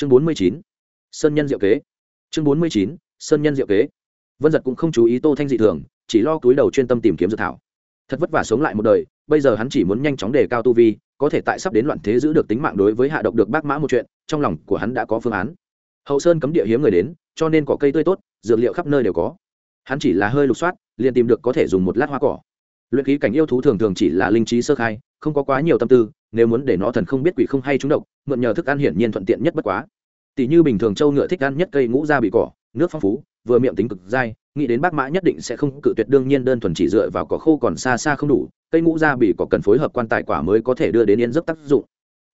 chương bốn mươi chín, sơn nhân diệu kế. Chương bốn mươi chín, sơn nhân diệu kế. Vân giật cũng không chú ý tô thanh dị thường, chỉ lo túi đầu chuyên tâm tìm kiếm dược thảo. Thật vất vả sống lại một đời, bây giờ hắn chỉ muốn nhanh chóng đề cao tu vi, có thể tại sắp đến loạn thế giữ được tính mạng đối với hạ độc được bác mã một chuyện, trong lòng của hắn đã có phương án. Hậu sơn cấm địa hiếm người đến, cho nên có cây tươi tốt, dược liệu khắp nơi đều có. Hắn chỉ là hơi lục soát, liền tìm được có thể dùng một lát hoa cỏ. Luyện khí cảnh yêu thú thường thường chỉ là linh trí sơ khai không có quá nhiều tâm tư, nếu muốn để nó thần không biết quỷ không hay trúng độc, mượn nhờ thức ăn hiển nhiên thuận tiện nhất bất quá. Tỷ như bình thường châu ngựa thích ăn nhất cây ngũ da bị cỏ, nước phong phú, vừa miệng tính cực dai, nghĩ đến bác mã nhất định sẽ không cự tuyệt, đương nhiên đơn thuần chỉ dựa vào cỏ khô còn xa xa không đủ, cây ngũ da bị cỏ cần phối hợp quan tài quả mới có thể đưa đến yên giấc tác dụng.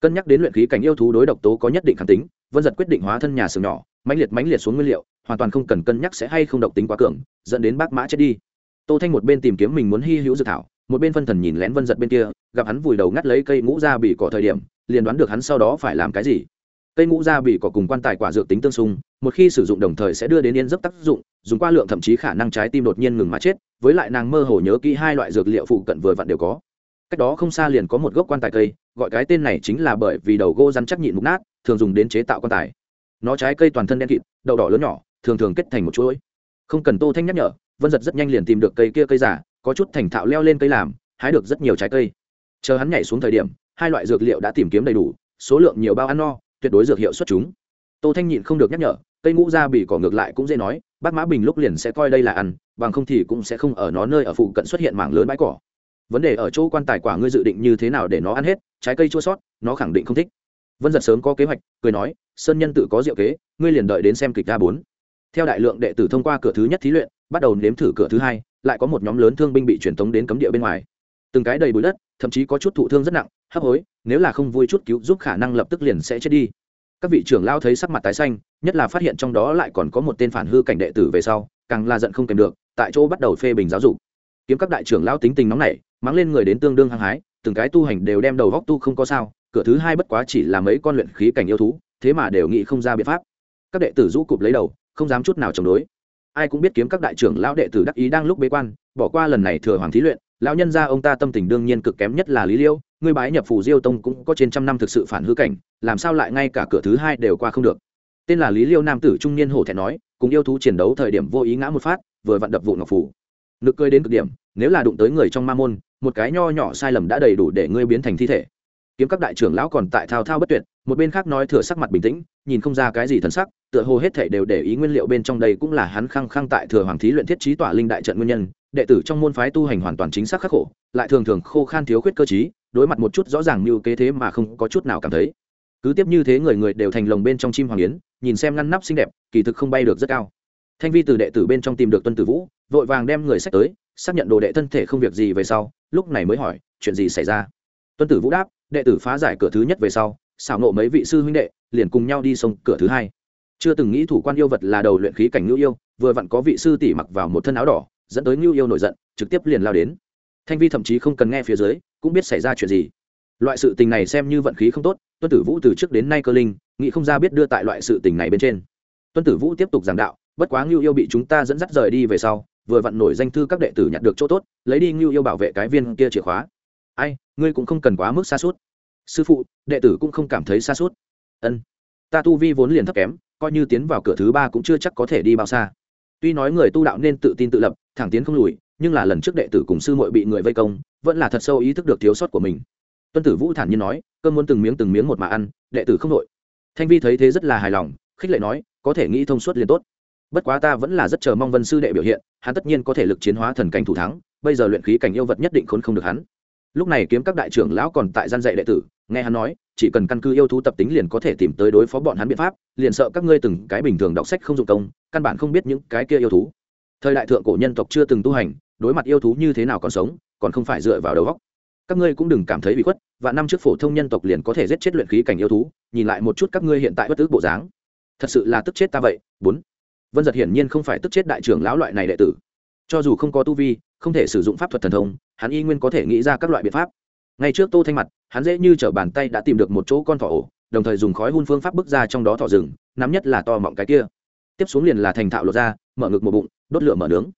Cân nhắc đến luyện khí cảnh yêu thú đối độc tố có nhất định kháng tính, vân giật quyết định hóa thân nhà xưởng nhỏ, mãnh liệt mãnh liệt xuống nguyên liệu, hoàn toàn không cần cân nhắc sẽ hay không độc tính quá cường, dẫn đến bác mã chết đi. Tô thanh một bên tìm kiếm mình muốn hy hữu dự thảo một bên phân thần nhìn lén vân giật bên kia, gặp hắn vùi đầu ngắt lấy cây ngũ ra bị cỏ thời điểm, liền đoán được hắn sau đó phải làm cái gì. Cây ngũ ra bị cỏ cùng quan tài quả dược tính tương xung, một khi sử dụng đồng thời sẽ đưa đến yên giấc tác dụng, dùng qua lượng thậm chí khả năng trái tim đột nhiên ngừng mà chết, với lại nàng mơ hồ nhớ kỹ hai loại dược liệu phụ cận vừa vặn đều có. Cách đó không xa liền có một gốc quan tài cây, gọi cái tên này chính là bởi vì đầu gỗ rắn chắc nhịn mục nát, thường dùng đến chế tạo quan tài. Nó trái cây toàn thân đen kịt, đậu đỏ lớn nhỏ, thường thường kết thành một chuỗi. Không cần tô thanh nhắc nhở, vân giật rất nhanh liền tìm được cây kia cây giả có chút thành thạo leo lên cây làm, hái được rất nhiều trái cây. Chờ hắn nhảy xuống thời điểm, hai loại dược liệu đã tìm kiếm đầy đủ, số lượng nhiều bao ăn no, tuyệt đối dược hiệu xuất chúng. Tô thanh nhịn không được nhắc nhở, cây ngũ ra bị cỏ ngược lại cũng dễ nói, bác mã bình lúc liền sẽ coi đây là ăn, bằng không thì cũng sẽ không ở nó nơi ở phụ cận xuất hiện mảng lớn bãi cỏ. Vấn đề ở chỗ quan tài quả ngươi dự định như thế nào để nó ăn hết, trái cây chua sót, nó khẳng định không thích. Vân giật sớm có kế hoạch, cười nói, sơn nhân tự có diệu kế, ngươi liền đợi đến xem kịch a bốn. Theo đại lượng đệ tử thông qua cửa thứ nhất thí luyện, bắt đầu nếm thử cửa thứ hai lại có một nhóm lớn thương binh bị truyền tống đến cấm địa bên ngoài. Từng cái đầy bụi đất, thậm chí có chút thụ thương rất nặng, hấp hối, nếu là không vui chút cứu giúp khả năng lập tức liền sẽ chết đi. Các vị trưởng lao thấy sắc mặt tái xanh, nhất là phát hiện trong đó lại còn có một tên phản hư cảnh đệ tử về sau, càng là giận không kèm được, tại chỗ bắt đầu phê bình giáo dục. Kiếm các đại trưởng lao tính tình nóng nảy, mắng lên người đến tương đương hăng hái, từng cái tu hành đều đem đầu góc tu không có sao, cửa thứ hai bất quá chỉ là mấy con luyện khí cảnh yêu thú, thế mà đều nghĩ không ra biện pháp. Các đệ tử rũ cụp lấy đầu, không dám chút nào chống đối ai cũng biết kiếm các đại trưởng lão đệ tử đắc ý đang lúc bế quan, bỏ qua lần này thừa hoàng thí luyện, lão nhân gia ông ta tâm tình đương nhiên cực kém nhất là lý liêu, ngươi bái nhập phù diêu tông cũng có trên trăm năm thực sự phản hư cảnh, làm sao lại ngay cả cửa thứ hai đều qua không được. Tên là lý liêu nam tử trung niên hổ thẹn nói, cùng yêu thú chiến đấu thời điểm vô ý ngã một phát, vừa vặn đập vụ ngọc phủ. Nực cười đến cực điểm, nếu là đụng tới người trong ma môn, một cái nho nhỏ sai lầm đã đầy đủ để ngươi biến thành thi thể. Kiếm các đại trưởng lão còn tại thao thao bất tuyệt, một bên khác nói thừa sắc mặt bình tĩnh, nhìn không ra cái gì thần sắc tựa hồ hết thảy đều để ý nguyên liệu bên trong đây cũng là hắn khăng khăng tại thừa hoàng thí luyện thiết trí tỏa linh đại trận nguyên nhân, đệ tử trong môn phái tu hành hoàn toàn chính xác khắc khổ, lại thường thường khô khan thiếu khuyết cơ chí đối mặt một chút rõ ràng như kế thế mà không có chút nào cảm thấy. Cứ tiếp như thế người người đều thành lồng bên trong chim hoàng yến, nhìn xem ngăn nắp xinh đẹp, kỳ thực không bay được rất cao. Thanh vi từ đệ tử bên trong tìm được tuân tử vũ, vội vàng đem người sách tới, xác nhận đồ đệ thân thể không việc gì về sau, lúc này mới hỏi, chuyện gì xảy ra? Tuân tử vũ đáp, đệ tử phá giải cửa thứ nhất về sau, xảo nộ mấy vị sư huynh đệ, liền cùng nhau đi sông cửa thứ hai chưa từng nghĩ thủ quan yêu vật là đầu luyện khí cảnh ngưu yêu, vừa vặn có vị sư tỷ mặc vào một thân áo đỏ, dẫn tới ngưu yêu nổi giận, trực tiếp liền lao đến. Thanh vi thậm chí không cần nghe phía dưới, cũng biết xảy ra chuyện gì. Loại sự tình này xem như vận khí không tốt, tuân tử vũ từ trước đến nay cơ linh, nghĩ không ra biết đưa tại loại sự tình này bên trên. Tuân tử vũ tiếp tục giảng đạo, bất quá ngưu yêu bị chúng ta dẫn dắt rời đi về sau, vừa vặn nổi danh thư các đệ tử nhặt được chỗ tốt, lấy đi ngưu yêu bảo vệ cái viên kia chìa khóa. Ai, ngươi cũng không cần quá mức xa suốt. Sư phụ, đệ tử cũng không cảm thấy xa suốt. Ân, ta tu vi vốn liền thấp kém coi như tiến vào cửa thứ ba cũng chưa chắc có thể đi bao xa. Tuy nói người tu đạo nên tự tin tự lập, thẳng tiến không lùi, nhưng là lần trước đệ tử cùng sư muội bị người vây công, vẫn là thật sâu ý thức được thiếu sót của mình. Tuân tử vũ thản nhiên nói cơn muốn từng miếng từng miếng một mà ăn, đệ tử không nội thanh vi thấy thế rất là hài lòng, khích lệ nói, có thể nghĩ thông suốt liền tốt. Bất quá ta vẫn là rất chờ mong vân sư đệ biểu hiện, hắn tất nhiên có thể lực chiến hóa thần cảnh thủ thắng, bây giờ luyện khí cảnh yêu vật nhất định khốn không được hắn. Lúc này kiếm các đại trưởng lão còn tại gian dạy đệ tử nghe hắn nói, chỉ cần căn cứ yêu thú tập tính liền có thể tìm tới đối phó bọn hắn biện pháp, liền sợ các ngươi từng cái bình thường đọc sách không dụng công, căn bản không biết những cái kia yêu thú. Thời đại thượng cổ nhân tộc chưa từng tu hành, đối mặt yêu thú như thế nào còn sống, còn không phải dựa vào đầu góc các ngươi cũng đừng cảm thấy bị khuất, và năm trước phổ thông nhân tộc liền có thể giết chết luyện khí cảnh yêu thú, nhìn lại một chút các ngươi hiện tại bất tức bộ dáng. Thật sự là tức chết ta vậy, bốn. Vân giật hiển nhiên không phải tức chết đại trưởng lão loại này đệ tử. Cho dù không có tu vi, không thể sử dụng pháp thuật thần thông, hắn y nguyên có thể nghĩ ra các loại biện pháp ngay trước tô thanh mặt, hắn dễ như t r ở bàn tay đã tìm được một chỗ con thỏ ổ, đồng thời dùng khói hun phương pháp bước ra trong đó thỏ rừng, nắm nhất là to mọng cái kia. Tiếp xuống liền là thành thạo lột ra, mở ngực một bụng, đốt lửa mở nướng.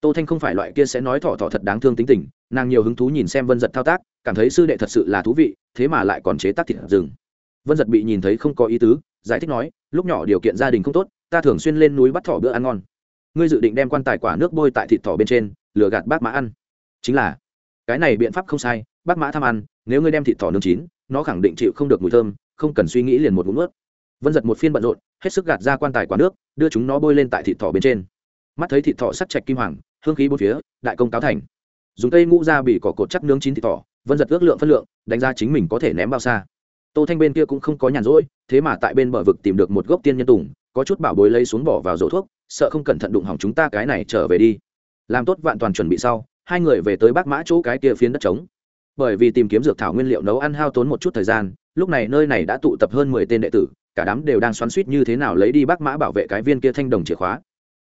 Tô thanh không phải loại kia sẽ nói thỏ thỏ thật đáng thương tính tình, nàng nhiều hứng thú nhìn xem vân giật thao tác, cảm thấy sư đệ thật sự là thú vị, thế mà lại còn chế tác thịt rừng. Vân giật bị nhìn thấy không có ý tứ, giải thích nói, lúc nhỏ điều kiện gia đình không tốt, ta thường xuyên lên núi bắt thỏ bữa ăn ngon. Ngươi dự định đem quan tài quả nước bôi tại thịt thỏ bên trên lửa gạt bác mã ăn. Chính là, cái này biện pháp không sai bác mã tham ăn, nếu ngươi đem thịt thỏ nướng chín, nó khẳng định chịu không được mùi thơm, không cần suy nghĩ liền một ngụm ướt vân giật một phiên bận rộn, hết sức gạt ra quan tài quả nước, đưa chúng nó bôi lên tại thịt thỏ bên trên. Mắt thấy thịt thỏ sắc chạch kim hoàng, hương khí bốn phía, đại công cáo thành. Dùng cây ngũ ra bị cỏ cột chắc nướng chín thịt thỏ, vân giật ước lượng phân lượng, đánh ra chính mình có thể ném bao xa. Tô thanh bên kia cũng không có nhàn rỗi, thế mà tại bên bờ vực tìm được một gốc tiên nhân tùng, có chút bảo bối lấy xuống bỏ vào rổ thuốc, sợ không cẩn thận đụng hỏng chúng ta cái này trở về đi. Làm tốt vạn toàn chuẩn bị sau, hai người về tới bác mã chỗ cái kia phiến đất trống bởi vì tìm kiếm dược thảo nguyên liệu nấu ăn hao tốn một chút thời gian, lúc này nơi này đã tụ tập hơn mười tên đệ tử, cả đám đều đang xoắn suýt như thế nào lấy đi bác mã bảo vệ cái viên kia thanh đồng chìa khóa.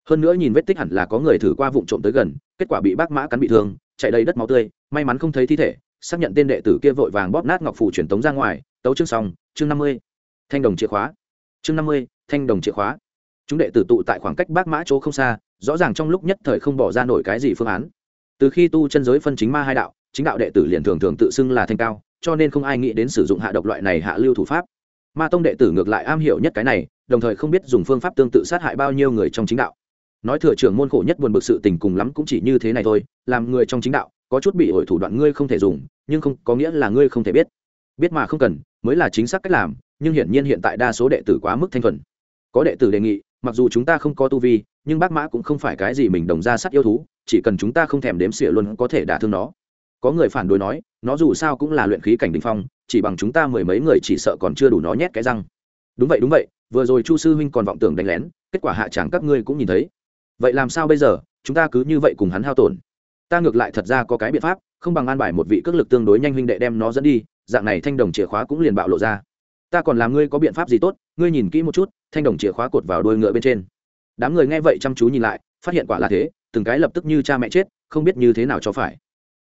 Hơn nữa nhìn vết tích hẳn là có người thử qua vụ trộm tới gần, kết quả bị bác mã cắn bị thương, chạy đầy đất máu tươi, may mắn không thấy thi thể, xác nhận tên đệ tử kia vội vàng bóp nát ngọc phủ truyền tống ra ngoài, tấu chương xong, chương năm mươi, thanh đồng chìa khóa. Chương năm mươi, thanh đồng chìa khóa. Chúng đệ tử tụ tại khoảng cách bác mã chỗ không xa, rõ ràng trong lúc nhất thời không bỏ ra nổi cái gì phương án. Từ khi tu chân giới phân chính ma hai đạo chính đạo đệ tử liền thường thường tự xưng là thanh cao, cho nên không ai nghĩ đến sử dụng hạ độc loại này hạ lưu thủ pháp. Ma tông đệ tử ngược lại am hiểu nhất cái này, đồng thời không biết dùng phương pháp tương tự sát hại bao nhiêu người trong chính đạo. Nói thừa trưởng môn khổ nhất buồn bực sự tình cùng lắm cũng chỉ như thế này thôi, làm người trong chính đạo, có chút bị hội thủ đoạn ngươi không thể dùng, nhưng không, có nghĩa là ngươi không thể biết. Biết mà không cần, mới là chính xác cách làm, nhưng hiển nhiên hiện tại đa số đệ tử quá mức thanh thuần. Có đệ tử đề nghị, mặc dù chúng ta không có tu vi, nhưng bác mã cũng không phải cái gì mình đồng ra sát yêu thú, chỉ cần chúng ta không thèm đếm xỉa luôn có thể đả thương nó có người phản đối nói, nó dù sao cũng là luyện khí cảnh đình phong, chỉ bằng chúng ta mười mấy người chỉ sợ còn chưa đủ nó nhét cái răng. Đúng vậy đúng vậy, vừa rồi chu sư huynh còn vọng tưởng đánh lén, kết quả hạ chẳng các ngươi cũng nhìn thấy. Vậy làm sao bây giờ, chúng ta cứ như vậy cùng hắn hao tổn? Ta ngược lại thật ra có cái biện pháp, không bằng an bài một vị cước lực tương đối nhanh huynh đệ đem nó dẫn đi, dạng này thanh đồng chìa khóa cũng liền bạo lộ ra. Ta còn làm ngươi có biện pháp gì tốt, ngươi nhìn kỹ một chút, thanh đồng chìa khóa cột vào đôi ngựa bên trên. Đám người nghe vậy chăm chú nhìn lại, phát hiện quả là thế, từng cái lập tức như cha mẹ chết, không biết như thế nào cho phải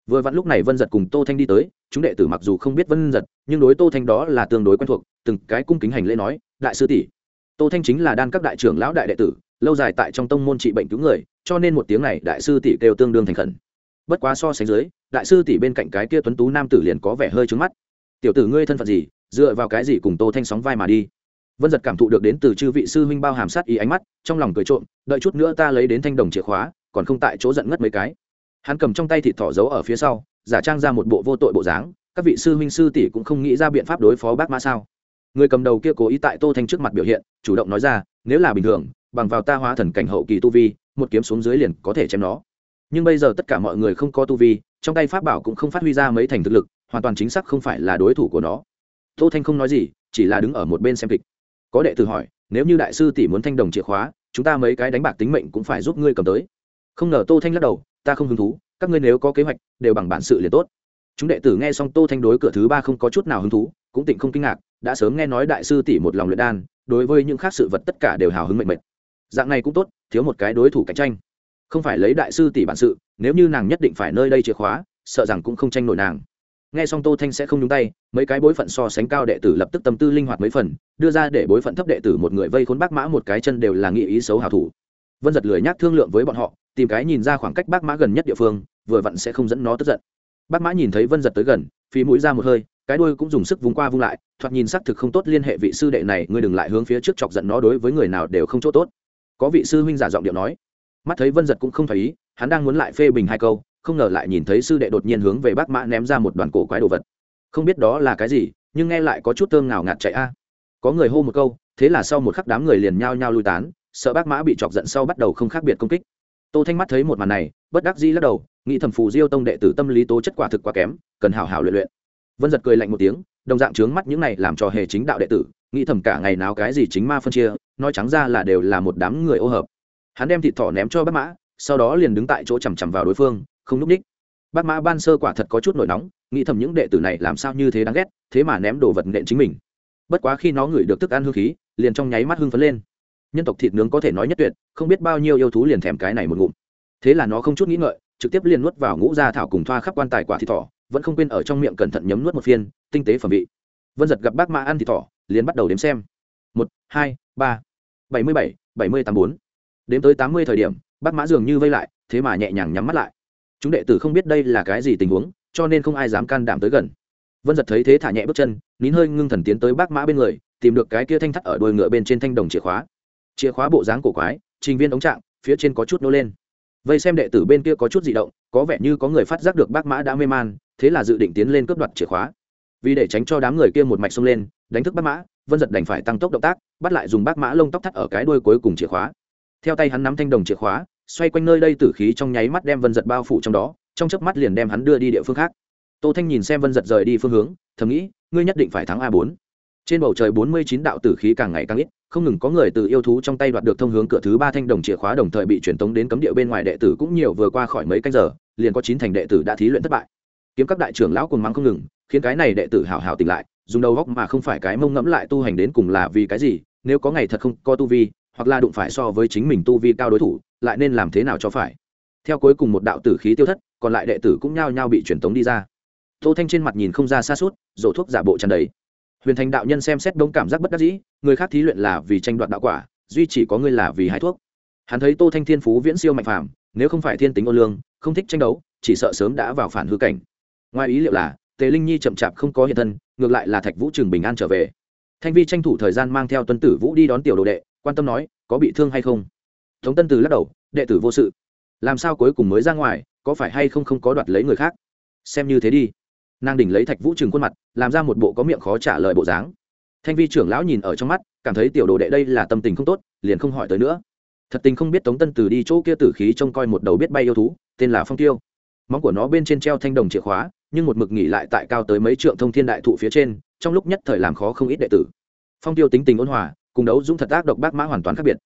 vừa vặn lúc này vân giật cùng tô thanh đi tới, chúng đệ tử mặc dù không biết vân giật, nhưng đối tô thanh đó là tương đối quen thuộc, từng cái cung kính hành lễ nói, đại sư tỷ. Tô thanh chính là đan các đại trưởng lão đại đệ tử, lâu dài tại trong tông môn trị bệnh cứu người, cho nên một tiếng này đại sư tỷ kêu tương đương thành khẩn. Bất quá so sánh dưới, đại sư tỷ bên cạnh cái kia tuấn tú nam tử liền có vẻ hơi trứng mắt. Tiểu tử ngươi thân phận gì? Dựa vào cái gì cùng tô thanh sóng vai mà đi? Vân giật cảm thụ được đến từ chư vị sư huynh bao hàm sát ý ánh mắt, trong lòng cười trộm, đợi chút nữa ta lấy đến thanh đồng chìa khóa, còn không tại chỗ giận ngất mấy cái hắn cầm trong tay thịt thỏ giấu ở phía sau, giả trang ra một bộ vô tội bộ dáng, các vị sư huynh sư tỷ cũng không nghĩ ra biện pháp đối phó bác mã sao. Người cầm đầu kia cố ý tại tô thanh trước mặt biểu hiện, chủ động nói ra, nếu là bình thường, bằng vào ta hóa thần cảnh hậu kỳ tu vi, một kiếm xuống dưới liền có thể chém nó. Nhưng bây giờ tất cả mọi người không có tu vi, trong tay pháp bảo cũng không phát huy ra mấy thành thực lực, hoàn toàn chính xác không phải là đối thủ của nó. Tô thanh không nói gì, chỉ là đứng ở một bên xem kịch. Có đệ tử hỏi, nếu như đại sư tỷ muốn thanh đồng chìa khóa, chúng ta mấy cái đánh bạc tính mệnh cũng phải giúp ngươi cầm tới. Không ngờ tô thanh lắc đầu ta không hứng thú, các ngươi nếu có kế hoạch, đều bằng bản sự liền tốt. Chúng đệ tử nghe xong tô thanh đối cửa thứ ba không có chút nào hứng thú, cũng tịnh không kinh ngạc, đã sớm nghe nói đại sư tỷ một lòng luyện đan, đối với những khác sự vật tất cả đều hào hứng mệnh mệnh dạng này cũng tốt, thiếu một cái đối thủ cạnh tranh. Không phải lấy đại sư tỷ bản sự, nếu như nàng nhất định phải nơi đây chìa khóa, sợ rằng cũng không tranh nổi nàng. Nghe xong tô thanh sẽ không nhúng tay, mấy cái bối phận so sánh cao đệ tử lập tức tâm tư linh hoạt mấy phần, đưa ra để bối phận thấp đệ tử một người vây khốn bác mã một cái chân đều là nghị ý xấu hào thủ. Vân giật lười nhác thương lượng với bọn họ tìm cái nhìn ra khoảng cách bác mã gần nhất địa phương, vừa vặn sẽ không dẫn nó tức giận. Bác mã nhìn thấy vân giật tới gần, phí mũi ra một hơi, cái đuôi cũng dùng sức vung qua vung lại, thoạt nhìn xác thực không tốt liên hệ vị sư đệ này, ngươi đừng lại hướng phía trước chọc giận nó đối với người nào đều không chỗ tốt. Có vị sư huynh giả giọng điệu nói. Mắt thấy vân giật cũng không phải ý, hắn đang muốn lại phê bình hai câu, không ngờ lại nhìn thấy sư đệ đột nhiên hướng về bác mã ném ra một đoàn cổ quái đồ vật. Không biết đó là cái gì, nhưng nghe lại có chút thơm ngào ngạt chạy a. Có người hô một câu, thế là sau một khắc đám người liền nhao nhao lui tán, sợ bác mã bị chọc giận sau bắt đầu không khác biệt công kích tô thanh mắt thấy một màn này, bất đắc dĩ lắc đầu, nghĩ thẩm phù diêu tông đệ tử tâm lý tố chất quả thực quá kém, cần hào hào luyện luyện. Vân giật cười lạnh một tiếng, đồng dạng trướng mắt những này làm trò hề chính đạo đệ tử, nghĩ thầm cả ngày nào cái gì chính ma phân chia, nói trắng ra là đều là một đám người ô hợp. Hắn đem thịt thỏ ném cho bác mã, sau đó liền đứng tại chỗ chằm chằm vào đối phương, không núp ních. Bác mã ban sơ quả thật có chút nổi nóng, nghĩ thầm những đệ tử này làm sao như thế đáng ghét, thế mà ném đồ vật nện chính mình. Bất quá khi nó ngửi được thức ăn hương khí, liền trong nháy mắt hưng phấn lên nhân tộc thịt nướng có thể nói nhất tuyệt, không biết bao nhiêu yêu thú liền thèm cái này một ngụm. Thế là nó không chút nghĩ ngợi, trực tiếp liền nuốt vào ngũ gia thảo cùng thoa khắp quan tài quả thịt thỏ, vẫn không quên ở trong miệng cẩn thận nhấm nuốt một phiên, tinh tế phẩm vị. Vân giật gặp bác mã ăn thịt thỏ, liền bắt đầu đếm xem. Một, hai, ba. Bảy mươi bảy bảy mươi tám bốn. Đếm tới tám mươi thời điểm, bác mã dường như vây lại, thế mà nhẹ nhàng nhắm mắt lại. Chúng đệ tử không biết đây là cái gì tình huống, cho nên không ai dám can đảm tới gần. Vân giật thấy thế thả nhẹ bước chân, nín hơi ngưng thần tiến tới bác mã bên người, tìm được cái kia thanh thắt ở đôi ngựa bên trên thanh đồng chìa khóa chìa khóa bộ dáng cổ quái, trình viên ống trạng, phía trên có chút nô lên. Vây xem đệ tử bên kia có chút di động, có vẻ như có người phát giác được bác mã đã mê man, thế là dự định tiến lên cướp đoạt chìa khóa. Vì để tránh cho đám người kia một mạch xông lên, đánh thức bác mã, vân giật đành phải tăng tốc động tác, bắt lại dùng bác mã lông tóc thắt ở cái đuôi cuối cùng chìa khóa. Theo tay hắn nắm thanh đồng chìa khóa, xoay quanh nơi đây tử khí trong nháy mắt đem vân giật bao phủ trong đó, trong chớp mắt liền đem hắn đưa đi địa phương khác. Tô thanh nhìn xem vân giật rời đi phương hướng, thầm nghĩ, ngươi nhất định phải thắng a bốn. Trên bầu trời bốn mươi chín đạo tử khí càng ngày càng ít không ngừng có người từ yêu thú trong tay đoạt được thông hướng cửa thứ ba thanh đồng chìa khóa đồng thời bị truyền tống đến cấm địa bên ngoài đệ tử cũng nhiều vừa qua khỏi mấy canh giờ, liền có chín thành đệ tử đã thí luyện thất bại. Kiếm các đại trưởng lão cùng mắng không ngừng, khiến cái này đệ tử hào hào tỉnh lại, dùng đầu góc mà không phải cái mông ngẫm lại tu hành đến cùng là vì cái gì, nếu có ngày thật không có tu vi, hoặc là đụng phải so với chính mình tu vi cao đối thủ, lại nên làm thế nào cho phải? Theo cuối cùng một đạo tử khí tiêu thất, còn lại đệ tử cũng nhao nhao bị truyền tống đi ra. Tô thanh trên mặt nhìn không ra xa suốt rổ thuốc giả bộ tràn đầy huyền thành đạo nhân xem xét đông cảm giác bất đắc dĩ, người khác thí luyện là vì tranh đoạt đạo quả, duy chỉ có ngươi là vì hái thuốc. Hắn thấy tô thanh thiên phú viễn siêu mạnh phàm, nếu không phải thiên tính ô lương, không thích tranh đấu, chỉ sợ sớm đã vào phản hư cảnh. Ngoài ý liệu là, tề linh nhi chậm chạp không có hiện thân, ngược lại là thạch vũ trường bình an trở về. Thanh vi tranh thủ thời gian mang theo tuân tử vũ đi đón tiểu đồ đệ, quan tâm nói, có bị thương hay không? Tống tân từ lắc đầu, đệ tử vô sự. Làm sao cuối cùng mới ra ngoài, có phải hay không không có đoạt lấy người khác? Xem như thế đi nàng đỉnh lấy thạch vũ trừng khuôn mặt, làm ra một bộ có miệng khó trả lời bộ dáng. Thanh vi trưởng lão nhìn ở trong mắt, cảm thấy tiểu đồ đệ đây là tâm tình không tốt, liền không hỏi tới nữa. Thật tình không biết tống tân từ đi chỗ kia tử khí trông coi một đầu biết bay yêu thú, tên là phong tiêu. Móng của nó bên trên treo thanh đồng chìa khóa, nhưng một mực nghỉ lại tại cao tới mấy trượng thông thiên đại thụ phía trên, trong lúc nhất thời làm khó không ít đệ tử. Phong tiêu tính tình ôn hòa, cùng đấu dũng thật ác độc bác mã hoàn toàn khác biệt.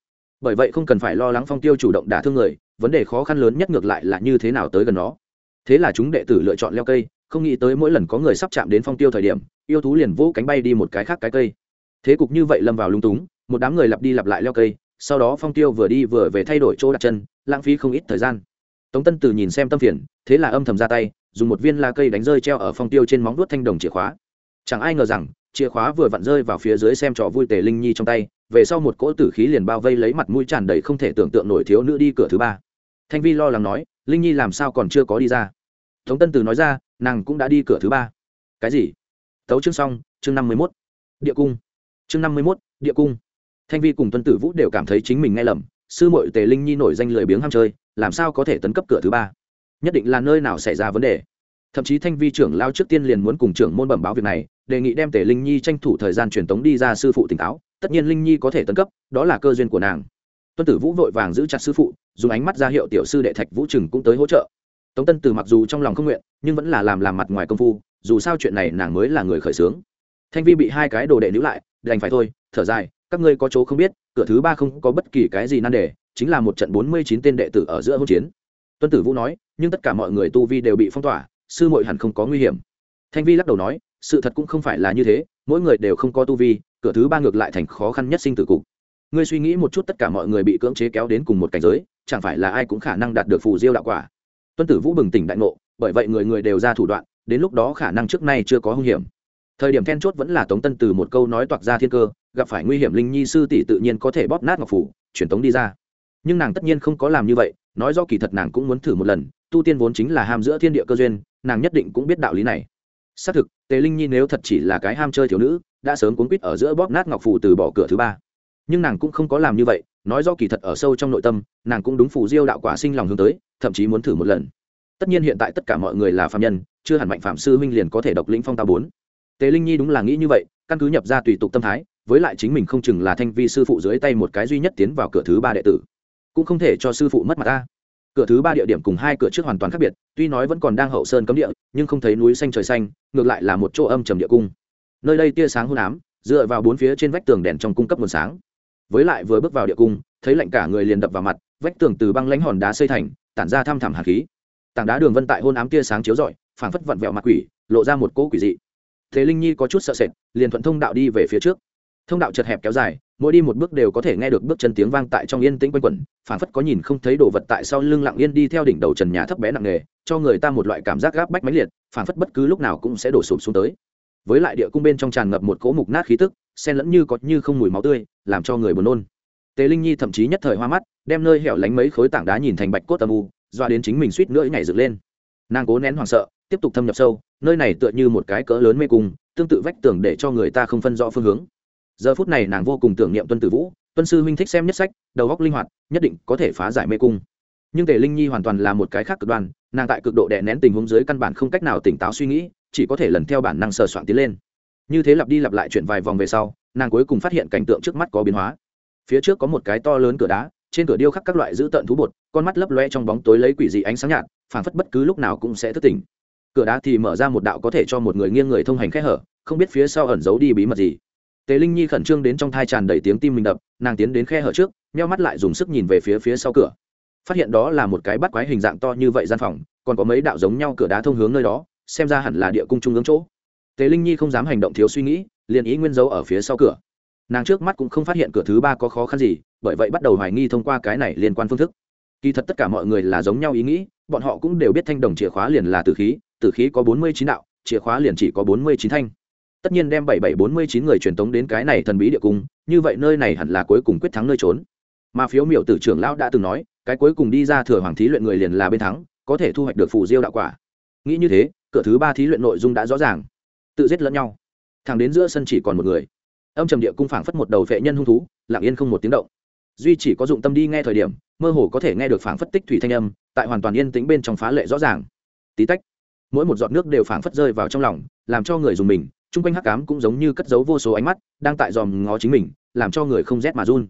Bởi vậy không cần phải lo lắng phong tiêu chủ động đả thương người, vấn đề khó khăn lớn nhất ngược lại là như thế nào tới gần nó. Thế là chúng đệ tử lựa chọn leo cây không nghĩ tới mỗi lần có người sắp chạm đến phong tiêu thời điểm, yêu thú liền vỗ cánh bay đi một cái khác cái cây. Thế cục như vậy lâm vào lung túng, một đám người lặp đi lặp lại leo cây, sau đó phong tiêu vừa đi vừa về thay đổi chỗ đặt chân, lãng phí không ít thời gian. Tống tân từ nhìn xem tâm phiền, thế là âm thầm ra tay, dùng một viên la cây đánh rơi treo ở phong tiêu trên móng đuốt thanh đồng chìa khóa. Chẳng ai ngờ rằng, chìa khóa vừa vặn rơi vào phía dưới xem trò vui tề linh nhi trong tay, về sau một cỗ tử khí liền bao vây lấy mặt mũi tràn đầy không thể tưởng tượng nổi thiếu nữ đi cửa thứ ba. Thanh vi lo lắng nói, linh nhi làm sao còn chưa có đi ra? Tống tân từ nói ra nàng cũng đã đi cửa thứ ba. Cái gì? Tấu chương xong, chương năm mươi mốt. Địa cung. Chương năm mươi mốt, địa cung. Thanh vi cùng tuân tử vũ đều cảm thấy chính mình nghe lầm, sư mội tề linh nhi nổi danh lười biếng ham chơi, làm sao có thể tấn cấp cửa thứ ba? Nhất định là nơi nào xảy ra vấn đề. Thậm chí thanh vi trưởng lao trước tiên liền muốn cùng trưởng môn bẩm báo việc này, đề nghị đem tề linh nhi tranh thủ thời gian truyền tống đi ra sư phụ tỉnh táo, tất nhiên linh nhi có thể tấn cấp, đó là cơ duyên của nàng. Tuân tử vũ vội vàng giữ chặt sư phụ, dùng ánh mắt ra hiệu tiểu sư đệ thạch vũ trừng cũng tới hỗ trợ tống tân từ mặc dù trong lòng không nguyện, nhưng vẫn là làm làm mặt ngoài công phu, dù sao chuyện này nàng mới là người khởi xướng. Thanh vi bị hai cái đồ đệ níu lại, đành phải thôi, thở dài, các ngươi có chỗ không biết, cửa thứ ba không có bất kỳ cái gì nan đề, chính là một trận bốn mươi chín tên đệ tử ở giữa hỗn chiến. Tuân tử vũ nói, nhưng tất cả mọi người tu vi đều bị phong tỏa, sư muội hẳn không có nguy hiểm. Thanh vi lắc đầu nói, sự thật cũng không phải là như thế, mỗi người đều không có tu vi, cửa thứ ba ngược lại thành khó khăn nhất sinh tử cục. Ngươi suy nghĩ một chút tất cả mọi người bị cưỡng chế kéo đến cùng một cảnh giới, chẳng phải là ai cũng khả năng đạt được phù diêu đạo quả? Tuân tử vũ bừng tỉnh đại ngộ, bởi vậy người người đều ra thủ đoạn, đến lúc đó khả năng trước nay chưa có hung hiểm. Thời điểm then chốt vẫn là tống tân từ một câu nói toạc ra thiên cơ, gặp phải nguy hiểm linh nhi sư tỷ tự nhiên có thể bóp nát ngọc phủ, truyền tống đi ra. Nhưng nàng tất nhiên không có làm như vậy, nói do kỳ thật nàng cũng muốn thử một lần, tu tiên vốn chính là ham giữa thiên địa cơ duyên, nàng nhất định cũng biết đạo lý này. Xác thực, tề linh nhi nếu thật chỉ là cái ham chơi thiếu nữ, đã sớm cuốn quýt ở giữa bóp nát ngọc phủ từ bỏ cửa thứ ba. Nhưng nàng cũng không có làm như vậy nói do kỳ thật ở sâu trong nội tâm, nàng cũng đúng phù diêu đạo quả sinh lòng hướng tới, thậm chí muốn thử một lần. Tất nhiên hiện tại tất cả mọi người là phạm nhân, chưa hẳn mạnh phạm sư huynh liền có thể độc lĩnh phong tao bốn. Tề linh nhi đúng là nghĩ như vậy, căn cứ nhập ra tùy tục tâm thái, với lại chính mình không chừng là thanh vi sư phụ dưới tay một cái duy nhất tiến vào cửa thứ ba đệ tử. Cũng không thể cho sư phụ mất mặt ta. Cửa thứ ba địa điểm cùng hai cửa trước hoàn toàn khác biệt, tuy nói vẫn còn đang hậu sơn cấm địa, nhưng không thấy núi xanh trời xanh, ngược lại là một chỗ âm trầm địa cung. Nơi đây tia sáng hôn ám, dựa vào bốn phía trên vách tường đèn trong cung cấp nguồn sáng với lại vừa bước vào địa cung, thấy lạnh cả người liền đập vào mặt, vách tường từ băng lãnh hòn đá xây thành, tản ra thăm thẳm hạt khí. Tảng đá đường vân tại hôn ám tia sáng chiếu rọi, phảng phất vặn vẹo mặt quỷ, lộ ra một cỗ quỷ dị. Thế linh nhi có chút sợ sệt, liền thuận thông đạo đi về phía trước. Thông đạo chật hẹp kéo dài, mỗi đi một bước đều có thể nghe được bước chân tiếng vang tại trong yên tĩnh quanh quẩn, phảng phất có nhìn không thấy đồ vật tại sau lưng lặng yên đi theo đỉnh đầu trần nhà thấp bé nặng nề, cho người ta một loại cảm giác gáp bách mãnh liệt, phảng phất bất cứ lúc nào cũng sẽ đổ sụp xuống tới. Với lại địa cung bên trong tràn ngập một cỗ mục nát khí tức sen lẫn như có như không mùi máu tươi, làm cho người buồn nôn. Tề linh nhi thậm chí nhất thời hoa mắt, đem nơi hẻo lánh mấy khối tảng đá nhìn thành bạch cốt âm u, doa đến chính mình suýt nữa nhảy dựng lên. Nàng cố nén hoảng sợ, tiếp tục thâm nhập sâu, nơi này tựa như một cái cỡ lớn mê cung, tương tự vách tường để cho người ta không phân rõ phương hướng. Giờ phút này nàng vô cùng tưởng niệm tuân tử vũ, tuân sư huynh thích xem nhất sách, đầu góc linh hoạt, nhất định có thể phá giải mê cung. Nhưng tề linh nhi hoàn toàn là một cái khác cực đoan, nàng tại cực độ đè nén tình huống dưới căn bản không cách nào tỉnh táo suy nghĩ, chỉ có thể lần theo bản năng sờ soạn tiến lên như thế lặp đi lặp lại chuyện vài vòng về sau, nàng cuối cùng phát hiện cảnh tượng trước mắt có biến hóa. Phía trước có một cái to lớn cửa đá, trên cửa điêu khắc các loại dữ tợn thú bột, con mắt lấp loe trong bóng tối lấy quỷ dị ánh sáng nhạt, phảng phất bất cứ lúc nào cũng sẽ thức tỉnh. Cửa đá thì mở ra một đạo có thể cho một người nghiêng người thông hành khẽ hở, không biết phía sau ẩn giấu đi bí mật gì. Tề linh nhi khẩn trương đến trong thai tràn đầy tiếng tim mình đập, nàng tiến đến khe hở trước, nheo mắt lại dùng sức nhìn về phía phía sau cửa. Phát hiện đó là một cái bắt quái hình dạng to như vậy gian phòng, còn có mấy đạo giống nhau cửa đá thông hướng nơi đó, xem ra hẳn là địa cung trung ương chỗ tề linh nhi không dám hành động thiếu suy nghĩ, liền ý nguyên dấu ở phía sau cửa. Nàng trước mắt cũng không phát hiện cửa thứ ba có khó khăn gì, bởi vậy bắt đầu hoài nghi thông qua cái này liên quan phương thức. Kỳ thật tất cả mọi người là giống nhau ý nghĩ, bọn họ cũng đều biết thanh đồng chìa khóa liền là tử khí tử khí có bốn mươi chín đạo, chìa khóa liền chỉ có bốn mươi chín thanh. Tất nhiên đem bảy bảy bốn mươi chín người truyền tống đến cái này thần bí địa cung, như vậy nơi này hẳn là cuối cùng quyết thắng nơi trốn. Mà phiếu miểu tử trưởng lão đã từng nói, cái cuối cùng đi ra thừa hoàng thí luyện người liền là bên thắng, có thể thu hoạch được phù diêu đạo quả. Nghĩ như thế, cửa thứ ba thí luyện nội dung đã rõ ràng tự giết lẫn nhau. Thẳng đến giữa sân chỉ còn một người. Âm trầm địa cung phảng phất một đầu vệ nhân hung thú, lặng yên không một tiếng động. Duy chỉ có dụng tâm đi nghe thời điểm, mơ hồ có thể nghe được phảng phất tích thủy thanh âm, tại hoàn toàn yên tĩnh bên trong phá lệ rõ ràng. Tí tách, mỗi một giọt nước đều phảng phất rơi vào trong lòng, làm cho người dùng mình, chung quanh hắc cám cũng giống như cất giấu vô số ánh mắt, đang tại dòm ngó chính mình, làm cho người không rét mà run.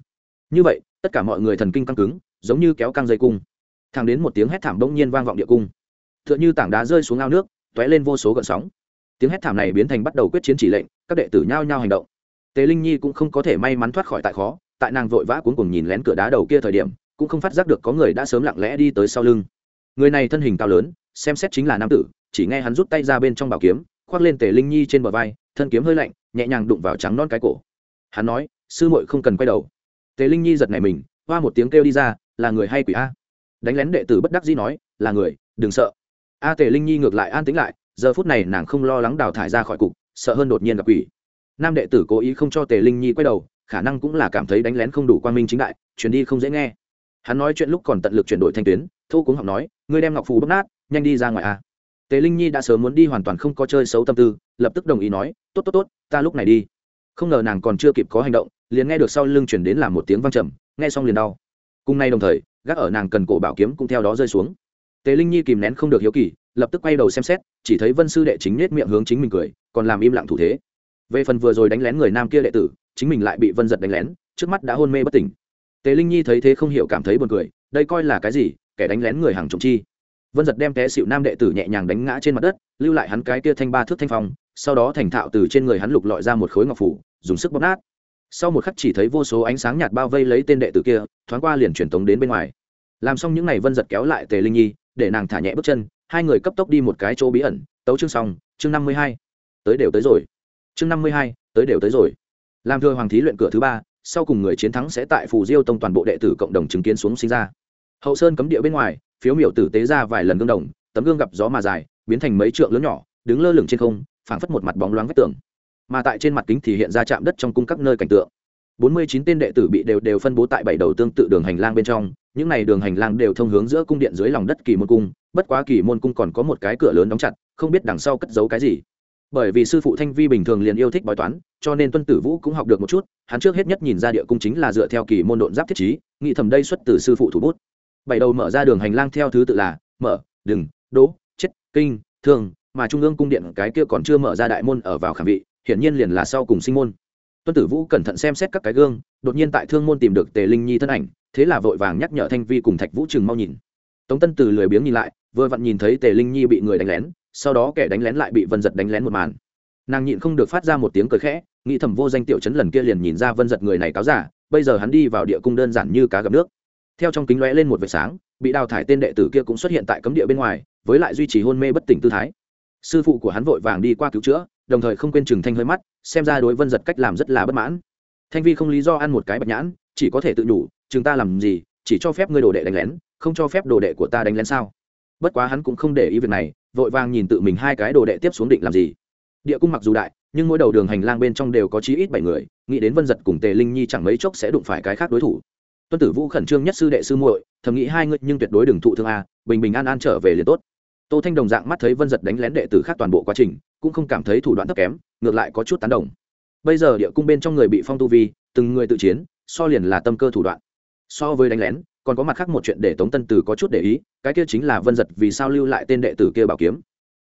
Như vậy, tất cả mọi người thần kinh căng cứng, giống như kéo căng dây cung. Thẳng đến một tiếng hét thảm bỗng nhiên vang vọng địa cung. T h ư ợ n h ư tảng đá rơi xuống ao nước t ó é lên vô số gợn sóng tiếng hét thảm này biến thành bắt đầu quyết chiến chỉ lệnh, các đệ tử nhao nhao hành động. Tề linh nhi cũng không có thể may mắn thoát khỏi tại khó, tại nàng vội vã cuốn cùng nhìn lén cửa đá đầu kia thời điểm, cũng không phát giác được có người đã sớm lặng lẽ đi tới sau lưng. Người này thân hình cao lớn, xem xét chính là nam tử, chỉ nghe hắn rút tay ra bên trong bảo kiếm, khoác lên tề linh nhi trên bờ vai, thân kiếm hơi lạnh, nhẹ nhàng đụng vào trắng non cái cổ. Hắn nói, sư muội không cần quay đầu. Tề linh nhi giật nảy mình, hoa một tiếng kêu đi ra, là người hay quỷ a? Đánh lén đệ tử bất đắc dĩ nói, là người, đừng sợ. A tề linh nhi ngược lại an tĩnh lại giờ phút này nàng không lo lắng đào thải ra khỏi cục, sợ hơn đột nhiên gặp quỷ. Nam đệ tử cố ý không cho tề linh nhi quay đầu, khả năng cũng là cảm thấy đánh lén không đủ quan minh chính đại chuyển đi không dễ nghe. Hắn nói chuyện lúc còn tận lực chuyển đổi thanh tuyến thu cũng học nói, ngươi đem ngọc phù bóc nát, nhanh đi ra ngoài a. Tề linh nhi đã sớm muốn đi hoàn toàn không có chơi xấu tâm tư, lập tức đồng ý nói, tốt tốt tốt, ta lúc này đi. Không ngờ nàng còn chưa kịp có hành động, liền nghe được sau lưng chuyển đến làm một tiếng văng trầm, nghe xong liền đau. Cùng nay đồng thời, gác ở nàng cần cổ bảo kiếm cũng theo đó rơi xuống. Tề linh nhi kìm nén không được hiếu kỳ lập tức quay đầu xem xét, chỉ thấy vân sư đệ chính nết miệng hướng chính mình cười, còn làm im lặng thủ thế. Về phần vừa rồi đánh lén người nam kia đệ tử, chính mình lại bị vân giật đánh lén, trước mắt đã hôn mê bất tỉnh. Tề linh nhi thấy thế không hiểu cảm thấy buồn cười, đây coi là cái gì, kẻ đánh lén người hàng trọng chi. Vân giật đem té xịu nam đệ tử nhẹ nhàng đánh ngã trên mặt đất, lưu lại hắn cái kia thanh ba thước thanh phong, sau đó thành thạo từ trên người hắn lục lọi ra một khối ngọc phủ, dùng sức bóp nát. Sau một khắc chỉ thấy vô số ánh sáng nhạt bao vây lấy tên đệ tử kia, thoáng qua liền truyền tống đến bên ngoài. Làm xong những n à y vân giật kéo lại tề linh nhi, để nàng thả nhẹ bước chân hai người cấp tốc đi một cái chỗ bí ẩn, tấu chương xong, chương năm mươi hai. Tới đều tới rồi. Chương năm mươi hai, tới đều tới rồi. Làm thưa hoàng thí luyện cửa thứ ba, sau cùng người chiến thắng sẽ tại phù diêu tông toàn bộ đệ tử cộng đồng chứng kiến xuống sinh ra. Hậu sơn cấm địa bên ngoài, phiếu miểu tử tế ra vài lần gương đồng, tấm gương gặp gió mà dài, biến thành mấy trượng lớn nhỏ, đứng lơ lửng trên không, phảng phất một mặt bóng loáng vách tường. Mà tại trên mặt kính thì hiện ra chạm đất trong cung các nơi cảnh tượng bốn mươi chín tên đệ tử bị đều đều phân bố tại bảy đầu tương tự đường hành lang bên trong, những này đường hành lang đều thông hướng giữa cung điện dưới lòng đất kỳ môn cung, bất quá kỳ môn cung còn có một cái cửa lớn đóng chặt, không biết đằng sau cất giấu cái gì. Bởi vì sư phụ thanh vi bình thường liền yêu thích bói toán, cho nên tuân tử vũ cũng học được một chút, hắn trước hết nhất nhìn ra địa cung chính là dựa theo kỳ môn độn giáp thiết trí, nghĩ thầm đây xuất từ sư phụ thủ bút. Bảy đầu mở ra đường hành lang theo thứ tự là mở, đừng đỗ chết, kinh thường mà trung ương cung điện cái kia còn chưa mở ra đại môn ở vào khảm vị, hiển nhiên liền là sau cùng sinh môn tuân tử vũ cẩn thận xem xét các cái gương, đột nhiên tại thương môn tìm được tề linh nhi thân ảnh, thế là vội vàng nhắc nhở thanh vi cùng thạch vũ trừng mau nhìn. Tống tân từ lười biếng nhìn lại, vừa vặn nhìn thấy tề linh nhi bị người đánh lén, sau đó kẻ đánh lén lại bị vân giật đánh lén một màn. Nàng nhịn không được phát ra một tiếng cười khẽ, nghĩ thầm vô danh tiểu chấn lần kia liền nhìn ra vân giật người này cáo giả, bây giờ hắn đi vào địa cung đơn giản như cá gặp nước. Theo trong kính lóe lên một vệt sáng, bị đào thải tên đệ tử kia cũng xuất hiện tại cấm địa bên ngoài, với lại duy trì hôn mê bất tỉnh tư thái. Sư phụ của hắn vội vàng đi qua cứu chữa đồng thời không quên chừng thanh hơi mắt, xem ra đối vân giật cách làm rất là bất mãn. Thanh vi không lý do ăn một cái bạch nhãn, chỉ có thể tự nhủ chừng ta làm gì, chỉ cho phép ngươi đồ đệ đánh lén, không cho phép đồ đệ của ta đánh lén sao? Bất quá hắn cũng không để ý việc này, vội vàng nhìn tự mình hai cái đồ đệ tiếp xuống định làm gì. Địa cung mặc dù đại, nhưng mỗi đầu đường hành lang bên trong đều có chí ít bảy người, nghĩ đến vân giật cùng tề linh nhi chẳng mấy chốc sẽ đụng phải cái khác đối thủ. Tuân tử vũ khẩn trương nhất sư đệ sư muội, thầm nghĩ hai ngươi nhưng tuyệt đối đừng thụ thương a, bình bình an an trở về liền tốt. Tô thanh đồng dạng mắt thấy vân giật đánh lén đệ tử khác toàn bộ quá trình cũng không cảm thấy thủ đoạn thấp kém, ngược lại có chút tán đồng. Bây giờ địa cung bên trong người bị phong tu vi, từng người tự chiến, so liền là tâm cơ thủ đoạn. So với đánh lén, còn có mặt khác một chuyện để tống tân tử có chút để ý, cái kia chính là vân giật vì sao lưu lại tên đệ tử kia bảo kiếm.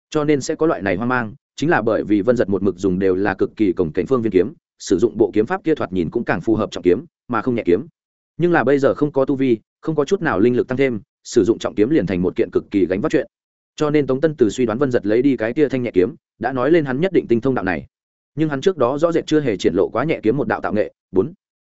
Cho nên sẽ có loại này hoang mang, chính là bởi vì vân giật một mực dùng đều là cực kỳ cổng cảnh phương viên kiếm, sử dụng bộ kiếm pháp kia thoạt nhìn cũng càng phù hợp trọng kiếm, mà không nhẹ kiếm. Nhưng là bây giờ không có tu vi, không có chút nào linh lực tăng thêm, sử dụng trọng kiếm liền thành một kiện cực kỳ gánh vác chuyện cho nên tống tân từ suy đoán vân giật lấy đi cái kia thanh nhẹ kiếm, đã nói lên hắn nhất định tinh thông đạo này. Nhưng hắn trước đó rõ rệt chưa hề triển lộ quá nhẹ kiếm một đạo tạo nghệ. Bốn,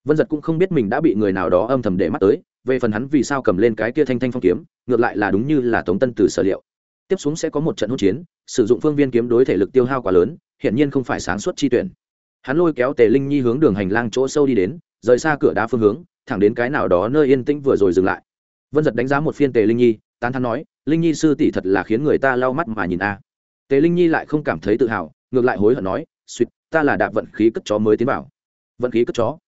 vân giật cũng không biết mình đã bị người nào đó âm thầm để mắt tới, về phần hắn vì sao cầm lên cái kia thanh thanh phong kiếm, ngược lại là đúng như là tống tân từ sở liệu. Tiếp xuống sẽ có một trận hỗn chiến, sử dụng phương viên kiếm đối thể lực tiêu hao quá lớn, hiển nhiên không phải sáng suốt chi tuyển. Hắn lôi kéo tề linh nhi hướng đường hành lang chỗ sâu đi đến, rời xa cửa đá phương hướng, thẳng đến cái nào đó nơi yên tĩnh vừa rồi dừng lại. Vân giật đánh giá một phiên tề linh nhi tán thắn nói, linh nhi sư tỷ thật là khiến người ta lau mắt mà nhìn a. Tề linh nhi lại không cảm thấy tự hào, ngược lại hối hận nói suýt ta là đạp vận khí cất chó mới tiến vào. Vận khí cất chó?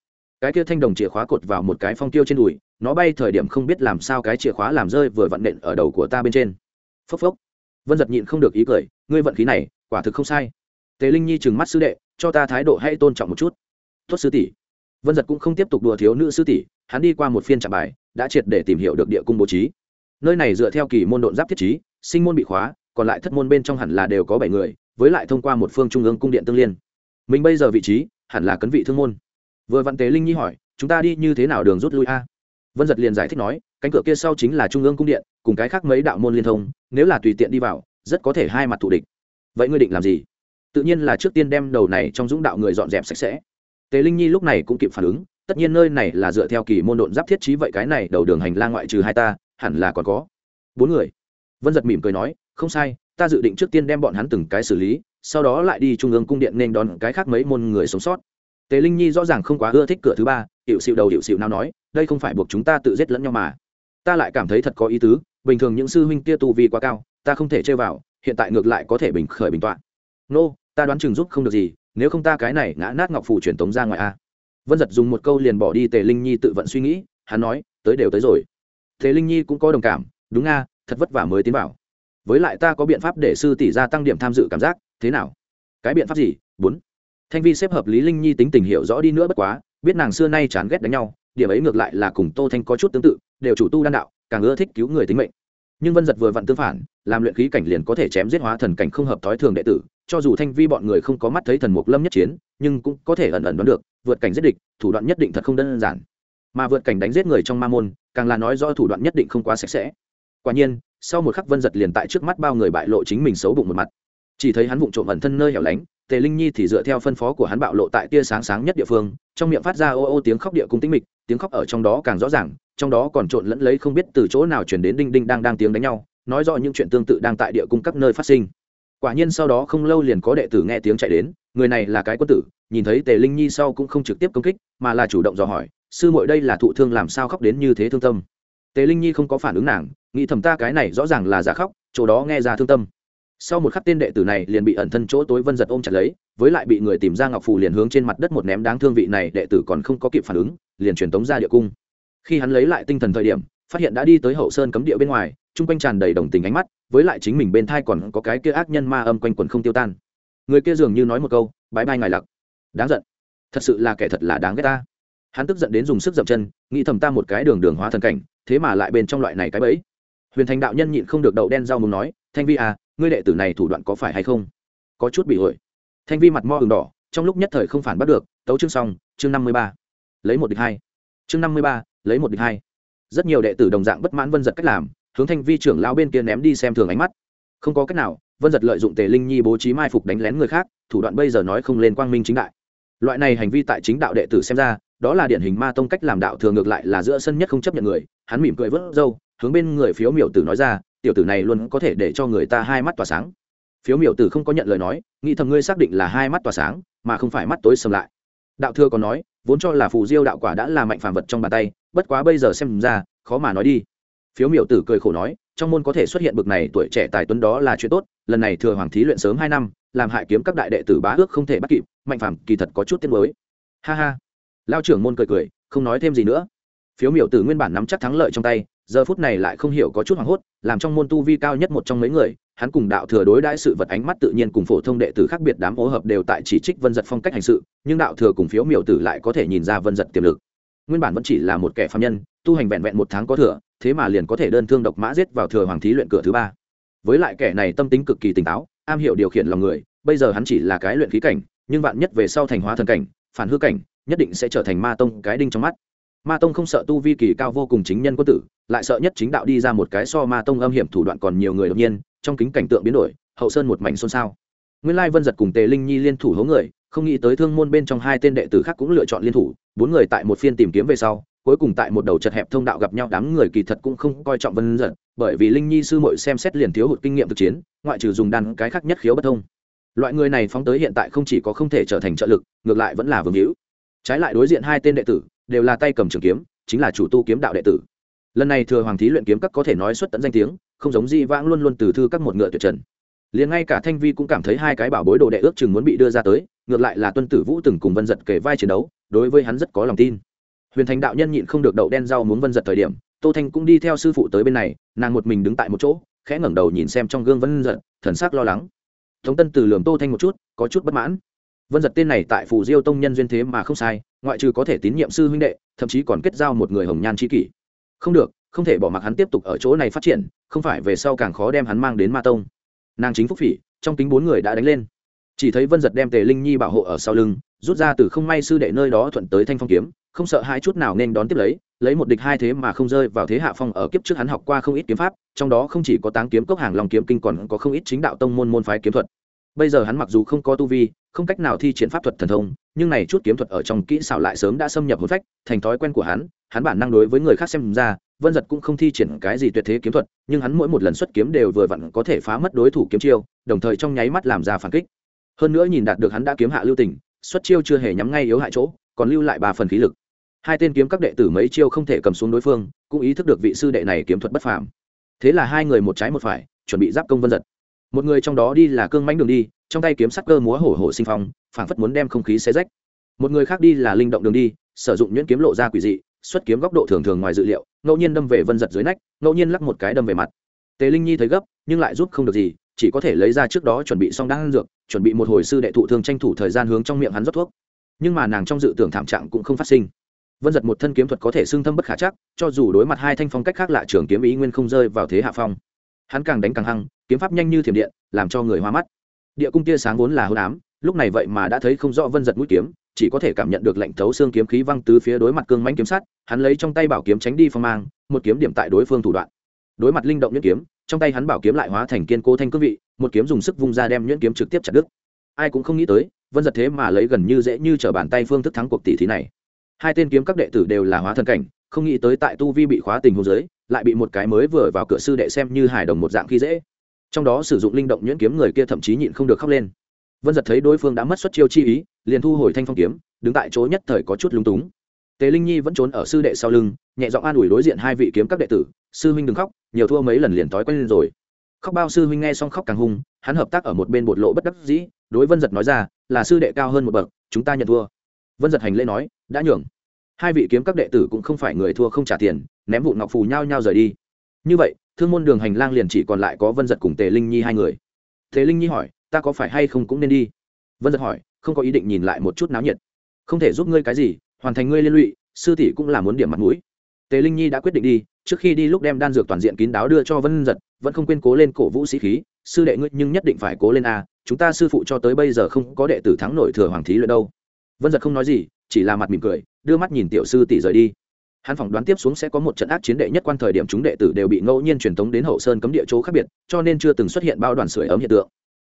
Cái kia thanh đồng chìa khóa cột vào một cái phong tiêu trên đùi, nó bay thời điểm không biết làm sao cái chìa khóa làm rơi vừa vặn nện ở đầu của ta bên trên. Phốc phốc. Vân giật nhịn không được ý cười, ngươi vận khí này, quả thực không sai. Tề linh nhi trừng mắt sư đệ, cho ta thái độ hay tôn trọng một chút. Tốt sư tỷ. Vân giật cũng không tiếp tục đùa thiếu nữ sư tỷ, hắn đi qua một phiên trả bài, đã triệt để tìm hiểu được địa cung bố trí nơi này dựa theo kỳ môn độn giáp thiết trí, sinh môn bị khóa, còn lại thất môn bên trong hẳn là đều có bảy người, với lại thông qua một phương trung ương cung điện tương liên. Mình bây giờ vị trí, hẳn là cấn vị thương môn. Vừa văn tế linh nhi hỏi, chúng ta đi như thế nào đường rút lui a? Vân giật liền giải thích nói, cánh cửa kia sau chính là trung ương cung điện, cùng cái khác mấy đạo môn liên thông, nếu là tùy tiện đi vào, rất có thể hai mặt thù địch. Vậy ngươi định làm gì? Tự nhiên là trước tiên đem đầu này trong dũng đạo người dọn dẹp sạch sẽ. Tế linh nhi lúc này cũng kịp phản ứng, tất nhiên nơi này là dựa theo kỳ môn độn giáp thiết trí vậy cái này đầu đường hành lang ngoại trừ hai ta hẳn là còn có. Bốn người. Vân giật mỉm cười nói, không sai, ta dự định trước tiên đem bọn hắn từng cái xử lý, sau đó lại đi trung ương cung điện nên đón cái khác mấy môn người sống sót. Tề linh nhi rõ ràng không quá ưa thích cửa thứ ba hiệu xịu đầu hiệu xịu nào nói, đây không phải buộc chúng ta tự giết lẫn nhau mà. Ta lại cảm thấy thật có ý tứ, bình thường những sư huynh kia tu vi quá cao, ta không thể chơi vào, hiện tại ngược lại có thể bình khởi bình tọa. Nô, ta đoán chừng giúp không được gì, nếu không ta cái này ngã nát ngọc phủ truyền tống ra ngoài a. Vân giật dùng một câu liền bỏ đi tề linh nhi tự vận suy nghĩ, hắn nói, tới đều tới rồi thế linh nhi cũng có đồng cảm, đúng nga, thật vất vả mới tiến vào. Với lại ta có biện pháp để sư tỷ gia tăng điểm tham dự cảm giác, thế nào? Cái biện pháp gì? Bốn. Thanh vi xếp hợp lý linh nhi tính tình hiểu rõ đi nữa bất quá, biết nàng xưa nay chán ghét đánh nhau, điểm ấy ngược lại là cùng tô thanh có chút tương tự, đều chủ tu đan đạo, càng ưa thích cứu người tính mệnh. Nhưng vân giật vừa vặn tương phản, làm luyện khí cảnh liền có thể chém giết hóa thần cảnh không hợp thói thường đệ tử, cho dù thanh vi bọn người không có mắt thấy thần mục lâm nhất chiến, nhưng cũng có thể ẩn ẩn đoán được, vượt cảnh giết địch, thủ đoạn nhất định thật không đơn giản mà vượt cảnh đánh giết người trong ma môn, càng là nói do thủ đoạn nhất định không quá sạch sẽ. Quả nhiên, sau một khắc vân giật liền tại trước mắt bao người bại lộ chính mình xấu bụng một mặt. Chỉ thấy hắn vụng trộm ẩn thân nơi hẻo lánh, tề linh nhi thì dựa theo phân phó của hắn bạo lộ tại tia sáng sáng nhất địa phương, trong miệng phát ra ô ô tiếng khóc địa cung tĩnh mịch, tiếng khóc ở trong đó càng rõ ràng, trong đó còn trộn lẫn lấy không biết từ chỗ nào chuyển đến đinh đinh đang đang tiếng đánh nhau, nói rõ những chuyện tương tự đang tại địa cung các nơi phát sinh. Quả nhiên sau đó không lâu liền có đệ tử nghe tiếng chạy đến, người này là cái quân tử, nhìn thấy tề linh nhi sau cũng không trực tiếp công kích, mà là chủ động dò hỏi sư muội đây là thụ thương làm sao khóc đến như thế thương tâm? Tề linh nhi không có phản ứng nàng, nghĩ thầm ta cái này rõ ràng là giả khóc, chỗ đó nghe ra thương tâm. Sau một khắc tên đệ tử này liền bị ẩn thân chỗ tối vân giật ôm chặt lấy, với lại bị người tìm ra ngọc phù liền hướng trên mặt đất một ném đáng thương vị này, đệ tử còn không có kịp phản ứng, liền truyền tống ra địa cung. Khi hắn lấy lại tinh thần thời điểm, phát hiện đã đi tới hậu sơn cấm địa bên ngoài, chung quanh tràn đầy đồng tình ánh mắt, với lại chính mình bên thai còn có cái kia ác nhân ma âm quanh quần không tiêu tan. Người kia dường như nói một câu bãi bay ngài lặc. Đáng giận. Thật sự là kẻ thật là đáng ghét ta hắn tức giận đến dùng sức dậm chân, nghĩ thầm ta một cái đường đường hóa thần cảnh, thế mà lại bên trong loại này cái bẫy. Huyền thành đạo nhân nhịn không được đậu đen rau mùng nói, thanh vi à ngươi đệ tử này thủ đoạn có phải hay không? Có chút bị hội thanh vi mặt mo hừng đỏ, trong lúc nhất thời không phản bắt được, tấu chương xong, chương năm mươi ba. Lấy một địch hai. Chương năm mươi ba, lấy một địch hai. Rất nhiều đệ tử đồng dạng bất mãn vân giật cách làm, hướng thanh vi trưởng lao bên kia ném đi xem thường ánh mắt. Không có cách nào, vân giật lợi dụng tề linh nhi bố trí mai phục đánh lén người khác, thủ đoạn bây giờ nói không lên quang minh chính đại. Loại này hành vi tại chính đạo đệ tử xem ra đó là điển hình ma tông cách làm đạo thường ngược lại là giữa sân nhất không chấp nhận người. Hắn mỉm cười vớt râu, hướng bên người phiếu miểu tử nói ra, tiểu tử này luôn có thể để cho người ta hai mắt tỏa sáng. Phiếu miểu tử không có nhận lời nói, nghĩ thầm ngươi xác định là hai mắt tỏa sáng, mà không phải mắt tối sầm lại. Đạo thừa còn nói, vốn cho là phù diêu đạo quả đã là mạnh phàm vật trong bàn tay, bất quá bây giờ xem ra, khó mà nói đi. Phiếu miểu tử cười khổ nói, trong môn có thể xuất hiện bực này tuổi trẻ tài tuấn đó là chuyện tốt, lần này thừa hoàng thí luyện sớm hai năm, làm hại kiếm các đại đệ tử bá ước không thể bắt kịp, mạnh phàm kỳ thật có chút tiết mới ha ha lao trưởng môn cười cười, không nói thêm gì nữa. Phiếu miểu tử nguyên bản nắm chắc thắng lợi trong tay, giờ phút này lại không hiểu có chút hoảng hốt, làm trong môn tu vi cao nhất một trong mấy người, hắn cùng đạo thừa đối đãi sự vật ánh mắt tự nhiên cùng phổ thông đệ tử khác biệt đám hỗ hợp đều tại chỉ trích vân giật phong cách hành sự, nhưng đạo thừa cùng phiếu miểu tử lại có thể nhìn ra vân giật tiềm lực. Nguyên bản vẫn chỉ là một kẻ phạm nhân, tu hành vẹn vẹn một tháng có thừa, thế mà liền có thể đơn thương độc mã giết vào thừa hoàng thí luyện cửa thứ ba. Với lại kẻ này tâm tính cực kỳ tỉnh táo, am hiểu điều khiển lòng người, bây giờ hắn chỉ là cái luyện khí cảnh, nhưng vạn nhất về sau thành hóa thần cảnh, phản hư cảnh nhất định sẽ trở thành ma tông cái đinh trong mắt. Ma tông không sợ tu vi kỳ cao vô cùng chính nhân quân tử, lại sợ nhất chính đạo đi ra một cái so ma tông âm hiểm thủ đoạn còn nhiều người đột nhiên, trong kính cảnh tượng biến đổi, hậu sơn một mảnh xôn xao. Nguyên lai vân giật cùng tề linh nhi liên thủ hố người, không nghĩ tới thương môn bên trong hai tên đệ tử khác cũng lựa chọn liên thủ, bốn người tại một phiên tìm kiếm về sau, cuối cùng tại một đầu chật hẹp thông đạo gặp nhau, đám người kỳ thật cũng không coi trọng vân giật, bởi vì linh nhi sư mội xem xét liền thiếu hụt kinh nghiệm thực chiến, ngoại trừ dùng đàn cái khác nhất khiếu bất thông. Loại người này phóng tới hiện tại không chỉ có không thể trở thành trợ lực, ngược lại vẫn là vương hữu trái lại đối diện hai tên đệ tử, đều là tay cầm trường kiếm, chính là chủ tu kiếm đạo đệ tử. Lần này thừa hoàng thí luyện kiếm các có thể nói xuất tận danh tiếng, không giống di vãng luôn luôn từ thư các một ngựa tuyệt trần. Liền ngay cả thanh vi cũng cảm thấy hai cái bảo bối đồ đệ ước chừng muốn bị đưa ra tới, ngược lại là tuân tử vũ từng cùng vân giật kể vai chiến đấu, đối với hắn rất có lòng tin. Huyền thành đạo nhân nhịn không được đậu đen rau muốn vân giật thời điểm, tô thanh cũng đi theo sư phụ tới bên này, nàng một mình đứng tại một chỗ, khẽ ngẩng đầu nhìn xem trong gương vân giật, thần sắc lo lắng. Tống tân từ lường tô thanh một chút, có chút bất mãn vân giật tên này tại phù diêu tông nhân duyên thế mà không sai, ngoại trừ có thể tín nhiệm sư huynh đệ, thậm chí còn kết giao một người hồng nhan c kỷ. Không được, không thể bỏ mặc hắn tiếp tục ở chỗ này phát triển, không phải về sau càng khó đem hắn mang đến ma tông. Nàng chính phúc phỉ, trong kính bốn người đã đánh lên. Chỉ thấy vân giật đem tề linh nhi bảo hộ ở sau lưng, rút ra từ không may sư đệ nơi đó thuận tới thanh phong kiếm, không sợ hai chút nào nên đón tiếp lấy lấy một địch hai thế mà không rơi vào thế hạ phong ở kiếp trước hắn học qua không ít kiếm pháp, trong đó không chỉ có táng kiếm cốc hàng lòng kiếm kinh còn có không ít chính đạo tông môn môn phái kiếm thuật. Bây giờ hắn mặc dù không có tu vi không cách nào thi triển pháp thuật thần thông, nhưng này chút kiếm thuật ở trong kỹ xảo lại sớm đã xâm nhập hồn phách, thành thói quen của hắn hắn bản năng đối với người khác xem ra, vân giật cũng không thi triển cái gì tuyệt thế kiếm thuật, nhưng hắn mỗi một lần xuất kiếm đều vừa vặn có thể phá mất đối thủ kiếm chiêu, đồng thời trong nháy mắt làm ra phản kích. Hơn nữa nhìn đạt được hắn đã kiếm hạ lưu tình, xuất chiêu chưa hề nhắm ngay yếu hại chỗ, còn lưu lại ba phần khí lực. Hai tên kiếm các đệ tử mấy chiêu không thể cầm xuống đối phương, cũng ý thức được vị sư đệ này kiếm thuật bất phàm. Thế là hai người một trái một phải, chuẩn bị giáp công vân giật một người trong đó đi là cương mãnh đường đi trong tay kiếm sắc cơ múa hổ hổ sinh phong, phảng phất muốn đem không khí xé rách. Một người khác đi là linh động đường đi, sử dụng nhuyễn kiếm lộ ra quỷ dị, xuất kiếm góc độ thường thường ngoài dự liệu, ngẫu nhiên đâm về vân giật dưới nách, ngẫu nhiên lắc một cái đâm về mặt. Tề linh nhi thấy gấp, nhưng lại giúp không được gì, chỉ có thể lấy ra trước đó chuẩn bị xong đan dược, chuẩn bị một hồi sư đệ thụ thường tranh thủ thời gian hướng trong miệng hắn rót thuốc. Nhưng mà nàng trong dự tưởng thảm trạng cũng không phát sinh. Vân giật một thân kiếm thuật có thể xưng thâm bất khả chắc, cho dù đối mặt hai thanh phong cách khác lạ trường kiếm ý nguyên không rơi vào thế hạ phong. Hắn càng đánh càng hăng, kiếm pháp nhanh như thiểm điện, làm cho người hoa mắt địa cung tia sáng vốn là hôn ám, lúc này vậy mà đã thấy không rõ vân giật mũi kiếm, chỉ có thể cảm nhận được lệnh thấu xương kiếm khí văng tứ phía đối mặt cương mãnh kiếm sát, hắn lấy trong tay bảo kiếm tránh đi phong mang, một kiếm điểm tại đối phương thủ đoạn. Đối mặt linh động nhuyễn kiếm, trong tay hắn bảo kiếm lại hóa thành kiên cố thanh cương vị, một kiếm dùng sức vung ra đem nhuyễn kiếm trực tiếp chặt đứt. Ai cũng không nghĩ tới, vân giật thế mà lấy gần như dễ như t bàn tay phương thức thắng cuộc tỷ thí này. Hai tên kiếm các đệ tử đều là hóa thần cảnh, không nghĩ tới tại tu vi bị khóa tình hô dưới, lại bị một cái mới vừa vào cửa sư đệ xem như hài đồng một dạng khi dễ trong đó sử dụng linh động nhuyễn kiếm người kia thậm chí nhịn không được khóc lên. Vân giật thấy đối phương đã mất suất chiêu chi ý, liền thu hồi thanh phong kiếm, đứng tại chỗ nhất thời có chút lúng túng. Tề linh nhi vẫn trốn ở sư đệ sau lưng, nhẹ giọng an ủi đối diện hai vị kiếm các đệ tử, sư huynh đừng khóc, nhiều thua mấy lần liền tói quen lên rồi. Khóc bao sư huynh nghe xong khóc càng hung, hắn hợp tác ở một bên bột lộ bất đắc dĩ, đối vân giật nói ra, là sư đệ cao hơn một bậc, chúng ta nhận thua. Vân giật hành lễ nói, đã nhường. Hai vị kiếm các đệ tử cũng không phải người thua không trả tiền, ném vụ ngọc phù nhau nhau rời đi. Như vậy thương môn đường hành lang liền chỉ còn lại có vân giật cùng tề linh nhi hai người. Tề linh nhi hỏi, ta có phải hay không cũng nên đi? Vân giật hỏi, không có ý định nhìn lại một chút náo nhiệt. Không thể giúp ngươi cái gì, hoàn thành ngươi liên lụy, sư tỷ cũng là muốn điểm mặt mũi. Tề linh nhi đã quyết định đi, trước khi đi lúc đem đan dược toàn diện kín đáo đưa cho vân giật, vẫn không quên cố lên cổ vũ sĩ khí, sư đệ ngươi nhưng nhất định phải cố lên a, chúng ta sư phụ cho tới bây giờ không có đệ tử thắng nổi thừa hoàng thí luyện đâu. Vân giật không nói gì, chỉ là mặt mỉm cười, đưa mắt nhìn tiểu sư tỷ rời đi hắn phỏng đoán tiếp xuống sẽ có một trận ác chiến đệ nhất quan thời điểm chúng đệ tử đều bị ngẫu nhiên truyền tống đến hậu sơn cấm địa chỗ khác biệt, cho nên chưa từng xuất hiện bao đoàn sưởi ấm hiện tượng.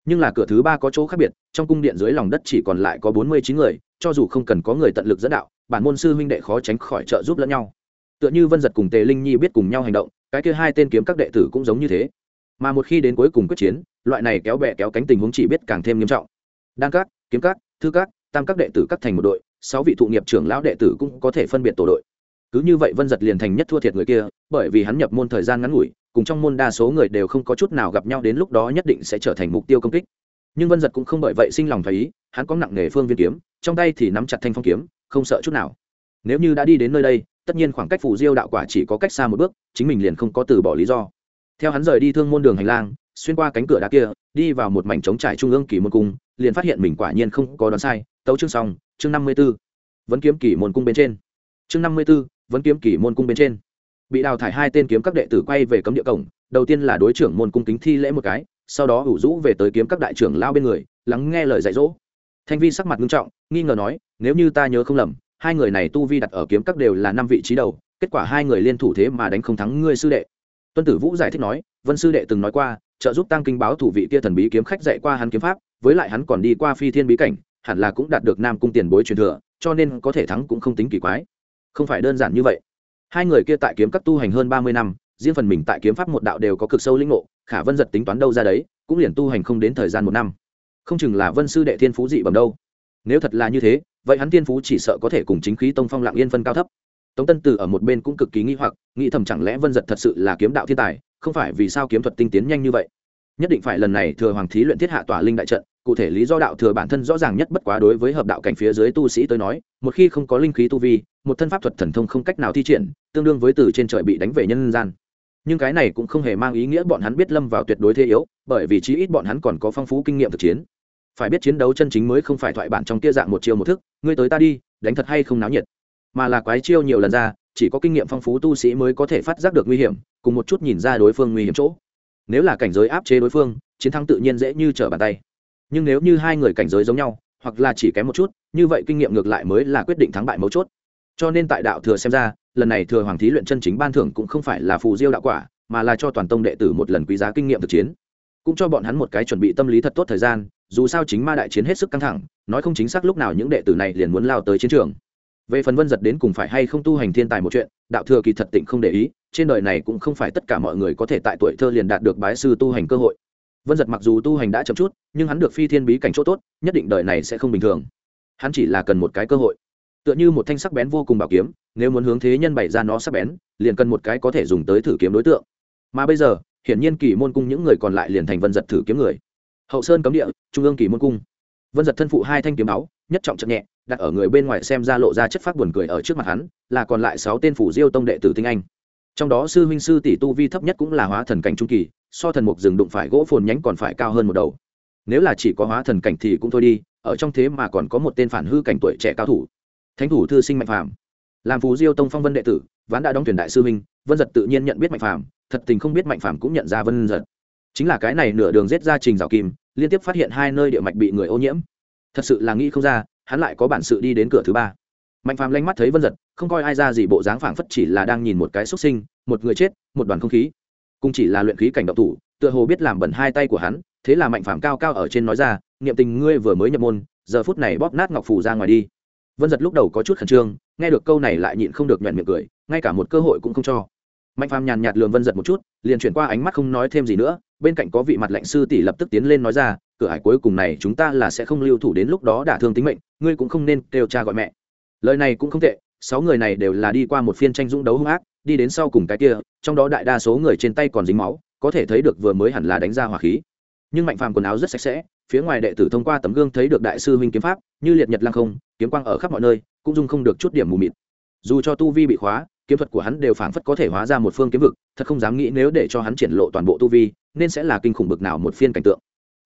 Nhưng là cửa thứ ba có chỗ khác biệt, trong cung điện dưới lòng đất chỉ còn lại có bốn mươi chín người, cho dù không cần có người tận lực dẫn đạo, bản môn sư huynh đệ khó tránh khỏi trợ giúp lẫn nhau. Tựa như vân giật cùng tề linh nhi biết cùng nhau hành động, cái kia hai tên kiếm các đệ tử cũng giống như thế. Mà một khi đến cuối cùng quyết chiến, loại này kéo bẹ kéo cánh tình huống chỉ biết càng thêm nghiêm trọng. Đan các, kiếm các, thư các, tam các đệ tử cắt thành một đội, sáu vị thụ nghiệp trưởng lão đệ tử cũng có thể phân biệt tổ đội cứ như vậy vân giật liền thành nhất thua thiệt người kia, bởi vì hắn nhập môn thời gian ngắn ngủi, cùng trong môn đa số người đều không có chút nào gặp nhau đến lúc đó nhất định sẽ trở thành mục tiêu công kích. Nhưng vân giật cũng không bởi vậy sinh lòng thấy ý, hắn có nặng nghề phương viên kiếm, trong tay thì nắm chặt thanh phong kiếm, không sợ chút nào. Nếu như đã đi đến nơi đây, tất nhiên khoảng cách phù diêu đạo quả chỉ có cách xa một bước, chính mình liền không có từ bỏ lý do. Theo hắn rời đi thương môn đường hành lang, xuyên qua cánh cửa đá kia, đi vào một mảnh trống trải trung ương kỳ môn cung, liền phát hiện mình quả nhiên không có đoán sai. Tấu chương xong, chương năm mươi b ố vẫn kiếm kỳ môn cung bên trên. Chương năm mươi b ố vẫn kiếm kỳ môn cung bên trên. Bị đào thải hai tên kiếm các đệ tử quay về cấm địa cổng, đầu tiên là đối trưởng môn cung kính thi lễ một cái, sau đó ủ rũ về tới kiếm các đại trưởng lao bên người, lắng nghe lời dạy dỗ. Thanh vi sắc mặt nghiêm trọng, nghi ngờ nói, nếu như ta nhớ không lầm, hai người này tu vi đặt ở kiếm các đều là năm vị trí đầu, kết quả hai người liên thủ thế mà đánh không thắng ngươi sư đệ. Tuân tử vũ giải thích nói, vân sư đệ từng nói qua, trợ giúp tăng kinh báo thủ vị kia thần bí kiếm khách dạy qua hắn kiếm pháp, với lại hắn còn đi qua phi thiên bí cảnh, hẳn là cũng đạt được nam cung tiền bối truyền thừa, cho nên có thể thắng cũng không tính kỳ quái không phải đơn giản như vậy. Hai người kia tại kiếm các tu hành hơn ba mươi năm, riêng phần mình tại kiếm pháp một đạo đều có cực sâu lĩnh ngộ, khả vân giật tính toán đâu ra đấy, cũng liền tu hành không đến thời gian một năm. Không chừng là vân sư đệ thiên phú dị bẩm đâu. Nếu thật là như thế, vậy hắn thiên phú chỉ sợ có thể cùng chính khí tông phong lạng yên phân cao thấp. Tống tân tử ở một bên cũng cực kỳ nghi hoặc, nghĩ thầm chẳng lẽ vân giật thật sự là kiếm đạo thiên tài, không phải vì sao kiếm thuật tinh tiến nhanh như vậy. Nhất định phải lần này thừa hoàng thí luyện thiết hạ tỏa linh đại trận cụ thể lý do đạo thừa bản thân rõ ràng nhất bất quá đối với hợp đạo cảnh phía dưới tu sĩ tới nói, một khi không có linh khí tu vi, một thân pháp thuật thần thông không cách nào thi triển, tương đương với từ trên trời bị đánh về nhân gian. Nhưng cái này cũng không hề mang ý nghĩa bọn hắn biết lâm vào tuyệt đối thế yếu, bởi vì chí ít bọn hắn còn có phong phú kinh nghiệm thực chiến. Phải biết chiến đấu chân chính mới không phải thoại bản trong kia dạng một chiêu một thức, ngươi tới ta đi, đánh thật hay không náo nhiệt. Mà là quái chiêu nhiều lần ra, chỉ có kinh nghiệm phong phú tu sĩ mới có thể phát giác được nguy hiểm, cùng một chút nhìn ra đối phương nguy hiểm chỗ. Nếu là cảnh giới áp chế đối phương, chiến thắng tự nhiên dễ như trở bàn tay nhưng nếu như hai người cảnh giới giống nhau, hoặc là chỉ kém một chút, như vậy kinh nghiệm ngược lại mới là quyết định thắng bại mấu chốt. Cho nên tại đạo thừa xem ra, lần này thừa hoàng thí luyện chân chính ban thưởng cũng không phải là phù diêu đạo quả, mà là cho toàn tông đệ tử một lần quý giá kinh nghiệm thực chiến. Cũng cho bọn hắn một cái chuẩn bị tâm lý thật tốt thời gian, dù sao chính ma đại chiến hết sức căng thẳng, nói không chính xác lúc nào những đệ tử này liền muốn lao tới chiến trường. Về phần vân giật đến cùng phải hay không tu hành thiên tài một chuyện, đạo thừa kỳ thật tịnh không để ý, trên đời này cũng không phải tất cả mọi người có thể tại tuổi thơ liền đạt được bái sư tu hành cơ hội vân giật mặc dù tu hành đã chậm chút, nhưng hắn được phi thiên bí cảnh chỗ tốt, nhất định đời này sẽ không bình thường. Hắn chỉ là cần một cái cơ hội. Tựa như một thanh sắc bén vô cùng bảo kiếm, nếu muốn hướng thế nhân bày ra nó sắc bén, liền cần một cái có thể dùng tới thử kiếm đối tượng. Mà bây giờ, hiển nhiên kỳ môn cung những người còn lại liền thành vân giật thử kiếm người. Hậu sơn cấm địa, trung ương kỳ môn cung. Vân giật thân phụ hai thanh kiếm máu nhất trọng chậm nhẹ, đặt ở người bên ngoài xem ra lộ ra chất phát buồn cười ở trước mặt hắn, là còn lại sáu tên phủ diêu tông đệ tử tinh anh trong đó sư huynh sư tỷ tu vi thấp nhất cũng là hóa thần cảnh trung kỳ, so thần mục rừng đụng phải gỗ phồn nhánh còn phải cao hơn một đầu. Nếu là chỉ có hóa thần cảnh thì cũng thôi đi, ở trong thế mà còn có một tên phản hư cảnh tuổi trẻ cao thủ. Thánh thủ thư sinh mạnh phàm. Làm phú diêu tông phong vân đệ tử, ván đã đóng tuyển đại sư huynh, vân giật tự nhiên nhận biết mạnh phàm, thật tình không biết mạnh phàm cũng nhận ra vân giật. Chính là cái này nửa đường rết ra trình rào kim, liên tiếp phát hiện hai nơi địa mạch bị người ô nhiễm. Thật sự là nghĩ không ra, hắn lại có bản sự đi đến cửa thứ ba mạnh phàm lanh mắt thấy vân giật, không coi ai ra gì, bộ dáng phảng phất chỉ là đang nhìn một cái xuất sinh, một người chết, một đoàn không khí. Cũng chỉ là luyện khí cảnh độc thủ, tựa hồ biết làm bẩn hai tay của hắn, thế là mạnh phàm cao cao ở trên nói ra, niệm tình ngươi vừa mới nhập môn, giờ phút này bóp nát ngọc phủ ra ngoài đi. Vân giật lúc đầu có chút khẩn trương, nghe được câu này lại nhịn không được nhoẹn miệng cười, ngay cả một cơ hội cũng không cho. Mạnh phàm nhàn nhạt lường vân giật một chút, liền chuyển qua ánh mắt không nói thêm gì nữa, bên cạnh có vị mặt lệnh sư tỷ lập tức tiến lên nói ra, cửa hải cuối cùng này chúng ta là sẽ không lưu thủ đến lúc đó đả thương tính mệnh, ngươi cũng không nên kêu cha gọi mẹ lời này cũng không tệ, sáu người này đều là đi qua một phiên tranh dũng đấu hung ác, đi đến sau cùng cái kia, trong đó đại đa số người trên tay còn dính máu, có thể thấy được vừa mới hẳn là đánh ra hỏa khí. Nhưng mạnh phàm quần áo rất sạch sẽ, phía ngoài đệ tử thông qua tấm gương thấy được đại sư huynh kiếm pháp, như liệt nhật lăng không, kiếm quang ở khắp mọi nơi, cũng dung không được chút điểm mù mịt. Dù cho tu vi bị khóa, kiếm thuật của hắn đều phảng phất có thể hóa ra một phương kiếm vực, thật không dám nghĩ nếu để cho hắn triển lộ toàn bộ tu vi, nên sẽ là kinh khủng bực nào một phiên cảnh tượng.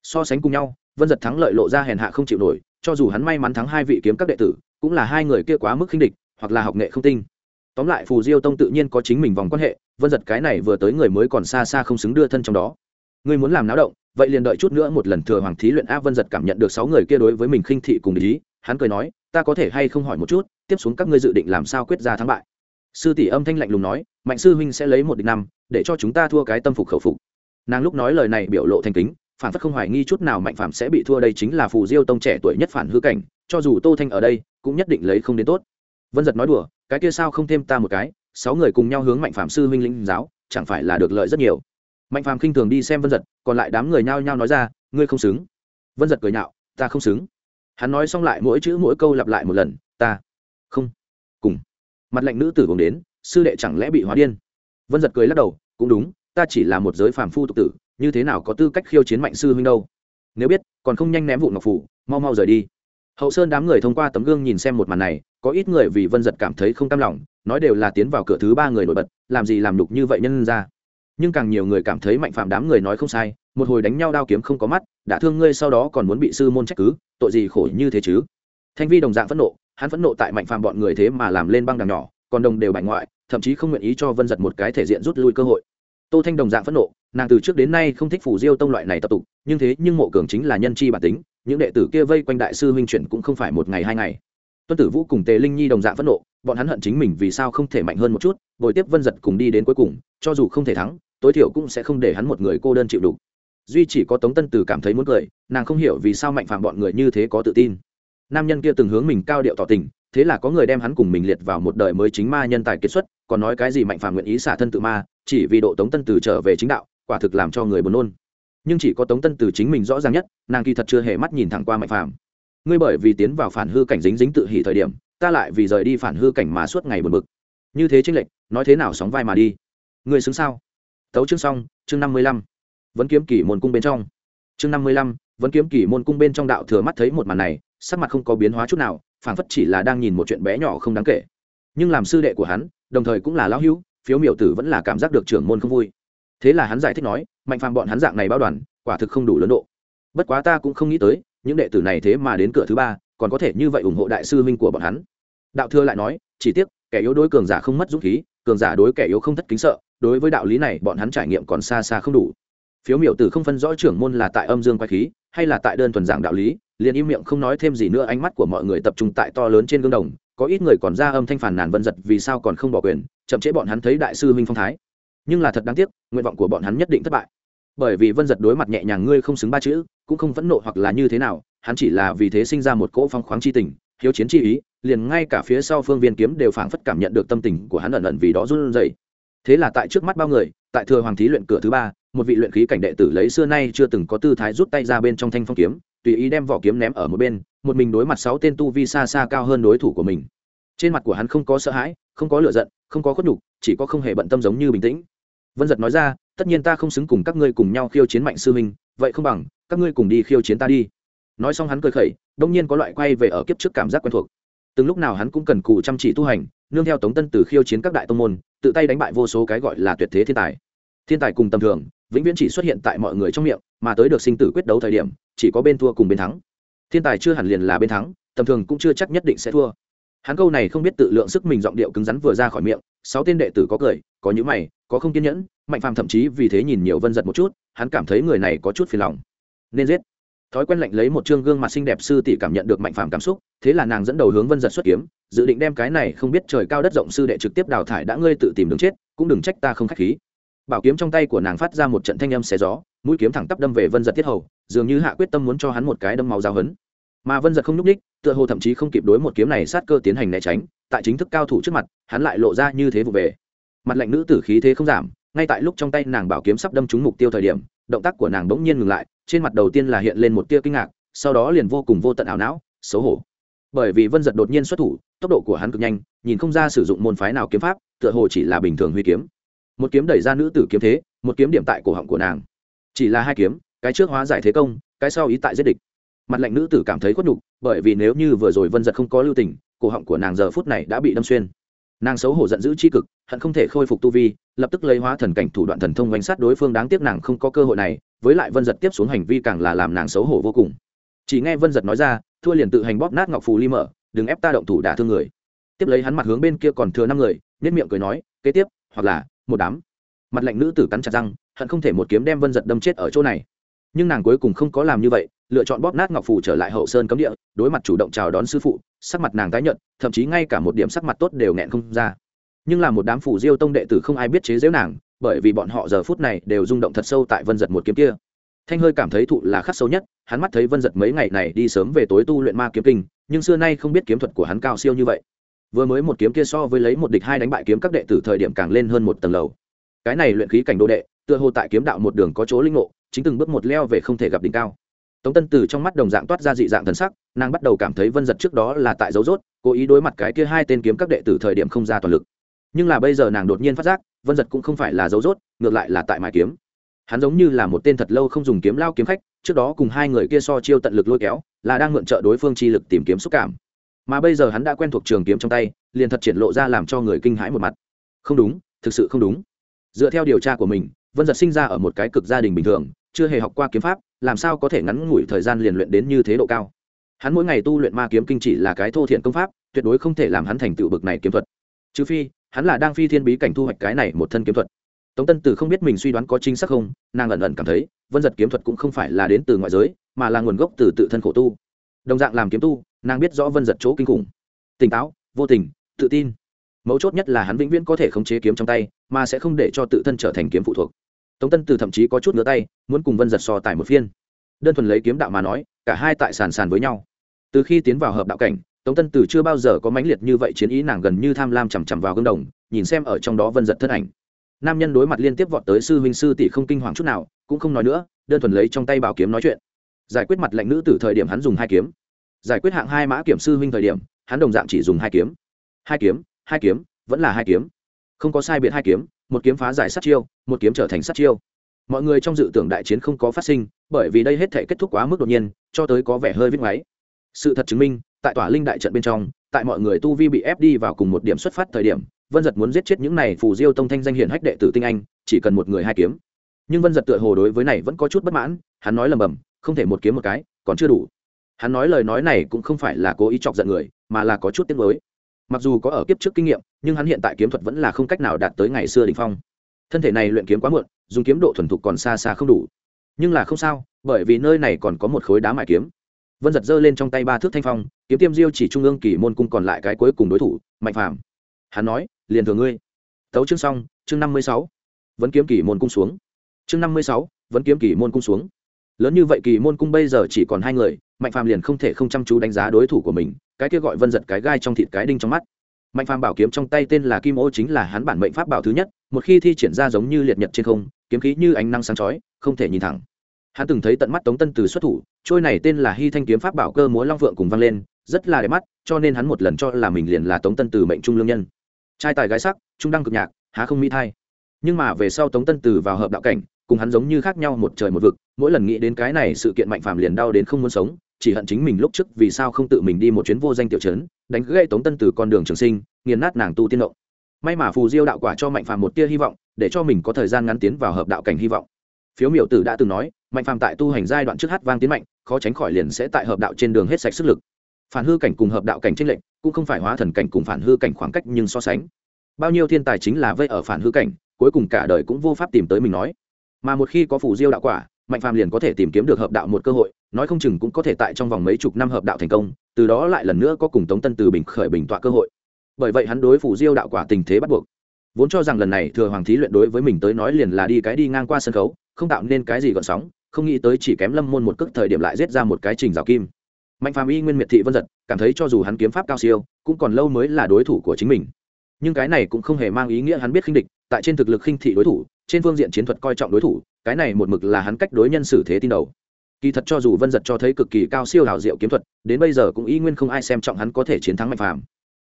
So sánh cùng nhau, vân giật thắng lợi lộ ra hèn hạ không chịu nổi, cho dù hắn may mắn thắng hai vị kiếm các đệ tử cũng là hai người kia quá mức khinh địch, hoặc là học nghệ không tinh. Tóm lại, phù diêu tông tự nhiên có chính mình vòng quan hệ, vân giật cái này vừa tới người mới còn xa xa không xứng đưa thân trong đó. Ngươi muốn làm náo động, vậy liền đợi chút nữa một lần thừa hoàng thí luyện a vân giật cảm nhận được sáu người kia đối với mình khinh thị cùng ý, hắn cười nói, ta có thể hay không hỏi một chút, tiếp xuống các ngươi dự định làm sao quyết ra thắng bại? Sư tỷ âm thanh lạnh lùng nói, mạnh sư huynh sẽ lấy một địch năm, để cho chúng ta thua cái tâm phục khẩu phục. Nàng lúc nói lời này biểu lộ thành kính, phản phất không hoài nghi chút nào mạnh phạm sẽ bị thua đây chính là phù diêu tông trẻ tuổi nhất phản hư cảnh cho dù tô thanh ở đây, cũng nhất định lấy không đến tốt. Vân giật nói đùa, cái kia sao không thêm ta một cái, sáu người cùng nhau hướng mạnh phạm sư huynh linh giáo, chẳng phải là được lợi rất nhiều. Mạnh phạm khinh thường đi xem vân giật, còn lại đám người nhao nhao nói ra, ngươi không xứng. Vân giật cười nhạo, ta không xứng. Hắn nói xong lại mỗi chữ mỗi câu lặp lại một lần, ta không cùng. Mặt lệnh nữ tử cùng đến, sư đệ chẳng lẽ bị hóa điên? Vân giật cười lắc đầu, cũng đúng, ta chỉ là một giới phàm phu tục tử, như thế nào có tư cách khiêu chiến mạnh sư huynh đâu? Nếu biết, còn không nhanh ném vụ ngọc phủ, mau mau rời đi hậu sơn đám người thông qua tấm gương nhìn xem một màn này, có ít người vì vân giật cảm thấy không cam lòng, nói đều là tiến vào cửa thứ ba người nổi bật, làm gì làm đục như vậy nhân ra. Nhưng càng nhiều người cảm thấy mạnh phạm đám người nói không sai, một hồi đánh nhau đao kiếm không có mắt, đã thương ngươi sau đó còn muốn bị sư môn trách cứ, tội gì khổ như thế chứ? Thanh vi đồng dạng phẫn nộ, hắn phẫn nộ tại mạnh phạm bọn người thế mà làm lên băng đằng nhỏ, còn đồng đều bại ngoại, thậm chí không nguyện ý cho vân giật một cái thể diện rút lui cơ hội tô thanh đồng dạng phẫn nộ, nàng từ trước đến nay không thích phủ diêu tông loại này tập tục, nhưng thế nhưng mộ cường chính là nhân chi bản tính, những đệ tử kia vây quanh đại sư huynh chuyển cũng không phải một ngày hai ngày. Tuân tử vũ cùng tề linh nhi đồng dạng phẫn nộ, bọn hắn hận chính mình vì sao không thể mạnh hơn một chút, bồi tiếp vân giật cùng đi đến cuối cùng, cho dù không thể thắng, tối thiểu cũng sẽ không để hắn một người cô đơn chịu đủ duy chỉ có tống tân tử cảm thấy muốn cười, nàng không hiểu vì sao mạnh phạm bọn người như thế có tự tin. Nam nhân kia từng hướng mình cao điệu tỏ tình thế là có người đem hắn cùng mình liệt vào một đời mới chính ma nhân tài kiệt xuất, còn nói cái gì mạnh phàm nguyện ý xả thân tự ma, chỉ vì độ tống tân tử trở về chính đạo, quả thực làm cho người buồn nôn. Nhưng chỉ có tống tân tử chính mình rõ ràng nhất, nàng kỳ thật chưa hề mắt nhìn thẳng qua mạnh phàm. Ngươi bởi vì tiến vào phản hư cảnh dính dính tự hỉ thời điểm, ta lại vì rời đi phản hư cảnh mà suốt ngày buồn bực. Như thế chênh lệch, nói thế nào sóng vai mà đi. Ngươi xứng sao? Tấu chương xong, chương năm mươi lăm. Vẫn kiếm kỷ môn cung bên trong. Chương năm mươi lăm, vẫn kiếm kỷ môn cung bên trong đạo thừa mắt thấy một màn này, sắc mặt không có biến hóa chút nào phảng phất chỉ là đang nhìn một chuyện bé nhỏ không đáng kể. Nhưng làm sư đệ của hắn, đồng thời cũng là lão hữu, phiếu miểu tử vẫn là cảm giác được trưởng môn không vui. Thế là hắn giải thích nói, mạnh phàm bọn hắn dạng này bao đoàn, quả thực không đủ lớn độ. Bất quá ta cũng không nghĩ tới, những đệ tử này thế mà đến cửa thứ ba, còn có thể như vậy ủng hộ đại sư huynh của bọn hắn. Đạo thừa lại nói, chỉ tiếc, kẻ yếu đối cường giả không mất dũng khí, cường giả đối kẻ yếu không thất kính sợ, đối với đạo lý này bọn hắn trải nghiệm còn xa xa không đủ. Phiếu miểu tử không phân rõ trưởng môn là tại âm dương quay khí, hay là tại đơn thuần giảng đạo lý liền im miệng không nói thêm gì nữa, ánh mắt của mọi người tập trung tại to lớn trên gương đồng. Có ít người còn ra âm thanh phản nàn vân giật vì sao còn không bỏ quyền, chậm chế bọn hắn thấy đại sư huynh phong thái. Nhưng là thật đáng tiếc, nguyện vọng của bọn hắn nhất định thất bại. Bởi vì vân giật đối mặt nhẹ nhàng ngươi không xứng ba chữ, cũng không phẫn nộ hoặc là như thế nào, hắn chỉ là vì thế sinh ra một cỗ phong khoáng chi tình, hiếu chiến chi ý, liền ngay cả phía sau phương viên kiếm đều phảng phất cảm nhận được tâm tình của hắn ẩn ẩn vì đó run rẩy. Thế là tại trước mắt bao người, tại thừa hoàng thí luyện cửa thứ ba, một vị luyện khí cảnh đệ tử lấy xưa nay chưa từng có tư thái rút tay ra bên trong thanh phong kiếm tùy ý đem vỏ kiếm ném ở một bên, một mình đối mặt sáu tên tu vi xa xa cao hơn đối thủ của mình. Trên mặt của hắn không có sợ hãi, không có lựa giận, không có khuất nhục, chỉ có không hề bận tâm giống như bình tĩnh. Vân giật nói ra, tất nhiên ta không xứng cùng các ngươi cùng nhau khiêu chiến mạnh sư minh, vậy không bằng, các ngươi cùng đi khiêu chiến ta đi. Nói xong hắn cười khẩy, đông nhiên có loại quay về ở kiếp trước cảm giác quen thuộc. Từng lúc nào hắn cũng cần cù chăm chỉ tu hành, nương theo tống tân từ khiêu chiến các đại tông môn, tự tay đánh bại vô số cái gọi là tuyệt thế thiên tài thiên tài cùng tầm thường, vĩnh viễn chỉ xuất hiện tại mọi người trong miệng, mà tới được sinh tử quyết đấu thời điểm, chỉ có bên thua cùng bên thắng. Thiên tài chưa hẳn liền là bên thắng, tầm thường cũng chưa chắc nhất định sẽ thua. Hắn câu này không biết tự lượng sức mình giọng điệu cứng rắn vừa ra khỏi miệng, sáu tên đệ tử có cười, có nhữ mày, có không kiên nhẫn, mạnh phàm thậm chí vì thế nhìn nhiều vân giật một chút, hắn cảm thấy người này có chút phiền lòng. Nên giết. Thói quen lạnh lấy một chương gương mặt xinh đẹp sư tỷ cảm nhận được mạnh phàm cảm xúc, thế là nàng dẫn đầu hướng vân giật xuất kiếm, dự định đem cái này không biết trời cao đất rộng sư đệ trực tiếp đào thải đã ngươi tự tìm đường chết, cũng đừng trách ta không khách khí bảo kiếm trong tay của nàng phát ra một trận thanh âm xé gió, mũi kiếm thẳng tắp đâm về vân giật tiết hầu, dường như hạ quyết tâm muốn cho hắn một cái đâm máu giáo hấn mà vân giật không nhúc ních tựa hồ thậm chí không kịp đối một kiếm này sát cơ tiến hành né tránh, tại chính thức cao thủ trước mặt, hắn lại lộ ra như thế vụ về. Mặt lạnh nữ tử khí thế không giảm, ngay tại lúc trong tay nàng bảo kiếm sắp đâm trúng mục tiêu thời điểm, động tác của nàng bỗng nhiên ngừng lại, trên mặt đầu tiên là hiện lên một tia kinh ngạc, sau đó liền vô cùng vô tận ảo não, xấu hổ. Bởi vì vân giật đột nhiên xuất thủ, tốc độ của hắn cực nhanh, nhìn không ra sử dụng môn phái nào kiếm pháp, tựa hồ chỉ là bình thường huy kiếm một kiếm đẩy ra nữ tử kiếm thế, một kiếm điểm tại cổ họng của nàng. Chỉ là hai kiếm, cái trước hóa giải thế công, cái sau ý tại giết địch. Mặt lạnh nữ tử cảm thấy khuất nhục, bởi vì nếu như vừa rồi vân giật không có lưu tình, cổ họng của nàng giờ phút này đã bị đâm xuyên. Nàng xấu hổ giận dữ c h i cực, hận không thể khôi phục tu vi, lập tức lấy hóa thần cảnh thủ đoạn thần thông bánh sát đối phương đáng tiếc nàng không có cơ hội này, với lại vân giật tiếp xuống hành vi càng là làm nàng xấu hổ vô cùng. Chỉ nghe vân giật nói ra, thua liền tự hành bóp nát ngọc phù ly mở, đừng ép ta động thủ đả thương người. Tiếp lấy hắn mặt hướng bên kia còn thừa năm người nết miệng cười nói, kế tiếp, hoặc là một đám. Mặt lạnh nữ tử cắn chặt răng, hận không thể một kiếm đem vân giật đâm chết ở chỗ này. Nhưng nàng cuối cùng không có làm như vậy, lựa chọn bóp nát ngọc phủ trở lại hậu sơn cấm địa, đối mặt chủ động chào đón sư phụ, sắc mặt nàng tái nhận thậm chí ngay cả một điểm sắc mặt tốt đều nghẹn không ra. Nhưng là một đám phủ diêu tông đệ tử không ai biết chế giễu nàng, bởi vì bọn họ giờ phút này đều rung động thật sâu tại vân giật một kiếm kia. Thanh hơi cảm thấy thụ là khắc sâu nhất, hắn mắt thấy vân giật mấy ngày này đi sớm về tối tu luyện ma kiếm kinh, nhưng xưa nay không biết kiếm thuật của hắn cao siêu như vậy vừa mới một kiếm kia so với lấy một địch hai đánh bại kiếm các đệ tử thời điểm càng lên hơn một tầng lầu. Cái này luyện khí cảnh đô đệ, tựa hồ tại kiếm đạo một đường có chỗ linh ngộ, chính từng bước một leo về không thể gặp đỉnh cao. Tống tân từ trong mắt đồng dạng toát ra dị dạng thần sắc, nàng bắt đầu cảm thấy vân giật trước đó là tại dấu rốt, cố ý đối mặt cái kia hai tên kiếm các đệ tử thời điểm không ra toàn lực. Nhưng là bây giờ nàng đột nhiên phát giác, vân giật cũng không phải là dấu rốt, ngược lại là tại mài kiếm. Hắn giống như là một tên thật lâu không dùng kiếm lao kiếm khách, trước đó cùng hai người kia so chiêu tận lực lôi kéo, là đang mượn trợ đối phương chi lực tìm kiếm xúc cảm mà bây giờ hắn đã quen thuộc trường kiếm trong tay, liền thật triển lộ ra làm cho người kinh hãi một mặt. Không đúng, thực sự không đúng. Dựa theo điều tra của mình, vân giật sinh ra ở một cái cực gia đình bình thường, chưa hề học qua kiếm pháp, làm sao có thể ngắn ngủi thời gian liền luyện đến như thế độ cao? Hắn mỗi ngày tu luyện ma kiếm kinh chỉ là cái thô thiện công pháp, tuyệt đối không thể làm hắn thành tựu bực này kiếm thuật. Trừ phi, hắn là đang phi thiên bí cảnh thu hoạch cái này một thân kiếm thuật. Tống tân Tử không biết mình suy đoán có chính xác không, nàng ẩn ẩn cảm thấy, vân giật kiếm thuật cũng không phải là đến từ ngoại giới, mà là nguồn gốc từ tự thân khổ tu. Đồng dạng làm kiếm tu nàng biết rõ vân giật chỗ kinh khủng. Tỉnh táo, vô tình, tự tin. Mấu chốt nhất là hắn vĩnh viễn có thể khống chế kiếm trong tay, mà sẽ không để cho tự thân trở thành kiếm phụ thuộc. Tống tân từ thậm chí có chút ngứa tay, muốn cùng vân giật so tài một phiên. Đơn thuần lấy kiếm đạo mà nói, cả hai tại sàn sàn với nhau. Từ khi tiến vào hợp đạo cảnh, tống tân từ chưa bao giờ có mãnh liệt như vậy chiến ý nàng gần như tham lam chằm chằm vào gương đồng, nhìn xem ở trong đó vân giật thân ảnh. Nam nhân đối mặt liên tiếp vọt tới sư huynh sư tỷ không kinh hoàng chút nào, cũng không nói nữa, đơn thuần lấy trong tay bảo kiếm nói chuyện. Giải quyết mặt lệnh nữ từ thời điểm hắn dùng hai kiếm giải quyết hạng hai mã kiểm sư huynh thời điểm, hắn đồng dạng chỉ dùng hai kiếm. Hai kiếm hai kiếm, vẫn là hai kiếm. Không có sai biệt hai kiếm, một kiếm phá giải sát chiêu, một kiếm trở thành sát chiêu. Mọi người trong dự tưởng đại chiến không có phát sinh, bởi vì đây hết thể kết thúc quá mức đột nhiên, cho tới có vẻ hơi viết máy. Sự thật chứng minh, tại tòa linh đại trận bên trong, tại mọi người tu vi bị ép đi vào cùng một điểm xuất phát thời điểm, vân giật muốn giết chết những này phù diêu tông thanh danh hiển hách đệ tử tinh anh, chỉ cần một người hai kiếm. Nhưng vân giật tựa hồ đối với này vẫn có chút bất mãn, hắn nói lầm bầm, không thể một kiếm một cái, còn chưa đủ hắn nói lời nói này cũng không phải là cố ý chọc giận người, mà là có chút tiếc mới mặc dù có ở kiếp trước kinh nghiệm, nhưng hắn hiện tại kiếm thuật vẫn là không cách nào đạt tới ngày xưa đình phong. Thân thể này luyện kiếm quá muộn, dùng kiếm độ thuần thục còn xa xa không đủ. Nhưng là không sao, bởi vì nơi này còn có một khối đá mại kiếm. Vân giật giơ lên trong tay ba thước thanh phong, kiếm tiêm diêu chỉ trung ương kỳ môn cung còn lại cái cuối cùng đối thủ, mạnh phàm. Hắn nói, liền thừa ngươi. Tấu chương xong, chương năm mươi sáu. Vẫn kiếm kỳ môn cung xuống. Chương năm mươi sáu, vẫn kiếm kỳ môn cung xuống. Lớn như vậy kỳ môn cung bây giờ chỉ còn hai người mạnh phàm liền không thể không chăm chú đánh giá đối thủ của mình, cái kia gọi vân giật cái gai trong thịt cái đinh trong mắt. Mạnh phàm bảo kiếm trong tay tên là kim ô chính là hắn bản mệnh pháp bảo thứ nhất, một khi thi triển ra giống như liệt nhật trên không, kiếm khí như ánh năng sáng chói, không thể nhìn thẳng. Hắn từng thấy tận mắt tống tân từ xuất thủ, trôi này tên là hy thanh kiếm pháp bảo cơ múa long phượng cùng vang lên, rất là đẹp mắt, cho nên hắn một lần cho là mình liền là tống tân từ mệnh trung lương nhân. Trai tài gái sắc, trung đăng cực nhạc, há không mỹ thai. Nhưng mà về sau tống tân từ vào hợp đạo cảnh, cùng hắn giống như khác nhau một trời một vực, mỗi lần nghĩ đến cái này sự kiện mạnh phàm liền đau đến không muốn sống chỉ hận chính mình lúc trước vì sao không tự mình đi một chuyến vô danh tiểu trấn, đánh gãy tống tân từ con đường trường sinh, nghiền nát nàng tu tiên động may mà phù diêu đạo quả cho mạnh phàm một tia hy vọng, để cho mình có thời gian ngắn tiến vào hợp đạo cảnh hy vọng. Phiếu miểu tử đã từng nói, mạnh phàm tại tu hành giai đoạn trước hát vang tiến mạnh, khó tránh khỏi liền sẽ tại hợp đạo trên đường hết sạch sức lực. Phản hư cảnh cùng hợp đạo cảnh tranh lệnh cũng không phải hóa thần cảnh cùng phản hư cảnh khoảng cách nhưng so sánh. Bao nhiêu thiên tài chính là vây ở phản hư cảnh, cuối cùng cả đời cũng vô pháp tìm tới mình nói. Mà một khi có phủ diêu đạo quả mạnh phàm liền có thể tìm kiếm được hợp đạo một cơ hội, nói không chừng cũng có thể tại trong vòng mấy chục năm hợp đạo thành công, từ đó lại lần nữa có cùng tống tân từ bình khởi bình tọa cơ hội. Bởi vậy hắn đối phủ diêu đạo quả tình thế bắt buộc. Vốn cho rằng lần này thừa hoàng thí luyện đối với mình tới nói liền là đi cái đi ngang qua sân khấu, không tạo nên cái gì gọn sóng, không nghĩ tới chỉ kém lâm môn một cước thời điểm lại giết ra một cái trình rào kim. Mạnh phàm y nguyên miệt thị vân giật, cảm thấy cho dù hắn kiếm pháp cao siêu, cũng còn lâu mới là đối thủ của chính mình. Nhưng cái này cũng không hề mang ý nghĩa hắn biết khinh địch, tại trên thực lực khinh thị đối thủ trên phương diện chiến thuật coi trọng đối thủ, cái này một mực là hắn cách đối nhân xử thế tin đầu. Kỳ thật cho dù vân giật cho thấy cực kỳ cao siêu hào diệu kiếm thuật, đến bây giờ cũng y nguyên không ai xem trọng hắn có thể chiến thắng mạnh phàm.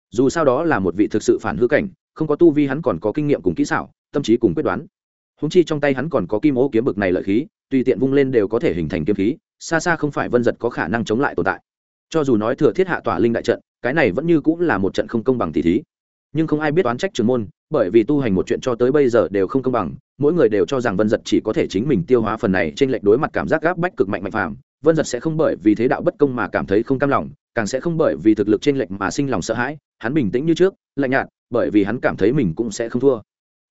Dù sao đó là một vị thực sự phản hư cảnh, không có tu vi hắn còn có kinh nghiệm cùng kỹ xảo, tâm trí cùng quyết đoán. Húng chi trong tay hắn còn có kim ô kiếm bực này lợi khí, tùy tiện vung lên đều có thể hình thành kiếm khí, xa xa không phải vân giật có khả năng chống lại tồn tại. Cho dù nói thừa thiết hạ tỏa linh đại trận, cái này vẫn như cũng là một trận không công bằng tỷ thí. Nhưng không ai biết oán trách trường môn bởi vì tu hành một chuyện cho tới bây giờ đều không công bằng, mỗi người đều cho rằng vân giật chỉ có thể chính mình tiêu hóa phần này trên lệch đối mặt cảm giác gáp bách cực mạnh mạnh phàm. Vân giật sẽ không bởi vì thế đạo bất công mà cảm thấy không cam lòng, càng sẽ không bởi vì thực lực trên lệch mà sinh lòng sợ hãi, hắn bình tĩnh như trước, lạnh nhạt, bởi vì hắn cảm thấy mình cũng sẽ không thua.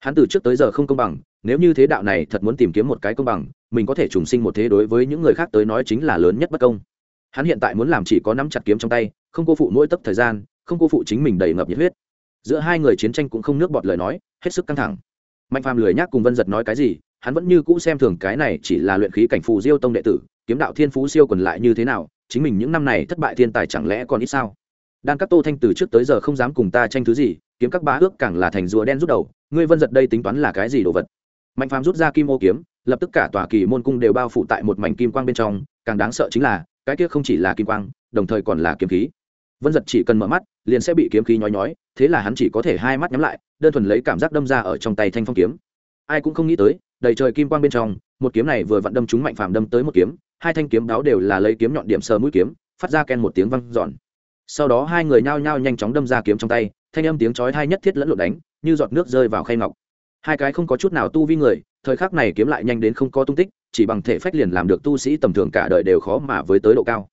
Hắn từ trước tới giờ không công bằng, nếu như thế đạo này thật muốn tìm kiếm một cái công bằng, mình có thể trùng sinh một thế đối với những người khác tới nói chính là lớn nhất bất công. Hắn hiện tại muốn làm chỉ có nắm chặt kiếm trong tay, không cô phụ mỗi tấc thời gian, không cô phụ chính mình đầy ngập nhiệt huyết giữa hai người chiến tranh cũng không nước bọt lời nói, hết sức căng thẳng. Mạnh phàm lười nhác cùng vân giật nói cái gì, hắn vẫn như cũ xem thường cái này chỉ là luyện khí cảnh phù diêu tông đệ tử, kiếm đạo thiên phú siêu quần lại như thế nào, chính mình những năm này thất bại thiên tài chẳng lẽ còn ít sao? Đan các tô thanh từ trước tới giờ không dám cùng ta tranh thứ gì, kiếm các bá ước càng là thành rùa đen rút đầu, ngươi vân giật đây tính toán là cái gì đồ vật? Mạnh phàm rút ra kim ô kiếm, lập tức cả tòa kỳ môn cung đều bao phủ tại một mảnh kim quang bên trong, càng đáng sợ chính là, cái kia không chỉ là kim quang, đồng thời còn là kiếm khí vân giật chỉ cần mở mắt, liền sẽ bị kiếm khí nhói nhói, thế là hắn chỉ có thể hai mắt nhắm lại, đơn thuần lấy cảm giác đâm ra ở trong tay thanh phong kiếm. Ai cũng không nghĩ tới, đầy trời kim quang bên trong, một kiếm này vừa vặn đâm trúng mạnh phàm đâm tới một kiếm, hai thanh kiếm đáo đều là lấy kiếm nhọn điểm sờ mũi kiếm, phát ra ken một tiếng văng giòn sau đó hai người nhao nhao nhanh chóng đâm ra kiếm trong tay, thanh âm tiếng chói thai nhất thiết lẫn lộn đánh, như giọt nước rơi vào khay ngọc. Hai cái không có chút nào tu vi người, thời khắc này kiếm lại nhanh đến không có tung tích, chỉ bằng thể phách liền làm được tu sĩ tầm thường cả đời đều khó mà với tới độ cao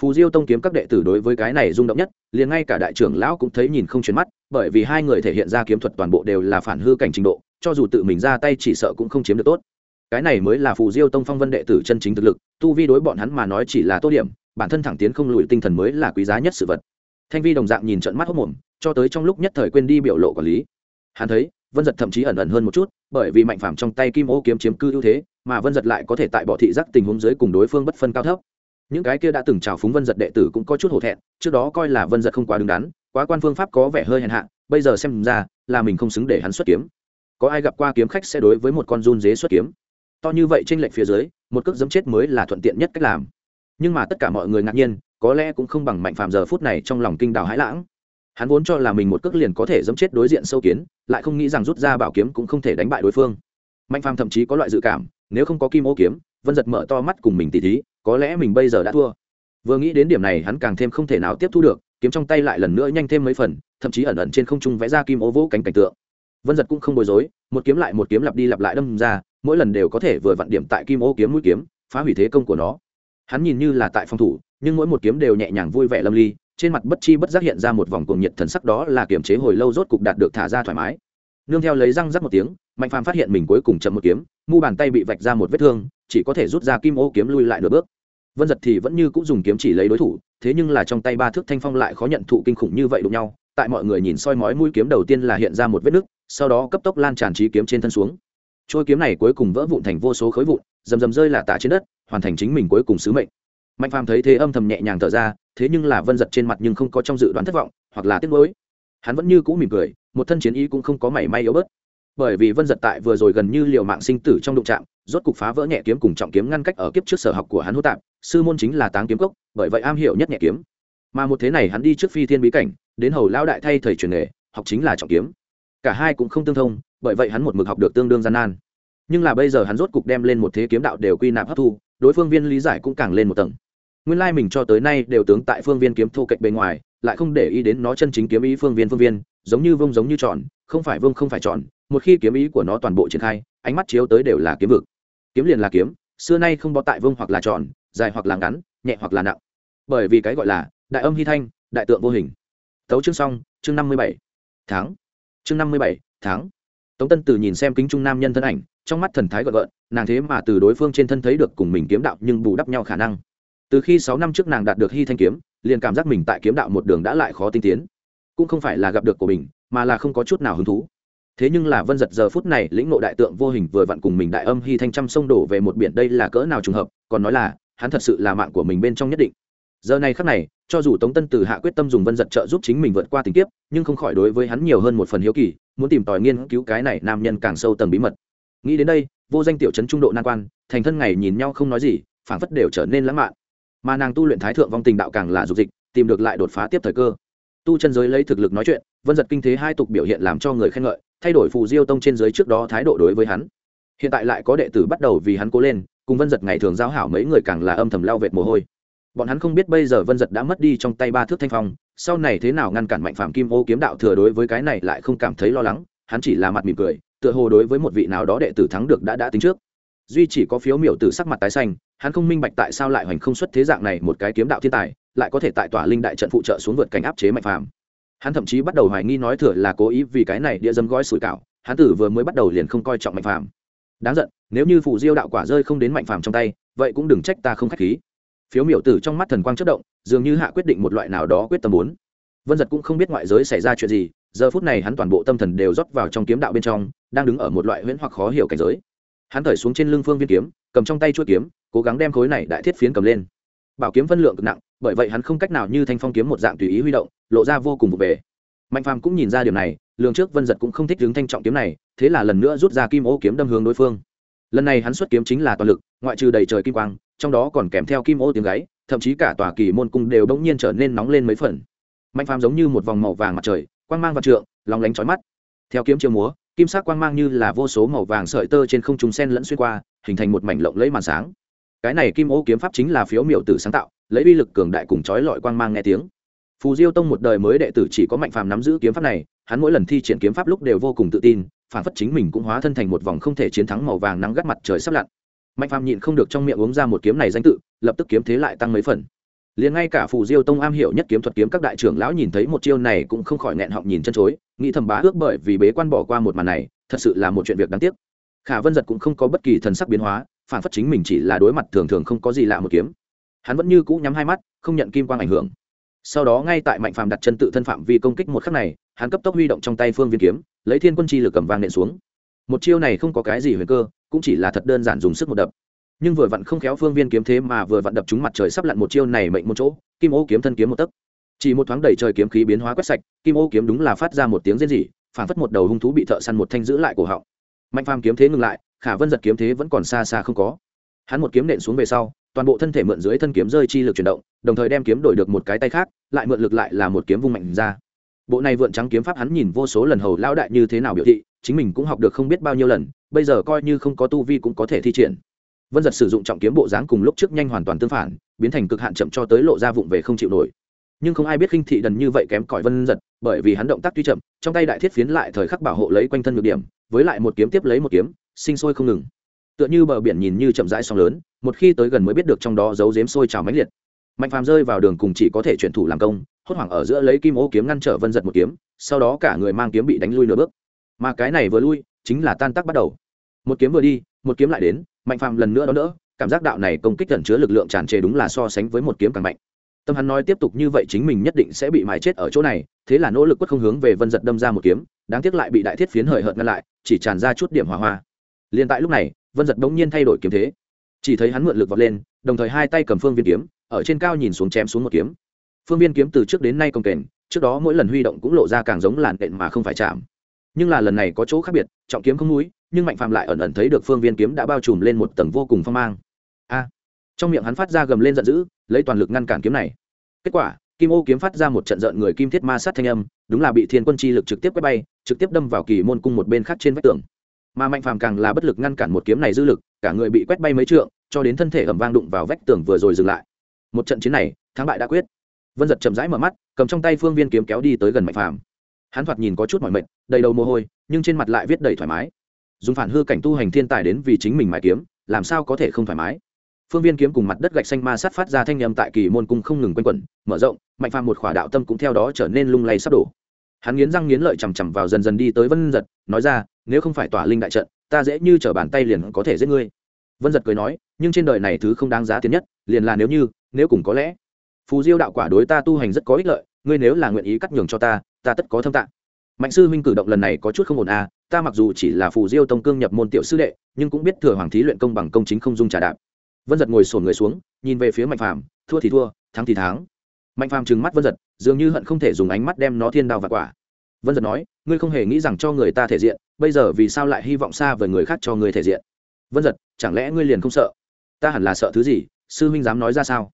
phù diêu tông kiếm các đệ tử đối với cái này rung động nhất, liền ngay cả đại trưởng lão cũng thấy nhìn không chuyển mắt, bởi vì hai người thể hiện ra kiếm thuật toàn bộ đều là phản hư cảnh trình độ, cho dù tự mình ra tay chỉ sợ cũng không chiếm được tốt. Cái này mới là phù diêu tông phong vân đệ tử chân chính thực lực, tu vi đối bọn hắn mà nói chỉ là tốt điểm, bản thân thẳng tiến không lùi tinh thần mới là quý giá nhất sự vật. Thanh vi đồng dạng nhìn trận mắt hốc mồm, cho tới trong lúc nhất thời quên đi biểu lộ quản lý. Hắn thấy, vân giật thậm chí ẩn ẩn hơn một chút, bởi vì mạnh phàm trong tay kim ô kiếm chiếm cư ưu thế, mà vân giật lại có thể tại bỏ thị giác tình huống dưới cùng đối phương bất phân cao thấp những cái kia đã từng trào phúng vân giật đệ tử cũng có chút hổ thẹn, trước đó coi là vân giật không quá đứng đắn, quá quan phương pháp có vẻ hơi hèn hạ, bây giờ xem ra là mình không xứng để hắn xuất kiếm. Có ai gặp qua kiếm khách sẽ đối với một con run dế xuất kiếm? To như vậy trên lệnh phía dưới, một cước giấm chết mới là thuận tiện nhất cách làm. Nhưng mà tất cả mọi người ngạc nhiên, có lẽ cũng không bằng mạnh phàm giờ phút này trong lòng kinh đào hãi lãng. Hắn vốn cho là mình một cước liền có thể giấm chết đối diện sâu kiến, lại không nghĩ rằng rút ra bảo kiếm cũng không thể đánh bại đối phương. Mạnh phàm thậm chí có loại dự cảm, nếu không có kim ô kiếm vân giật mở to mắt cùng mình tỉ thí, có lẽ mình bây giờ đã thua. Vừa nghĩ đến điểm này, hắn càng thêm không thể nào tiếp thu được, kiếm trong tay lại lần nữa nhanh thêm mấy phần, thậm chí ẩn ẩn trên không trung vẽ ra kim ô vũ cánh cảnh tượng. Vân giật cũng không bối rối, một kiếm lại một kiếm lặp đi lặp lại đâm ra, mỗi lần đều có thể vừa vặn điểm tại kim ô kiếm mũi kiếm, phá hủy thế công của nó. Hắn nhìn như là tại phòng thủ, nhưng mỗi một kiếm đều nhẹ nhàng vui vẻ lâm ly, trên mặt bất chi bất giác hiện ra một vòng cuồng nhiệt thần sắc đó là kiềm chế hồi lâu rốt cục đạt được thả ra thoải mái. Nương theo lấy răng rắc một tiếng, mạnh phàm phát hiện mình cuối cùng chậm một kiếm, mu bàn tay bị vạch ra một vết thương chỉ có thể rút ra kim ô kiếm lui lại nửa bước. Vân giật thì vẫn như cũng dùng kiếm chỉ lấy đối thủ, thế nhưng là trong tay ba thước thanh phong lại khó nhận thụ kinh khủng như vậy đụng nhau. Tại mọi người nhìn soi mói mũi kiếm đầu tiên là hiện ra một vết nứt, sau đó cấp tốc lan tràn trí kiếm trên thân xuống. Trôi kiếm này cuối cùng vỡ vụn thành vô số khối vụn, rầm rầm rơi là tả trên đất, hoàn thành chính mình cuối cùng sứ mệnh. Mạnh phàm thấy thế âm thầm nhẹ nhàng thở ra, thế nhưng là vân giật trên mặt nhưng không có trong dự đoán thất vọng, hoặc là tiếc nuối. Hắn vẫn như cũ mỉm cười, một thân chiến ý cũng không có mảy may yếu bớt bởi vì vân giật tại vừa rồi gần như liều mạng sinh tử trong đụng trạm rốt cục phá vỡ nhẹ kiếm cùng trọng kiếm ngăn cách ở kiếp trước sở học của hắn hô tạp, sư môn chính là táng kiếm cốc, bởi vậy am hiểu nhất nhẹ kiếm. Mà một thế này hắn đi trước phi thiên bí cảnh, đến hầu lao đại thay thầy truyền nghề, học chính là trọng kiếm. Cả hai cũng không tương thông, bởi vậy hắn một mực học được tương đương gian nan. Nhưng là bây giờ hắn rốt cục đem lên một thế kiếm đạo đều quy nạp hấp thu, đối phương viên lý giải cũng càng lên một tầng. Nguyên lai mình cho tới nay đều tướng tại phương viên kiếm thu cạnh bề ngoài, lại không để ý đến nó chân chính kiếm ý phương viên phương viên, giống như vông giống như tròn, không phải vương không phải tròn một khi kiếm ý của nó toàn bộ triển khai, ánh mắt chiếu tới đều là kiếm vực. Kiếm liền là kiếm, xưa nay không bó tại vương hoặc là tròn, dài hoặc là ngắn, nhẹ hoặc là nặng. Bởi vì cái gọi là đại âm hy thanh, đại tượng vô hình. Tấu chương xong, chương năm mươi bảy, tháng. Chương năm mươi bảy, tháng. Tống tân từ nhìn xem kính trung nam nhân thân ảnh, trong mắt thần thái gợn gợn, nàng thế mà từ đối phương trên thân thấy được cùng mình kiếm đạo nhưng bù đắp nhau khả năng. Từ khi sáu năm trước nàng đạt được hy thanh kiếm, liền cảm giác mình tại kiếm đạo một đường đã lại khó tinh tiến. Cũng không phải là gặp được của mình, mà là không có chút nào hứng thú thế nhưng là vân giật giờ phút này lĩnh ngộ đại tượng vô hình vừa vặn cùng mình đại âm hy thanh trăm sông đổ về một biển đây là cỡ nào trùng hợp, còn nói là, hắn thật sự là mạng của mình bên trong nhất định. Giờ này khắc này, cho dù tống tân từ hạ quyết tâm dùng vân giật trợ giúp chính mình vượt qua tình kiếp, nhưng không khỏi đối với hắn nhiều hơn một phần hiếu kỳ, muốn tìm tòi nghiên cứu cái này nam nhân càng sâu tầng bí mật. Nghĩ đến đây, vô danh tiểu trấn trung độ nan quan, thành thân ngày nhìn nhau không nói gì, phảng phất đều trở nên lãng mạn. Mà nàng tu luyện thái thượng vong tình đạo càng là dục dịch, tìm được lại đột phá tiếp thời cơ. Tu chân giới lấy thực lực nói chuyện, vân giật kinh thế hai tục biểu hiện làm cho người khen ngợi thay đổi phù diêu tông trên giới trước đó thái độ đối với hắn. Hiện tại lại có đệ tử bắt đầu vì hắn cố lên, cùng vân giật ngày thường giao hảo mấy người càng là âm thầm lao vệt mồ hôi. Bọn hắn không biết bây giờ vân giật đã mất đi trong tay ba thước thanh phong, sau này thế nào ngăn cản mạnh phạm kim ô kiếm đạo thừa đối với cái này lại không cảm thấy lo lắng, hắn chỉ là mặt mỉm cười, tựa hồ đối với một vị nào đó đệ tử thắng được đã đã tính trước. Duy chỉ có phiếu miểu tử sắc mặt tái xanh, hắn không minh bạch tại sao lại hoành không xuất thế dạng này một cái kiếm đạo thiên tài, lại có thể tại tỏa linh đại trận phụ trợ xuống vượt cảnh áp chế mạnh phàm hắn thậm chí bắt đầu hoài nghi nói thừa là cố ý vì cái này địa dâm gói sủi cảo, hắn tử vừa mới bắt đầu liền không coi trọng mạnh phàm. Đáng giận, nếu như phù diêu đạo quả rơi không đến mạnh phàm trong tay, vậy cũng đừng trách ta không k h á c h khí. Phiếu miểu tử trong mắt thần quang chất động, dường như hạ quyết định một loại nào đó quyết tâm muốn. Vân giật cũng không biết ngoại giới xảy ra chuyện gì, giờ phút này hắn toàn bộ tâm thần đều rót vào trong kiếm đạo bên trong, đang đứng ở một loại huyễn hoặc khó hiểu cảnh giới. Hắn thởi xuống trên lưng phương viên kiếm, cầm trong tay chuỗi kiếm, cố gắng đem khối này đại thiết phiến cầm lên bảo kiếm phân lượng cực nặng, bởi vậy hắn không cách nào như thanh phong kiếm một dạng tùy ý huy động, lộ ra vô cùng vụ về mạnh phàm cũng nhìn ra điều này, lường trước vân giật cũng không thích đứng thanh trọng kiếm này, thế là lần nữa rút ra kim ô kiếm đâm hướng đối phương. Lần này hắn xuất kiếm chính là toàn lực, ngoại trừ đầy trời kim quang, trong đó còn kèm theo kim ô tiếng gáy, thậm chí cả tòa kỳ môn cung đều bỗng nhiên trở nên nóng lên mấy phần. Mạnh phàm giống như một vòng màu vàng mặt trời, quang mang và trượng, lóng lánh trói mắt. Theo kiếm chiều múa, kim sắc quang mang như là vô số màu vàng sợi tơ trên không trung sen lẫn xuyên qua, hình thành một mảnh lộng lẫy màn sáng cái này kim ô kiếm pháp chính là phiếu miểu tử sáng tạo, lấy uy lực cường đại cùng chói lọi quang mang nghe tiếng. Phù diêu tông một đời mới đệ tử chỉ có mạnh phàm nắm giữ kiếm pháp này, hắn mỗi lần thi triển kiếm pháp lúc đều vô cùng tự tin, phản phất chính mình cũng hóa thân thành một vòng không thể chiến thắng màu vàng nắng gắt mặt trời sắp lặn. Mạnh phàm nhịn không được trong miệng uống ra một kiếm này danh tự, lập tức kiếm thế lại tăng mấy phần. Liền ngay cả phù diêu tông am hiểu nhất kiếm thuật kiếm các đại trưởng lão nhìn thấy một chiêu này cũng không khỏi nghẹn họng nhìn chân chối, nghĩ thầm bá ước bởi vì bế quan bỏ qua một màn này, thật sự là một chuyện việc đáng tiếc. Khả vân giật cũng không có bất kỳ thần sắc biến hóa phản phất chính mình chỉ là đối mặt thường thường không có gì lạ một kiếm. Hắn vẫn như cũ nhắm hai mắt, không nhận kim quang ảnh hưởng. Sau đó ngay tại mạnh phàm đặt chân tự thân phạm vi công kích một khắc này, hắn cấp tốc huy động trong tay phương viên kiếm, lấy thiên quân chi lực cầm vang nện xuống. Một chiêu này không có cái gì huyền cơ, cũng chỉ là thật đơn giản dùng sức một đập. Nhưng vừa vặn không khéo phương viên kiếm thế mà vừa vặn đập trúng mặt trời sắp lặn một chiêu này mệnh một chỗ, kim ô kiếm thân kiếm một tấc. Chỉ một thoáng đẩy trời kiếm khí biến hóa quét sạch, kim ô kiếm đúng là phát ra một tiếng rên rỉ phản phất một đầu hung thú bị thợ săn một thanh giữ lại cổ họng. Mạnh phàm kiếm thế ngừng lại khả vân giật kiếm thế vẫn còn xa xa không có. Hắn một kiếm nện xuống về sau, toàn bộ thân thể mượn dưới thân kiếm rơi chi lực chuyển động, đồng thời đem kiếm đổi được một cái tay khác, lại mượn lực lại là một kiếm vung mạnh ra. Bộ này vượn trắng kiếm pháp hắn nhìn vô số lần hầu lao đại như thế nào biểu thị, chính mình cũng học được không biết bao nhiêu lần, bây giờ coi như không có tu vi cũng có thể thi triển. Vân giật sử dụng trọng kiếm bộ dáng cùng lúc trước nhanh hoàn toàn tương phản, biến thành cực hạn chậm cho tới lộ ra vụng về không chịu nổi. Nhưng không ai biết khinh thị đần như vậy kém cỏi vân giật, bởi vì hắn động tác tuy chậm, trong tay đại thiết phiến lại thời khắc bảo hộ lấy quanh thân ngược điểm, với lại một kiếm tiếp lấy một kiếm sinh sôi không ngừng. Tựa như bờ biển nhìn như chậm rãi sóng lớn, một khi tới gần mới biết được trong đó giấu giếm sôi trào mãnh liệt. Mạnh phàm rơi vào đường cùng chỉ có thể chuyển thủ làm công, hốt hoảng ở giữa lấy kim ô kiếm ngăn trở vân giật một kiếm, sau đó cả người mang kiếm bị đánh lui nửa bước. Mà cái này vừa lui, chính là tan tác bắt đầu. Một kiếm vừa đi, một kiếm lại đến, mạnh phàm lần nữa đó đỡ, cảm giác đạo này công kích gần chứa lực lượng tràn trề đúng là so sánh với một kiếm càng mạnh. Tâm hắn nói tiếp tục như vậy chính mình nhất định sẽ bị mài chết ở chỗ này, thế là nỗ lực quất không hướng về vân giật đâm ra một kiếm, đáng tiếc lại bị đại thiết phiến hời hợt ngăn lại, chỉ tràn ra chút điểm hỏa hoa liền tại lúc này, vân giật bỗng nhiên thay đổi kiếm thế. Chỉ thấy hắn mượn lực vọt lên, đồng thời hai tay cầm phương viên kiếm, ở trên cao nhìn xuống chém xuống một kiếm. Phương viên kiếm từ trước đến nay công kềnh, trước đó mỗi lần huy động cũng lộ ra càng giống làn đện mà không phải chạm. Nhưng là lần này có chỗ khác biệt, trọng kiếm không núi, nhưng mạnh phàm lại ẩn ẩn thấy được phương viên kiếm đã bao trùm lên một tầng vô cùng phong mang. A! Trong miệng hắn phát ra gầm lên giận dữ, lấy toàn lực ngăn cản kiếm này. Kết quả, kim ô kiếm phát ra một trận rợn người kim thiết ma sát thanh âm, đúng là bị thiên quân chi lực trực tiếp quét bay, trực tiếp đâm vào kỳ môn cung một bên khác trên vách tường mà mạnh phàm càng là bất lực ngăn cản một kiếm này dư lực, cả người bị quét bay mấy trượng, cho đến thân thể ẩm vang đụng vào vách tường vừa rồi dừng lại. Một trận chiến này, thắng bại đã quyết. Vân giật chậm rãi mở mắt, cầm trong tay phương viên kiếm kéo đi tới gần mạnh phàm. Hắn thoạt nhìn có chút mỏi mệt, đầy đầu mồ hôi, nhưng trên mặt lại viết đầy thoải mái. Dùng phản hư cảnh tu hành thiên tài đến vì chính mình mãi kiếm, làm sao có thể không thoải mái? Phương viên kiếm cùng mặt đất gạch xanh ma sát phát ra thanh â m tại kỳ môn cung không ngừng quanh quẩn, mở rộng, mạnh phàm một khỏa đạo tâm cũng theo đó trở nên lung lay sắp đổ hắn nghiến răng nghiến lợi chằm chằm vào dần dần đi tới vân giật, nói ra, nếu không phải tỏa linh đại trận, ta dễ như t r ở bàn tay liền có thể giết ngươi. Vân giật cười nói, nhưng trên đời này thứ không đáng giá tiền nhất, liền là nếu như, nếu cùng có lẽ. Phù diêu đạo quả đối ta tu hành rất có ích lợi, ngươi nếu là nguyện ý cắt nhường cho ta ta tất có thâm tạng. Mạnh sư huynh cử động lần này có chút không ổn à ta mặc dù chỉ là phù diêu tông cương nhập môn tiểu sư đệ, nhưng cũng biết thừa hoàng thí luyện công bằng công chính không dung trà đạp. Vân giật ngồi sổn người xuống, nhìn về phía mạnh phàm, thua thì thua, thắng thì thắng mạnh phàm trừng mắt vân giật, dường như hận không thể dùng ánh mắt đem nó thiên đao và quả. Vân giật nói, ngươi không hề nghĩ rằng cho người ta thể diện, bây giờ vì sao lại hy vọng xa với người khác cho người thể diện? Vân giật, chẳng lẽ ngươi liền không sợ? Ta hẳn là sợ thứ gì? Sư huynh dám nói ra sao?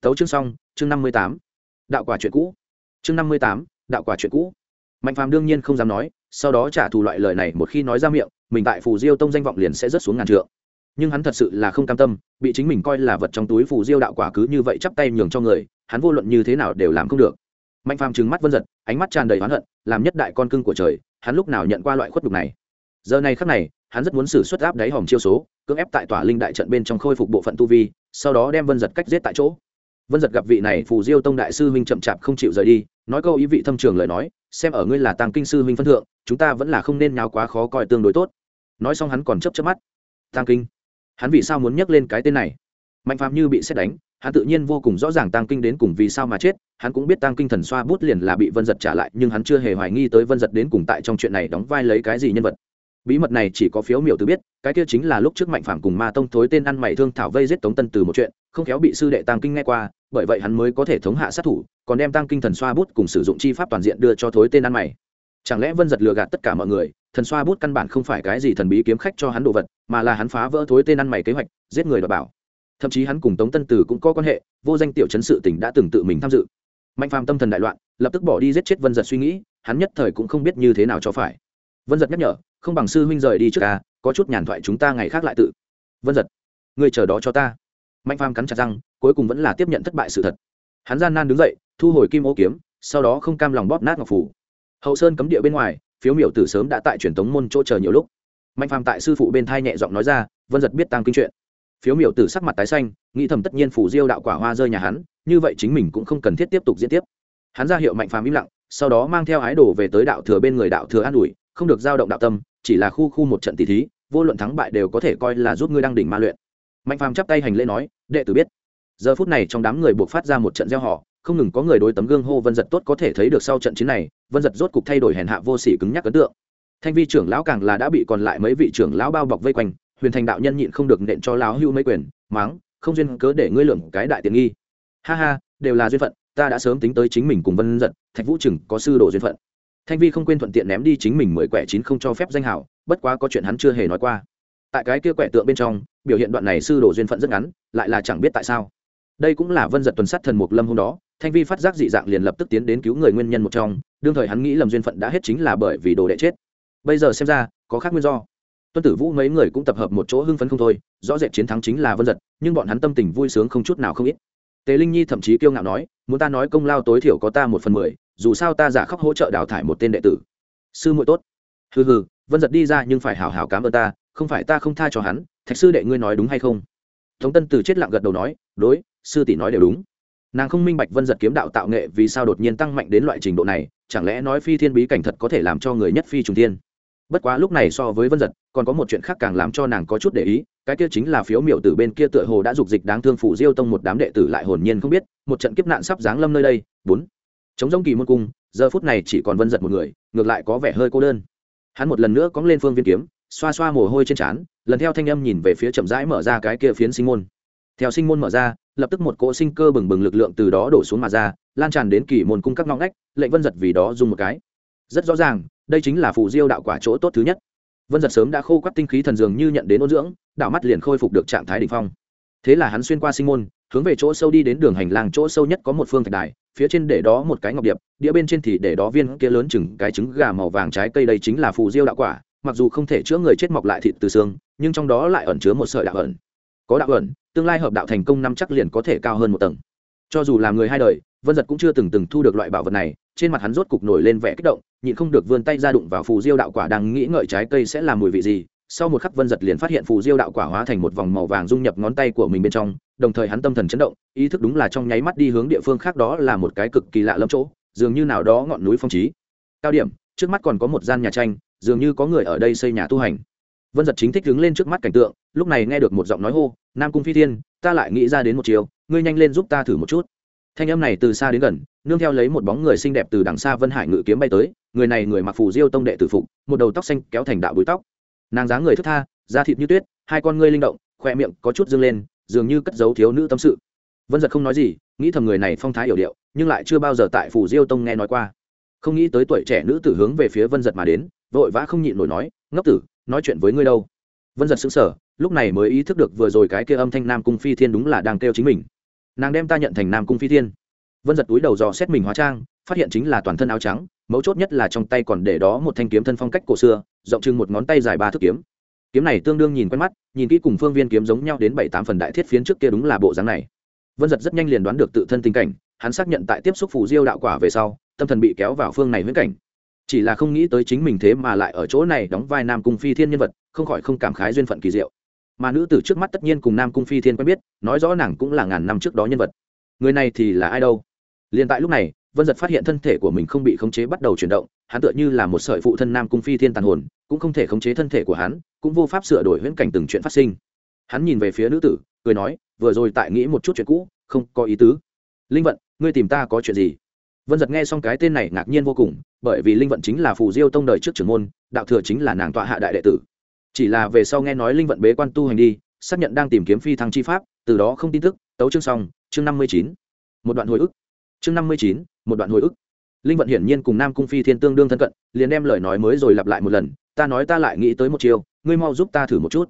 Tấu chương xong, chương năm mươi tám. Đạo quả chuyện cũ. Chương năm mươi tám, đạo quả chuyện cũ. Mạnh phàm đương nhiên không dám nói, sau đó trả thù loại lời này một khi nói ra miệng, mình tại phù diêu tông danh vọng liền sẽ rớt xuống ngàn trượng. Nhưng hắn thật sự là không cam tâm, bị chính mình coi là vật trong túi phù diêu đạo quả cứ như vậy chắp tay nhường cho người hắn vô luận như thế nào đều làm không được. Mạnh phàm trừng mắt vân giật, ánh mắt tràn đầy oán hận, làm nhất đại con cưng của trời, hắn lúc nào nhận qua loại khuất đục này? Giờ này khắc này, hắn rất muốn xử xuất áp đáy hòm chiêu số, cưỡng ép tại tỏa linh đại trận bên trong khôi phục bộ phận tu vi, sau đó đem vân giật cách giết tại chỗ. Vân giật gặp vị này phù diêu tông đại sư huynh chậm chạp không chịu rời đi, nói câu ý vị thâm trường lời nói, xem ở ngươi là tàng kinh sư huynh phân thượng, chúng ta vẫn là không nên nháo quá khó coi tương đối tốt. Nói xong hắn còn chấp chấp mắt. Tàng kinh? Hắn vì sao muốn nhắc lên cái tên này? Mạnh phạm như bị xét đánh hắn tự nhiên vô cùng rõ ràng tăng kinh đến cùng vì sao mà chết, hắn cũng biết tăng kinh thần xoa bút liền là bị vân giật trả lại, nhưng hắn chưa hề hoài nghi tới vân giật đến cùng tại trong chuyện này đóng vai lấy cái gì nhân vật. Bí mật này chỉ có phiếu miểu từ biết, cái kia chính là lúc trước mạnh phản cùng ma tông thối tên ăn mày thương thảo vây giết tống tân từ một chuyện, không khéo bị sư đệ tăng kinh nghe qua, bởi vậy hắn mới có thể thống hạ sát thủ, còn đem tăng kinh thần xoa bút cùng sử dụng chi pháp toàn diện đưa cho thối tên ăn mày. Chẳng lẽ vân giật lừa gạt tất cả mọi người, thần xoa bút căn bản không phải cái gì thần bí kiếm khách cho hắn đồ vật, mà là hắn phá vỡ thối tên ăn mày kế hoạch, giết người đọc bảo thậm chí hắn cùng tống tân tử cũng có quan hệ, vô danh tiểu chấn sự tỉnh đã từng tự mình tham dự. Mạnh phàm tâm thần đại loạn, lập tức bỏ đi giết chết vân giật suy nghĩ, hắn nhất thời cũng không biết như thế nào cho phải. Vân giật nhắc nhở, không bằng sư huynh rời đi trước ca có chút nhàn thoại chúng ta ngày khác lại tự. Vân giật người chờ đó cho ta. Mạnh phàm cắn chặt răng, cuối cùng vẫn là tiếp nhận thất bại sự thật. Hắn gian nan đứng dậy, thu hồi kim ô kiếm, sau đó không cam lòng bóp nát ngọc phủ. Hậu sơn cấm địa bên ngoài, phiếu miểu tử sớm đã tại truyền tống môn chỗ chờ nhiều lúc. Mạnh phàm tại sư phụ bên thai nhẹ giọng nói ra, vân giật biết tăng kinh chuyện phiếu miểu tử sắc mặt tái xanh, nghĩ thầm tất nhiên phủ diêu đạo quả hoa rơi nhà hắn, như vậy chính mình cũng không cần thiết tiếp tục diễn tiếp. Hắn ra hiệu mạnh phàm im lặng, sau đó mang theo ái đồ về tới đạo thừa bên người đạo thừa an ủi, không được giao động đạo tâm, chỉ là khu khu một trận tỷ thí, vô luận thắng bại đều có thể coi là giúp ngươi đăng đỉnh ma luyện. Mạnh phàm chắp tay hành lễ nói, đệ tử biết. Giờ phút này trong đám người buộc phát ra một trận gieo họ, không ngừng có người đối tấm gương hô vân giật tốt có thể thấy được sau trận chiến này, vân giật rốt cục thay đổi hèn hạ vô sỉ cứng nhắc ấn tượng. Thanh vi trưởng lão càng là đã bị còn lại mấy vị trưởng lão bao bọc vây quanh huyền thành đạo nhân nhịn không được nện cho lão hưu mấy quyền, máng, không duyên cớ để ngươi lượng cái đại tiện nghi. Ha ha, đều là duyên phận, ta đã sớm tính tới chính mình cùng vân giận thạch vũ chừng có sư đồ duyên phận. Thanh vi không quên thuận tiện ném đi chính mình mười quẻ chín không cho phép danh hảo, bất quá có chuyện hắn chưa hề nói qua. Tại cái kia quẻ tượng bên trong, biểu hiện đoạn này sư đồ duyên phận rất ngắn, lại là chẳng biết tại sao. Đây cũng là vân giật tuần sát thần mục lâm hôm đó, thanh vi phát giác dị dạng liền lập tức tiến đến cứu người nguyên nhân một trong, đương thời hắn nghĩ lầm duyên phận đã hết chính là bởi vì đồ đệ chết. Bây giờ xem ra, có khác nguyên do tuân tử vũ mấy người cũng tập hợp một chỗ hưng phấn không thôi, rõ rệt chiến thắng chính là vân giật, nhưng bọn hắn tâm tình vui sướng không chút nào không ít. Tề linh nhi thậm chí kiêu ngạo nói, muốn ta nói công lao tối thiểu có ta một phần mười, dù sao ta giả khóc hỗ trợ đào thải một tên đệ tử. Sư muội tốt. Hừ hừ, vân giật đi ra nhưng phải hảo hảo cám ơn ta, không phải ta không tha cho hắn, thạch sư đệ ngươi nói đúng hay không? Tống tân từ chết lặng gật đầu nói, đối, sư tỷ nói đều đúng. Nàng không minh bạch vân giật kiếm đạo tạo nghệ vì sao đột nhiên tăng mạnh đến loại trình độ này, chẳng lẽ nói phi thiên bí cảnh thật có thể làm cho người nhất phi trùng thiên? Bất quá lúc này so với vân giật, còn có một chuyện khác càng làm cho nàng có chút để ý, cái kia chính là phiếu miểu từ bên kia tựa hồ đã dục dịch đáng thương phủ diêu tông một đám đệ tử lại hồn nhiên không biết, một trận kiếp nạn sắp giáng lâm nơi đây. Bốn. Chống giống kỳ môn cung, giờ phút này chỉ còn vân giật một người, ngược lại có vẻ hơi cô đơn. Hắn một lần nữa cóng lên phương viên kiếm, xoa xoa mồ hôi trên trán, lần theo thanh âm nhìn về phía chậm rãi mở ra cái kia phiến sinh môn. Theo sinh môn mở ra, lập tức một cỗ sinh cơ bừng bừng lực lượng từ đó đổ xuống mà ra, lan tràn đến kỳ môn cung các ngõ ngách, lệnh vân giật vì đó dùng một cái rất rõ ràng, đây chính là phù diêu đạo quả chỗ tốt thứ nhất. Vân giật sớm đã khô quắt tinh khí thần dường như nhận đến ôn dưỡng, đạo mắt liền khôi phục được trạng thái đ ỉ n h phong. Thế là hắn xuyên qua sinh môn, hướng về chỗ sâu đi đến đường hành lang chỗ sâu nhất có một phương thạch đài, phía trên để đó một cái ngọc điệp, đĩa bên trên thì để đó viên kia lớn chừng cái trứng gà màu vàng trái cây đây chính là phù diêu đạo quả, mặc dù không thể chữa người chết mọc lại thịt từ xương, nhưng trong đó lại ẩn chứa một sợi đạo ẩn. Có đạo ẩn, tương lai hợp đạo thành công năm chắc liền có thể cao hơn một tầng. Cho dù là người hai đời, vân giật cũng chưa từng từng thu được loại bảo vật này trên mặt hắn rốt cục nổi lên vẻ kích động, nhịn không được vươn tay ra đụng vào phù diêu đạo quả đang nghĩ ngợi trái cây sẽ làm mùi vị gì. Sau một khắc vân giật liền phát hiện phù diêu đạo quả hóa thành một vòng màu vàng dung nhập ngón tay của mình bên trong, đồng thời hắn tâm thần chấn động, ý thức đúng là trong nháy mắt đi hướng địa phương khác đó là một cái cực kỳ lạ lẫm chỗ, dường như nào đó ngọn núi phong trí. Cao điểm, trước mắt còn có một gian nhà tranh, dường như có người ở đây xây nhà tu hành. Vân giật chính thích đứng lên trước mắt cảnh tượng, lúc này nghe được một giọng nói hô, nam cung phi thiên, ta lại nghĩ ra đến một chiều, ngươi nhanh lên giúp ta thử một chút. Thanh âm này từ xa đến gần nương theo lấy một bóng người xinh đẹp từ đằng xa vân hải ngự kiếm bay tới, người này người mặc phù diêu tông đệ tử phục, một đầu tóc xanh kéo thành đạo bụi tóc. Nàng dáng người thức tha, da thịt như tuyết, hai con ngươi linh động khoe miệng có chút dâng lên, dường như cất giấu thiếu nữ tâm sự. Vân giật không nói gì, nghĩ thầm người này phong thái hiểu điệu, nhưng lại chưa bao giờ tại phù diêu tông nghe nói qua. Không nghĩ tới tuổi trẻ nữ tử hướng về phía vân giật mà đến, vội vã không nhịn nổi nói, ngốc tử, nói chuyện với ngươi đâu? Vân giật xứng sở lúc này mới ý thức được vừa rồi cái kia âm thanh nam cung phi thiên đúng là đang kêu chính mình. Nàng đem ta nhận thành nam cung phi thiên vân giật túi đầu dò xét mình hóa trang, phát hiện chính là toàn thân áo trắng, mấu chốt nhất là trong tay còn để đó một thanh kiếm thân phong cách cổ xưa, rộng chừng một ngón tay dài ba thước kiếm. Kiếm này tương đương nhìn quen mắt, nhìn kỹ cùng phương viên kiếm giống nhau đến bảy tám phần đại thiết phiến trước kia đúng là bộ dáng này. Vân giật rất nhanh liền đoán được tự thân tình cảnh, hắn xác nhận tại tiếp xúc phù diêu đạo quả về sau, tâm thần bị kéo vào phương này huyễn cảnh. Chỉ là không nghĩ tới chính mình thế mà lại ở chỗ này đóng vai nam cung phi thiên nhân vật, không khỏi không cảm khái duyên phận kỳ diệu. Mà nữ tử trước mắt tất nhiên cùng nam cung phi thiên quen biết, nói rõ nàng cũng là ngàn năm trước đó nhân vật. Người này thì là ai đâu? Liền tại lúc này, vân giật phát hiện thân thể của mình không bị khống chế bắt đầu chuyển động, hắn tựa như là một sợi phụ thân nam cung phi thiên tàn hồn, cũng không thể khống chế thân thể của hắn, cũng vô pháp sửa đổi huyễn cảnh từng chuyện phát sinh. Hắn nhìn về phía nữ tử, cười nói, vừa rồi tại nghĩ một chút chuyện cũ, không có ý tứ. Linh vận, ngươi tìm ta có chuyện gì? Vân giật nghe xong cái tên này ngạc nhiên vô cùng, bởi vì linh vận chính là phù diêu tông đời trước trưởng môn, đạo thừa chính là nàng tọa hạ đại đệ tử. Chỉ là về sau nghe nói linh vận bế quan tu hành đi, xác nhận đang tìm kiếm phi thăng chi pháp, từ đó không tin tức, tấu chương xong, chương năm mươi chín. Một đoạn hồi ức chương năm mươi chín, một đoạn hồi ức. Linh vận hiển nhiên cùng nam cung phi thiên tương đương thân cận, liền đem lời nói mới rồi lặp lại một lần, ta nói ta lại nghĩ tới một chiều ngươi mau giúp ta thử một chút.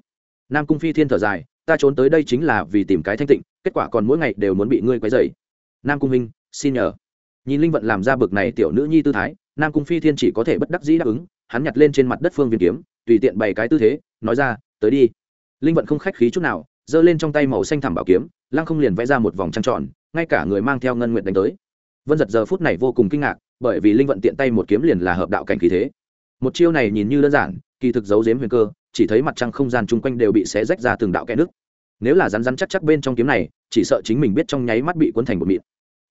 Nam cung phi thiên thở dài, ta trốn tới đây chính là vì tìm cái thanh tịnh, kết quả còn mỗi ngày đều muốn bị ngươi quấy dày nam cung minh xin nhờ. Nhìn linh vận làm ra bực này tiểu nữ nhi tư thái, nam cung phi thiên chỉ có thể bất đắc dĩ đáp ứng, hắn nhặt lên trên mặt đất phương viên kiếm, tùy tiện bày cái tư thế, nói ra, tới đi. Linh vận không khách khí chút nào, giơ lên trong tay màu xanh thẳm bảo kiếm, lăng không liền vẽ ra một vòng trăng tròn ngay cả người mang theo ngân nguyện đánh tới. Vân giật giờ phút này vô cùng kinh ngạc, bởi vì linh vận tiện tay một kiếm liền là hợp đạo cảnh khí thế. Một chiêu này nhìn như đơn giản, kỳ thực giấu giếm huyền cơ, chỉ thấy mặt trăng không gian chung quanh đều bị xé rách ra từng đạo kẽ nước. Nếu là rắn rắn chắc chắc bên trong kiếm này, chỉ sợ chính mình biết trong nháy mắt bị cuốn thành một mịn.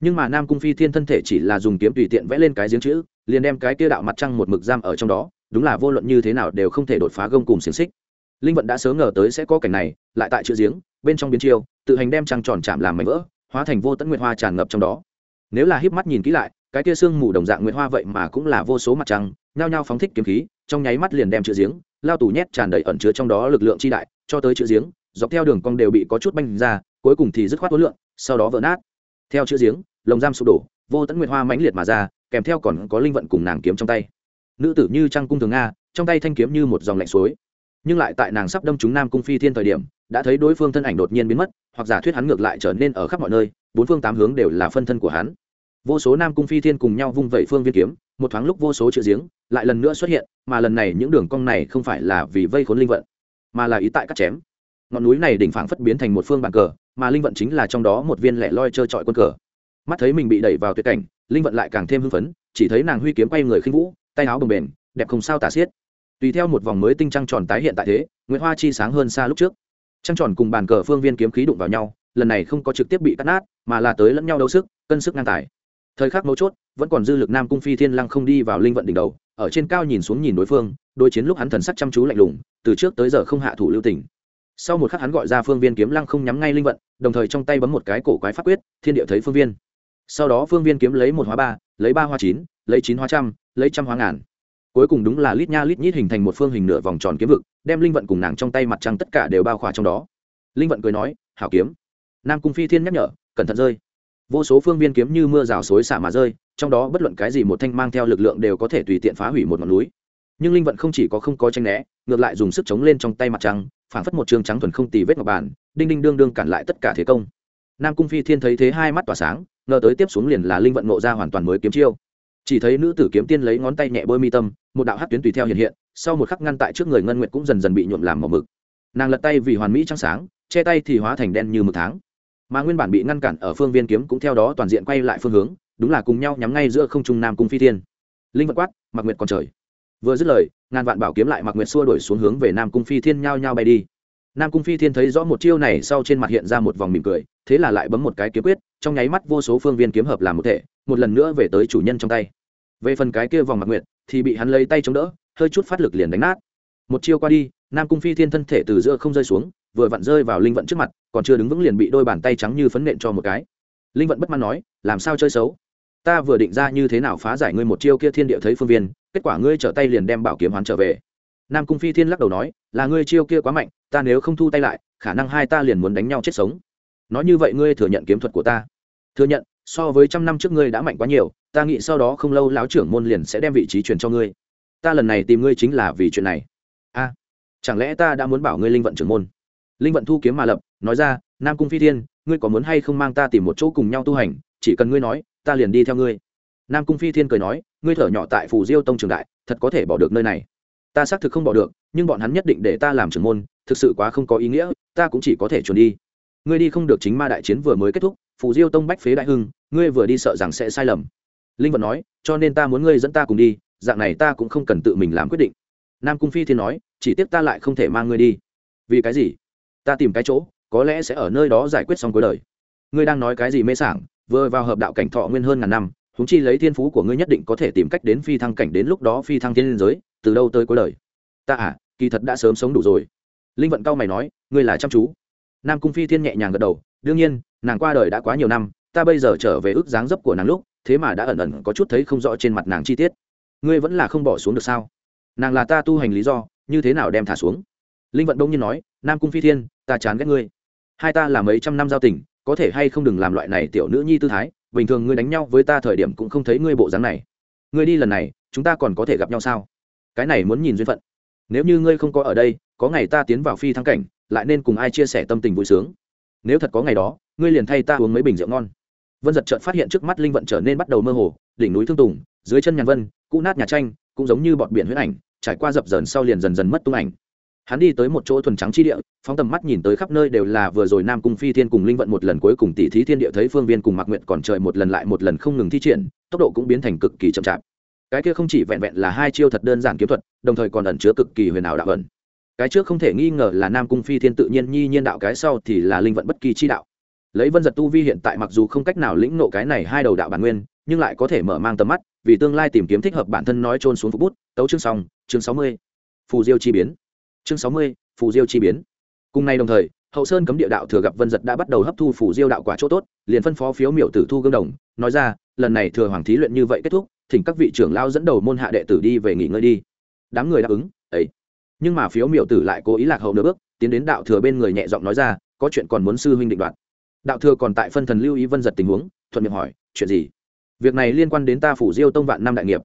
Nhưng mà nam cung phi thiên thân thể chỉ là dùng kiếm tùy tiện vẽ lên cái giếng chữ, liền đem cái kia đạo mặt trăng một mực giam ở trong đó, đúng là vô luận như thế nào đều không thể đột phá gông cùng xiềng xích. Linh vận đã sớm ngờ tới sẽ có cảnh này, lại tại chữ giếng, bên trong biến chiêu, tự hành đem trăng tròn chạm làm mảnh vỡ hóa thành vô tận nguyệt hoa tràn ngập trong đó. Nếu là híp mắt nhìn kỹ lại, cái kia sương mù đồng dạng nguyệt hoa vậy mà cũng là vô số mặt trăng, nhao nhao phóng thích kiếm khí, trong nháy mắt liền đem chữ giếng, lao tù nhét tràn đầy ẩn chứa trong đó lực lượng chi đại, cho tới chữ giếng, dọc theo đường cong đều bị có chút banh ra, cuối cùng thì dứt khoát tối lượng, sau đó vỡ nát. Theo chữ giếng, lồng giam sụp đổ, vô tận nguyệt hoa mãnh liệt mà ra, kèm theo còn có linh vận cùng nàng kiếm trong tay. Nữ tử như trăng cung thường nga, trong tay thanh kiếm như một dòng lạnh suối nhưng lại tại nàng sắp đâm chúng nam cung phi thiên thời điểm, đã thấy đối phương thân ảnh đột nhiên biến mất, hoặc giả thuyết hắn ngược lại trở nên ở khắp mọi nơi, bốn phương tám hướng đều là phân thân của hắn. Vô số nam cung phi thiên cùng nhau vung vẩy phương viên kiếm, một thoáng lúc vô số chữ giếng lại lần nữa xuất hiện, mà lần này những đường cong này không phải là vì vây khốn linh vận, mà là ý tại cắt chém. Ngọn núi này đỉnh phảng phất biến thành một phương bàn cờ, mà linh vận chính là trong đó một viên lẻ loi trơ trọi quân cờ. Mắt thấy mình bị đẩy vào tuyệt cảnh, linh vận lại càng thêm hưng phấn, chỉ thấy nàng huy kiếm quay người khinh vũ, tay áo bồng bềnh, đẹp không sao tả xiết tùy theo một vòng mới tinh trăng tròn tái hiện tại thế nguyễn hoa chi sáng hơn xa lúc trước. Trăng tròn cùng bàn cờ phương viên kiếm khí đụng vào nhau, lần này không có trực tiếp bị cắt nát, mà là tới lẫn nhau đấu sức, cân sức ngang tài. Thời khắc mấu chốt, vẫn còn dư lực nam cung phi thiên lăng không đi vào linh vận đỉnh đầu, ở trên cao nhìn xuống nhìn đối phương đôi chiến lúc hắn thần sắc chăm chú lạnh lùng, từ trước tới giờ không hạ thủ lưu tình. Sau một khắc hắn gọi ra phương viên kiếm lăng không nhắm ngay linh vận, đồng thời trong tay bấm một cái cổ quái pháp quyết, thiên địa thấy phương viên. Sau đó phương viên kiếm lấy một hóa ba, lấy ba hóa chín, lấy chín hóa trăm, lấy trăm hóa ngàn cuối cùng đúng là lít nha lít nhít hình thành một phương hình nửa vòng tròn kiếm vực, đem linh vận cùng nàng trong tay mặt trăng tất cả đều bao khỏa trong đó. Linh vận cười nói, hảo kiếm. Nam cung phi thiên nhắc nhở, cẩn thận rơi. Vô số phương viên kiếm như mưa rào xối xả mà rơi, trong đó bất luận cái gì một thanh mang theo lực lượng đều có thể tùy tiện phá hủy một ngọn núi. Nhưng linh vận không chỉ có không có tranh né, ngược lại dùng sức chống lên trong tay mặt trăng, phảng phất một trường trắng thuần không tì vết ngọc bàn đinh đinh đương đương cản lại tất cả thế công. Nam cung phi thiên thấy thế hai mắt tỏa sáng, ngờ tới tiếp xuống liền là linh vận nộ ra hoàn toàn mới kiếm chiêu chỉ thấy nữ tử kiếm tiên lấy ngón tay nhẹ bôi mi tâm, một đạo hát tuyến tùy theo hiện hiện, sau một khắc ngăn tại trước người ngân nguyệt cũng dần dần bị nhuộm làm màu mực. Nàng lật tay vì hoàn mỹ trắng sáng, che tay thì hóa thành đen như một tháng. Mà nguyên bản bị ngăn cản ở phương viên kiếm cũng theo đó toàn diện quay lại phương hướng, đúng là cùng nhau nhắm ngay giữa không trung nam cung phi thiên. Linh vật quát mặc nguyệt còn trời. Vừa dứt lời, ngàn vạn bảo kiếm lại mặc nguyệt xua đổi xuống hướng về nam cung phi thiên nhao nhao bay đi. Nam cung phi thiên thấy rõ một chiêu này sau trên mặt hiện ra một vòng mỉm cười, thế là lại bấm một cái kiếm quyết, trong nháy mắt vô số phương viên kiếm hợp làm một thể, một lần nữa về tới chủ nhân trong tay về phần cái kia vòng mặt nguyệt, thì bị hắn lấy tay chống đỡ, hơi chút phát lực liền đánh nát. Một chiêu qua đi, nam cung phi thiên thân thể từ giữa không rơi xuống, vừa vặn rơi vào linh vận trước mặt, còn chưa đứng vững liền bị đôi bàn tay trắng như phấn nện cho một cái. Linh vận bất mãn nói, làm sao chơi xấu? Ta vừa định ra như thế nào phá giải ngươi một chiêu kia thiên địa thấy phương viên, kết quả ngươi trở tay liền đem bảo kiếm hoán trở về. Nam cung phi thiên lắc đầu nói, là ngươi chiêu kia quá mạnh, ta nếu không thu tay lại, khả năng hai ta liền muốn đánh nhau chết sống. Nói như vậy ngươi thừa nhận kiếm thuật của ta. Thừa nhận? So với trăm năm trước ngươi đã mạnh quá nhiều, ta nghĩ sau đó không lâu lão trưởng môn liền sẽ đem vị trí truyền cho ngươi. Ta lần này tìm ngươi chính là vì chuyện này. A, chẳng lẽ ta đã muốn bảo ngươi linh vận trưởng môn? Linh vận thu kiếm mà lập, nói ra, nam cung phi thiên, ngươi có muốn hay không mang ta tìm một chỗ cùng nhau tu hành, chỉ cần ngươi nói, ta liền đi theo ngươi. Nam cung phi thiên cười nói, ngươi thở nhỏ tại phù diêu tông trường đại, thật có thể bỏ được nơi này. Ta xác thực không bỏ được, nhưng bọn hắn nhất định để ta làm trưởng môn, thực sự quá không có ý nghĩa, ta cũng chỉ có thể chuẩn đi ngươi đi không được chính ma đại chiến vừa mới kết thúc, phù diêu tông bách phế đại hưng, ngươi vừa đi sợ rằng sẽ sai lầm. Linh vận nói, cho nên ta muốn ngươi dẫn ta cùng đi, dạng này ta cũng không cần tự mình làm quyết định. Nam cung phi thiên nói, chỉ tiếc ta lại không thể mang ngươi đi. Vì cái gì? Ta tìm cái chỗ, có lẽ sẽ ở nơi đó giải quyết xong cuối đời. Ngươi đang nói cái gì mê sảng, vừa vào hợp đạo cảnh thọ nguyên hơn ngàn năm húng chi lấy thiên phú của ngươi nhất định có thể tìm cách đến phi thăng cảnh đến lúc đó phi thăng thiên liên giới, từ đâu tới cuối đời? Ta à kỳ thật đã sớm sống đủ rồi. Linh vận cao mày nói, ngươi là chăm chú nam cung phi thiên nhẹ nhàng gật đầu, đương nhiên, nàng qua đời đã quá nhiều năm, ta bây giờ trở về ước dáng dấp của nàng lúc, thế mà đã ẩn ẩn có chút thấy không rõ trên mặt nàng chi tiết. Ngươi vẫn là không bỏ xuống được sao? Nàng là ta tu hành lý do, như thế nào đem thả xuống? Linh vận đông nhiên nói, nam cung phi thiên, ta chán ghét ngươi. Hai ta là mấy trăm năm giao tình, có thể hay không đừng làm loại này tiểu nữ nhi tư thái, bình thường ngươi đánh nhau với ta thời điểm cũng không thấy ngươi bộ dáng này. Ngươi đi lần này, chúng ta còn có thể gặp nhau sao? Cái này muốn nhìn duyên phận. Nếu như ngươi không có ở đây, có ngày ta tiến vào phi thăng cảnh lại nên cùng ai chia sẻ tâm tình vui sướng. Nếu thật có ngày đó, ngươi liền thay ta uống mấy bình rượu ngon. Vân giật trợn phát hiện trước mắt linh vận trở nên bắt đầu mơ hồ, đỉnh núi thương tùng, dưới chân nhàn vân, cũ nát nhà tranh, cũng giống như bọn biển huyết ảnh, trải qua dập dờn sau liền dần dần mất tung ảnh. Hắn đi tới một chỗ thuần trắng chi địa, phóng tầm mắt nhìn tới khắp nơi đều là vừa rồi nam cung phi thiên cùng linh vận một lần cuối cùng tỷ thí thiên địa thấy phương viên cùng mặc nguyện còn trời một lần lại một lần không ngừng thi triển, tốc độ cũng biến thành cực kỳ chậm chạp. Cái kia không chỉ vẹn vẹn là hai chiêu thật đơn giản kiếm thuật, đồng thời còn ẩn chứa cực kỳ huyền ảo đạo ẩn cái trước không thể nghi ngờ là nam cung phi thiên tự nhiên nhi nhiên đạo cái sau thì là linh vận bất kỳ chi đạo. Lấy vân giật tu vi hiện tại mặc dù không cách nào lĩnh nộ cái này hai đầu đạo bản nguyên, nhưng lại có thể mở mang tầm mắt, vì tương lai tìm kiếm thích hợp bản thân nói trôn xuống phục bút. Tấu chương xong, chương sáu mươi. Phù diêu chi biến. Chương sáu mươi, phù diêu chi biến. Cùng nay đồng thời, hậu sơn cấm địa đạo thừa gặp vân giật đã bắt đầu hấp thu phù diêu đạo quả chỗ tốt, liền phân phó phiếu miểu tử thu gương đồng, nói ra, lần này thừa hoàng thí luyện như vậy kết thúc, thỉnh các vị trưởng lao dẫn đầu môn hạ đệ tử đi về nghỉ ngơi đi. Đám người đáp ứng, ấy nhưng mà phiếu miểu tử lại cố ý lạc hậu nửa bước, tiến đến đạo thừa bên người nhẹ giọng nói ra, có chuyện còn muốn sư huynh định đoạt. Đạo thừa còn tại phân thần lưu ý vân giật tình huống, thuận miệng hỏi, chuyện gì? Việc này liên quan đến ta phủ diêu tông vạn năm đại nghiệp.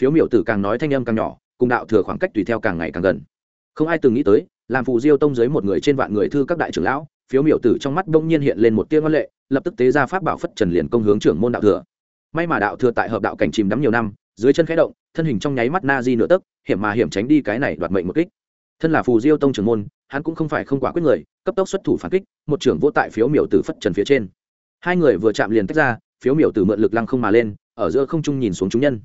Phiếu miểu tử càng nói thanh âm càng nhỏ, cùng đạo thừa khoảng cách tùy theo càng ngày càng gần. Không ai từng nghĩ tới, làm phủ diêu tông dưới một người trên vạn người thư các đại trưởng lão, phiếu miểu tử trong mắt đông nhiên hiện lên một tia ngân lệ, lập tức tế ra pháp bảo phất trần liền công hướng trưởng môn đạo thừa. May mà đạo thừa tại hợp đạo cảnh chìm đắm nhiều năm dưới chân khẽ động, thân hình trong nháy mắt na di nửa tấc, hiểm mà hiểm tránh đi cái này đoạt mệnh một kích. Thân là phù diêu tông trưởng môn, hắn cũng không phải không quả quyết người, cấp tốc xuất thủ phản kích, một trưởng vô tại phiếu miểu tử phất trần phía trên. Hai người vừa chạm liền tách ra, phiếu miểu tử mượn lực lăng không mà lên, ở giữa không trung nhìn xuống chúng nhân.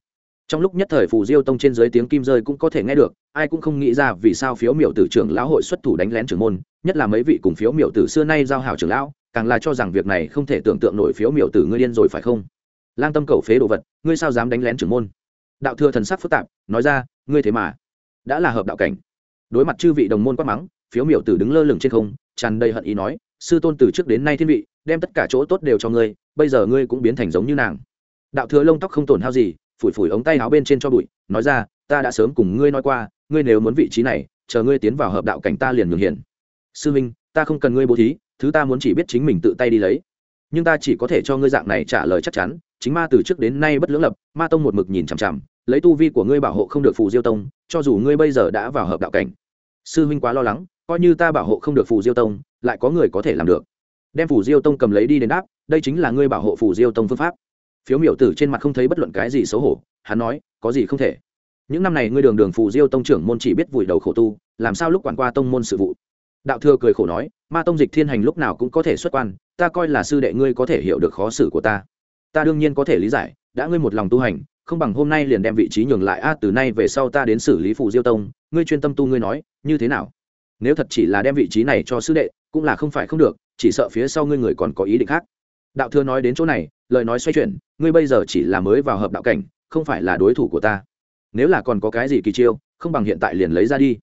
Trong lúc nhất thời phù diêu tông trên dưới tiếng kim rơi cũng có thể nghe được, ai cũng không nghĩ ra vì sao phiếu miểu tử trưởng lão hội xuất thủ đánh lén trưởng môn, nhất là mấy vị cùng phiếu miểu tử xưa nay giao hảo trưởng lão, càng là cho rằng việc này không thể tưởng tượng nổi phiếu miểu tử ngươi điên rồi phải không? Lang tâm cầu phế đồ vật, ngươi sao dám đánh lén trưởng môn? Đạo thừa thần sắc phức tạp, nói ra, ngươi thế mà đã là hợp đạo cảnh. Đối mặt chư vị đồng môn quát mắng, phiếu miểu tử đứng lơ lửng trên không, tràn đầy hận ý nói, sư tôn từ trước đến nay thiên vị, đem tất cả chỗ tốt đều cho ngươi, bây giờ ngươi cũng biến thành giống như nàng. Đạo thừa lông tóc không tổn hao gì, phủi phủi ống tay áo bên trên cho bụi, nói ra, ta đã sớm cùng ngươi nói qua, ngươi nếu muốn vị trí này, chờ ngươi tiến vào hợp đạo cảnh ta liền nhường hiển sư minh, ta không cần ngươi bố thí, thứ ta muốn chỉ biết chính mình tự tay đi lấy nhưng ta chỉ có thể cho ngươi dạng này trả lời chắc chắn, chính ma từ trước đến nay bất lưỡng lập, ma tông một mực nhìn chằm chằm, lấy tu vi của ngươi bảo hộ không được phù diêu tông, cho dù ngươi bây giờ đã vào hợp đạo cảnh. Sư huynh quá lo lắng, coi như ta bảo hộ không được phù diêu tông, lại có người có thể làm được. Đem phù diêu tông cầm lấy đi đến đáp, đây chính là ngươi bảo hộ phù diêu tông phương pháp. Phiếu miểu tử trên mặt không thấy bất luận cái gì xấu hổ, hắn nói, có gì không thể. Những năm này ngươi đường đường phù diêu tông trưởng môn chỉ biết vùi đầu khổ tu, làm sao lúc quản qua tông môn sự vụ? Đạo thừa cười khổ nói, ma tông dịch thiên hành lúc nào cũng có thể xuất quan, ta coi là sư đệ ngươi có thể hiểu được khó xử của ta. Ta đương nhiên có thể lý giải, đã ngươi một lòng tu hành, không bằng hôm nay liền đem vị trí nhường lại a, từ nay về sau ta đến xử lý phù diêu tông, ngươi chuyên tâm tu ngươi nói, như thế nào? Nếu thật chỉ là đem vị trí này cho sư đệ, cũng là không phải không được, chỉ sợ phía sau ngươi người còn có ý định khác. Đạo thừa nói đến chỗ này, lời nói xoay chuyển, ngươi bây giờ chỉ là mới vào hợp đạo cảnh, không phải là đối thủ của ta. Nếu là còn có cái gì kỳ chiêu, không bằng hiện tại liền lấy ra đi.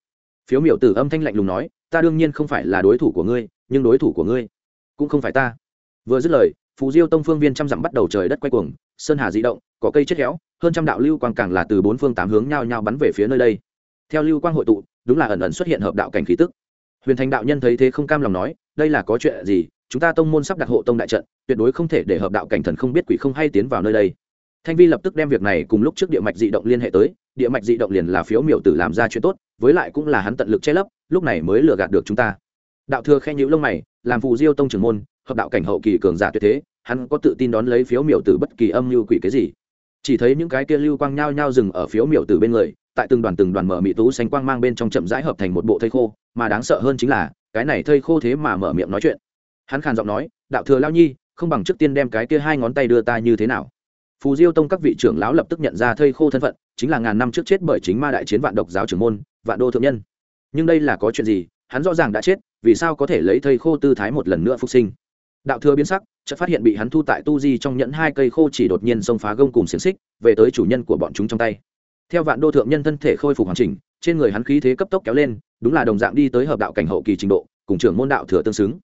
Phiếu miểu tử âm thanh lạnh lùng nói ta đương nhiên không phải là đối thủ của ngươi, nhưng đối thủ của ngươi cũng không phải ta. Vừa dứt lời phù diêu tông phương viên trăm dặm bắt đầu trời đất quay cuồng, sơn hà di động có cây chết héo, hơn trăm đạo lưu quang càng là từ bốn phương tám hướng nhao nhao bắn về phía nơi đây. Theo lưu quang hội tụ, đúng là ẩn ẩn xuất hiện hợp đạo cảnh khí tức. Huyền thành đạo nhân thấy thế không cam lòng nói, đây là có chuyện gì? Chúng ta tông môn sắp đặt hộ tông đại trận, tuyệt đối không thể để hợp đạo cảnh thần không biết quỷ không hay tiến vào nơi đây. Thanh vi lập tức đem việc này cùng lúc trước địa mạch dị động liên hệ tới địa mạch dị động liền là phiếu miểu tử làm ra chuyện tốt, với lại cũng là hắn tận lực che lấp, lúc này mới lừa gạt được chúng ta. Đạo thừa khen nhữ lông mày, làm phù diêu tông trưởng môn, hợp đạo cảnh hậu kỳ cường giả tuyệt thế, hắn có tự tin đón lấy phiếu miểu tử bất kỳ âm mưu quỷ cái gì. Chỉ thấy những cái kia lưu quang nhao nhao dừng ở phiếu miểu tử bên người, tại từng đoàn từng đoàn mở mị tú xanh quang mang bên trong chậm rãi hợp thành một bộ thây khô, mà đáng sợ hơn chính là, cái này thây khô thế mà mở miệng nói chuyện. Hắn khàn giọng nói, đạo thừa lao nhi, không bằng trước tiên đem cái kia hai ngón tay đưa ta như thế nào? Phù diêu tông các vị trưởng lão lập tức nhận ra thây khô thân phận, chính là ngàn năm trước chết bởi chính ma đại chiến vạn độc giáo trưởng môn, vạn đô thượng nhân. Nhưng đây là có chuyện gì? Hắn rõ ràng đã chết, vì sao có thể lấy thây khô tư thái một lần nữa phục sinh? Đạo thừa biến sắc, chợt phát hiện bị hắn thu tại tu di trong nhẫn hai cây khô chỉ đột nhiên xông phá gông cùng xiềng xích, về tới chủ nhân của bọn chúng trong tay. Theo vạn đô thượng nhân thân thể khôi phục hoàn chỉnh, trên người hắn khí thế cấp tốc kéo lên, đúng là đồng dạng đi tới hợp đạo cảnh hậu kỳ trình độ, cùng trưởng môn đạo thừa tương xứng.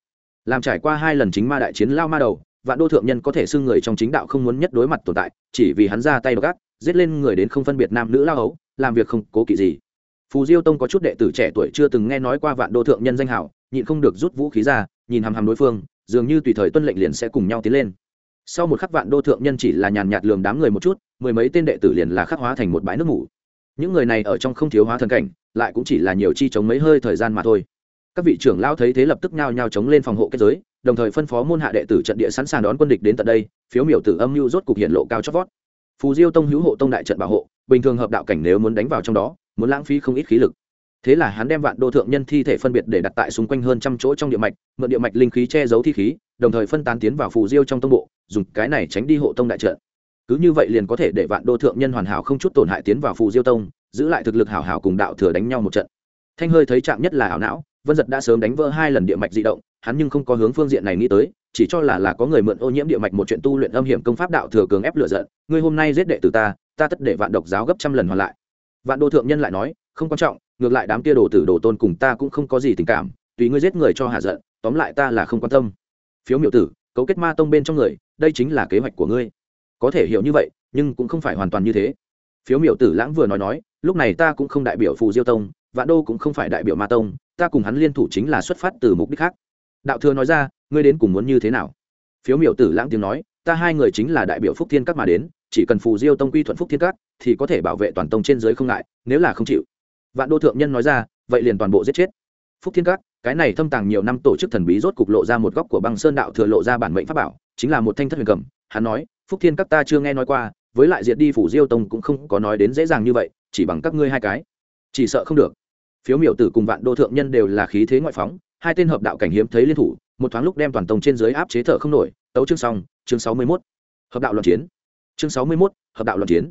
Làm trải qua hai lần chính ma đại chiến lao ma đầu vạn đô thượng nhân có thể xưng người trong chính đạo không muốn nhất đối mặt tồn tại, chỉ vì hắn ra tay gác giết lên người đến không phân biệt nam nữ lao ấu, làm việc không cố kỵ gì. Phù diêu tông có chút đệ tử trẻ tuổi chưa từng nghe nói qua vạn đô thượng nhân danh hảo, nhịn không được rút vũ khí ra, nhìn hàm hàm đối phương, dường như tùy thời tuân lệnh liền sẽ cùng nhau tiến lên. Sau một khắc vạn đô thượng nhân chỉ là nhàn nhạt lường đám người một chút, mười mấy tên đệ tử liền là khắc hóa thành một bãi nước ngủ những người này ở trong không thiếu hóa thần cảnh, lại cũng chỉ là nhiều chi chống mấy hơi thời gian mà thôi các vị trưởng lao thấy thế lập tức nhao nhao chống lên phòng hộ kết giới, đồng thời phân phó môn hạ đệ tử trận địa sẵn sàng đón quân địch đến tận đây, phiếu miểu tử âm mưu rốt cục hiện lộ cao chót vót. Phù diêu tông hữu hộ tông đại trận bảo hộ, bình thường hợp đạo cảnh nếu muốn đánh vào trong đó, muốn lãng phí không ít khí lực. Thế là hắn đem vạn đô thượng nhân thi thể phân biệt để đặt tại xung quanh hơn trăm chỗ trong địa mạch, mượn địa mạch linh khí che giấu thi khí, đồng thời phân tán tiến vào phù diêu trong tông bộ, dùng cái này tránh đi hộ tông đại trận. Cứ như vậy liền có thể để vạn đô thượng nhân hoàn hảo không chút tổn hại tiến vào phù diêu tông, giữ lại thực lực hảo hảo cùng đạo thừa đánh nhau một trận. Thanh hơi thấy chạm nhất là ảo não vân giật đã sớm đánh vỡ hai lần địa mạch di động, hắn nhưng không có hướng phương diện này nghĩ tới, chỉ cho là là có người mượn ô nhiễm địa mạch một chuyện tu luyện âm hiểm công pháp đạo thừa cường ép lựa giận, ngươi hôm nay giết đệ tử ta ta tất để vạn độc giáo gấp trăm lần hoàn lại. Vạn đô thượng nhân lại nói, không quan trọng, ngược lại đám kia đồ tử đồ tôn cùng ta cũng không có gì tình cảm, tùy ngươi giết người cho hạ giận, tóm lại ta là không quan tâm. Phiếu Miểu tử, cấu kết ma tông bên trong người, đây chính là kế hoạch của ngươi. Có thể hiểu như vậy, nhưng cũng không phải hoàn toàn như thế. Phiếu Miểu tử lãng vừa nói nói, lúc này ta cũng không đại biểu phù diêu tông vạn đô cũng không phải đại biểu ma tông, ta cùng hắn liên thủ chính là xuất phát từ mục đích khác. Đạo thừa nói ra, ngươi đến cùng muốn như thế nào? Phiếu Miểu tử lãng tiếng nói, ta hai người chính là đại biểu phúc thiên các mà đến, chỉ cần phù diêu tông quy thuận phúc thiên các, thì có thể bảo vệ toàn tông trên giới không ngại, nếu là không chịu. Vạn đô thượng nhân nói ra, vậy liền toàn bộ giết chết. Phúc thiên các, cái này thâm tàng nhiều năm tổ chức thần bí rốt cục lộ ra một góc của băng sơn đạo thừa lộ ra bản mệnh pháp bảo, chính là một thanh thất huyền cầm. Hắn nói, phúc thiên các ta chưa nghe nói qua, với lại diệt đi phủ diêu tông cũng không có nói đến dễ dàng như vậy, chỉ bằng các ngươi hai cái. Chỉ sợ không được phiếu miểu tử cùng vạn đô thượng nhân đều là khí thế ngoại phóng, hai tên hợp đạo cảnh hiếm thấy liên thủ, một thoáng lúc đem toàn tông trên dưới áp chế thở không nổi, tấu chương xong, chương sáu mươi mốt. Hợp đạo luận chiến. Chương sáu mươi mốt, hợp đạo luận chiến.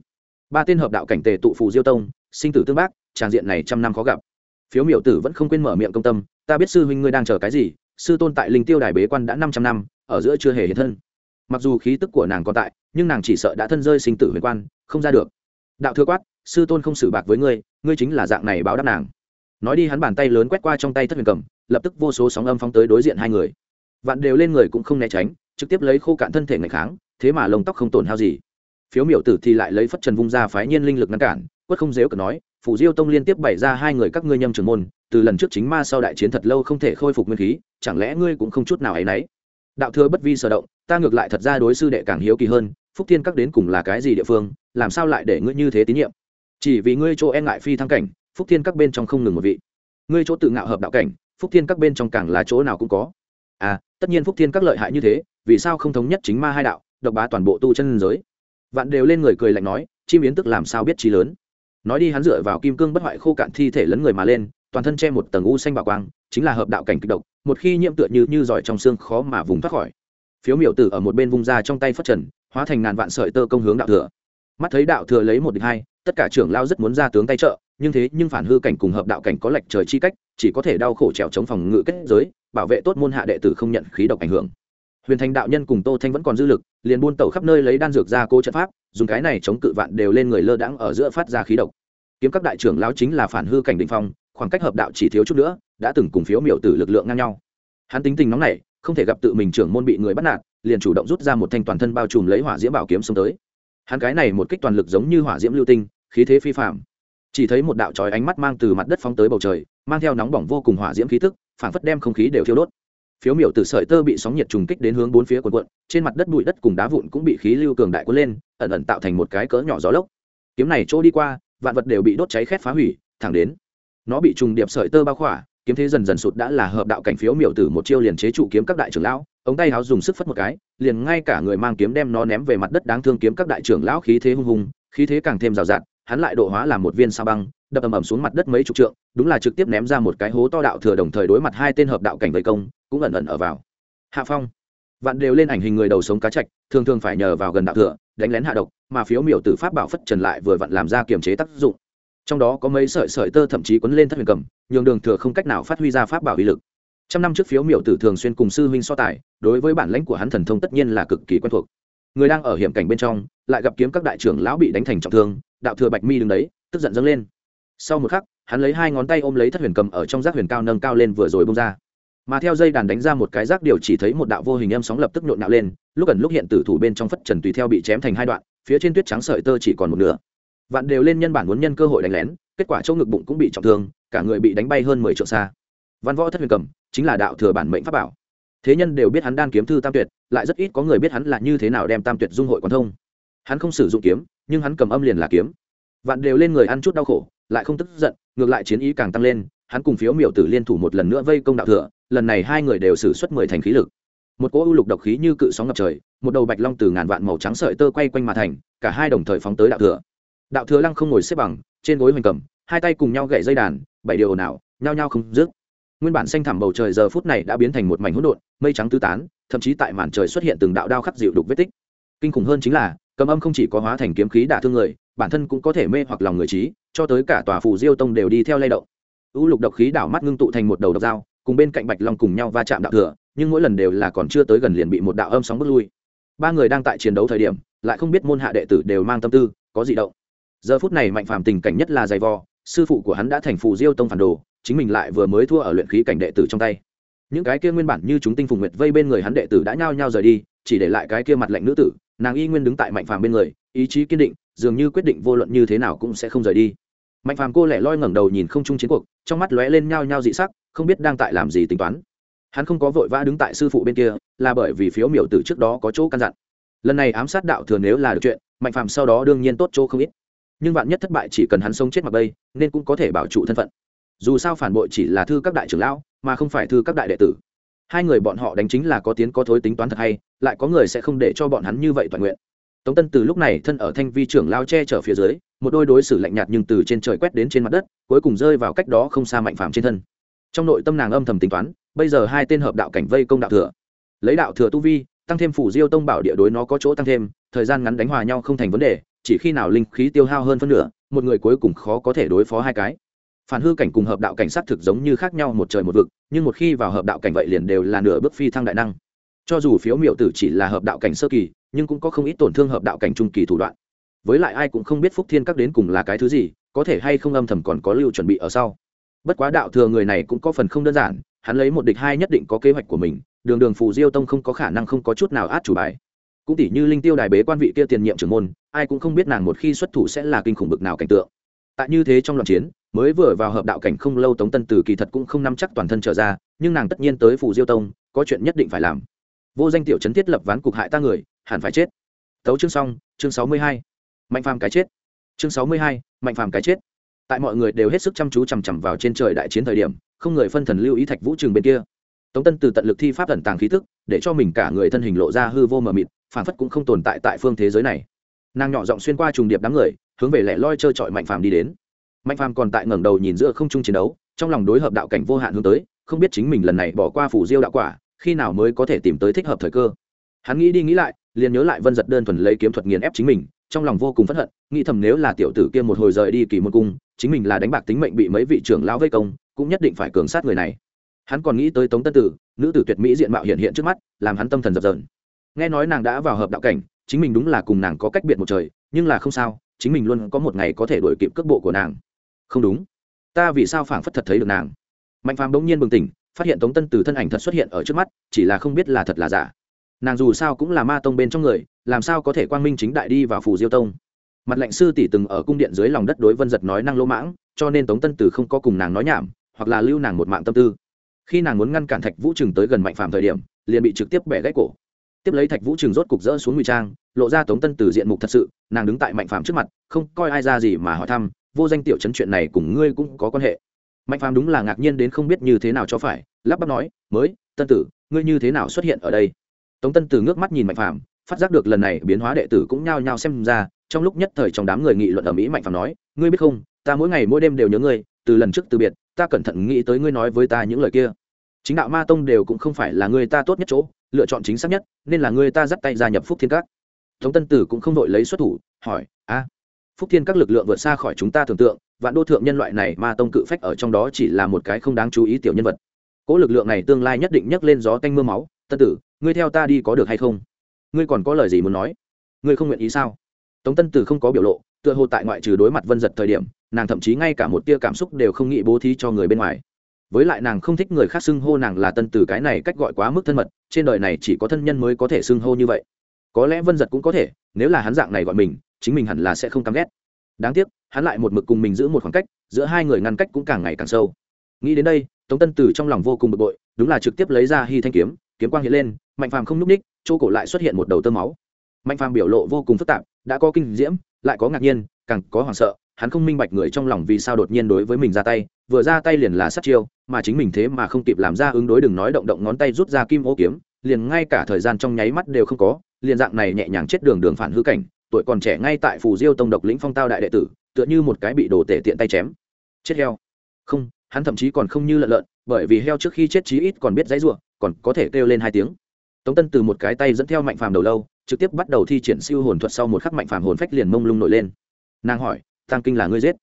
Ba tên hợp đạo cảnh tề tụ phù diêu tông, sinh tử tương bác, tràng diện này trăm năm khó gặp. Phiếu miểu tử vẫn không quên mở miệng công tâm, ta biết sư huynh ngươi đang chờ cái gì, sư tôn tại linh tiêu đài bế quan đã năm trăm năm, ở giữa chưa hề hiện thân. Mặc dù khí tức của nàng còn tại, nhưng nàng chỉ sợ đã thân rơi sinh tử huyền quan, không ra được. Đạo thừa quát, sư tôn không xử bạc với ngươi ngươi chính là dạng này báo đáp nàng nói đi hắn bàn tay lớn quét qua trong tay thất huyền cầm, lập tức vô số sóng âm phóng tới đối diện hai người. Vạn đều lên người cũng không né tránh, trực tiếp lấy khô cạn thân thể ngày kháng, thế mà lông tóc không tổn hao gì. Phiếu miểu tử thì lại lấy phất trần vung ra phái nhiên linh lực ngăn cản, quất không dếu cờ nói, phủ diêu tông liên tiếp bày ra hai người các ngươi nhâm trưởng môn, từ lần trước chính ma sau đại chiến thật lâu không thể khôi phục nguyên khí, chẳng lẽ ngươi cũng không chút nào ấy nấy đạo thừa bất vi sở động, ta ngược lại thật ra đối sư đệ càng hiếu kỳ hơn, phúc thiên các đến cùng là cái gì địa phương, làm sao lại để ngươi như thế tín nhiệm? Chỉ vì ngươi chỗ e ngại phi thăng cảnh phúc thiên các bên trong không ngừng một vị. Ngươi chỗ tự ngạo hợp đạo cảnh, phúc thiên các bên trong càng là chỗ nào cũng có. À tất nhiên phúc thiên các lợi hại như thế, vì sao không thống nhất chính ma hai đạo, độc bá toàn bộ tu chân giới? Vạn đều lên người cười lạnh nói, chim yến tức làm sao biết trí lớn? Nói đi hắn dựa vào kim cương bất hoại khô cạn thi thể lấn người mà lên, toàn thân che một tầng u xanh bảo quang, chính là hợp đạo cảnh kịch độc, một khi nhiễm tựa như như giỏi trong xương khó mà vùng thoát khỏi. Phiếu miểu tử ở một bên vung ra trong tay phất trần, hóa thành ngàn vạn sợi tơ công hướng đạo thừa. Mắt thấy đạo thừa lấy một địch hai, tất cả trưởng lao rất muốn ra tướng tay trợ nhưng thế nhưng phản hư cảnh cùng hợp đạo cảnh có lệch trời chi cách, chỉ có thể đau khổ trèo chống phòng ngự kết giới, bảo vệ tốt môn hạ đệ tử không nhận khí độc ảnh hưởng. Huyền thành đạo nhân cùng tô thanh vẫn còn dư lực, liền buôn tẩu khắp nơi lấy đan dược ra cố trận pháp, dùng cái này chống cự vạn đều lên người lơ đãng ở giữa phát ra khí độc. Kiếm các đại trưởng lão chính là phản hư cảnh định phong, khoảng cách hợp đạo chỉ thiếu chút nữa, đã từng cùng phiếu miểu tử lực lượng ngang nhau. Hắn tính tình nóng nảy, không thể gặp tự mình trưởng môn bị người bắt nạt, liền chủ động rút ra một thanh toàn thân bao trùm lấy hỏa diễm bảo kiếm xông tới. Hắn cái này một kích toàn lực giống như hỏa diễm lưu tinh, khí thế phi phạm chỉ thấy một đạo trói ánh mắt mang từ mặt đất phóng tới bầu trời, mang theo nóng bỏng vô cùng hỏa diễm khí tức phản phất đem không khí đều thiêu đốt. Phiếu miểu từ sợi tơ bị sóng nhiệt trùng kích đến hướng bốn phía quần quận trên mặt đất bụi đất cùng đá vụn cũng bị khí lưu cường đại cuốn lên, ẩn ẩn tạo thành một cái cỡ nhỏ gió lốc. Kiếm này chỗ đi qua, vạn vật đều bị đốt cháy khét phá hủy, thẳng đến, nó bị trùng điệp sợi tơ bao khỏa, kiếm thế dần dần sụt đã là hợp đạo cảnh phiếu miểu tử một chiêu liền chế trụ kiếm các đại trưởng lão, ống tay áo dùng sức phất một cái, liền ngay cả người mang kiếm đem nó ném về mặt đất đáng thương kiếm các đại trưởng lão khí thế hung hùng, khí thế càng thêm rào rạt hắn lại độ hóa làm một viên sa băng, đập ầm ầm xuống mặt đất mấy chục trượng, đúng là trực tiếp ném ra một cái hố to đạo thừa đồng thời đối mặt hai tên hợp đạo cảnh vây công, cũng ẩn ẩn ở vào. Hạ phong. Vạn đều lên ảnh hình người đầu sống cá chạch thường thường phải nhờ vào gần đạo thừa, đánh lén hạ độc, mà phiếu miểu tử pháp bảo phất trần lại vừa vặn làm ra kiềm chế tác dụng. Trong đó có mấy sợi sợi tơ thậm chí quấn lên thất huyền cầm, nhường đường thừa không cách nào phát huy ra pháp bảo uy lực. Trăm năm trước phiếu miểu tử thường xuyên cùng sư huynh so tài, đối với bản lãnh của hắn thần thông tất nhiên là cực kỳ quen thuộc. Người đang ở hiểm cảnh bên trong, lại gặp kiếm các đại trưởng lão bị đánh thành trọng thương đạo thừa bạch mi đứng đấy, tức giận dâng lên. Sau một khắc, hắn lấy hai ngón tay ôm lấy thất huyền cầm ở trong rác huyền cao nâng cao lên vừa rồi bông ra. Mà theo dây đàn đánh ra một cái rác điều chỉ thấy một đạo vô hình em sóng lập tức nhộn nạo lên, lúc ẩn lúc hiện tử thủ bên trong phất trần tùy theo bị chém thành hai đoạn, phía trên tuyết trắng sợi tơ chỉ còn một nửa. Vạn đều lên nhân bản muốn nhân cơ hội đánh lén, kết quả chỗ ngực bụng cũng bị trọng thương, cả người bị đánh bay hơn mười triệu xa. Văn võ thất huyền cầm, chính là đạo thừa bản mệnh pháp bảo. Thế nhân đều biết hắn đan kiếm thư tam tuyệt, lại rất ít có người biết hắn là như thế nào đem tam tuyệt dung hội quan thông. Hắn không sử dụng kiếm nhưng hắn cầm âm liền là kiếm. Vạn đều lên người ăn chút đau khổ, lại không tức giận, ngược lại chiến ý càng tăng lên, hắn cùng phiếu miểu tử liên thủ một lần nữa vây công đạo thừa, lần này hai người đều xử suất mười thành khí lực. Một cỗ u lục độc khí như cự sóng ngập trời, một đầu bạch long từ ngàn vạn màu trắng sợi tơ quay quanh mà thành, cả hai đồng thời phóng tới đạo thừa. Đạo thừa lăng không ngồi xếp bằng, trên gối hoành cầm, hai tay cùng nhau gậy dây đàn, bảy điều nào nhao nhao không dứt. Nguyên bản xanh thẳm bầu trời giờ phút này đã biến thành một mảnh hỗn độn, mây trắng tứ tán, thậm chí tại màn trời xuất hiện từng đạo đao khắc dịu đục vết tích. Kinh khủng hơn chính là cầm âm không chỉ có hóa thành kiếm khí đả thương người, bản thân cũng có thể mê hoặc lòng người trí, cho tới cả tòa phủ diêu tông đều đi theo lay động. Ưu lục độc khí đảo mắt ngưng tụ thành một đầu độc dao, cùng bên cạnh bạch long cùng nhau va chạm đạo thừa, nhưng mỗi lần đều là còn chưa tới gần liền bị một đạo âm sóng bước lui. Ba người đang tại chiến đấu thời điểm, lại không biết môn hạ đệ tử đều mang tâm tư, có gì động. Giờ phút này mạnh phàm tình cảnh nhất là dày vò, sư phụ của hắn đã thành phù diêu tông phản đồ, chính mình lại vừa mới thua ở luyện khí cảnh đệ tử trong tay. Những cái kia nguyên bản như chúng tinh phùng nguyệt vây bên người hắn đệ tử đã nhao nhao rời đi, chỉ để lại cái kia mặt lạnh nữ tử nàng y nguyên đứng tại mạnh phàm bên người, ý chí kiên định, dường như quyết định vô luận như thế nào cũng sẽ không rời đi. Mạnh phàm cô lẻ loi ngẩng đầu nhìn không chung chiến cuộc, trong mắt lóe lên nhao nhao dị sắc, không biết đang tại làm gì tính toán. Hắn không có vội vã đứng tại sư phụ bên kia, là bởi vì phiếu miểu tử trước đó có chỗ căn dặn. Lần này ám sát đạo thừa nếu là được chuyện, mạnh phàm sau đó đương nhiên tốt chỗ không ít. Nhưng bạn nhất thất bại chỉ cần hắn sống chết mặc bây nên cũng có thể bảo trụ thân phận. Dù sao phản bội chỉ là thư các đại trưởng lão, mà không phải thư các đại đệ tử hai người bọn họ đánh chính là có tiến có thối tính toán thật hay, lại có người sẽ không để cho bọn hắn như vậy toàn nguyện. Tống tân từ lúc này thân ở thanh vi trưởng lao che chở phía dưới, một đôi đối xử lạnh nhạt nhưng từ trên trời quét đến trên mặt đất, cuối cùng rơi vào cách đó không xa mạnh phàm trên thân. Trong nội tâm nàng âm thầm tính toán, bây giờ hai tên hợp đạo cảnh vây công đạo thừa. Lấy đạo thừa tu vi, tăng thêm phủ diêu tông bảo địa đối nó có chỗ tăng thêm, thời gian ngắn đánh hòa nhau không thành vấn đề, chỉ khi nào linh khí tiêu hao hơn phân nửa, một người cuối cùng khó có thể đối phó hai cái phản hư cảnh cùng hợp đạo cảnh sát thực giống như khác nhau một trời một vực, nhưng một khi vào hợp đạo cảnh vậy liền đều là nửa bước phi thăng đại năng. Cho dù phiếu miệu tử chỉ là hợp đạo cảnh sơ kỳ, nhưng cũng có không ít tổn thương hợp đạo cảnh trung kỳ thủ đoạn. Với lại ai cũng không biết phúc thiên các đến cùng là cái thứ gì, có thể hay không âm thầm còn có lưu chuẩn bị ở sau. Bất quá đạo thừa người này cũng có phần không đơn giản, hắn lấy một địch hai nhất định có kế hoạch của mình, đường đường phù diêu tông không có khả năng không có chút nào át chủ bài. Cũng tỷ như linh tiêu đài bế quan vị kia tiền nhiệm trưởng môn, ai cũng không biết nàng một khi xuất thủ sẽ là kinh khủng bực nào cảnh tượng tại như thế trong loạn chiến, mới vừa vào hợp đạo cảnh không lâu tống tân từ kỳ thật cũng không nắm chắc toàn thân trở ra, nhưng nàng tất nhiên tới phủ diêu tông, có chuyện nhất định phải làm. Vô danh tiểu chấn thiết lập ván cục hại ta người, hẳn phải chết. Tấu chương xong, chương sáu mươi hai. Mạnh phàm cái chết. Chương sáu mươi hai, mạnh phàm cái chết. Tại mọi người đều hết sức chăm chú chằm chằm vào trên trời đại chiến thời điểm, không người phân thần lưu ý thạch vũ trường bên kia. Tống tân từ tận lực thi pháp ẩn tàng khí thức để cho mình cả người thân hình lộ ra hư vô mờ mịt phản phất cũng không tồn tại tại phương thế giới này. Nàng nhỏ giọng xuyên qua trùng điệp đám người hướng về lẻ loi chơi trọi mạnh phàm đi đến. Mạnh phàm còn tại ngẩng đầu nhìn giữa không trung chiến đấu, trong lòng đối hợp đạo cảnh vô hạn hướng tới, không biết chính mình lần này bỏ qua phủ diêu đạo quả, khi nào mới có thể tìm tới thích hợp thời cơ. Hắn nghĩ đi nghĩ lại, liền nhớ lại vân giật đơn thuần lấy kiếm thuật nghiền ép chính mình, trong lòng vô cùng phẫn hận, nghĩ thầm nếu là tiểu tử kia một hồi rời đi kỳ môn cung, chính mình là đánh bạc tính mệnh bị mấy vị trưởng lão vây công, cũng nhất định phải cường sát người này. Hắn còn nghĩ tới tống tân tử, nữ tử tuyệt mỹ diện mạo hiện hiện trước mắt, làm hắn tâm thần dập dờn. Nghe nói nàng đã vào hợp đạo cảnh, chính mình đúng là cùng nàng có cách biệt một trời, nhưng là không sao chính mình luôn có một ngày có thể đuổi kịp cước bộ của nàng. Không đúng. Ta vì sao phảng phất thật thấy được nàng? Mạnh phàm bỗng nhiên bừng tỉnh, phát hiện tống tân từ thân ảnh thật xuất hiện ở trước mắt, chỉ là không biết là thật là giả. Nàng dù sao cũng là ma tông bên trong người, làm sao có thể quang minh chính đại đi vào phù diêu tông? Mặt lệnh sư tỷ từng ở cung điện dưới lòng đất đối vân giật nói năng lỗ mãng, cho nên tống tân từ không có cùng nàng nói nhảm, hoặc là lưu nàng một mạng tâm tư. Khi nàng muốn ngăn cản thạch vũ trừng tới gần mạnh phàm thời điểm, liền bị trực tiếp bẻ gãy cổ tiếp lấy thạch vũ trường rốt cục rỡ xuống ngụy trang, lộ ra tống tân từ diện mục thật sự, nàng đứng tại mạnh phàm trước mặt, không coi ai ra gì mà hỏi thăm, vô danh tiểu chấn chuyện này cùng ngươi cũng có quan hệ? Mạnh phàm đúng là ngạc nhiên đến không biết như thế nào cho phải, lắp bắp nói, mới, tân tử, ngươi như thế nào xuất hiện ở đây? Tống tân tử ngước mắt nhìn mạnh phàm, phát giác được lần này biến hóa đệ tử cũng nhao nhao xem ra, trong lúc nhất thời trong đám người nghị luận ở mỹ mạnh phàm nói, ngươi biết không, ta mỗi ngày mỗi đêm đều nhớ ngươi, từ lần trước từ biệt, ta cẩn thận nghĩ tới ngươi nói với ta những lời kia. Chính đạo ma tông đều cũng không phải là người ta tốt nhất chỗ lựa chọn chính xác nhất, nên là người ta dắt tay gia nhập phúc thiên các. Tống tân tử cũng không đội lấy xuất thủ, hỏi, a, phúc thiên các lực lượng vượt xa khỏi chúng ta tưởng tượng, vạn đô thượng nhân loại này mà tông cự phách ở trong đó chỉ là một cái không đáng chú ý tiểu nhân vật. Cỗ lực lượng này tương lai nhất định nhấc lên gió tanh mưa máu, tân tử, ngươi theo ta đi có được hay không? Ngươi còn có lời gì muốn nói? Ngươi không nguyện ý sao? Tống tân tử không có biểu lộ, tựa hồ tại ngoại trừ đối mặt vân giật thời điểm, nàng thậm chí ngay cả một tia cảm xúc đều không nghĩ bố thí cho người bên ngoài với lại nàng không thích người khác xưng hô nàng là tân tử cái này cách gọi quá mức thân mật, trên đời này chỉ có thân nhân mới có thể xưng hô như vậy. Có lẽ vân giật cũng có thể, nếu là hắn dạng này gọi mình, chính mình hẳn là sẽ không căm ghét. Đáng tiếc, hắn lại một mực cùng mình giữ một khoảng cách, giữa hai người ngăn cách cũng càng ngày càng sâu. Nghĩ đến đây, tống tân tử trong lòng vô cùng bực bội, đúng là trực tiếp lấy ra hy thanh kiếm kiếm quang hiện lên, mạnh phàm không n ú c ních chỗ cổ lại xuất hiện một đầu tơ máu. Mạnh phàm biểu lộ vô cùng phức tạp, đã có kinh diễm, lại có ngạc nhiên, càng có hoảng sợ hắn không minh bạch người trong lòng vì sao đột nhiên đối với mình ra tay, vừa ra tay liền là sát chiêu, mà chính mình thế mà không kịp làm ra ứng đối đừng nói động động ngón tay rút ra kim ô kiếm, liền ngay cả thời gian trong nháy mắt đều không có, liền dạng này nhẹ nhàng chết đường đường phản hư cảnh, tuổi còn trẻ ngay tại phù diêu tông độc lĩnh phong tao đại đệ tử, tựa như một cái bị đồ tể tiện tay chém. Chết heo. Không, hắn thậm chí còn không như lợn lợn, bởi vì heo trước khi chết chí ít còn biết dãy ruộng còn có thể kêu lên hai tiếng. Tống tân từ một cái tay dẫn theo mạnh phàm đầu lâu, trực tiếp bắt đầu thi triển siêu hồn thuật sau một khắc mạnh phàm hồn phách liền mông lung nổi lên. Nàng hỏi tăng kinh là ngươi giết.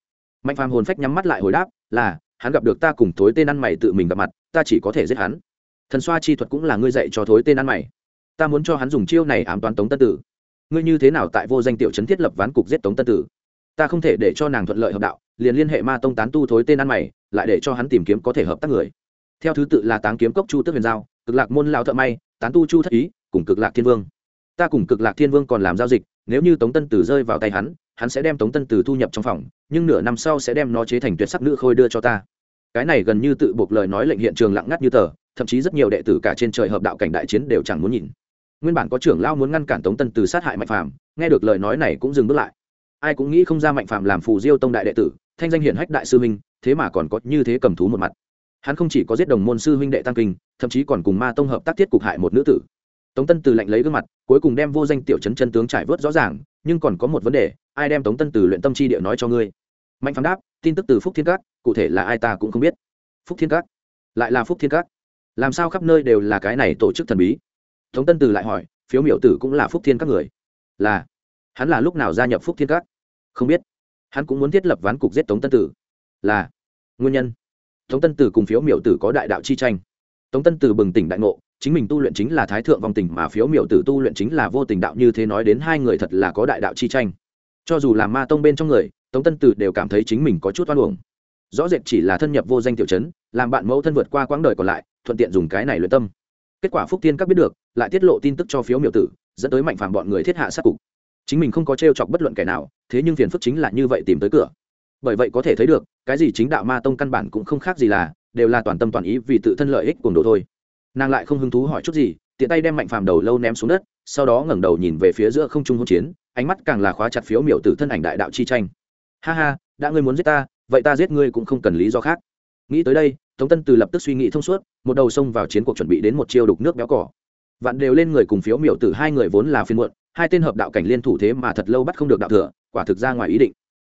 Mạnh phàm hồn phách nhắm mắt lại hồi đáp, là, hắn gặp được ta cùng thối tên ăn mày tự mình gặp mặt, ta chỉ có thể giết hắn. Thần xoa chi thuật cũng là ngươi dạy cho thối tên ăn mày. Ta muốn cho hắn dùng chiêu này ám toán tống tân tử. Ngươi như thế nào tại vô danh tiểu trấn thiết lập ván cục giết tống tân tử? Ta không thể để cho nàng thuận lợi hợp đạo, liền liên hệ ma tông tán tu thối tên ăn mày, lại để cho hắn tìm kiếm có thể hợp tác người. Theo thứ tự là táng kiếm cốc chu Tước huyền giao, cực lạc môn lao thợ may, tán tu chu thất ý, cùng cực lạc thiên vương. Ta cùng cực lạc thiên vương còn làm giao dịch nếu như tống tân tử rơi vào tay hắn hắn sẽ đem tống tân tử thu nhập trong phòng, nhưng nửa năm sau sẽ đem nó chế thành tuyệt sắc nữ khôi đưa cho ta. Cái này gần như tự buộc lời nói lệnh hiện trường lặng ngắt như tờ, thậm chí rất nhiều đệ tử cả trên trời hợp đạo cảnh đại chiến đều chẳng muốn nhìn. Nguyên bản có trưởng lao muốn ngăn cản tống tân từ sát hại mạnh phàm, nghe được lời nói này cũng dừng bước lại. Ai cũng nghĩ không ra mạnh phàm làm phù diêu tông đại đệ tử, thanh danh hiển hách đại sư huynh, thế mà còn có như thế cầm thú một mặt. Hắn không chỉ có giết đồng môn sư huynh đệ tăng kinh, thậm chí còn cùng ma tông hợp tác thiết cục hại một nữ tử tống tân từ lạnh lấy gương mặt, cuối cùng đem vô danh tiểu chấn chân tướng trải vớt rõ ràng, nhưng còn có một vấn đề, ai đem tống tân từ luyện tâm chi địa nói cho ngươi? Mạnh phàm đáp, tin tức từ phúc thiên các, cụ thể là ai ta cũng không biết. Phúc thiên các? Lại là phúc thiên các? Làm sao khắp nơi đều là cái này tổ chức thần bí? Tống tân từ lại hỏi, phiếu miểu tử cũng là phúc thiên các người? Là. Hắn là lúc nào gia nhập phúc thiên các? Không biết. Hắn cũng muốn thiết lập ván cục giết tống tân tử là. Nguyên nhân. Tống tân tử cùng phiếu miểu tử có đại đạo chi tranh tống tân Từ bừng tỉnh đại ngộ, chính mình tu luyện chính là thái thượng vong tình mà phiếu miểu tử tu luyện chính là vô tình đạo như thế nói đến hai người thật là có đại đạo chi tranh. Cho dù là ma tông bên trong người, tống tân Từ đều cảm thấy chính mình có chút oan uổng. Rõ rệt chỉ là thân nhập vô danh tiểu chấn làm bạn mẫu thân vượt qua quãng đời còn lại, thuận tiện dùng cái này luyện tâm. Kết quả phúc tiên các biết được, lại tiết lộ tin tức cho phiếu miểu tử, dẫn tới mạnh phàm bọn người thiết hạ sát cục. Chính mình không có t chọc bất luận kẻ nào, thế nhưng phiền phức chính là như vậy tìm tới cửa. Bởi vậy có thể thấy được, cái gì chính đạo ma tông căn bản cũng không khác gì là đều là toàn tâm toàn ý vì tự thân lợi ích cùng đồ thôi. Nàng lại không hứng thú hỏi chút gì, tiện tay đem mạnh phàm đầu lâu ném xuống đất, sau đó ngẩng đầu nhìn về phía giữa không trung hỗn chiến, ánh mắt càng là khóa chặt phiếu miểu tử thân ảnh đại đạo chi tranh. Ha ha, đã ngươi muốn giết ta, vậy ta giết ngươi cũng không cần lý do khác. Nghĩ tới đây, tống tân từ lập tức suy nghĩ thông suốt, một đầu xông vào chiến cuộc chuẩn bị đến một chiêu đục nước béo cỏ. Vạn đều lên người cùng phiếu miểu tử hai người vốn là phiên muộn, hai tên hợp đạo cảnh liên thủ thế mà thật lâu bắt không được đạo thừa, quả thực ra ngoài ý định.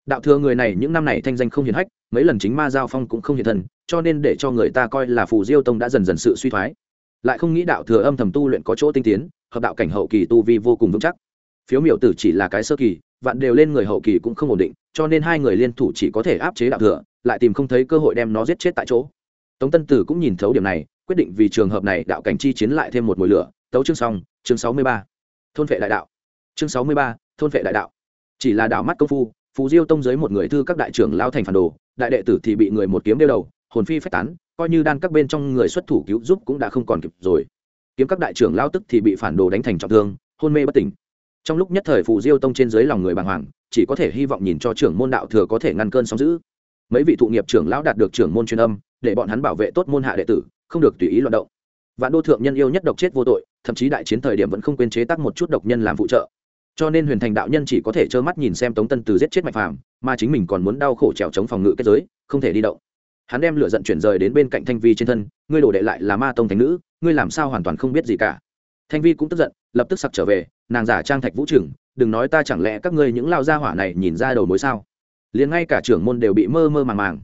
Đạo thừa người này những năm này thanh danh không hiển hách, mấy lần chính ma giao phong cũng không hiện thần cho nên để cho người ta coi là phù diêu tông đã dần dần sự suy thoái. Lại không nghĩ đạo thừa âm thầm tu luyện có chỗ tinh tiến, hợp đạo cảnh hậu kỳ tu vi vô cùng vững chắc. Phiếu miểu tử chỉ là cái sơ kỳ, vạn đều lên người hậu kỳ cũng không ổn định, cho nên hai người liên thủ chỉ có thể áp chế đạo thừa, lại tìm không thấy cơ hội đem nó giết chết tại chỗ. Tống tân tử cũng nhìn thấu điểm này, quyết định vì trường hợp này đạo cảnh chi chiến lại thêm một mùi lửa. Tấu chương xong, chương sáu mươi ba. Thôn vệ đại đạo. Chương sáu mươi ba, thôn vệ đại đạo. Chỉ là đạo mắt công phu, phù diêu tông giới một người thư các đại trưởng lao thành phản đồ, đại đệ tử thì bị người một kiếm đeo đầu hồn phi phách tán, coi như đan các bên trong người xuất thủ cứu giúp cũng đã không còn kịp rồi. Kiếm các đại trưởng lao tức thì bị phản đồ đánh thành trọng thương, hôn mê bất tỉnh. Trong lúc nhất thời phù diêu tông trên dưới lòng người bàng hoàng, chỉ có thể hy vọng nhìn cho trưởng môn đạo thừa có thể ngăn cơn sóng giữ mấy vị thụ nghiệp trưởng lão đạt được trưởng môn truyền âm, để bọn hắn bảo vệ tốt môn hạ đệ tử, không được tùy ý loạt động. Vạn đô thượng nhân yêu nhất độc chết vô tội, thậm chí đại chiến thời điểm vẫn không quên chế tác một chút độc nhân làm phụ trợ. Cho nên huyền thành đạo nhân chỉ có thể trơ mắt nhìn xem tống tân từ giết chết mạch phàm, mà chính mình còn muốn đau khổ trèo chống phòng ngự kết giới, không thể đi động hắn đem lửa giận chuyển rời đến bên cạnh thanh vi trên thân, ngươi đổ đệ lại là ma tông thánh nữ, ngươi làm sao hoàn toàn không biết gì cả? Thanh vi cũng tức giận, lập tức sặc trở về, nàng giả trang thạch vũ trưởng, đừng nói ta chẳng lẽ các ngươi những lao gia hỏa này nhìn ra đầu mối sao? Liền ngay cả trưởng môn đều bị mơ mơ màng màng.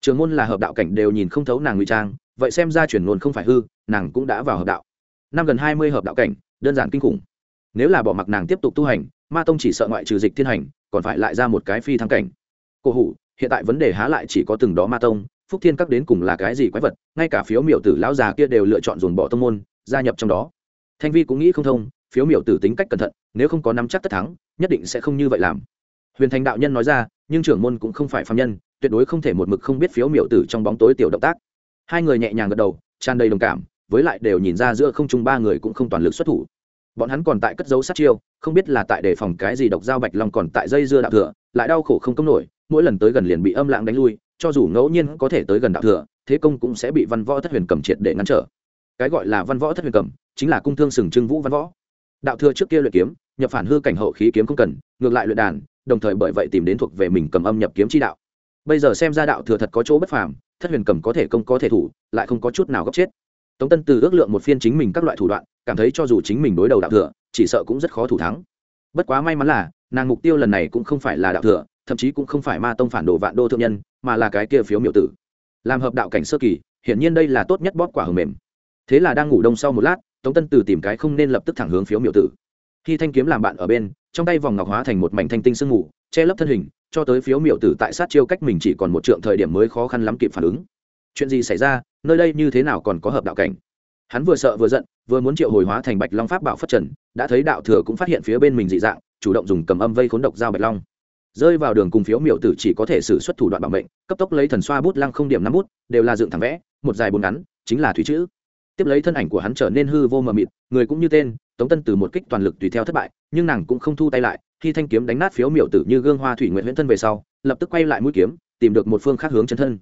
Trưởng môn là hợp đạo cảnh đều nhìn không thấu nàng ngụy trang, vậy xem ra chuyển ngôn không phải hư, nàng cũng đã vào hợp đạo. Năm gần hai mươi hợp đạo cảnh, đơn giản kinh khủng. Nếu là bỏ mặc nàng tiếp tục tu hành, ma tông chỉ sợ ngoại trừ dịch thiên hành, còn phải lại ra một cái phi thăng cảnh. Cổ hủ, hiện tại vấn đề há lại chỉ có từng đó ma tông phúc thiên các đến cùng là cái gì quái vật, ngay cả phiếu miểu tử lão già kia đều lựa chọn dồn bỏ tông môn, gia nhập trong đó. Thanh vi cũng nghĩ không thông, phiếu miểu tử tính cách cẩn thận, nếu không có nắm chắc tất thắng, nhất định sẽ không như vậy làm. Huyền thành đạo nhân nói ra, nhưng trưởng môn cũng không phải phạm nhân, tuyệt đối không thể một mực không biết phiếu miểu tử trong bóng tối tiểu động tác. Hai người nhẹ nhàng gật đầu, tràn đầy đồng cảm, với lại đều nhìn ra giữa không trung ba người cũng không toàn lực xuất thủ. Bọn hắn còn tại cất dấu sát chiêu, không biết là tại đề phòng cái gì độc dao bạch long còn tại dây dưa đạo thừa, lại đau khổ không công nổi, mỗi lần tới gần liền bị âm lãng đánh lui cho dù ngẫu nhiên có thể tới gần đạo thừa, thế công cũng sẽ bị văn võ thất huyền cầm triệt để ngăn trở. Cái gọi là văn võ thất huyền cầm chính là cung thương sừng trưng vũ văn võ. Đạo thừa trước kia luyện kiếm, nhập phản hư cảnh hậu khí kiếm không cần, ngược lại luyện đàn, đồng thời bởi vậy tìm đến thuộc về mình cầm âm nhập kiếm chi đạo. Bây giờ xem ra đạo thừa thật có chỗ bất phàm, thất huyền cầm có thể công có thể thủ, lại không có chút nào góc chết. Tống tân từ ước lượng một phiên chính mình các loại thủ đoạn, cảm thấy cho dù chính mình đối đầu đạo thừa, chỉ sợ cũng rất khó thủ thắng. Bất quá may mắn là, nàng mục tiêu lần này cũng không phải là đạo thừa, thậm chí cũng không phải ma tông phản đồ vạn đô thượng nhân mà là cái kia phiếu miểu tử. Làm hợp đạo cảnh sơ kỳ, hiển nhiên đây là tốt nhất bóp quả hầm mềm. Thế là đang ngủ đông sau một lát, tống tân tử tìm cái không nên lập tức thẳng hướng phiếu miểu tử. Khi thanh kiếm làm bạn ở bên, trong tay vòng ngọc hóa thành một mảnh thanh tinh sương ngủ che lấp thân hình, cho tới phiếu miểu tử tại sát chiêu cách mình chỉ còn một trượng thời điểm mới khó khăn lắm kịp phản ứng. Chuyện gì xảy ra, nơi đây như thế nào còn có hợp đạo cảnh? Hắn vừa sợ vừa giận, vừa muốn triệu hồi hóa thành bạch long pháp bảo phất trần, đã thấy đạo thừa cũng phát hiện phía bên mình dị dạng, chủ động dùng cầm âm vây khốn độc dao bạch long rơi vào đường cùng phiếu miểu tử chỉ có thể xử xuất thủ đoạn bảo mệnh, cấp tốc lấy thần xoa bút, lăng không điểm năm bút, đều là dựng thẳng vẽ, một dài bốn ngắn, chính là thủy chữ. Tiếp lấy thân ảnh của hắn trở nên hư vô mờ mịt, người cũng như tên, tống tân từ một kích toàn lực tùy theo thất bại, nhưng nàng cũng không thu tay lại, khi thanh kiếm đánh nát phiếu miểu tử như gương hoa thủy nguyện huyễn thân về sau, lập tức quay lại mũi kiếm, tìm được một phương khác hướng chân thân.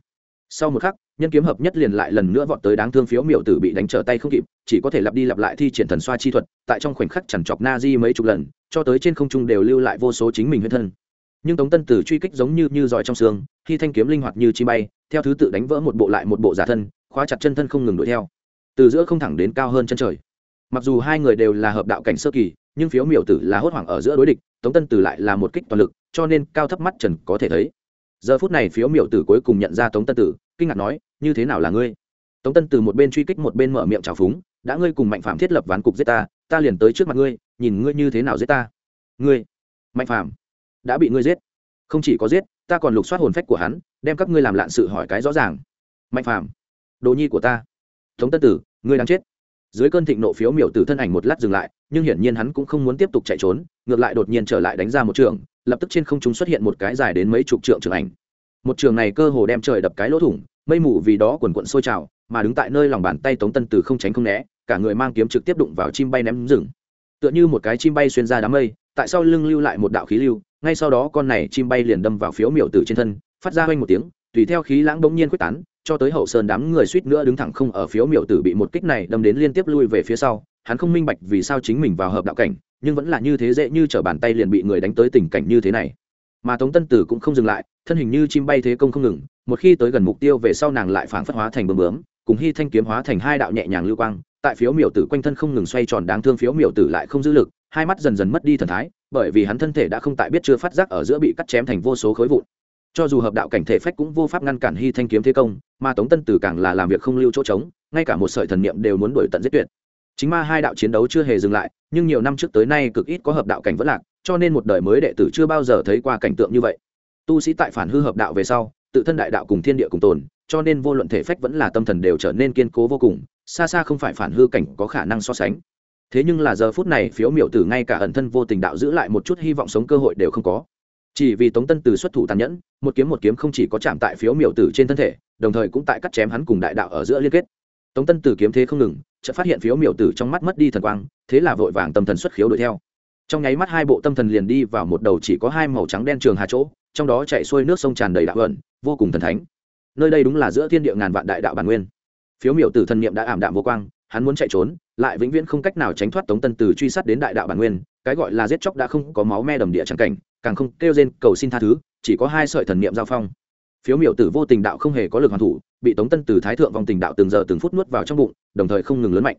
Sau một khắc, nhân kiếm hợp nhất liền lại lần nữa vọt tới đáng thương phiếu miểu tử bị đánh trở tay không kịp, chỉ có thể lặp đi lặp lại thi triển thần xoa chi thuật, tại trong khoảnh khắc chẳng chọc na di mấy chục lần, cho tới trên không trung đều lưu lại vô số chính mình huyễn thân nhưng tống tân tử truy kích giống như như giỏi trong xương, khi thanh kiếm linh hoạt như chi bay, theo thứ tự đánh vỡ một bộ lại một bộ giả thân, khóa chặt chân thân không ngừng đuổi theo. Từ giữa không thẳng đến cao hơn chân trời. Mặc dù hai người đều là hợp đạo cảnh sơ kỳ, nhưng phiếu miểu tử là hốt hoảng ở giữa đối địch, tống tân tử lại là một kích toàn lực, cho nên cao thấp mắt trần có thể thấy. Giờ phút này phiếu miểu tử cuối cùng nhận ra tống tân tử, kinh ngạc nói, như thế nào là ngươi? Tống tân tử một bên truy kích một bên mở miệng trào phúng, đã ngươi cùng mạnh phạm thiết lập ván cục giết ta ta liền tới trước mặt ngươi, nhìn ngươi như thế nào giết ta. Ngươi? Mạnh phạm đã bị ngươi giết. Không chỉ có giết ta còn lục soát hồn phách của hắn đem các ngươi làm lạn sự hỏi cái rõ ràng. Mạnh Phàm, đồ nhi của ta. Tống tân tử ngươi đang chết. Dưới cơn thịnh nộ phiếu miểu tử thân ảnh một lát dừng lại nhưng hiển nhiên hắn cũng không muốn tiếp tục chạy trốn ngược lại đột nhiên trở lại đánh ra một trường lập tức trên không trung xuất hiện một cái dài đến mấy chục trượng trường ảnh. Một trường này cơ hồ đem trời đập cái lỗ thủng mây mù vì đó quần quận sôi trào mà đứng tại nơi lòng bàn tay tống tân từ không tránh không né cả người mang kiếm trực tiếp đụng vào chim bay ném rừng. Tựa như một cái chim bay xuyên ra đám mây tại sau lưng lưu lại một đạo khí lưu ngay sau đó con này chim bay liền đâm vào phiếu miểu tử trên thân, phát ra quanh một tiếng, tùy theo khí lãng bỗng nhiên quyết tán, cho tới hậu sơn đám người suýt nữa đứng thẳng không ở phiếu miểu tử bị một kích này đâm đến liên tiếp lui về phía sau. Hắn không minh bạch vì sao chính mình vào hợp đạo cảnh, nhưng vẫn là như thế dễ như t bàn tay liền bị người đánh tới tình cảnh như thế này. Mà tống tân tử cũng không dừng lại, thân hình như chim bay thế công không ngừng, một khi tới gần mục tiêu về sau nàng lại phảng phất hóa thành bướm bướm, cùng hy thanh kiếm hóa thành hai đạo nhẹ nhàng lưu quang tại phiếu miểu tử quanh thân không ngừng xoay tròn đáng thương phiếu miểu tử lại không giữ lực, hai mắt dần dần mất đi thần thái, bởi vì hắn thân thể đã không tại biết chưa phát giác ở giữa bị cắt chém thành vô số khối vụn. Cho dù hợp đạo cảnh thể phách cũng vô pháp ngăn cản hy thanh kiếm thế công, mà tống tân tử càng là làm việc không lưu chỗ trống, ngay cả một sợi thần niệm đều muốn đuổi tận giết tuyệt. Chính ma hai đạo chiến đấu chưa hề dừng lại, nhưng nhiều năm trước tới nay cực ít có hợp đạo cảnh vẫn lạc, cho nên một đời mới đệ tử chưa bao giờ thấy qua cảnh tượng như vậy. Tu sĩ tại phản hư hợp đạo về sau, tự thân đại đạo cùng thiên địa cùng tồn, cho nên vô luận thể phách vẫn là tâm thần đều trở nên kiên cố vô cùng xa xa không phải phản hư cảnh có khả năng so sánh. Thế nhưng là giờ phút này phiếu miểu tử ngay cả ẩn thân vô tình đạo giữ lại một chút hy vọng sống cơ hội đều không có. Chỉ vì tống tân từ xuất thủ tàn nhẫn, một kiếm một kiếm không chỉ có chạm tại phiếu miểu tử trên thân thể, đồng thời cũng tại cắt chém hắn cùng đại đạo ở giữa liên kết. Tống tân từ kiếm thế không ngừng, chợt phát hiện phiếu miểu tử trong mắt mất đi thần quang, thế là vội vàng tâm thần xuất khiếu đuổi theo. Trong nháy mắt hai bộ tâm thần liền đi vào một đầu chỉ có hai màu trắng đen trường hà chỗ, trong đó chạy xuôi nước sông tràn đầy đạo ẩn, vô cùng thần thánh. Nơi đây đúng là giữa thiên địa ngàn vạn đại đạo bản nguyên phiếu miểu tử thần niệm đã ảm đạm vô quang, hắn muốn chạy trốn, lại vĩnh viễn không cách nào tránh thoát tống tân từ truy sát đến đại đạo bản nguyên, cái gọi là giết chóc đã không có máu me đầm địa trắng cảnh, càng không kêu rên cầu xin tha thứ, chỉ có hai sợi thần niệm giao phong. Phiếu miểu tử vô tình đạo không hề có lực hoàn thủ, bị tống tân từ thái thượng vong tình đạo từng giờ từng phút nuốt vào trong bụng, đồng thời không ngừng lớn mạnh.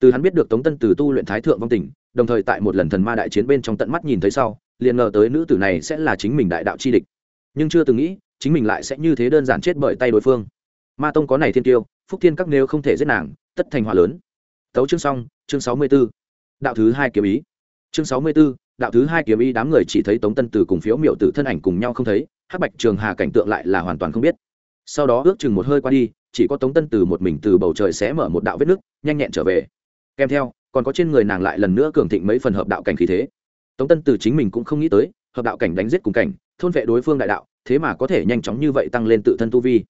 Từ hắn biết được tống tân từ tu luyện thái thượng vong tình, đồng thời tại một lần thần ma đại chiến bên trong tận mắt nhìn thấy sau, liền ngờ tới nữ tử này sẽ là chính mình đại đạo chi địch. Nhưng chưa từng nghĩ, chính mình lại sẽ như thế đơn giản chết bởi tay đối phương ma tông có này thiên tiêu phúc thiên các nếu không thể giết nàng, tất thành hòa lớn. Tấu chương xong, chương sáu mươi b ố đạo thứ hai kiếm ý. Chương sáu mươi b ố đạo thứ hai kiếm ý đám người chỉ thấy tống tân từ cùng phiếu miệu tử thân ảnh cùng nhau không thấy, hắc bạch trường hà cảnh tượng lại là hoàn toàn không biết. Sau đó ước chừng một hơi qua đi, chỉ có tống tân từ một mình từ bầu trời xé mở một đạo vết nứt nhanh nhẹn trở về. Kèm theo, còn có trên người nàng lại lần nữa cường thịnh mấy phần hợp đạo cảnh khí thế. Tống tân từ chính mình cũng không nghĩ tới, hợp đạo cảnh đánh giết cùng cảnh, thôn vệ đối phương đại đạo, thế mà có thể nhanh chóng như vậy tăng lên tự thân tu vi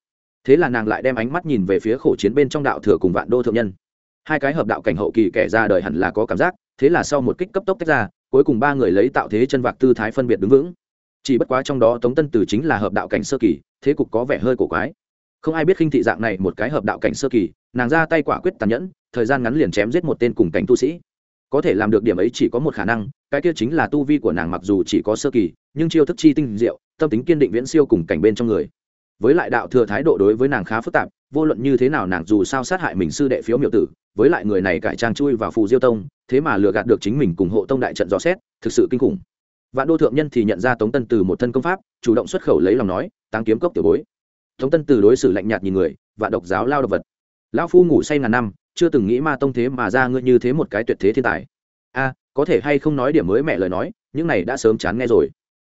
thế là nàng lại đem ánh mắt nhìn về phía khổ chiến bên trong đạo thừa cùng vạn đô thượng nhân. Hai cái hợp đạo cảnh hậu kỳ kẻ ra đời hẳn là có cảm giác, thế là sau một kích cấp tốc tách ra, cuối cùng ba người lấy tạo thế chân vạc tư thái phân biệt đứng vững. Chỉ bất quá trong đó tống tân từ chính là hợp đạo cảnh sơ kỳ, thế cục có vẻ hơi cổ quái. Không ai biết khinh thị dạng này một cái hợp đạo cảnh sơ kỳ, nàng ra tay quả quyết tàn nhẫn, thời gian ngắn liền chém giết một tên cùng cảnh tu sĩ. Có thể làm được điểm ấy chỉ có một khả năng, cái kia chính là tu vi của nàng mặc dù chỉ có sơ kỳ, nhưng chiêu thức chi tinh diệu, tâm tính kiên định viễn siêu cùng cảnh bên trong người với lại đạo thừa thái độ đối với nàng khá phức tạp, vô luận như thế nào nàng dù sao sát hại mình sư đệ phiếu miệu tử, với lại người này cải trang chui vào phù diêu tông, thế mà lừa gạt được chính mình cùng hộ tông đại trận dò xét, thực sự kinh khủng. Vạn đô thượng nhân thì nhận ra tống tân từ một thân công pháp, chủ động xuất khẩu lấy lòng nói tăng kiếm cốc tiểu bối. Tống tân từ đối xử lạnh nhạt nhìn người và độc giáo lao độc vật. Lão phu ngủ say ngàn năm, chưa từng nghĩ ma tông thế mà ra ngươi như thế một cái tuyệt thế thiên tài. A, có thể hay không nói điểm mới mẹ lời nói, những này đã sớm chán nghe rồi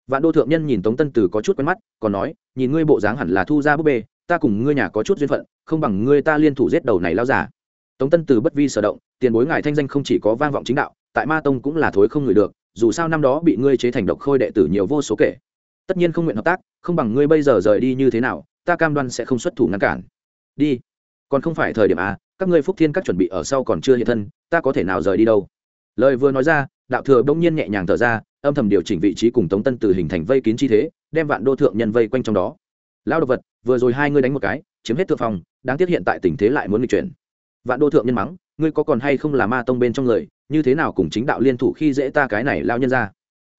vạn đô thượng nhân nhìn tống tân tử có chút quen mắt, còn nói, nhìn ngươi bộ dáng hẳn là thu ra búp bê, ta cùng ngươi nhà có chút duyên phận, không bằng ngươi ta liên thủ giết đầu này lao giả tống tân tử bất vi sở động, tiền bối ngài thanh danh không chỉ có vang vọng chính đạo, tại ma tông cũng là thối không người được, dù sao năm đó bị ngươi chế thành độc khôi đệ tử nhiều vô số kể. Tất nhiên không nguyện hợp tác, không bằng ngươi bây giờ rời đi như thế nào, ta cam đoan sẽ không xuất thủ ngăn cản. Đi. Còn không phải thời điểm à các ngươi phúc thiên các chuẩn bị ở sau còn chưa hiện thân, ta có thể nào rời đi đâu? Lời vừa nói ra, đạo thừa bỗng nhiên nhẹ nhàng thở ra âm thầm điều chỉnh vị trí cùng tống tân từ hình thành vây kín chi thế, đem vạn đô thượng nhân vây quanh trong đó. Lao đ vật, vừa rồi hai ngươi đánh một cái, chiếm hết thượng phòng đáng tiếc hiện tại tình thế lại muốn nghịch chuyển. Vạn đô thượng nhân mắng, ngươi có còn hay không là ma tông bên trong người, như thế nào cùng chính đạo liên thủ khi dễ ta cái này lao nhân ra?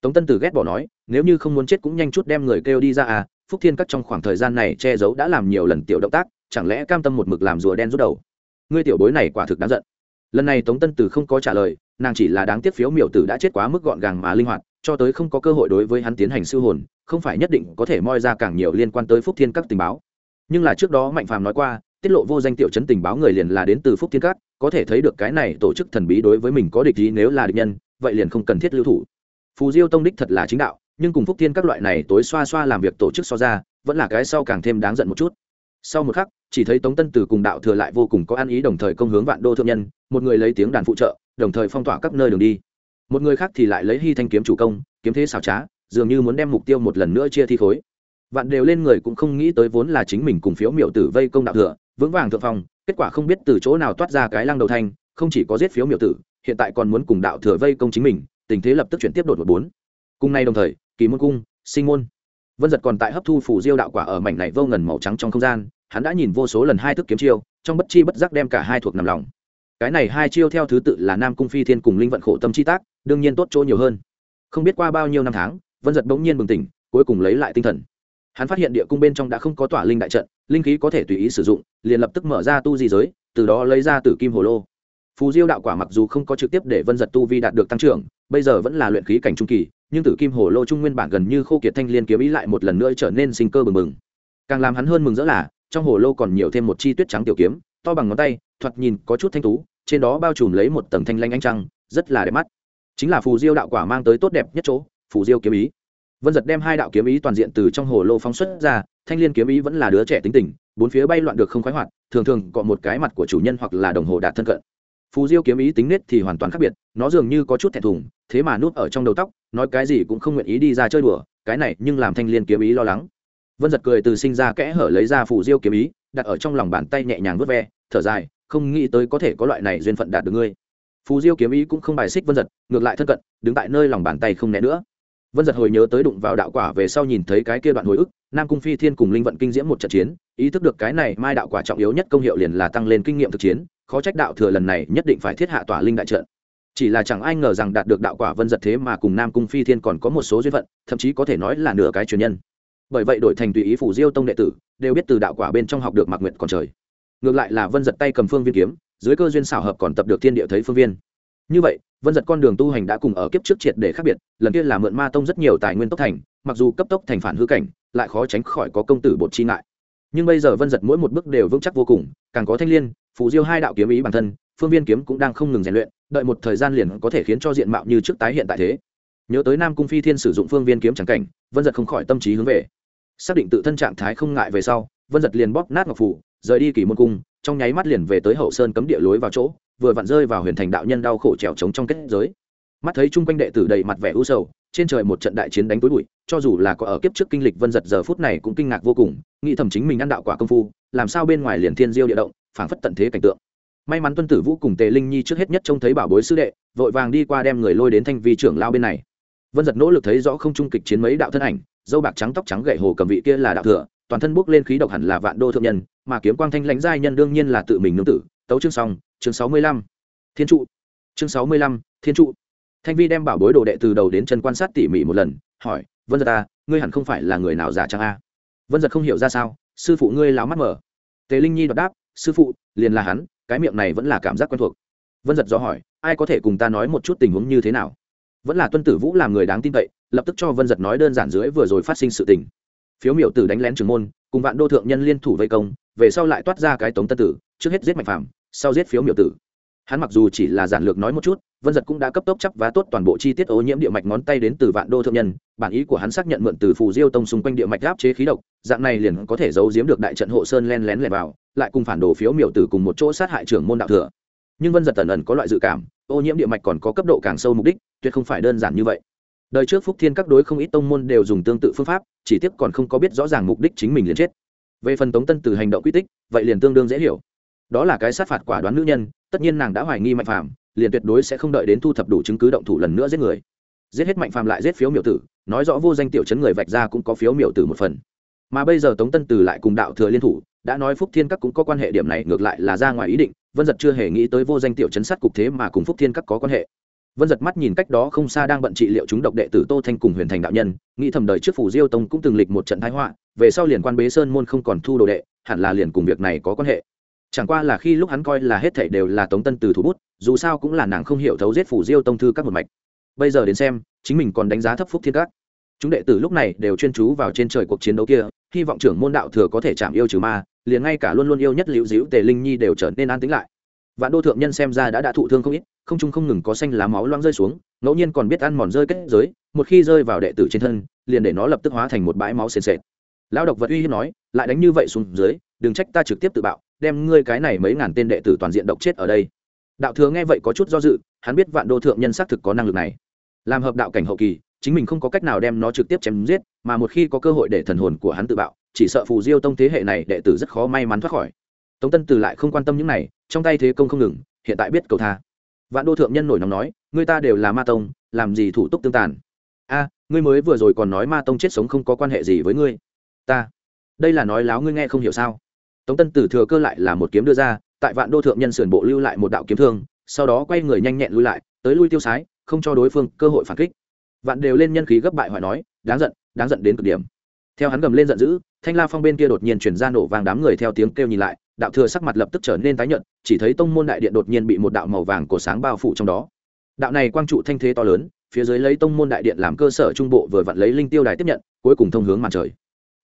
Tống tân từ ghét bỏ nói, nếu như không muốn chết cũng nhanh chút đem người kêu đi ra à phúc thiên các trong khoảng thời gian này che giấu đã làm nhiều lần tiểu động tác, chẳng lẽ cam tâm một mực làm rùa đen rút đầu? Ngươi tiểu bối này quả thực đáng giận. Lần này tống tân từ không có trả lời, nàng chỉ là đáng tiếc phiếu miểu tử đã chết quá mức gọn gàng mà linh hoạt cho tới không có cơ hội đối với hắn tiến hành siêu hồn, không phải nhất định có thể moi ra càng nhiều liên quan tới phúc thiên các tình báo. Nhưng là trước đó mạnh phàm nói qua, tiết lộ vô danh tiểu chấn tình báo người liền là đến từ phúc thiên các, có thể thấy được cái này tổ chức thần bí đối với mình có địch ý nếu là địch nhân, vậy liền không cần thiết lưu thủ. Phù diêu tông đích thật là chính đạo, nhưng cùng phúc thiên các loại này tối xoa xoa làm việc tổ chức so ra, vẫn là cái sau càng thêm đáng giận một chút. Sau một khắc, chỉ thấy tống tân từ cùng đạo thừa lại vô cùng có ăn ý đồng thời công hướng vạn đô thượng nhân, một người lấy tiếng đàn phụ trợ, đồng thời phong tỏa các nơi đường đi một người khác thì lại lấy hy thanh kiếm chủ công, kiếm thế xảo trá, dường như muốn đem mục tiêu một lần nữa chia thi khối. Vạn đều lên người cũng không nghĩ tới vốn là chính mình cùng phiếu Miểu tử vây công đạo thừa, vững vàng thượng phong, kết quả không biết từ chỗ nào toát ra cái lăng đầu thanh, không chỉ có giết phiếu Miểu tử, hiện tại còn muốn cùng đạo thừa vây công chính mình, tình thế lập tức chuyển tiếp đột một bốn. Cùng nay đồng thời, kỳ môn cung, sinh môn, vân giật còn tại hấp thu phủ diêu đạo quả ở mảnh này vô ngần màu trắng trong không gian, hắn đã nhìn vô số lần hai thức kiếm chiêu, trong bất chi bất giác đem cả hai thuộc nằm lòng cái này hai chiêu theo thứ tự là nam cung phi thiên cùng linh vận khổ tâm chi tác, đương nhiên tốt chỗ nhiều hơn. Không biết qua bao nhiêu năm tháng, vân giật bỗng nhiên bừng tỉnh, cuối cùng lấy lại tinh thần. Hắn phát hiện địa cung bên trong đã không có tỏa linh đại trận, linh khí có thể tùy ý sử dụng, liền lập tức mở ra tu di giới, từ đó lấy ra từ kim hồ lô. Phù diêu đạo quả mặc dù không có trực tiếp để vân giật tu vi đạt được tăng trưởng, bây giờ vẫn là luyện khí cảnh trung kỳ, nhưng tử kim hồ lô trung nguyên bản gần như khô kiệt thanh liên kiếm ý lại một lần nữa trở nên sinh cơ bừng bừng. Càng làm hắn hơn mừng rỡ là, trong hồ lô còn nhiều thêm một chi tuyết trắng tiểu kiếm, to bằng ngón tay thoạt nhìn có chút thanh tú, trên đó bao trùm lấy một tầng thanh lanh ánh trăng, rất là đẹp mắt. Chính là phù diêu đạo quả mang tới tốt đẹp nhất chỗ, phù diêu kiếm ý. Vân giật đem hai đạo kiếm ý toàn diện từ trong hồ lô phóng xuất ra, thanh liên kiếm ý vẫn là đứa trẻ tính tình, bốn phía bay loạn được không khoái hoạt, thường thường cọ một cái mặt của chủ nhân hoặc là đồng hồ đạt thân cận. Phù diêu kiếm ý tính nết thì hoàn toàn khác biệt, nó dường như có chút thẹn thùng, thế mà núp ở trong đầu tóc, nói cái gì cũng không nguyện ý đi ra chơi đùa, cái này nhưng làm thanh liên kiếm ý lo lắng. Vân giật cười từ sinh ra kẽ hở lấy ra phù diêu kiếm ý, đặt ở trong lòng bàn tay nhẹ nhàng vớt ve, thở dài không nghĩ tới có thể có loại này duyên phận đạt được ngươi. Phù diêu kiếm ý cũng không bài xích vân giật, ngược lại thân cận, đứng tại nơi lòng bàn tay không né nữa. Vân giật hồi nhớ tới đụng vào đạo quả về sau nhìn thấy cái kia đoạn hồi ức, nam cung phi thiên cùng linh vận kinh diễm một trận chiến, ý thức được cái này mai đạo quả trọng yếu nhất công hiệu liền là tăng lên kinh nghiệm thực chiến, khó trách đạo thừa lần này nhất định phải thiết hạ tỏa linh đại trận. Chỉ là chẳng ai ngờ rằng đạt được đạo quả vân giật thế mà cùng nam cung phi thiên còn có một số duyên phận, thậm chí có thể nói là nửa cái truyền nhân. Bởi vậy đổi thành tùy ý phủ diêu tông đệ tử, đều biết từ đạo quả bên trong học được mặc nguyện còn trời ngược lại là vân giật tay cầm phương viên kiếm, dưới cơ duyên xảo hợp còn tập được thiên địa thấy phương viên. Như vậy, vân giật con đường tu hành đã cùng ở kiếp trước triệt để khác biệt, lần kia là mượn ma tông rất nhiều tài nguyên tốc thành, mặc dù cấp tốc thành phản hư cảnh, lại khó tránh khỏi có công tử bột chi ngại. Nhưng bây giờ vân giật mỗi một bước đều vững chắc vô cùng, càng có thanh l i ê n phù diêu hai đạo kiếm ý bản thân, phương viên kiếm cũng đang không ngừng rèn luyện, đợi một thời gian liền có thể khiến cho diện mạo như trước tái hiện tại thế. Nhớ tới nam cung phi thiên sử dụng phương viên kiếm trắng cảnh, vân giật không khỏi tâm trí hướng về. Xác định tự thân trạng thái không ngại về sau, vân giật liền bóp nát ngọc phủ rời đi kỳ môn cung, trong nháy mắt liền về tới hậu sơn cấm địa lối vào chỗ, vừa vặn rơi vào huyền thành đạo nhân đau khổ trèo trống trong kết giới. Mắt thấy chung quanh đệ tử đầy mặt vẻ u sầu, trên trời một trận đại chiến đánh tối bụi, cho dù là có ở kiếp trước kinh lịch vân giật giờ phút này cũng kinh ngạc vô cùng, nghĩ thầm chính mình ăn đạo quả công phu, làm sao bên ngoài liền thiên diêu địa động, phảng phất tận thế cảnh tượng. May mắn tuân tử vũ cùng tề linh nhi trước hết nhất trông thấy bảo bối sư đệ, vội vàng đi qua đem người lôi đến thanh vi trưởng lao bên này. Vân giật nỗ lực thấy rõ không trung kịch chiến mấy đạo thân ảnh, dâu bạc trắng tóc trắng gậy hồ cầm vị kia là đạo thừa toàn thân bốc lên khí độc hẳn là vạn đô thượng nhân, mà kiếm quang thanh lãnh giai nhân đương nhiên là tự mình nương tử. Tấu chương xong, chương sáu mươi lăm. Thiên trụ. Chương sáu mươi lăm, thiên trụ. Thanh vi đem bảo bối đồ đệ từ đầu đến chân quan sát tỉ mỉ một lần, hỏi, vân giật ta ngươi hẳn không phải là người nào giả trang a? Vân giật không hiểu ra sao, sư phụ ngươi láo mắt mở. Tề linh nhi đọc đáp, sư phụ, liền là hắn, cái miệng này vẫn là cảm giác quen thuộc. Vân giật do hỏi, ai có thể cùng ta nói một chút tình huống như thế nào? Vẫn là tuân tử vũ làm người đáng tin cậy, lập tức cho vân giật nói đơn giản dưới vừa rồi phát sinh sự tình phiếu miểu tử đánh lén trường môn, cùng vạn đô thượng nhân liên thủ vây công, về sau lại toát ra cái tống tân tử, trước hết giết mạnh phàm, sau giết phiếu miểu tử. Hắn mặc dù chỉ là giản lược nói một chút, vân giật cũng đã cấp tốc chấp và tốt toàn bộ chi tiết ô nhiễm địa mạch ngón tay đến từ vạn đô thượng nhân, bản ý của hắn xác nhận mượn từ phù diêu tông xung quanh địa mạch áp chế khí độc, dạng này liền có thể giấu giếm được đại trận hộ sơn len lén lẻn vào, lại cùng phản đồ phiếu miểu tử cùng một chỗ sát hại trưởng môn đạo thừa. Nhưng vân giật tần ẩn có loại dự cảm, ô nhiễm địa mạch còn có cấp độ càng sâu mục đích, tuyệt không phải đơn giản như vậy đời trước phúc thiên các đối không ít tông môn đều dùng tương tự phương pháp, chỉ tiếc còn không có biết rõ ràng mục đích chính mình liền chết. Về phần tống tân từ hành động quy tích, vậy liền tương đương dễ hiểu. Đó là cái sát phạt quả đoán nữ nhân, tất nhiên nàng đã hoài nghi mạnh phàm, liền tuyệt đối sẽ không đợi đến thu thập đủ chứng cứ động thủ lần nữa giết người. Giết hết mạnh phàm lại giết phiếu miểu tử, nói rõ vô danh tiểu chấn người vạch ra cũng có phiếu miểu tử một phần. Mà bây giờ tống tân từ lại cùng đạo thừa liên thủ, đã nói phúc thiên các cũng có quan hệ, điểm này ngược lại là ra ngoài ý định, vân giật chưa hề nghĩ tới vô danh tiểu chấn sát cục thế mà cùng phúc thiên các có quan hệ vân giật mắt nhìn cách đó không xa đang bận trị liệu chúng độc đệ tử tô thanh cùng huyền thành đạo nhân, nghĩ thầm đời trước phủ diêu tông cũng từng lịch một trận thái họa, về sau liền quan bế sơn môn không còn thu đồ đệ, hẳn là liền cùng việc này có quan hệ. Chẳng qua là khi lúc hắn coi là hết thảy đều là tống tân từ thủ bút, dù sao cũng là nàng không hiểu thấu giết phủ diêu tông thư các một mạch. Bây giờ đến xem, chính mình còn đánh giá thấp phúc thiên các. Chúng đệ tử lúc này đều chuyên chú vào trên trời cuộc chiến đấu kia, hy vọng trưởng môn đạo thừa có thể chạm yêu trừ ma, liền ngay cả luôn luôn yêu nhất liễu diễu tề linh nhi đều trở nên an tĩnh lại vạn đô thượng nhân xem ra đã đã thụ thương không ít, không trung không ngừng có xanh lá máu loang rơi xuống, ngẫu nhiên còn biết ăn mòn rơi kết giới, một khi rơi vào đệ tử trên thân, liền để nó lập tức hóa thành một bãi máu sền sệt. Lão độc vật uy hiếp nói, lại đánh như vậy xuống dưới, đừng trách ta trực tiếp tự bạo, đem ngươi cái này mấy ngàn tên đệ tử toàn diện độc chết ở đây. Đạo thừa nghe vậy có chút do dự, hắn biết vạn đô thượng nhân xác thực có năng lực này. Làm hợp đạo cảnh hậu kỳ, chính mình không có cách nào đem nó trực tiếp chém giết, mà một khi có cơ hội để thần hồn của hắn tự bạo, chỉ sợ phù diêu tông thế hệ này đệ tử rất khó may mắn thoát khỏi tống tân từ lại không quan tâm những này, trong tay thế công không ngừng, hiện tại biết cầu tha. Vạn đô thượng nhân nổi nóng nói người ta đều là ma tông, làm gì thủ tục tương tàn? A, ngươi mới vừa rồi còn nói ma tông chết sống không có quan hệ gì với ngươi. Ta, đây là nói láo ngươi nghe không hiểu sao? Tống tân tử thừa cơ lại là một kiếm đưa ra, tại vạn đô thượng nhân sườn bộ lưu lại một đạo kiếm thương, sau đó quay người nhanh nhẹn lui lại, tới lui tiêu sái, không cho đối phương cơ hội phản kích. Vạn đều lên nhân khí gấp bại hỏi nói, đáng giận đáng giận đến cực điểm. Theo hắn gầm lên giận dữ, thanh la phong bên kia đột nhiên chuyển ra nổ vàng đám người theo tiếng kêu nhìn lại đạo thừa sắc mặt lập tức trở nên tái nhợt, chỉ thấy tông môn đại điện đột nhiên bị một đạo màu vàng của sáng bao phủ trong đó. Đạo này quang trụ thanh thế to lớn, phía dưới lấy tông môn đại điện làm cơ sở trung bộ vừa vặn lấy linh tiêu đài tiếp nhận, cuối cùng thông hướng màn trời.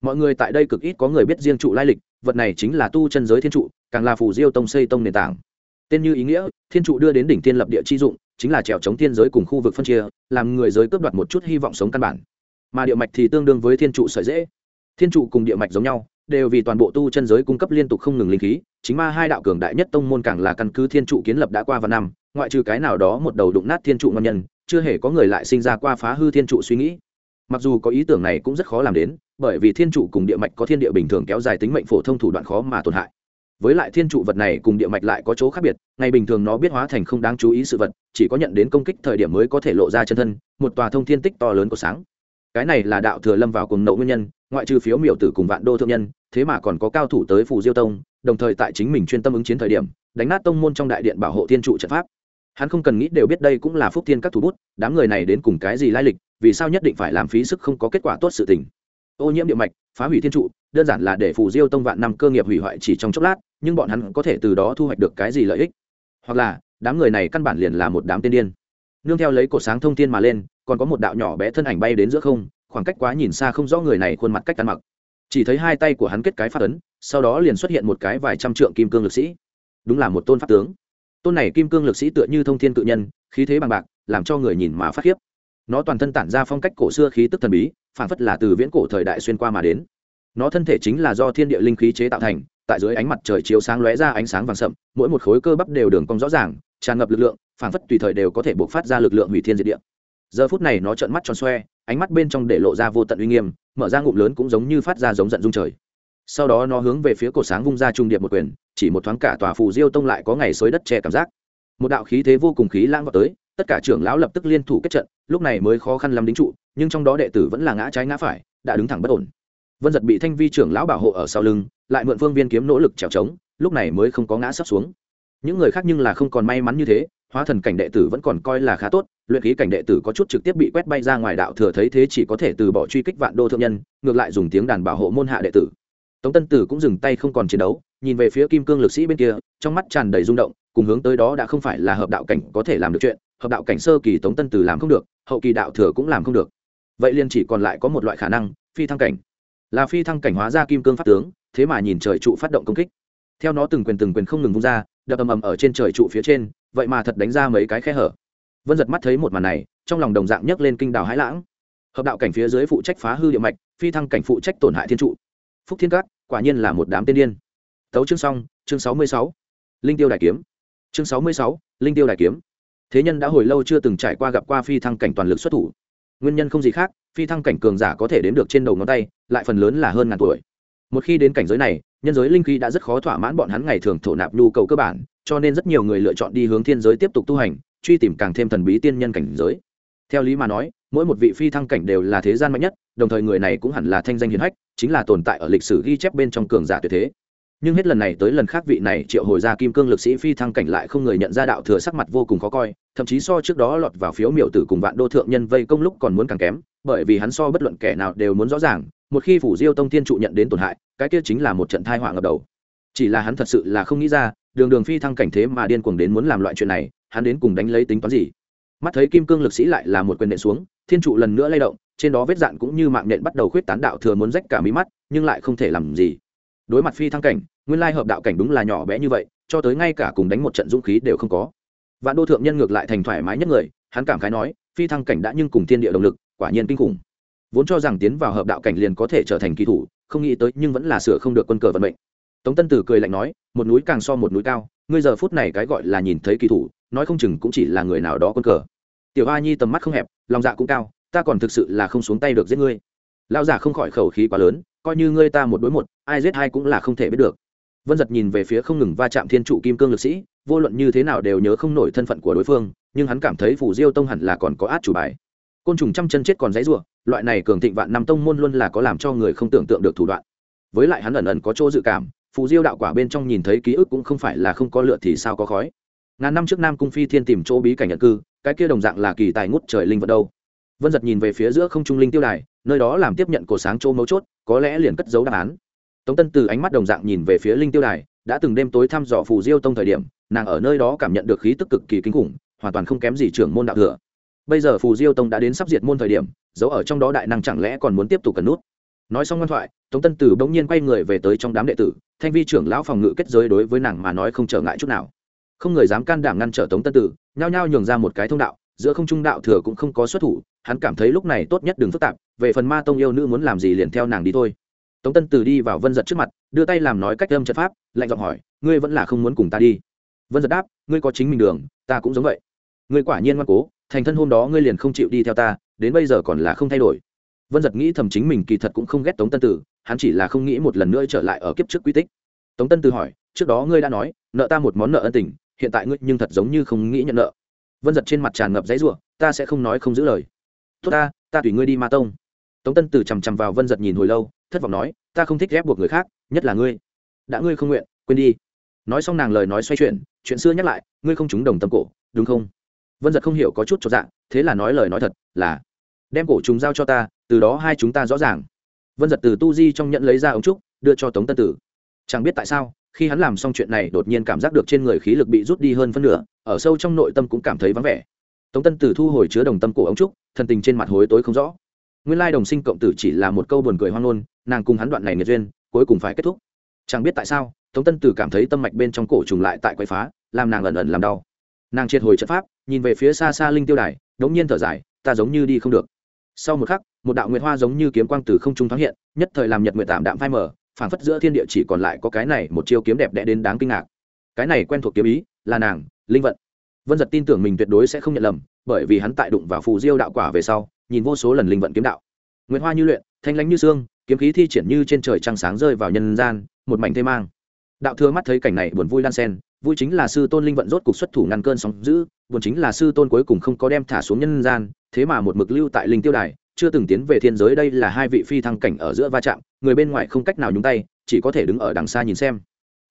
Mọi người tại đây cực ít có người biết riêng trụ lai lịch, vật này chính là tu chân giới thiên trụ, càng là phù diêu tông xây tông nền tảng. Tên như ý nghĩa, thiên trụ đưa đến đỉnh thiên lập địa chi dụng, chính là trèo chống thiên giới cùng khu vực phân chia, làm người giới cướp đoạt một chút hy vọng sống căn bản. Mà địa mạch thì tương đương với thiên trụ sợi dễ thiên trụ cùng địa mạch giống nhau đều vì toàn bộ tu chân giới cung cấp liên tục không ngừng linh khí, chính ma hai đạo cường đại nhất tông môn càng là căn cứ thiên trụ kiến lập đã qua vài năm, ngoại trừ cái nào đó một đầu đụng nát thiên trụ ngon nhân, chưa hề có người lại sinh ra qua phá hư thiên trụ suy nghĩ. Mặc dù có ý tưởng này cũng rất khó làm đến, bởi vì thiên trụ cùng địa mạch có thiên địa bình thường kéo dài tính mệnh phổ thông thủ đoạn khó mà tổn hại. Với lại thiên trụ vật này cùng địa mạch lại có chỗ khác biệt, ngày bình thường nó biết hóa thành không đáng chú ý sự vật, chỉ có nhận đến công kích thời điểm mới có thể lộ ra chân thân, một tòa thông thiên tích to lớn của sáng. Cái này là đạo thừa lâm vào cùng nậu nguyên nhân ngoại trừ phiếu miểu tử cùng vạn đô thượng nhân, thế mà còn có cao thủ tới phù diêu tông, đồng thời tại chính mình chuyên tâm ứng chiến thời điểm, đánh nát tông môn trong đại điện bảo hộ thiên trụ trận pháp. Hắn không cần nghĩ đều biết đây cũng là phúc thiên các thủ bút, đám người này đến cùng cái gì lai lịch, vì sao nhất định phải làm phí sức không có kết quả tốt sự tình. Ô nhiễm địa mạch, phá hủy thiên trụ, đơn giản là để phù diêu tông vạn năm cơ nghiệp hủy hoại chỉ trong chốc lát, nhưng bọn hắn có thể từ đó thu hoạch được cái gì lợi ích? Hoặc là, đám người này căn bản liền là một đám tiên điên. Nương theo lấy cổ sáng thông thiên mà lên, còn có một đạo nhỏ bé thân ảnh bay đến giữa không khoảng cách quá nhìn xa không rõ người này khuôn mặt cách ăn mặc. Chỉ thấy hai tay của hắn kết cái phát ấn, sau đó liền xuất hiện một cái vài trăm trượng kim cương lực sĩ. Đúng là một tôn pháp tướng. Tôn này kim cương lực sĩ tựa như thông thiên cự nhân, khí thế bằng bạc, làm cho người nhìn mà phát khiếp. Nó toàn thân tản ra phong cách cổ xưa khí tức thần bí phản phất là từ viễn cổ thời đại xuyên qua mà đến. Nó thân thể chính là do thiên địa linh khí chế tạo thành, tại dưới ánh mặt trời chiếu sáng lóe ra ánh sáng vàng sậm, mỗi một khối cơ bắp đều đường cong rõ ràng, tràn ngập lực lượng phản phất tùy thời đều có thể buộc phát ra lực lượng hủy thiên diệt địa. Giờ phút này nó trợn mắt tròn xoe ánh mắt bên trong để lộ ra vô tận uy nghiêm, mở ra ngụm lớn cũng giống như phát ra giống giận dung trời. Sau đó nó hướng về phía cổ sáng vung ra trung điệp một quyền, chỉ một thoáng cả tòa phù diêu tông lại có ngày xối đất che cảm giác. Một đạo khí thế vô cùng khí lãng vào tới, tất cả trưởng lão lập tức liên thủ kết trận, lúc này mới khó khăn lắm đính trụ, nhưng trong đó đệ tử vẫn là ngã trái ngã phải, đã đứng thẳng bất ổn. Vân giật bị thanh vi trưởng lão bảo hộ ở sau lưng, lại mượn phương viên kiếm nỗ lực trèo trống, lúc này mới không có ngã sắp xuống. Những người khác nhưng là không còn may mắn như thế, hóa thần cảnh đệ tử vẫn còn coi là khá tốt luyện khí cảnh đệ tử có chút trực tiếp bị quét bay ra ngoài đạo thừa thấy thế chỉ có thể từ bỏ truy kích vạn đô thượng nhân, ngược lại dùng tiếng đàn bảo hộ môn hạ đệ tử. Tống tân tử cũng dừng tay không còn chiến đấu, nhìn về phía kim cương lực sĩ bên kia, trong mắt tràn đầy rung động, cùng hướng tới đó đã không phải là hợp đạo cảnh có thể làm được chuyện, hợp đạo cảnh sơ kỳ tống tân tử làm không được, hậu kỳ đạo thừa cũng làm không được. Vậy liền chỉ còn lại có một loại khả năng, phi thăng cảnh. Là phi thăng cảnh hóa ra kim cương pháp tướng, thế mà nhìn trời trụ phát động công kích. Theo nó từng quyền từng quyền không ngừng vung ra, đập ầm ầm ở trên trời trụ phía trên, vậy mà thật đánh ra mấy cái khe hở vân giật mắt thấy một màn này, trong lòng đồng dạng nhấc lên kinh đào hãi lãng. Hợp đạo cảnh phía dưới phụ trách phá hư địa mạch, phi thăng cảnh phụ trách tổn hại thiên trụ. Phúc thiên cát quả nhiên là một đám tiên điên. Tấu chương xong, chương sáu mươi sáu. Linh tiêu đại kiếm. Chương sáu mươi sáu, linh tiêu đại kiếm. Thế nhân đã hồi lâu chưa từng trải qua gặp qua phi thăng cảnh toàn lực xuất thủ. Nguyên nhân không gì khác, phi thăng cảnh cường giả có thể đến được trên đầu ngón tay, lại phần lớn là hơn ngàn tuổi. Một khi đến cảnh giới này, nhân giới linh khí đã rất khó thỏa mãn bọn hắn ngày thường thổ nạp nhu cầu cơ bản, cho nên rất nhiều người lựa chọn đi hướng thiên giới tiếp tục tu hành truy tìm càng thêm thần bí tiên nhân cảnh giới. Theo lý mà nói, mỗi một vị phi thăng cảnh đều là thế gian mạnh nhất, đồng thời người này cũng hẳn là thanh danh hiền hách, chính là tồn tại ở lịch sử ghi chép bên trong cường giả tuyệt thế. Nhưng hết lần này tới lần khác vị này triệu hồi ra kim cương lực sĩ phi thăng cảnh lại không người nhận ra đạo thừa sắc mặt vô cùng khó coi, thậm chí so trước đó lọt vào phiếu miểu tử cùng vạn đô thượng nhân vây công lúc còn muốn càng kém, bởi vì hắn so bất luận kẻ nào đều muốn rõ ràng, một khi phủ diêu tông thiên trụ nhận đến tổn hại, cái kia chính là một trận thai họa ngập đầu. Chỉ là hắn thật sự là không nghĩ ra, đường đường phi thăng cảnh thế mà điên cuồng đến muốn làm loại chuyện này hắn đến cùng đánh lấy tính toán gì? Mắt thấy kim cương lực sĩ lại là một quyền nện xuống, thiên trụ lần nữa lay động, trên đó vết dạn cũng như mạng nện bắt đầu khuyết tán đạo thừa muốn rách cả mí mắt, nhưng lại không thể làm gì. Đối mặt phi thăng cảnh, nguyên lai hợp đạo cảnh đúng là nhỏ bé như vậy, cho tới ngay cả cùng đánh một trận dũng khí đều không có. Vạn đô thượng nhân ngược lại thành thoải mái nhất người, hắn cảm khái nói, phi thăng cảnh đã nhưng cùng thiên địa động lực, quả nhiên kinh khủng. Vốn cho rằng tiến vào hợp đạo cảnh liền có thể trở thành kỳ thủ, không nghĩ tới nhưng vẫn là sửa không được quân cờ vận mệnh. Tống tân tử cười lạnh nói, một núi càng so một núi cao, ngươi giờ phút này cái gọi là nhìn thấy kỳ thủ nói không chừng cũng chỉ là người nào đó quân cờ. Tiểu a nhi tầm mắt không hẹp, lòng dạ cũng cao, ta còn thực sự là không xuống tay được giết ngươi. Lao giả không khỏi khẩu khí quá lớn, coi như ngươi ta một đối một, ai giết ai cũng là không thể biết được. Vân giật nhìn về phía không ngừng va chạm thiên trụ kim cương lực sĩ, vô luận như thế nào đều nhớ không nổi thân phận của đối phương, nhưng hắn cảm thấy phủ diêu tông hẳn là còn có át chủ bài. Côn trùng trăm chân chết còn dãy r loại này cường thịnh vạn năm tông môn luôn là có làm cho người không tưởng tượng được thủ đoạn. Với lại hắn ẩn ẩn có chỗ dự cảm phù diêu đạo quả bên trong nhìn thấy ký ức cũng không phải là không có lựa thì sao có khói ngàn năm trước nam cung phi thiên tìm chỗ bí cảnh nhận cư, cái kia đồng dạng là kỳ tài ngút trời linh vật đâu. Vân giật nhìn về phía giữa không trung linh tiêu đài, nơi đó làm tiếp nhận cổ sáng chỗ mấu chốt, có lẽ liền cất giấu đáp án. Tống tân từ ánh mắt đồng dạng nhìn về phía linh tiêu đài, đã từng đêm tối thăm dò phù diêu tông thời điểm, nàng ở nơi đó cảm nhận được khí tức cực kỳ kinh khủng, hoàn toàn không kém gì trưởng môn đạo thừa. Bây giờ phù diêu tông đã đến sắp diệt môn thời điểm giấu ở trong đó đại năng chẳng lẽ còn muốn tiếp tục cần nút? Nói xong ngoan thoại, tống tân tử bỗng nhiên quay người về tới trong đám đệ tử, thanh vi trưởng lão phòng ngự kết giới đối với nàng mà nói không trở ngại chút nào không người dám can đảm ngăn trở tống tân tử, nhao nhao nhường ra một cái thông đạo, giữa không trung đạo thừa cũng không có xuất thủ, hắn cảm thấy lúc này tốt nhất đừng phức tạp, về phần ma tông yêu nữ muốn làm gì liền theo nàng đi thôi. Tống tân tử đi vào vân giật trước mặt, đưa tay làm nói cách âm trận pháp, lạnh giọng hỏi, ngươi vẫn là không muốn cùng ta đi? Vân giật đáp, ngươi có chính mình đường, ta cũng giống vậy. Ngươi quả nhiên ngoan cố, thành thân hôm đó ngươi liền không chịu đi theo ta, đến bây giờ còn là không thay đổi. Vân giật nghĩ thầm chính mình kỳ thật cũng không ghét tống tân tử, hắn chỉ là không nghĩ một lần nữa trở lại ở kiếp trước quy tích. Tống tân tử hỏi, trước đó ngươi đã nói, nợ ta một món nợ ân tình hiện tại ngươi nhưng thật giống như không nghĩ nhận nợ. Vân giật trên mặt tràn ngập giấy ruộng ta sẽ không nói không giữ lời. Tốt ta ta tùy ngươi đi ma tông. Tống tân tử chằm chằm vào vân giật nhìn hồi lâu, thất vọng nói, ta không thích ghép buộc người khác, nhất là ngươi. Đã ngươi không nguyện, quên đi. Nói xong nàng lời nói xoay chuyển, chuyện xưa nhắc lại, ngươi không trúng đồng tâm cổ, đúng không? Vân giật không hiểu có chút cho dạng thế là nói lời nói thật, là, đem cổ chúng giao cho ta, từ đó hai chúng ta rõ ràng. Vân giật từ tu di trong nhận lấy ra ống trúc, đưa cho tống tân tử. Chẳng biết tại sao khi hắn làm xong chuyện này đột nhiên cảm giác được trên người khí lực bị rút đi hơn phân nửa, ở sâu trong nội tâm cũng cảm thấy vắng vẻ. Tống tân tử thu hồi chứa đồng tâm cổ ống trúc, thần tình trên mặt hối tối không rõ. Nguyên lai đồng sinh cộng tử chỉ là một câu buồn cười hoang ngôn, nàng cùng hắn đoạn này nghiệt duyên, cuối cùng phải kết thúc. Chẳng biết tại sao, tống tân tử cảm thấy tâm mạch bên trong cổ trùng lại tại quậy phá, làm nàng ẩn ẩn làm đau. Nàng triệt hồi trận pháp, nhìn về phía xa xa linh tiêu đài, đống nhiên thở dài, ta giống như đi không được. Sau một khắc, một đạo nguyệt hoa giống như kiếm quang từ không trung thoáng hiện, nhất thời làm nhật nguyệt tạm đạm phai mờ phảng phất giữa thiên địa chỉ còn lại có cái này một chiêu kiếm đẹp đẽ đến đáng kinh ngạc. Cái này quen thuộc kiếm ý là nàng linh vận. Vân giật tin tưởng mình tuyệt đối sẽ không nhận lầm bởi vì hắn tại đụng vào phù diêu đạo quả về sau nhìn vô số lần linh vận kiếm đạo. Nguyệt hoa như luyện thanh lãnh như xương kiếm khí thi triển như trên trời trăng sáng rơi vào nhân gian một mảnh thê mang. Đạo thừa mắt thấy cảnh này buồn vui lan sen vui chính là sư tôn linh vận rốt cục xuất thủ ngăn cơn sóng dữ, buồn chính là sư tôn cuối cùng không có đem thả xuống nhân gian thế mà một mực lưu tại linh tiêu đài chưa từng tiến về thiên giới đây là hai vị phi thăng cảnh ở giữa va chạm, người bên ngoài không cách nào nhúng tay, chỉ có thể đứng ở đằng xa nhìn xem.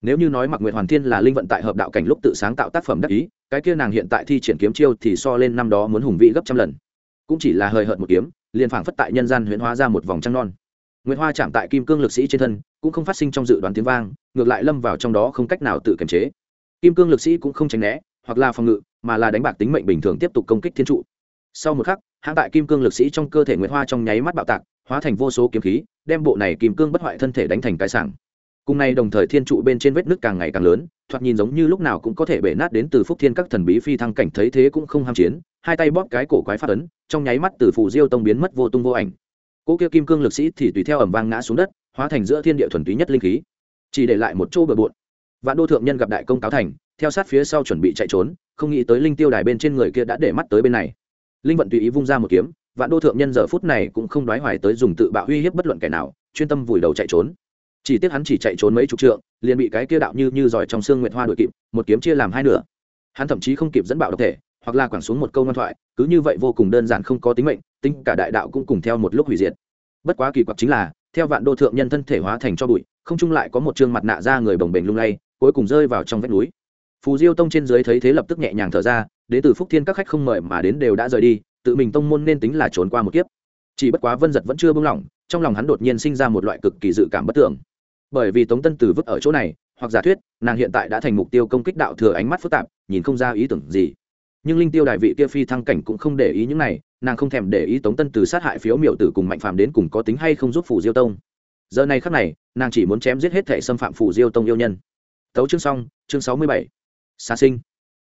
Nếu như nói mặc nguyện hoàn thiên là linh vận tại hợp đạo cảnh lúc tự sáng tạo tác phẩm đắc ý, cái kia nàng hiện tại thi triển kiếm chiêu thì so lên năm đó muốn hùng vĩ gấp trăm lần. Cũng chỉ là hời hợt một kiếm, liền phảng phất tại nhân gian huyễn hóa ra một vòng trăng non. Nguyệt hoa chạm tại kim cương lực sĩ trên thân, cũng không phát sinh trong dự đoán tiếng vang, ngược lại lâm vào trong đó không cách nào tự kiềm chế. Kim cương lực sĩ cũng không tránh né, hoặc là phòng ngự, mà là đánh bạc tính mệnh bình thường tiếp tục công kích thiên trụ sau một khắc, hãng tại kim cương lực sĩ trong cơ thể nguyệt hoa trong nháy mắt bạo tạc, hóa thành vô số kiếm khí, đem bộ này kim cương bất hoại thân thể đánh thành cái sảng. Cùng nay đồng thời thiên trụ bên trên vết nước càng ngày càng lớn, thoạt nhìn giống như lúc nào cũng có thể bể nát đến từ phúc thiên các thần bí phi thăng cảnh thấy thế cũng không ham chiến, hai tay bóp cái cổ quái phát ấn, trong nháy mắt từ phù diêu tông biến mất vô tung vô ảnh. Cỗ kia kim cương lực sĩ thì tùy theo ẩm vang ngã xuống đất, hóa thành giữa thiên địa thuần túy nhất linh khí. Chỉ để lại một chỗ bờ bộn. Vạn đô thượng nhân gặp đại công cáo thành, theo sát phía sau chuẩn bị chạy trốn, không nghĩ tới linh tiêu đài bên trên người kia đã để mắt tới bên này linh vận tùy ý vung ra một kiếm, vạn đô thượng nhân giờ phút này cũng không đoái hoài tới dùng tự bạo uy hiếp bất luận kẻ nào, chuyên tâm vùi đầu chạy trốn. Chỉ tiếc hắn chỉ chạy trốn mấy chục trượng, liền bị cái kia đạo như như giỏi trong xương nguyệt hoa đuổi kịp, một kiếm chia làm hai nửa. Hắn thậm chí không kịp dẫn bạo độc thể, hoặc là quẳng xuống một câu ngoan thoại, cứ như vậy vô cùng đơn giản không có tính mệnh, tính cả đại đạo cũng cùng theo một lúc hủy diệt. Bất quá kỳ quặc chính là, theo vạn đô thượng nhân thân thể hóa thành cho bụi, không chung lại có một chương mặt nạ ra người bồng bềnh lung lay, cuối cùng rơi vào trong vách núi phù diêu tông trên dưới thấy thế lập tức nhẹ nhàng thở ra, đến từ phúc thiên các khách không mời mà đến đều đã rời đi, tự mình tông môn nên tính là trốn qua một kiếp. Chỉ bất quá vân giật vẫn chưa buông lỏng, trong lòng hắn đột nhiên sinh ra một loại cực kỳ dự cảm bất tưởng bởi vì tống tân tử vứt ở chỗ này, hoặc giả thuyết, nàng hiện tại đã thành mục tiêu công kích đạo thừa ánh mắt phức tạp, nhìn không ra ý tưởng gì. Nhưng linh tiêu đại vị kia phi thăng cảnh cũng không để ý những này, nàng không thèm để ý tống tân từ sát hại phiếu miệu tử cùng mạnh phàm đến cùng có tính hay không giúp phủ diêu tông. Giờ này khắc này, nàng chỉ muốn chém giết hết thể xâm phạm phủ diêu tông yêu nhân. Tấu chương xong, chương sáu mươi bảy xá sinh.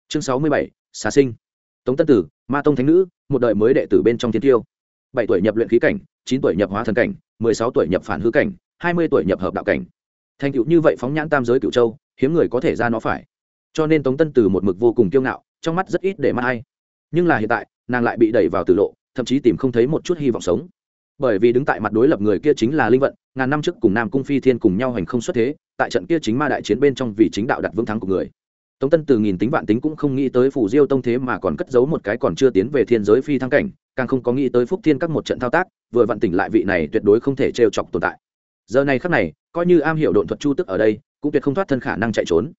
Chương sáu mươi bảy, xá sinh. Tống tân tử, ma tông thánh nữ, một đời mới đệ tử bên trong thiên tiêu. bảy tuổi nhập luyện khí cảnh, chín tuổi nhập hóa thần cảnh, mười sáu tuổi nhập phản hư cảnh, hai mươi tuổi nhập hợp đạo cảnh. Thành tựu như vậy phóng nhãn tam giới cựu châu, hiếm người có thể ra nó phải. Cho nên tống tân Tử một mực vô cùng kiêu ngạo, trong mắt rất ít để mắt hay nhưng là hiện tại, nàng lại bị đẩy vào tử lộ, thậm chí tìm không thấy một chút hy vọng sống. Bởi vì đứng tại mặt đối lập người kia chính là linh vận, ngàn năm trước cùng nam cung phi thiên cùng nhau hành không xuất thế, tại trận kia chính ma đại chiến bên trong vì chính đạo đặt vững thắng của người tống tân từ nghìn tính vạn tính cũng không nghĩ tới phủ diêu tông thế mà còn cất giấu một cái còn chưa tiến về thiên giới phi thăng cảnh, càng không có nghĩ tới phúc thiên các một trận thao tác, vừa vặn tỉnh lại vị này tuyệt đối không thể trêu chọc tồn tại. Giờ này khắc này, coi như am hiểu độn thuật chu tức ở đây, cũng tuyệt không thoát thân khả năng chạy trốn.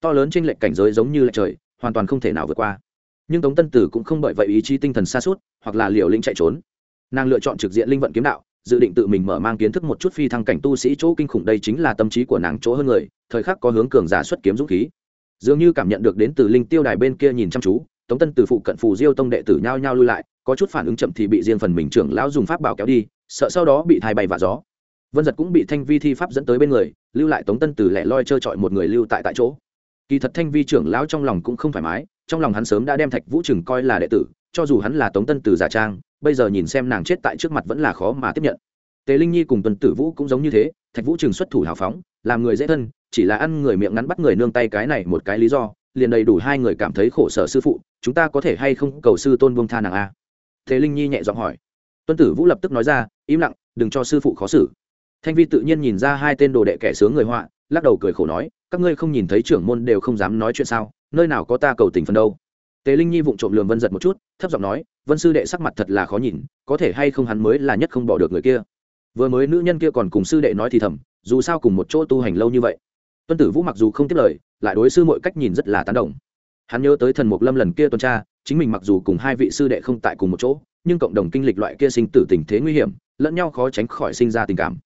To lớn trên lệnh cảnh giới giống như lệch trời, hoàn toàn không thể nào vượt qua. Nhưng tống tân tử cũng không bởi vậy ý chí tinh thần xa suốt hoặc là liều lĩnh chạy trốn. Nàng lựa chọn trực diện linh vận kiếm đạo, dự định tự mình mở mang kiến thức một chút phi thăng cảnh tu sĩ chỗ kinh khủng, đây chính là tâm trí của nàng chỗ hơn người, thời khắc có hướng cường giả xuất kiếm dũng khí dường như cảm nhận được đến từ linh tiêu đài bên kia nhìn chăm chú, tống tân từ phụ cận phù diêu tông đệ tử nhao nhao lui lại, có chút phản ứng chậm thì bị riêng phần mình trưởng lão dùng pháp bảo kéo đi, sợ sau đó bị thai bay vạ gió. Vân giật cũng bị thanh vi thi pháp dẫn tới bên người, lưu lại tống tân từ lẻ loi trơ trọi một người lưu tại tại chỗ. Kỳ thật thanh vi trưởng lão trong lòng cũng không thoải mái, trong lòng hắn sớm đã đem thạch vũ trừng coi là đệ tử, cho dù hắn là tống tân từ giả trang, bây giờ nhìn xem nàng chết tại trước mặt vẫn là khó mà tiếp nhận. Tề linh nhi cùng tuần tử vũ cũng giống như thế thạch vũ trường xuất thủ hào phóng, làm người dễ thân, chỉ là ăn người miệng ngắn bắt người nương tay cái này một cái lý do, liền đầy đủ hai người cảm thấy khổ sở sư phụ, chúng ta có thể hay không cầu sư tôn buông tha nàng a? Thế linh nhi nhẹ giọng hỏi. Tuân tử vũ lập tức nói ra, im lặng, đừng cho sư phụ khó xử. Thanh vi tự nhiên nhìn ra hai tên đồ đệ kẻ sướng người họa, lắc đầu cười khổ nói, các ngươi không nhìn thấy trưởng môn đều không dám nói chuyện sao, nơi nào có ta cầu tình phần đâu. Tế linh nhi vụng trộm lường vân giật một chút, thấp giọng nói, vân sư đệ sắc mặt thật là khó nhìn, có thể hay không hắn mới là nhất không bỏ được người kia vừa mới nữ nhân kia còn cùng sư đệ nói thì thầm, dù sao cùng một chỗ tu hành lâu như vậy. Tuân tử vũ mặc dù không tiếp lời, lại đối sư mọi cách nhìn rất là tán đồng. Hắn nhớ tới thần mục lâm lần kia tuần tra, chính mình mặc dù cùng hai vị sư đệ không tại cùng một chỗ, nhưng cộng đồng kinh lịch loại kia sinh tử tình thế nguy hiểm, lẫn nhau khó tránh khỏi sinh ra tình cảm.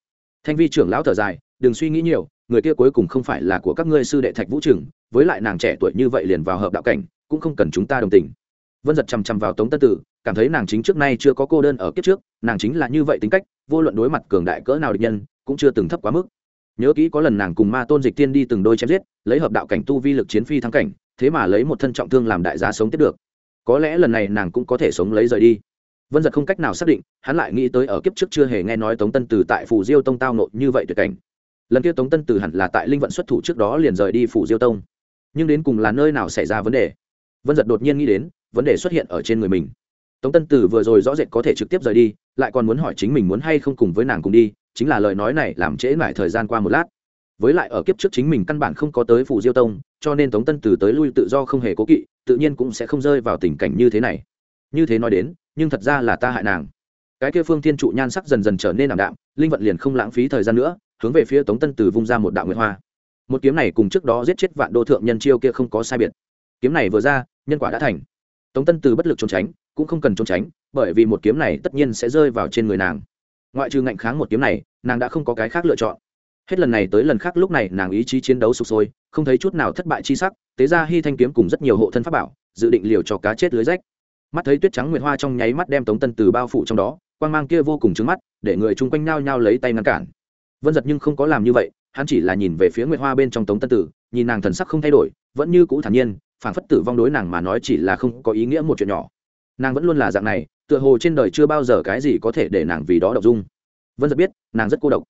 Thanh vi trưởng lão thở dài, đừng suy nghĩ nhiều, người kia cuối cùng không phải là của các ngươi sư đệ thạch vũ trường, với lại nàng trẻ tuổi như vậy liền vào hợp đạo cảnh, cũng không cần chúng ta đồng tình. Vân giật chằm chằm vào tống tân tử, cảm thấy nàng chính trước nay chưa có cô đơn ở kiếp trước, nàng chính là như vậy tính cách vô luận đối mặt cường đại cỡ nào địch nhân, cũng chưa từng thấp quá mức. Nhớ kỹ có lần nàng cùng ma tôn dịch tiên đi từng đôi chém giết, lấy hợp đạo cảnh tu vi lực chiến phi thắng cảnh, thế mà lấy một thân trọng thương làm đại giá sống tiếp được. Có lẽ lần này nàng cũng có thể sống lấy rời đi. Vân giật không cách nào xác định, hắn lại nghĩ tới ở kiếp trước chưa hề nghe nói tống tân từ tại phủ diêu tông tao nộ như vậy tuyệt cảnh. Lần kia tống tân từ hẳn là tại linh vận xuất thủ trước đó liền rời đi phủ diêu tông. Nhưng đến cùng là nơi nào xảy ra vấn đề? Vân giật đột nhiên nghĩ đến, vấn đề xuất hiện ở trên người mình tống tân Tử vừa rồi rõ rệt có thể trực tiếp rời đi, lại còn muốn hỏi chính mình muốn hay không cùng với nàng cùng đi, chính là lời nói này làm trễ mãi thời gian qua một lát. Với lại ở kiếp trước chính mình căn bản không có tới phủ diêu tông, cho nên tống tân từ tới lui tự do không hề cố kỵ, tự nhiên cũng sẽ không rơi vào tình cảnh như thế này. Như thế nói đến, nhưng thật ra là ta hại nàng. Cái kia phương thiên trụ nhan sắc dần dần trở nên ảm đạm, linh vận liền không lãng phí thời gian nữa, hướng về phía tống tân từ vung ra một đạo nguyệt hoa. Một kiếm này cùng trước đó giết chết vạn đô thượng nhân chiêu kia không có sai biệt. Kiếm này vừa ra, nhân quả đã thành. Tống tân từ bất lực trốn tránh cũng không cần trốn tránh, bởi vì một kiếm này tất nhiên sẽ rơi vào trên người nàng. Ngoại trừ ngạnh kháng một kiếm này, nàng đã không có cái khác lựa chọn. Hết lần này tới lần khác lúc này nàng ý chí chiến đấu sụp sôi, không thấy chút nào thất bại chi sắc, tế ra hy thanh kiếm cùng rất nhiều hộ thân pháp bảo, dự định liều cho cá chết lưới rách. Mắt thấy tuyết trắng nguyệt hoa trong nháy mắt đem tống tân từ bao phủ trong đó quan g mang kia vô cùng trứng mắt, để người chung quanh nhao nhao lấy tay ngăn cản. Vân giật nhưng không có làm như vậy, hắn chỉ là nhìn về phía nguyệt hoa bên trong tống tân tử nhìn nàng thần sắc không thay đổi, vẫn như cũ thản nhiên phản phất tử vong đối nàng mà nói chỉ là không có ý nghĩa một chuyện nhỏ nàng vẫn luôn là dạng này, tựa hồ trên đời chưa bao giờ cái gì có thể để nàng vì đó đọc dung. Vân giật biết, nàng rất cô độc.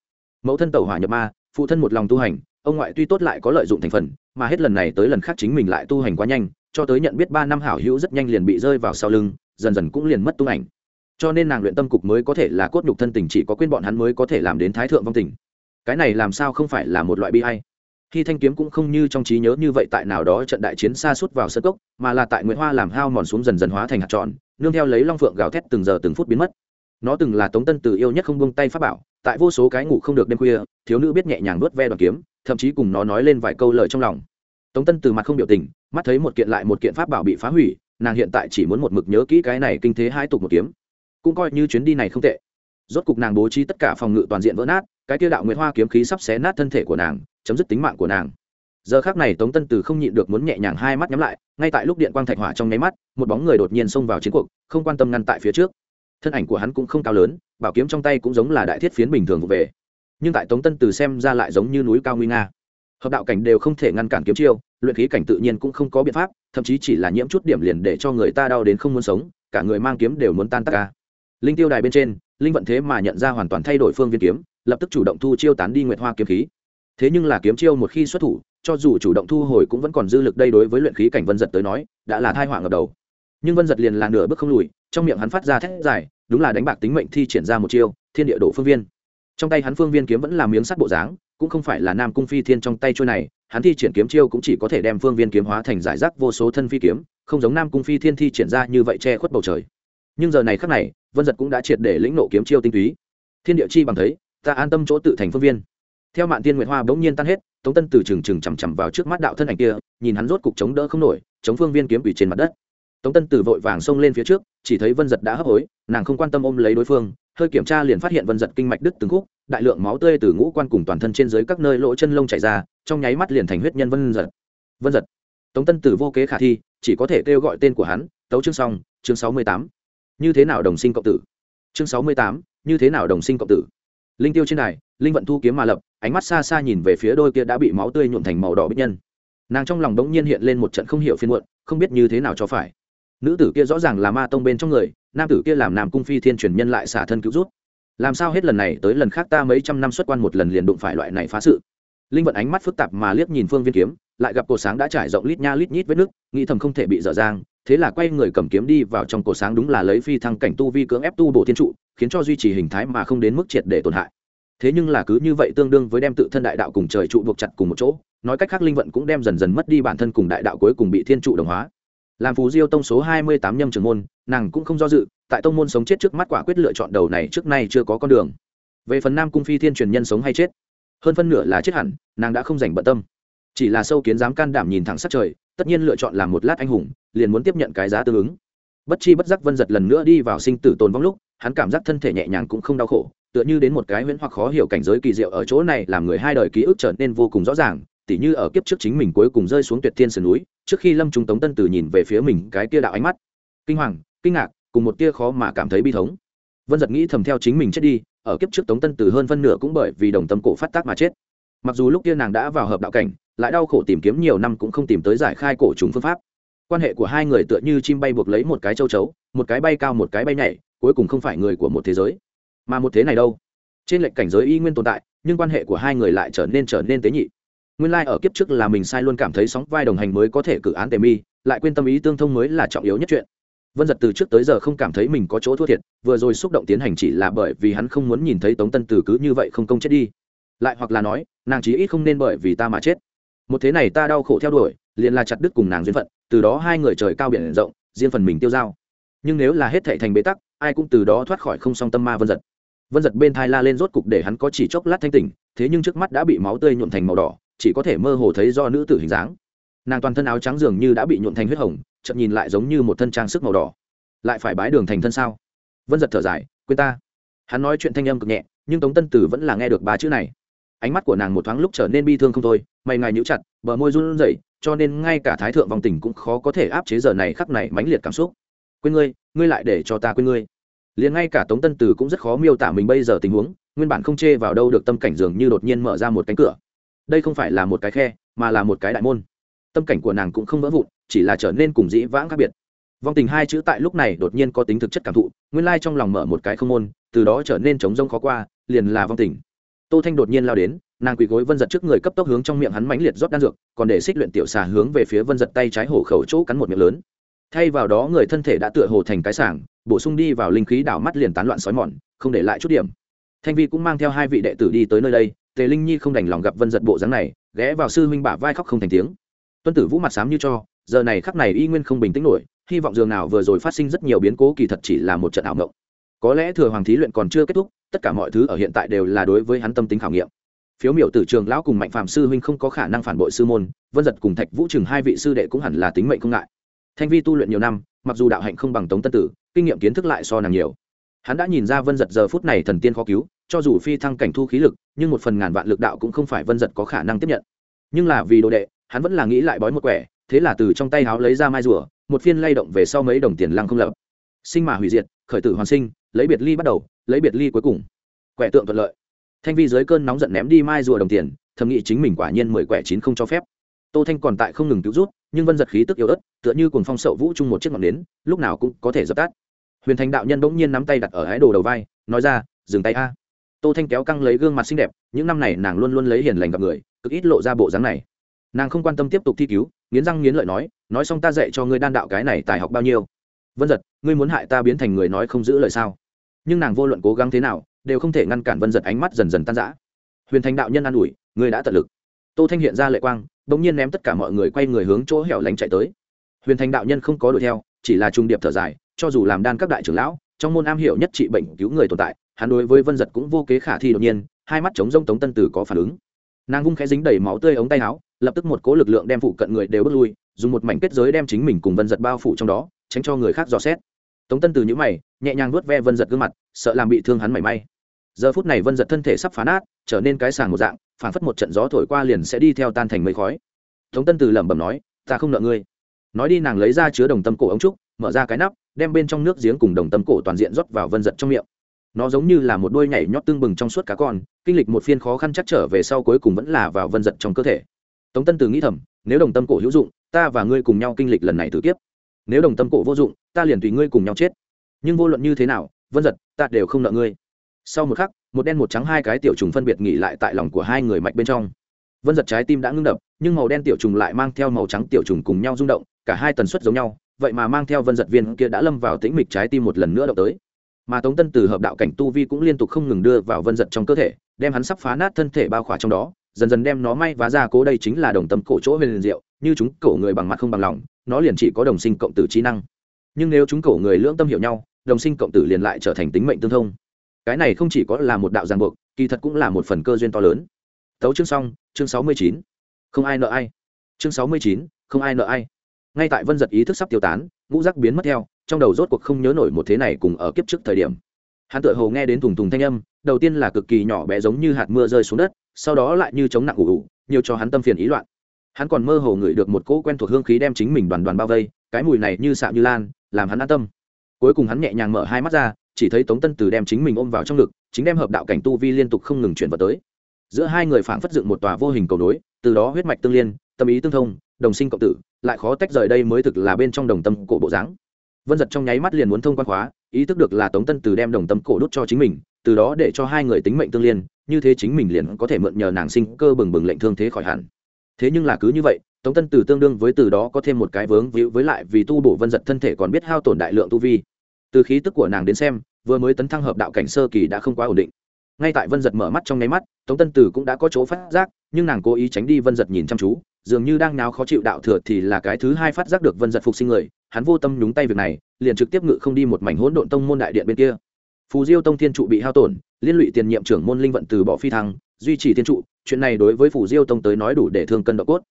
Mẫu thân tàu hỏa nhập ma, phụ thân một lòng tu hành, ông ngoại tuy tốt lại có lợi dụng thành phần, mà hết lần này tới lần khác chính mình lại tu hành quá nhanh, cho tới nhận biết ba năm hảo hữu rất nhanh liền bị rơi vào sau lưng, dần dần cũng liền mất tung ảnh. Cho nên nàng luyện tâm cục mới có thể là cốt nhục thân tình chỉ có quên bọn hắn mới có thể làm đến thái thượng vong tình. Cái này làm sao không phải là một loại bi hay khi thanh kiếm cũng không như trong trí nhớ như vậy tại nào đó trận đại chiến xa suốt vào sân cốc, mà là tại nguyễn hoa làm hao mòn xuống dần dần hóa thành hạt tròn, nương theo lấy long phượng gào thét từng giờ từng phút biến mất. Nó từng là tống tân từ yêu nhất không buông tay pháp bảo, tại vô số cái ngủ không được đêm khuya, thiếu nữ biết nhẹ nhàng nuốt ve đoàn kiếm, thậm chí cùng nó nói lên vài câu lời trong lòng. Tống tân từ mặt không biểu tình, mắt thấy một kiện lại một kiện pháp bảo bị phá hủy, nàng hiện tại chỉ muốn một mực nhớ kỹ cái này kinh thế hai tục một kiếm. Cũng coi như chuyến đi này không tệ. Rốt cục nàng bố trí tất cả phòng ngự toàn diện vỡ nát, cái tiêu đạo nguyễn hoa kiếm khí sắp xé nát thân thể của nàng chấm dứt tính mạng của nàng. Giờ khác này tống tân từ không nhịn được muốn nhẹ nhàng hai mắt nhắm lại, ngay tại lúc điện quang thạch hỏa trong nháy mắt, một bóng người đột nhiên xông vào chiến cuộc, không quan tâm ngăn tại phía trước. Thân ảnh của hắn cũng không cao lớn, bảo kiếm trong tay cũng giống là đại thiết phiến bình thường vụ về. Nhưng tại tống tân từ xem ra lại giống như núi cao nguy nga. Hợp đạo cảnh đều không thể ngăn cản kiếm chiêu, luyện khí cảnh tự nhiên cũng không có biện pháp, thậm chí chỉ là nhiễm chút điểm liền để cho người ta đau đến không muốn sống, cả người mang kiếm đều muốn tan tắc ca linh tiêu đài bên trên, linh vận thế mà nhận ra hoàn toàn thay đổi phương viên kiếm, lập tức chủ động thu chiêu tán đi nguyệt hoa kiếm khí thế nhưng là kiếm chiêu một khi xuất thủ, cho dù chủ động thu hồi cũng vẫn còn dư lực đây đối với luyện khí cảnh vân giật tới nói, đã là thai họa ngập đầu. Nhưng vân giật liền là nửa bước không lùi, trong miệng hắn phát ra thét dài, đúng là đánh bạc tính mệnh thi triển ra một chiêu, thiên địa đổ phương viên. Trong tay hắn phương viên kiếm vẫn là miếng sắt bộ dáng, cũng không phải là nam cung phi thiên trong tay trôi này, hắn thi triển kiếm chiêu cũng chỉ có thể đem phương viên kiếm hóa thành giải rác vô số thân phi kiếm, không giống nam cung phi thiên thi triển ra như vậy che khuất bầu trời. Nhưng giờ này khắc này, vân giật cũng đã triệt để lĩnh nộ kiếm chiêu tinh túy. Thiên địa chi bằng thấy, ta an tâm chỗ tự thành phương viên theo mạn tiên nguyệt hoa bỗng nhiên tan hết, tống tân từ trừng trừng chằm chằm vào trước mắt đạo thân ảnh kia, nhìn hắn rốt cục chống đỡ không nổi, chống phương viên kiếm ủy trên mặt đất. Tống tân từ vội vàng xông lên phía trước, chỉ thấy vân giật đã hấp hối, nàng không quan tâm ôm lấy đối phương, hơi kiểm tra liền phát hiện vân giật kinh mạch đứt từng khúc, đại lượng máu tươi từ ngũ quan cùng toàn thân trên dưới các nơi lỗ chân lông chảy ra, trong nháy mắt liền thành huyết nhân vân giật. Vân giật. Tống tân tử vô kế khả thi, chỉ có thể kêu gọi tên của hắn, tấu chương xong, chương sáu mươi tám. Như thế nào đồng sinh cộng tử? Chương sáu mươi tám, như thế nào đồng sinh cộng tử? Linh tiêu trên này linh vận thu kiếm mà lập, ánh mắt xa xa nhìn về phía đôi kia đã bị máu tươi nhuộm thành màu đỏ bích nhân. Nàng trong lòng đống nhiên hiện lên một trận không hiểu phiên muộn, không biết như thế nào cho phải. Nữ tử kia rõ ràng là ma tông bên trong người, nam tử kia làm nam cung phi thiên truyền nhân lại xả thân cứu rút làm sao hết lần này tới lần khác ta mấy trăm năm xuất quan một lần liền đụng phải loại này phá sự? Linh vận ánh mắt phức tạp mà liếc nhìn phương viên kiếm, lại gặp cổ sáng đã trải rộng lít nha lít nhít vết nước nghĩ thầm không thể bị dở dang thế là quay người cầm kiếm đi vào trong cổ sáng đúng là lấy phi thăng cảnh tu vi cưỡng ép tu bổ thiên trụ, khiến cho duy trì hình thái mà không đến mức triệt để tổn hại. Thế nhưng là cứ như vậy tương đương với đem tự thân đại đạo cùng trời trụ buộc chặt cùng một chỗ, nói cách khác linh vận cũng đem dần dần mất đi bản thân cùng đại đạo cuối cùng bị thiên trụ đồng hóa. Làm phú diêu tông số hai mươi tám nhâm trường môn, nàng cũng không do dự, tại tông môn sống chết trước mắt quả quyết lựa chọn đầu này trước nay chưa có con đường. Về phần nam cung phi thiên truyền nhân sống hay chết, hơn phân nửa là chết hẳn, nàng đã không dành bận tâm chỉ là sâu kiến dám can đảm nhìn thẳng sát trời, tất nhiên lựa chọn làm một lát anh hùng, liền muốn tiếp nhận cái giá tương ứng. Bất chi bất giác vân giật lần nữa đi vào sinh tử tồn vong lúc, hắn cảm giác thân thể nhẹ nhàng cũng không đau khổ, tựa như đến một cái huyễn hoặc khó hiểu cảnh giới kỳ diệu ở chỗ này làm người hai đời ký ức trở nên vô cùng rõ ràng, tỉ như ở kiếp trước chính mình cuối cùng rơi xuống tuyệt thiên sườn núi, trước khi lâm trung tống tân tử nhìn về phía mình cái kia đạo ánh mắt. Kinh hoàng, kinh ngạc, cùng một tia khó mà cảm thấy bi thống. Vân giật nghĩ thầm theo chính mình chết đi, ở kiếp trước tống tân tử hơn phân nửa cũng bởi vì đồng tâm cổ phát tác mà chết. Mặc dù lúc kia nàng đã vào hợp đạo cảnh lại đau khổ tìm kiếm nhiều năm cũng không tìm tới giải khai cổ chúng phương pháp. Quan hệ của hai người tựa như chim bay buộc lấy một cái châu chấu, một cái bay cao một cái bay nhảy, cuối cùng không phải người của một thế giới. Mà một thế này đâu? Trên lệnh cảnh giới y nguyên tồn tại, nhưng quan hệ của hai người lại trở nên trở nên tế nhị. Nguyên lai、like、ở kiếp trước là mình sai luôn cảm thấy sóng vai đồng hành mới có thể cử án tề mi, lại quên tâm ý tương thông mới là trọng yếu nhất chuyện. Vân giật từ trước tới giờ không cảm thấy mình có chỗ thua thiệt, vừa rồi xúc động tiến hành chỉ là bởi vì hắn không muốn nhìn thấy tống tân từ cứ như vậy không công chết đi. Lại hoặc là nói, nàng chí ít không nên bởi vì ta mà chết một thế này ta đau khổ theo đuổi, liền là chặt đứt cùng nàng duyên phận, từ đó hai người trời cao biển rộng, riêng phần mình tiêu dao. Nhưng nếu là hết thệ thành bế tắc, ai cũng từ đó thoát khỏi không song tâm ma vân giật. Vân giật bên thai la lên rốt cục để hắn có chỉ chốc lát thanh tỉnh, thế nhưng trước mắt đã bị máu tươi nhuộm thành màu đỏ, chỉ có thể mơ hồ thấy do nữ tử hình dáng. Nàng toàn thân áo trắng dường như đã bị nhuộm thành huyết hồng chậm nhìn lại giống như một thân trang sức màu đỏ. Lại phải bái đường thành thân sao? Vân giật thở dài, quên ta. Hắn nói chuyện thanh âm cực nhẹ, nhưng tống tân tử vẫn là nghe được ba chữ này ánh mắt của nàng một thoáng lúc trở nên bi thương không thôi, mày ngài nhíu chặt, bờ môi run rẩy, cho nên ngay cả thái thượng vòng tình cũng khó có thể áp chế giờ này khắc này mãnh liệt cảm xúc. Quên ngươi ngươi lại để cho ta quên ngươi. Liền ngay cả tống tân từ cũng rất khó miêu tả mình bây giờ tình huống, nguyên bản không chê vào đâu được tâm cảnh dường như đột nhiên mở ra một cánh cửa. Đây không phải là một cái khe, mà là một cái đại môn. Tâm cảnh của nàng cũng không vỡ vụn, chỉ là trở nên cùng dĩ vãng khác biệt. Vong tình hai chữ tại lúc này đột nhiên có tính thực chất cảm thụ, nguyên lai trong lòng mở một cái không môn, từ đó trở nên trống rông khó qua, liền là vong tình tô thanh đột nhiên lao đến, nàng quỳ gối vân giật trước người cấp tốc hướng trong miệng hắn mãnh liệt rót đan dược, còn để xích luyện tiểu xà hướng về phía vân giật tay trái hổ khẩu chỗ cắn một miệng lớn. Thay vào đó người thân thể đã tựa hồ thành cái sảng, bổ sung đi vào linh khí đảo mắt liền tán loạn sói mòn, không để lại chút điểm. Thanh vi cũng mang theo hai vị đệ tử đi tới nơi đây, tề linh nhi không đành lòng gặp vân giật bộ dáng này, ghé vào sư huynh bả vai khóc không thành tiếng. Tuân tử vũ mặt sám như cho, giờ này khắc này y nguyên không bình tĩnh nổi, hy vọng dường nào vừa rồi phát sinh rất nhiều biến cố kỳ thật chỉ là một trận ảo mộng có lẽ thừa hoàng thí luyện còn chưa kết thúc, tất cả mọi thứ ở hiện tại đều là đối với hắn tâm tính khảo nghiệm. Phiếu miểu tử trường lão cùng mạnh phạm sư huynh không có khả năng phản bội sư môn, vân giật cùng thạch vũ trường hai vị sư đệ cũng hẳn là tính mệnh không ngại. Thanh vi tu luyện nhiều năm, mặc dù đạo hạnh không bằng tống tân tử, kinh nghiệm kiến thức lại so nàng nhiều. Hắn đã nhìn ra vân giật giờ phút này thần tiên khó cứu, cho dù phi thăng cảnh thu khí lực, nhưng một phần ngàn vạn lực đạo cũng không phải vân giật có khả năng tiếp nhận. Nhưng là vì đồ đệ, hắn vẫn là nghĩ lại bói một quẻ, thế là từ trong tay háo lấy ra mai rùa, một phiên lay động về sau mấy đồng tiền lăng không lập. Sinh mà hủy diệt, khởi tử hoàn sinh lấy biệt ly bắt đầu, lấy biệt ly cuối cùng. Quẻ tượng thuận lợi. Thanh vi dưới cơn nóng giận ném đi mai rùa đồng tiền, thầm nghĩ chính mình quả nhiên mười quẻ chín không cho phép. Tô thanh còn tại không ngừng cứu rút, nhưng vân giật khí tức yếu ớt, tựa như cùng phong sậu vũ chung một chiếc ngọn nến, lúc nào cũng có thể dập tắt. Huyền thành đạo nhân bỗng nhiên nắm tay đặt ở ái đồ đầu vai, nói ra, dừng tay a. Tô thanh kéo căng lấy gương mặt xinh đẹp, những năm này nàng luôn luôn lấy hiền lành gặp người, cực ít lộ ra bộ dáng này. Nàng không quan tâm tiếp tục thi cứu, nghiến răng nghiến lợi nói nói xong ta dạy cho ngươi đan đạo cái này tài học bao nhiêu? Vân giật, ngươi muốn hại ta biến thành người nói không giữ lời sao? Nhưng nàng vô luận cố gắng thế nào, đều không thể ngăn cản vân giật ánh mắt dần dần tan rã. Huyền thành đạo nhân an ủi, ngươi đã tận lực. Tô thanh hiện ra lệ quang bỗng nhiên ném tất cả mọi người quay người hướng chỗ hẻo lánh chạy tới. Huyền thành đạo nhân không có đuổi theo, chỉ là trung điệp thở dài, cho dù làm đan các đại trưởng lão, trong môn am hiểu nhất trị bệnh cứu người tồn tại, hắn đối với vân giật cũng vô kế khả thi đột nhiên, hai mắt chống rông tống tân tử có phản ứng. Nàng vung khẽ dính đầy máu tươi ống tay áo, lập tức một cố lực lượng đem phụ cận người đều bước lui, dùng một mảnh kết giới đem chính mình cùng vân giật bao phủ trong đó, tránh cho người khác dò xét tống tân từ những mày, nhẹ nhàng vuốt ve vân giật gương mặt, sợ làm bị thương hắn mảy may. Giờ phút này vân giật thân thể sắp phá nát, trở nên cái sàng một dạng phản phất một trận gió thổi qua liền sẽ đi theo tan thành mây khói. Tống tân từ lẩm bẩm nói, ta không nợ ngươi. Nói đi nàng lấy ra chứa đồng tâm cổ ống trúc, mở ra cái nắp, đem bên trong nước giếng cùng đồng tâm cổ toàn diện rót vào vân giật trong miệng. Nó giống như là một đôi nhảy nhót tương bừng trong suốt cá con, kinh lịch một phiên khó khăn chắc trở về sau cuối cùng vẫn là vào vân giật trong cơ thể. Tống tân từ nghĩ thầm, nếu đồng tâm cổ hữu dụng, ta và ngươi cùng nhau kinh lịch lần này tử kiếp nếu đồng tâm cổ vô dụng, ta liền tùy ngươi cùng nhau chết. Nhưng vô luận như thế nào, vân giật ta đều không nợ ngươi. Sau một khắc, một đen một trắng hai cái tiểu trùng phân biệt nghỉ lại tại lòng của hai người mạch bên trong. Vân giật trái tim đã ngưng đập, nhưng màu đen tiểu trùng lại mang theo màu trắng tiểu trùng cùng nhau rung động, cả hai tần suất giống nhau, vậy mà mang theo vân giật viên kia đã lâm vào tĩnh mịch trái tim một lần nữa động tới. Mà tống tân từ hợp đạo cảnh tu vi cũng liên tục không ngừng đưa vào vân giật trong cơ thể, đem hắn sắp phá nát thân thể bao khỏa trong đó, dần dần đem nó may vá ra, cố đây chính là đồng tâm cổ chỗ huyền liền diệu như chúng cổ người bằng mặt không bằng lòng, nó liền chỉ có đồng sinh cộng tử trí năng. Nhưng nếu chúng cổ người lưỡng tâm hiểu nhau, đồng sinh cộng tử liền lại trở thành tính mệnh tương thông. Cái này không chỉ có là một đạo giang buộc, kỳ thật cũng là một phần cơ duyên to lớn. Tấu chương xong, chương sáu mươi chín. Không ai nợ ai. Chương sáu mươi chín, không ai nợ ai. Ngay tại vân giật ý thức sắp tiêu tán, ngũ giác biến mất theo, trong đầu rốt cuộc không nhớ nổi một thế này cùng ở kiếp trước thời điểm. Hắn tự hồ nghe đến thùng thùng thanh âm, đầu tiên là cực kỳ nhỏ bé giống như hạt mưa rơi xuống đất, sau đó lại như chống nặng ủ ủ nhiều cho hắn tâm phiền ý loạn hắn còn mơ hồ ngửi được một cỗ quen thuộc hương khí đem chính mình đoàn đoàn bao vây, cái mùi này như xạ như lan, làm hắn an tâm. Cuối cùng hắn nhẹ nhàng mở hai mắt ra, chỉ thấy tống tân từ đem chính mình ôm vào trong ngực, chính đem hợp đạo cảnh tu vi liên tục không ngừng chuyển vào tới. Giữa hai người phảng phất dựng một tòa vô hình cầu nối, từ đó huyết mạch tương liên, tâm ý tương thông, đồng sinh cộng tử, lại khó tách rời đây mới thực là bên trong đồng tâm cổ bộ dáng. Vân giật trong nháy mắt liền muốn thông quan khóa, ý thức được là tống tân từ đem đồng tâm cổ đốt cho chính mình, từ đó để cho hai người tính mệnh tương liên, như thế chính mình liền có thể mượn nhờ nàng sinh cơ bừng bừng lệnh thương thế khỏi hẳn thế nhưng là cứ như vậy, tống tân từ tương đương với từ đó có thêm một cái vướng víu với lại vì tu bổ vân giật thân thể còn biết hao tổn đại lượng tu vi. Từ khí tức của nàng đến xem, vừa mới tấn thăng hợp đạo cảnh sơ kỳ đã không quá ổn định. Ngay tại vân giật mở mắt trong nháy mắt, tống tân tử cũng đã có chỗ phát giác, nhưng nàng cố ý tránh đi vân giật nhìn chăm chú, dường như đang náo khó chịu đạo thừa thì là cái thứ hai phát giác được vân giật phục sinh người, hắn vô tâm nhúng tay việc này, liền trực tiếp ngự không đi một mảnh hỗn độn tông môn đại điện bên kia phù diêu tông thiên trụ bị hao tổn, liên lụy tiền nhiệm trưởng môn linh vận từ bỏ phi thăng, duy trì thiên trụ, chuyện này đối với phù diêu tông tới nói đủ để thương cân độ cốt.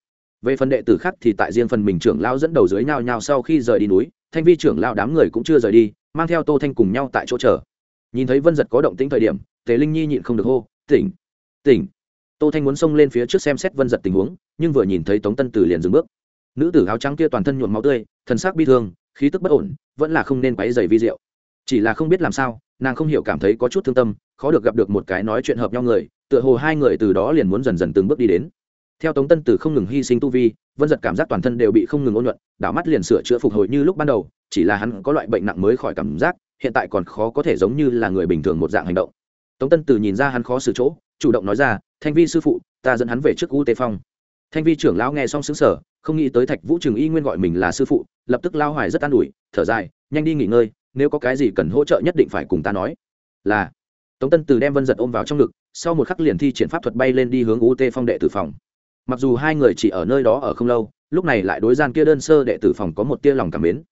Về phần đệ tử khác thì tại riêng phần mình trưởng lao dẫn đầu dưới nhau nhau sau khi rời đi núi, thanh vi trưởng lao đám người cũng chưa rời đi, mang theo tô thanh cùng nhau tại chỗ chờ. Nhìn thấy vân giật có động tĩnh thời điểm, tề linh nhi nhịn không được hô, tỉnh tỉnh. Tô thanh muốn xông lên phía trước xem xét vân giật tình huống, nhưng vừa nhìn thấy tống tân tử liền dừng bước. Nữ tử áo trắng kia toàn thân nhuộm máu tươi, thần sắc bi thương, khí tức bất ổn, vẫn là không nên quáy dày vi rượu chỉ là không biết làm sao nàng không hiểu cảm thấy có chút thương tâm, khó được gặp được một cái nói chuyện hợp nhau người, tựa hồ hai người từ đó liền muốn dần dần từng bước đi đến. Theo tống tân từ không ngừng hy sinh tu vi, vân giật cảm giác toàn thân đều bị không ngừng ôn nhuận, đảo mắt liền sửa chữa phục hồi như lúc ban đầu, chỉ là hắn có loại bệnh nặng mới khỏi cảm giác, hiện tại còn khó có thể giống như là người bình thường một dạng hành động. Tống tân từ nhìn ra hắn khó xử chỗ, chủ động nói ra, thanh vi sư phụ, ta dẫn hắn về trước u tê phong. Thanh vi trưởng lão nghe xong xứng sở không nghĩ tới thạch vũ trường y nguyên gọi mình là sư phụ, lập tức lao hoài rất an ủi, thở dài, nhanh đi nghỉ ngơi nếu có cái gì cần hỗ trợ nhất định phải cùng ta nói. Là. Tống tân từ đem vân giật ôm vào trong ngực, sau một khắc liền thi triển pháp thuật bay lên đi hướng u tê phong đệ tử phòng. Mặc dù hai người chỉ ở nơi đó ở không lâu, lúc này lại đối gian kia đơn sơ đệ tử phòng có một tia lòng cảm mến.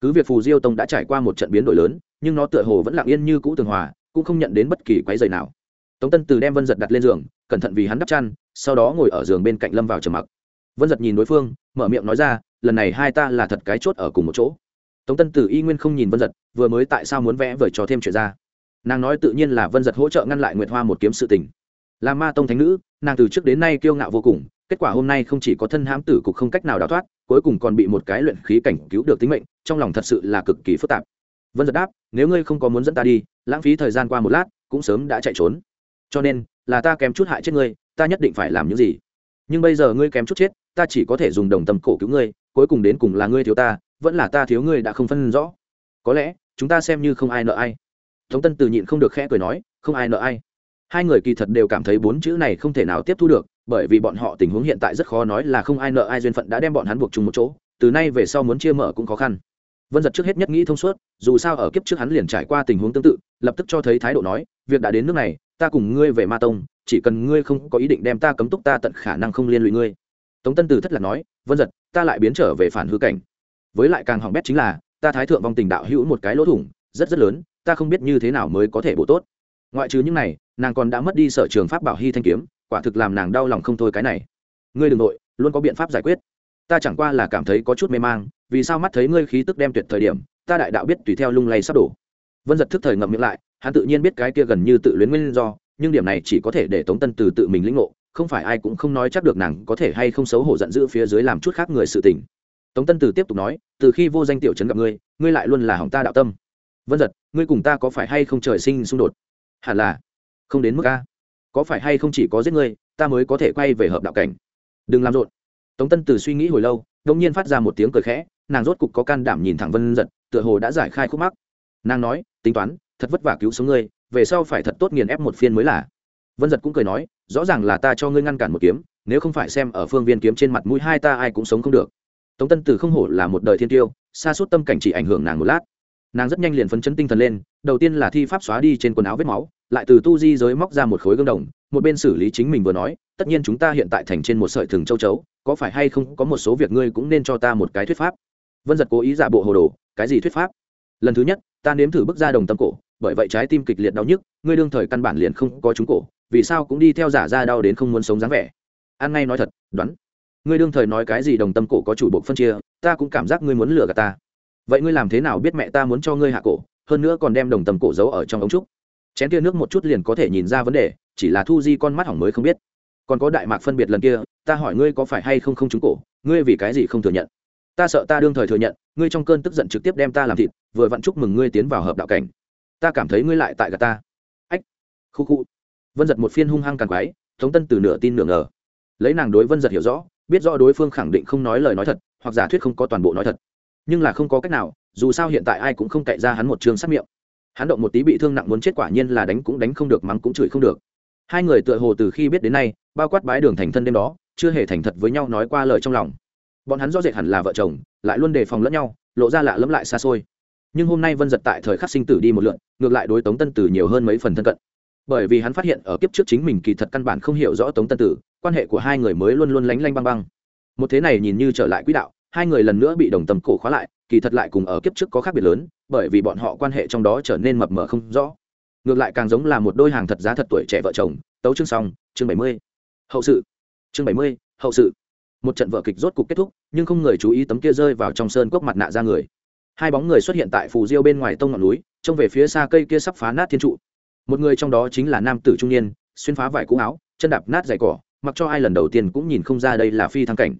Cứ việc phù diêu tông đã trải qua một trận biến đổi lớn, nhưng nó tựa hồ vẫn lặng yên như cũ tường hòa, cũng không nhận đến bất kỳ quái dày nào. Tống tân từ đem vân giật đặt lên giường, cẩn thận vì hắn đắp chăn, sau đó ngồi ở giường bên cạnh lâm vào trầm mặc. Vân giật nhìn đối phương, mở miệng nói ra, lần này hai ta là thật cái chốt ở cùng một chỗ tống tân tử y nguyên không nhìn vân giật, vừa mới tại sao muốn vẽ vời cho thêm chuyện ra? Nàng nói tự nhiên là vân giật hỗ trợ ngăn lại nguyệt hoa một kiếm sự tình. Là ma tông thánh nữ, nàng từ trước đến nay kiêu ngạo vô cùng, kết quả hôm nay không chỉ có thân hãm tử cục không cách nào đào thoát, cuối cùng còn bị một cái luyện khí cảnh cứu được tính mệnh, trong lòng thật sự là cực kỳ phức tạp. Vân giật đáp, nếu ngươi không có muốn dẫn ta đi, lãng phí thời gian qua một lát, cũng sớm đã chạy trốn. Cho nên, là ta kém chút hại chết ngươi, ta nhất định phải làm những gì. Nhưng bây giờ ngươi kém chút chết, ta chỉ có thể dùng đồng tâm cổ cứu ngươi, cuối cùng đến cùng là ngươi thiếu ta vẫn là ta thiếu ngươi đã không phân rõ. Có lẽ, chúng ta xem như không ai nợ ai. Tống tân từ nhịn không được khẽ cười nói, không ai nợ ai. Hai người kỳ thật đều cảm thấy bốn chữ này không thể nào tiếp thu được, bởi vì bọn họ tình huống hiện tại rất khó nói là không ai nợ ai duyên phận đã đem bọn hắn buộc chung một chỗ, từ nay về sau muốn chia mở cũng khó khăn. Vân giật trước hết nhất nghĩ thông suốt, dù sao ở kiếp trước hắn liền trải qua tình huống tương tự, lập tức cho thấy thái độ nói, việc đã đến nước này, ta cùng ngươi về ma tông, chỉ cần ngươi không có ý định đem ta cấm túc ta tận khả năng không liên lụy ngươi. Tống tân từ thất lạc nói, vân giật, ta lại biến trở về phản hư cảnh với lại càng hỏng bét chính là, ta thái thượng vong tình đạo hữu một cái lỗ thủng, rất rất lớn, ta không biết như thế nào mới có thể bổ tốt. Ngoại trừ những này, nàng còn đã mất đi sở trường pháp bảo hy thanh kiếm, quả thực làm nàng đau lòng không thôi cái này. Ngươi đ ừ n g nội, luôn có biện pháp giải quyết. Ta chẳng qua là cảm thấy có chút mê mang, vì sao mắt thấy ngươi khí tức đem tuyệt thời điểm, ta đại đạo biết tùy theo lung lay sắp đổ. Vân giật thức thời ngậm miệng lại, hắn tự nhiên biết cái kia gần như tự luyến nguyên do, nhưng điểm này chỉ có thể để tống tân từ tự mình lĩnh ngộ, không phải ai cũng không nói chắc được nàng có thể hay không xấu hổ giận dữ phía dưới làm chút khác người sự tình tống tân từ tiếp tục nói, từ khi vô danh tiểu trấn gặp ngươi ngươi lại luôn là hỏng ta đạo tâm. Vân giật ngươi cùng ta có phải hay không trời sinh xung đột? Hẳn là. Không đến mức a. Có phải hay không chỉ có giết ngươi, ta mới có thể quay về hợp đạo cảnh? Đừng làm rộn. Tống tân từ suy nghĩ hồi lâu đông nhiên phát ra một tiếng cười khẽ, nàng rốt cục có can đảm nhìn thẳng vân giật tựa hồ đã giải khai khúc mắc. Nàng nói, tính toán, thật vất vả cứu sống ngươi, về sau phải thật tốt nghiền ép một phiên mới là. Vân giật cũng cười nói, rõ ràng là ta cho ngươi ngăn cản một kiếm, nếu không phải xem ở phương viên kiếm trên mặt mũi hai ta ai cũng sống không được tống tân từ không hổ là một đời thiên tiêu, xa suốt tâm cảnh chỉ ảnh hưởng nàng một lát. Nàng rất nhanh liền phấn chấn tinh thần lên, đầu tiên là thi pháp xóa đi trên quần áo vết máu, lại từ tu di giới móc ra một khối gương đồng, một bên xử lý chính mình vừa nói, tất nhiên chúng ta hiện tại thành trên một sợi thừng châu chấu, có phải hay không có một số việc ngươi cũng nên cho ta một cái thuyết pháp? Vân giật cố ý giả bộ hồ đồ, cái gì thuyết pháp? Lần thứ nhất, ta nếm thử bước ra đồng tâm cổ, bởi vậy trái tim kịch liệt đau nhức, ngươi đương thời căn bản liền không có chúng cổ, vì sao cũng đi theo giả ra đau đến không muốn sống dáng vẻ? An ngay nói thật, đoán ngươi đương thời nói cái gì đồng tâm cổ có chủ bộ phân chia, ta cũng cảm giác ngươi muốn lừa gạt ta. Vậy ngươi làm thế nào biết mẹ ta muốn cho ngươi hạ cổ, hơn nữa còn đem đồng tâm cổ giấu ở trong ống trúc? Chén kia nước một chút liền có thể nhìn ra vấn đề, chỉ là thu di con mắt hỏng mới không biết. Còn có đại mạc phân biệt lần kia, ta hỏi ngươi có phải hay không không trúng cổ, ngươi vì cái gì không thừa nhận? Ta sợ ta đương thời thừa nhận, ngươi trong cơn tức giận trực tiếp đem ta làm thịt, vừa vặn chúc mừng ngươi tiến vào hợp đạo cảnh. Ta cảm thấy ngươi lại tại gà ta. Ách, khu khu. Vân giật một phiên hung hăng càng quái thống tân từ nửa tin nửa ngờ. Lấy nàng đối vân giật hiểu rõ biết rõ đối phương khẳng định không nói lời nói thật, hoặc giả thuyết không có toàn bộ nói thật. Nhưng là không có cách nào, dù sao hiện tại ai cũng không cậy ra hắn một trường sát miệng. Hắn động một tí bị thương nặng muốn chết quả nhiên là đánh cũng đánh không được, mắng cũng chửi không được. Hai người tựa hồ từ khi biết đến nay, bao quát bái đường thành thân đêm đó, chưa hề thành thật với nhau nói qua lời trong lòng. Bọn hắn rõ rệt hẳn là vợ chồng, lại luôn đề phòng lẫn nhau, lộ ra lạ lẫm lại xa xôi. Nhưng hôm nay vân giật tại thời khắc sinh tử đi một lượn, ngược lại đối tống tân tử nhiều hơn mấy phần thân cận. Bởi vì hắn phát hiện ở kiếp trước chính mình kỳ thật căn bản không hiểu rõ tống tân tử quan hệ của hai người mới luôn luôn lánh lanh băng băng. Một thế này nhìn như trở lại quỹ đạo, hai người lần nữa bị đồng tâm cổ khóa lại, kỳ thật lại cùng ở kiếp trước có khác biệt lớn, bởi vì bọn họ quan hệ trong đó trở nên mập mờ không rõ. Ngược lại càng giống là một đôi hàng thật giá thật tuổi trẻ vợ chồng, tấu chương xong, chương bảy mươi. Hậu sự. Chương bảy mươi, hậu sự. Một trận vợ kịch rốt cục kết thúc, nhưng không người chú ý tấm kia rơi vào trong sơn cốc mặt nạ ra người. Hai bóng người xuất hiện tại phù diêu bên ngoài tông ngọn núi, trông về phía xa cây kia sắp phá nát thiên trụ. Một người trong đó chính là nam tử trung niên, xuyên phá vải cũ áo, chân đạp nát dày cỏ mặc cho ai lần đầu tiên cũng nhìn không ra đây là phi thăng cảnh.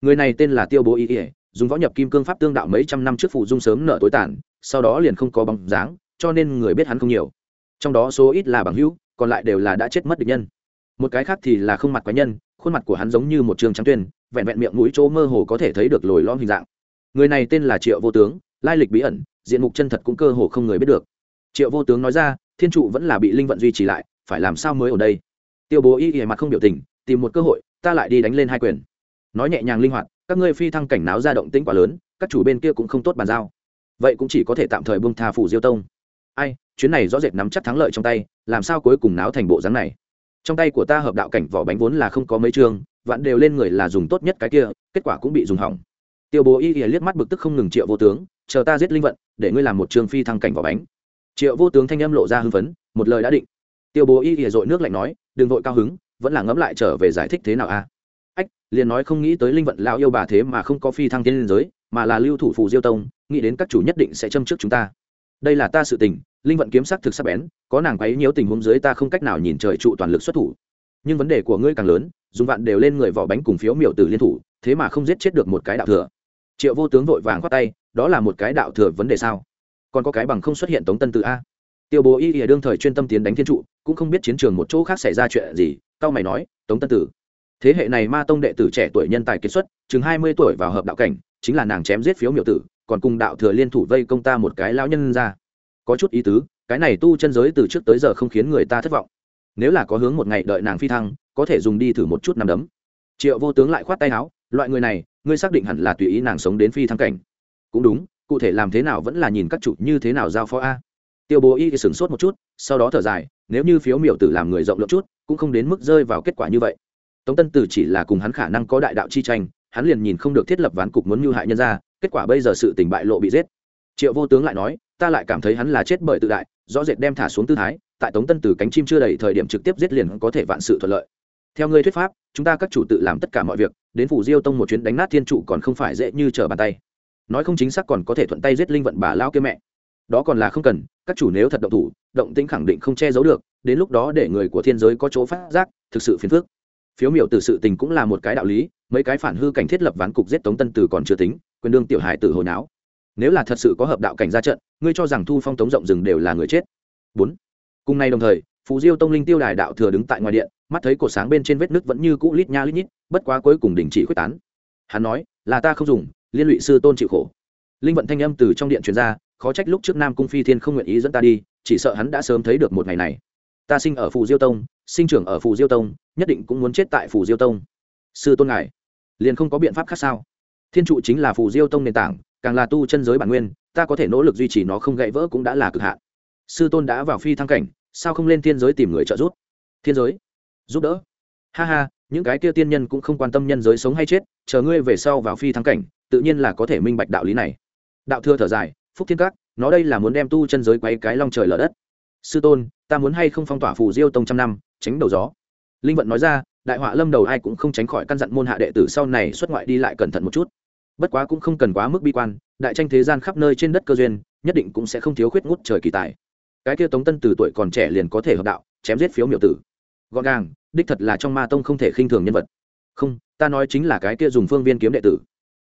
Người này tên là tiêu bố y ỉa dùng võ nhập kim cương pháp tương đạo mấy trăm năm trước phụ dung sớm nợ tối tản sau đó liền không có bóng dáng, cho nên người biết hắn không nhiều. Trong đó số ít là bằng hữu, còn lại đều là đã chết mất địch nhân. Một cái khác thì là không mặt quái nhân, khuôn mặt của hắn giống như một trường trắng tuyên, vẹn vẹn miệng mũi chỗ mơ hồ có thể thấy được lồi lõm hình dạng. Người này tên là triệu vô tướng, lai lịch bí ẩn, diện mục chân thật cũng cơ hồ không người biết được. Triệu vô tướng nói ra, thiên trụ vẫn là bị linh vận duy trì lại, phải làm sao mới ở đây? Tiêu bố y ỉa mặt không biểu tình tìm một cơ hội ta lại đi đánh lên hai quyền. Nói nhẹ nhàng linh hoạt các ngươi phi thăng cảnh náo ra động tĩnh quá lớn các chủ bên kia cũng không tốt bàn giao. Vậy cũng chỉ có thể tạm thời buông tha phủ diêu tông. Ai chuyến này rõ rệt nắm chắc thắng lợi trong tay làm sao cuối cùng náo thành bộ dáng này? Trong tay của ta hợp đạo cảnh vỏ bánh vốn là không có mấy trường, vạn đều lên người là dùng tốt nhất cái kia kết quả cũng bị dùng hỏng. Tiêu bố y ỉa liếc mắt bực tức không ngừng triệu vô tướng chờ ta giết linh vận để ngươi làm một trường phi thăng cảnh vỏ bánh. Triệu vô tướng thanh âm lộ ra hưng phấn một lời đã định. Tiêu bố y ỉa dội nước lạnh nói đừng vội cao hứng vẫn là ngẫm lại trở về giải thích thế nào a? Ách, liền nói không nghĩ tới linh vận lao yêu bà thế mà không có phi thăng tiên liên giới, mà là lưu thủ phù diêu tông, nghĩ đến các chủ nhất định sẽ châm trước chúng ta. Đây là ta sự tình, linh vận kiếm sắc thực sắc bén, có nàng quấy nhiều tình huống dưới ta không cách nào nhìn trời trụ toàn lực xuất thủ. Nhưng vấn đề của ngươi càng lớn, dùng vạn đều lên người vỏ bánh cùng phiếu miểu tử liên thủ, thế mà không giết chết được một cái đạo thừa. Triệu vô tướng vội vàng khoát tay, đó là một cái đạo thừa vấn đề sao? Còn có cái bằng không xuất hiện tống tân tự a. Tiêu bố y ỉa đương thời chuyên tâm tiến đánh thiên trụ, cũng không biết chiến trường một chỗ khác xảy ra chuyện gì cao mày nói, tống tân tử. Thế hệ này ma tông đệ tử trẻ tuổi nhân tài kiệt xuất, chừng hai mươi tuổi vào hợp đạo cảnh, chính là nàng chém giết phiếu miểu tử, còn cùng đạo thừa liên thủ vây công ta một cái lão nhân ra. Có chút ý tứ, cái này tu chân giới từ trước tới giờ không khiến người ta thất vọng. Nếu là có hướng một ngày đợi nàng phi thăng, có thể dùng đi thử một chút nằm đấm. Triệu vô tướng lại khoát tay áo, loại người này, ngươi xác định hẳn là tùy ý nàng sống đến phi thăng cảnh. Cũng đúng, cụ thể làm thế nào vẫn là nhìn các chủ như thế nào giao phó a. Tiêu bố y thì sửng sốt một chút, sau đó thở dài, nếu như phiếu miểu tử làm người rộng lượng chút cũng không đến mức rơi vào kết quả như vậy. Tống tân tử chỉ là cùng hắn khả năng có đại đạo chi tranh, hắn liền nhìn không được thiết lập ván cục muốn mưu hại nhân ra, kết quả bây giờ sự tình bại lộ bị giết. Triệu vô tướng lại nói, ta lại cảm thấy hắn là chết bởi tự đại, rõ rệt đem thả xuống tư thái, tại tống tân Tử cánh chim chưa đầy thời điểm trực tiếp giết liền có thể vạn sự thuận lợi. Theo ngươi thuyết pháp, chúng ta các chủ tự làm tất cả mọi việc, đến phủ diêu tông một chuyến đánh nát thiên trụ còn không phải dễ như trở bàn tay. Nói không chính xác còn có thể thuận tay giết linh vận bà lao kia mẹ. Đó còn là không cần, các chủ nếu thật động thủ, động tĩnh khẳng định không che giấu được đến lúc đó để người của thiên giới có chỗ phát giác, thực sự phiền phức. Phiếu miểu từ sự tình cũng là một cái đạo lý, mấy cái phản hư cảnh thiết lập ván cục giết tống tân từ còn chưa tính, quyền đương tiểu hải tử hồi não. Nếu là thật sự có hợp đạo cảnh ra trận, ngươi cho rằng thu phong tống rộng rừng đều là người chết. Bốn. Cùng nay đồng thời, phú diêu tông linh tiêu đài đạo thừa đứng tại ngoài điện, mắt thấy cột sáng bên trên vết nước vẫn như cũ lít nha lít nhít, bất quá cuối cùng đình chỉ quyết tán. Hắn nói, là ta không dùng, liên lụy sư tôn chịu khổ. Linh vận thanh âm từ trong điện truyền ra, khó trách lúc trước nam cung phi thiên không nguyện ý dẫn ta đi, chỉ sợ hắn đã sớm thấy được một ngày này ta sinh ở phù diêu tông, sinh trưởng ở phù diêu tông, nhất định cũng muốn chết tại phù diêu tông. Sư tôn ngài, liền không có biện pháp khác sao? Thiên trụ chính là phù diêu tông nền tảng, càng là tu chân giới bản nguyên, ta có thể nỗ lực duy trì nó không gãy vỡ cũng đã là cực hạn. Sư tôn đã vào phi thăng cảnh, sao không lên thiên giới tìm người trợ giúp? Thiên giới, giúp đỡ. Ha ha, những cái kia tiên nhân cũng không quan tâm nhân giới sống hay chết, chờ ngươi về sau vào phi thăng cảnh, tự nhiên là có thể minh bạch đạo lý này. Đạo thưa thở dài, phúc thiên các, nó đây là muốn đem tu chân giới quay cái long trời lở đất. Sư tôn ta muốn hay không phong tỏa phù diêu tông trăm năm, tránh đầu gió. Linh vận nói ra, đại họa lâm đầu ai cũng không tránh khỏi căn dặn môn hạ đệ tử sau này xuất ngoại đi lại cẩn thận một chút. Bất quá cũng không cần quá mức bi quan, đại tranh thế gian khắp nơi trên đất cơ duyên, nhất định cũng sẽ không thiếu khuyết ngút trời kỳ tài. Cái kia tống tân từ tuổi còn trẻ liền có thể hợp đạo, chém giết phiếu miểu tử. Gọn gàng, đích thật là trong ma tông không thể khinh thường nhân vật. Không, ta nói chính là cái kia dùng phương viên kiếm đệ tử.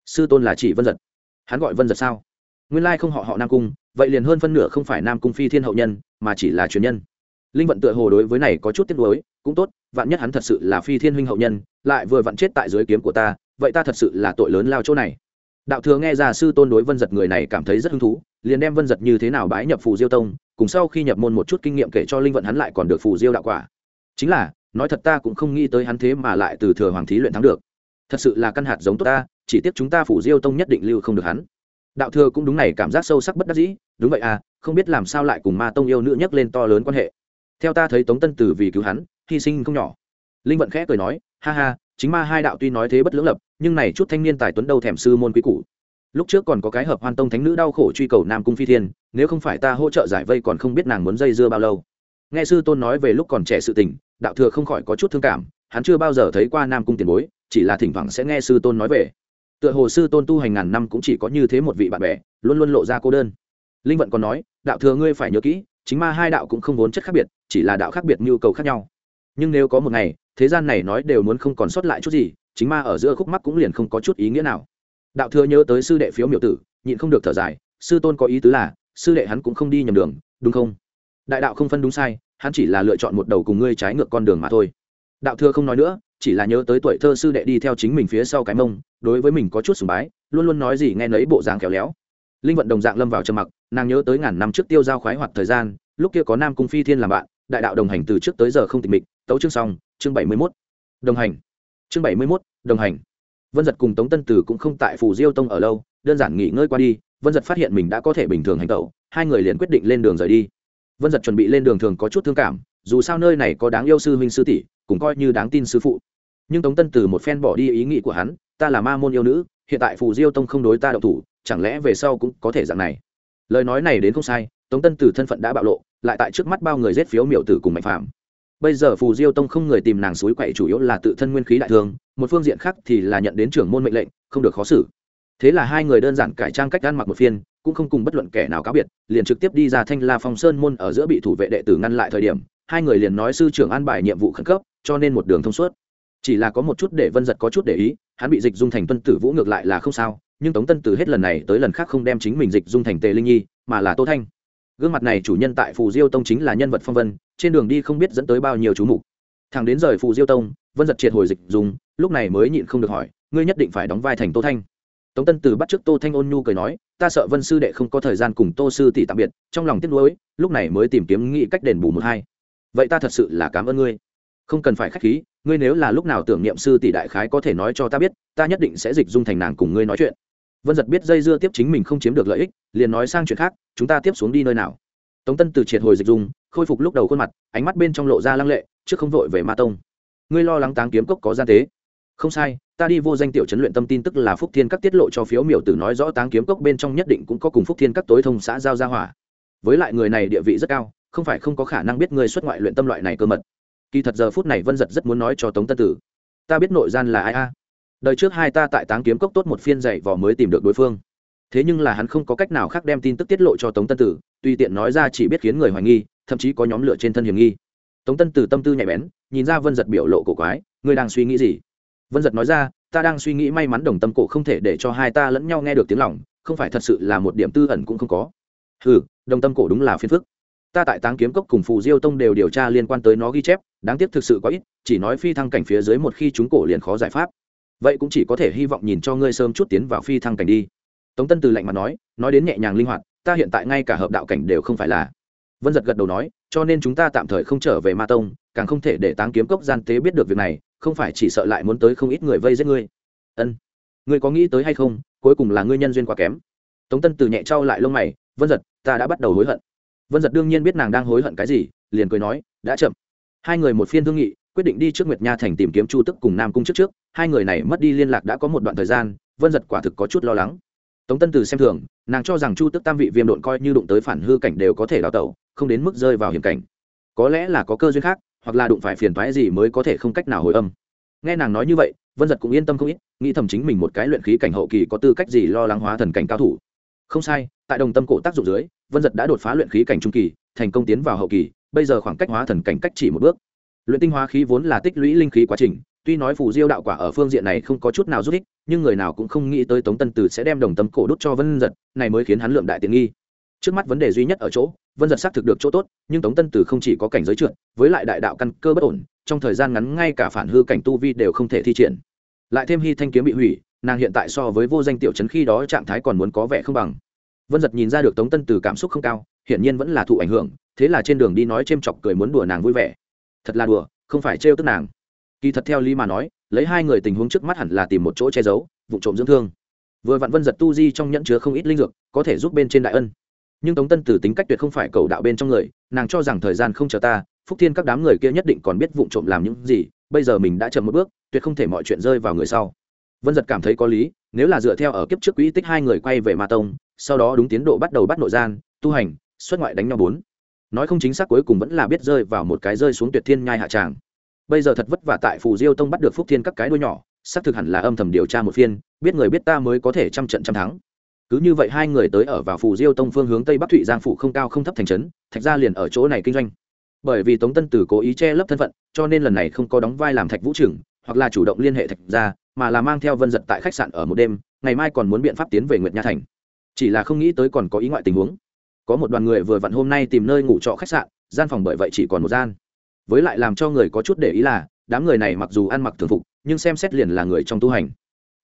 Sư tôn là chỉ vân giật. Hắn gọi vân giật sao? Nguyên lai không họ họ nam cung, vậy liền hơn phân nửa không phải nam cung phi thiên hậu nhân, mà chỉ là truyền nhân linh vận tựa hồ đối với này có chút tiếc nuối, cũng tốt, vạn nhất hắn thật sự là phi thiên huynh hậu nhân, lại vừa vặn chết tại dưới kiếm của ta, vậy ta thật sự là tội lớn lao chỗ này. Đạo thừa nghe ra sư tôn đối vân giật người này cảm thấy rất hứng thú, liền đem vân giật như thế nào bái nhập phù diêu tông, cùng sau khi nhập môn một chút kinh nghiệm kể cho linh vận hắn lại còn được phù diêu đạo quả. Chính là, nói thật ta cũng không nghĩ tới hắn thế mà lại từ thừa hoàng thí luyện thắng được. Thật sự là căn hạt giống tốt ta, chỉ tiếc chúng ta phủ diêu tông nhất định lưu không được hắn. Đạo thừa cũng đúng này cảm giác sâu sắc bất đắc dĩ, đúng vậy à không biết làm sao lại cùng ma tông yêu nữ nhắc lên to lớn quan hệ theo ta thấy tống tân tử vì cứu hắn, hy sinh không nhỏ. Linh vận khẽ cười nói, ha ha, chính ma hai đạo tuy nói thế bất lưỡng lập, nhưng này chút thanh niên tài tuấn đâu thèm sư môn quý cũ lúc trước còn có cái hợp hoan tông thánh nữ đau khổ truy cầu nam cung phi thiên, nếu không phải ta hỗ trợ giải vây còn không biết nàng muốn dây dưa bao lâu. Nghe sư tôn nói về lúc còn trẻ sự tình, đạo thừa không khỏi có chút thương cảm, hắn chưa bao giờ thấy qua nam cung tiền bối, chỉ là thỉnh thoảng sẽ nghe sư tôn nói về. Tựa hồ sư tôn tu hành ngàn năm cũng chỉ có như thế một vị bạn bè, luôn luôn lộ ra cô đơn. Linh vận còn nói, đạo thừa ngươi phải nhớ kỹ chính ma hai đạo cũng không vốn chất khác biệt, chỉ là đạo khác biệt nhu cầu khác nhau. Nhưng nếu có một ngày, thế gian này nói đều muốn không còn sót lại chút gì, chính ma ở giữa khúc mắc cũng liền không có chút ý nghĩa nào. Đạo thừa nhớ tới sư đệ phiếu miểu tử, nhịn không được thở dài, sư tôn có ý tứ là, sư đệ hắn cũng không đi nhầm đường, đúng không? Đại đạo không phân đúng sai, hắn chỉ là lựa chọn một đầu cùng ngươi trái ngược con đường mà thôi. Đạo thừa không nói nữa, chỉ là nhớ tới tuổi thơ sư đệ đi theo chính mình phía sau cái mông, đối với mình có chút sùng bái, luôn luôn nói gì nghe nấy bộ dáng khéo léo linh vận đồng dạng lâm vào trầm mặc, nàng nhớ tới ngàn năm trước tiêu giao khoái hoạt thời gian, lúc kia có nam cung phi thiên làm bạn, đại đạo đồng hành từ trước tới giờ không tịch mịch, tấu chương xong, chương bảy mươi mốt. Đồng hành. Chương bảy mươi mốt, đồng hành. Vân giật cùng tống tân tử cũng không tại phủ diêu tông ở lâu, đơn giản nghỉ ngơi qua đi, vân giật phát hiện mình đã có thể bình thường hành tẩu, hai người liền quyết định lên đường rời đi. Vân giật chuẩn bị lên đường thường có chút thương cảm, dù sao nơi này có đáng yêu sư huynh sư tỷ, cũng coi như đáng tin sư phụ. Nhưng tống tân tử một phen bỏ đi ý nghĩ của hắn, ta là ma môn yêu nữ, hiện tại phù diêu tông không đối ta đậu thủ chẳng lẽ về sau cũng có thể dạng này? Lời nói này đến không sai, tống tân từ thân phận đã bạo lộ, lại tại trước mắt bao người giết phiếu miểu tử cùng mạnh phạm bây giờ phù diêu tông không người tìm nàng suối quậy chủ yếu là tự thân nguyên khí đại thương, một phương diện khác thì là nhận đến trưởng môn mệnh lệnh, không được khó xử. Thế là hai người đơn giản cải trang cách ăn mặc một phiên, cũng không cùng bất luận kẻ nào cáo biệt, liền trực tiếp đi ra thanh la phong sơn môn ở giữa bị thủ vệ đệ tử ngăn lại thời điểm, hai người liền nói sư trưởng an bài nhiệm vụ khẩn cấp, cho nên một đường thông suốt. Chỉ là có một chút để vân giật có chút để ý, hắn bị dịch dung thành tuân tử vũ ngược lại là không sao nhưng tống tân từ hết lần này tới lần khác không đem chính mình dịch dung thành tề linh nhi, mà là tô thanh. Gương mặt này chủ nhân tại phù diêu tông chính là nhân vật phong vân, trên đường đi không biết dẫn tới bao nhiêu chú mục. Thằng đến rời phù diêu tông, vân giật triệt hồi dịch dùng lúc này mới nhịn không được hỏi, ngươi nhất định phải đóng vai thành tô thanh. Tống tân từ bắt trước tô thanh ôn nhu cười nói, ta sợ vân sư đệ không có thời gian cùng tô sư tỷ tạm biệt, trong lòng tiếc nuối, lúc này mới tìm kiếm nghĩ cách đền bù một hai. Vậy ta thật sự là cảm ơn ngươi. Không cần phải khách khí ngươi nếu là lúc nào tưởng niệm sư tỷ đại khái có thể nói cho ta biết, ta nhất định sẽ dịch dung thành nàng cùng ngươi nói chuyện. Vân giật biết dây dưa tiếp chính mình không chiếm được lợi ích, liền nói sang chuyện khác, chúng ta tiếp xuống đi nơi nào? Tống tân từ triệt hồi dịch dung, khôi phục lúc đầu khuôn mặt, ánh mắt bên trong lộ ra lăng lệ, trước không vội về ma tông. Ngươi lo lắng táng kiếm cốc có gian tế. Không sai, ta đi vô danh tiểu chấn luyện tâm tin tức là phúc thiên các tiết lộ cho phiếu miểu tử nói rõ táng kiếm cốc bên trong nhất định cũng có cùng phúc thiên các tối thông xã giao gia hỏa. Với lại người này địa vị rất cao, không phải không có khả năng biết ngươi xuất ngoại luyện tâm loại này cơ mật kỳ thật giờ phút này vân giật rất muốn nói cho tống tân tử, ta biết nội gian là ai a. Đời trước hai ta tại táng kiếm cốc tốt một phiên dạy vò mới tìm được đối phương. Thế nhưng là hắn không có cách nào khác đem tin tức tiết lộ cho tống tân tử, tùy tiện nói ra chỉ biết khiến người hoài nghi, thậm chí có nhóm lửa trên thân hiểm nghi. Tống tân tử tâm tư nhạy bén, nhìn ra vân giật biểu lộ cổ quái, ngươi đang suy nghĩ gì? Vân giật nói ra, ta đang suy nghĩ may mắn đồng tâm cổ không thể để cho hai ta lẫn nhau nghe được tiếng lòng, không phải thật sự là một điểm tư ẩn cũng không có. Ừ đồng tâm cổ đúng là phiền phức. Ta tại táng kiếm cốc cùng phù diêu tông đều điều tra liên quan tới nó ghi chép đáng tiếc thực sự có ít, chỉ nói phi thăng cảnh phía dưới một khi chúng cổ liền khó giải pháp. Vậy cũng chỉ có thể hy vọng nhìn cho ngươi sớm chút tiến vào phi thăng cảnh đi. Tống tân từ lạnh mặt nói nói đến nhẹ nhàng linh hoạt, ta hiện tại ngay cả hợp đạo cảnh đều không phải là. Vân giật gật đầu nói, cho nên chúng ta tạm thời không trở về ma tông, càng không thể để táng kiếm cốc gian tế biết được việc này, không phải chỉ sợ lại muốn tới không ít người vây giết ngươi. Ân, ngươi có nghĩ tới hay không, cuối cùng là ngươi nhân duyên quá kém. Tống tân từ nhẹ trao lại lông mày, vân giật, ta đã bắt đầu hối hận. Vân giật đương nhiên biết nàng đang hối hận cái gì, liền cười nói, đã chậm hai người một phiên thương nghị, quyết định đi trước nguyệt nha thành tìm kiếm chu tức cùng nam cung trước trước. Hai người này mất đi liên lạc đã có một đoạn thời gian, vân giật quả thực có chút lo lắng. Tống tân từ xem thường, nàng cho rằng chu tức tam vị viêm độn coi như đụng tới phản hư cảnh đều có thể đào tẩu, không đến mức rơi vào hiểm cảnh. Có lẽ là có cơ duyên khác, hoặc là đụng phải phiền thoái gì mới có thể không cách nào hồi âm. Nghe nàng nói như vậy, vân giật cũng yên tâm không ít, nghĩ thầm chính mình một cái luyện khí cảnh hậu kỳ có tư cách gì lo lắng hóa thần cảnh cao thủ. Không sai, tại đồng tâm cổ tác dụng dưới, vân giật đã đột phá luyện khí cảnh trung kỳ, thành công tiến vào hậu kỳ bây giờ khoảng cách hóa thần cảnh cách chỉ một bước. Luyện tinh hóa khí vốn là tích lũy linh khí quá trình, tuy nói phù diêu đạo quả ở phương diện này không có chút nào giúp ích, nhưng người nào cũng không nghĩ tới tống tân từ sẽ đem đồng tâm cổ đốt cho vân giật, này mới khiến hắn lượm đại tiện nghi. Trước mắt vấn đề duy nhất ở chỗ, vân giật xác thực được chỗ tốt, nhưng tống tân từ không chỉ có cảnh giới trượt, với lại đại đạo căn cơ bất ổn, trong thời gian ngắn ngay cả phản hư cảnh tu vi đều không thể thi triển. Lại thêm hy thanh kiếm bị hủy, nàng hiện tại so với vô danh tiểu chấn khi đó trạng thái còn muốn có vẻ không bằng. Vân giật nhìn ra được tống tân từ cảm xúc không cao, hiển nhiên vẫn là thụ ảnh hưởng thế là trên đường đi nói chêm chọc cười muốn đùa nàng vui vẻ. Thật là đùa, không phải trêu tức nàng. Kỳ thật theo lý mà nói, lấy hai người tình huống trước mắt hẳn là tìm một chỗ che giấu, vụ trộm dưỡng thương. Vừa Vạn vân giật tu di trong nhẫn chứa không ít linh dược, có thể giúp bên trên đại ân. Nhưng tống tân từ tính cách tuyệt không phải cầu đạo bên trong người, nàng cho rằng thời gian không chờ ta, phúc thiên các đám người kia nhất định còn biết vụ trộm làm những gì, bây giờ mình đã chậm một bước, tuyệt không thể mọi chuyện rơi vào người sau. Vân giật cảm thấy có lý, nếu là dựa theo ở kiếp trước quỹ tích hai người quay về ma tông, sau đó đúng tiến độ bắt đầu bắt nội gian, tu hành, xuất ngoại đánh nhau bốn nói không chính xác cuối cùng vẫn là biết rơi vào một cái rơi xuống tuyệt thiên nhai hạ tràng. Bây giờ thật vất vả tại phù diêu tông bắt được phúc thiên các cái đuôi nhỏ, xác thực hẳn là âm thầm điều tra một phiên, biết người biết ta mới có thể trăm trận trăm thắng. Cứ như vậy hai người tới ở vào phù diêu tông phương hướng tây bắc thụy giang phủ không cao không thấp thành trấn, thạch ra liền ở chỗ này kinh doanh. Bởi vì tống tân tử cố ý che lấp thân phận, cho nên lần này không có đóng vai làm thạch vũ trưởng, hoặc là chủ động liên hệ thạch ra mà là mang theo vân giật tại khách sạn ở một đêm, ngày mai còn muốn biện pháp tiến về nguyệt nha thành. Chỉ là không nghĩ tới còn có ý ngoại tình huống có một đoàn người vừa vặn hôm nay tìm nơi ngủ trọ khách sạn, gian phòng bởi vậy chỉ còn một gian. Với lại làm cho người có chút để ý là, đám người này mặc dù ăn mặc thường phục, nhưng xem xét liền là người trong tu hành.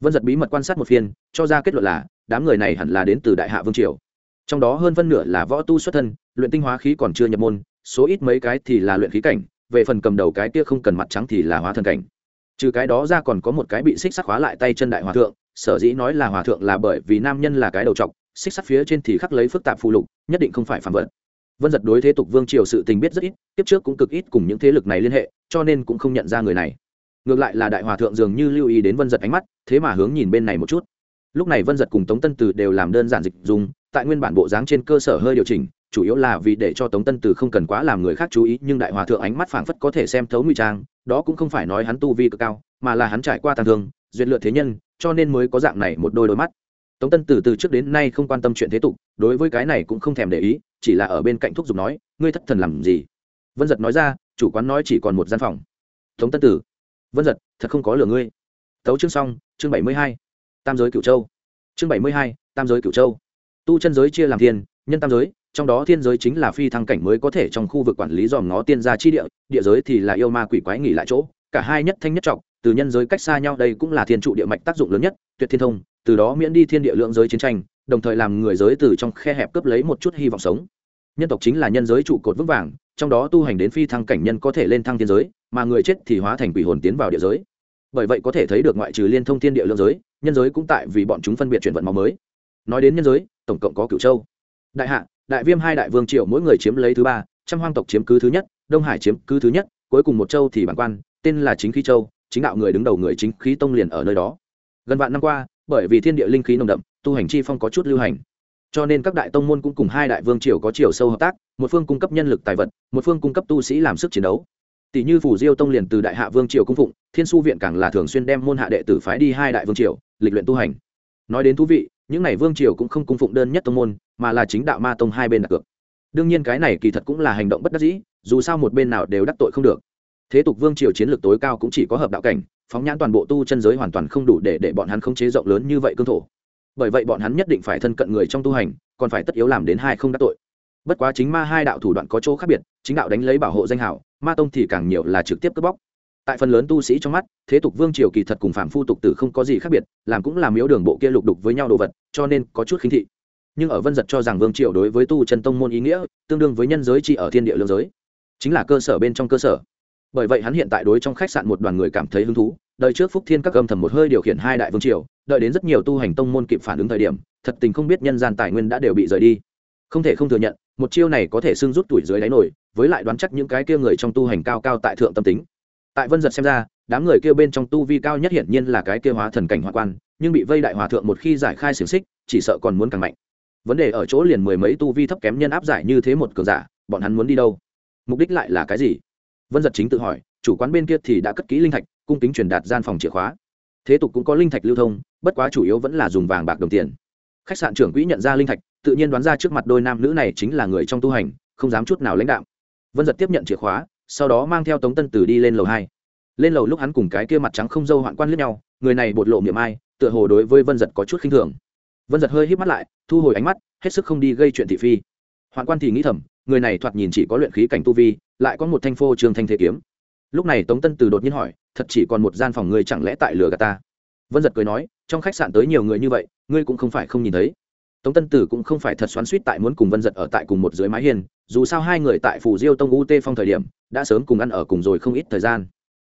Vân giật bí mật quan sát một phiên, cho ra kết luận là, đám người này hẳn là đến từ đại hạ vương triều. Trong đó hơn phân nửa là võ tu xuất thân, luyện tinh hóa khí còn chưa nhập môn, số ít mấy cái thì là luyện khí cảnh, về phần cầm đầu cái kia không cần mặt trắng thì là hóa thân cảnh. Trừ cái đó ra còn có một cái bị xích sắc hóa lại tay chân đại hòa thượng, sở dĩ nói là hòa thượng là bởi vì nam nhân là cái đầu trọc xích sắt phía trên thì khắc lấy phức tạp phụ lục, nhất định không phải phạm vật. Vân giật đối thế tục vương triều sự tình biết rất ít tiếp trước cũng cực ít cùng những thế lực này liên hệ, cho nên cũng không nhận ra người này. Ngược lại là đại hòa thượng dường như lưu ý đến vân giật ánh mắt, thế mà hướng nhìn bên này một chút. Lúc này vân giật cùng tống tân từ đều làm đơn giản dịch dùng tại nguyên bản bộ dáng trên cơ sở hơi điều chỉnh, chủ yếu là vì để cho tống tân từ không cần quá làm người khác chú ý, nhưng đại hòa thượng ánh mắt phảng phất có thể xem thấu nguy trang, đó cũng không phải nói hắn tu vi cực cao, mà là hắn trải qua tàn thương, duyệt lựa thế nhân, cho nên mới có dạng này một đôi đôi mắt tống tân từ từ trước đến nay không quan tâm chuyện thế tục, đối với cái này cũng không thèm để ý, chỉ là ở bên cạnh thúc giục nói, ngươi thất thần làm gì? Vân giật nói ra, chủ quán nói chỉ còn một gian phòng. Tống tân tử vân giật, thật không có lừa ngươi. Tấu chương xong, chương bảy mươi hai, tam giới cửu châu. Chương bảy mươi hai, tam giới cửu châu. Tu chân giới chia làm thiên, nhân tam giới, trong đó thiên giới chính là phi thăng cảnh mới có thể trong khu vực quản lý dòm ngó tiên gia chi địa địa giới thì là yêu ma quỷ quái nghỉ lại chỗ, cả hai nhất thanh nhất trọng, từ nhân giới cách xa nhau đây cũng là thiên trụ địa mạch tác dụng lớn nhất, tuyệt thiên thông từ đó miễn đi thiên địa lượng giới chiến tranh, đồng thời làm người giới từ trong khe hẹp cướp lấy một chút hy vọng sống. Nhân tộc chính là nhân giới trụ cột vững vàng, trong đó tu hành đến phi thăng cảnh nhân có thể lên thăng thiên giới, mà người chết thì hóa thành quỷ hồn tiến vào địa giới. Bởi vậy có thể thấy được ngoại trừ liên thông thiên địa lượng giới, nhân giới cũng tại vì bọn chúng phân biệt chuyển vận máu mới. Nói đến nhân giới, tổng cộng có cửu châu. Đại hạ, đại viêm hai đại vương triệu mỗi người chiếm lấy thứ ba, trăm hoang tộc chiếm cứ thứ nhất, đông hải chiếm cứ thứ nhất, cuối cùng một châu thì bản quan, tên là chính khí châu, chính đạo người đứng đầu người chính khí tông liền ở nơi đó. Gần vạn năm qua bởi vì thiên địa linh khí nồng đậm, tu hành chi phong có chút lưu hành. Cho nên các đại tông môn cũng cùng hai đại vương triều có chiều sâu hợp tác, một phương cung cấp nhân lực tài vật, một phương cung cấp tu sĩ làm sức chiến đấu. Tỷ như phủ diêu tông liền từ đại hạ vương triều cung phụng, thiên su viện càng là thường xuyên đem môn hạ đệ tử phái đi hai đại vương triều, lịch luyện tu hành. Nói đến thú vị, những n à y vương triều cũng không cung phụng đơn nhất tông môn, mà là chính đạo ma tông hai bên đặt cược. Đương nhiên cái này kỳ thật cũng là hành động bất đắc dĩ, dù sao một bên nào đều đắc tội không được. Thế tục vương triều chiến lược tối cao cũng chỉ có hợp đạo cảnh phóng nhãn toàn bộ tu chân giới hoàn toàn không đủ để để bọn hắn khống chế rộng lớn như vậy cương thổ. Bởi vậy bọn hắn nhất định phải thân cận người trong tu hành, còn phải tất yếu làm đến hai không đắc tội. Bất quá chính ma hai đạo thủ đoạn có chỗ khác biệt, chính đạo đánh lấy bảo hộ danh hảo, ma tông thì càng nhiều là trực tiếp cướp bóc. Tại phần lớn tu sĩ trong mắt, thế tục vương triều kỳ thật cùng phạm phu tục tử không có gì khác biệt, làm cũng làm miếu đường bộ kia lục đục với nhau đồ vật, cho nên có chút khinh thị. Nhưng ở vân giật cho rằng vương triều đối với tu chân tông môn ý nghĩa, tương đương với nhân giới chỉ ở thiên địa lương giới. Chính là cơ sở bên trong cơ sở bởi vậy hắn hiện tại đối trong khách sạn một đoàn người cảm thấy hứng thú đời trước phúc thiên các âm thầm một hơi điều khiển hai đại vương triều, đợi đến rất nhiều tu hành tông môn kịp phản ứng thời điểm, thật tình không biết nhân gian tài nguyên đã đều bị rời đi. Không thể không thừa nhận, một chiêu này có thể xưng rút tuổi dưới đáy nổi, với lại đoán chắc những cái kia người trong tu hành cao cao tại thượng tâm tính. Tại vân giật xem ra, đám người kia bên trong tu vi cao nhất hiển nhiên là cái kia hóa thần cảnh hoa quan, nhưng bị vây đại hòa thượng một khi giải khai xiềng xích, chỉ sợ còn muốn càng mạnh. Vấn đề ở chỗ liền mười mấy tu vi thấp kém nhân áp giải như thế một cường giả, bọn hắn muốn đi đâu? Mục đích lại là cái gì? Vân giật chính tự hỏi, chủ quán bên kia thì đã cất kỹ linh thạch, cung kính truyền đạt gian phòng chìa khóa. Thế tục cũng có linh thạch lưu thông, bất quá chủ yếu vẫn là dùng vàng bạc đồng tiền. Khách sạn trưởng quỹ nhận ra linh thạch, tự nhiên đoán ra trước mặt đôi nam nữ này chính là người trong tu hành, không dám chút nào lãnh đạo vân giật tiếp nhận chìa khóa, sau đó mang theo tống tân tử đi lên lầu hai. Lên lầu lúc hắn cùng cái kia mặt trắng không dâu hoạn quan lướt nhau, người này bột lộ miệng ai, tựa hồ đối với vân giật có chút khinh thường. Vân giật hơi hít mắt lại, thu hồi ánh mắt, hết sức không đi gây chuyện thị phi. Hoạn quan thì nghĩ thầm người này thoạt nhìn chỉ có luyện khí cảnh tu vi, lại có một thanh phô trường thanh thế kiếm. Lúc này tống tân từ đột nhiên hỏi, thật chỉ còn một gian phòng ngươi chẳng lẽ tại lừa gạt ta? Vân giật cười nói, trong khách sạn tới nhiều người như vậy, ngươi cũng không phải không nhìn thấy. Tống tân tử cũng không phải thật xoắn suýt tại muốn cùng vân giật ở tại cùng một dưới mái hiền dù sao hai người tại phủ diêu tông u tê phong thời điểm, đã sớm cùng ăn ở cùng rồi không ít thời gian.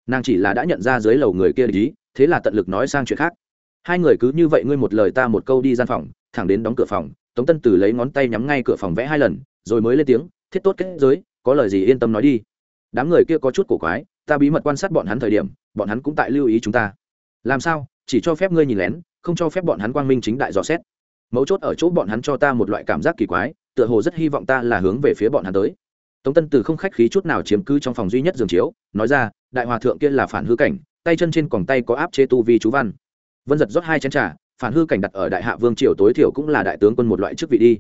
Nàng chỉ là đã nhận ra dưới lầu người kia lý thế là tận lực nói sang chuyện khác. Hai người cứ như vậy ngươi một lời ta một câu đi gian phòng, thẳng đến đóng cửa phòng. Tống tân tử lấy ngón tay nhắm ngay cửa phòng vẽ hai lần rồi mới lên tiếng, thiết tốt kết giới, có lời gì yên tâm nói đi. Đám người kia có chút cổ quái, ta bí mật quan sát bọn hắn thời điểm, bọn hắn cũng tại lưu ý chúng ta. Làm sao? Chỉ cho phép ngươi nhìn lén, không cho phép bọn hắn quang minh chính đại dò xét. Mấu chốt ở chỗ bọn hắn cho ta một loại cảm giác kỳ quái, tựa hồ rất hy vọng ta là hướng về phía bọn hắn tới. Tống tân từ không khách khí chút nào chiếm cứ trong phòng duy nhất giường chiếu, nói ra, đại hòa thượng kia là phản hư cảnh, tay chân trên còng tay có áp chế tu vi chú văn. Vân giật rót hai chén t r à phản hư cảnh đặt ở đại hạ vương triều tối thiểu cũng là đại tướng quân một loại chức vị đi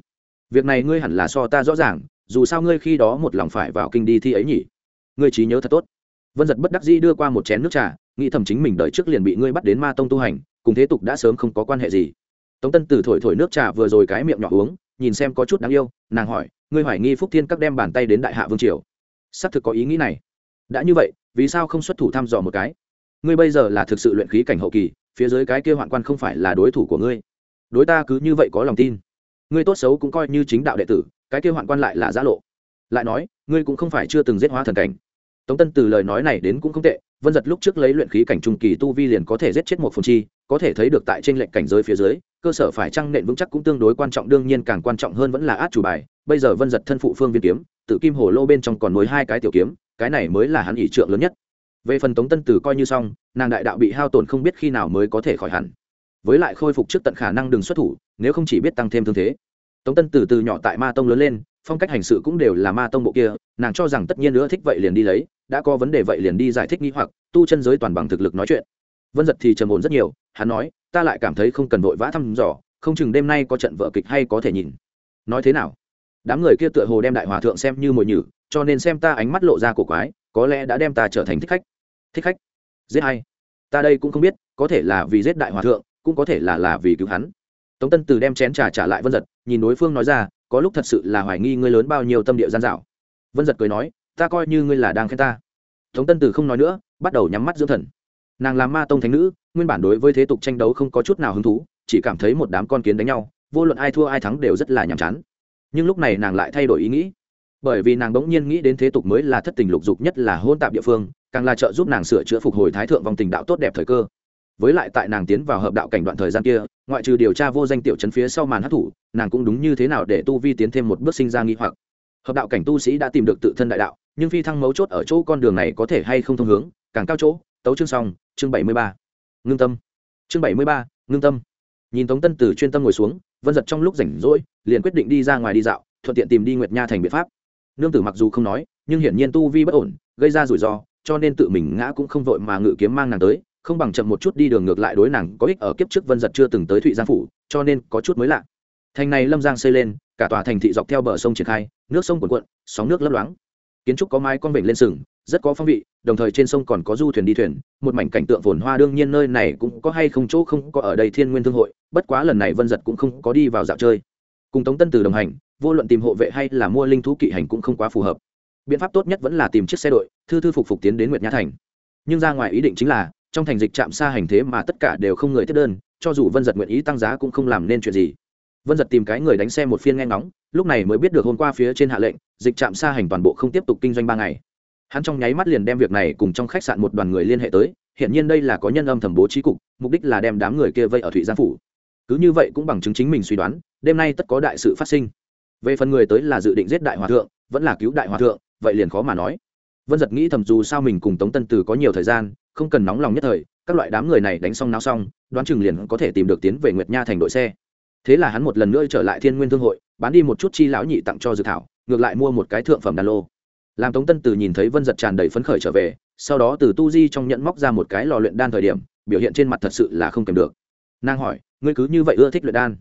việc này ngươi hẳn là so ta rõ ràng, dù sao ngươi khi đó một lòng phải vào kinh đi thi ấy nhỉ. Ngươi trí nhớ thật tốt. Vân giật bất đắc dĩ đưa qua một chén nước trà, nghĩ thầm chính mình đợi trước liền bị ngươi bắt đến ma tông tu hành, cùng thế tục đã sớm không có quan hệ gì. Tống tân từ thổi thổi nước trà vừa rồi cái miệng nhỏ uống, nhìn xem có chút đáng yêu, nàng hỏi, ngươi hoài nghi phúc thiên các đem bàn tay đến đại hạ vương triều? Xác thực có ý nghĩ này. Đã như vậy, vì sao không xuất thủ thăm dò một cái? Ngươi bây giờ là thực sự luyện khí cảnh hậu kỳ, phía dưới cái kia hoạn quan không phải là đối thủ của ngươi. Đối ta cứ như vậy có lòng tin ngươi tốt xấu cũng coi như chính đạo đệ tử, cái kia hoạn quan lại là giã lộ. Lại nói, ngươi cũng không phải chưa từng giết hóa thần cảnh. Tống tân từ lời nói này đến cũng không tệ, vân giật lúc trước lấy luyện khí cảnh trung kỳ tu vi liền có thể giết chết một phần chi, có thể thấy được tại trên lệnh cảnh giới phía dưới, cơ sở phải trăng nện vững chắc cũng tương đối quan trọng, đương nhiên càng quan trọng hơn vẫn là át chủ bài. Bây giờ vân giật thân phụ phương viên kiếm tự kim hồ lô bên trong còn nối hai cái tiểu kiếm, cái này mới là hắn ỷ trượng lớn nhất. Về phần tống tân tử coi như xong, nàng đại đạo bị hao tổn không biết khi nào mới có thể khỏi hẳn với lại khôi phục trước tận khả năng đừng xuất thủ, nếu không chỉ biết tăng thêm thương thế. Tống tân từ từ nhỏ tại ma tông lớn lên, phong cách hành sự cũng đều là ma tông bộ kia, nàng cho rằng tất nhiên nữa thích vậy liền đi lấy, đã có vấn đề vậy liền đi giải thích nghi hoặc, tu chân giới toàn bằng thực lực nói chuyện. Vân giật thì trầm ổn rất nhiều, hắn nói, ta lại cảm thấy không cần vội vã thăm dò, không chừng đêm nay có trận vợ kịch hay có thể nhìn. Nói thế nào? Đám người kia tựa hồ đem đại hòa thượng xem như mồi nhử, cho nên xem ta ánh mắt lộ ra cổ quái, có lẽ đã đem ta trở thành thích khách. Thích khách? Giết hay ta đây cũng không biết, có thể là vì giết đại hòa thượng cũng có thể là là vì cứu hắn. Tống tân từ đem chén trà trả lại vân giật, nhìn đối phương nói ra, có lúc thật sự là hoài nghi ngươi lớn bao nhiêu tâm địa gian dạo vân giật cười nói, ta coi như ngươi là đang khen ta. Tống tân từ không nói nữa, bắt đầu nhắm mắt dưỡng thần. Nàng là ma tông thánh nữ, nguyên bản đối với thế tục tranh đấu không có chút nào hứng thú, chỉ cảm thấy một đám con kiến đánh nhau, vô luận ai thua ai thắng đều rất là nhàm chán. Nhưng lúc này nàng lại thay đổi ý nghĩ. Bởi vì nàng bỗng nhiên nghĩ đến thế tục mới là thất tình lục dục nhất là hôn tạp địa phương, càng là trợ giúp nàng sửa chữa phục hồi thái thượng vòng tình đạo tốt đẹp thời cơ với lại tại nàng tiến vào hợp đạo cảnh đoạn thời gian kia, ngoại trừ điều tra vô danh tiểu chấn phía sau màn hát thủ nàng cũng đúng như thế nào để tu vi tiến thêm một bước sinh ra nghi hoặc. Hợp đạo cảnh tu sĩ đã tìm được tự thân đại đạo, nhưng phi thăng mấu chốt ở chỗ con đường này có thể hay không thông hướng, càng cao chỗ, tấu chương xong, chương bảy mươi ba. Ngưng tâm. Chương bảy mươi ba, ngưng tâm. Nhìn tống tân từ chuyên tâm ngồi xuống, vân giật trong lúc rảnh rỗi, liền quyết định đi ra ngoài đi dạo, thuận tiện tìm đi nguyệt nha thành biện pháp. Nương tử mặc dù không nói, nhưng hiển nhiên tu vi bất ổn, gây ra rủi ro, cho nên tự mình ngã cũng không vội mà ngự kiếm mang nàng tới không bằng chậm một chút đi đường ngược lại đối nàng có ích ở kiếp trước vân giật chưa từng tới thụy giang phủ, cho nên có chút mới lạ. Thành này lâm giang xây lên, cả tòa thành thị dọc theo bờ sông triển khai, nước sông cuồn cuộn, sóng nước lấp loáng. Kiến trúc có mái con vịnh lên sừng, rất có phong vị, đồng thời trên sông còn có du thuyền đi thuyền, một mảnh cảnh tượng phồn hoa đương nhiên nơi này cũng có hay không chỗ không có ở đây thiên nguyên thương hội, bất quá lần này vân giật cũng không có đi vào dạo chơi. Cùng tống tân từ đồng hành, vô luận tìm hộ vệ hay là mua linh thú kỵ hành cũng không quá phù hợp. Biện pháp tốt nhất vẫn là tìm chiếc xe đội, thư thư phục phục tiến đến nguyệt nha thành. Nhưng ra ngoài ý định chính là trong thành dịch trạm xa hành thế mà tất cả đều không người tiếp đơn, cho dù vân giật nguyện ý tăng giá cũng không làm nên chuyện gì. Vân giật tìm cái người đánh xe một phiên nghe ngóng, lúc này mới biết được hôm qua phía trên hạ lệnh, dịch trạm xa hành toàn bộ không tiếp tục kinh doanh ba ngày. Hắn trong nháy mắt liền đem việc này cùng trong khách sạn một đoàn người liên hệ tới hiện nhiên đây là có nhân âm thầm bố trí cục, mục đích là đem đám người kia vây ở thụy giang phủ. Cứ như vậy cũng bằng chứng chính mình suy đoán, đêm nay tất có đại sự phát sinh. Về phần người tới là dự định giết đại hòa thượng, vẫn là cứu đại hòa thượng, vậy liền khó mà nói. Vân giật nghĩ thầm dù sao mình cùng tống tân từ có nhiều thời gian không cần nóng lòng nhất thời, các loại đám người này đánh xong náo xong, đoán chừng liền có thể tìm được tiến về nguyệt nha thành đội xe. Thế là hắn một lần nữa trở lại thiên nguyên thương hội, bán đi một chút chi lão nhị tặng cho dự thảo, ngược lại mua một cái thượng phẩm đàn lô. Làm tống tân từ nhìn thấy vân giật tràn đầy phấn khởi trở về, sau đó từ tu di trong nhận móc ra một cái lò luyện đan thời điểm, biểu hiện trên mặt thật sự là không kèm được. Nàng hỏi, ngươi cứ như vậy ưa thích luyện đan?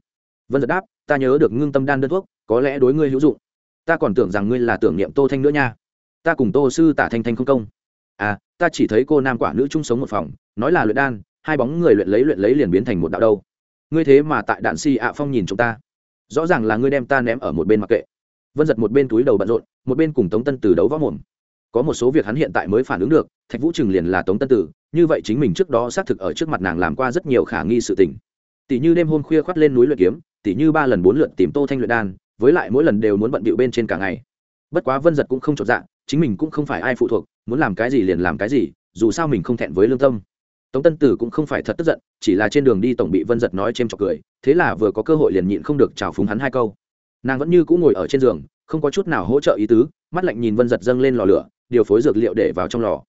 Vân giật đáp, ta nhớ được ngưng tâm đan đơn thuốc, có lẽ đối ngươi hữu dụng. Ta còn tưởng rằng ngươi là tưởng niệm tô thanh nữa nha. Ta cùng tô sư tả thanh thanh không công à ta chỉ thấy cô nam quả nữ chung sống một phòng, nói là luyện đan, hai bóng người luyện lấy luyện lấy liền biến thành một đạo đâu. Ngươi thế mà tại đạn si ạ phong nhìn chúng ta. Rõ ràng là ngươi đem ta ném ở một bên mặc kệ. Vân giật một bên túi đầu bận rộn, một bên cùng tống tân từ đấu võ mồm. Có một số việc hắn hiện tại mới phản ứng được, thạch vũ trừng liền là tống tân tử, như vậy chính mình trước đó xác thực ở trước mặt nàng làm qua rất nhiều khả nghi sự tình. Tỷ như đêm hôm khuya khoắt lên núi luyện kiếm, tỷ như ba lần bốn lượt tìm tô thanh luyện đan, với lại mỗi lần đều muốn bận bịu bên trên cả ngày. Bất quá vân giật cũng không chột dạ chính mình cũng không phải ai phụ thuộc, muốn làm cái gì liền làm cái gì, dù sao mình không thẹn với lương tâm. Tống tân tử cũng không phải thật tức giận, chỉ là trên đường đi tổng bị vân giật nói c h trọc cười, thế là vừa có cơ hội liền nhịn không được trào phúng hắn hai câu. Nàng vẫn như cũng ngồi ở trên giường, không có chút nào hỗ trợ ý tứ, mắt lạnh nhìn vân giật dâng lên lò lửa, điều phối dược liệu để vào trong lò.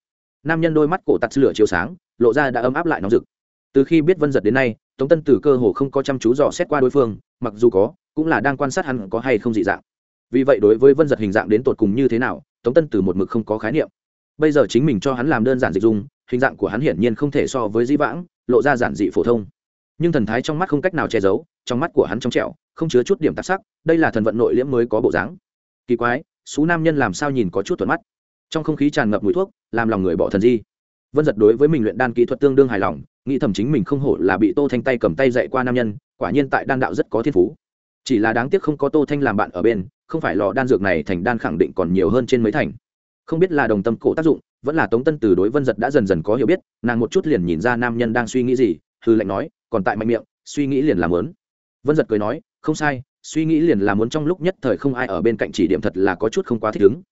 Nam nhân đôi mắt cổ tặt lửa chiếu sáng, lộ ra đã ấm áp lại nóng rực. Từ khi biết vân giật đến nay, tống tân tử cơ hồ không có chăm chú dò xét qua đối phương, mặc dù có, cũng là đang quan sát hắn có hay không dị dạng vì vậy đối với vân giật hình dạng đến tột cùng như thế nào, tống tân từ một mực không có khái niệm. Bây giờ chính mình cho hắn làm đơn giản dịch dung, hình dạng của hắn hiển nhiên không thể so với dĩ vãng, lộ ra giản dị phổ thông. Nhưng thần thái trong mắt không cách nào che giấu, trong mắt của hắn trong trẻo, không chứa chút điểm tạp sắc, đây là thần vận nội liễm mới có bộ dáng. Kỳ quái số nam nhân làm sao nhìn có chút thuận mắt. Trong không khí tràn ngập mùi thuốc, làm lòng người bỏ thần di. Vân giật đối với mình luyện đan kỹ thuật tương đương hài lòng, nghĩ thầm chính mình không hổ là bị tô thanh tay cầm tay dạy qua nam nhân, quả nhiên tại đan đạo rất có thiên phú. Chỉ là đáng tiếc không có tô thanh làm bạn ở bên không phải lò đan dược này thành đan khẳng định còn nhiều hơn trên mấy thành. Không biết là đồng tâm cổ tác dụng, vẫn là tống tân từ đối vân giật đã dần dần có hiểu biết, nàng một chút liền nhìn ra nam nhân đang suy nghĩ gì, hư lệnh nói, còn tại mạnh miệng, suy nghĩ liền làm lớn. Vân giật cười nói, không sai, suy nghĩ liền làm muốn trong lúc nhất thời không ai ở bên cạnh chỉ điểm thật là có chút không quá thích ứng.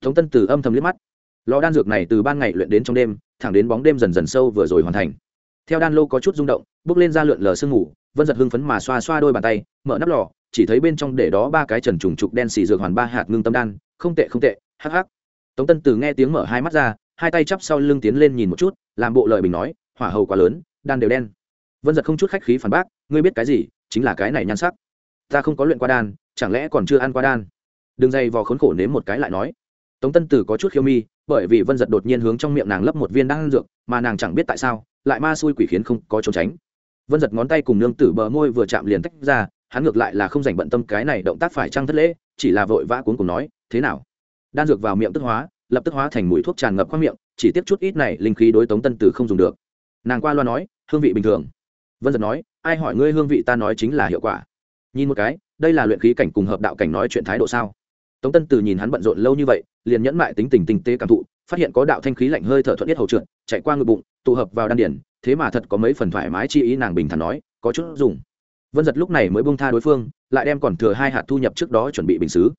Tống tân từ âm thầm liếc mắt. Lò đan dược này từ ban ngày luyện đến trong đêm, thẳng đến bóng đêm dần dần sâu vừa rồi hoàn thành. Theo đan lô có chút rung động, bước lên ra lượn lờ sương ngủ vân giật hưng phấn mà xoa xoa đôi bàn tay, mở nắp lò chỉ thấy bên trong để đó ba cái trần trùng trục đen xì dược hoàn ba hạt ngưng tâm đan, không tệ không tệ, hắc hắc. Tống tân từ nghe tiếng mở hai mắt ra, hai tay chắp sau lưng tiến lên nhìn một chút, làm bộ lời bình nói, hỏa hầu quá lớn, đan đều đen. Vân giật không chút khách khí phản bác, ngươi biết cái gì, chính là cái này nhan sắc. Ta không có luyện qua đan, chẳng lẽ còn chưa ăn qua đan? Đừng dây vò khốn khổ nếm một cái lại nói. Tống tân tử có chút khiêu mi, bởi vì vân giật đột nhiên hướng trong miệng nàng lấp một viên đan dược, mà nàng chẳng biết tại sao, lại ma xui quỷ khiến không có trốn tránh. Vân giật ngón tay cùng nương tử bờ môi vừa chạm liền tách ra hắn ngược lại là không dành bận tâm cái này động tác phải trăng thất lễ, chỉ là vội vã cuốn cùng nói, thế nào? Đan dược vào miệng tức hóa, lập tức hóa thành mũi thuốc tràn ngập qua miệng, chỉ tiếp chút ít này linh khí đối tống tân tử không dùng được. Nàng qua loa nói, hương vị bình thường. Vân giật nói, ai hỏi ngươi hương vị ta nói chính là hiệu quả? Nhìn một cái, đây là luyện khí cảnh cùng hợp đạo cảnh nói chuyện thái độ sao? Tống tân từ nhìn hắn bận rộn lâu như vậy, liền nhẫn mại tính tình tinh tế cảm thụ, phát hiện có đạo thanh khí lạnh hơi thở thuận nhất hầu trượt, chạy qua ngực bụng, tụ hợp vào đan điển thế mà thật có mấy phần thoải mái chi ý nàng bình thản nói, có chút dùng vân giật lúc này mới bông tha đối phương, lại đem còn thừa hai hạt thu nhập trước đó chuẩn bị bình xứ.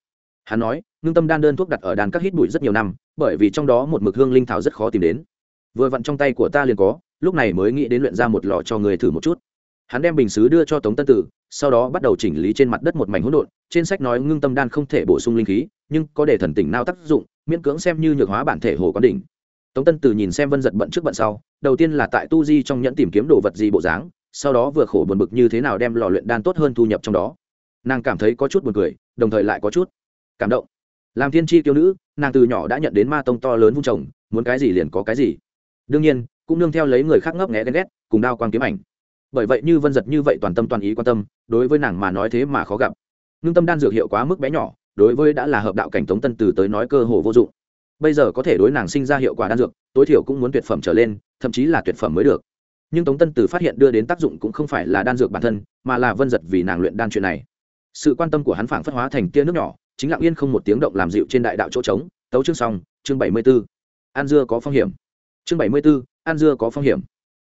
Hắn nói, ngưng tâm đan đơn thuốc đặt ở đàn các hít bụi rất nhiều năm, bởi vì trong đó một mực hương linh thảo rất khó tìm đến. Vừa vặn trong tay của ta liền có, lúc này mới nghĩ đến luyện ra một lọ cho người thử một chút. Hắn đem bình xứ đưa cho tống tân tử, sau đó bắt đầu chỉnh lý trên mặt đất một mảnh hỗn độn, trên sách nói ngưng tâm đan không thể bổ sung linh khí, nhưng có để thần tỉnh nào tác dụng, miễn cưỡng xem như nhược hóa bản thể hồ quán đỉnh. Tống tân tử nhìn xem vân giật bận trước bận sau, đầu tiên là tại tu di trong nhẫn tìm kiếm đồ vật gì bộ dáng sau đó vừa khổ buồn bực như thế nào đem lò luyện đan tốt hơn thu nhập trong đó. Nàng cảm thấy có chút buồn cười, đồng thời lại có chút cảm động. Làm thiên tri kiêu nữ, nàng từ nhỏ đã nhận đến ma tông to lớn vung chồng muốn cái gì liền có cái gì. Đương nhiên, cũng nương theo lấy người khác ngấp nghẽ ghen ghét, cùng đao quang kiếm ảnh. Bởi vậy như vân giật như vậy toàn tâm toàn ý quan tâm, đối với nàng mà nói thế mà khó gặp. Ngưng tâm đan dược hiệu quá mức bé nhỏ, đối với đã là hợp đạo cảnh tống tân từ tới nói cơ hồ vô dụng. Bây giờ có thể đối nàng sinh ra hiệu quả đan dược, tối thiểu cũng muốn tuyệt phẩm trở lên, thậm chí là tuyệt phẩm mới được nhưng tống tân từ phát hiện đưa đến tác dụng cũng không phải là đan dược bản thân, mà là vân giật vì nàng luyện đan chuyện này. Sự quan tâm của hắn phảng phất hóa thành tia nước nhỏ, chính lặng yên không một tiếng động làm dịu trên đại đạo chỗ trống. Tấu chương xong, chương bảy mươi b ố an dưa có phong hiểm. Chương bảy mươi b ố an dưa có phong hiểm.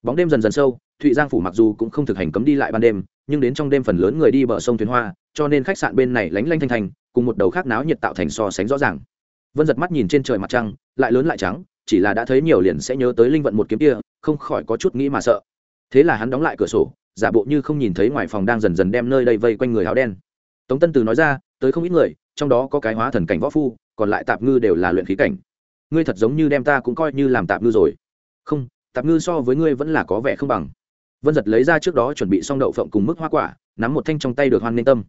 Bóng đêm dần dần sâu, thụy giang phủ mặc dù cũng không thực hành cấm đi lại ban đêm, nhưng đến trong đêm phần lớn người đi bờ sông thuyền hoa, cho nên khách sạn bên này lánh lanh thanh thành cùng một đầu khác náo nhiệt tạo thành so sánh rõ ràng. Vân giật mắt nhìn trên trời mặt trăng, lại lớn lại trắng, chỉ là đã thấy nhiều liền sẽ nhớ tới linh vận một kiếm kia không khỏi có chút nghĩ mà sợ. Thế là hắn đóng lại cửa sổ, giả bộ như không nhìn thấy ngoài phòng đang dần dần đem nơi đây vây quanh người áo đen. Tống tân từ nói ra, tới không ít người, trong đó có cái hóa thần cảnh võ phu, còn lại tạp ngư đều là luyện khí cảnh. Ngươi thật giống như đem ta cũng coi như làm tạp ngư rồi. Không, tạp ngư so với ngươi vẫn là có vẻ không bằng. Vân giật lấy ra trước đó chuẩn bị xong đậu phộng cùng mức hoa quả, nắm một thanh trong tay được hoan ninh tâm.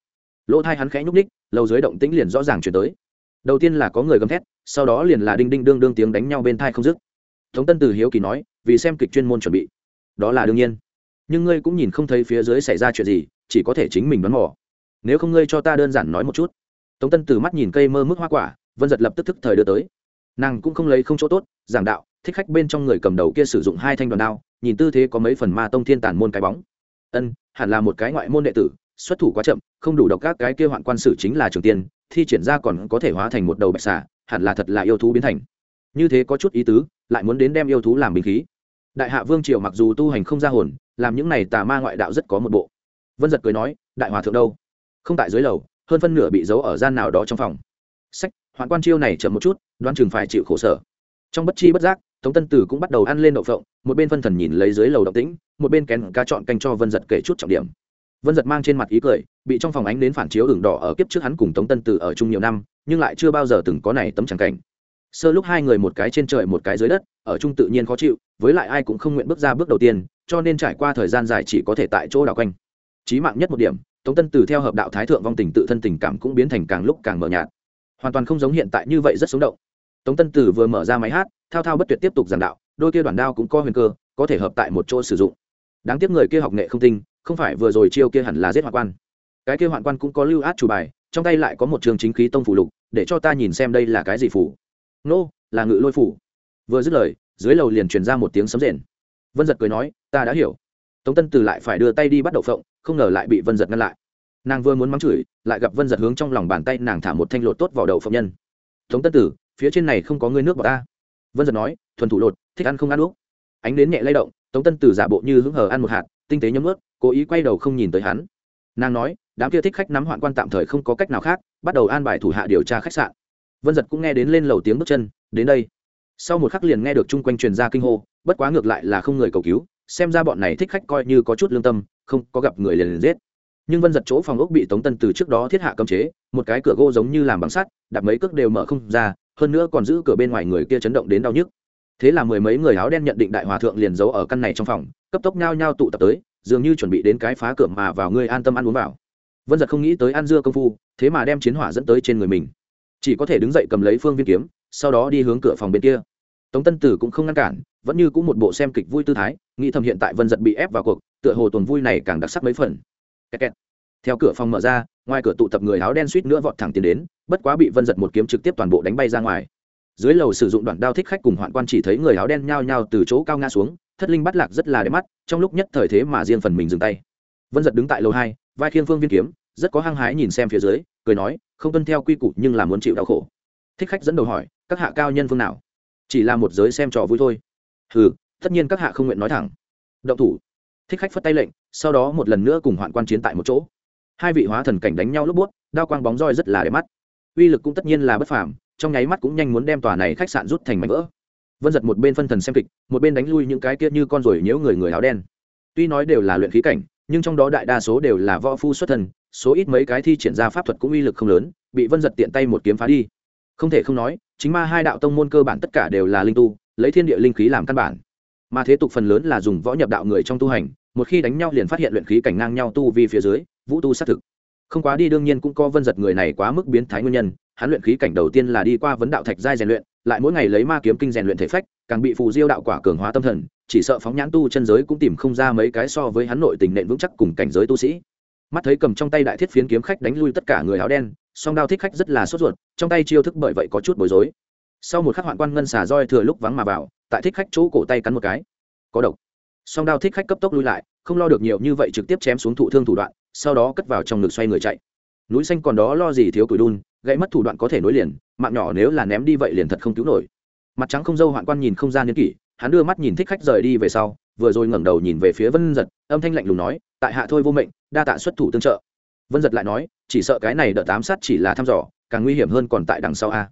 Lỗ thai hắn khẽ nhúc ních lầu dưới động tĩnh liền rõ ràng chuyển tới. Đầu tiên là có người gầm thét, sau đó liền là đinh đinh đương đương tiếng đánh nhau bên thai không dứt. Tống tân từ hiếu kỳ nói vì xem kịch chuyên môn chuẩn bị. Đó là đương nhiên. Nhưng ngươi cũng nhìn không thấy phía dưới xảy ra chuyện gì, chỉ có thể chính mình đoán mò. Nếu không ngươi cho ta đơn giản nói một chút. Tống tân từ mắt nhìn cây mơ mức hoa quả, vân giật lập tức thức thời đưa tới. Nàng cũng không lấy không chỗ tốt, giảng đạo, thích khách bên trong người cầm đầu kia sử dụng hai thanh đoàn đao, nhìn tư thế có mấy phần ma tông thiên tản môn cái bóng. Ân, hẳn là một cái ngoại môn đệ tử, xuất thủ quá chậm, không đủ độc các cái kia hoạn quan sử chính là trường tiên, thi triển ra còn có thể hóa thành một đầu bạch xà, hẳn là thật là yêu thú biến thành. Như thế có chút ý tứ, lại muốn đến đem yêu thú làm bình khí đại hạ vương triều mặc dù tu hành không ra hồn, làm những này tà ma ngoại đạo rất có một bộ. Vân giật cười nói, đại hòa thượng đâu? Không tại dưới lầu, hơn phân nửa bị giấu ở gian nào đó trong phòng. Sách, hoạn quan chiêu này chậm một chút Đoan chừng phải chịu khổ sở. Trong bất chi bất giác, tống tân tử cũng bắt đầu ăn lên đậu phộng, một bên phân thần nhìn lấy dưới lầu động tĩnh, một bên kén ca chọn canh cho vân giật kể chút trọng điểm. Vân giật mang trên mặt ý cười, bị trong phòng ánh đến phản chiếu ửng đỏ ở kiếp trước hắn cùng tống tân tử ở chung nhiều năm, nhưng lại chưa bao giờ từng có này tấm tràng cảnh sơ lúc hai người một cái trên trời một cái dưới đất, ở chung tự nhiên khó chịu, với lại ai cũng không nguyện bước ra bước đầu tiên, cho nên trải qua thời gian dài chỉ có thể tại chỗ đảo quanh. Chí mạng nhất một điểm, tống tân tử theo hợp đạo thái thượng vong tình tự thân tình cảm cũng biến thành càng lúc càng mờ nhạt. Hoàn toàn không giống hiện tại như vậy rất sống động. Tống tân tử vừa mở ra máy hát, thao thao bất tuyệt tiếp tục giảng đạo, đôi kia đoàn đao cũng có huyền cơ, có thể hợp tại một chỗ sử dụng. Đáng tiếc người kia học nghệ không tinh, không phải vừa rồi chiêu kia hẳn là giết hoạn quan. Cái kia hoạn quan cũng có lưu át chủ bài, trong tay lại có một trường chính khí tông phủ lục, để cho ta nhìn xem đây là cái gì phủ nô, là ngự lôi phủ. Vừa dứt lời, dưới lầu liền truyền ra một tiếng sấm rền. Vân giật cười nói, ta đã hiểu. Tống tân từ lại phải đưa tay đi bắt đậu phộng, không ngờ lại bị vân giật ngăn lại. Nàng vừa muốn mắng chửi, lại gặp vân giật hướng trong lòng bàn tay nàng thả một thanh lột tốt vào đầu phộng nhân. Tống tân tử phía trên này không có ngươi nước vào ta. Vân giật nói, thuần thủ lột, thích ăn không ăn uống. Ánh đến nhẹ lay động, tống tân tử giả bộ như hứng hờ ăn một hạt, tinh tế nhấm ướt, cố ý quay đầu không nhìn tới hắn. Nàng nói, đám kia thích khách nắm hoạn quan tạm thời không có cách nào khác, bắt đầu an bài thủ hạ điều tra khách sạn vân giật cũng nghe đến lên lầu tiếng bước chân, đến đây. Sau một khắc liền nghe được chung quanh truyền ra kinh hô, bất quá ngược lại là không người cầu cứu, xem ra bọn này thích khách coi như có chút lương tâm, không có gặp người liền liền giết. Nhưng vân giật chỗ phòng ốc bị tống tân từ trước đó thiết hạ cấm chế, một cái cửa gỗ giống như làm bằng sắt đặt mấy cước đều mở không ra, hơn nữa còn giữ cửa bên ngoài người kia chấn động đến đau nhức. Thế là mười mấy người áo đen nhận định đại hòa thượng liền giấu ở căn này trong phòng, cấp tốc nhao nhao tụ tập tới, dường như chuẩn bị đến cái phá cửa mà vào ngươi an tâm ăn uống vào. Vân giật không nghĩ tới ăn dưa công phu, thế mà đem chiến hỏa dẫn tới trên người mình chỉ có thể đứng dậy cầm lấy phương viên kiếm, sau đó đi hướng cửa phòng bên kia. Tống tân tử cũng không ngăn cản, vẫn như cũng một bộ xem kịch vui tư thái, nghĩ thầm hiện tại vân giật bị ép vào cuộc, tựa hồ tuần vui này càng đặc sắc mấy phần. Kẹt kẹt. theo cửa phòng mở ra, ngoài cửa tụ tập người áo đen suýt nữa vọt thẳng tiến đến, bất quá bị vân giật một kiếm trực tiếp toàn bộ đánh bay ra ngoài. Dưới lầu sử dụng đoạn đao thích khách cùng hoạn quan chỉ thấy người áo đen nhao nhao từ chỗ cao ngã xuống, thất linh bắt lạc rất là đẹp mắt, trong lúc nhất thời thế mà riêng phần mình dừng tay. Vân giật đứng tại lầu hai, vai khiêng phương viên kiếm rất có hăng hái nhìn xem phía dưới, cười nói, không tuân theo quy củ nhưng là muốn chịu đau khổ. Thích khách dẫn đầu hỏi, các hạ cao nhân phương nào? Chỉ là một giới xem trò vui thôi. Ừ tất nhiên các hạ không nguyện nói thẳng. Động thủ. Thích khách phất tay lệnh, sau đó một lần nữa cùng hoạn quan chiến tại một chỗ. Hai vị hóa thần cảnh đánh nhau lúc buốt, đao quang bóng roi rất là đẹp mắt. Uy lực cũng tất nhiên là bất phàm, trong nháy mắt cũng nhanh muốn đem tòa này khách sạn rút thành mảnh vỡ. Vân giật một bên phân thần xem kịch, một bên đánh lui những cái kia như con rồi nhiễu người người áo đen. Tuy nói đều là luyện khí cảnh, nhưng trong đó đại đa số đều là võ phu xuất thân số ít mấy cái thi triển ra pháp thuật cũng uy lực không lớn, bị vân giật tiện tay một kiếm phá đi. Không thể không nói, chính ma hai đạo tông môn cơ bản tất cả đều là linh tu, lấy thiên địa linh khí làm căn bản. Mà thế tục phần lớn là dùng võ nhập đạo người trong tu hành, một khi đánh nhau liền phát hiện luyện khí cảnh ngang nhau tu vi phía dưới, vũ tu xác thực. Không quá đi đương nhiên cũng có vân giật người này quá mức biến thái nguyên nhân, hắn luyện khí cảnh đầu tiên là đi qua vấn đạo thạch giai rèn luyện, lại mỗi ngày lấy ma kiếm kinh rèn luyện thể phách, càng bị phù diêu đạo quả cường hóa tâm thần, chỉ sợ phóng nhãn tu chân giới cũng tìm không ra mấy cái so với hắn nội tình nện vững chắc cùng cảnh giới tu sĩ mắt thấy cầm trong tay đại thiết phiến kiếm khách đánh lui tất cả người áo đen, song đao thích khách rất là sốt ruột, trong tay chiêu thức bởi vậy có chút bối rối. Sau một khắc hoạn quan ngân xà roi thừa lúc vắng mà vào, tại thích khách chỗ cổ tay cắn một cái. Có độc. Song đao thích khách cấp tốc lui lại, không lo được nhiều như vậy trực tiếp chém xuống thụ thương thủ đoạn, sau đó cất vào trong ngực xoay người chạy. Núi xanh còn đó lo gì thiếu tuổi đun, gãy mất thủ đoạn có thể nối liền, mạng nhỏ nếu là ném đi vậy liền thật không cứu nổi. Mặt trắng không dâu hoạn quan nhìn không gian niên kỷ, hắn đưa mắt nhìn thích khách rời đi về sau vừa rồi ngẩng đầu nhìn về phía vân giật, âm thanh lạnh lùng nói, tại hạ thôi vô mệnh, đa tạ xuất thủ tương trợ. Vân giật lại nói, chỉ sợ cái này đợt tám sát chỉ là thăm dò, càng nguy hiểm hơn còn tại đằng sau a.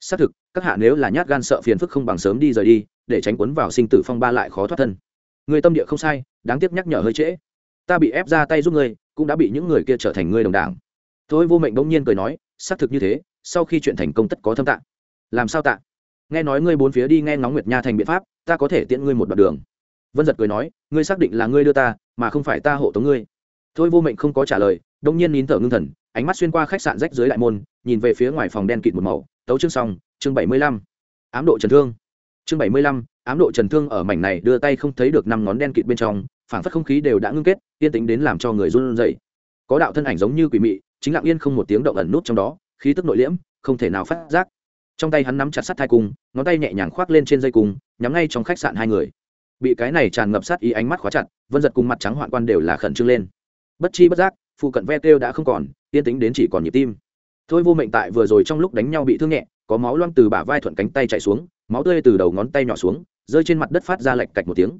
Xác thực, các hạ nếu là nhát gan sợ phiền phức không bằng sớm đi rời đi, để tránh quấn vào sinh tử phong ba lại khó thoát thân. Người tâm địa không sai, đáng tiếc nhắc nhở hơi trễ. Ta bị ép ra tay giúp ngươi, cũng đã bị những người kia trở thành ngươi đồng đảng. Thôi vô mệnh bỗng nhiên cười nói, xác thực như thế, sau khi chuyện thành công tất có thâm tạ. Làm sao tạ? Nghe nói ngươi bốn phía đi nghe ngóng nguyệt nha thành biện pháp, ta có thể tiện ngươi một đoạn đường vân giật cười nói, ngươi xác định là ngươi đưa ta, mà không phải ta hộ tống ngươi. Thôi vô mệnh không có trả lời, đông nhiên nín thở ngưng thần, ánh mắt xuyên qua khách sạn rách dưới đại môn, nhìn về phía ngoài phòng đen kịt một màu, tấu chương xong, chương bảy mươi lăm. Ám độ trần thương. Chương bảy mươi lăm, ám độ trần thương ở mảnh này đưa tay không thấy được năm ngón đen kịt bên trong, phảng phất không khí đều đã ngưng kết, yên tĩnh đến làm cho người run rẩy. Có đạo thân ảnh giống như quỷ mị, chính lặng yên không một tiếng động ẩn nút trong đó, khí tức nội liễm, không thể nào phát giác. Trong tay hắn nắm chặt sắt thai cung, ngón tay nhẹ nhàng khoác lên trên dây cung, nhắm ngay trong khách sạn hai người bị cái này tràn ngập sát ý ánh mắt khóa chặt, vân giật cùng mặt trắng hoạn quan đều là khẩn trương lên. Bất chi bất giác, phụ cận ve kêu đã không còn, yên tính đến chỉ còn nhịp tim. Thôi vô mệnh tại vừa rồi trong lúc đánh nhau bị thương nhẹ, có máu loang từ bả vai thuận cánh tay chạy xuống, máu tươi từ đầu ngón tay nhỏ xuống, rơi trên mặt đất phát ra lạch cạch một tiếng.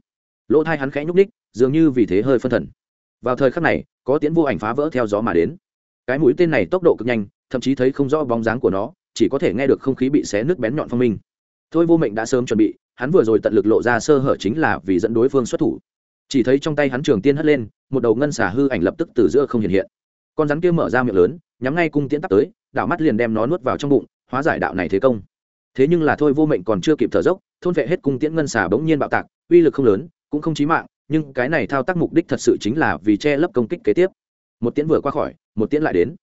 Lỗ thai hắn khẽ nhúc ních dường như vì thế hơi phân thần. Vào thời khắc này, có tiến vô ảnh phá vỡ theo gió mà đến. Cái mũi tên này tốc độ cực nhanh, thậm chí thấy không rõ bóng dáng của nó, chỉ có thể nghe được không khí bị xé nước bén nhọn phong minh thôi vô mệnh đã sớm chuẩn bị, hắn vừa rồi tận lực lộ ra sơ hở chính là vì dẫn đối phương xuất thủ. Chỉ thấy trong tay hắn trường tiên hất lên, một đầu ngân xả hư ảnh lập tức từ giữa không hiện hiện. Con rắn kia mở ra miệng lớn, nhắm ngay cung tiễn tắc tới, đạo mắt liền đem nó nuốt vào trong bụng, hóa giải đạo này thế công. Thế nhưng là thôi vô mệnh còn chưa kịp thở dốc, thôn vệ hết cung tiễn ngân xả bỗng nhiên bạo tạc, uy lực không lớn, cũng không chí mạng, nhưng cái này thao tác mục đích thật sự chính là vì che lấp công kích kế tiếp. Một tiễn vừa qua khỏi, một tiễn lại đến.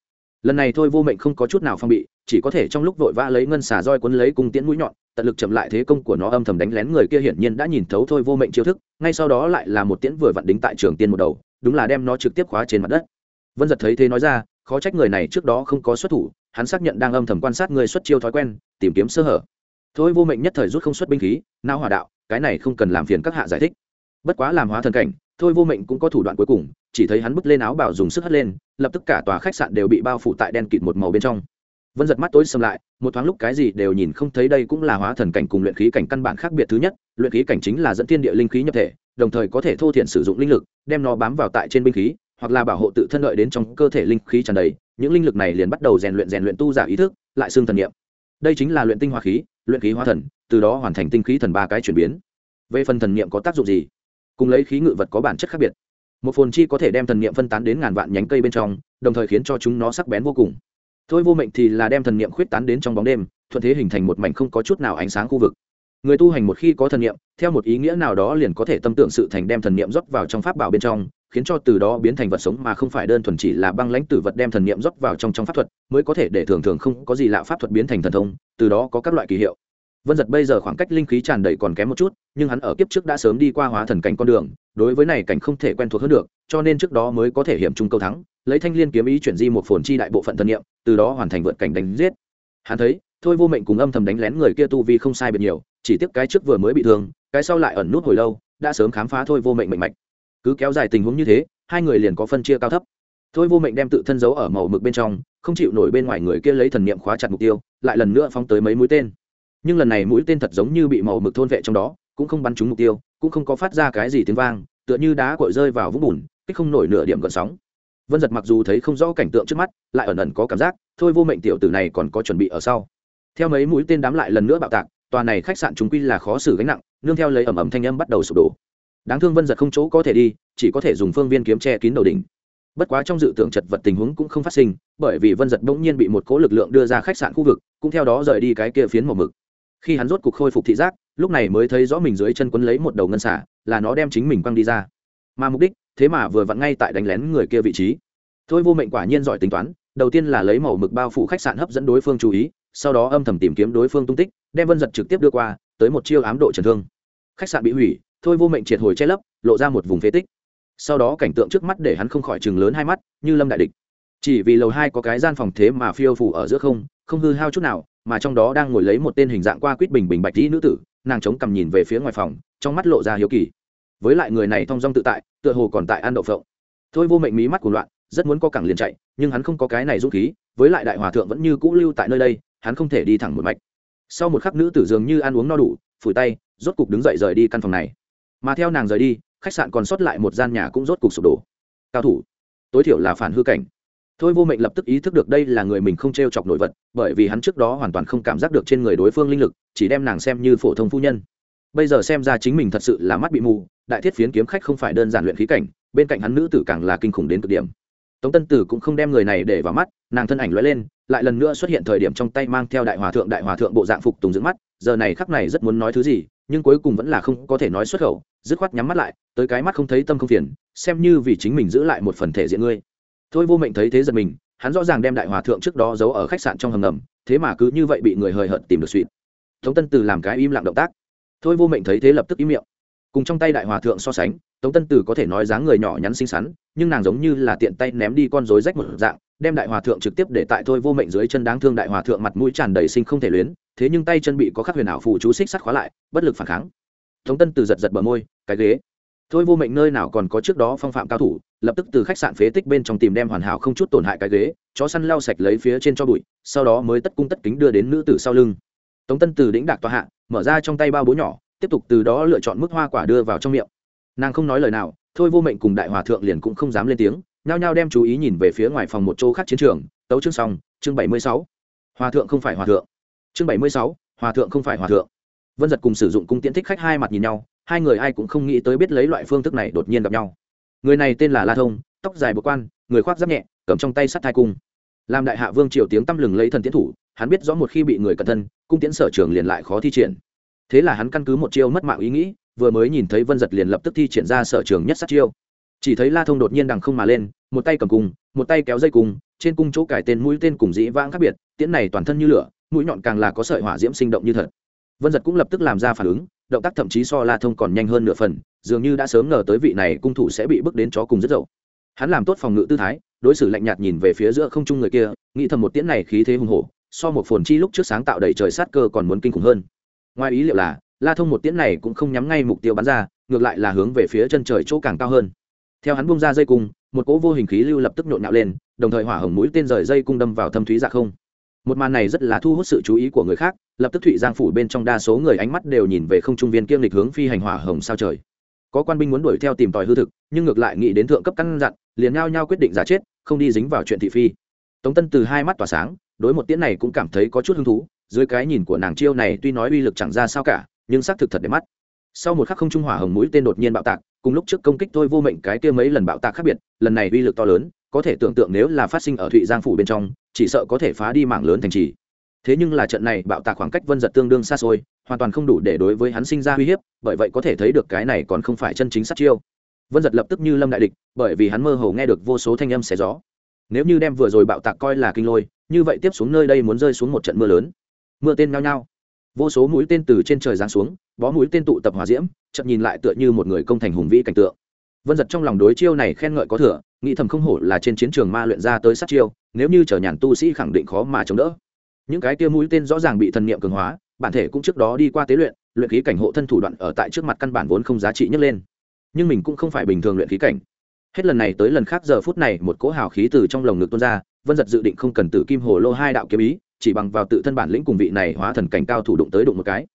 Lần này thôi vô mệnh không có chút nào phong bị chỉ có thể trong lúc vội vã lấy ngân xà roi quấn lấy cung tiễn mũi nhọn, tận lực chậm lại thế công của nó âm thầm đánh lén người kia hiển nhiên đã nhìn thấu thôi vô mệnh chiêu thức, ngay sau đó lại là một tiễn vừa vặn đính tại trường tiên một đầu, đúng là đem nó trực tiếp khóa trên mặt đất. Vân giật thấy thế nói ra, khó trách người này trước đó không có xuất thủ, hắn xác nhận đang âm thầm quan sát người xuất chiêu thói quen, tìm kiếm sơ hở. Thôi vô mệnh nhất thời rút không xuất binh khí, nao hỏa đạo, cái này không cần làm phiền các hạ giải thích. Bất quá làm hóa thần cảnh, thôi vô mệnh cũng có thủ đoạn cuối cùng, chỉ thấy hắn bứt lên áo bảo dùng sức hất lên, lập tức cả tòa khách sạn đều bị bao phủ tại đen kịt một màu bên trong vân giật mắt tối xâm lại, một thoáng lúc cái gì đều nhìn không thấy đây cũng là hóa thần cảnh cùng luyện khí cảnh căn bản khác biệt thứ nhất, luyện khí cảnh chính là dẫn thiên địa linh khí nhập thể, đồng thời có thể thô thiện sử dụng linh lực, đem nó bám vào tại trên binh khí, hoặc là bảo hộ tự thân lợi đến trong cơ thể linh khí tràn đầy, những linh lực này liền bắt đầu rèn luyện rèn luyện tu giả ý thức, lại xương thần niệm. Đây chính là luyện tinh hoa khí, luyện khí hóa thần, từ đó hoàn thành tinh khí thần ba cái chuyển biến. Về phần thần niệm có tác dụng gì? Cùng lấy khí ngự vật có bản chất khác biệt. Một phồn chi có thể đem thần niệm phân tán đến ngàn vạn nhánh cây bên trong, đồng thời khiến cho chúng nó sắc bén vô cùng thôi vô mệnh thì là đem thần niệm khuyết tán đến trong bóng đêm, thuận thế hình thành một mảnh không có chút nào ánh sáng khu vực. Người tu hành một khi có thần niệm, theo một ý nghĩa nào đó liền có thể tâm tưởng sự thành đem thần niệm rót vào trong pháp bảo bên trong, khiến cho từ đó biến thành vật sống mà không phải đơn thuần chỉ là băng lãnh tử vật đem thần niệm rót vào trong trong pháp thuật, mới có thể để thường thường không có gì lạ pháp thuật biến thành thần thông, từ đó có các loại kỳ hiệu vân giật bây giờ khoảng cách linh khí tràn đầy còn kém một chút, nhưng hắn ở kiếp trước đã sớm đi qua hóa thần cảnh con đường, đối với này cảnh không thể quen thuộc hơn được, cho nên trước đó mới có thể hiểm trung câu thắng, lấy thanh liên kiếm ý chuyển di một phồn chi đại bộ phận thần niệm, từ đó hoàn thành vượt cảnh đánh giết. Hắn thấy, thôi vô mệnh cùng âm thầm đánh lén người kia tu vi không sai biệt nhiều, chỉ tiếc cái trước vừa mới bị thương, cái sau lại ẩn nút hồi lâu, đã sớm khám phá thôi vô mệnh mệnh mạnh cứ kéo dài tình huống như thế, hai người liền có phân chia cao thấp. Thôi vô mệnh đem tự thân giấu ở màu mực bên trong, không chịu nổi bên ngoài người kia lấy thần niệm khóa chặt mục tiêu, lại lần nữa phóng tới mấy mũi tên nhưng lần này mũi tên thật giống như bị màu mực thôn vệ trong đó, cũng không bắn trúng mục tiêu, cũng không có phát ra cái gì tiếng vang, tựa như đá cội rơi vào vũng bùn, kích không nổi nửa điểm gần sóng. Vân giật mặc dù thấy không rõ cảnh tượng trước mắt, lại ẩn ẩn có cảm giác, thôi vô mệnh tiểu tử này còn có chuẩn bị ở sau. Theo mấy mũi tên đám lại lần nữa bạo tạc, tòa này khách sạn chúng quy là khó xử gánh nặng, nương theo lấy ẩm ẩm thanh âm bắt đầu sụp đổ. Đáng thương vân giật không chỗ có thể đi, chỉ có thể dùng phương viên kiếm che kín đầu đỉnh. Bất quá trong dự tưởng chật vật tình huống cũng không phát sinh, bởi vì vân giật bỗng nhiên bị một cố lực lượng đưa ra khách sạn khu vực, cũng theo đó rời đi cái kia phiến màu mực khi hắn rốt cục khôi phục thị giác, lúc này mới thấy rõ mình dưới chân quấn lấy một đầu ngân xả, là nó đem chính mình quăng đi ra. Mà mục đích, thế mà vừa vặn ngay tại đánh lén người kia vị trí. Thôi vô mệnh quả nhiên giỏi tính toán, đầu tiên là lấy màu mực bao phủ khách sạn hấp dẫn đối phương chú ý, sau đó âm thầm tìm kiếm đối phương tung tích, đem vân giật trực tiếp đưa qua, tới một chiêu ám độ chấn thương. Khách sạn bị hủy, thôi vô mệnh triệt hồi che lấp, lộ ra một vùng phế tích. Sau đó cảnh tượng trước mắt để hắn không khỏi chừng lớn hai mắt, như lâm đại địch. Chỉ vì lầu hai có cái gian phòng thế mà phiêu phủ ở giữa không không hư hao chút nào mà trong đó đang ngồi lấy một tên hình dạng qua quýt bình bình bạch dĩ nữ tử, nàng chống cằm nhìn về phía ngoài phòng, trong mắt lộ ra hiếu kỳ. Với lại người này thong dong tự tại, tựa hồ còn tại ăn đậu phộng. Thôi vô mệnh mí mắt của loạn, rất muốn có cẳng liền chạy, nhưng hắn không có cái này dũng khí, với lại đại hòa thượng vẫn như cũ lưu tại nơi đây, hắn không thể đi thẳng một mạch. Sau một khắc nữ tử dường như ăn uống no đủ, phủi tay, rốt cục đứng dậy rời đi căn phòng này. Mà theo nàng rời đi, khách sạn còn sót lại một gian nhà cũng rốt cục sụp đổ. Cao thủ, tối thiểu là phản hư cảnh thôi vô mệnh lập tức ý thức được đây là người mình không t r e o chọc nổi vật, bởi vì hắn trước đó hoàn toàn không cảm giác được trên người đối phương linh lực, chỉ đem nàng xem như phổ thông phu nhân. Bây giờ xem ra chính mình thật sự là mắt bị mù, đại thiết phiến kiếm khách không phải đơn giản luyện khí cảnh, bên cạnh hắn nữ tử càng là kinh khủng đến cực điểm. Tống tân tử cũng không đem người này để vào mắt, nàng thân ảnh l lên, lại lần nữa xuất hiện thời điểm trong tay mang theo đại hòa thượng đại hòa thượng bộ dạng phục tùng dưỡng mắt, giờ này khắc này rất muốn nói thứ gì, nhưng cuối cùng vẫn là không có thể nói xuất khẩu, dứt khoát nhắm mắt lại, tới cái mắt không thấy tâm không phiền, xem như vì chính mình giữ lại một phần thể diện ngươi thôi vô mệnh thấy thế giật mình, hắn rõ ràng đem đại hòa thượng trước đó giấu ở khách sạn trong hầm ngầm, thế mà cứ như vậy bị người hời hợt tìm được suỵt tống tân từ làm cái im lặng động tác. Thôi vô mệnh thấy thế lập tức im miệng. Cùng trong tay đại hòa thượng so sánh, tống tân từ có thể nói dáng người nhỏ nhắn xinh xắn, nhưng nàng giống như là tiện tay ném đi con rối rách một dạng, đem đại hòa thượng trực tiếp để tại thôi vô mệnh dưới chân đáng thương đại hòa thượng mặt mũi tràn đầy sinh không thể luyến, thế nhưng tay chân bị có khắc huyền ảo phù chú xích sắt khóa lại, bất lực phản kháng. Tống tân từ giật giật bờ môi, cái ghế thôi vô mệnh nơi nào còn có trước đó phong phạm cao thủ, lập tức từ khách sạn phế tích bên trong tìm đem hoàn hảo không chút tổn hại cái ghế, chó săn lau sạch lấy phía trên cho bụi, sau đó mới tất cung tất kính đưa đến nữ tử sau lưng. Tống tân từ đĩnh đạc tòa hạ, mở ra trong tay bao bố nhỏ, tiếp tục từ đó lựa chọn mức hoa quả đưa vào trong miệng. Nàng không nói lời nào, thôi vô mệnh cùng đại hòa thượng liền cũng không dám lên tiếng, nhao nhao đem chú ý nhìn về phía ngoài phòng một chỗ khác chiến trường, tấu chương xong, chương bảy mươi sáu. Hòa thượng không phải hòa thượng. Chương bảy mươi sáu, hòa thượng không phải hòa thượng. Vân giật cùng sử dụng cung tiễn thích khách hai mặt nhìn nhau hai người ai cũng không nghĩ tới biết lấy loại phương thức này đột nhiên gặp nhau. Người này tên là la thông, tóc dài bột quan, người khoác giáp nhẹ, cầm trong tay sắt thai cung. Làm đại hạ vương triều tiếng tăm lừng lấy thần tiến thủ, hắn biết rõ một khi bị người cẩn thân, cung tiễn sở trường liền lại khó thi triển. Thế là hắn căn cứ một chiêu mất mạng ý nghĩ, vừa mới nhìn thấy vân giật liền lập tức thi triển ra sở trường nhất sát chiêu. Chỉ thấy la thông đột nhiên đằng không mà lên, một tay cầm cung, một tay kéo dây cung, trên cung chỗ cải tên mũi tên cùng dĩ vãng khác biệt, tiễn này toàn thân như lửa, mũi nhọn càng là có sợi hỏa diễm sinh động như thật. Vân giật cũng lập tức làm ra phản ứng động tác thậm chí so la thông còn nhanh hơn nửa phần, dường như đã sớm ngờ tới vị này cung thủ sẽ bị bước đến chó cùng rất dậu. Hắn làm tốt phòng ngự tư thái, đối xử lạnh nhạt nhìn về phía giữa không trung người kia, nghĩ thầm một tiễn này khí thế hùng hổ, so một phồn chi lúc trước sáng tạo đầy trời sát cơ còn muốn kinh khủng hơn. Ngoài ý liệu là, la thông một tiễn này cũng không nhắm ngay mục tiêu bắn ra, ngược lại là hướng về phía chân trời chỗ càng cao hơn. Theo hắn bung ra dây cung, một cỗ vô hình khí lưu lập tức nhộn nhạo lên, đồng thời hỏa hồng mũi tên rời dây cung đâm vào thâm thúy dạ không một màn này rất là thu hút sự chú ý của người khác, lập tức thụy giang phủ bên trong đa số người ánh mắt đều nhìn về không trung viên kiêm lịch hướng phi hành hỏa hồng sao trời. Có quan binh muốn đuổi theo tìm tòi hư thực, nhưng ngược lại nghĩ đến thượng cấp căn dặn, liền nhao nhau quyết định giả chết, không đi dính vào chuyện thị phi. Tống tân từ hai mắt tỏa sáng, đối một tiễn này cũng cảm thấy có chút hứng thú, dưới cái nhìn của nàng chiêu này tuy nói uy lực chẳng ra sao cả, nhưng xác thực thật đẹp mắt. Sau một khắc không trung hỏa hồng mũi tên đột nhiên bạo tạc, cùng lúc trước công kích tôi vô mệnh cái kia mấy lần bạo tạc khác biệt, lần này uy lực to lớn, có thể tưởng tượng nếu là phát sinh ở thụy giang phủ bên trong chỉ sợ có thể phá đi mảng lớn thành trì. Thế nhưng là trận này bạo tạc khoảng cách vân giật tương đương xa xôi, hoàn toàn không đủ để đối với hắn sinh ra uy hiếp, bởi vậy có thể thấy được cái này còn không phải chân chính sát chiêu. Vân giật lập tức như lâm đại địch, bởi vì hắn mơ hồ nghe được vô số thanh âm xé gió. Nếu như đem vừa rồi bạo tạc coi là kinh lôi, như vậy tiếp xuống nơi đây muốn rơi xuống một trận mưa lớn. Mưa tên nhao nhao. Vô số mũi tên từ trên trời giáng xuống, bó mũi tên tụ tập hòa diễm chậm nhìn lại tựa như một người công thành hùng vĩ cảnh tượng vân giật trong lòng đối chiêu này khen ngợi có thừa, nghĩ thầm không hổ là trên chiến trường ma luyện ra tới sát chiêu, nếu như chờ nhàn tu sĩ khẳng định khó mà chống đỡ. Những cái tia mũi tên rõ ràng bị thần niệm cường hóa, bản thể cũng trước đó đi qua tế luyện luyện khí cảnh hộ thân thủ đoạn ở tại trước mặt căn bản vốn không giá trị nhấc lên. Nhưng mình cũng không phải bình thường luyện khí cảnh. Hết lần này tới lần khác giờ phút này một cỗ hào khí từ trong lồng ngực tuôn ra, vân giật dự định không cần tử kim hồ lô hai đạo kiếm ý, chỉ bằng vào tự thân bản lĩnh cùng vị này hóa thần cảnh cao thủ đụng tới đụng một cái.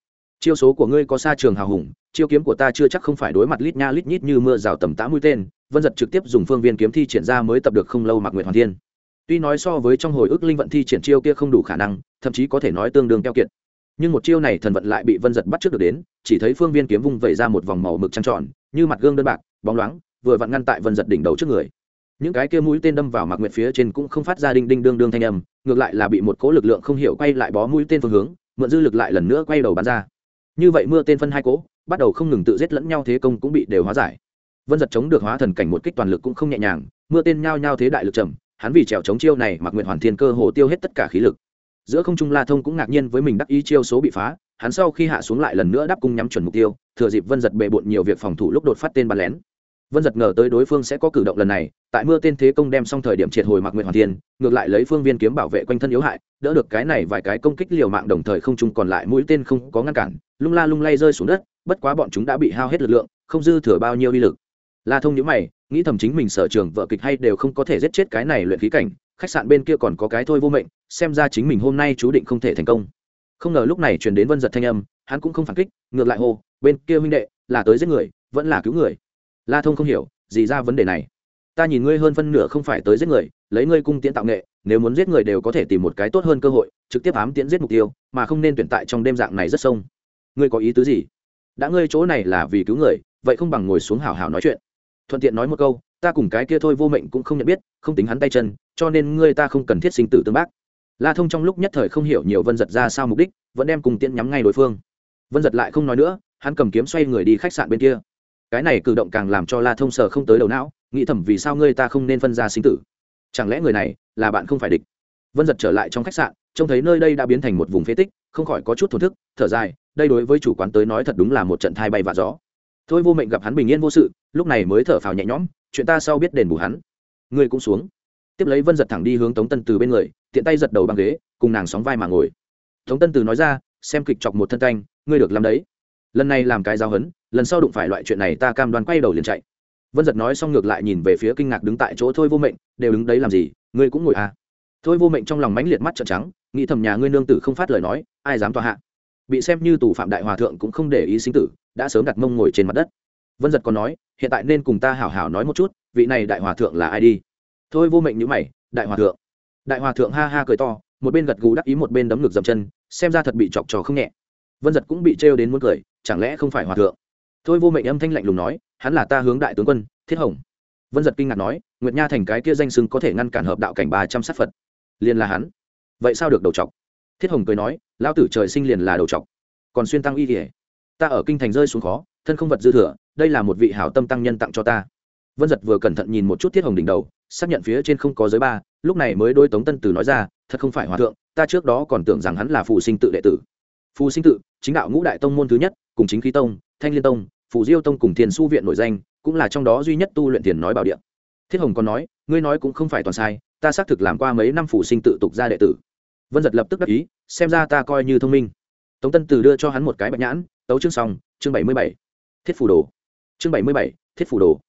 Chiêu số của ngươi có xa trường hào hùng chiêu kiếm của ta chưa chắc không phải đối mặt lít nha lít nhít như mưa rào tầm tã mũi tên, vân giật trực tiếp dùng phương viên kiếm thi triển ra mới tập được không lâu mặc nguyện hoàn thiên. Tuy nói so với trong hồi ức linh vận thi triển chiêu kia không đủ khả năng, thậm chí có thể nói tương đương keo kiệt. Nhưng một chiêu này thần vận lại bị vân giật bắt trước được đến, chỉ thấy phương viên kiếm vung vẩy ra một vòng màu mực trăng tròn, như mặt gương đơn bạc, bóng loáng, vừa vặn ngăn tại vân giật đỉnh đầu trước người. Những cái kia mũi tên đâm vào mặc nguyệt phía trên cũng không phát ra đinh đinh đương đương thanh âm, ngược lại là bị một cỗ lực lượng không hiểu quay lại bó mũi tên phương hướng, mượn dư lực lại lần nữa quay đầu bắn ra. Như vậy mưa tên phân hai cỗ bắt đầu không ngừng tự giết lẫn nhau thế công cũng bị đều hóa giải. Vân giật chống được hóa thần cảnh một kích toàn lực cũng không nhẹ nhàng, mưa tên nhao nhao thế đại lực trầm, hắn vì trèo chống chiêu này mặc nguyện hoàn thiên cơ hồ tiêu hết tất cả khí lực. Giữa không trung la thông cũng ngạc nhiên với mình đắc ý chiêu số bị phá, hắn sau khi hạ xuống lại lần nữa đáp cung nhắm chuẩn mục tiêu, thừa dịp vân giật bề bộn nhiều việc phòng thủ lúc đột phát tên bắn lén. Vân giật ngờ tới đối phương sẽ có cử động lần này, tại mưa tên thế công đem xong thời điểm triệt hồi mặc nguyện hoàn thiên, ngược lại lấy phương viên kiếm bảo vệ quanh thân yếu hại, đỡ được cái này vài cái công kích liều mạng đồng thời không trung còn lại mũi tên không có ngăn cản, lung la lung lay rơi xuống đất bất quá bọn chúng đã bị hao hết lực lượng, không dư thừa bao nhiêu uy lực. La thông nhữ mày, nghĩ thầm chính mình sở trường vợ kịch hay đều không có thể giết chết cái này luyện khí cảnh, khách sạn bên kia còn có cái thôi vô mệnh, xem ra chính mình hôm nay chú định không thể thành công. Không ngờ lúc này truyền đến vân giật thanh âm, hắn cũng không phản kích, ngược lại hô, bên kia huynh đệ, là tới giết người, vẫn là cứu người. La thông không hiểu, gì ra vấn đề này. Ta nhìn ngươi hơn phân nửa không phải tới giết người, lấy ngươi cung tiễn tạo nghệ, nếu muốn giết người đều có thể tìm một cái tốt hơn cơ hội, trực tiếp ám tiễn giết mục tiêu, mà không nên tuyển tại trong đêm dạng này rất sông. Ngươi có ý tứ gì? Đã ngươi chỗ này là vì cứu người, vậy không bằng ngồi xuống hào hào nói chuyện. Thuận tiện nói một câu, ta cùng cái kia thôi vô mệnh cũng không nhận biết, không tính hắn tay chân, cho nên ngươi ta không cần thiết sinh tử tương bác. La thông trong lúc nhất thời không hiểu nhiều vân giật ra sao mục đích, vẫn đem cùng tiễn nhắm ngay đối phương. Vân giật lại không nói nữa, hắn cầm kiếm xoay người đi khách sạn bên kia. Cái này cử động càng làm cho la thông sờ không tới đầu não, nghĩ thầm vì sao ngươi ta không nên phân ra sinh tử. Chẳng lẽ người này là bạn không phải địch? Vân giật trở lại trong khách sạn, trông thấy nơi đây đã biến thành một vùng phế tích, không khỏi có chút thổn thức, thở dài đây đối với chủ quán tới nói thật đúng là một trận thai bay và gió. Thôi vô mệnh gặp hắn bình yên vô sự, lúc này mới thở phào nhẹ nhõm, chuyện ta sau biết đền bù hắn. Ngươi cũng xuống. Tiếp lấy vân giật thẳng đi hướng tống tân từ bên người, tiện tay giật đầu băng ghế, cùng nàng sóng vai mà ngồi. Tống tân từ nói ra, xem kịch chọc một thân canh, ngươi được làm đấy. Lần này làm cái giao hấn, lần sau đụng phải loại chuyện này ta cam đoan quay đầu liền chạy. Vân giật nói xong ngược lại nhìn về phía kinh ngạc đứng tại chỗ thôi vô mệnh, đều đứng đấy làm gì, ngươi cũng ngồi à. Thôi vô mệnh trong lòng mãnh liệt mắt trợn trắng, nghĩ thầm nhà ngươi nương tử không phát lời nói, ai dám tòa hạ bị xem như tù phạm đại hòa thượng cũng không để ý sinh tử, đã sớm đặt mông ngồi trên mặt đất. Vân giật còn nói, hiện tại nên cùng ta hảo hảo nói một chút, vị này đại hòa thượng là ai đi? Thôi vô mệnh nhữ mày, đại hòa thượng. Đại hòa thượng ha ha cười to, một bên gật gù đắc ý một bên đấm ngực dậm chân, xem ra thật bị chọc trò không nhẹ. Vân giật cũng bị trêu đến muốn cười, chẳng lẽ không phải hòa thượng? Thôi vô mệnh âm thanh lạnh lùng nói, hắn là ta hướng đại tướng quân, thiết hồng. Vân giật kinh ngạc nói, nguyệt nha thành cái kia danh sưng có thể ngăn cản hợp đạo cảnh ba trăm sát phật. Liền là hắn. Vậy sao được đầu chọc? Thiết hồng cười nói lao tử trời sinh liền là đầu chọc còn xuyên tăng y kỉa ta ở kinh thành rơi xuống khó, thân không vật dư thừa, đây là một vị hảo tâm tăng nhân tặng cho ta. Vân giật vừa cẩn thận nhìn một chút thiết hồng đỉnh đầu, xác nhận phía trên không có giới ba, lúc này mới đôi tống tân tử nói ra, thật không phải hòa thượng, ta trước đó còn tưởng rằng hắn là phù sinh tự đệ tử. Phù sinh tự, chính đạo ngũ đại tông môn thứ nhất, cùng chính khí tông, thanh liên tông, phù diêu tông cùng thiền su viện nổi danh, cũng là trong đó duy nhất tu luyện tiền nói bảo điện thiết hồng còn nói, ngươi nói cũng không phải toàn sai, ta xác thực làm qua mấy năm phù sinh tự tục ra đệ tử vân giật lập tức đắc ý, xem ra ta coi như thông minh. Tống tân tử đưa cho hắn một cái bạch nhãn, tấu chương xong, chương bảy mươi bảy. Thiết phù đồ. Chương bảy mươi bảy, thiết phủ đồ.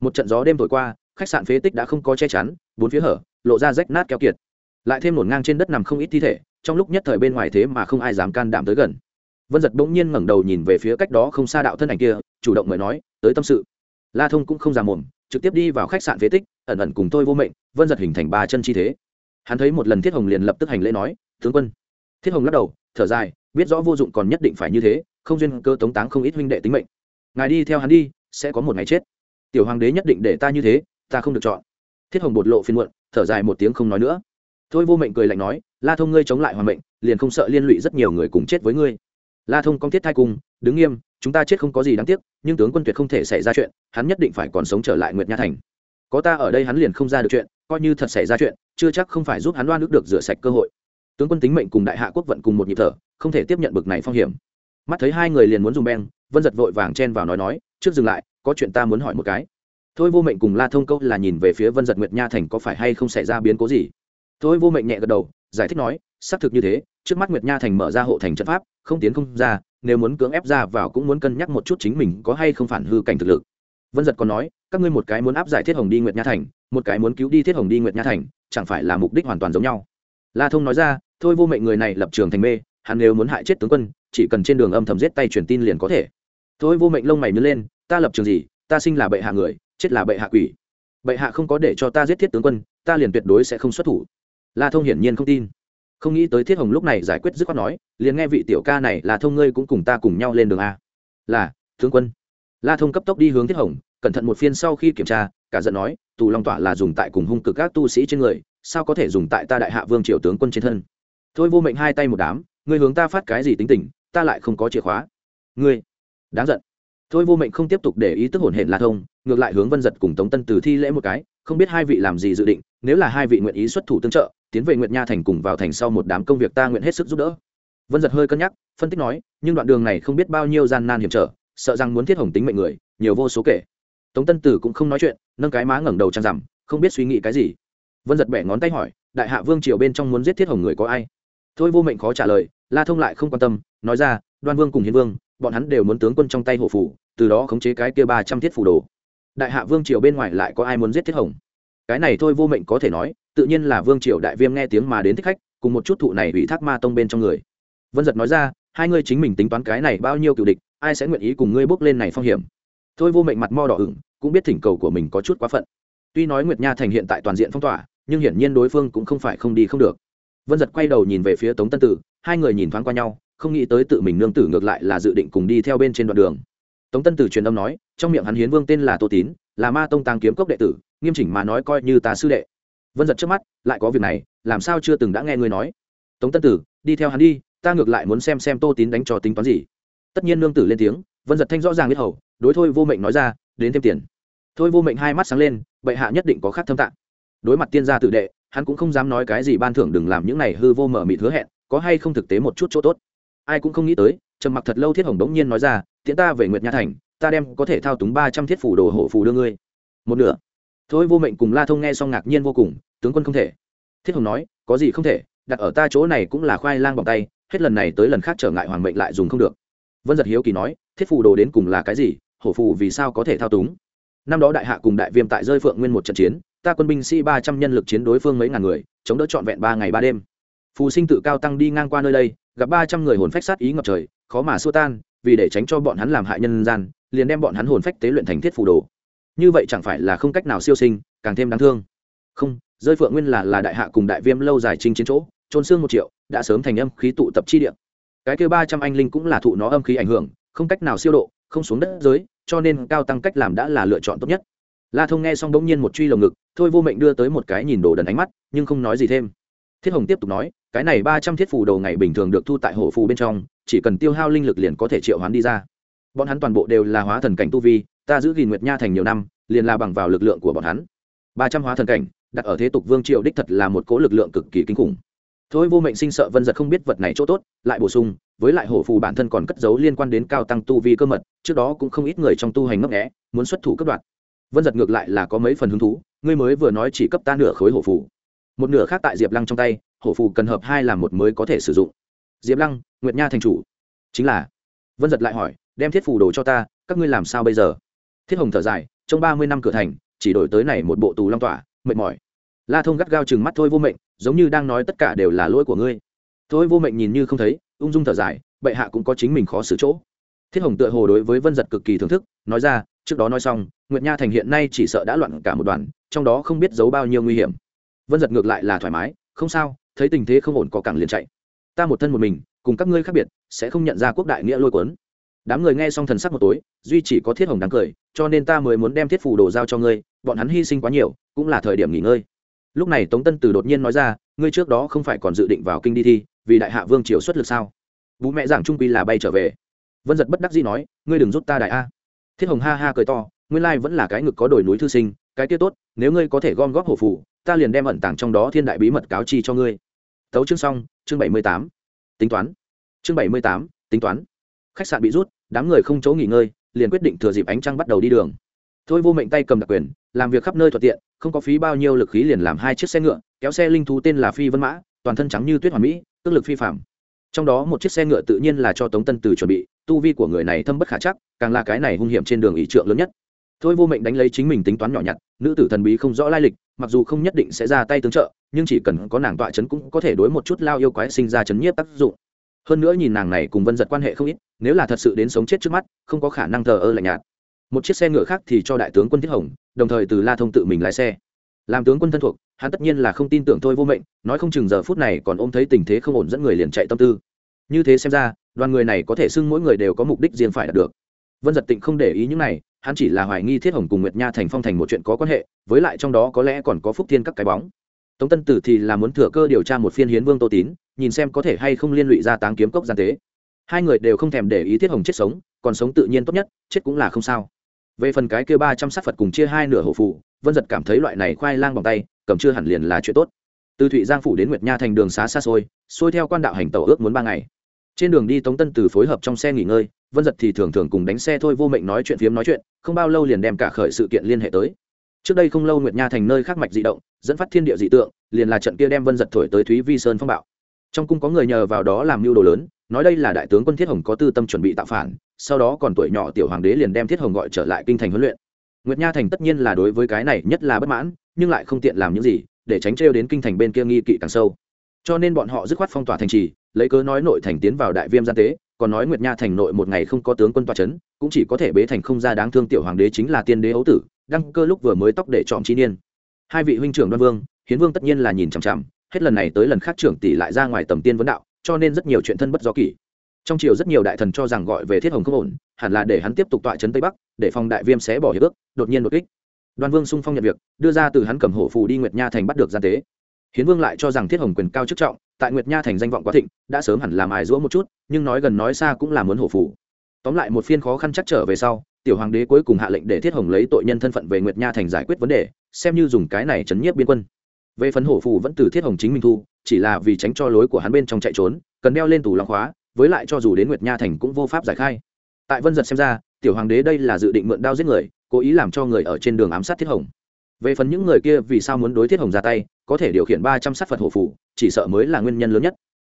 Một trận gió đêm thổi qua, khách sạn phế tích đã không có che chắn, bốn phía hở, lộ ra rách nát keo kiệt. Lại thêm nổn ngang trên đất nằm không ít thi thể, trong lúc nhất thời bên ngoài thế mà không ai dám can đảm tới gần. Vân giật bỗng nhiên ngẩng đầu nhìn về phía cách đó không xa đạo thân ảnh kia, chủ động mời nói, tới tâm sự. La thông cũng không già mồm, trực tiếp đi vào khách sạn phế tích, ẩn ẩn cùng tôi vô mệnh, vân giật hình thành ba chân chi thế hắn thấy một lần thiết hồng liền lập tức hành lễ nói, tướng quân. Thiết hồng lắc đầu, thở dài, biết rõ vô dụng còn nhất định phải như thế, không duyên cơ tống táng không ít huynh đệ tính mệnh. Ngài đi theo hắn đi, sẽ có một ngày chết. Tiểu hoàng đế nhất định để ta như thế, ta không được chọn. Thiết hồng bột lộ phiên muộn, thở dài một tiếng không nói nữa. Thôi vô mệnh cười lạnh nói, la thông ngươi chống lại hoàng mệnh, liền không sợ liên lụy rất nhiều người cùng chết với ngươi. La thông công thiết thai cung đứng nghiêm, chúng ta chết không có gì đáng tiếc, nhưng tướng quân tuyệt không thể xảy ra chuyện, hắn nhất định phải còn sống trở lại nguyệt nha thành. Có ta ở đây hắn liền không ra được chuyện coi như thật xảy ra chuyện, chưa chắc không phải giúp hắn đoan nước được rửa sạch cơ hội. Tướng quân tính mệnh cùng đại hạ quốc vận cùng một nhịp thở, không thể tiếp nhận bực này phong hiểm. Mắt thấy hai người liền muốn dùng beng, vân giật vội vàng chen vào nói nói, trước dừng lại, có chuyện ta muốn hỏi một cái. Thôi vô mệnh cùng la thông câu là nhìn về phía vân giật nguyệt nha thành có phải hay không xảy ra biến cố gì. Thôi vô mệnh nhẹ gật đầu, giải thích nói, xác thực như thế, trước mắt nguyệt nha thành mở ra hộ thành trận pháp, không tiến không ra, nếu muốn cưỡng ép ra vào cũng muốn cân nhắc một chút chính mình có hay không phản hư cảnh thực lực. Vân giật còn nói, các ngươi một cái muốn áp giải thiết hồng đi nguyệt nha thành một cái muốn cứu đi thiết hồng đi nguyệt nha thành, chẳng phải là mục đích hoàn toàn giống nhau. La thông nói ra, thôi vô mệnh người này lập trường thành mê, hắn nếu muốn hại chết tướng quân, chỉ cần trên đường âm thầm giết tay truyền tin liền có thể. Thôi vô mệnh lông mày nhớ lên, ta lập trường gì? Ta sinh là bệ hạ người, chết là bệ hạ quỷ. Bệ hạ không có để cho ta giết thiết tướng quân, ta liền tuyệt đối sẽ không xuất thủ. La thông hiển nhiên không tin. Không nghĩ tới thiết hồng lúc này giải quyết dứt khoát nói, liền nghe vị tiểu ca này là thông ngươi cũng cùng ta cùng nhau lên đường a. Là, tướng quân. La thông cấp tốc đi hướng thiết hồng cẩn thận một phiên sau khi kiểm tra, cả giận nói, tù long tỏa là dùng tại cùng hung cực các tu sĩ trên người, sao có thể dùng tại ta đại hạ vương triều tướng quân trên thân? Thôi vô mệnh hai tay một đám, ngươi hướng ta phát cái gì tính tình, ta lại không có chìa khóa. Ngươi? Đáng giận. Thôi vô mệnh không tiếp tục để ý tức hồn hển la thông, ngược lại hướng vân giật cùng tống tân từ thi lễ một cái, không biết hai vị làm gì dự định, nếu là hai vị nguyện ý xuất thủ tương trợ, tiến về nguyện nha thành cùng vào thành sau một đám công việc ta nguyện hết sức giúp đỡ. Vân giật hơi cân nhắc, phân tích nói, nhưng đoạn đường này không biết bao nhiêu gian nan hiểm trở, sợ rằng muốn thiết hồng tính mệnh người, nhiều vô số kể tống tân tử cũng không nói chuyện, nâng cái má ngẩng đầu trăng rằm không biết suy nghĩ cái gì. Vân giật bẻ ngón tay hỏi, đại hạ vương triều bên trong muốn giết thiết hồng người có ai? Thôi vô mệnh khó trả lời, la thông lại không quan tâm, nói ra, đoan vương cùng hiến vương, bọn hắn đều muốn tướng quân trong tay hộ phủ, từ đó khống chế cái kia ba trăm thiết phủ đồ. Đại hạ vương triều bên ngoài lại có ai muốn giết thiết hồng? Cái này thôi vô mệnh có thể nói, tự nhiên là vương triều đại viêm nghe tiếng mà đến thích khách, cùng một chút thụ này ủy thác ma tông bên trong người. Vân giật nói ra, hai ngươi chính mình tính toán cái này bao nhiêu cựu địch, ai sẽ nguyện ý cùng ngươi bước lên này phong hiểm? Thôi vô mệnh mặt mo đỏ ửng, cũng biết thỉnh cầu của mình có chút quá phận. Tuy nói nguyệt nha thành hiện tại toàn diện phong tỏa, nhưng hiển nhiên đối phương cũng không phải không đi không được. Vân giật quay đầu nhìn về phía tống tân tử, hai người nhìn thoáng qua nhau, không nghĩ tới tự mình nương tử ngược lại là dự định cùng đi theo bên trên đoạn đường. Tống tân tử truyền âm nói, trong miệng hắn hiến vương tên là tô tín, là ma tông tăng kiếm cốc đệ tử, nghiêm chỉnh mà nói coi như ta sư đệ. Vân giật trước mắt, lại có việc này, làm sao chưa từng đã nghe ngươi nói. Tống tân tử, đi theo hắn đi, ta ngược lại muốn xem xem tô tín đánh trò tính toán gì. Tất nhiên nương tử lên tiếng vân giật thanh rõ ràng biết hầu, đối thôi vô mệnh nói ra, đến thêm tiền. Thôi vô mệnh hai mắt sáng lên, bệ hạ nhất định có khác thâm tạng. Đối mặt tiên gia tự đệ, hắn cũng không dám nói cái gì ban thưởng đừng làm những này hư vô mở mịt hứa hẹn, có hay không thực tế một chút chỗ tốt. Ai cũng không nghĩ tới, trầm mặc thật lâu thiết hồng đống nhiên nói ra, tiễn ta về nguyệt nha thành, ta đem có thể thao túng ba trăm thiết phủ đồ hộ phù đưa ngươi. Một nửa. Thôi vô mệnh cùng la thông nghe xong ngạc nhiên vô cùng, tướng quân không thể. Thiết hồng nói, có gì không thể, đặt ở ta chỗ này cũng là khoai lang bằng tay, hết lần này tới lần khác trở ngại hoàng mệnh lại dùng không được vân giật hiếu kỳ nói, thiết phù đồ đến cùng là cái gì? Hổ phù vì sao có thể thao túng? Năm đó đại hạ cùng đại viêm tại rơi phượng nguyên một trận chiến, ta quân binh sĩ ba trăm nhân lực chiến đối phương mấy ngàn người, chống đỡ trọn vẹn ba ngày ba đêm. Phù sinh tự cao tăng đi ngang qua nơi đây, gặp ba trăm người hồn phách sát ý ngập trời, khó mà xua tan, vì để tránh cho bọn hắn làm hại nhân gian, liền đem bọn hắn hồn phách tế luyện thành thiết phù đồ. Như vậy chẳng phải là không cách nào siêu sinh, càng thêm đáng thương. Không, rơi phượng nguyên là là đại hạ cùng đại viêm lâu dài chinh chiến chỗ trôn xương một triệu, đã sớm thành âm khí tụ tập chi địa cái kia ba trăm anh linh cũng là thụ nó âm khí ảnh hưởng, không cách nào siêu độ, không xuống đất giới, cho nên cao tăng cách làm đã là lựa chọn tốt nhất. La thông nghe xong bỗng nhiên một truy lồng ngực, thôi vô mệnh đưa tới một cái nhìn đồ đần ánh mắt, nhưng không nói gì thêm. Thiết hồng tiếp tục nói, cái này ba trăm thiết phù đầu ngày bình thường được thu tại hổ phù bên trong, chỉ cần tiêu hao linh lực liền có thể triệu hoán đi ra. Bọn hắn toàn bộ đều là hóa thần cảnh tu vi, ta giữ gìn nguyệt nha thành nhiều năm, liền là bằng vào lực lượng của bọn hắn. Ba trăm hóa thần cảnh, đặt ở thế tục vương triều đích thật là một cỗ lực lượng cực kỳ kinh khủng thôi vô mệnh sinh sợ vân giật không biết vật này chỗ tốt, lại bổ sung, với lại hổ phù bản thân còn cất giấu liên quan đến cao tăng tu vi cơ mật, trước đó cũng không ít người trong tu hành ngấp nghẽ muốn xuất thủ cấp đoạt. Vân giật ngược lại là có mấy phần hứng thú, ngươi mới vừa nói chỉ cấp ta nửa khối hổ phù. Một nửa khác tại diệp lăng trong tay, hổ phù cần hợp hai làm một mới có thể sử dụng. Diệp lăng, nguyệt nha thành chủ. Chính là. Vân giật lại hỏi, đem thiết phù đồ cho ta, các ngươi làm sao bây giờ? Thiết hồng thở dài, trong ba mươi năm cửa thành, chỉ đổi tới này một bộ tù long tỏa, mệt mỏi. La thông gắt gao chừng mắt thôi vô mệnh giống như đang nói tất cả đều là lỗi của ngươi. Thôi, vô mệnh nhìn như không thấy, ung dung thở dài, bệ hạ cũng có chính mình khó xử chỗ. Thiết hồng tựa hồ đối với vân giật cực kỳ thưởng thức, nói ra, trước đó nói xong, nguyệt nha thành hiện nay chỉ sợ đã loạn cả một đoàn, trong đó không biết giấu bao nhiêu nguy hiểm. Vân giật ngược lại là thoải mái, không sao, thấy tình thế không ổn có cẳng liền chạy. Ta một thân một mình, cùng các ngươi khác biệt, sẽ không nhận ra quốc đại nghĩa lôi cuốn. Đám người nghe xong thần sắc một tối, duy chỉ có thiết hồng đáng cười, cho nên ta mới muốn đem thiết phù đồ giao cho ngươi, bọn hắn hy sinh quá nhiều, cũng là thời điểm nghỉ ngơi lúc này tống tân từ đột nhiên nói ra, ngươi trước đó không phải còn dự định vào kinh đi thi, vì đại hạ vương triều xuất lực sao? Bố mẹ giảng trung quy là bay trở về. Vân giật bất đắc dĩ nói, ngươi đừng rút ta đại a. Thiết hồng ha ha cười to, nguyên lai vẫn là cái ngực có đồi núi thư sinh, cái kia tốt, nếu ngươi có thể gom góp hổ phủ ta liền đem ẩn tàng trong đó thiên đại bí mật cáo chi cho ngươi. Tấu chương xong, chương bảy mươi tám. Tính toán. Chương bảy mươi tám, tính toán. Khách sạn bị rút, đám người không chỗ nghỉ ngơi, liền quyết định thừa dịp ánh trăng bắt đầu đi đường thôi vô mệnh tay cầm đặc quyền, làm việc khắp nơi thuận tiện, không có phí bao nhiêu lực khí liền làm hai chiếc xe ngựa, kéo xe linh thú tên là phi vân mã, toàn thân trắng như tuyết hoàn mỹ, tức lực phi phạm trong đó một chiếc xe ngựa tự nhiên là cho tống tân từ chuẩn bị, tu vi của người này thâm bất khả chắc, càng là cái này hung hiểm trên đường ý trượng lớn nhất. Thôi vô mệnh đánh lấy chính mình tính toán nhỏ nhặt, nữ tử thần bí không rõ lai lịch, mặc dù không nhất định sẽ ra tay tương trợ, nhưng chỉ cần có nàng tọa chấn cũng có thể đối một chút lao yêu quái sinh ra chấn nhiếp tác dụng. Hơn nữa nhìn nàng này cùng vân giật quan hệ không ít, nếu là thật sự đến sống chết trước mắt, không có khả năng thờ ơ lạnh nhạt một chiếc xe ngựa khác thì cho đại tướng quân thiết hồng, đồng thời từ la thông tự mình lái xe. Làm tướng quân thân thuộc, hắn tất nhiên là không tin tưởng thôi vô mệnh, nói không chừng giờ phút này còn ôm thấy tình thế không ổn dẫn người liền chạy tâm tư. Như thế xem ra, đoàn người này có thể xưng mỗi người đều có mục đích riêng phải đạt được. Vân giật tịnh không để ý những này, hắn chỉ là hoài nghi thiết hồng cùng nguyệt nha thành phong thành một chuyện có quan hệ, với lại trong đó có lẽ còn có phúc thiên các cái bóng. Tống tân tử thì là muốn thừa cơ điều tra một phiên hiến vương tô tín, nhìn xem có thể hay không liên lụy ra táng kiếm cốc gian tế. Hai người đều không thèm để ý thiết hồng chết sống, còn sống tự nhiên tốt nhất, chết cũng là không sao về phần cái kia ba trăm sát phật cùng chia hai nửa hộ phụ vân giật cảm thấy loại này khoai lang bằng tay, cầm chưa hẳn liền là chuyện tốt. Từ thụy giang phủ đến nguyệt nha thành đường xá xa xôi xôi theo quan đạo hành tàu ước muốn ba ngày. Trên đường đi tống tân từ phối hợp trong xe nghỉ ngơi, vân giật thì thường thường cùng đánh xe thôi vô mệnh nói chuyện phiếm nói chuyện, không bao lâu liền đem cả khởi sự kiện liên hệ tới. Trước đây không lâu nguyệt nha thành nơi khác mạch dị động, dẫn phát thiên địa dị tượng, liền là trận kia đem vân giật thổi tới thúy vi sơn phong bạo trong cung có người nhờ vào đó làm mưu đồ lớn, nói đây là đại tướng quân thiết hồng có tư tâm chuẩn bị tạo phản, sau đó còn tuổi nhỏ tiểu hoàng đế liền đem thiết hồng gọi trở lại kinh thành huấn luyện. Nguyệt nha thành tất nhiên là đối với cái này nhất là bất mãn, nhưng lại không tiện làm những gì, để tránh trêu đến kinh thành bên kia nghi kỵ càng sâu. Cho nên bọn họ dứt khoát phong tỏa thành trì, lấy cớ nói nội thành tiến vào đại viêm gian tế, còn nói nguyệt nha thành nội một ngày không có tướng quân tòa c h ấ n cũng chỉ có thể bế thành không ra đáng thương tiểu hoàng đế chính là tiên đế ấu tử, đăng cơ lúc vừa mới tóc để chọn chi niên. Hai vị huynh trưởng đoan vương, hiến vương tất nhiên là nhìn chằm chằm hết lần này tới lần khác trưởng tỷ lại ra ngoài tầm tiên vấn đạo, cho nên rất nhiều chuyện thân bất do kỷ. Trong triều rất nhiều đại thần cho rằng gọi về thiết hồng không ổn, hẳn là để hắn tiếp tục tọa trấn tây bắc, để phòng đại viêm sẽ bỏ hiệp ước, đột nhiên đột kích. Đoan vương sung phong nhận việc, đưa ra từ hắn cầm hổ phù đi nguyệt nha thành bắt được gian tế. Hiến vương lại cho rằng thiết hồng quyền cao chức trọng, tại nguyệt nha thành danh vọng quá thịnh, đã sớm hẳn làm ai rũa một chút, nhưng nói gần nói xa cũng là muốn hổ phù. Tóm lại một phiên khó khăn chắc trở về sau, tiểu hoàng đế cuối cùng hạ lệnh để thiết hồng lấy tội nhân thân phận về nguyệt nha thành giải quyết vấn đề, xem như dùng cái này chấn nhiếp biên quân về phần hổ phù vẫn từ thiết hồng chính mình thu, chỉ là vì tránh cho lối của hắn bên trong chạy trốn, cần đeo lên tủ lòng khóa, với lại cho dù đến nguyệt nha thành cũng vô pháp giải khai. Tại vân giật xem ra, tiểu hoàng đế đây là dự định mượn đao giết người, cố ý làm cho người ở trên đường ám sát thiết hồng. Về phần những người kia vì sao muốn đối thiết hồng ra tay, có thể điều khiển ba trăm sát phật hổ phủ chỉ sợ mới là nguyên nhân lớn nhất.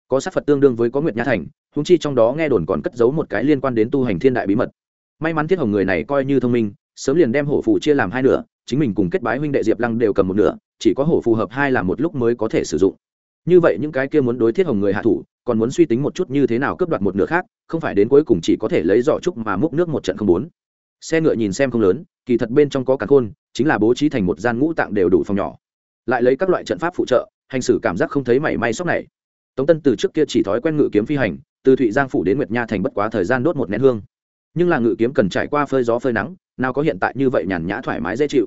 Có sát phật tương đương với có nguyệt nha thành húng chi trong đó nghe đồn còn cất giấu một cái liên quan đến tu hành thiên đại bí mật. May mắn thiết hồng người này coi như thông minh, sớm liền đem hổ phù chia làm hai nửa chính mình cùng kết bái huynh đệ diệp lăng đều cầm một nửa, chỉ có hổ phù hợp hai là một lúc mới có thể sử dụng. Như vậy những cái kia muốn đối thiết hồng người hạ thủ, còn muốn suy tính một chút như thế nào cướp đoạt một nửa khác, không phải đến cuối cùng chỉ có thể lấy giỏ trúc mà múc nước một trận không bốn. Xe ngựa nhìn xem không lớn, kỳ thật bên trong có cả khôn, chính là bố trí thành một gian ngũ tạng đều đủ phòng nhỏ. Lại lấy các loại trận pháp phụ trợ, hành xử cảm giác không thấy mảy may sóc này. Tống tân từ trước kia chỉ thói quen ngự kiếm phi hành, từ thụy giang phủ đến nguyệt nha thành bất quá thời gian đốt một nén hương. Nhưng là ngự kiếm cần trải qua phơi gió phơi nắng, nào có hiện tại như vậy nhàn nhã thoải mái dễ chịu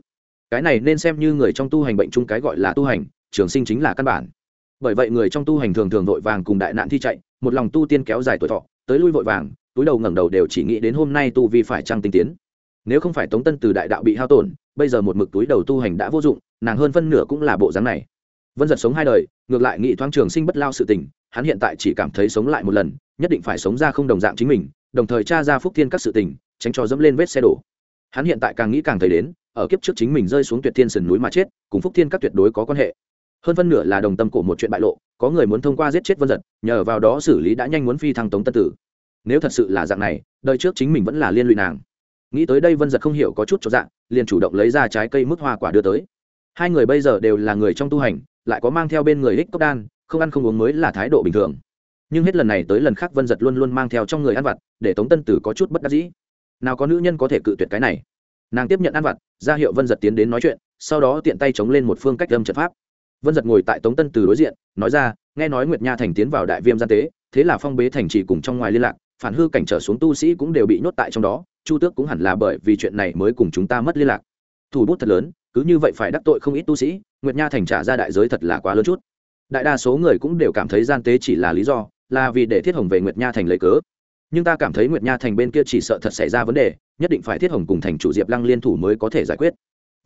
cái này nên xem như người trong tu hành bệnh chung cái gọi là tu hành, trường sinh chính là căn bản. Bởi vậy người trong tu hành thường thường vội vàng cùng đại nạn thi chạy, một lòng tu tiên kéo dài tuổi thọ, tới lui vội vàng, túi đầu ngẩng đầu đều chỉ nghĩ đến hôm nay tu vi phải trăng tinh tiến. Nếu không phải tống tân từ đại đạo bị hao tổn, bây giờ một mực túi đầu tu hành đã vô dụng, nàng hơn phân nửa cũng là bộ dáng này. Vân giật sống hai đời, ngược lại nghị thoáng trường sinh bất lao sự tình, hắn hiện tại chỉ cảm thấy sống lại một lần, nhất định phải sống ra không đồng dạng chính mình, đồng thời tra ra phúc thiên các sự tình, tránh cho dẫm lên vết xe đổ. Hắn hiện tại càng nghĩ càng thấy đến ở kiếp trước chính mình rơi xuống tuyệt thiên sườn núi mà chết, cùng phúc thiên các tuyệt đối có quan hệ. Hơn phân nửa là đồng tâm của một chuyện bại lộ, có người muốn thông qua giết chết vân giật, nhờ vào đó xử lý đã nhanh muốn phi thăng tống tân tử. Nếu thật sự là dạng này, đời trước chính mình vẫn là liên lụy nàng. Nghĩ tới đây vân giật không hiểu có chút cho dạng, liền chủ động lấy ra trái cây mức hoa quả đưa tới. Hai người bây giờ đều là người trong tu hành, lại có mang theo bên người hích cốc đan, không ăn không uống mới là thái độ bình thường. Nhưng hết lần này tới lần khác vân giật luôn luôn mang theo trong người ăn vặt, để tống tân tử có chút bất đắc dĩ. Nào có nữ nhân có thể cự tuyệt cái này? Nàng tiếp nhận ăn vặt, ra hiệu vân giật tiến đến nói chuyện, sau đó tiện tay chống lên một phương cách âm trận pháp. Vân giật ngồi tại tống tân từ đối diện, nói ra, nghe nói nguyệt nha thành tiến vào đại viêm gian tế, thế là phong bế thành trì cùng trong ngoài liên lạc, phản hư cảnh trở xuống tu sĩ cũng đều bị nhốt tại trong đó, chu tước cũng hẳn là bởi vì chuyện này mới cùng chúng ta mất liên lạc. Thủ bút thật lớn, cứ như vậy phải đắc tội không ít tu sĩ, nguyệt nha thành trả ra đại giới thật là quá lớn chút. Đại đa số người cũng đều cảm thấy gian tế chỉ là lý do, là vì để thiết hồng về nguyệt nha thành lấy cớ. Nhưng ta cảm thấy nguyệt nha thành bên kia chỉ sợ thật xảy ra vấn đề nhất định phải thiết hồng cùng thành chủ diệp lăng liên thủ mới có thể giải quyết.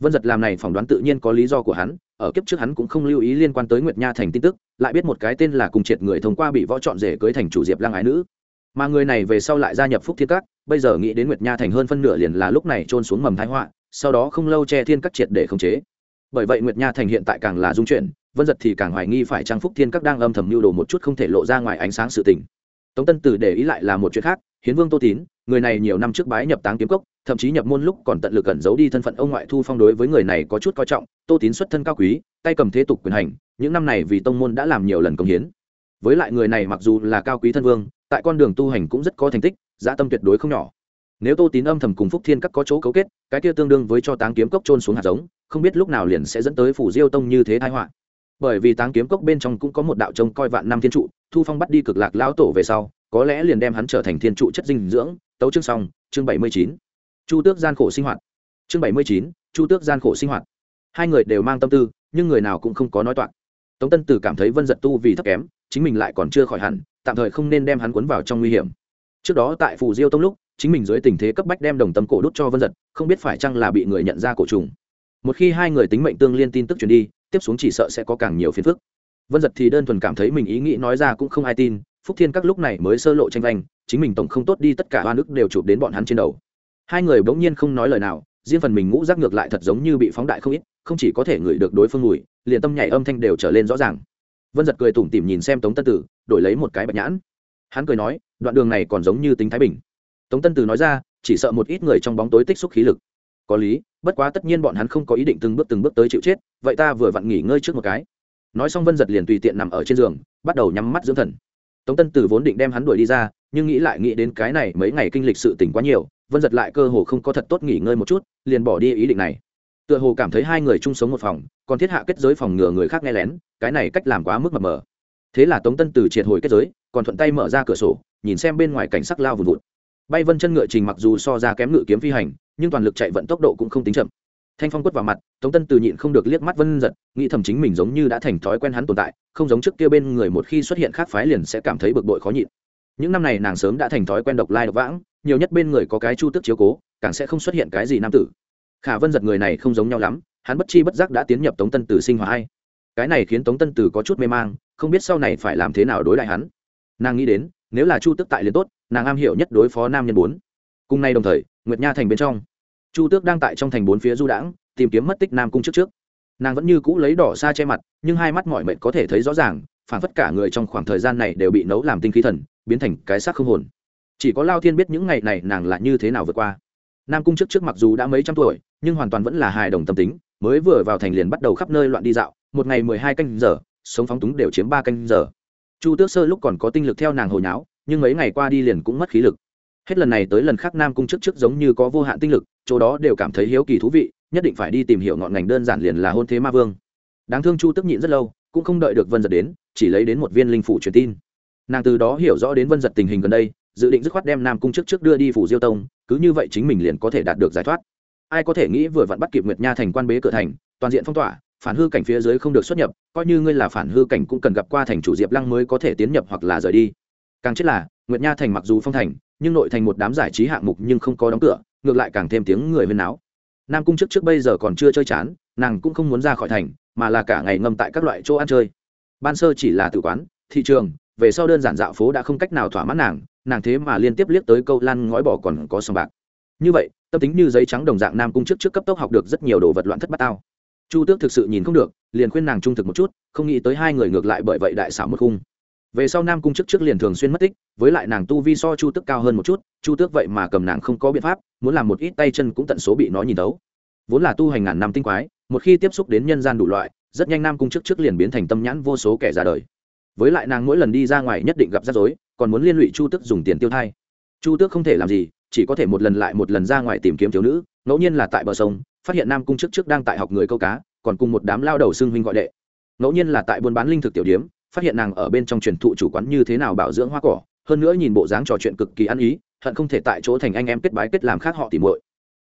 Vân giật làm này phỏng đoán tự nhiên có lý do của hắn, ở kiếp trước hắn cũng không lưu ý liên quan tới nguyệt nha thành tin tức, lại biết một cái tên là cùng triệt người thông qua bị võ chọn rể cưới thành chủ diệp lăng ái nữ. Mà người này về sau lại gia nhập phúc thiên các, bây giờ nghĩ đến nguyệt nha thành hơn phân nửa liền là lúc này trôn xuống mầm thái họa, sau đó không lâu che thiên các triệt để khống chế. Bởi vậy nguyệt nha thành hiện tại càng là dung chuyển, vân giật thì càng hoài nghi phải trang phúc thiên các đang âm thầm mưu đồ một chút không thể lộ ra ngoài ánh sáng sự tình. Tống tân tử để ý lại là một chuyện khác hiến vương tô tín, người này nhiều năm trước bái nhập táng kiếm cốc, thậm chí nhập môn lúc còn tận lực cẩn giấu đi thân phận ông ngoại thu phong đối với người này có chút coi trọng, tô tín xuất thân cao quý, tay cầm thế tục quyền hành, những năm này vì tông môn đã làm nhiều lần công hiến. Với lại người này mặc dù là cao quý thân vương, tại con đường tu hành cũng rất có thành tích, dã tâm tuyệt đối không nhỏ. Nếu tô tín âm thầm cùng phúc thiên các có chỗ cấu kết, cái kia tương đương với cho táng kiếm cốc trôn xuống hạt giống, không biết lúc nào liền sẽ dẫn tới phủ diêu tông như thế thái họa. Bởi vì táng kiếm cốc bên trong cũng có một đạo trông coi vạn năm thiên trụ, thu phong bắt đi cực lạc lão tổ về sau có lẽ liền đem hắn trở thành thiên trụ chất dinh dưỡng. Tấu chương xong, chương bảy mươi chín. Chu tước gian khổ sinh hoạt. Chương bảy mươi chín, chu tước gian khổ sinh hoạt. Hai người đều mang tâm tư, nhưng người nào cũng không có nói toạc. Tống tân tử cảm thấy vân giật tu vì thấp kém, chính mình lại còn chưa khỏi hẳn, tạm thời không nên đem hắn cuốn vào trong nguy hiểm. Trước đó tại phù diêu tông lúc, chính mình dưới tình thế cấp bách đem đồng tâm cổ đốt cho vân giật, không biết phải chăng là bị người nhận ra cổ trùng. Một khi hai người tính mệnh tương liên tin tức truyền đi, tiếp xuống chỉ sợ sẽ có càng nhiều phiền phức. Vân giật thì đơn thuần cảm thấy mình ý nghĩ nói ra cũng không ai tin phúc thiên các lúc này mới sơ lộ tranh danh chính mình tổng không tốt đi tất cả hoa nước đều chụp đến bọn hắn trên đầu. Hai người bỗng nhiên không nói lời nào, riêng phần mình ngũ rác ngược lại thật giống như bị phóng đại không ít, không chỉ có thể ngửi được đối phương mùi, liền tâm nhảy âm thanh đều trở lên rõ ràng. Vân giật cười tủm tỉm nhìn xem tống tân tử, đổi lấy một cái bạch nhãn. Hắn cười nói, đoạn đường này còn giống như tính thái bình. Tống tân tử nói ra, chỉ sợ một ít người trong bóng tối tích xúc khí lực. Có lý, bất quá tất nhiên bọn hắn không có ý định từng bước từng bước tới chịu chết, vậy ta vừa vặn nghỉ ngơi trước một cái. Nói xong vân giật liền tùy tiện nằm ở trên giường, bắt đầu nhắm mắt dưỡng thần tống tân tử vốn định đem hắn đuổi đi ra, nhưng nghĩ lại nghĩ đến cái này mấy ngày kinh lịch sự tỉnh quá nhiều, vân giật lại cơ hồ không có thật tốt nghỉ ngơi một chút, liền bỏ đi ý định này. Tựa hồ cảm thấy hai người chung sống một phòng, còn thiết hạ kết giới phòng ngừa người khác nghe lén, cái này cách làm quá mức mập mờ. Thế là tống tân từ triệt hồi kết giới, còn thuận tay mở ra cửa sổ, nhìn xem bên ngoài cảnh sắc lao vùn vụt. Bay vân chân ngựa trình mặc dù so ra kém ngựa kiếm phi hành, nhưng toàn lực chạy vận tốc độ cũng không tính chậm thanh phong quất vào mặt, tống tân từ nhịn không được liếc mắt vân giật, nghĩ thầm chính mình giống như đã thành thói quen hắn tồn tại, không giống trước kia bên người một khi xuất hiện khác phái liền sẽ cảm thấy bực bội khó nhịn. Những năm này nàng sớm đã thành thói quen độc lai độc vãng, nhiều nhất bên người có cái chu tức chiếu cố, càng sẽ không xuất hiện cái gì nam tử. Khả vân giật người này không giống nhau lắm, hắn bất chi bất giác đã tiến nhập tống tân tử sinh hoạt hay cái này khiến tống tân tử có chút mê mang, không biết sau này phải làm thế nào đối lại hắn. Nàng nghĩ đến, nếu là chu tức tại liền tốt, nàng am hiểu nhất đối phó nam nhân bốn. Cùng nay đồng thời, nguyệt nha thành bên trong chu tước đang tại trong thành bốn phía du đãng, tìm kiếm mất tích nam cung trước trước. Nàng vẫn như cũ lấy đỏ xa che mặt, nhưng hai mắt mọi mệnh có thể thấy rõ ràng, phản phất cả người trong khoảng thời gian này đều bị nấu làm tinh khí thần, biến thành cái xác không hồn. Chỉ có lao thiên biết những ngày này nàng là như thế nào vượt qua. Nam cung trước trước mặc dù đã mấy trăm tuổi, nhưng hoàn toàn vẫn là hài đồng tâm tính, mới vừa vào thành liền bắt đầu khắp nơi loạn đi dạo, một ngày mười hai canh giờ, sống phóng túng đều chiếm ba canh giờ. Chu tước sơ lúc còn có tinh lực theo nàng hồi nháo, nhưng mấy ngày qua đi liền cũng mất khí lực. Hết lần này tới lần khác nam cung trước trước giống như có vô hạn tinh lực chỗ đó đều cảm thấy hiếu kỳ thú vị, nhất định phải đi tìm hiểu ngọn ngành đơn giản liền là hôn thế ma vương. Đáng thương chu tức nhịn rất lâu, cũng không đợi được vân giật đến, chỉ lấy đến một viên linh phủ truyền tin. Nàng từ đó hiểu rõ đến vân giật tình hình gần đây, dự định dứt khoát đem nam cung trước trước đưa đi phủ diêu tông, cứ như vậy chính mình liền có thể đạt được giải thoát. Ai có thể nghĩ vừa vặn bắt kịp nguyệt nha thành quan bế cửa thành, toàn diện phong tỏa, phản hư cảnh phía dưới không được xuất nhập, coi như ngươi là phản hư cảnh cũng cần gặp qua thành chủ diệp lăng mới có thể tiến nhập hoặc là rời đi. Càng chết là, nguyệt nha thành mặc dù phong thành, nhưng nội thành một đám giải trí hạng mục nhưng không có đóng cửa ngược lại càng thêm tiếng người huyên náo. Nam cung trước trước bây giờ còn chưa chơi chán, nàng cũng không muốn ra khỏi thành, mà là cả ngày ngâm tại các loại chỗ ăn chơi. Ban sơ chỉ là tự quán, thị trường, về sau đơn giản dạo phố đã không cách nào thỏa mãn nàng nàng thế mà liên tiếp liếc tới câu lan ngói bỏ còn có sòng bạc. Như vậy, tâm tính như giấy trắng đồng dạng nam cung trước trước cấp tốc học được rất nhiều đồ vật loạn thất bát tao. Chu tước thực sự nhìn không được, liền khuyên nàng trung thực một chút, không nghĩ tới hai người ngược lại bởi vậy đại xảo một khung về sau nam cung chức trước liền thường xuyên mất tích, với lại nàng tu vi so chu tước cao hơn một chút, chu tước vậy mà cầm nàng không có biện pháp, muốn làm một ít tay chân cũng tận số bị nó nhìn tấu vốn là tu hành ngàn năm tinh quái, một khi tiếp xúc đến nhân gian đủ loại, rất nhanh nam cung chức trước liền biến thành tâm nhãn vô số kẻ ra đời. Với lại nàng mỗi lần đi ra ngoài nhất định gặp rắc rối, còn muốn liên lụy chu tước dùng tiền tiêu thai. Chu tước không thể làm gì, chỉ có thể một lần lại một lần ra ngoài tìm kiếm thiếu nữ, ngẫu nhiên là tại bờ sông, phát hiện nam cung chức trước đang tại học người câu cá, còn cùng một đám lao đầu xưng huynh gọi đệ. Ngẫu nhiên là tại buôn bán linh thực tiểu điếm phát hiện nàng ở bên trong truyền thụ chủ quán như thế nào bảo dưỡng hoa cỏ, hơn nữa nhìn bộ dáng trò chuyện cực kỳ ăn ý, hận không thể tại chỗ thành anh em kết bái kết làm khác họ tìm muội.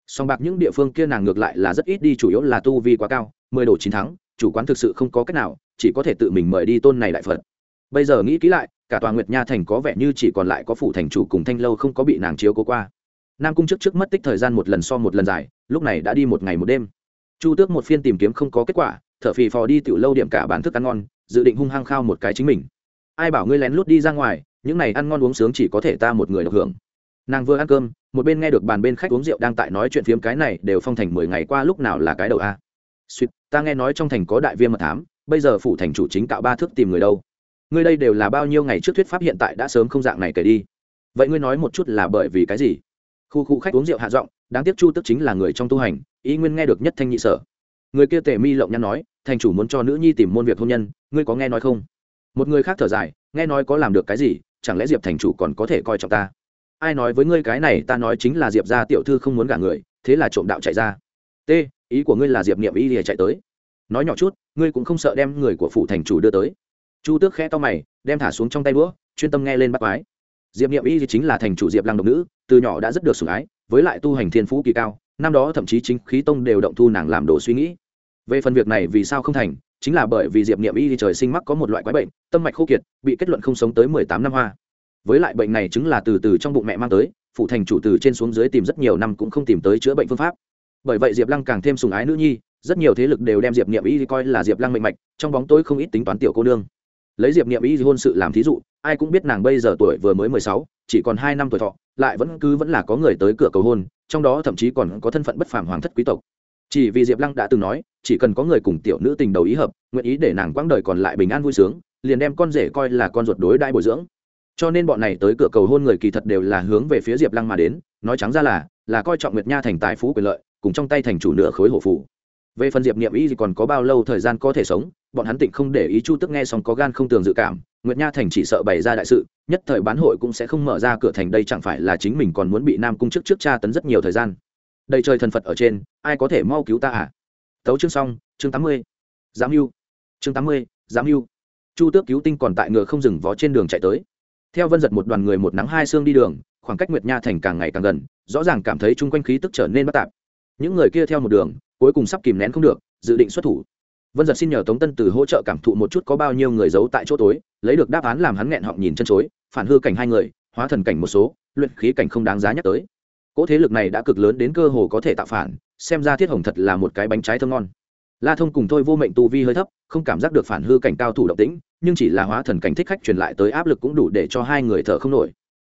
Song bạc những địa phương kia nàng ngược lại là rất ít đi, chủ yếu là tu vi quá cao, mười đồ chín thắng, chủ quán thực sự không có cách nào, chỉ có thể tự mình mời đi tôn này đại phật. Bây giờ nghĩ kỹ lại, cả tòa nguyệt nha thành có vẻ như chỉ còn lại có phủ thành chủ cùng thanh lâu không có bị nàng chiếu cố qua. Nam cung trước trước mất tích thời gian một lần so một lần dài, lúc này đã đi một ngày một đêm. Chu tước một phiên tìm kiếm không có kết quả, thở phì phò đi tiểu lâu điểm cả bản thức ăn ngon dự định hung hăng khao một cái chính mình. Ai bảo ngươi lén lút đi ra ngoài, những này ăn ngon uống sướng chỉ có thể ta một người được hưởng. Nàng vừa ăn cơm, một bên nghe được bàn bên khách uống rượu đang tại nói chuyện phiếm cái này đều phong thành mười ngày qua lúc nào là cái đầu a. Suýt ta nghe nói trong thành có đại viên mật thám, bây giờ phủ thành chủ chính cạo ba thước tìm người đâu. Ngươi đây đều là bao nhiêu ngày trước thuyết pháp hiện tại đã sớm không dạng này kể đi. Vậy ngươi nói một chút là bởi vì cái gì? Khu khu khách uống rượu hạ giọng, đáng tiếc chu tức chính là người trong tu hành, ý nguyên nghe được nhất thanh nhị sở người kia tề mi lộng nhăn nói, thành chủ muốn cho nữ nhi tìm môn việc hôn nhân, ngươi có nghe nói không? Một người khác thở dài, nghe nói có làm được cái gì, chẳng lẽ diệp thành chủ còn có thể coi trọng ta? Ai nói với ngươi cái này, ta nói chính là diệp gia tiểu thư không muốn gả người, thế là trộm đạo chạy ra. T, ý của ngươi là diệp niệm y thì chạy tới. Nói nhỏ chút, ngươi cũng không sợ đem người của phủ thành chủ đưa tới? Chu tước khẽ to mày, đem thả xuống trong tay đũa, chuyên tâm nghe lên bắt quái. Diệp niệm y thì chính là thành chủ diệp lăng độc nữ, từ nhỏ đã rất được sủng ái, với lại tu hành thiên phú kỳ cao, năm đó thậm chí chính khí tông đều động thu nàng làm đồ suy nghĩ về phần việc này vì sao không thành, chính là bởi vì diệp niệm y thì trời sinh mắc có một loại quái bệnh, tâm mạch khô kiệt, bị kết luận không sống tới mười tám năm hoa. Với lại bệnh này chứng là từ từ trong bụng mẹ mang tới, phụ thành chủ từ trên xuống dưới tìm rất nhiều năm cũng không tìm tới chữa bệnh phương pháp. Bởi vậy diệp lăng càng thêm sùng ái nữ nhi, rất nhiều thế lực đều đem diệp niệm y coi là diệp lăng mệnh mạch, trong bóng tối không ít tính toán tiểu cô nương. Lấy diệp niệm y hôn sự làm thí dụ, ai cũng biết nàng bây giờ tuổi vừa mới mười sáu, chỉ còn hai năm tuổi thọ, lại vẫn cứ vẫn là có người tới cửa cầu hôn, trong đó thậm chí còn có thân phận bất phàm hoàng thất quý tộc chỉ vì diệp lăng đã từng nói, chỉ cần có người cùng tiểu nữ tình đầu ý hợp, nguyện ý để nàng quãng đời còn lại bình an vui sướng, liền đem con rể coi là con ruột đối đại bồi dưỡng. Cho nên bọn này tới cửa cầu hôn người kỳ thật đều là hướng về phía diệp lăng mà đến, nói trắng ra là là coi trọng nguyệt nha thành tài phú quyền lợi, cùng trong tay thành chủ nửa khối hổ phủ về phần diệp niệm ý thì còn có bao lâu thời gian có thể sống, bọn hắn tịnh không để ý chu tức nghe xong có gan không tường dự cảm, nguyệt nha thành chỉ sợ bày ra đại sự, nhất thời bán hội cũng sẽ không mở ra cửa thành, đây chẳng phải là chính mình còn muốn bị nam cung trước trước tra tấn rất nhiều thời gian đầy trời thần phật ở trên, ai có thể mau cứu ta à? Tấu chương xong, chương tám mươi. Giám mưu. Chương tám mươi, giám mưu. Chu tước cứu tinh còn tại ngựa không dừng vó trên đường chạy tới. Theo vân giật một đoàn người một nắng hai xương đi đường, khoảng cách nguyệt nha thành càng ngày càng gần, rõ ràng cảm thấy chung quanh khí tức trở nên bất tạp. Những người kia theo một đường, cuối cùng sắp kìm nén không được, dự định xuất thủ. Vân giật xin nhờ tống tân từ hỗ trợ cảm thụ một chút có bao nhiêu người giấu tại chỗ tối, lấy được đáp án làm hắn nghẹn họng nhìn chân chối, phản hư cảnh hai người, hóa thần cảnh một số, luyện khí cảnh không đáng giá nhắc tới cỗ thế lực này đã cực lớn đến cơ hồ có thể tạo phản, xem ra thiết hồng thật là một cái bánh trái thơm ngon. La thông cùng thôi vô mệnh tu vi hơi thấp, không cảm giác được phản hư cảnh cao thủ động tĩnh, nhưng chỉ là hóa thần cảnh thích khách truyền lại tới áp lực cũng đủ để cho hai người thở không nổi.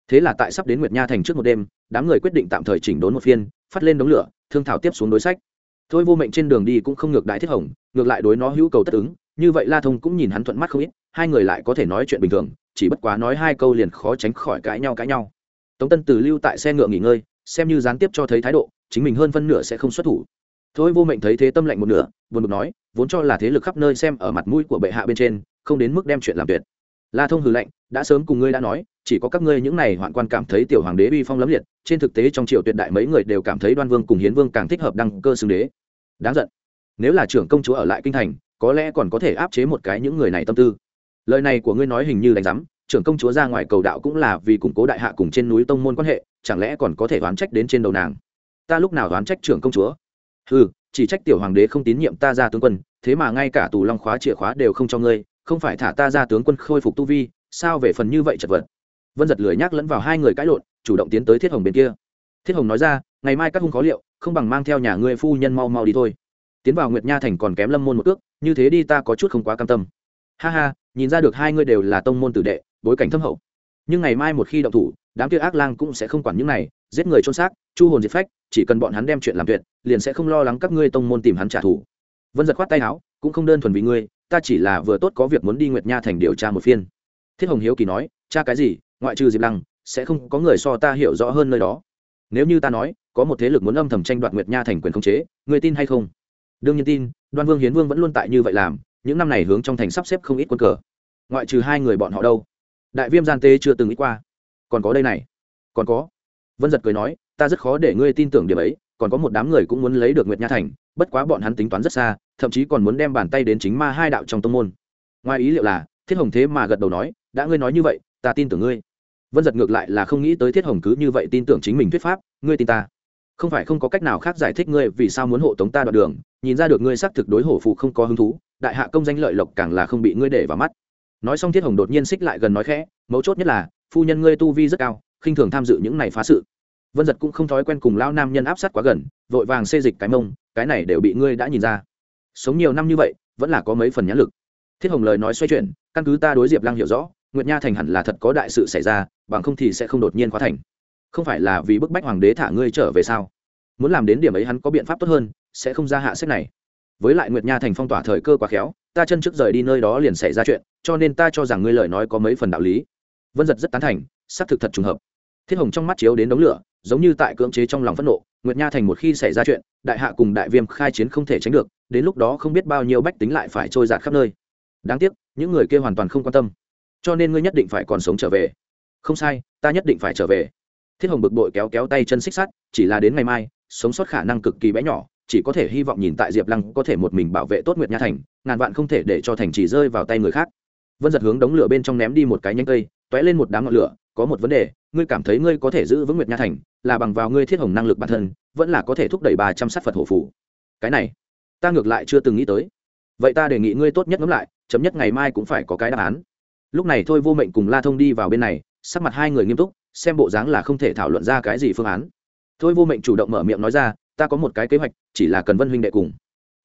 Thế là tại sắp đến nguyệt nha thành trước một đêm, đám người quyết định tạm thời chỉnh đốn một phiên, phát lên đống lửa, thương thảo tiếp xuống đối sách. Thôi vô mệnh trên đường đi cũng không ngược đại thiết hồng, ngược lại đối nó hữu cầu tất ứng, như vậy la thông cũng nhìn hắn thuận mắt không ít, hai người lại có thể nói chuyện bình thường, chỉ bất quá nói hai câu liền khó tránh khỏi cãi nhau cãi nhau. Tống tân từ lưu tại xe ngựa nghỉ ngơi xem như gián tiếp cho thấy thái độ, chính mình hơn phân nửa sẽ không xuất thủ. Thôi vô mệnh thấy thế tâm lạnh một nửa, buồn bực nói, vốn cho là thế lực khắp nơi xem ở mặt mũi của bệ hạ bên trên, không đến mức đem chuyện làm tuyệt. La thông hừ lạnh, đã sớm cùng ngươi đã nói, chỉ có các ngươi những này hoạn quan cảm thấy tiểu hoàng đế uy phong lấm liệt, trên thực tế trong triều tuyệt đại mấy người đều cảm thấy đoan vương cùng hiến vương càng thích hợp đăng cơ xưng đế. Đáng giận. Nếu là trưởng công chúa ở lại kinh thành, có lẽ còn có thể áp chế một cái những người này tâm tư. Lời này của ngươi nói hình như đánh giám, trưởng công chúa ra ngoài cầu đạo cũng là vì củng cố đại hạ cùng trên núi tông môn quan hệ chẳng lẽ còn có thể oán trách đến trên đầu nàng? Ta lúc nào oán trách trưởng công chúa? Ừ chỉ trách tiểu hoàng đế không tín nhiệm ta ra tướng quân, thế mà ngay cả tù long khóa chìa khóa đều không cho ngươi, không phải thả ta ra tướng quân khôi phục tu vi, sao về phần như vậy chật vật? Vân giật lười nhắc lẫn vào hai người cãi lộn, chủ động tiến tới thiết hồng bên kia. Thiết hồng nói ra, ngày mai các hung khó liệu, không bằng mang theo nhà ngươi phu nhân mau mau đi thôi. Tiến vào nguyệt nha thành còn kém lâm môn một ước như thế đi ta có chút không quá cam tâm. Ha ha, nhìn ra được hai ngươi đều là tông môn tử đệ, bối cảnh thâm hậu. Nhưng ngày mai một khi động thủ đám kia ác lang cũng sẽ không quản những này, giết người trôn xác, chu hồn diệt phách, chỉ cần bọn hắn đem chuyện làm tuyệt, liền sẽ không lo lắng các ngươi tông môn tìm hắn trả thù. Vân giật khoát tay áo, cũng không đơn thuần vì ngươi, ta chỉ là vừa tốt có việc muốn đi nguyệt nha thành điều tra một phiên. Thiết hồng hiếu kỳ nói, cha cái gì, ngoại trừ diệp lăng, sẽ không có người so ta hiểu rõ hơn nơi đó. Nếu như ta nói, có một thế lực muốn âm thầm tranh đoạt nguyệt nha thành quyền khống chế người tin hay không? Đương nhiên tin, đoan vương hiến vương vẫn luôn tại như vậy làm, những năm này hướng trong thành sắp xếp không ít quân cờ. Ngoại trừ hai người bọn họ đâu. Đại viêm gian tê chưa từng nghĩ qua còn có đây này. Còn có. Vân giật cười nói, ta rất khó để ngươi tin tưởng điểm ấy, còn có một đám người cũng muốn lấy được nguyệt nha thành, bất quá bọn hắn tính toán rất xa, thậm chí còn muốn đem bàn tay đến chính ma hai đạo trong tông môn. Ngoài ý liệu là, thiết hồng thế mà gật đầu nói, đã ngươi nói như vậy, ta tin tưởng ngươi. Vân giật ngược lại là không nghĩ tới thiết hồng cứ như vậy tin tưởng chính mình thuyết pháp, ngươi tin ta. Không phải không có cách nào khác giải thích ngươi vì sao muốn hộ tống ta đoạn đường, nhìn ra được ngươi xác thực đối hổ phụ không có hứng thú, đại hạ công danh lợi lộc càng là không bị ngươi để vào mắt. Nói xong thiết hồng đột nhiên xích lại gần nói khẽ, mấu chốt nhất là phu nhân ngươi tu vi rất cao, khinh thường tham dự những này phá sự. Vân giật cũng không thói quen cùng lao nam nhân áp sát quá gần, vội vàng xê dịch cái mông, cái này đều bị ngươi đã nhìn ra. Sống nhiều năm như vậy, vẫn là có mấy phần nhãn lực. Thiết hồng lời nói xoay chuyển, căn cứ ta đối diệp lăng hiểu rõ, nguyệt nha thành hẳn là thật có đại sự xảy ra, bằng không thì sẽ không đột nhiên khóa thành. Không phải là vì bức bách hoàng đế thả ngươi trở về sao? Muốn làm đến điểm ấy hắn có biện pháp tốt hơn, sẽ không ra hạ sách này. Với lại nguyệt nha thành phong tỏa thời cơ quá khéo, ta chân trước rời đi nơi đó liền xảy ra chuyện, cho nên ta cho rằng ngươi lời nói có mấy phần đạo lý vân giật rất tán thành, xác thực thật trùng hợp. Thiết hồng trong mắt chiếu đến đống lửa, giống như tại cưỡng chế trong lòng phẫn nộ, nguyệt nha thành một khi xảy ra chuyện, đại hạ cùng đại viêm khai chiến không thể tránh được, đến lúc đó không biết bao nhiêu bách tính lại phải trôi giạt khắp nơi. Đáng tiếc, những người kia hoàn toàn không quan tâm. Cho nên ngươi nhất định phải còn sống trở về. Không sai, ta nhất định phải trở về. Thiết hồng bực bội kéo kéo tay chân xích sắt, chỉ là đến ngày mai, sống sót khả năng cực kỳ bé nhỏ, chỉ có thể hy vọng nhìn tại diệp lăng có thể một mình bảo vệ tốt nguyệt nha thành, ngàn vạn không thể để cho thành chỉ rơi vào tay người khác. Vân giật hướng đống lửa bên trong ném đi một cái nhánh cây tóe lên một đám ngọn lửa, có một vấn đề, ngươi cảm thấy ngươi có thể giữ vững nguyệt nha thành, là bằng vào ngươi thiết hồng năng lực bản thân, vẫn là có thể thúc đẩy ba trăm sát phật hổ phủ. Cái này, ta ngược lại chưa từng nghĩ tới. Vậy ta đề nghị ngươi tốt nhất ngẫm lại, chấm nhất ngày mai cũng phải có cái đáp án. Lúc này thôi vô mệnh cùng la thông đi vào bên này, sắc mặt hai người nghiêm túc, xem bộ dáng là không thể thảo luận ra cái gì phương án. Thôi vô mệnh chủ động mở miệng nói ra, ta có một cái kế hoạch, chỉ là cần vân huynh đệ cùng.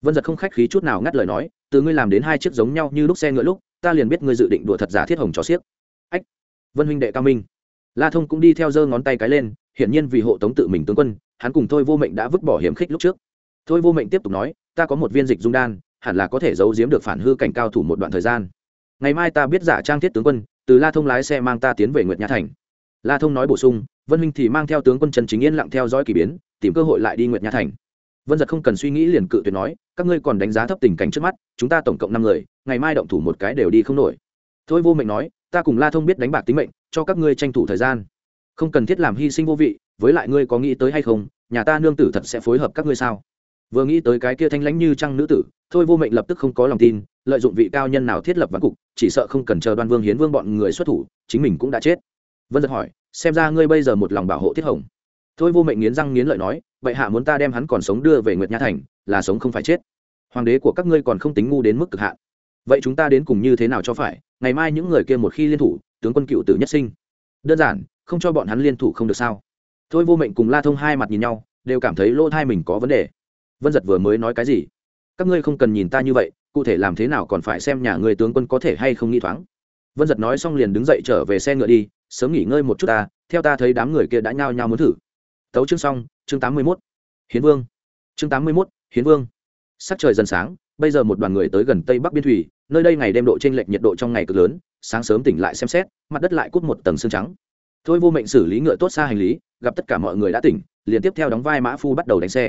Vân giật không khách khí chút nào ngắt lời nói, từ ngươi làm đến hai chiếc giống nhau như lúc xe ngựa lúc, ta liền biết ngươi dự định đùa thật giả thiết hồng cho xiếc vân huynh đệ cao minh. La thông cũng đi theo giơ ngón tay cái lên, hiển nhiên vì hộ tống tự mình tướng quân, hắn cùng thôi vô mệnh đã vứt bỏ hiểm khích lúc trước. Thôi vô mệnh tiếp tục nói, ta có một viên dịch dung đan, hẳn là có thể giấu giếm được phản hư cảnh cao thủ một đoạn thời gian. Ngày mai ta biết giả trang thiết tướng quân, từ la thông lái xe mang ta tiến về nguyệt nha thành. La thông nói bổ sung, vân huynh thì mang theo tướng quân trần chính yên lặng theo dõi k ỳ biến, tìm cơ hội lại đi nguyệt nha thành. Vân giật không cần suy nghĩ liền cự tuyệt nói, các ngươi còn đánh giá thấp tình cảnh trước mắt, chúng ta tổng cộng năm người, ngày mai động thủ một cái đều đi không nổi. Thôi vô mệnh nói ta cùng la thông biết đánh bạc tính mệnh, cho các ngươi tranh thủ thời gian. Không cần thiết làm hy sinh vô vị, với lại ngươi có nghĩ tới hay không, nhà ta nương tử thật sẽ phối hợp các ngươi sao? Vừa nghĩ tới cái kia thanh lãnh như trăng nữ tử, thôi vô mệnh lập tức không có lòng tin, lợi dụng vị cao nhân nào thiết lập văn cục, chỉ sợ không cần chờ đoan vương hiến vương bọn người xuất thủ, chính mình cũng đã chết. Vân giật hỏi, xem ra ngươi bây giờ một lòng bảo hộ thiết hồng. Thôi vô mệnh nghiến răng nghiến lợi nói, vậy hạ muốn ta đem hắn còn sống đưa về nguyệt nha thành, là sống không phải chết. Hoàng đế của các ngươi còn không tính ngu đến mức cực hạn. Vậy chúng ta đến cùng như thế nào cho phải? Ngày mai những người kia một khi liên thủ, tướng quân cựu tử nhất sinh. Đơn giản, không cho bọn hắn liên thủ không được sao? Thôi vô mệnh cùng la thông hai mặt nhìn nhau, đều cảm thấy lỗ thai mình có vấn đề. Vân giật vừa mới nói cái gì? Các ngươi không cần nhìn ta như vậy, cụ thể làm thế nào còn phải xem nhà người tướng quân có thể hay không nghĩ thoáng. Vân giật nói xong liền đứng dậy trở về xe ngựa đi, sớm nghỉ ngơi một chút ta, theo ta thấy đám người kia đã nhao nhao muốn thử. Tấu chương xong, chương tám mươi mốt. Hiến vương. Chương tám mươi mốt, hiến vương. Sắc trời dần sáng, bây giờ một đoàn người tới gần tây bắc biên thủy nơi đây ngày đêm độ t r ê n lệch nhiệt độ trong ngày cực lớn, sáng sớm tỉnh lại xem xét, mặt đất lại cút một tầng xương trắng. Thôi vô mệnh xử lý ngựa tốt xa hành lý, gặp tất cả mọi người đã tỉnh, liền tiếp theo đóng vai mã phu bắt đầu đánh xe.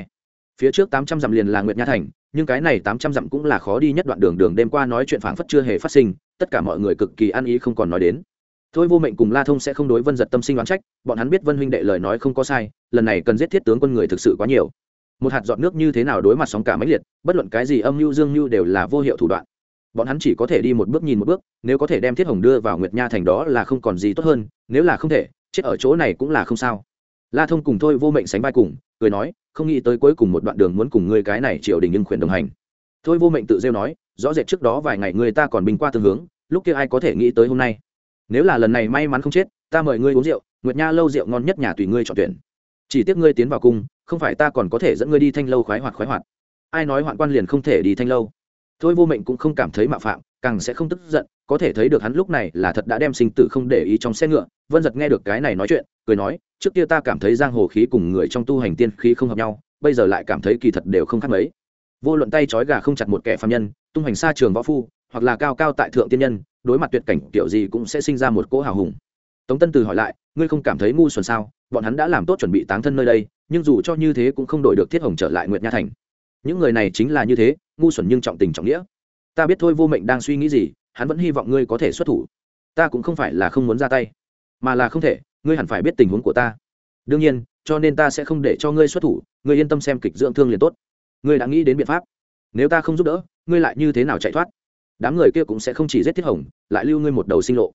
Phía trước tám trăm dặm liền là nguyệt nha thành, nhưng cái này tám trăm dặm cũng là khó đi nhất đoạn đường đường đêm qua nói chuyện phảng phất chưa hề phát sinh, tất cả mọi người cực kỳ ăn ý không còn nói đến. Thôi vô mệnh cùng la thông sẽ không đối vân giật tâm sinh đoán trách, bọn hắn biết vân huynh đệ lời nói không có sai, lần này cần giết thiết tướng quân người thực sự quá nhiều. Một hạt giọt nước như thế nào đối mặt sóng cả mấy liệt, bất luận cái gì âm mưu dương mưu đều là vô hiệu thủ đoạn bọn hắn chỉ có thể đi một bước nhìn một bước, nếu có thể đem thiết hồng đưa vào nguyệt nha thành đó là không còn gì tốt hơn, nếu là không thể, chết ở chỗ này cũng là không sao. La thông cùng thôi vô mệnh sánh vai cùng, cười nói, không nghĩ tới cuối cùng một đoạn đường muốn cùng ngươi cái này triều đình nhưng khuyển đồng hành. Thôi vô mệnh tự rêu nói, rõ rệt trước đó vài ngày người ta còn bình qua tương hướng, lúc kia ai có thể nghĩ tới hôm nay? Nếu là lần này may mắn không chết, ta mời ngươi uống rượu, nguyệt nha lâu rượu ngon nhất nhà tùy ngươi chọn tuyển. Chỉ tiếc ngươi tiến vào cung, không phải ta còn có thể dẫn ngươi đi thanh lâu khoái hoạt khoái hoạt. Ai nói hoạn quan liền không thể đi thanh lâu? Thôi vô mệnh cũng không cảm thấy mạo phạm, càng sẽ không tức giận, có thể thấy được hắn lúc này là thật đã đem sinh tử không để ý trong xe ngựa. Vân giật nghe được cái này nói chuyện, cười nói, trước kia ta cảm thấy giang hồ khí cùng người trong tu hành tiên khí không hợp nhau, bây giờ lại cảm thấy kỳ thật đều không khác mấy. Vô luận tay trói gà không chặt một kẻ phạm nhân, tung hành xa trường võ phu, hoặc là cao cao tại thượng tiên nhân, đối mặt tuyệt cảnh, kiểu gì cũng sẽ sinh ra một cỗ hào hùng. Tống tân từ hỏi lại, ngươi không cảm thấy ngu xuẩn sao? Bọn hắn đã làm tốt chuẩn bị táng thân nơi đây, nhưng dù cho như thế cũng không đổi được thiết hồng trở lại nguyệt nha thành những người này chính là như thế, ngu xuẩn nhưng trọng tình trọng nghĩa. Ta biết thôi vô mệnh đang suy nghĩ gì, hắn vẫn hy vọng ngươi có thể xuất thủ. Ta cũng không phải là không muốn ra tay, mà là không thể, ngươi hẳn phải biết tình huống của ta. Đương nhiên, cho nên ta sẽ không để cho ngươi xuất thủ, ngươi yên tâm xem kịch dưỡng thương liền tốt. Ngươi đã nghĩ đến biện pháp. Nếu ta không giúp đỡ, ngươi lại như thế nào chạy thoát? Đám người kia cũng sẽ không chỉ giết thiết hồng, lại lưu ngươi một đầu sinh lộ.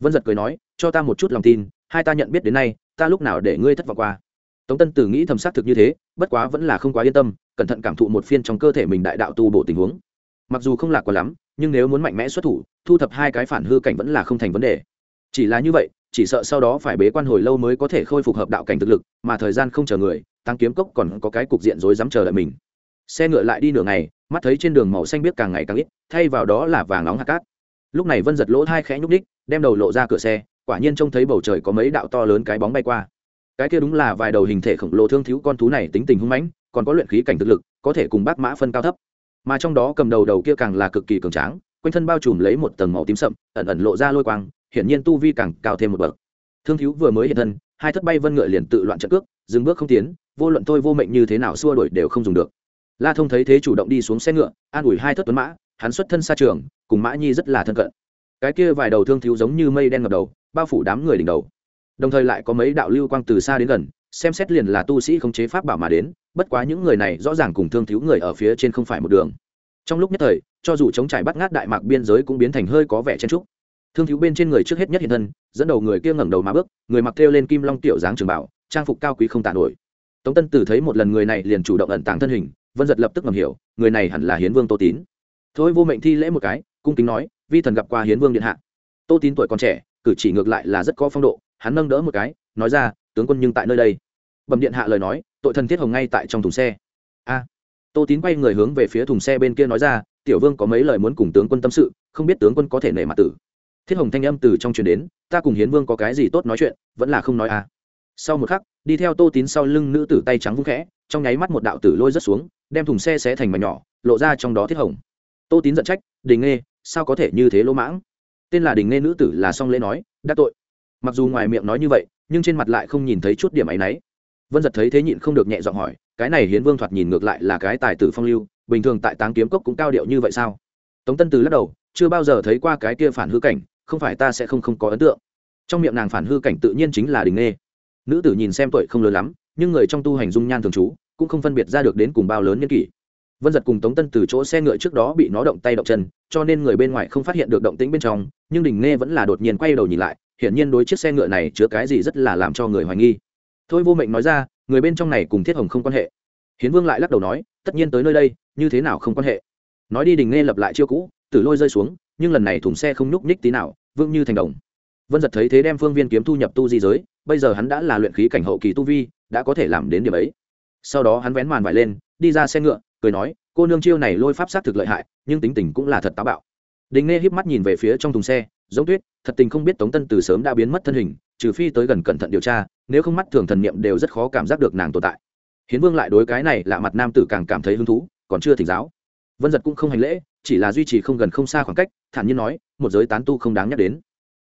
Vân giật cười nói, cho ta một chút lòng tin, hai ta nhận biết đến nay, ta lúc nào để ngươi thất vọng qua? Tống tân tử nghĩ thầm xác thực như thế, bất quá vẫn là không quá yên tâm, cẩn thận cảm thụ một phiên trong cơ thể mình đại đạo tu bổ tình huống. Mặc dù không lạc quá lắm, nhưng nếu muốn mạnh mẽ xuất thủ, thu thập hai cái phản hư cảnh vẫn là không thành vấn đề. Chỉ là như vậy, chỉ sợ sau đó phải bế quan hồi lâu mới có thể khôi phục hợp đạo cảnh thực lực, mà thời gian không chờ người, tăng kiếm cốc còn có cái cục diện rối dám chờ đợi mình. Xe ngựa lại đi nửa ngày, mắt thấy trên đường màu xanh biết càng ngày càng ít, thay vào đó là vàng nóng hạt cát. Lúc này vân giật lỗ hai khẽ nhúc ních đem đầu lộ ra cửa xe, quả nhiên trông thấy bầu trời có mấy đạo to lớn cái bóng bay qua cái kia đúng là vài đầu hình thể khổng lồ thương thiếu con thú này tính tình hung mãnh, còn có luyện khí cảnh thực lực, có thể cùng bác mã phân cao thấp. Mà trong đó cầm đầu đầu kia càng là cực kỳ cường tráng, quanh thân bao trùm lấy một tầng màu tím sậm, ẩn ẩn lộ ra lôi quang, hiển nhiên tu vi càng cao thêm một bậc. Thương thiếu vừa mới hiện thân, hai thất bay vân ngựa liền tự loạn trận cước, dừng bước không tiến, vô luận tôi vô mệnh như thế nào xua đuổi đều không dùng được. La thông thấy thế chủ động đi xuống xe ngựa, an ủi hai thất tuấn mã, hắn xuất thân xa trường, cùng mã nhi rất là thân cận. Cái kia vài đầu thương thiếu giống như mây đen ngập đầu, bao phủ đám người đỉnh đầu đồng thời lại có mấy đạo lưu quang từ xa đến gần, xem xét liền là tu sĩ không chế pháp bảo mà đến, bất quá những người này rõ ràng cùng thương thiếu người ở phía trên không phải một đường. Trong lúc nhất thời, cho dù chống trải bắt ngát đại mạc biên giới cũng biến thành hơi có vẻ chen trúc. Thương thiếu bên trên người trước hết nhất hiện thân, dẫn đầu người kia ngẩng đầu mà bước, người mặc thêu lên kim long tiểu dáng trường bảo, trang phục cao quý không tàn nổi. Tống tân tử thấy một lần người này liền chủ động ẩn tàng thân hình, vân giật lập tức ngầm hiểu, người này hẳn là hiến vương tô tín. Thôi vô mệnh thi lễ một cái, cung kính nói, vi thần gặp qua hiến vương điện hạ. Tô tín tuổi còn trẻ, cử chỉ ngược lại là rất có phong độ hắn nâng đỡ một cái, nói ra, tướng quân nhưng tại nơi đây. Bẩm điện hạ lời nói, tội thần thiết hồng ngay tại trong thùng xe. A. Tô tín quay người hướng về phía thùng xe bên kia nói ra, tiểu vương có mấy lời muốn cùng tướng quân tâm sự, không biết tướng quân có thể nể mặt tử. Thiết hồng thanh âm từ trong truyền đến, ta cùng hiến vương có cái gì tốt nói chuyện, vẫn là không nói a. Sau một khắc, đi theo tô tín sau lưng nữ tử tay trắng vung khẽ, trong nháy mắt một đạo tử lôi rất xuống, đem thùng xe xé thành mảnh nhỏ, lộ ra trong đó thiết hồng. Tô tín giận trách, đình nghê, sao có thể như thế lỗ mãng? Tên là đình nghê nữ tử là song lễ nói, đã tội mặc dù ngoài miệng nói như vậy, nhưng trên mặt lại không nhìn thấy chút điểm áy náy. Vân giật thấy thế nhịn không được nhẹ giọng hỏi, cái này hiến vương thoạt nhìn ngược lại là cái tài tử phong lưu, bình thường tại táng kiếm cốc cũng cao điệu như vậy sao? Tống tân từ lắc đầu, chưa bao giờ thấy qua cái kia phản hư cảnh, không phải ta sẽ không không có ấn tượng. Trong miệng nàng phản hư cảnh tự nhiên chính là đình nghê. Nữ tử nhìn xem tuổi không lớn lắm, nhưng người trong tu hành dung nhan thường trú, cũng không phân biệt ra được đến cùng bao lớn nhân kỷ. Vân giật cùng tống tân từ chỗ xe ngựa trước đó bị nó động tay động chân, cho nên người bên ngoài không phát hiện được động tĩnh bên trong, nhưng đình nghe vẫn là đột nhiên quay đầu nhìn lại hiển nhiên đối chiếc xe ngựa này chứa cái gì rất là làm cho người hoài nghi. Thôi vô mệnh nói ra, người bên trong này cùng thiết hồng không quan hệ. Hiến vương lại lắc đầu nói, tất nhiên tới nơi đây, như thế nào không quan hệ. Nói đi đình nghe lập lại chiêu cũ, tử lôi rơi xuống, nhưng lần này thùng xe không nhúc nhích tí nào vương như thành đồng. Vân giật thấy thế đem phương viên kiếm thu nhập tu di giới, bây giờ hắn đã là luyện khí cảnh hậu kỳ tu vi, đã có thể làm đến điểm ấy. Sau đó hắn vén màn vải lên, đi ra xe ngựa, cười nói, cô nương chiêu này lôi pháp sát thực lợi hại, nhưng tính tình cũng là thật táo bạo đình nghe híp mắt nhìn về phía trong thùng xe, giống tuyết, thật tình không biết tống tân từ sớm đã biến mất thân hình, trừ phi tới gần cẩn thận điều tra, nếu không mắt thường thần niệm đều rất khó cảm giác được nàng tồn tại. Hiến vương lại đối cái này lạ mặt nam tử càng cảm thấy hứng thú, còn chưa thỉnh giáo. Vân giật cũng không hành lễ, chỉ là duy trì không gần không xa khoảng cách, thản nhiên nói, một giới tán tu không đáng nhắc đến.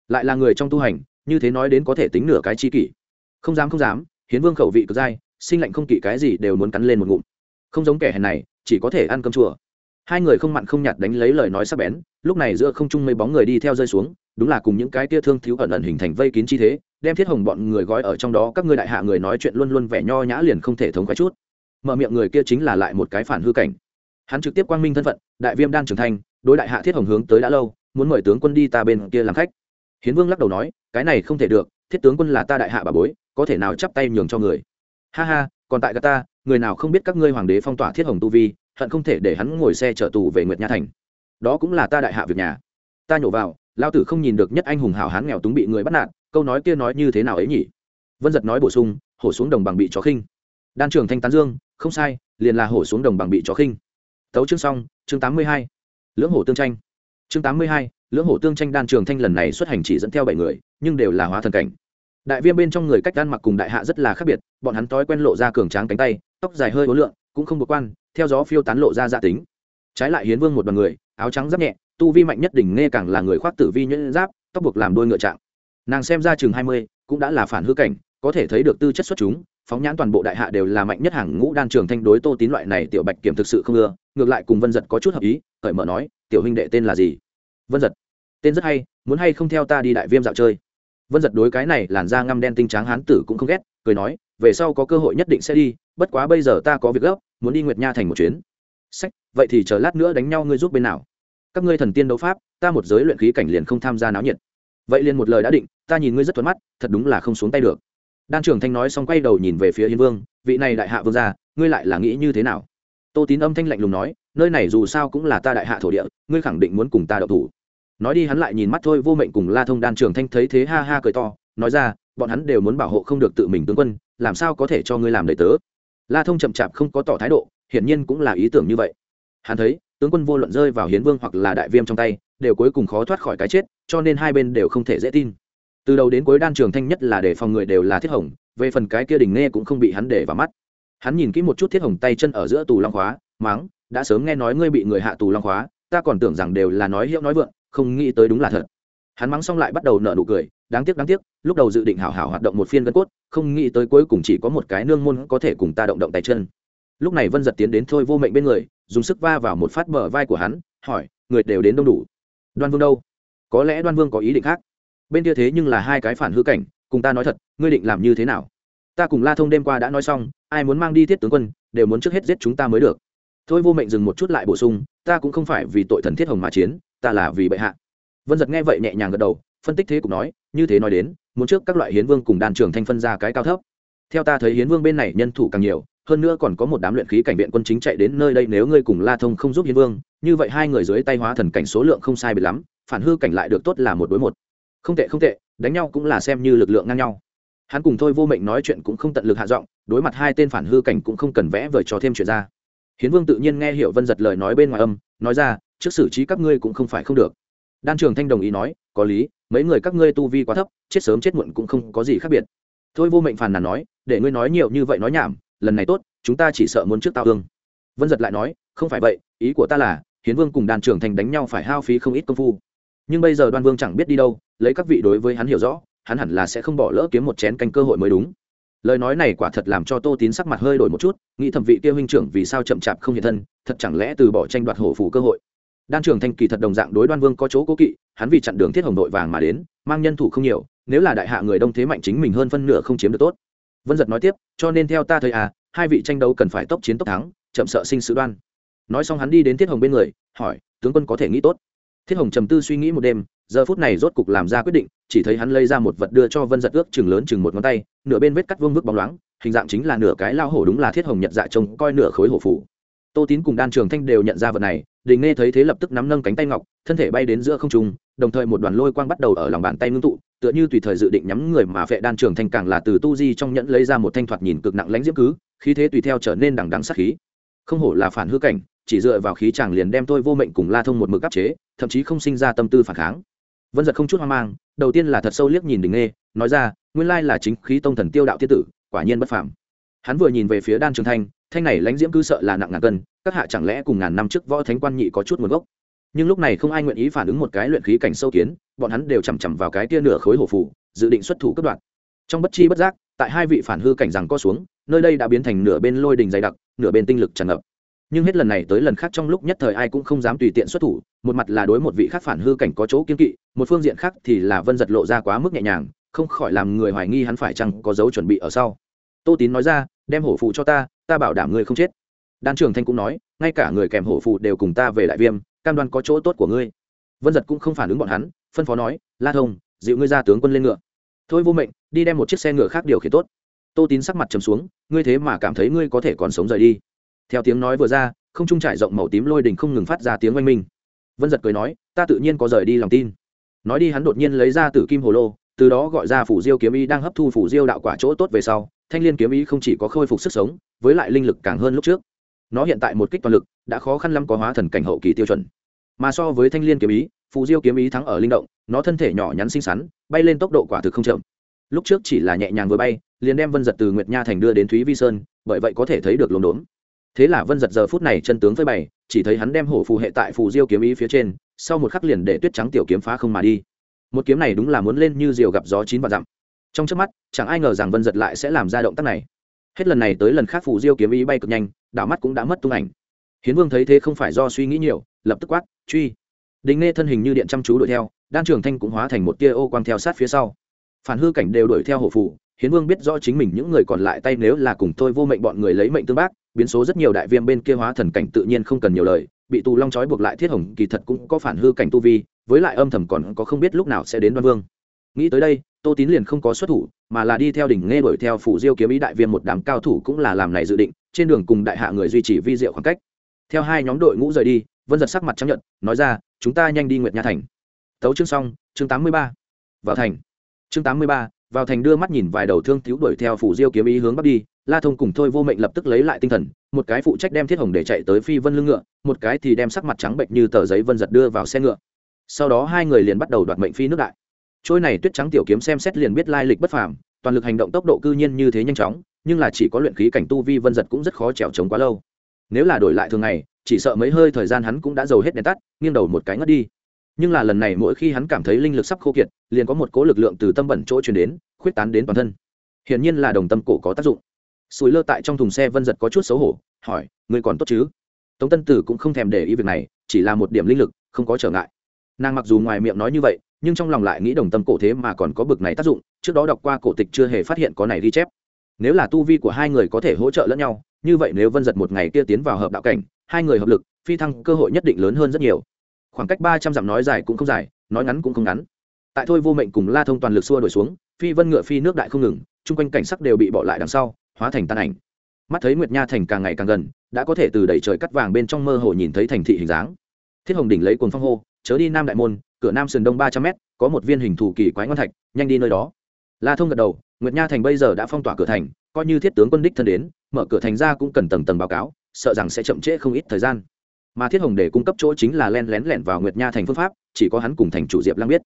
Lại là người trong tu hành, như thế nói đến có thể tính nửa cái chi kỷ. Không dám không dám, hiến vương khẩu vị cực dai, sinh lạnh không kỵ cái gì đều muốn cắn lên một ngụm. Không giống kẻ hèn này, chỉ có thể ăn cơm chùa hai người không mặn không nhạt đánh lấy lời nói sắc bén, lúc này giữa không trung mấy bóng người đi theo rơi xuống, đúng là cùng những cái tia thương thiếu ẩn ẩn hình thành vây kín chi thế, đem thiết hồng bọn người gói ở trong đó, các ngươi đại hạ người nói chuyện luôn luôn vẻ nho nhã liền không thể thống khoái chút. Mở miệng người kia chính là lại một cái phản hư cảnh. Hắn trực tiếp quang minh thân phận, đại viêm đang trưởng thành, đối đại hạ thiết hồng hướng tới đã lâu, muốn mời tướng quân đi ta bên kia làm khách. Hiến vương lắc đầu nói, cái này không thể được, thiết tướng quân là ta đại hạ bà bối, có thể nào chắp tay nhường cho người. Ha ha, còn tại ta, người nào không biết các ngươi hoàng đế phong tỏa thiết hồng tu vi hận không thể để hắn ngồi xe chở tù về nguyệt nha thành. Đó cũng là ta đại hạ việc nhà. Ta nhổ vào, lao tử không nhìn được nhất anh hùng hảo hán nghèo túng bị người bắt nạt, câu nói kia nói như thế nào ấy nhỉ? Vân giật nói bổ sung, hổ xuống đồng bằng bị chó khinh. Đan trường thanh tán dương, không sai, liền là hổ xuống đồng bằng bị chó khinh. Tấu chương xong, chương tám mươi hai, lưỡng hổ tương tranh. Chương tám mươi hai, lưỡng hổ tương tranh đan trường thanh lần này xuất hành chỉ dẫn theo bảy người, nhưng đều là hóa thần cảnh. Đại viêm bên trong người cách đan mặc cùng đại hạ rất là khác biệt, bọn hắn thói quen lộ ra cường tráng cánh tay, tóc dài hơi ố lượn cũng không một quan, theo gió phiêu tán lộ ra dạ tính. Trái lại hiến vương một đoàn người, áo trắng giáp nhẹ, tu vi mạnh nhất đỉnh nghe càng là người khoác tử vi nhuyễn giáp, tóc buộc làm đôi ngựa trạng. Nàng xem ra chừng hai mươi, cũng đã là phản hư cảnh, có thể thấy được tư chất xuất chúng, phóng nhãn toàn bộ đại hạ đều là mạnh nhất hàng ngũ đan trường thanh đối tô tín loại này tiểu bạch kiểm thực sự không ưa, ngược lại cùng vân giật có chút hợp ý, cởi mở nói, tiểu huynh đệ tên là gì? Vân giật. Tên rất hay, muốn hay không theo ta đi đại viêm dạo chơi? Vân giật đối cái này làn da ngăm đen tinh tráng hán tử cũng không ghét, cười nói, về sau có cơ hội nhất định sẽ đi bất quá bây giờ ta có việc gấp, muốn đi nguyệt nha thành một chuyến. Sách, vậy thì chờ lát nữa đánh nhau ngươi giúp bên nào. Các ngươi thần tiên đấu pháp, ta một giới luyện khí cảnh liền không tham gia náo nhiệt. Vậy liền một lời đã định, ta nhìn ngươi rất thuận mắt, thật đúng là không xuống tay được. Đan trưởng thanh nói xong quay đầu nhìn về phía hiến vương, vị này đại hạ vương gia, ngươi lại là nghĩ như thế nào? Tô tín âm thanh lạnh lùng nói, nơi này dù sao cũng là ta đại hạ thổ địa, ngươi khẳng định muốn cùng ta đậu thủ. Nói đi hắn lại nhìn mắt thôi, vô mệnh cùng la thông đan trưởng thanh thấy thế ha ha cười to, nói ra, bọn hắn đều muốn bảo hộ không được tự mình tướng quân, làm sao có thể cho ngươi làm đầy tớ? La thông chậm chạp không có tỏ thái độ, hiển nhiên cũng là ý tưởng như vậy. Hắn thấy, tướng quân vô luận rơi vào hiến vương hoặc là đại viêm trong tay, đều cuối cùng khó thoát khỏi cái chết, cho nên hai bên đều không thể dễ tin. Từ đầu đến cuối đan trường thanh nhất là để phòng người đều là thiết hồng, về phần cái kia đình nghe cũng không bị hắn để vào mắt. Hắn nhìn kỹ một chút thiết hồng tay chân ở giữa tù long khóa máng đã sớm nghe nói ngươi bị người hạ tù long khóa, ta còn tưởng rằng đều là nói hiệu nói vượng, không nghĩ tới đúng là thật. Hắn mắng xong lại bắt đầu nợ nụ cười, đáng tiếc đáng tiếc lúc đầu dự định hảo hảo hoạt động một phiên gân cốt, không nghĩ tới cuối cùng chỉ có một cái nương môn có thể cùng ta động động tay chân. Lúc này vân giật tiến đến thôi vô mệnh bên người, dùng sức va vào một phát bờ vai của hắn, hỏi, người đều đến đông đủ. Đoan vương đâu? Có lẽ đoan vương có ý định khác. Bên kia thế nhưng là hai cái phản hư cảnh, cùng ta nói thật, ngươi định làm như thế nào? Ta cùng la thông đêm qua đã nói xong, ai muốn mang đi thiết tướng quân, đều muốn trước hết giết chúng ta mới được. Thôi vô mệnh dừng một chút lại bổ sung, ta cũng không phải vì tội thần thiết hồng mà chiến, ta là vì bệ hạ. Vân giật nghe vậy nhẹ nhàng gật đầu phân tích thế cục nói, như thế nói đến, muốn trước các loại hiến vương cùng đàn trưởng thanh phân ra cái cao thấp. Theo ta thấy hiến vương bên này nhân thủ càng nhiều, hơn nữa còn có một đám luyện khí cảnh viện quân chính chạy đến nơi đây nếu ngươi cùng la thông không giúp hiến vương, như vậy hai người dưới tay hóa thần cảnh số lượng không sai biệt lắm, phản hư cảnh lại được tốt là một đối một. Không tệ không tệ, đánh nhau cũng là xem như lực lượng ngang nhau. Hắn cùng thôi vô mệnh nói chuyện cũng không tận lực hạ giọng, đối mặt hai tên phản hư cảnh cũng không cần vẽ vời cho thêm chuyện ra. Hiến vương tự nhiên nghe hiểu vân giật lời nói bên ngoài âm, nói ra, trước xử trí các ngươi cũng không phải không được. Đan trường thanh đồng ý nói, có lý mấy người các ngươi tu vi quá thấp, chết sớm chết muộn cũng không có gì khác biệt. Thôi vô mệnh phàn nàn nói, để ngươi nói nhiều như vậy nói nhảm, lần này tốt, chúng ta chỉ sợ muốn trước tao thương. Vân giật lại nói, không phải vậy, ý của ta là, hiến vương cùng đàn trưởng thành đánh nhau phải hao phí không ít công phu. Nhưng bây giờ đoan vương chẳng biết đi đâu, lấy các vị đối với hắn hiểu rõ, hắn hẳn là sẽ không bỏ lỡ kiếm một chén canh cơ hội mới đúng. Lời nói này quả thật làm cho tô tín sắc mặt hơi đổi một chút, nghĩ thẩm vị kia huynh trưởng vì sao chậm chạp không hiện thân, thật chẳng lẽ từ bỏ tranh đoạt hổ phủ cơ hội đan trường thanh kỳ thật đồng dạng đối đoan vương có chỗ cố kỵ, hắn vì chặn đường thiết hồng đội vàng mà đến, mang nhân thủ không nhiều, nếu là đại hạ người đông thế mạnh chính mình hơn phân nửa không chiếm được tốt. Vân giật nói tiếp, cho nên theo ta thấy à hai vị tranh đấu cần phải tốc chiến tốc thắng, chậm sợ sinh sự đoan. Nói xong hắn đi đến thiết hồng bên người, hỏi, tướng quân có thể nghĩ tốt? Thiết hồng trầm tư suy nghĩ một đêm, giờ phút này rốt cục làm ra quyết định, chỉ thấy hắn lấy ra một vật đưa cho vân giật ước chừng lớn chừng một ngón tay, nửa bên vết cắt vương vức bóng loáng, hình dạng chính là nửa cái lao hổ đúng là thiết hồng nhận dạ trông coi nửa khối hổ phủ. Tô tín cùng đan trường thanh đều nhận ra vật này đình nghe thấy thế lập tức nắm nâng cánh tay ngọc thân thể bay đến giữa không trung đồng thời một đoàn lôi quang bắt đầu ở lòng bàn tay ngưng tụ tựa như tùy thời dự định nhắm người mà vệ đan trường thanh càng là từ tu di trong nhẫn lấy ra một thanh thoạt nhìn cực nặng lãnh diễm cứ khí thế tùy theo trở nên đằng đằng sát khí. Không hổ là phản hư cảnh chỉ dựa vào khí chàng liền đem tôi vô mệnh cùng la thông một mực áp chế thậm chí không sinh ra tâm tư phản kháng. Vân giật không chút hoang mang đầu tiên là thật sâu liếc nhìn đình Nghe, nói ra nguyên lai là chính khí tông thần tiêu đạo Thiên tử quả nhiên bất phàm. Hắn vừa nhìn về phía đan trường thanh thanh này lãnh diễm cứ sợ là nặng ngàn cân các hạ chẳng lẽ cùng ngàn năm trước võ thánh quan nhị có chút nguồn gốc? Nhưng lúc này không ai nguyện ý phản ứng một cái luyện khí cảnh sâu kiến, bọn hắn đều chằm chằm vào cái tia nửa khối hổ phủ, dự định xuất thủ cất đoạn trong bất chi bất giác, tại hai vị phản hư cảnh rằng co xuống, nơi đây đã biến thành nửa bên lôi đình dày đặc, nửa bên tinh lực tràn ngập. Nhưng hết lần này tới lần khác trong lúc nhất thời ai cũng không dám tùy tiện xuất thủ, một mặt là đối một vị khác phản hư cảnh có chỗ kiên kỵ, một phương diện khác thì là vân giật lộ ra quá mức nhẹ nhàng, không khỏi làm người hoài nghi hắn phải chăng có dấu chuẩn bị ở sau. Tô tín nói ra, đem hổ phụ cho ta ta bảo đảm ngươi không chết đan trường thanh cũng nói, ngay cả người kèm hổ phụ đều cùng ta về đại viêm, cam đoan có chỗ tốt của ngươi. Vân giật cũng không phản ứng bọn hắn, phân phó nói, la thông, dịu ngươi ra tướng quân lên ngựa. Thôi vô mệnh, đi đem một chiếc xe ngựa khác điều khiển tốt. Tô tín sắc mặt trầm xuống, ngươi thế mà cảm thấy ngươi có thể còn sống rời đi. Theo tiếng nói vừa ra, không trung trải rộng màu tím lôi đình không ngừng phát ra tiếng oanh minh. Vân giật cười nói, ta tự nhiên có rời đi lòng tin. Nói đi hắn đột nhiên lấy ra tử kim hồ lô, từ đó gọi ra phủ diêu kiếm ý đang hấp thu phủ diêu đạo quả chỗ tốt về sau, thanh l i ê n kiếm ý không chỉ có khôi phục sức sống, với lại linh lực càng hơn lúc trước nó hiện tại một kích toàn lực, đã khó khăn lắm có hóa thần cảnh hậu kỳ tiêu chuẩn. Mà so với thanh l i ê n kiếm ý, phù diêu kiếm ý thắng ở linh động, nó thân thể nhỏ nhắn xinh xắn, bay lên tốc độ quả thực không chậm. Lúc trước chỉ là nhẹ nhàng vừa bay, liền đem vân giật từ nguyệt nha thành đưa đến thúy vi sơn, bởi vậy có thể thấy được lồn đốn. Thế là vân giật giờ phút này chân tướng phơi bày, chỉ thấy hắn đem hổ phù hệ tại phù diêu kiếm ý phía trên, sau một khắc liền để tuyết trắng tiểu kiếm phá không mà đi. Một kiếm này đúng là muốn lên như diều gặp gió chín và dặm. Trong trước mắt, chẳng ai ngờ rằng vân giật lại sẽ làm ra động tác này. Hết lần này tới lần khác phù diêu kiếm ý bay cực nhanh đảo mắt cũng đã mất tung ảnh. Hiến vương thấy thế không phải do suy nghĩ nhiều, lập tức quát, truy. Đình nghe thân hình như điện chăm chú đuổi theo, đan trường thanh cũng hóa thành một tia ô quang theo sát phía sau. Phản hư cảnh đều đuổi theo hổ phủ, hiến vương biết rõ chính mình những người còn lại tay nếu là cùng tôi vô mệnh bọn người lấy mệnh tương bác, biến số rất nhiều đại viêm bên kia hóa thần cảnh tự nhiên không cần nhiều lời, bị tù long trói buộc lại thiết hồng kỳ thật cũng có phản hư cảnh tu vi, với lại âm thầm còn có không biết lúc nào sẽ đến đoan vương. Nghĩ tới đây, tô tín liền không có xuất thủ, mà là đi theo đỉnh nghe đuổi theo phủ diêu kiếm ý đại viêm một đám cao thủ cũng là làm này dự định trên đường cùng đại hạ người duy trì vi diệu khoảng cách. Theo hai nhóm đội ngũ rời đi, vân giật sắc mặt chấp nhận nói ra, chúng ta nhanh đi nguyệt nha thành. Tấu chương xong, chương tám mươi ba. Vào thành. Chương tám mươi ba, vào thành đưa mắt nhìn vài đầu thương thiếu đuổi theo phủ diêu kiếm ý hướng bắc đi, la thông cùng thôi vô mệnh lập tức lấy lại tinh thần, một cái phụ trách đem thiết hồng để chạy tới phi vân lưng ngựa, một cái thì đem sắc mặt trắng bệnh như tờ giấy vân giật đưa vào xe ngựa. Sau đó hai người liền bắt đầu đoạt mệnh phi nước đại. Trôi này tuyết trắng tiểu kiếm xem xét liền biết lai lịch bất phàm, toàn lực hành động tốc độ cư nhiên như thế nhanh chóng nhưng là chỉ có luyện khí cảnh tu vi vân giật cũng rất khó trèo trống quá lâu. Nếu là đổi lại thường ngày, chỉ sợ mấy hơi thời gian hắn cũng đã giàu hết đèn tắt, nghiêng đầu một cái ngất đi. Nhưng là lần này mỗi khi hắn cảm thấy linh lực sắp khô kiệt, liền có một cố lực lượng từ tâm bẩn chỗ truyền đến, khuyết tán đến toàn thân. Hiển nhiên là đồng tâm cổ có tác dụng. Sùi lơ tại trong thùng xe vân giật có chút xấu hổ, hỏi, ngươi còn tốt chứ? Tống tân tử cũng không thèm để ý việc này, chỉ là một điểm linh lực, không có trở ngại. Nàng mặc dù ngoài miệng nói như vậy, nhưng trong lòng lại nghĩ đồng tâm cổ thế mà còn có bực này tác dụng, trước đó đọc qua cổ tịch chưa hề phát hiện có này ghi chép nếu là tu vi của hai người có thể hỗ trợ lẫn nhau, như vậy nếu vân giật một ngày kia tiến vào hợp đạo cảnh, hai người hợp lực, phi thăng cơ hội nhất định lớn hơn rất nhiều. Khoảng cách ba trăm dặm nói dài cũng không dài, nói ngắn cũng không ngắn. Tại thôi vô mệnh cùng la thông toàn lực xua đổi xuống, phi vân ngựa phi nước đại không ngừng, chung quanh cảnh sắc đều bị bỏ lại đằng sau, hóa thành tan ảnh. Mắt thấy nguyệt nha thành càng ngày càng gần, đã có thể từ đẩy trời cắt vàng bên trong mơ hồ nhìn thấy thành thị hình dáng. Thiết hồng đỉnh lấy cồn phong hô, chớ đi nam đại môn, cửa nam sườn đông ba trăm m có một viên hình thủ kỳ quái ngon thạch, nhanh đi nơi đó la thông gật đầu, nguyệt nha thành bây giờ đã phong tỏa cửa thành, coi như thiết tướng quân đích thân đến, mở cửa thành ra cũng cần tầng tầng báo cáo, sợ rằng sẽ chậm trễ không ít thời gian. Mà thiết hồng để cung cấp chỗ chính là len lén lẻn vào nguyệt nha thành phương pháp, chỉ có hắn cùng thành chủ diệp lăng biết.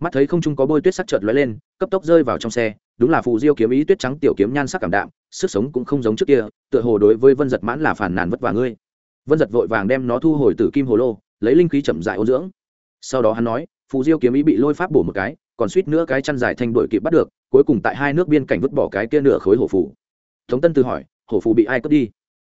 Mắt thấy không trung có bôi tuyết sắc chợt lóe lên, cấp tốc rơi vào trong xe, đúng là phù diêu kiếm ý tuyết trắng tiểu kiếm nhan sắc cảm đạm, sức sống cũng không giống trước kia, tựa hồ đối với vân giật mãn là phản nàn vất vả ngươi. Vân giật vội vàng đem nó thu hồi từ kim hồ lô, lấy linh khí chậm dại ô dưỡng. Sau đó hắn nói, phù diêu kiếm ý bị lôi pháp bổ một cái còn suýt nữa cái chăn dài thanh đổi kịp bắt được, cuối cùng tại hai nước biên cảnh vứt bỏ cái kia nửa khối hổ phù. Tống tân từ hỏi, hổ phù bị ai cướp đi?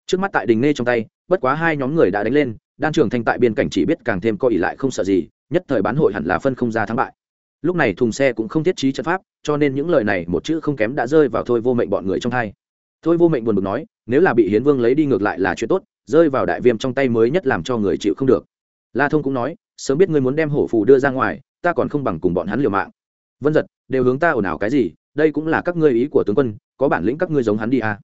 Trước mắt tại đình nghe trong tay, bất quá hai nhóm người đã đánh lên, đan trường thanh tại biên cảnh chỉ biết càng thêm co ỉ lại không sợ gì, nhất thời bán hội hẳn là phân không ra thắng bại. Lúc này thùng xe cũng không thiết trí trận pháp, cho nên những lời này một chữ không kém đã rơi vào thôi vô mệnh bọn người trong hai. Thôi vô mệnh buồn bực nói, nếu là bị hiến vương lấy đi ngược lại là chuyện tốt, rơi vào đại viêm trong tay mới nhất làm cho người chịu không được. La thông cũng nói, sớm biết ngươi muốn đem hổ phù đưa ra ngoài, ta còn không bằng cùng bọn hắn liều mạng vân giật, đều hướng ta ồn ào cái gì, đây cũng là các ngươi ý của tướng quân, có bản lĩnh các ngươi giống hắn đi à.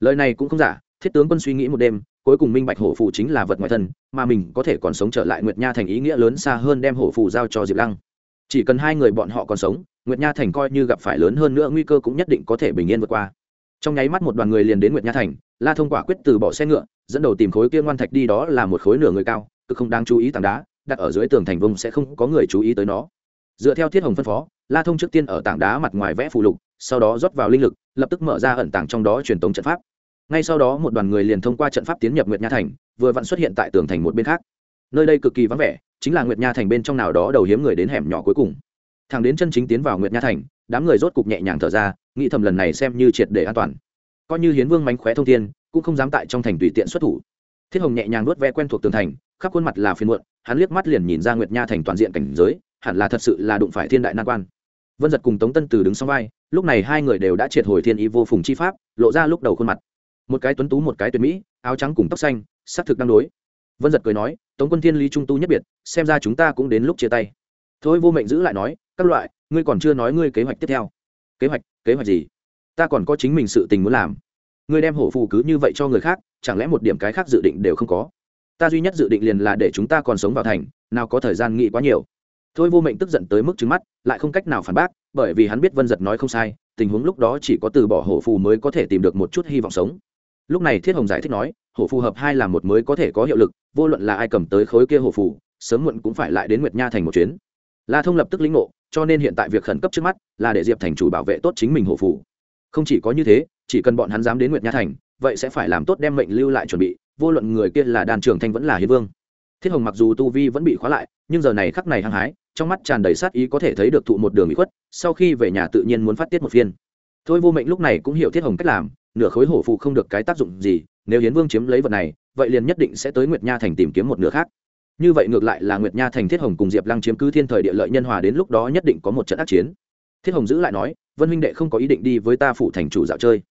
lời này cũng không giả, thiết tướng quân suy nghĩ một đêm, cuối cùng minh bạch hổ phụ chính là vật ngoại thân, mà mình có thể còn sống trở lại nguyệt nha thành ý nghĩa lớn xa hơn đem hổ phụ giao cho diệp lăng. Chỉ cần hai người bọn họ còn sống, nguyệt nha thành coi như gặp phải lớn hơn nữa nguy cơ cũng nhất định có thể bình yên vượt qua. Trong nháy mắt một đoàn người liền đến nguyệt nha thành, la thông quả quyết từ bỏ xe ngựa, dẫn đầu tìm khối kia ngoan thạch đi đó là một khối nửa người cao cứ không đáng chú ý tảng đá, đặt ở dưới tường thành vùng sẽ không có người chú ý tới nó dựa theo thiết hồng phân phó, la thông trước tiên ở tảng đá mặt ngoài vẽ phù lục, sau đó rót vào linh lực, lập tức mở ra ẩn tảng trong đó truyền tống trận pháp. Ngay sau đó một đoàn người liền thông qua trận pháp tiến nhập nguyệt nha thành, vừa vặn xuất hiện tại tường thành một bên khác. Nơi đây cực kỳ vắng vẻ, chính là nguyệt nha thành bên trong nào đó đầu hiếm người đến hẻm nhỏ cuối cùng. Thằng đến chân chính tiến vào nguyệt nha thành, đám người rốt cục nhẹ nhàng thở ra, nghĩ thầm lần này xem như triệt để an toàn. Coi như hiến vương mánh khóe thông thiên, cũng không dám tại trong thành tùy tiện xuất thủ. Thiết hồng nhẹ nhàng nuốt ve quen thuộc tường thành, khắp khuôn mặt là phiền muộn, hắn liếc mắt liền nhìn ra nguyệt nha thành toàn diện cảnh giới hẳn là thật sự là đụng phải thiên đại nan quan. Vân giật cùng tống tân từ đứng sau vai, lúc này hai người đều đã triệt hồi thiên ý vô phùng chi pháp, lộ ra lúc đầu khuôn mặt. Một cái tuấn tú, một cái tuyệt mỹ, áo trắng cùng tóc xanh xác thực đang đối. Vân giật cười nói, tống quân thiên lý trung tu nhất biệt, xem ra chúng ta cũng đến lúc chia tay. Thôi, vô mệnh giữ lại nói, các loại, ngươi còn chưa nói ngươi kế hoạch tiếp theo. Kế hoạch kế hoạch gì? Ta còn có chính mình sự tình muốn làm. Ngươi đem hổ phù cứ như vậy cho người khác, chẳng lẽ một điểm cái khác dự định đều không có? Ta duy nhất dự định liền là để chúng ta còn sống vào thành, nào có thời gian nghĩ quá nhiều thôi vô mệnh tức giận tới mức trứng mắt, lại không cách nào phản bác, bởi vì hắn biết vân giật nói không sai, tình huống lúc đó chỉ có từ bỏ hổ phù mới có thể tìm được một chút hy vọng sống. Lúc này thiết hồng giải thích nói, hổ phù hợp hai là một mới có thể có hiệu lực, vô luận là ai cầm tới khối kia hổ phù, sớm muộn cũng phải lại đến nguyệt nha thành một chuyến. La thông lập tức lĩnh ngộ, cho nên hiện tại việc khẩn cấp trước mắt là để diệp thành chủ bảo vệ tốt chính mình hổ phù. Không chỉ có như thế, chỉ cần bọn hắn dám đến nguyệt nha thành, vậy sẽ phải làm tốt đem mệnh lưu lại chuẩn bị, vô luận người kia là đàn trưởng thanh vẫn là hiến vương thiết hồng mặc dù tu vi vẫn bị khóa lại, nhưng giờ này khắc này hăng hái, trong mắt tràn đầy sát ý có thể thấy được thụ một đường bị khuất, sau khi về nhà tự nhiên muốn phát tiết một phiên. Thôi vô mệnh lúc này cũng hiểu thiết hồng cách làm, nửa khối hổ phụ không được cái tác dụng gì, nếu hiến vương chiếm lấy vật này, vậy liền nhất định sẽ tới nguyệt nha thành tìm kiếm một nửa khác. Như vậy ngược lại là nguyệt nha thành thiết hồng cùng diệp lăng chiếm cứ thiên thời địa lợi nhân hòa đến lúc đó nhất định có một trận ác chiến. Thiết hồng giữ lại nói, vân huynh đệ không có ý định đi với ta phụ thành chủ dạo chơi.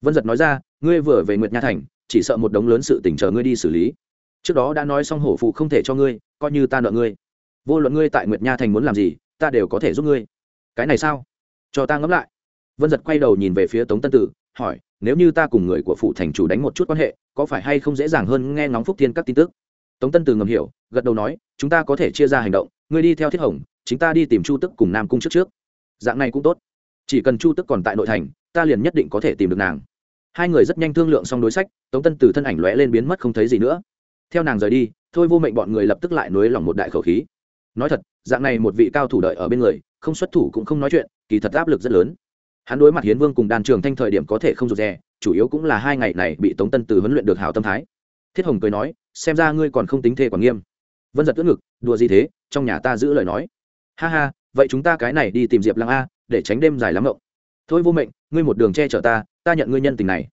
Vân giật nói ra, ngươi vừa về nguyệt nha thành, chỉ sợ một đống lớn sự tỉnh chờ ngươi đi xử lý trước đó đã nói xong hổ phụ không thể cho ngươi, coi như ta nợ ngươi. Vô luận ngươi tại nguyệt nha thành muốn làm gì, ta đều có thể giúp ngươi. Cái này sao? Cho ta ngẫm lại. Vân giật quay đầu nhìn về phía tống tân tử, hỏi, nếu như ta cùng người của phụ thành chủ đánh một chút quan hệ, có phải hay không dễ dàng hơn nghe ngóng phúc thiên các tin tức? Tống tân tử ngầm hiểu, gật đầu nói, chúng ta có thể chia ra hành động, ngươi đi theo thiết hồng, chính ta đi tìm chu tức cùng nam cung trước trước. Dạng này cũng tốt. Chỉ cần chu tức còn tại nội thành, ta liền nhất định có thể tìm được nàng. Hai người rất nhanh thương lượng xong đối sách, tống tân tử thân ảnh lóe lên biến mất không thấy gì nữa theo nàng rời đi, thôi vô mệnh bọn người lập tức lại nối lòng một đại khẩu khí. Nói thật, dạng này một vị cao thủ đợi ở bên người, không xuất thủ cũng không nói chuyện, kỳ thật áp lực rất lớn. Hắn đối mặt hiến vương cùng đàn trường thanh thời điểm có thể không rụt rè, chủ yếu cũng là hai ngày này bị tống tân từ huấn luyện được hảo tâm thái. Thiết hồng cười nói, xem ra ngươi còn không tính thê còn nghiêm. Vân giật ướt ngực, đùa gì thế, trong nhà ta giữ lời nói. Ha ha, vậy chúng ta cái này đi tìm diệp lăng a, để tránh đêm dài lắm ngộng. Thôi vô mệnh, ngươi một đường che chở ta ta nhận ngươi nhân tình này.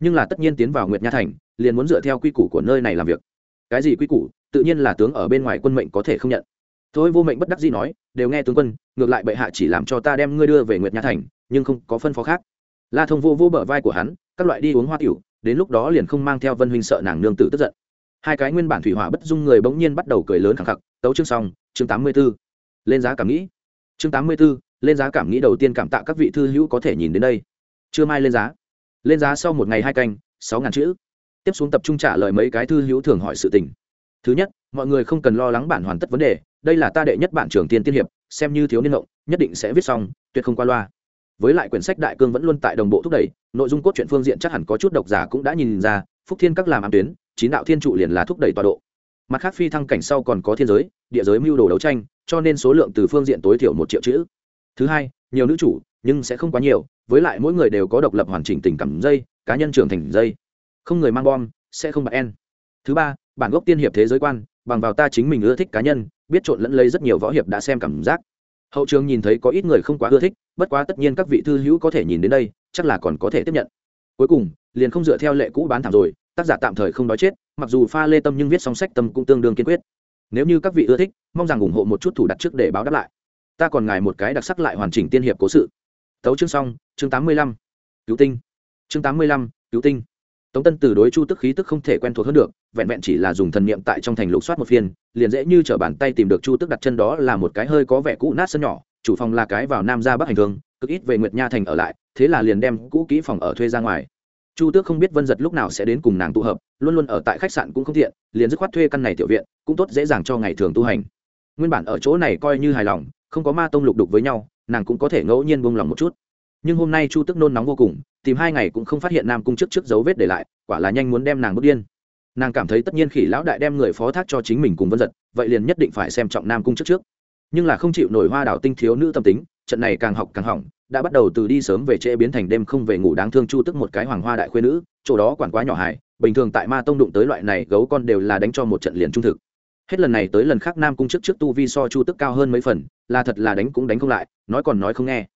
Nhưng là tất nhiên tiến vào nguyệt nha thành, liền muốn dựa theo quy củ của nơi này làm việc cái gì quy củ tự nhiên là tướng ở bên ngoài quân mệnh có thể không nhận. Thôi vô mệnh bất đắc dĩ nói đều nghe tướng quân ngược lại bệ hạ chỉ làm cho ta đem ngươi đưa về nguyệt nha thành nhưng không có phân phó khác. La thông vô vô bờ vai của hắn các loại đi uống hoa tiểu đến lúc đó liền không mang theo vân huynh sợ nàng nương tử tức giận. Hai cái nguyên bản thủy hỏa bất dung người bỗng nhiên bắt đầu cười lớn khẳng khặc tấu chương xong chương tám mươi 84. lên giá cảm nghĩ. Chương tám mươi 84, lên giá cảm nghĩ đầu tiên cảm tạ các vị thư hữu có thể nhìn đến đây. Chưa mai lên giá. Lên giá sau một ngày hai canh sáu ngàn chữ tiếp xuống tập trung trả lời mấy cái thư hữu thường hỏi sự tình. Thứ nhất, mọi người không cần lo lắng bản hoàn tất vấn đề, đây là ta đệ nhất bản trưởng tiên tiên hiệp, xem như thiếu niên ngộng, nhất định sẽ viết xong, tuyệt không qua loa. Với lại quyển sách đại cương vẫn luôn tại đồng bộ thúc đẩy, nội dung cốt truyện phương diện chắc hẳn có chút độc giả cũng đã nhìn ra, phúc thiên các làm ám tuyến, chín đạo thiên trụ liền là thúc đẩy tọa độ. Mặt khác phi thăng cảnh sau còn có thiên giới, địa giới mưu đồ đấu tranh, cho nên số lượng từ phương diện tối thiểu một triệu chữ. Thứ hai, nhiều nữ chủ, nhưng sẽ không quá nhiều, với lại mỗi người đều có độc lập hoàn chỉnh tình cảm dây, cá nhân trưởng thành dây không người mang bom, sẽ không bật en. Thứ ba, bản gốc tiên hiệp thế giới quan, bằng vào ta chính mình ưa thích cá nhân, biết trộn lẫn lấy rất nhiều võ hiệp đã xem cảm giác. Hậu trường nhìn thấy có ít người không quá ưa thích, bất quá tất nhiên các vị thư hữu có thể nhìn đến đây, chắc là còn có thể tiếp nhận. Cuối cùng, liền không dựa theo lệ cũ bán thảm rồi, tác giả tạm thời không nói chết, mặc dù pha lê tâm nhưng viết song sách tâm cũng tương đương kiên quyết. Nếu như các vị ưa thích, mong rằng ủng hộ một chút thủ đặt trước để báo đáp lại. Ta còn ngài một cái đặc sắc lại hoàn chỉnh tiên hiệp cố sự. Tấu chương xong, chương tám mươi lăm. Cứu tinh. Chương tám mươi lăm, cứu tinh tống tân từ đối chu tức khí tức không thể quen thuộc hơn được, vẹn vẹn chỉ là dùng thần niệm tại trong thành lục soát một phiên, liền dễ như t r ở bàn tay tìm được chu tức đặt chân đó là một cái hơi có vẻ cũ nát sân nhỏ, chủ phòng là cái vào nam ra bắc hành thương cực ít về nguyệt nha thành ở lại, thế là liền đem cũ kỹ phòng ở thuê ra ngoài. Chu tước không biết vân giật lúc nào sẽ đến cùng nàng tụ hợp, luôn luôn ở tại khách sạn cũng không thiện liền dứt khoát thuê căn này tiểu viện, cũng tốt dễ dàng cho ngày thường tu hành. Nguyên bản ở chỗ này coi như hài lòng, không có ma tông lục đục với nhau, nàng cũng có thể ngẫu nhiên buông lòng một chút nhưng hôm nay chu tức nôn nóng vô cùng, tìm hai ngày cũng không phát hiện nam cung trước trước dấu vết để lại, quả là nhanh muốn đem nàng bước điên. Nàng cảm thấy tất nhiên khỉ lão đại đem người phó thác cho chính mình cùng vân giật vậy liền nhất định phải xem trọng nam cung trước trước. Nhưng là không chịu nổi hoa đảo tinh thiếu nữ tâm tính, trận này càng học càng hỏng, đã bắt đầu từ đi sớm về trễ biến thành đêm không về ngủ đáng thương chu tức một cái hoàng hoa đại khuyên nữ, chỗ đó quản quá nhỏ hài, bình thường tại ma tông đụng tới loại này gấu con đều là đánh cho một trận liền trung thực. Hết lần này tới lần khác nam cung trước trước tu vi so chu tức cao hơn mấy phần, là thật là đánh cũng đánh không lại, nói còn nói không nghe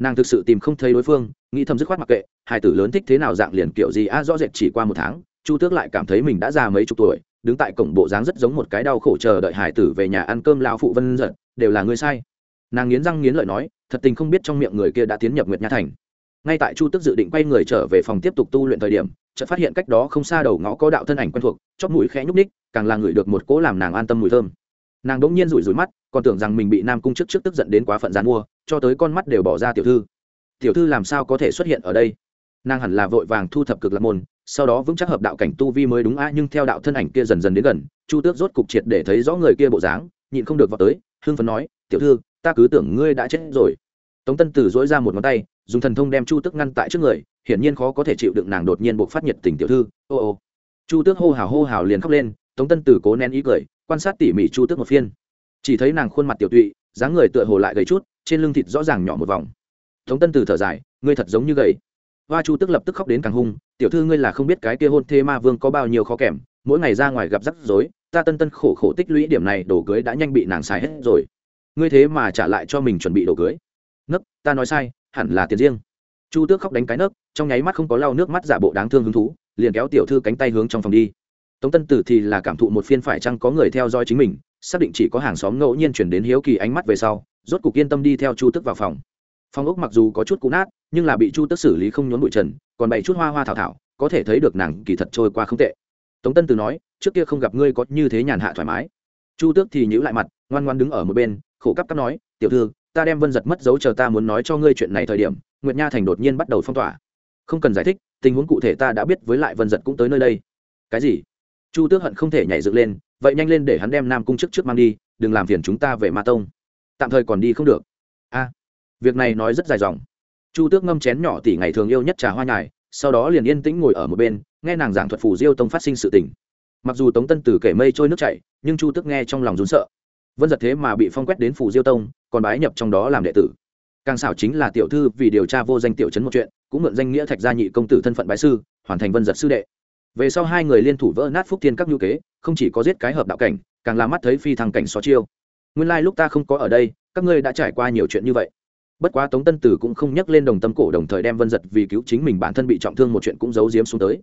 nàng thực sự tìm không thấy đối phương, nghĩ thầm dứt khoát mặc kệ, hai tử lớn thích thế nào dạng liền kiểu gì, a, rõ rệt chỉ qua một tháng, chu tước lại cảm thấy mình đã già mấy chục tuổi, đứng tại cổng bộ dáng rất giống một cái đau khổ chờ đợi hải tử về nhà ăn cơm lao phụ vân giật đều là người sai. Nàng nghiến răng nghiến lợi nói, thật tình không biết trong miệng người kia đã tiến nhập nguyệt nha thành. Ngay tại chu tước dự định quay người trở về phòng tiếp tục tu luyện thời điểm, chợt phát hiện cách đó không xa đầu ngõ có đạo thân ảnh quen thuộc, chóp mũi khẽ nhúc ních càng là người được một cỗ làm nàng an tâm mùi thơm. Nàng đỗng nhiên rủi rủi mắt, còn tưởng rằng mình bị nam cung trước trước tức giận đến quá phận gián mua cho tới con mắt đều bỏ ra tiểu thư. Tiểu thư làm sao có thể xuất hiện ở đây? Nàng hẳn là vội vàng thu thập cực lạc môn, sau đó vững chắc hợp đạo cảnh tu vi mới đúng a nhưng theo đạo thân ảnh kia dần dần đến gần, chu tước rốt cục triệt để thấy rõ người kia bộ dáng, nhịn không được vào tới, hưng phấn nói, tiểu thư, ta cứ tưởng ngươi đã chết rồi. Tống tân tử dỗi ra một ngón tay, dùng thần thông đem chu tước ngăn tại trước người, hiển nhiên khó có thể chịu đựng nàng đột nhiên buộc phát nhiệt tình tiểu thư, ô ô. Chu tước hô hào hô hào liền khóc lên, tống tân tử cố nén ý cười, quan sát tỉ mỉ chu tước một phiên. Chỉ thấy nàng khuôn mặt tiểu tụy, dáng người tựa hồ lại gầy chút trên lưng thịt rõ ràng nhỏ một vòng. Tống tân tử thở dài, ngươi thật giống như gầy. Hoa chu tức lập tức khóc đến càng hung, tiểu thư ngươi là không biết cái kia hôn thê ma vương có bao nhiêu khó kèm, mỗi ngày ra ngoài gặp rắc rối, ta tân tân khổ khổ tích lũy điểm này đồ cưới đã nhanh bị nàng xài hết rồi. Ngươi thế mà trả lại cho mình chuẩn bị đồ cưới. Nấc, ta nói sai, hẳn là tiền riêng. Chu tước khóc đánh cái nấc, trong nháy mắt không có lau nước mắt giả bộ đáng thương hứng thú, liền kéo tiểu thư cánh tay hướng trong phòng đi. Tống tân tử thì là cảm thụ một phiên phải chăng có người theo dõi chính mình xác định chỉ có hàng xóm ngẫu nhiên chuyển đến hiếu kỳ ánh mắt về sau, rốt cục yên tâm đi theo chu tức vào phòng. Phòng ốc mặc dù có chút cũ nát, nhưng là bị chu tức xử lý không nhốn bụi trần, còn bày chút hoa hoa thảo thảo, có thể thấy được nàng kỳ thật trôi qua không tệ. Tống tân từ nói, trước kia không gặp ngươi có như thế nhàn hạ thoải mái. Chu tước thì nhữ lại mặt, ngoan ngoan đứng ở một bên, khổ cắp cắp nói, tiểu thư, ta đem vân giật mất dấu chờ ta muốn nói cho ngươi chuyện này thời điểm, nguyệt nha thành đột nhiên bắt đầu phong tỏa. Không cần giải thích, tình huống cụ thể ta đã biết với lại vân giật cũng tới nơi đây. Cái gì? Chu tước hận không thể nhảy dựng lên, vậy nhanh lên để hắn đem nam cung trước trước mang đi, đừng làm phiền chúng ta về ma tông. Tạm thời còn đi không được. A, việc này nói rất dài dòng. Chu tước ngâm chén nhỏ tỷ ngày thường yêu nhất trà hoa nhài, sau đó liền yên tĩnh ngồi ở một bên, nghe nàng giảng thuật phủ diêu tông phát sinh sự tình. Mặc dù tống tân tử kể mây trôi nước chảy, nhưng chu tước nghe trong lòng rún sợ. Vân giật thế mà bị phong quét đến phủ diêu tông, còn bái nhập trong đó làm đệ tử. Càng xảo chính là tiểu thư vì điều tra vô danh tiểu chấn một chuyện, cũng mượn danh nghĩa thạch gia nhị công tử thân phận bái sư, hoàn thành vân giật sư đệ về sau hai người liên thủ vỡ nát phúc thiên các nhu kế, không chỉ có giết cái hợp đạo cảnh, càng làm mắt thấy phi thăng cảnh xó chiêu. Nguyên lai、like、lúc ta không có ở đây, các ngươi đã trải qua nhiều chuyện như vậy. Bất quá tống tân tử cũng không nhắc lên đồng tâm cổ đồng thời đem vân giật vì cứu chính mình bản thân bị trọng thương một chuyện cũng giấu giếm xuống tới.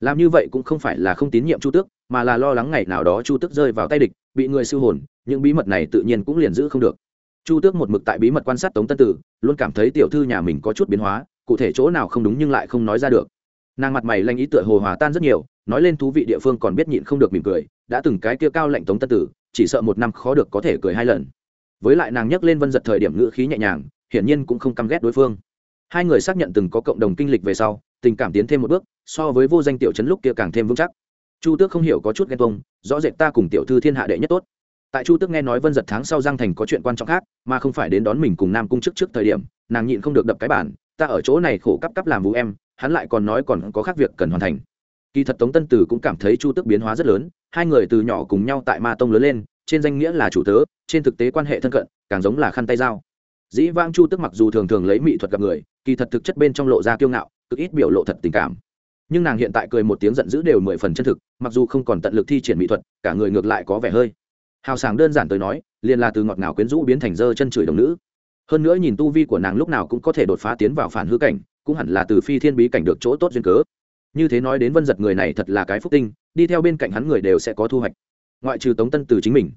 Làm như vậy cũng không phải là không tín nhiệm chu tước, mà là lo lắng ngày nào đó chu tước rơi vào tay địch, bị người siêu hồn, những bí mật này tự nhiên cũng liền giữ không được. Chu tước một mực tại bí mật quan sát tống tân tử, luôn cảm thấy tiểu thư nhà mình có chút biến hóa, cụ thể chỗ nào không đúng nhưng lại không nói ra được nàng mặt mày lanh ý tựa hồ hòa tan rất nhiều, nói lên thú vị địa phương còn biết nhịn không được mỉm cười, đã từng cái kia cao lệnh tống tân tử, chỉ sợ một năm khó được có thể cười hai lần. Với lại nàng nhắc lên vân giật thời điểm ngữ khí nhẹ nhàng, hiển nhiên cũng không căm ghét đối phương. Hai người xác nhận từng có cộng đồng kinh lịch về sau, tình cảm tiến thêm một bước, so với vô danh tiểu chấn lúc kia càng thêm vững chắc. Chu tước không hiểu có chút ghen tuông, rõ rệt ta cùng tiểu thư thiên hạ đệ nhất tốt. Tại chu tước nghe nói vân giật tháng sau giang thành có chuyện quan trọng khác, mà không phải đến đón mình cùng nam cung chức trước thời điểm, nàng nhịn không được đập cái bản ta ở chỗ này khổ cấp cấp làm vũ em hắn lại còn nói còn có khác việc cần hoàn thành. Kỳ thật tống tân tử cũng cảm thấy chu tước biến hóa rất lớn, hai người từ nhỏ cùng nhau tại ma tông lớn lên, trên danh nghĩa là chủ tớ, trên thực tế quan hệ thân cận, càng giống là khăn tay dao. Dĩ vang chu tước mặc dù thường thường lấy mỹ thuật gặp người, kỳ thật thực chất bên trong lộ ra kiêu ngạo, cực ít biểu lộ thật tình cảm. Nhưng nàng hiện tại cười một tiếng giận dữ đều mười phần chân thực, mặc dù không còn tận lực thi triển mỹ thuật, cả người ngược lại có vẻ hơi. Hào sảng đơn giản tới nói, liền là từ ngọt ngào quyến rũ biến thành dơ chân chửi đồng nữ. Hơn nữa nhìn tu vi của nàng lúc nào cũng có thể đột phá tiến vào phản hư cảnh cũng hẳn là từ phi thiên bí cảnh được chỗ tốt duyên cớ. Như thế nói đến vân giật người này thật là cái phúc tinh, đi theo bên cạnh hắn người đều sẽ có thu hoạch. Ngoại trừ tống tân từ chính mình,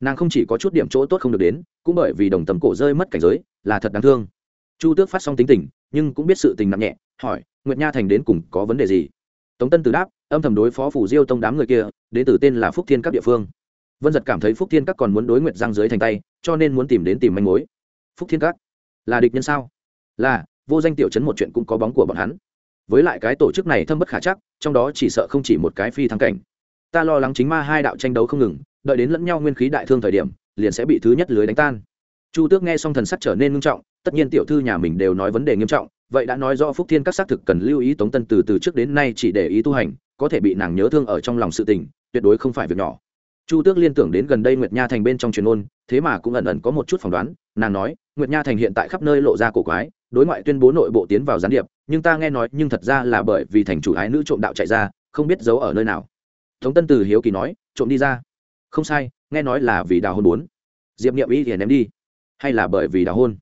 nàng không chỉ có chút điểm chỗ tốt không được đến, cũng bởi vì đồng tầm cổ rơi mất cảnh giới, là thật đáng thương. Chu tước phát xong tính tình, nhưng cũng biết sự tình nặng nhẹ, hỏi, nguyệt nha thành đến cùng có vấn đề gì? Tống tân từ đáp, âm thầm đối phó phủ diêu tông đám người kia, đến từ tên là phúc thiên các địa phương. Vân giật cảm thấy phúc thiên các còn muốn đối nguyệt giang dưới thành tay, cho nên muốn tìm đến tìm manh mối. Phúc thiên các là địch nhân sao? Là vô danh tiểu chấn một chuyện cũng có bóng của bọn hắn. Với lại cái tổ chức này thâm bất khả chắc, trong đó chỉ sợ không chỉ một cái phi thăng cảnh. Ta lo lắng chính ma hai đạo tranh đấu không ngừng, đợi đến lẫn nhau nguyên khí đại thương thời điểm, liền sẽ bị thứ nhất lưới đánh tan. Chu tước nghe xong thần sắc trở nên nghiêm trọng, tất nhiên tiểu thư nhà mình đều nói vấn đề nghiêm trọng, vậy đã nói do phúc thiên các xác thực cần lưu ý tống tân từ từ trước đến nay chỉ để ý tu hành, có thể bị nàng nhớ thương ở trong lòng sự tình, tuyệt đối không phải việc nhỏ. Chu tước liên tưởng đến gần đây nguyệt nha thành bên trong truyền ôn, thế mà cũng ẩn ẩn có một chút phỏng đoán, nàng nói, nguyệt nha thành hiện tại khắp nơi lộ ra cổ quái đối ngoại tuyên bố nội bộ tiến vào gián điệp, nhưng ta nghe nói, nhưng thật ra là bởi vì thành chủ ái nữ trộm đạo chạy ra, không biết giấu ở nơi nào. Tống tân từ hiếu kỳ nói, trộm đi ra. Không sai, nghe nói là vì đào hôn bốn. Diệp nghiệm y thì ném đi. Hay là bởi vì đào hôn?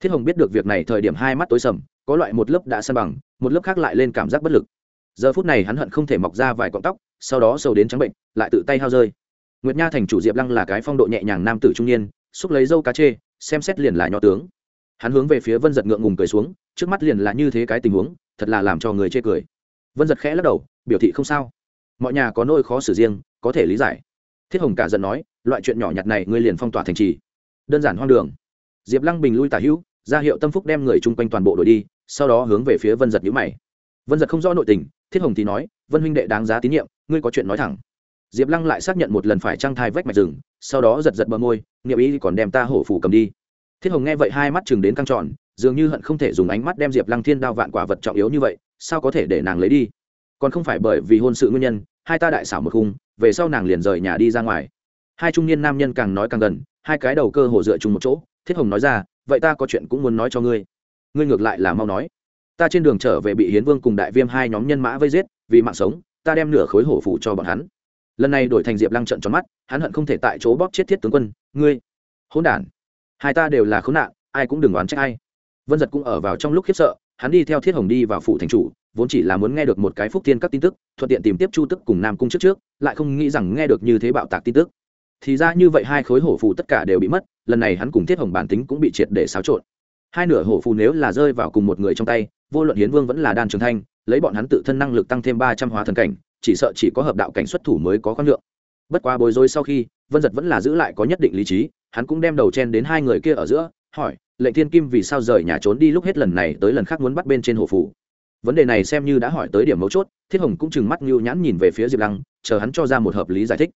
Thiết hồng biết được việc này thời điểm hai mắt tối sầm, có loại một lớp đã san bằng, một lớp khác lại lên cảm giác bất lực. Giờ phút này hắn hận không thể mọc ra vài cọng tóc, sau đó sầu đến trắng bệnh, lại tự tay hao rơi. Nguyệt nha thành chủ diệp lăng là cái phong độ nhẹ nhàng nam tử trung niên, xúc lấy dâu cá chê, xem xét liền là nho tướng hắn hướng về phía vân giật ngượng ngùng cười xuống, trước mắt liền là như thế cái tình huống, thật là làm cho người chê cười. Vân giật khẽ lắc đầu, biểu thị không sao. Mọi nhà có nỗi khó xử riêng, có thể lý giải. Thiết hồng cả giận nói, loại chuyện nhỏ nhặt này ngươi liền phong tỏa thành trì. Đơn giản hoang đường. Diệp lăng bình lui tả hữu, ra hiệu tâm phúc đem người chung quanh toàn bộ đội đi, sau đó hướng về phía vân giật nhữ mày. Vân giật không rõ nội tình, thiết hồng thì nói, vân huynh đệ đáng giá tín nhiệm, ngươi có chuyện nói thẳng. Diệp lăng lại xác nhận một lần phải trăng thai vách mạch rừng, sau đó giật giật bờ môi nghiệm ý còn đem ta hổ phủ cầm đi thiết hồng nghe vậy hai mắt chừng đến căng tròn, dường như hận không thể dùng ánh mắt đem diệp lăng thiên đao vạn quả vật trọng yếu như vậy, sao có thể để nàng lấy đi? Còn không phải bởi vì hôn sự nguyên nhân, hai ta đại xảo một khung, về sau nàng liền rời nhà đi ra ngoài. Hai trung niên nam nhân càng nói càng gần, hai cái đầu cơ hồ dựa chung một chỗ, thiết hồng nói ra, vậy ta có chuyện cũng muốn nói cho ngươi. Ngươi ngược lại là mau nói. Ta trên đường trở về bị hiến vương cùng đại viêm hai nhóm nhân mã vây giết, vì mạng sống, ta đem nửa khối hổ phủ cho bọn hắn. Lần này đổi thành diệp lăng trận tròn mắt, hắn hận không thể tại chỗ bóp chết thiết tướng quân. Ngươi, hỗn đản hai ta đều là khốn nạn, ai cũng đừng đoán trách ai. Vân giật cũng ở vào trong lúc khiếp sợ, hắn đi theo thiết hồng đi vào phủ thành chủ, vốn chỉ là muốn nghe được một cái phúc thiên các tin tức, thuận tiện tìm tiếp chu tức cùng nam cung trước trước, lại không nghĩ rằng nghe được như thế bạo tạc tin tức. Thì ra như vậy hai khối hổ phù tất cả đều bị mất, lần này hắn cùng thiết hồng bản tính cũng bị triệt để xáo trộn. Hai nửa hổ phù nếu là rơi vào cùng một người trong tay, vô luận hiến vương vẫn là đan trường thanh, lấy bọn hắn tự thân năng lực tăng thêm ba trăm hóa thần cảnh, chỉ sợ chỉ có hợp đạo cảnh xuất thủ mới có khoan lượng bất quá bối rối sau khi, vân giật vẫn là giữ lại có nhất định lý trí hắn cũng đem đầu chen đến hai người kia ở giữa, hỏi, lệnh thiên kim vì sao rời nhà trốn đi lúc hết lần này tới lần khác muốn bắt bên trên hồ phủ? Vấn đề này xem như đã hỏi tới điểm mấu chốt, thiết hồng cũng chừng mắt ngưu nhãn nhìn về phía diệp lăng, chờ hắn cho ra một hợp lý giải thích.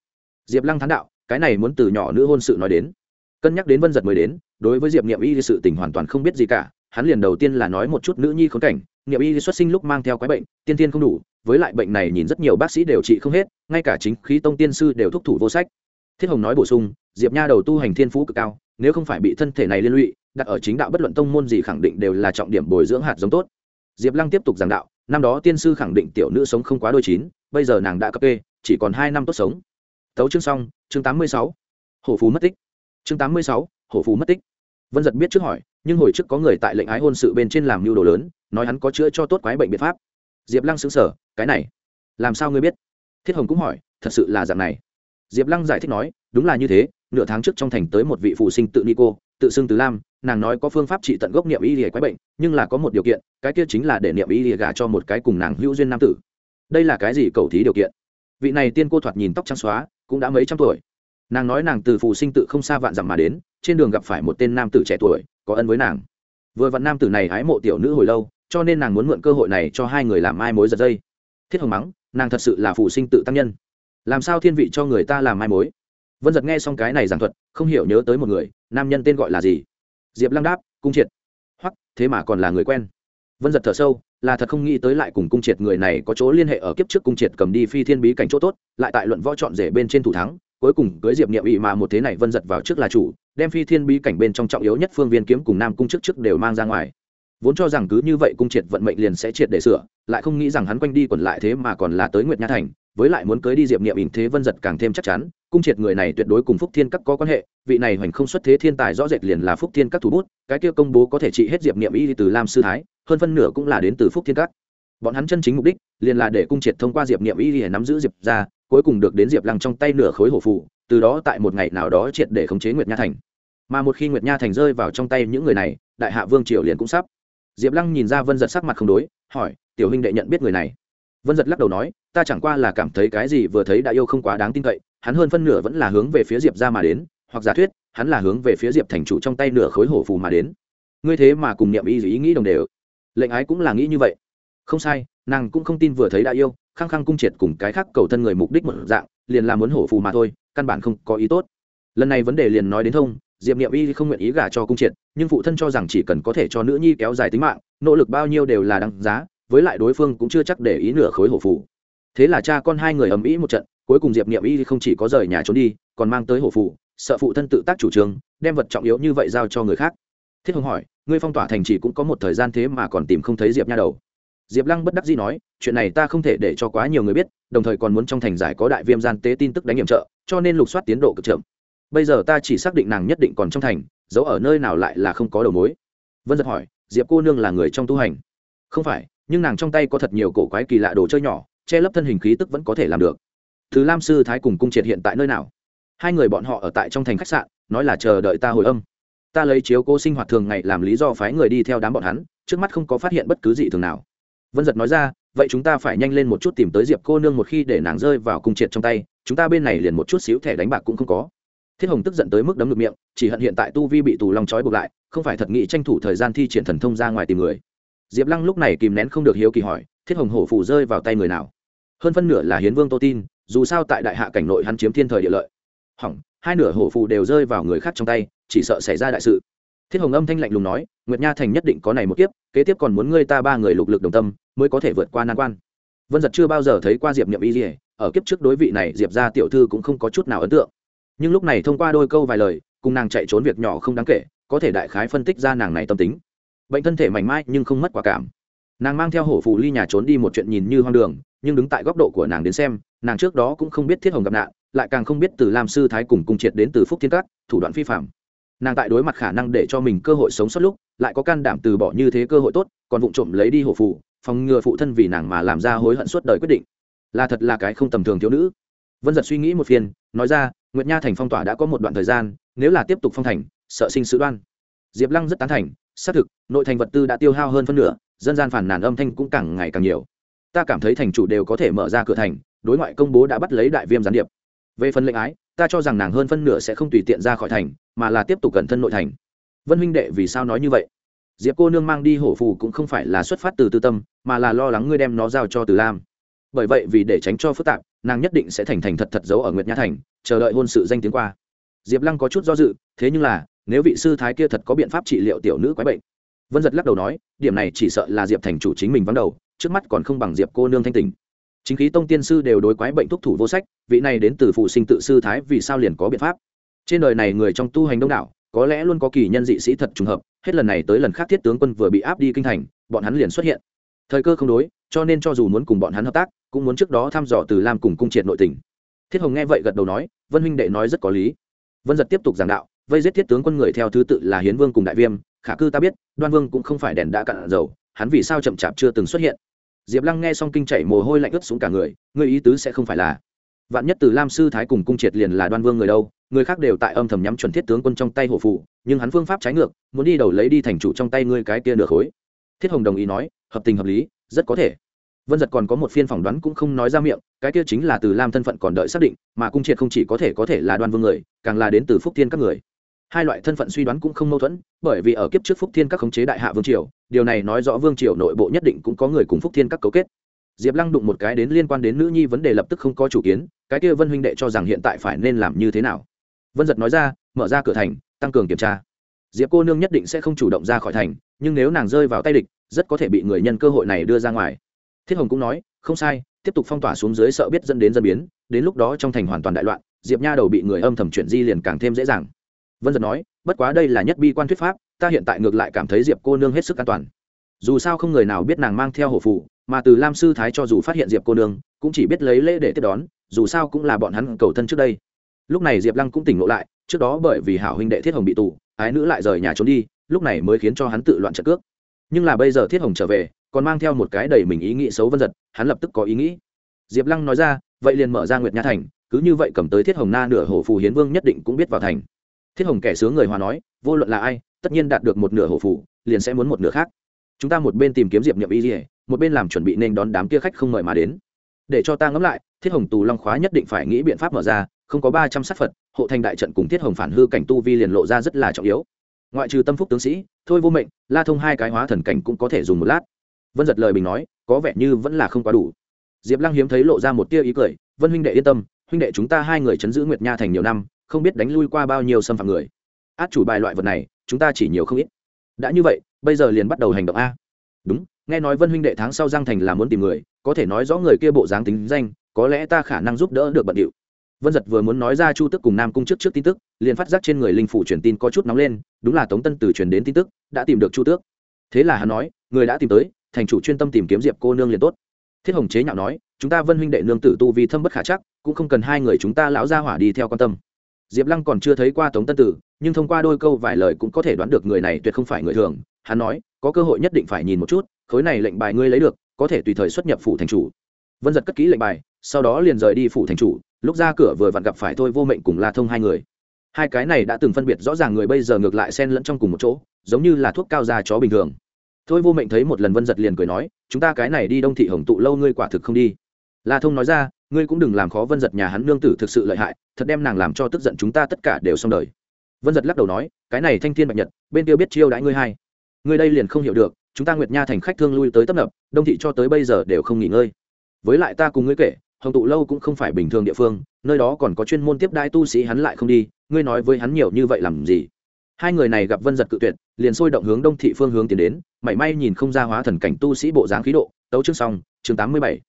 Diệp lăng thán đạo, cái này muốn từ nhỏ nữ hôn sự nói đến. Cân nhắc đến vân giật mới đến, đối với diệp niệm y sự tình hoàn toàn không biết gì cả, hắn liền đầu tiên là nói một chút nữ nhi khốn cảnh, niệm y xuất sinh lúc mang theo quái bệnh, tiên tiên không đủ, với lại bệnh này nhìn rất nhiều bác sĩ đều trị không hết, ngay cả chính khí tông tiên sư đều thúc thủ vô sách. Thiết hồng nói bổ sung diệp nha đầu tu hành thiên phú cực cao, nếu không phải bị thân thể này liên lụy, đặt ở chính đạo bất luận tông môn gì khẳng định đều là trọng điểm bồi dưỡng hạt giống tốt. Diệp lăng tiếp tục giảng đạo, năm đó tiên sư khẳng định tiểu nữ sống không quá đôi chín, bây giờ nàng đã cấp kê, chỉ còn hai năm tốt sống. Tấu chương xong, chương tám mươi sáu. Hổ phú mất tích. Chương tám mươi sáu, hổ phú mất tích. Vân giật biết trước hỏi, nhưng hồi trước có người tại lệnh ái hôn sự bên trên làm mưu đồ lớn, nói hắn có chữa cho tốt quái bệnh biện pháp. Diệp lăng xứng sở cái này, làm sao ngươi biết? Thiết hồng cũng hỏi, thật sự là dạng này. Diệp lăng giải thích nói, đúng là như thế nửa tháng trước trong thành tới một vị phụ sinh tự nico, tự xưng từ lam, nàng nói có phương pháp trị tận gốc niệm y lìa quái bệnh, nhưng là có một điều kiện, cái kia chính là để niệm y lìa gả cho một cái cùng nàng hữu duyên nam tử. Đây là cái gì cầu thí điều kiện? Vị này tiên cô thoạt nhìn tóc trắng xóa, cũng đã mấy trăm tuổi. Nàng nói nàng từ phụ sinh tự không xa vạn dặm mà đến, trên đường gặp phải một tên nam tử trẻ tuổi, có ân với nàng. Vừa vặn nam tử này hái mộ tiểu nữ hồi lâu, cho nên nàng muốn mượn cơ hội này cho hai người làm mai mối giật dây. Thiết hồng mắng, nàng thật sự là phụ sinh tự tăng nhân. Làm sao thiên vị cho người ta làm mai mối? Vân giật nghe xong cái này giảng thuật, không hiểu nhớ tới một người, nam nhân tên gọi là gì? Diệp lăng đáp, cung triệt. Hoặc thế mà còn là người quen. Vân giật thở sâu, là thật không nghĩ tới lại cùng cung triệt người này có chỗ liên hệ ở kiếp trước cung triệt cầm đi phi thiên bí cảnh chỗ tốt, lại tại luận võ chọn rể bên trên thủ thắng, cuối cùng cưới diệp niệm ỵ mà một thế này vân giật vào trước là chủ, đem phi thiên bí cảnh bên trong trọng yếu nhất phương viên kiếm cùng nam cung trước trước đều mang ra ngoài. Vốn cho rằng cứ như vậy cung triệt vận mệnh liền sẽ triệt để sửa, lại không nghĩ rằng hắn quanh đi còn lại thế mà còn là tới nguyệt nha thành với lại muốn cưới đi diệp niệm ỉn thế vân giật càng thêm chắc chắn, cung triệt người này tuyệt đối cùng phúc thiên các có quan hệ, vị này hoành không xuất thế thiên tài rõ rệt liền là phúc thiên các thủ bút, cái kia công bố có thể trị hết diệp niệm y từ lam sư thái, hơn phân nửa cũng là đến từ phúc thiên các. Bọn hắn chân chính mục đích liền là để cung triệt thông qua diệp niệm y để nắm giữ diệp ra cuối cùng được đến diệp lăng trong tay nửa khối hổ phụ từ đó tại một ngày nào đó triệt để khống chế nguyệt nha thành. Mà một khi nguyệt nha thành rơi vào trong tay những người này, đại hạ vương triều liền cũng sắp. Diệp lăng nhìn ra vân giật sắc mặt không đối, hỏi, tiểu huynh đệ nhận biết người này? Vân giật lắc đầu nói, ta chẳng qua là cảm thấy cái gì vừa thấy đã yêu không quá đáng tin cậy, hắn hơn phân nửa vẫn là hướng về phía diệp ra mà đến, hoặc giả thuyết, hắn là hướng về phía diệp thành chủ trong tay nửa khối hổ phù mà đến. Ngươi thế mà cùng niệm ý ý nghĩ đồng đều. Lệnh ái cũng là nghĩ như vậy. Không sai, nàng cũng không tin vừa thấy đã yêu, khăng khăng cung triệt cùng cái khác cầu thân người mục đích một dạng, liền là muốn hổ phù mà thôi, căn bản không có ý tốt. Lần này vấn đề liền nói đến thông, diệp niệm y không nguyện ý gả cho cung triệt, nhưng phụ thân cho rằng chỉ cần có thể cho nữ nhi kéo dài tính mạng, nỗ lực bao nhiêu đều là đáng giá với lại đối phương cũng chưa chắc để ý nửa khối hổ phù. Thế là cha con hai người ầm ĩ một trận, cuối cùng diệp niệm y không chỉ có rời nhà trốn đi, còn mang tới hổ phù, sợ phụ thân tự tác chủ trương, đem vật trọng yếu như vậy giao cho người khác. Thiết hồng hỏi, ngươi phong tỏa thành chỉ cũng có một thời gian thế mà còn tìm không thấy diệp nha đầu? Diệp lăng bất đắc dĩ nói, chuyện này ta không thể để cho quá nhiều người biết, đồng thời còn muốn trong thành giải có đại viêm gian tế tin tức đánh hiểm trợ, cho nên lục soát tiến độ cực chậm. Bây giờ ta chỉ xác định nàng nhất định còn trong thành, giấu ở nơi nào lại là không có đầu mối. Vân giật hỏi, diệp cô nương là người trong tu hành? Không phải nhưng nàng trong tay có thật nhiều cổ quái kỳ lạ đồ chơi nhỏ, che lấp thân hình khí tức vẫn có thể làm được. Thứ lam sư thái cùng cung triệt hiện tại nơi nào? Hai người bọn họ ở tại trong thành khách sạn, nói là chờ đợi ta hồi âm. Ta lấy chiếu cô sinh hoạt thường ngày làm lý do phái người đi theo đám bọn hắn, trước mắt không có phát hiện bất cứ gì thường nào. Vân giật nói ra, vậy chúng ta phải nhanh lên một chút tìm tới diệp cô nương một khi để nàng rơi vào cung triệt trong tay, chúng ta bên này liền một chút xíu thẻ đánh bạc cũng không có. Thiết hồng tức giận tới mức đấm ngược miệng, chỉ hận hiện tại tu vi bị tù long trói buộc lại, không phải thật nghĩ tranh thủ thời gian thi triển thần thông ra ngoài tìm người diệp lăng lúc này kìm nén không được hiếu kỳ hỏi, thiết hồng hổ phủ rơi vào tay người nào? Hơn phân nửa là hiến vương tô tin, dù sao tại đại hạ cảnh nội hắn chiếm thiên thời địa lợi. Hỏng, hai nửa hổ phù đều rơi vào người khác trong tay, chỉ sợ xảy ra đại sự. Thiết hồng âm thanh lạnh lùng nói, nguyệt nha thành nhất định có này một kiếp, kế tiếp còn muốn ngươi ta ba người lục lực đồng tâm, mới có thể vượt qua nan quan. Vân giật chưa bao giờ thấy qua diệp nhậm y dỉa ở kiếp trước đối vị này diệp ra tiểu thư cũng không có chút nào ấn tượng. Nhưng lúc này thông qua đôi câu vài lời, cùng nàng chạy trốn việc nhỏ không đáng kể, có thể đại khái phân tích ra nàng này tâm tính bệnh thân thể mảnh mai nhưng không mất quả cảm. Nàng mang theo hổ phù ly nhà trốn đi một chuyện nhìn như hoang đường, nhưng đứng tại góc độ của nàng đến xem, nàng trước đó cũng không biết thiết hồng gặp nạn, lại càng không biết từ lam sư thái cùng cung triệt đến từ phúc thiên cát thủ đoạn phi phạm. Nàng tại đối mặt khả năng để cho mình cơ hội sống sót lúc, lại có can đảm từ bỏ như thế cơ hội tốt, còn vụ trộm lấy đi hổ phụ phòng ngừa phụ thân vì nàng mà làm ra hối hận suốt đời quyết định. Là thật là cái không tầm thường thiếu nữ. Vân giật suy nghĩ một phiên nói ra, nguyệt nha thành phong tỏa đã có một đoạn thời gian, nếu là tiếp tục phong thành, sợ sinh sự đoan. Diệp lăng rất tán thành xác thực, nội thành vật tư đã tiêu hao hơn phân nửa, dân gian phản nàn âm thanh cũng càng ngày càng nhiều. Ta cảm thấy thành chủ đều có thể mở ra cửa thành, đối ngoại công bố đã bắt lấy đại viêm gián điệp. Về phần lệnh ái, ta cho rằng nàng hơn phân nửa sẽ không tùy tiện ra khỏi thành, mà là tiếp tục cẩn thân nội thành. Vân huynh đệ vì sao nói như vậy? Diệp cô nương mang đi hổ phù cũng không phải là xuất phát từ tư tâm, mà là lo lắng ngươi đem nó giao cho từ lam. Bởi vậy vì để tránh cho phức tạp, nàng nhất định sẽ thành thành thật thật giấu ở nguyệt nha thành, chờ đợi hôn sự danh tiếng qua. Diệp lăng có chút do dự, thế nhưng là nếu vị sư thái kia thật có biện pháp trị liệu tiểu nữ quái bệnh. Vân giật lắc đầu nói, điểm này chỉ sợ là diệp thành chủ chính mình vắng đầu, trước mắt còn không bằng diệp cô nương thanh tình chính khí tông tiên sư đều đối quái bệnh thúc thủ vô sách, vị này đến từ phụ sinh tự sư thái vì sao liền có biện pháp? Trên đời này người trong tu hành đông đảo, có lẽ luôn có kỳ nhân dị sĩ thật trùng hợp, hết lần này tới lần khác thiết tướng quân vừa bị áp đi kinh thành, bọn hắn liền xuất hiện. Thời cơ không đối, cho nên cho dù muốn cùng bọn hắn hợp tác, cũng muốn trước đó thăm dò từ lam cùng cung triệt nội tình. Thiết hồng nghe vậy gật đầu nói, vân huynh đệ nói rất có lý. Vân giật tiếp tục giảng đạo vây giết thiết tướng quân người theo thứ tự là hiến vương cùng đại viêm, khả cư ta biết, đoan vương cũng không phải đèn đã cạn dầu, hắn vì sao chậm chạp chưa từng xuất hiện. Diệp lăng nghe xong kinh chảy mồ hôi lạnh ướt xuống cả người người ý tứ sẽ không phải là vạn nhất từ lam sư thái cùng cung triệt liền là đoan vương người đâu, người khác đều tại âm thầm nhắm chuẩn thiết tướng quân trong tay hổ phụ nhưng hắn phương pháp trái ngược, muốn đi đầu lấy đi thành chủ trong tay ngươi cái kia nửa khối. Thiết hồng đồng ý nói, hợp tình hợp lý, rất có thể. Vân giật còn có một phiên phỏng đoán cũng không nói ra miệng, cái kia chính là từ lam thân phận còn đợi xác định, mà cung triệt không chỉ có thể có thể là đoan vương người, càng là đến từ phúc thiên các người hai loại thân phận suy đoán cũng không mâu thuẫn, bởi vì ở kiếp trước phúc thiên các khống chế đại hạ vương triều, điều này nói rõ vương triều nội bộ nhất định cũng có người cùng phúc thiên các cấu kết. Diệp lăng đụng một cái đến liên quan đến nữ nhi vấn đề lập tức không có chủ kiến, cái kia vân huynh đệ cho rằng hiện tại phải nên làm như thế nào? Vân giật nói ra, mở ra cửa thành, tăng cường kiểm tra. Diệp cô nương nhất định sẽ không chủ động ra khỏi thành, nhưng nếu nàng rơi vào tay địch, rất có thể bị người nhân cơ hội này đưa ra ngoài. Thiết hồng cũng nói, không sai, tiếp tục phong tỏa xuống dưới sợ biết dẫn đến dân biến, đến lúc đó trong thành hoàn toàn đại loạn, diệp nha đầu bị người âm thầm chuyển di liền càng thêm dễ dàng vân giật nói, bất quá đây là nhất bi quan thuyết pháp, ta hiện tại ngược lại cảm thấy diệp cô nương hết sức an toàn. Dù sao không người nào biết nàng mang theo hổ phụ mà từ lam sư thái cho dù phát hiện diệp cô nương, cũng chỉ biết lấy lễ để tiếp đón, dù sao cũng là bọn hắn cầu thân trước đây. Lúc này diệp lăng cũng tỉnh ngộ lại, trước đó bởi vì hảo huynh đệ thiết hồng bị tù, ái nữ lại rời nhà trốn đi, lúc này mới khiến cho hắn tự loạn trận cước. Nhưng là bây giờ thiết hồng trở về, còn mang theo một cái đầy mình ý nghĩ xấu vân giật, hắn lập tức có ý nghĩ. Diệp lăng nói ra, vậy liền mở ra nguyệt nha thành, cứ như vậy cầm tới thiết hồng na nửa hổ phù hiến vương nhất định cũng biết vào thành thiết hồng kẻ sướng người hòa nói, vô luận là ai, tất nhiên đạt được một nửa hổ phủ, liền sẽ muốn một nửa khác. Chúng ta một bên tìm kiếm diệp nhậm y dỉa một bên làm chuẩn bị nên đón đám kia khách không mời mà đến. Để cho ta ngẫm lại, thiết hồng tù long khóa nhất định phải nghĩ biện pháp mở ra, không có ba trăm sát phật, hộ thành đại trận cùng thiết hồng phản hư cảnh tu vi liền lộ ra rất là trọng yếu. Ngoại trừ tâm phúc tướng sĩ, thôi vô mệnh, la thông hai cái hóa thần cảnh cũng có thể dùng một lát. Vân giật lời bình nói, có vẻ như vẫn là không quá đủ. Diệp lăng hiếm thấy lộ ra một tia ý cười, vân huynh đệ yên tâm, huynh đệ chúng ta hai người chấn giữ nguyệt nha thành nhiều năm không biết đánh lui qua bao nhiêu xâm phạm người. Át chủ bài loại vật này, chúng ta chỉ nhiều không ít. Đã như vậy, bây giờ liền bắt đầu hành động a. Đúng, nghe nói vân huynh đệ tháng sau giang thành là muốn tìm người, có thể nói rõ người kia bộ dáng tính danh, có lẽ ta khả năng giúp đỡ được bận điệu. Vân giật vừa muốn nói ra chu tức cùng nam cung trước trước tin tức, liền phát giác trên người linh phủ truyền tin có chút nóng lên, đúng là tống tân từ truyền đến tin tức, đã tìm được chu tước. Thế là hắn nói, người đã tìm tới, thành chủ chuyên tâm tìm kiếm diệp cô nương liền tốt. Thiết hồng chế nhạo nói, chúng ta vân huynh đệ nương tử tu vì thâm bất khả chắc, cũng không cần hai người chúng ta lão gia hỏa đi theo quan tâm diệp lăng còn chưa thấy qua tống tân tử, nhưng thông qua đôi câu vài lời cũng có thể đoán được người này tuyệt không phải người thường. Hắn nói, có cơ hội nhất định phải nhìn một chút, khối này lệnh bài ngươi lấy được, có thể tùy thời xuất nhập phủ thành chủ. Vân giật cất kỹ lệnh bài, sau đó liền rời đi phủ thành chủ, lúc ra cửa vừa vặn gặp phải thôi vô mệnh cùng la thông hai người. Hai cái này đã từng phân biệt rõ ràng người bây giờ ngược lại xen lẫn trong cùng một chỗ, giống như là thuốc cao da chó bình thường. Thôi vô mệnh thấy một lần vân giật liền cười nói, chúng ta cái này đi đông thị hồng tụ lâu ngươi quả thực không đi la thông nói ra, ngươi cũng đừng làm khó vân giật nhà hắn nương tử thực sự lợi hại, thật đem nàng làm cho tức giận chúng ta tất cả đều xong đời. Vân giật lắc đầu nói, cái này thanh thiên bạch nhật, bên tiêu biết chiêu đãi ngươi hai ngươi đây liền không hiểu được, chúng ta nguyệt nha thành khách thương lui tới tấp nập, đông thị cho tới bây giờ đều không nghỉ ngơi. Với lại ta cùng ngươi kể, hồng tụ lâu cũng không phải bình thường địa phương, nơi đó còn có chuyên môn tiếp đai tu sĩ hắn lại không đi, ngươi nói với hắn nhiều như vậy làm gì? Hai người này gặp vân giật cự tuyệt, liền sôi động hướng đông thị phương hướng tiến đến, mảy may nhìn không ra hóa thần cảnh tu sĩ bộ dáng khí độ. Tấu chương xong, chương tám mươi bảy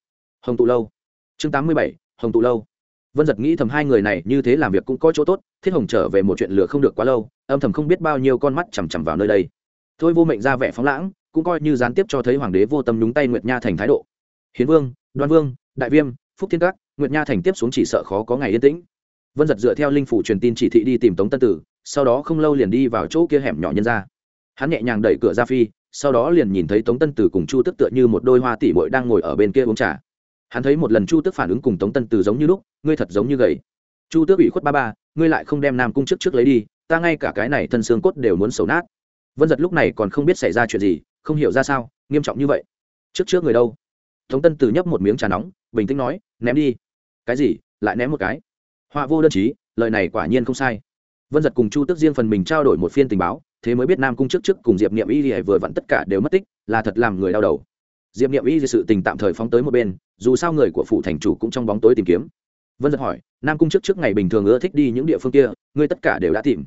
hồng tụ lâu chương tám mươi bảy, hồng tụ lâu vân giật nghĩ thầm hai người này như thế làm việc cũng có chỗ tốt thiết hồng trở về một chuyện lửa không được quá lâu âm thầm không biết bao nhiêu con mắt chằm chằm vào nơi đây thôi vô mệnh ra vẻ phóng lãng cũng coi như gián tiếp cho thấy hoàng đế vô tâm nhúng tay nguyệt nha thành thái độ hiến vương đoan vương đại viêm phúc thiên các nguyệt nha thành tiếp xuống chỉ sợ khó có ngày yên tĩnh vân giật dựa theo linh phủ truyền tin chỉ thị đi tìm tống tân tử sau đó không lâu liền đi vào chỗ kia hẻm nhỏ nhân ra hắn nhẹ nhàng đẩy cửa ra phi sau đó liền nhìn thấy tống tân tử cùng chu tức tựa như một đôi hoa tỉ mội đang ngồi ở bên kia uống trà hắn thấy một lần chu tước phản ứng cùng tống tân tử giống như lúc, ngươi thật giống như gầy. Chu tước ủy khuất ba ba, ngươi lại không đem nam cung trước trước lấy đi, ta ngay cả cái này thân xương cốt đều muốn sầu nát. Vân giật lúc này còn không biết xảy ra chuyện gì, không hiểu ra sao, nghiêm trọng như vậy. Trước trước người đâu? Tống tân tử nhấp một miếng trà nóng, bình tĩnh nói, ném đi. Cái gì? Lại ném một cái? Họa vô đơn chí, lời này quả nhiên không sai. Vân giật cùng chu tước riêng phần mình trao đổi một phiên tình báo, thế mới biết nam cung trước trước cùng diệp niệm y vừa vặn tất cả đều mất tích, là thật làm người đau đầu. Diệp niệm y sự tình tạm thời phóng tới một bên dù sao người của phủ thành chủ cũng trong bóng tối tìm kiếm. Vân giật hỏi, nam cung trước trước ngày bình thường ưa thích đi những địa phương kia, ngươi tất cả đều đã tìm.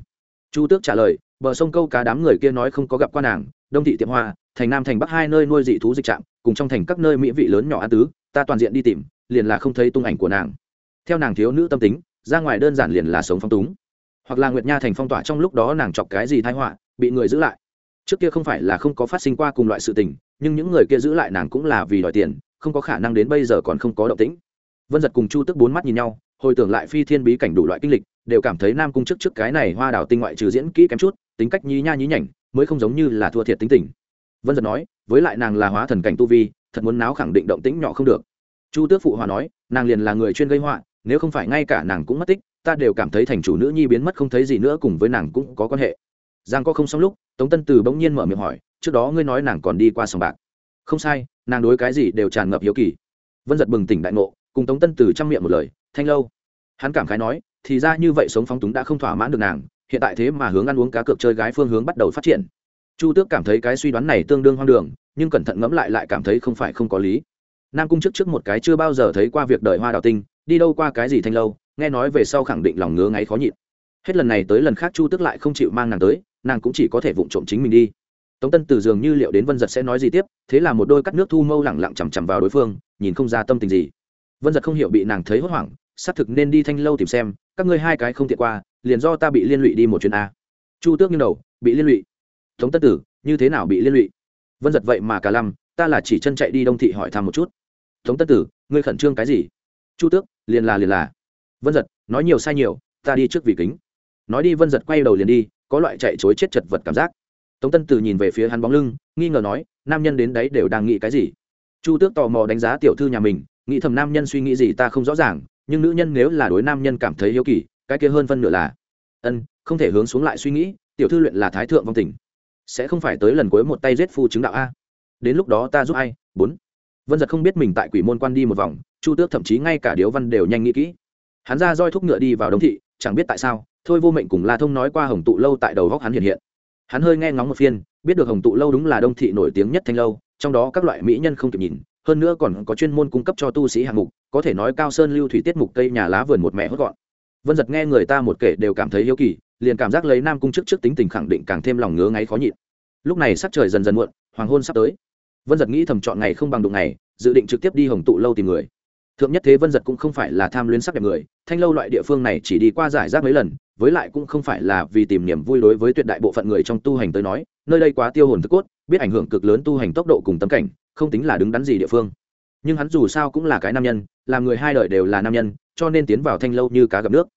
Chu tước trả lời, bờ sông câu cá đám người kia nói không có gặp quan nàng, đông thị tiệm hoa, thành nam thành bắc hai nơi nuôi dị thú dịch trạm, cùng trong thành các nơi mỹ vị lớn nhỏ an tứ, ta toàn diện đi tìm, liền là không thấy tung ảnh của nàng. Theo nàng thiếu nữ tâm tính, ra ngoài đơn giản liền là sống phong túng. Hoặc là nguyệt nha thành phong tỏa trong lúc đó nàng chọc cái gì thái họa, bị người giữ lại. Trước kia không phải là không có phát sinh qua cùng loại sự tình, nhưng những người kia giữ lại nàng cũng là vì đòi tiền không có khả năng đến bây giờ còn không có động tĩnh. Vân giật cùng chu tức bốn mắt nhìn nhau, hồi tưởng lại phi thiên bí cảnh đủ loại kinh lịch, đều cảm thấy nam cung trước trước cái này hoa đào tinh ngoại trừ diễn kỹ kém chút, tính cách nhí nha nhí nhảnh, mới không giống như là thua thiệt tính tình. Vân giật nói, với lại nàng là hóa thần cảnh tu vi, thật muốn náo khẳng định động tĩnh nhỏ không được. Chu tước phụ hòa nói, nàng liền là người chuyên gây họa, nếu không phải ngay cả nàng cũng mất tích, ta đều cảm thấy thành chủ nữ nhi biến mất không thấy gì nữa cùng với nàng cũng có quan hệ. Giang có không xong lúc, tống tân từ bỗng nhiên mở miệng hỏi, trước đó ngươi nói nàng còn đi qua sòng bạc. Không sai nàng đối cái gì đều tràn ngập hiếu kỳ. Vân giật bừng tỉnh đại ngộ, cùng tống tân từ trang miệng một lời, thanh lâu. Hắn cảm khái nói, thì ra như vậy sống phóng túng đã không thỏa mãn được nàng, hiện tại thế mà hướng ăn uống cá cược chơi gái phương hướng bắt đầu phát triển. Chu tước cảm thấy cái suy đoán này tương đương hoang đường, nhưng cẩn thận ngẫm lại lại cảm thấy không phải không có lý. Nam cung trước trước một cái chưa bao giờ thấy qua việc đợi hoa đào tinh, đi đâu qua cái gì thanh lâu, nghe nói về sau khẳng định lòng ngứa ngáy khó nhịn. Hết lần này tới lần khác chu tước lại không chịu mang nàng tới, nàng cũng chỉ có thể vụng trộm chính mình đi tống tân từ dường như liệu đến vân giật sẽ nói gì tiếp, thế là một đôi cắt nước thu mâu lẳng lặng chằm chằm vào đối phương, nhìn không ra tâm tình gì. Vân giật không hiểu bị nàng thấy hốt hoảng, xác thực nên đi thanh lâu tìm xem, các ngươi hai cái không tiện qua, liền do ta bị liên lụy đi một chuyến a. Chu tước như đầu, bị liên lụy. Tống tân tử, như thế nào bị liên lụy? Vân giật vậy mà cả lăm, ta là chỉ chân chạy đi đông thị hỏi thăm một chút. Tống tân tử, ngươi khẩn trương cái gì? Chu tước, liền là liền là. Vân giật, nói nhiều sai nhiều, ta đi trước vì kính. Nói đi vân giật quay đầu liền đi, có loại chạy chối chết chật vật cảm giác tống tân tử nhìn về phía hắn bóng lưng, nghi ngờ nói, nam nhân đến đấy đều đang nghĩ cái gì? Chu tước tò mò đánh giá tiểu thư nhà mình, nghĩ thầm nam nhân suy nghĩ gì ta không rõ ràng, nhưng nữ nhân nếu là đối nam nhân cảm thấy hiếu kỳ, cái kia hơn phân nửa là, ân, không thể hướng xuống lại suy nghĩ, tiểu thư luyện là thái thượng vong tình. Sẽ không phải tới lần cuối một tay giết phu chứng đạo a. Đến lúc đó ta giúp ai? Bốn. Vân giật không biết mình tại quỷ môn quan đi một vòng, chu tước thậm chí ngay cả điếu văn đều nhanh nghĩ kỹ. Hắn ra roi thúc ngựa đi vào đông thị, chẳng biết tại sao, thôi vô mệnh cùng la thông nói qua hồng tụ lâu tại đầu góc hắn hiện hiện hắn hơi nghe ngóng một phiên, biết được hồng tụ lâu đúng là đông thị nổi tiếng nhất thanh lâu, trong đó các loại mỹ nhân không kịp nhìn, hơn nữa còn có chuyên môn cung cấp cho tu sĩ hạng mục, có thể nói cao sơn lưu thủy tiết mục cây nhà lá vườn một mẹ hốt gọn. Vân giật nghe người ta một kể đều cảm thấy hiếu kỳ, liền cảm giác lấy nam cung chức trước tính tình khẳng định càng thêm lòng ngứa ngáy khó nhịn. Lúc này sắc trời dần dần muộn, hoàng hôn sắp tới. Vân giật nghĩ thầm chọn ngày không bằng đụng ngày, dự định trực tiếp đi hồng tụ lâu tìm người thượng nhất thế vân giật cũng không phải là tham luyến sắc đẹp người, thanh lâu loại địa phương này chỉ đi qua giải rác mấy lần, với lại cũng không phải là vì tìm niềm vui đối với tuyệt đại bộ phận người trong tu hành tới nói, nơi đây quá tiêu hồn thức cốt, biết ảnh hưởng cực lớn tu hành tốc độ cùng tâm cảnh, không tính là đứng đắn gì địa phương. Nhưng hắn dù sao cũng là cái nam nhân, làm người hai đời đều là nam nhân, cho nên tiến vào thanh lâu như cá gặp nước.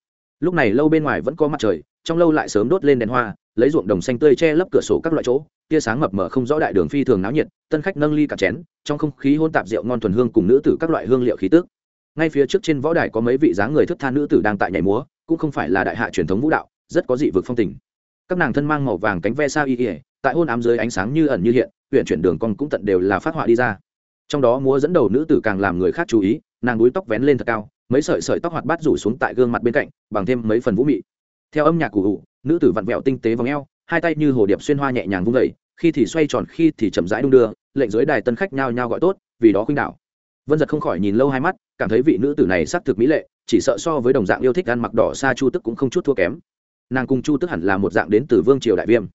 Lúc này lâu bên ngoài vẫn có mặt trời trong lâu lại sớm đốt lên đèn hoa, lấy ruộng đồng xanh tươi che lấp cửa sổ các loại chỗ, tia sáng mập mờ không rõ đại đường phi thường náo nhiệt, tân khách nâng ly cả chén, trong không khí hôn tạp rượu ngon thuần hương cùng nữ tử các loại hương liệu khí tước ngay phía trước trên võ đài có mấy vị dáng người thức tha nữ tử đang tại nhảy múa, cũng không phải là đại hạ truyền thống vũ đạo, rất có dị vực phong tình. Các nàng thân mang màu vàng cánh ve sao y ỉa tại hôn ám dưới ánh sáng như ẩn như hiện, huyện chuyển đường con cũng tận đều là phát họa đi ra. Trong đó múa dẫn đầu nữ tử càng làm người khác chú ý, nàng đuối tóc vén lên thật cao, mấy sợi sợi tóc hoạt bát rủ xuống tại gương mặt bên cạnh, bằng thêm mấy phần vũ mị theo âm nhạc cụ hụ nữ tử vặn vẹo tinh tế v ò hai tay như hồ điệp xuyên hoa nhẹ nhàng vung vẩy khi thì xoay tròn, khi thì chậm rãi đung đưa, lệnh dưới đài tân khách nhao nhao gọi tốt, vì đó khuynh đảo. Vân giật không khỏi nhìn lâu hai mắt, cảm thấy vị nữ tử này xác thực mỹ lệ, chỉ sợ so với đồng dạng yêu thích ăn mặc đỏ xa chu tức cũng không chút thua kém. Nàng cùng chu tức hẳn là một dạng đến từ vương triều đại viêm.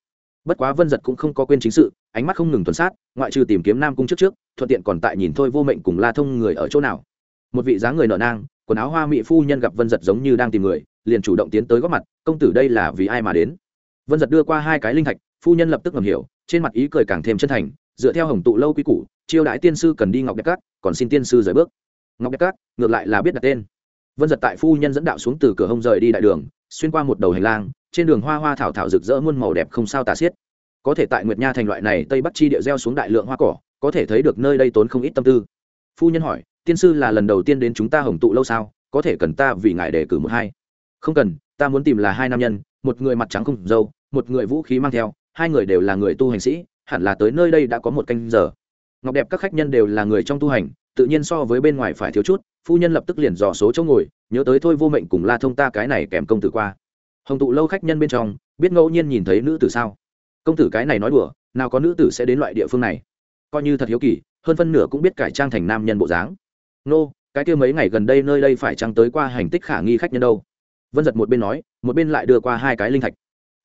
Bất quá vân giật cũng không có quên chính sự, ánh mắt không ngừng tuần sát, ngoại trừ tìm kiếm nam cung trước trước, thuận tiện còn tại nhìn thôi vô mệnh cùng la thông người ở chỗ nào. Một vị dáng người nợ nang quần áo hoa mỹ phu nhân gặp vân giật giống như đang tìm người, liền chủ động tiến tới góp mặt, công tử đây là vì ai mà đến? Vân giật đưa qua hai cái linh thạch, phu nhân lập tức ngầm hiểu, trên mặt ý cười càng thêm chân thành, dựa theo hồng tụ lâu quy củ chiêu đãi tiên sư cần đi ngọc đẹp cát còn xin tiên sư rời bước. Ngọc đẹp cát ngược lại là biết đặt tên. Vân giật tại phu nhân dẫn đạo xuống từ cửa hông rời đi đại đường, xuyên qua một đầu hành lang, trên đường hoa hoa thảo thảo rực rỡ muôn màu đẹp không sao tả xiết. Có thể tại nguyệt nha thành loại này, tây bắc chi địa gieo xuống đại lượng hoa cỏ, có thể thấy được nơi đây tốn không ít tâm tư. Phu nhân hỏi tiên sư là lần đầu tiên đến chúng ta hồng tụ lâu sao, có thể cần ta vì ngài đề cử một hai? Không cần, ta muốn tìm là hai nam nhân, một người mặt trắng không dâu, một người vũ khí mang theo, hai người đều là người tu hành sĩ, hẳn là tới nơi đây đã có một canh giờ. Ngọc đẹp các khách nhân đều là người trong tu hành, tự nhiên so với bên ngoài phải thiếu chút, phu nhân lập tức liền dò số chỗ ngồi, nhớ tới thôi vô mệnh cùng la thông ta cái này kèm công tử qua. Hồng tụ lâu khách nhân bên trong, biết ngẫu nhiên nhìn thấy nữ tử sao? Công tử cái này nói đùa, nào có nữ tử sẽ đến loại địa phương này? Coi như thật hiếu kỳ, hơn phân nửa cũng biết cải trang thành nam nhân bộ dáng nô, cái kia mấy ngày gần đây nơi đây phải trăng tới qua hành tích khả nghi khách nhân đâu? Vân giật một bên nói, một bên lại đưa qua hai cái linh thạch.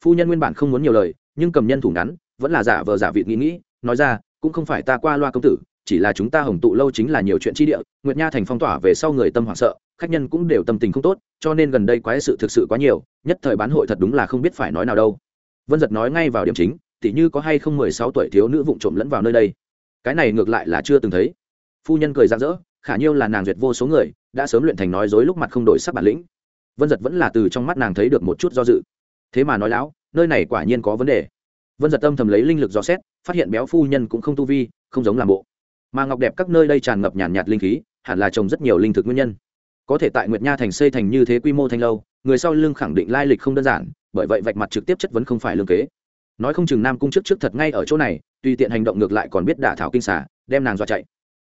Phu nhân nguyên bản không muốn nhiều lời, nhưng cầm nhân thủ ngắn, vẫn là giả vờ giả vịt nghĩ nghĩ, nói ra, cũng không phải ta qua loa công tử, chỉ là chúng ta hồng tụ lâu chính là nhiều chuyện chi địa, nguyệt nha thành phong tỏa về sau người tâm hoảng sợ, khách nhân cũng đều tâm tình không tốt, cho nên gần đây quái sự thực sự quá nhiều, nhất thời bán hội thật đúng là không biết phải nói nào đâu. Vân giật nói ngay vào điểm chính tỉ như có hay không mười sáu tuổi thiếu nữ vụng trộm lẫn vào nơi đây? Cái này ngược lại là chưa từng thấy. Phu nhân cười rạng rỡ khả nhiêu là nàng duyệt vô số người đã sớm luyện thành nói dối lúc mặt không đổi sắc bản lĩnh. Vân giật vẫn là từ trong mắt nàng thấy được một chút do dự. Thế mà nói lão nơi này quả nhiên có vấn đề. Vân giật âm thầm lấy linh lực dò xét phát hiện béo phu nhân cũng không tu vi không giống làm bộ. Mà ngọc đẹp các nơi đây tràn ngập nhàn nhạt, nhạt linh khí hẳn là trồng rất nhiều linh thực nguyên nhân. Có thể tại nguyệt nha thành xây thành như thế quy mô thanh lâu người sau lưng khẳng định lai lịch không đơn giản bởi vậy vạch mặt trực tiếp chất vấn không phải lương kế. Nói không chừng nam cung trước trước thật ngay ở chỗ này tùy tiện hành động ngược lại còn biết đả thảo kinh xả đem nàng dọa chạy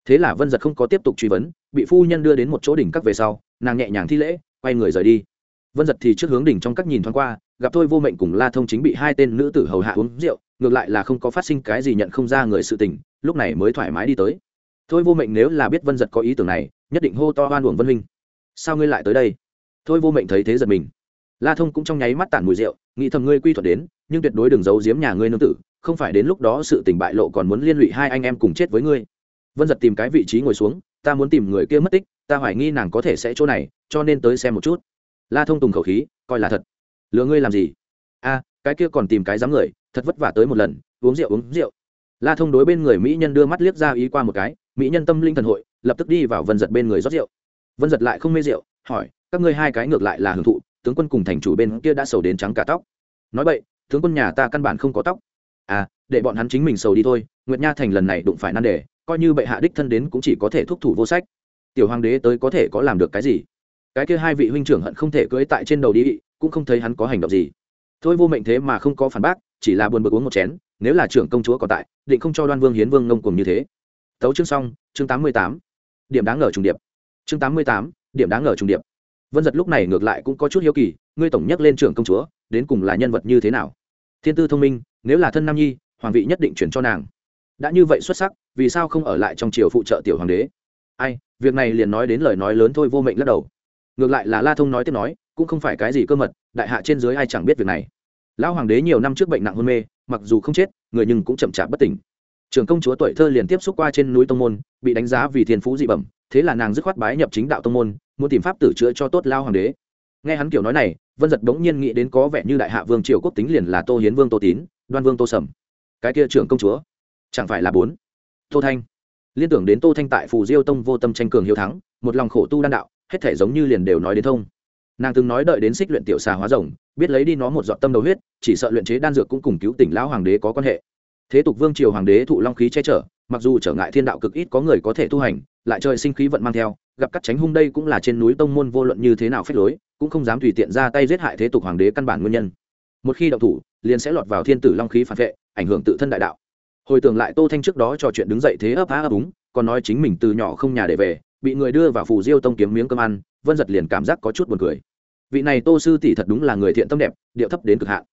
thế là vân giật không có tiếp tục truy vấn, bị phu nhân đưa đến một chỗ đỉnh các về sau, nàng nhẹ nhàng thi lễ, quay người rời đi. Vân giật thì trước hướng đỉnh trong các nhìn thoáng qua, gặp thôi vô mệnh cùng la thông chính bị hai tên nữ tử hầu hạ uống rượu, ngược lại là không có phát sinh cái gì nhận không ra người sự tình, lúc này mới thoải mái đi tới. Thôi vô mệnh nếu là biết vân giật có ý tưởng này, nhất định hô to oan uổng vân minh sao ngươi lại tới đây? Thôi vô mệnh thấy thế giật mình. La thông cũng trong nháy mắt tản mùi rượu, nghĩ thầm ngươi quy thuật đến, nhưng tuyệt đối đừng giấu giếm nhà ngươi nương tử, không phải đến lúc đó sự tình bại lộ còn muốn liên lụy hai anh em cùng chết với ngươi vân giật tìm cái vị trí ngồi xuống, ta muốn tìm người kia mất tích, ta hoài nghi nàng có thể sẽ chỗ này, cho nên tới xem một chút. La thông tùng khẩu khí, coi là thật. Lừa ngươi làm gì? A, cái kia còn tìm cái dám người, thật vất vả tới một lần, uống rượu uống rượu. La thông đối bên người mỹ nhân đưa mắt liếc ra ý qua một cái, mỹ nhân tâm linh thần hội, lập tức đi vào vân giật bên người rót rượu. Vân giật lại không mê rượu, hỏi, các ngươi hai cái ngược lại là hưởng thụ, tướng quân cùng thành chủ bên kia đã sầu đến trắng cả tóc. Nói vậy tướng quân nhà ta căn bản không có tóc. À để bọn hắn chính mình sầu đi thôi, nguyệt nha thành lần này đụng phải nan đề coi như bệ hạ đích thân đến cũng chỉ có thể thúc thủ vô sách. Tiểu hoàng đế tới có thể có làm được cái gì? Cái kia hai vị huynh trưởng hận không thể cưỡi tại trên đầu đi cũng không thấy hắn có hành động gì. Thôi vô mệnh thế mà không có phản bác, chỉ là buồn bực uống một chén, nếu là trưởng công chúa còn tại, định không cho đoan vương hiến vương ngông cùng như thế. Tấu chương xong, chương tám mươi tám. Điểm đáng ngờ trùng điệp. Chương tám mươi tám, điểm đáng ngờ trùng điệp. Vân giật lúc này ngược lại cũng có chút hiếu kỳ, ngươi tổng nhắc lên trưởng công chúa, đến cùng là nhân vật như thế nào? Thiên tư thông minh, nếu là thân nam nhi, hoàng vị nhất định chuyển cho nàng. Đã như vậy xuất sắc vì sao không ở lại trong triều phụ trợ tiểu hoàng đế? Ai, việc này liền nói đến lời nói lớn thôi, vô mệnh lắc đầu. Ngược lại là la thông nói tiếp nói, cũng không phải cái gì cơ mật, đại hạ trên dưới ai chẳng biết việc này. Lão hoàng đế nhiều năm trước bệnh nặng hôn mê, mặc dù không chết, người nhưng cũng chậm chạp bất tỉnh. Trưởng công chúa tuổi thơ liền tiếp xúc qua trên núi tông môn, bị đánh giá vì thiên phú dị bẩm, thế là nàng dứt khoát bái nhập chính đạo tông môn, muốn tìm pháp tử chữa cho tốt lao hoàng đế. Nghe hắn kiểu nói này, vân giật bỗng nhiên nghĩ đến có vẻ như đại hạ vương triều quốc tính liền là tô hiến vương tô tín, đoan vương tô sầm. Cái kia trưởng công chúa, chẳng phải là bốn? Tô thanh. Liên tưởng đến tô thanh tại phù diêu tông vô tâm tranh cường hiếu thắng, một lòng khổ tu đan đạo, hết thể giống như liền đều nói đến thông. Nàng từng nói đợi đến xích luyện tiểu xà hóa rồng, biết lấy đi nó một giọt tâm đầu huyết, chỉ sợ luyện chế đan dược cũng cùng cứu tỉnh lão hoàng đế có quan hệ. Thế tục vương triều hoàng đế thụ long khí che chở, mặc dù trở ngại thiên đạo cực ít có người có thể tu hành, lại trời sinh khí vận mang theo, gặp cắt tránh hung đây cũng là trên núi tông môn vô luận như thế nào phép lối, cũng không dám tùy tiện ra tay giết hại thế tục hoàng đế căn bản nguyên nhân. Một khi động thủ, liền sẽ lọt vào thiên tử long khí phản vệ, ảnh hưởng tự thân đại đạo hồi tưởng lại tô thanh trước đó trò chuyện đứng dậy thế ấp á ấp úng, còn nói chính mình từ nhỏ không nhà để về, bị người đưa vào phủ diêu tông kiếm miếng cơm ăn, vân giật liền cảm giác có chút buồn cười. Vị này tô sư tỷ thật đúng là người thiện tâm đẹp, điệu thấp đến cực hạn.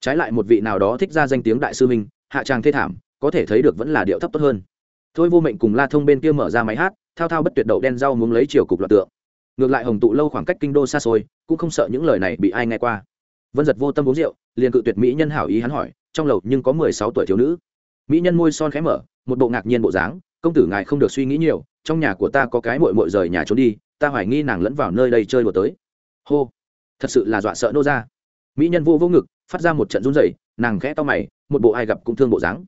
Trái lại một vị nào đó thích ra danh tiếng đại sư minh hạ tràng thê thảm, có thể thấy được vẫn là điệu thấp tốt hơn. Thôi vô mệnh cùng la thông bên kia mở ra máy hát, thao thao bất tuyệt đậu đen rau muốn lấy chiều cục loạt tượng. Ngược lại hồng tụ lâu khoảng cách kinh đô xa xôi, cũng không sợ những lời này bị ai nghe qua. Vân giật vô tâm uống rượu, liền cự tuyệt mỹ nhân hảo ý hắn hỏi, trong lầu nhưng có mười sáu tuổi thiếu nữ mỹ nhân môi son khẽ mở, một bộ ngạc nhiên bộ dáng, công tử ngài không được suy nghĩ nhiều, trong nhà của ta có cái mội mội rời nhà trốn đi, ta hoài nghi nàng lẫn vào nơi đây chơi đùa tới. Hô. Thật sự là dọa sợ nô ra. Mỹ nhân vô vô ngực, phát ra một trận run rẩy, nàng khẽ to mày, một bộ ai gặp cũng thương bộ dáng.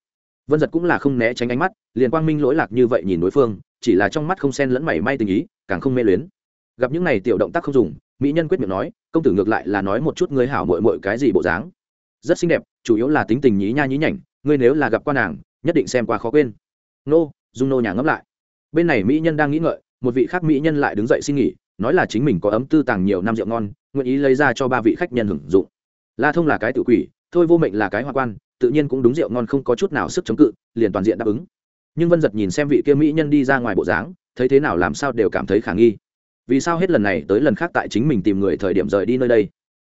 Vân giật cũng là không né tránh ánh mắt, liền quang minh lỗi lạc như vậy nhìn đối phương, chỉ là trong mắt không sen lẫn mảy may tình ý, càng không mê luyến. Gặp những này tiểu động tác không dùng, mỹ nhân quyết miệng nói, công tử ngược lại là nói một chút ngươi hảo mội mội cái gì bộ dáng. Rất xinh đẹp, chủ yếu là tính tình nhí nha nhí nhảnh ngươi nếu là gặp qua nàng, nhất định xem qua khó quên. Nô, dung nô nhà ngẫm lại. Bên này mỹ nhân đang nghĩ ngợi, một vị khác mỹ nhân lại đứng dậy xin nghỉ, nói là chính mình có ấm tư tàng nhiều năm rượu ngon, nguyện ý lấy ra cho ba vị khách nhân hưởng dụng. La thông là cái tự quỷ, thôi vô mệnh là cái hoa quan, tự nhiên cũng đúng rượu ngon không có chút nào sức chống cự, liền toàn diện đáp ứng. Nhưng vân giật nhìn xem vị kia mỹ nhân đi ra ngoài bộ dáng, thấy thế nào làm sao đều cảm thấy khả nghi. Vì sao hết lần này tới lần khác tại chính mình tìm người thời điểm rời đi nơi đây?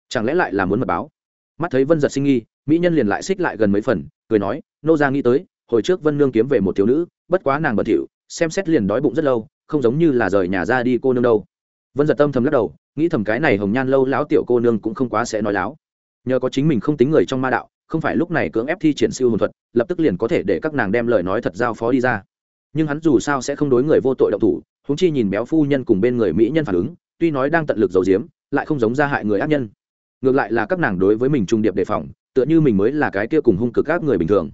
Chẳng lẽ lại là muốn mật báo? Mắt thấy vân giật sinh nghi, mỹ nhân liền lại xích lại gần mấy phần cười nói, nô ra nghĩ tới, hồi trước vân nương kiếm về một thiếu nữ, bất quá nàng bẩn thỉu, xem xét liền đói bụng rất lâu, không giống như là rời nhà ra đi cô nương đâu. Vân giật tâm thầm lắc đầu, nghĩ thầm cái này hồng nhan lâu lão tiểu cô nương cũng không quá sẽ nói láo. Nhờ có chính mình không tính người trong ma đạo, không phải lúc này cưỡng ép thi triển siêu hồn thuật, lập tức liền có thể để các nàng đem lời nói thật giao phó đi ra. Nhưng hắn dù sao sẽ không đối người vô tội động thủ húng chi nhìn béo phu nhân cùng bên người mỹ nhân phản ứng, tuy nói đang tận lực giấu giếm, lại không giống ra hại người ác nhân. Ngược lại là các nàng đối với mình trung điệp đề phòng tựa như mình mới là cái kia cùng hung cực các người bình thường.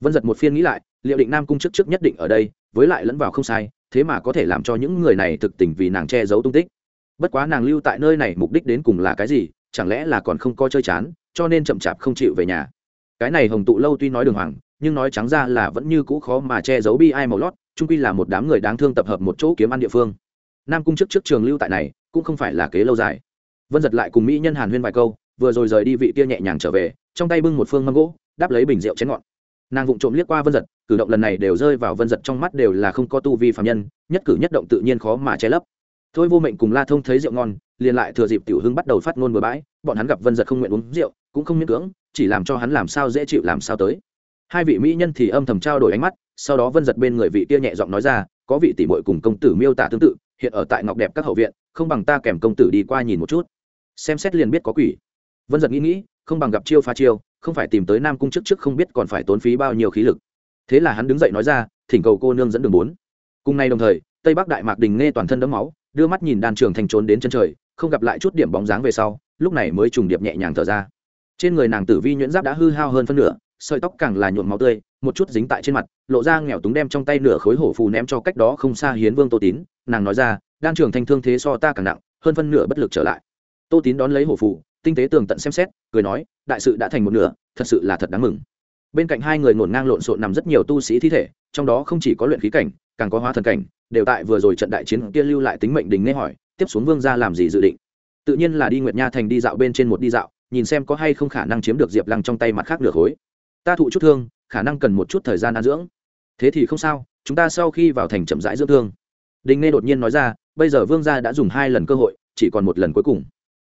Vân giật một phiên nghĩ lại, liệu định nam cung chức trước nhất định ở đây, với lại lẫn vào không sai, thế mà có thể làm cho những người này thực tình vì nàng che giấu tung tích. Bất quá nàng lưu tại nơi này mục đích đến cùng là cái gì, chẳng lẽ là còn không coi chơi chán, cho nên chậm chạp không chịu về nhà. Cái này hồng tụ lâu tuy nói đường hoàng, nhưng nói trắng ra là vẫn như cũ khó mà che giấu bi ai màu lót trung quy là một đám người đáng thương tập hợp một chỗ kiếm ăn địa phương. Nam cung chức trước trường lưu tại này, cũng không phải là kế lâu dài. Vân giật lại cùng mỹ nhân hàn huyên vài câu, vừa rồi rời đi vị kia nhẹ nhàng trở về trong tay bưng một phương mâm gỗ, đáp lấy bình rượu chén ngọn. Nàng vụng trộm liếc qua vân giật, cử động lần này đều rơi vào vân giật trong mắt đều là không có tu vi phạm nhân, nhất cử nhất động tự nhiên khó mà che lấp. Thôi vô mệnh cùng la thông thấy rượu ngon, liền lại thừa dịp tiểu hưng bắt đầu phát ngôn bừa bãi, bọn hắn gặp vân giật không nguyện uống rượu, cũng không miễn cưỡng, chỉ làm cho hắn làm sao dễ chịu làm sao tới. Hai vị mỹ nhân thì âm thầm trao đổi ánh mắt, sau đó vân giật bên người vị kia nhẹ giọng nói ra, có vị tỷ muội cùng công tử miêu tả tương tự, hiện ở tại ngọc đẹp các hậu viện, không bằng ta kèm công tử đi qua nhìn một chút, xem xét liền biết có quỷ. Vân giật nghĩ nghĩ không bằng gặp chiêu pha chiêu, không phải tìm tới nam cung trước trước không biết còn phải tốn phí bao nhiêu khí lực. Thế là hắn đứng dậy nói ra, thỉnh cầu cô nương dẫn đường bốn. Cùng ngày đồng thời, tây bắc đại mạc đình nghe toàn thân đấm máu, đưa mắt nhìn đan trường thành trốn đến chân trời, không gặp lại chút điểm bóng dáng về sau, lúc này mới trùng điệp nhẹ nhàng thở ra. Trên người nàng tử vi nhuyễn giáp đã hư hao hơn phân nửa, sợi tóc càng là nhuộm máu tươi, một chút dính tại trên mặt, lộ ra nghèo túng đem trong tay nửa khối hổ phù ném cho cách đó không xa hiến vương tô tín, nàng nói ra, đan trường thanh thương thế so ta càng nặng, hơn phân nửa bất lực trở lại. Tô tín đón lấy hổ phù tinh tế tường tận xem xét, cười nói, đại sự đã thành một nửa, thật sự là thật đáng mừng. Bên cạnh hai người ngổn ngang lộn xộn nằm rất nhiều tu sĩ thi thể, trong đó không chỉ có luyện khí cảnh, càng có hóa thần cảnh, đều tại vừa rồi trận đại chiến kia lưu lại tính mệnh đình nghe hỏi, tiếp xuống vương ra làm gì dự định? Tự nhiên là đi nguyệt nha thành đi dạo bên trên một đi dạo, nhìn xem có hay không khả năng chiếm được diệp lăng trong tay mặt khác nửa khối. Ta thụ chút thương, khả năng cần một chút thời gian an dưỡng. Thế thì không sao, chúng ta sau khi vào thành chậm rãi dưỡng thương. Đình nghe đột nhiên nói ra, bây giờ vương gia đã dùng hai lần cơ hội, chỉ còn một lần cuối cùng.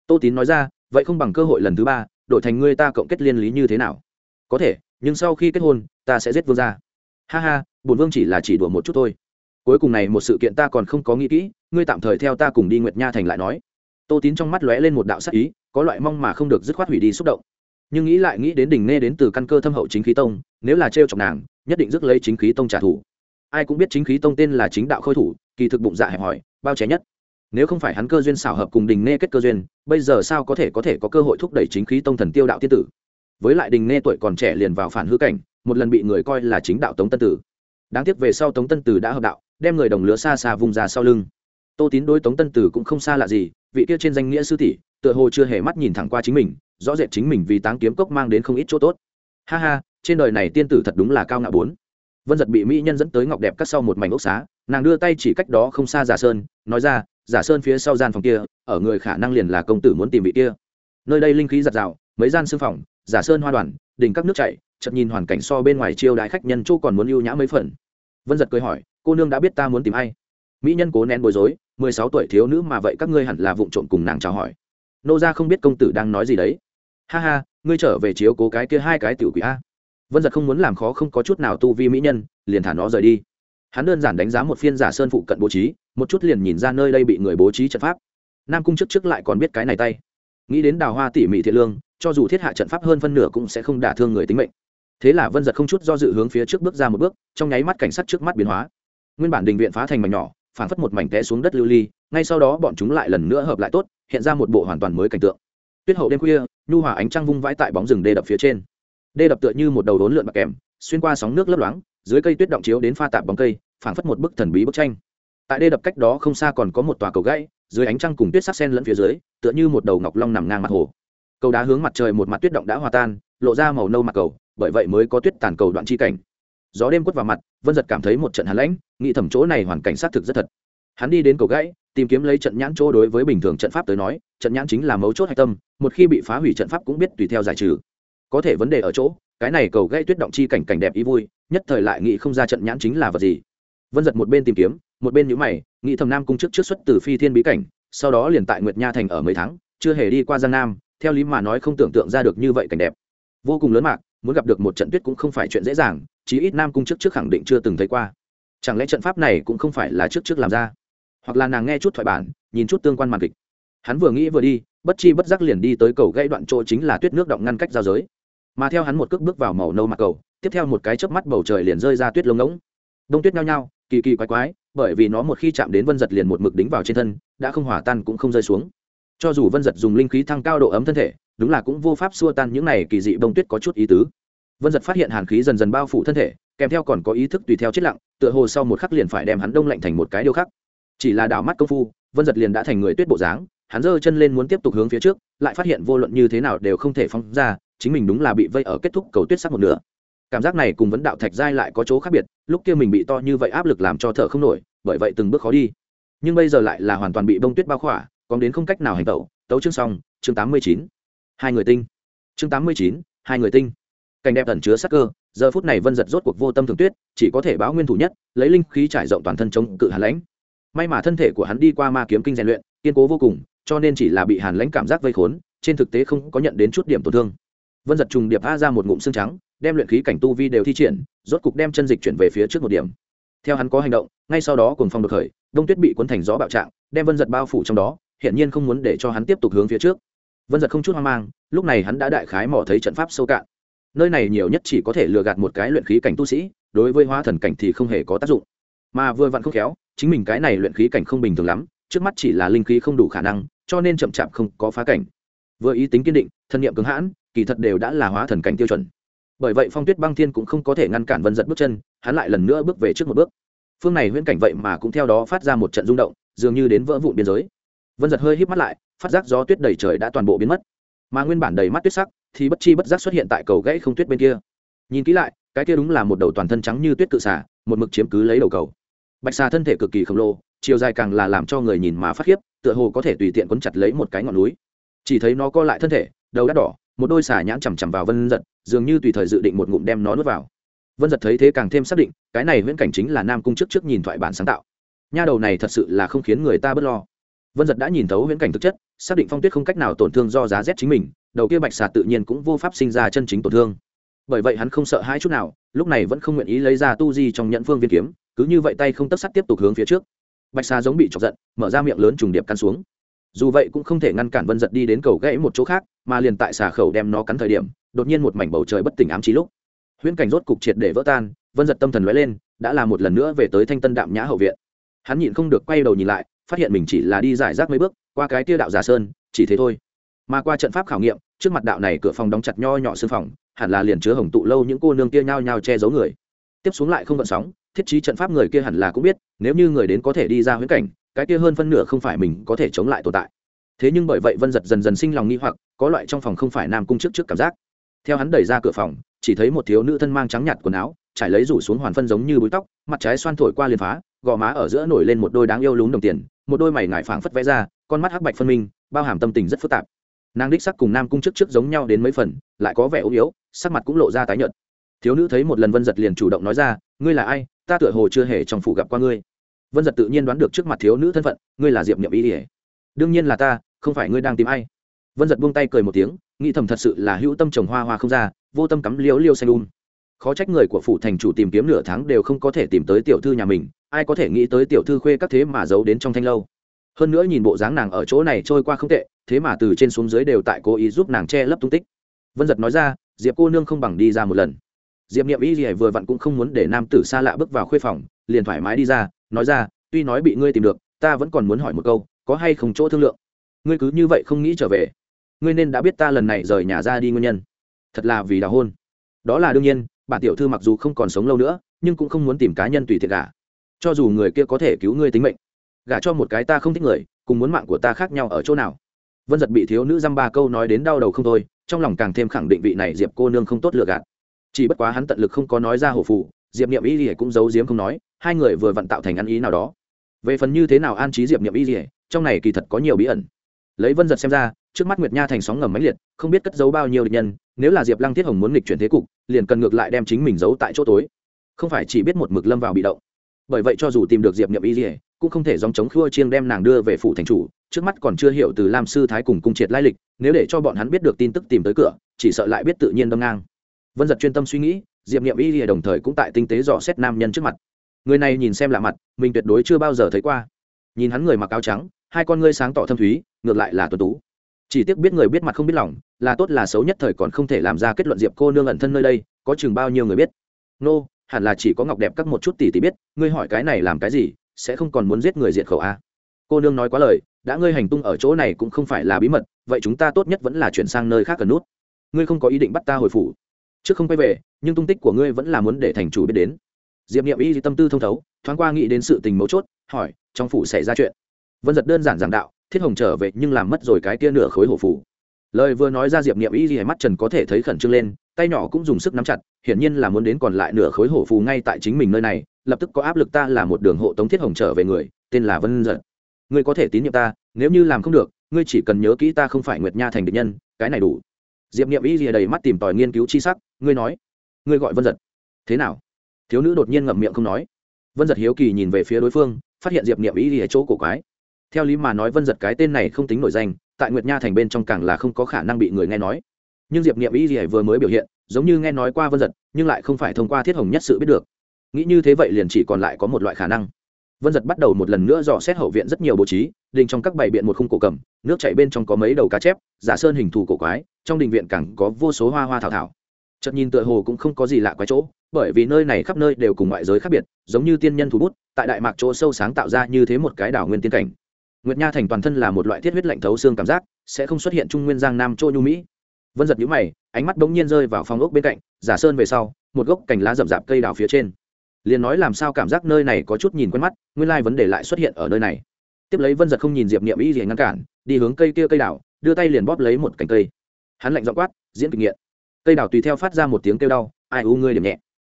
Tô tín nói ra vậy không bằng cơ hội lần thứ ba, đổi thành ngươi ta cộng kết liên lý như thế nào? Có thể, nhưng sau khi kết hôn, ta sẽ giết vương gia. Ha ha, bổn vương chỉ là chỉ đùa một chút thôi. Cuối cùng này một sự kiện ta còn không có nghĩ kỹ, ngươi tạm thời theo ta cùng đi nguyệt nha thành lại nói. Tô tín trong mắt lóe lên một đạo sắc ý, có loại mong mà không được dứt khoát hủy đi xúc động. Nhưng nghĩ lại nghĩ đến đỉnh nê đến từ căn cơ thâm hậu chính khí tông, nếu là trêu chọc nàng, nhất định rước lấy chính khí tông trả thù. Ai cũng biết chính khí tông tên là chính đạo khôi thủ, kỳ thực bụng dạ hẹp hòi, bao trẻ nhất nếu không phải hắn cơ duyên xảo hợp cùng đình nê kết cơ duyên, bây giờ sao có thể có thể có cơ hội thúc đẩy chính khí tông thần tiêu đạo tiên tử? Với lại đình nê tuổi còn trẻ liền vào phản hư cảnh, một lần bị người coi là chính đạo tống tân tử. Đáng tiếc về sau tống tân tử đã hợp đạo, đem người đồng lứa xa xa vùng ra sau lưng. Tô tín đối tống tân tử cũng không xa lạ gì, vị kia trên danh nghĩa sư tỷ, tựa hồ chưa hề mắt nhìn thẳng qua chính mình, rõ rệt chính mình vì táng kiếm cốc mang đến không ít chỗ tốt. Ha ha, trên đời này tiên tử thật đúng là cao ngạo bốn. Vân giật bị mỹ nhân dẫn tới ngọc đẹp cắt sau một mảnh ốc xá, nàng đưa tay chỉ cách đó không xa giả sơn, nói ra giả sơn phía sau gian phòng kia, ở người khả năng liền là công tử muốn tìm vị kia. Nơi đây linh khí giặt rào, mấy gian xương phòng, giả sơn hoa đoàn đỉnh các nước chảy chậm nhìn hoàn cảnh so bên ngoài chiêu đại khách nhân chỗ còn muốn ưu nhã mấy phần. Vân giật cười hỏi, cô nương đã biết ta muốn tìm ai? Mỹ nhân cố nén bối rối, mười sáu tuổi thiếu nữ mà vậy các ngươi hẳn là vụng trộm cùng nàng chào hỏi. Nô ra không biết công tử đang nói gì đấy. Ha ha, ngươi trở về chiếu cố cái kia hai cái tiểu quỷ a. Vân giật không muốn làm khó không có chút nào tu vi mỹ nhân, liền thả nó rời đi. Hắn đơn giản đánh giá một phiên giả sơn phụ cận bố trí một chút liền nhìn ra nơi đây bị người bố trí trận pháp. Nam cung trước trước lại còn biết cái này tay. Nghĩ đến đào hoa tỉ mỉ thiện lương, cho dù thiết hạ trận pháp hơn phân nửa cũng sẽ không đả thương người tính mệnh. Thế là vân giật không chút do dự hướng phía trước bước ra một bước, trong nháy mắt cảnh sát trước mắt biến hóa. Nguyên bản đình viện phá thành mảnh nhỏ phản phất một mảnh té xuống đất lưu ly, ngay sau đó bọn chúng lại lần nữa hợp lại tốt, hiện ra một bộ hoàn toàn mới cảnh tượng. Tuyết hậu đêm khuya, nhu hòa ánh trăng vung vãi tại bóng rừng đê đập phía trên. Đê đập tựa như một đầu đốn lượn bạc kèm, xuyên qua sóng nước lấp loáng, dưới cây tuyết động chiếu đến pha tạp bóng cây phản phất một bức thần bí bức tranh tại đê đập cách đó không xa còn có một tòa cầu gãy, dưới ánh trăng cùng tuyết sắc sen lẫn phía dưới, tựa như một đầu ngọc long nằm ngang mặt hồ. Cầu đá hướng mặt trời một mặt tuyết động đã hòa tan, lộ ra màu nâu mặt cầu, bởi vậy mới có tuyết tàn cầu đoạn chi cảnh. Gió đêm quất vào mặt, vân giật cảm thấy một trận hàn lãnh, nghĩ thẩm chỗ này hoàn cảnh xác thực rất thật. Hắn đi đến cầu gãy, tìm kiếm lấy trận nhãn chỗ đối với bình thường trận pháp tới nói, trận nhãn chính là mấu chốt hạch tâm, một khi bị phá hủy trận pháp cũng biết tùy theo giải trừ. Có thể vấn đề ở chỗ, cái này cầu gãy tuyết động chi cảnh cảnh đẹp ý vui, nhất thời lại nghĩ không ra trận nhãn chính là vật gì vân giật một bên tìm kiếm, một bên nhữ mày, nghĩ thầm nam cung trước trước xuất từ phi thiên bí cảnh, sau đó liền tại nguyệt nha thành ở mấy tháng, chưa hề đi qua giang nam, theo lý mà nói không tưởng tượng ra được như vậy cảnh đẹp. Vô cùng lớn mạc, muốn gặp được một trận tuyết cũng không phải chuyện dễ dàng, chí ít nam cung trước trước khẳng định chưa từng thấy qua. Chẳng lẽ trận pháp này cũng không phải là trước trước làm ra? Hoặc là nàng nghe chút thoại bản, nhìn chút tương quan màn kịch. Hắn vừa nghĩ vừa đi, bất chi bất giác liền đi tới cầu gây đoạn chỗ chính là tuyết nước động ngăn cách giao giới. Mà theo hắn một cước bước vào màu nâu mặt cầu, tiếp theo một cái chớp mắt bầu trời liền rơi ra tuyết lông ngỗng. Đông tuyết nhao nhao kỳ kỳ quái quái, bởi vì nó một khi chạm đến vân giật liền một mực đính vào trên thân, đã không hỏa tan cũng không rơi xuống. Cho dù vân giật dùng linh khí thăng cao độ ấm thân thể, đúng là cũng vô pháp xua tan những này kỳ dị bông tuyết có chút ý tứ. Vân giật phát hiện hàn khí dần dần bao phủ thân thể, kèm theo còn có ý thức tùy theo chết lặng, tựa hồ sau một khắc liền phải đem hắn đông lạnh thành một cái điêu khắc. Chỉ là đảo mắt công phu, vân giật liền đã thành người tuyết bộ dáng, hắn giơ chân lên muốn tiếp tục hướng phía trước, lại phát hiện vô luận như thế nào đều không thể phóng ra, chính mình đúng là bị vây ở kết thúc cầu tuyết sắc một nửa cảm giác này cùng vấn đạo thạch giai lại có chỗ khác biệt, lúc kia mình bị to như vậy áp lực làm cho thở không nổi, bởi vậy từng bước khó đi. Nhưng bây giờ lại là hoàn toàn bị bông tuyết bao khỏa còn đến không cách nào hành tẩu. Tấu chương xong, chương tám mươi chín. Hai người tinh. Chương tám mươi chín, hai người tinh. Cảnh đẹp ẩn chứa sắc cơ, giờ phút này vân giật rốt cuộc vô tâm thường tuyết, chỉ có thể báo nguyên thủ nhất, lấy linh khí trải rộng toàn thân chống cự hàn lãnh. May mà thân thể của hắn đi qua ma kiếm kinh rèn luyện, kiên cố vô cùng, cho nên chỉ là bị hàn lãnh cảm giác vây khốn, trên thực tế không có nhận đến chút điểm tổn thương. Vân giật trùng điệp a ra một ngụm xương trắng đem luyện khí cảnh tu vi đều thi triển, rốt cục đem chân dịch chuyển về phía trước một điểm. Theo hắn có hành động, ngay sau đó cùng phong được khởi, đông tuyết bị cuốn thành gió bạo trạng, đem vân giật bao phủ trong đó hiện nhiên không muốn để cho hắn tiếp tục hướng phía trước. Vân giật không chút hoang mang, lúc này hắn đã đại khái mò thấy trận pháp sâu cạn. Nơi này nhiều nhất chỉ có thể lừa gạt một cái luyện khí cảnh tu sĩ, đối với hóa thần cảnh thì không hề có tác dụng. Mà vừa vặn không khéo, chính mình cái này luyện khí cảnh không bình thường lắm, trước mắt chỉ là linh khí không đủ khả năng, cho nên chậm chạp không có phá cảnh. Vừa ý tính kiên định, thân nhiệm cứng hãn, kỳ thật đều đã là hóa thần cảnh tiêu chuẩn bởi vậy phong tuyết băng thiên cũng không có thể ngăn cản vân giật bước chân, hắn lại lần nữa bước về trước một bước. Phương này huyễn cảnh vậy mà cũng theo đó phát ra một trận rung động, dường như đến vỡ vụn biên giới. Vân giật hơi híp mắt lại, phát giác gió tuyết đầy trời đã toàn bộ biến mất. Mà nguyên bản đầy mắt tuyết sắc, thì bất chi bất giác xuất hiện tại cầu gãy không tuyết bên kia. Nhìn kỹ lại, cái kia đúng là một đầu toàn thân trắng như tuyết cự xả một mực chiếm cứ lấy đầu cầu. Bạch xà thân thể cực kỳ khổng lồ, chiều dài càng là làm cho người nhìn mà phát khiếp, tựa hồ có thể tùy tiện quấn chặt lấy một cái ngọn núi. Chỉ thấy nó co lại thân thể, đầu đắt đỏ một đôi xà nhãn chằm chằm vào vân giật, dường như tùy thời dự định một ngụm đem nó nuốt vào. Vân giật thấy thế càng thêm xác định, cái này viễn cảnh chính là nam cung trước trước nhìn thoại bản sáng tạo. Nha đầu này thật sự là không khiến người ta bớt lo. Vân giật đã nhìn thấu viễn cảnh thực chất, xác định phong tuyết không cách nào tổn thương do giá rét chính mình, đầu kia bạch xà tự nhiên cũng vô pháp sinh ra chân chính tổn thương. Bởi vậy hắn không sợ hai chút nào, lúc này vẫn không nguyện ý lấy ra tu di trong nhận phương viên kiếm, cứ như vậy tay không tất sắt tiếp tục hướng phía trước. Bạch xà giống bị chọc giận, mở ra miệng lớn trùng điệp căn xuống. Dù vậy cũng không thể ngăn cản vân giật đi đến cầu gãy một chỗ khác mà liền tại xà khẩu đem nó cắn thời điểm, đột nhiên một mảnh bầu trời bất tỉnh ám trí lúc. Huyễn cảnh rốt cục triệt để vỡ tan, vân giật tâm thần lóe lên, đã là một lần nữa về tới thanh tân đạm nhã hậu viện. Hắn nhịn không được quay đầu nhìn lại, phát hiện mình chỉ là đi giải rác mấy bước, qua cái tia đạo giả sơn, chỉ thế thôi. Mà qua trận pháp khảo nghiệm, trước mặt đạo này cửa phòng đóng chặt nho nhỏ xương phòng, hẳn là liền chứa hồng tụ lâu những cô nương kia nhao nhao che giấu người. Tiếp xuống lại không vận sóng, thiết trí trận pháp người kia hẳn là cũng biết, nếu như người đến có thể đi ra huyễn cảnh, cái kia hơn phân nửa không phải mình có thể chống lại tồn tại thế nhưng bởi vậy vân giật dần dần sinh lòng nghi hoặc, có loại trong phòng không phải nam cung trước trước cảm giác. Theo hắn đẩy ra cửa phòng, chỉ thấy một thiếu nữ thân mang trắng nhạt quần áo, trải lấy rủ xuống hoàn phân giống như búi tóc, mặt trái xoan thổi qua liền phá, gò má ở giữa nổi lên một đôi đáng yêu lúng đồng tiền, một đôi mày ngải phảng phất vẽ ra, con mắt hắc bạch phân minh, bao hàm tâm tình rất phức tạp. Nàng đích sắc cùng nam cung trước trước giống nhau đến mấy phần, lại có vẻ ốm yếu, sắc mặt cũng lộ ra tái nhợt. Thiếu nữ thấy một lần vân giật liền chủ động nói ra, ngươi là ai? Ta tựa hồ chưa hề trong phủ gặp qua ngươi. Vân giật tự nhiên đoán được trước mặt thiếu nữ thân phận, ngươi là diệp nhậm ý ỉa đương nhiên là ta không phải ngươi đang tìm ai? Vân giật buông tay cười một tiếng, nghĩ thầm thật sự là hữu tâm trồng hoa hoa không ra, vô tâm cắm liễu liêu xanh un khó trách người của phủ thành chủ tìm kiếm nửa tháng đều không có thể tìm tới tiểu thư nhà mình, ai có thể nghĩ tới tiểu thư khuê các thế mà giấu đến trong thanh lâu. Hơn nữa nhìn bộ dáng nàng ở chỗ này trôi qua không tệ, thế mà từ trên xuống dưới đều tại cố ý giúp nàng che lấp tung tích. Vân giật nói ra, diệp cô nương không bằng đi ra một lần. Diệp niệm y gì vừa vặn cũng không muốn để nam tử xa lạ bước vào khuê phòng, liền thoải mái đi ra, nói ra, tuy nói bị ngươi tìm được, ta vẫn còn muốn hỏi một câu, có hay không chỗ thương lượng? Ngươi cứ như vậy không nghĩ trở về. Ngươi nên đã biết ta lần này rời nhà ra đi nguyên nhân. Thật là vì đào hôn. Đó là đương nhiên, bản tiểu thư mặc dù không còn sống lâu nữa, nhưng cũng không muốn tìm cá nhân tùy thiện gả. Cho dù người kia có thể cứu ngươi tính mệnh, gả cho một cái ta không thích người, cùng muốn mạng của ta khác nhau ở chỗ nào? Vân giật bị thiếu nữ dăm ba câu nói đến đau đầu không thôi, trong lòng càng thêm khẳng định vị này diệp cô nương không tốt lựa gạt. Chỉ bất quá hắn tận lực không có nói ra hổ phụ diệp niệm y rỉa cũng giấu giếm không nói, hai người vừa vặn tạo thành ăn ý nào đó. Về phần như thế nào an trí diệp niệm y rỉa trong này kỳ thật có nhiều bí ẩn lấy vân giật xem ra, trước mắt nguyệt nha thành sóng ngầm máy liệt, không biết cất giấu bao nhiêu địch nhân, nếu là diệp lăng thiết hồng muốn nghịch chuyển thế cục, liền cần ngược lại đem chính mình giấu tại chỗ tối. Không phải chỉ biết một mực lâm vào bị động. Bởi vậy cho dù tìm được diệp nhậm y dỉa cũng không thể dòng chống khua chiêng đem nàng đưa về phủ thành chủ, trước mắt còn chưa hiểu từ lam sư thái cùng cung triệt lai lịch, nếu để cho bọn hắn biết được tin tức tìm tới cửa, chỉ sợ lại biết tự nhiên đâm ngang. Vân giật chuyên tâm suy nghĩ, diệp nhậm y dỉa đồng thời cũng tại tinh tế dò xét nam nhân trước mặt. Người này nhìn xem lạ mặt, mình tuyệt đối chưa bao giờ thấy qua. Nhìn hắn người mặc áo trắng hai con ngươi sáng tỏ thâm thúy, ngược lại là tuấn tú. Chỉ tiếc biết người biết mặt không biết lòng, là tốt là xấu nhất thời còn không thể làm ra kết luận diệp cô nương ẩn thân nơi đây, có chừng bao nhiêu người biết? Nô, hẳn là chỉ có ngọc đẹp các một chút tỷ tỷ biết, ngươi hỏi cái này làm cái gì, sẽ không còn muốn giết người diệt khẩu a à? cô nương nói quá lời, đã ngươi hành tung ở chỗ này cũng không phải là bí mật, vậy chúng ta tốt nhất vẫn là chuyển sang nơi khác cần nút. Ngươi không có ý định bắt ta hồi phủ. Trước không quay về, nhưng tung tích của ngươi vẫn là muốn để thành chủ biết đến. Diệp n i ệ m y tâm tư thông thấu, thoáng qua nghĩ đến sự tình mấu chốt, hỏi, trong phủ xảy ra chuyện vân giật đơn giản giảng đạo, thiết hồng trở về nhưng làm mất rồi cái kia nửa khối hổ phủ lời vừa nói ra diệp n i ệ m y gì mắt trần có thể thấy khẩn trương lên, tay nhỏ cũng dùng sức nắm chặt, hiển nhiên là muốn đến còn lại nửa khối hổ phù ngay tại chính mình nơi này, lập tức có áp lực ta là một đường hộ tống thiết hồng trở về người, tên là vân giật. Ngươi có thể tín nhiệm ta, nếu như làm không được, ngươi chỉ cần nhớ kỹ ta không phải nguyệt nha thành địch nhân, cái này đủ. Diệp n i ệ m y gì đầy mắt tìm tòi nghiên cứu chi sắc, ngươi nói, ngươi gọi vân giật. Thế nào? Thiếu nữ đột nhiên ngậm miệng không nói. Vân giật hiếu kỳ nhìn về phía đối phương, phát hiện diệp n i ệ m y gì chỗ cổ quái theo lý mà nói vân giật cái tên này không tính nổi danh, tại nguyệt nha thành bên trong càng là không có khả năng bị người nghe nói. Nhưng diệp nghiệm ý gì vừa mới biểu hiện, giống như nghe nói qua vân giật, nhưng lại không phải thông qua thiết hồng nhất sự biết được. Nghĩ như thế vậy liền chỉ còn lại có một loại khả năng. Vân giật bắt đầu một lần nữa dò xét hậu viện rất nhiều bố trí, đình trong các bảy biện một khung cổ cầm, nước chạy bên trong có mấy đầu cá chép, giả sơn hình thù cổ quái, trong đình viện càng có vô số hoa hoa thảo thảo. Chợt nhìn tựa hồ cũng không có gì lạ quái chỗ, bởi vì nơi này khắp nơi đều cùng ngoại giới khác biệt, giống như tiên nhân thủ bút, tại đại mạc chỗ sâu sáng tạo ra như thế một cái đảo nguyên tiên cảnh nguyệt nha thành toàn thân là một loại thiết huyết lạnh thấu xương cảm giác, sẽ không xuất hiện trung nguyên giang nam chỗ nhu mỹ. Vân giật nhũ mày, ánh mắt bỗng nhiên rơi vào phòng ốc bên cạnh, giả sơn về sau, một gốc cành lá rậm rạp cây đào phía trên. Liền nói làm sao cảm giác nơi này có chút nhìn quen mắt, nguyên lai vấn đề lại xuất hiện ở nơi này. Tiếp lấy vân giật không nhìn diệp niệm ý gì ngăn cản, đi hướng cây kia cây đào, đưa tay liền bóp lấy một cành cây. Hắn lạnh dọ quát, diễn kinh nghiệm cây đào tùy theo phát ra một tiếng kêu đau, ai u ngươi điểm nhẹ.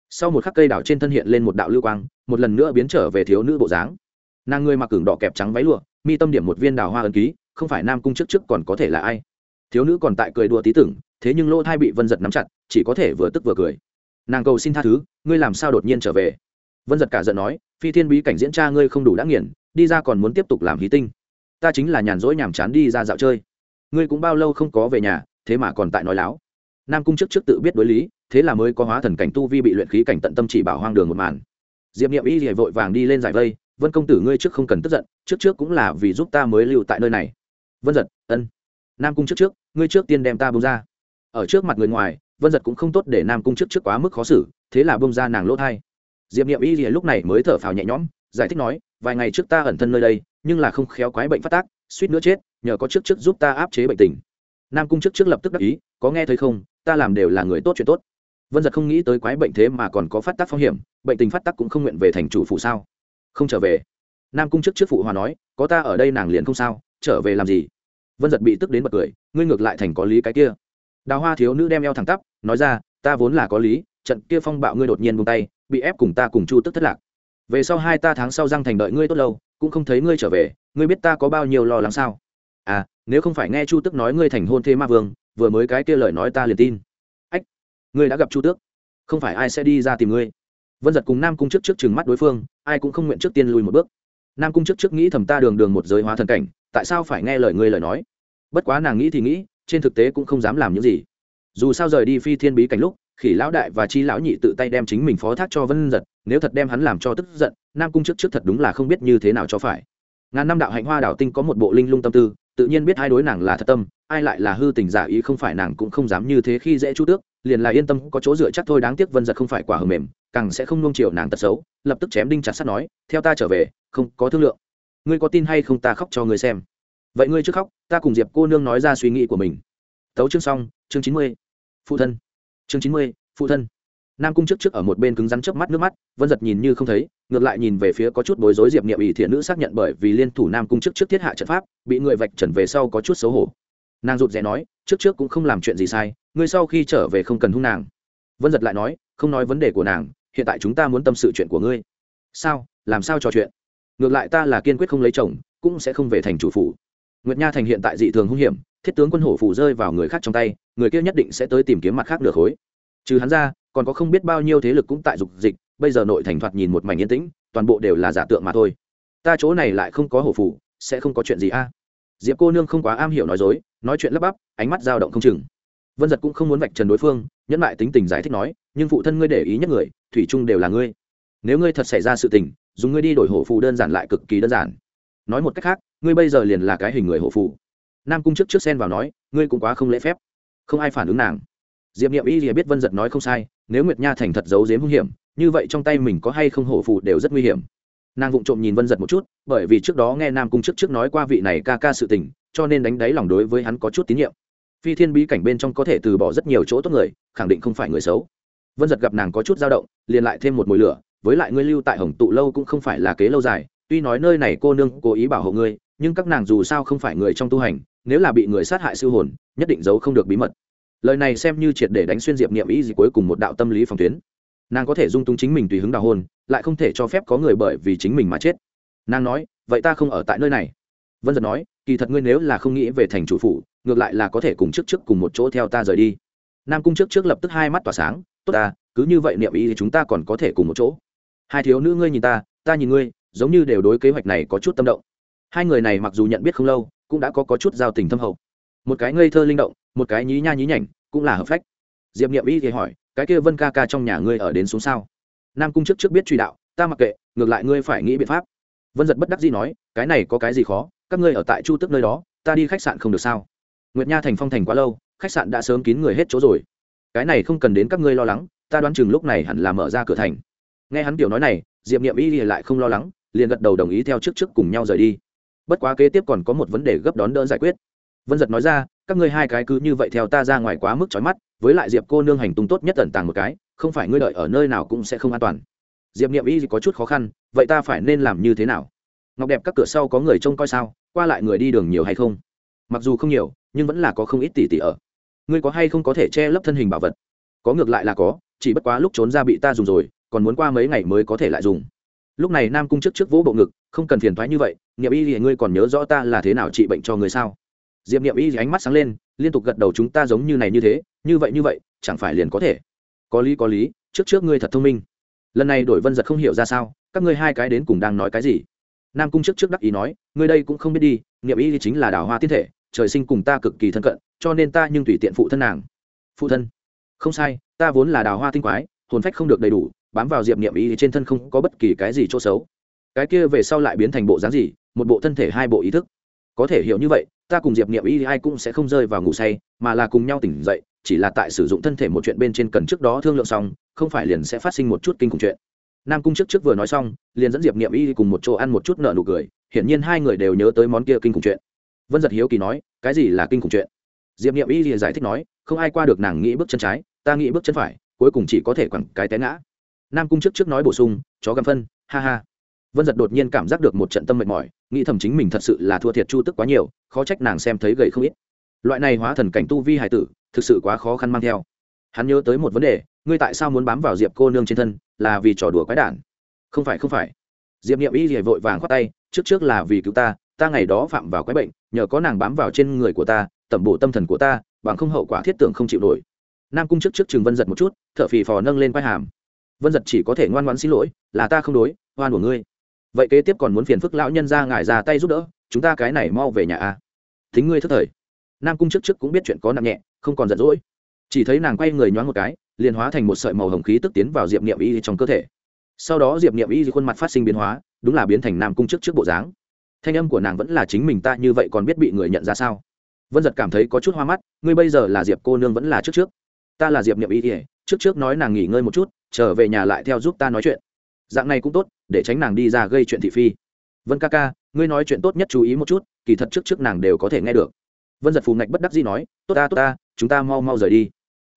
Sau một khắc cây đào trên thân hiện lên một đạo lưu quang, một lần nữa biến trở về thiếu nữ bộ dáng. Nàng ngươi mặc cường đỏ kẹp trắng váy lụa mi tâm điểm một viên đào hoa ấn ký, không phải nam cung trước trước còn có thể là ai. Thiếu nữ còn tại cười đùa tí tưởng, thế nhưng lỗ thai bị vân giật nắm chặt, chỉ có thể vừa tức vừa cười. Nàng cầu xin tha thứ, ngươi làm sao đột nhiên trở về? Vân giật cả giận nói, phi thiên bí cảnh diễn tra ngươi không đủ đã nghiền, đi ra còn muốn tiếp tục làm hí tinh. Ta chính là nhàn rỗi nhàm chán đi ra dạo chơi. Ngươi cũng bao lâu không có về nhà, thế mà còn tại nói láo. Nam cung trước trước tự biết đối lý, thế là mới có hóa thần cảnh tu vi bị luyện khí cảnh tận tâm chỉ bảo hoang đường một màn. Diệp nghiệm y thì vội vàng đi lên giải vây vân công tử ngươi trước không cần tức giận, trước trước cũng là vì giúp ta mới lưu tại nơi này. Vân giật, ân. Nam cung trước trước, ngươi trước tiên đem ta bông ra. Ở trước mặt người ngoài, vân giật cũng không tốt để nam cung trước trước quá mức khó xử, thế là bông ra nàng lỗ thai. Diệp m y thì lúc này mới thở phào nhẹ nhõm, giải thích nói, vài ngày trước ta ẩn thân nơi đây, nhưng là không khéo quái bệnh phát tác, suýt nữa chết, nhờ có trước trước giúp ta áp chế bệnh tình. Nam cung trước trước lập tức đắc ý, có nghe thấy không, ta làm đều là người tốt chuyện tốt. Vân giật không nghĩ tới quái bệnh thế mà còn có phát tác phong hiểm, bệnh tình phát tác cũng không nguyện về thành chủ phụ sao không trở về. Nam cung trước trước phụ hòa nói, có ta ở đây nàng liền không sao, trở về làm gì? Vân giật bị tức đến bật cười, ngươi ngược lại thành có lý cái kia. Đào hoa thiếu nữ đem eo thẳng tắp, nói ra, ta vốn là có lý, trận kia phong bạo ngươi đột nhiên buông tay, bị ép cùng ta cùng chu tức thất lạc. Về sau hai ta tháng sau răng thành đợi ngươi tốt lâu, cũng không thấy ngươi trở về, ngươi biết ta có bao nhiêu lo lắng sao? À nếu không phải nghe chu tức nói ngươi thành hôn thế ma vương, vừa mới cái kia lời nói ta liền tin. Ách, ngươi đã gặp chu tước. Không phải ai sẽ đi ra tìm ngươi vân giật cùng nam cung trước trước chừng mắt đối phương, ai cũng không nguyện trước tiên lùi một bước. Nam cung trước trước nghĩ thầm ta đường đường một giới hóa thần cảnh, tại sao phải nghe lời ngươi lời nói? Bất quá nàng nghĩ thì nghĩ, trên thực tế cũng không dám làm những gì. Dù sao rời đi phi thiên bí cảnh lúc, khỉ lão đại và chi lão nhị tự tay đem chính mình phó thác cho vân giật, nếu thật đem hắn làm cho tức giận, nam cung trước trước thật đúng là không biết như thế nào cho phải. Ngàn năm đạo hạnh hoa đảo tinh có một bộ linh lung tâm tư, tự nhiên biết hai đối nàng là thật tâm, ai lại là hư tình giả ý không phải nàng cũng không dám như thế khi dễ chu tước liền là yên tâm, có chỗ dựa chắc thôi, đáng tiếc vân giật không phải quả hờ mềm, càng sẽ không nung chiều nàng tật xấu, lập tức chém đinh chặt sắt nói, theo ta trở về, không có thương lượng. Ngươi có tin hay không ta khóc cho ngươi xem. Vậy ngươi trước khóc, ta cùng diệp cô nương nói ra suy nghĩ của mình. Tấu chương xong, chương chín mươi, phụ thân. Chương chín mươi, phụ thân. Nam cung trước trước ở một bên cứng rắn chớp mắt nước mắt, vân giật nhìn như không thấy, ngược lại nhìn về phía có chút bối rối diệp niệm ỷ thiện nữ xác nhận bởi vì liên thủ nam cung trước trước thiết hạ trận pháp, bị người vạch trần về sau có chút xấu hổ nàng rụt rè nói, trước trước cũng không làm chuyện gì sai, ngươi sau khi trở về không cần hung nàng. Vân giật lại nói, không nói vấn đề của nàng, hiện tại chúng ta muốn tâm sự chuyện của ngươi. Sao? Làm sao trò chuyện? Ngược lại ta là kiên quyết không lấy chồng, cũng sẽ không về thành chủ phủ. Nguyệt nha thành hiện tại dị thường hung hiểm, thiết tướng quân hổ phủ rơi vào người khác trong tay, người kia nhất định sẽ tới tìm kiếm mặt khác được khối. Trừ hắn ra, còn có không biết bao nhiêu thế lực cũng tại dục dịch, bây giờ nội thành thoạt nhìn một mảnh yên tĩnh, toàn bộ đều là giả tượng mà thôi. Ta chỗ này lại không có hổ phủ, sẽ không có chuyện gì a. Diệp cô nương không quá am hiểu nói dối nói chuyện lấp bắp, ánh mắt dao động không chừng. Vân giật cũng không muốn vạch trần đối phương, nhẫn lại tính tình giải thích nói, nhưng phụ thân ngươi để ý nhất người, thủy chung đều là ngươi. Nếu ngươi thật xảy ra sự tình, dùng ngươi đi đổi hổ phù đơn giản lại cực kỳ đơn giản. Nói một cách khác, ngươi bây giờ liền là cái hình người hổ phù. Nam cung trước trước sen vào nói, ngươi cũng quá không lễ phép. Không ai phản ứng nàng. Diệp n i ệ m y thì biết vân giật nói không sai, nếu nguyệt nha thành thật giấu dếm hung hiểm, như vậy trong tay mình có hay không hổ phù đều rất nguy hiểm nàng vụng trộm nhìn vân giật một chút, bởi vì trước đó nghe nam cung trước trước nói qua vị này ca ca sự tình, cho nên đánh đáy lòng đối với hắn có chút tín nhiệm. Phi thiên bí cảnh bên trong có thể từ bỏ rất nhiều chỗ tốt người, khẳng định không phải người xấu. Vân giật gặp nàng có chút dao động, liền lại thêm một mùi lửa, với lại ngươi lưu tại hồng tụ lâu cũng không phải là kế lâu dài, tuy nói nơi này cô nương cố ý bảo hộ ngươi, nhưng các nàng dù sao không phải người trong tu hành, nếu là bị người sát hại siêu hồn, nhất định giấu không được bí mật. Lời này xem như triệt để đánh xuyên diệp niệm ý gì cuối cùng một đạo tâm lý phòng tuyến nàng có thể dung túng chính mình tùy hứng đào hôn lại không thể cho phép có người bởi vì chính mình mà chết. Nàng nói vậy ta không ở tại nơi này. Vân giật nói kỳ thật ngươi nếu là không nghĩ về thành chủ phủ ngược lại là có thể cùng trước trước cùng một chỗ theo ta rời đi. Nam cung trước trước lập tức hai mắt tỏa sáng tốt ta cứ như vậy niệm ý thì chúng ta còn có thể cùng một chỗ. Hai thiếu nữ ngươi nhìn ta ta nhìn ngươi giống như đều đối kế hoạch này có chút tâm động. Hai người này mặc dù nhận biết không lâu cũng đã có, có chút giao tình thâm hậu. Một cái ngây thơ linh động một cái nhí nha nhí nhảnh cũng là hợp phách diệp niệm y thì hỏi, cái kia vân ca ca trong nhà ngươi ở đến xuống sao? Nam cung trước trước biết truy đạo, ta mặc kệ, ngược lại ngươi phải nghĩ biện pháp. Vân giật bất đắc dĩ nói, cái này có cái gì khó? Các ngươi ở tại chu tức nơi đó, ta đi khách sạn không được sao? Nguyệt nha thành phong thành quá lâu, khách sạn đã sớm kín người hết chỗ rồi. Cái này không cần đến các ngươi lo lắng, ta đoán chừng lúc này hẳn là mở ra cửa thành. Nghe hắn kiểu nói này, diệp niệm y lại không lo lắng, liền gật đầu đồng ý theo trước trước cùng nhau rời đi. Bất quá kế tiếp còn có một vấn đề gấp đón đỡ giải quyết vân giật nói ra, các ngươi hai cái cứ như vậy theo ta ra ngoài quá mức trói mắt, với lại diệp cô nương hành tung tốt nhất tẩn tàng một cái, không phải ngươi đợi ở nơi nào cũng sẽ không an toàn. Diệp niệm y có chút khó khăn, vậy ta phải nên làm như thế nào? Ngọc đẹp các cửa sau có người trông coi sao, qua lại người đi đường nhiều hay không? Mặc dù không nhiều, nhưng vẫn là có không ít tỷ tỷ ở. Ngươi có hay không có thể che lấp thân hình bảo vật? Có ngược lại là có, chỉ bất quá lúc trốn ra bị ta dùng rồi, còn muốn qua mấy ngày mới có thể lại dùng. Lúc này nam cung trước trước vỗ bộ ngực, không cần phiền thoái như vậy, niệm y thì ngươi còn nhớ rõ ta là thế nào trị bệnh cho người sao? Diệp niệm y ánh mắt sáng lên, liên tục gật đầu chúng ta giống như này như thế, như vậy như vậy, chẳng phải liền có thể. Có lý có lý, trước trước ngươi thật thông minh. Lần này đổi vân giật không hiểu ra sao, các ngươi hai cái đến cùng đang nói cái gì? Nam cung trước trước đắc ý nói, ngươi đây cũng không biết đi, niệm y thì chính là đào hoa tiên thể, trời sinh cùng ta cực kỳ thân cận, cho nên ta nhưng tùy tiện phụ thân nàng. Phụ thân? Không sai, ta vốn là đào hoa tinh quái, hồn phách không được đầy đủ, bám vào diệp niệm y trên thân không có bất kỳ cái gì chỗ xấu. Cái kia về sau lại biến thành bộ dáng gì, một bộ thân thể hai bộ ý thức. Có thể hiểu như vậy ta cùng diệp niệm Y ai cũng sẽ không rơi vào ngủ say, mà là cùng nhau tỉnh dậy, chỉ là tại sử dụng thân thể một chuyện bên trên cần trước đó thương lượng xong, không phải liền sẽ phát sinh một chút kinh khủng chuyện. Nam cung chức trước vừa nói xong, liền dẫn diệp niệm y cùng một chỗ ăn một chút nợ nụ cười, hiển nhiên hai người đều nhớ tới món kia kinh khủng chuyện. Vân giật hiếu kỳ nói, cái gì là kinh khủng chuyện? Diệp n i ệ m y giải thích nói, không ai qua được nàng nghĩ bước chân trái, ta nghĩ bước chân phải, cuối cùng chỉ có thể quẳng cái té ngã. Nam cung chức trước nói bổ sung, chó găm phân, ha ha vân giật đột nhiên cảm giác được một trận tâm mệt mỏi, nghĩ thầm chính mình thật sự là thua thiệt chu tức quá nhiều, khó trách nàng xem thấy gầy không ít. Loại này hóa thần cảnh tu vi hải tử, thực sự quá khó khăn mang theo. Hắn nhớ tới một vấn đề, ngươi tại sao muốn bám vào diệp cô nương trên thân, là vì trò đùa quái đản? Không phải không phải. Diệp n i ệ m y thì vội vàng khoát tay, trước trước là vì cứu ta ta ngày đó phạm vào quái bệnh, nhờ có nàng bám vào trên người của ta, tẩm bổ tâm thần của ta, bằng không hậu quả thiết tưởng không chịu nổi. Nam cung trước trước chừng vân giật một chút t h ở phì phò nâng lên quai hàm. Vân giật chỉ có thể ngoan ngoãn xin lỗi, là ta không đối, oan của ngươi vậy kế tiếp còn muốn phiền phức lão nhân ra ngài ra tay giúp đỡ, chúng ta cái này mau về nhà a. Thính ngươi thất thời. Nam cung trước trước cũng biết chuyện có nặng nhẹ, không còn giận dỗi. Chỉ thấy nàng quay người nhoáng một cái, liền hóa thành một sợi màu hồng khí tức tiến vào diệp niệm y trong cơ thể. Sau đó diệp niệm y khuôn mặt phát sinh biến hóa, đúng là biến thành nam cung trước trước bộ dáng. Thanh âm của nàng vẫn là chính mình ta như vậy còn biết bị người nhận ra sao? Vân giật cảm thấy có chút hoa mắt, ngươi bây giờ là diệp cô nương vẫn là trước trước. Ta là diệp niệm y ỉa trước trước nói nàng nghỉ ngơi một chút, trở về nhà lại theo giúp ta nói chuyện dạng này cũng tốt để tránh nàng đi ra gây chuyện thị phi. Vân ca ca ngươi nói chuyện tốt nhất chú ý một chút kỳ thật trước trước nàng đều có thể nghe được. Vân giật phù ngạch bất đắc dĩ nói tốt ta tốt ta chúng ta mau mau rời đi.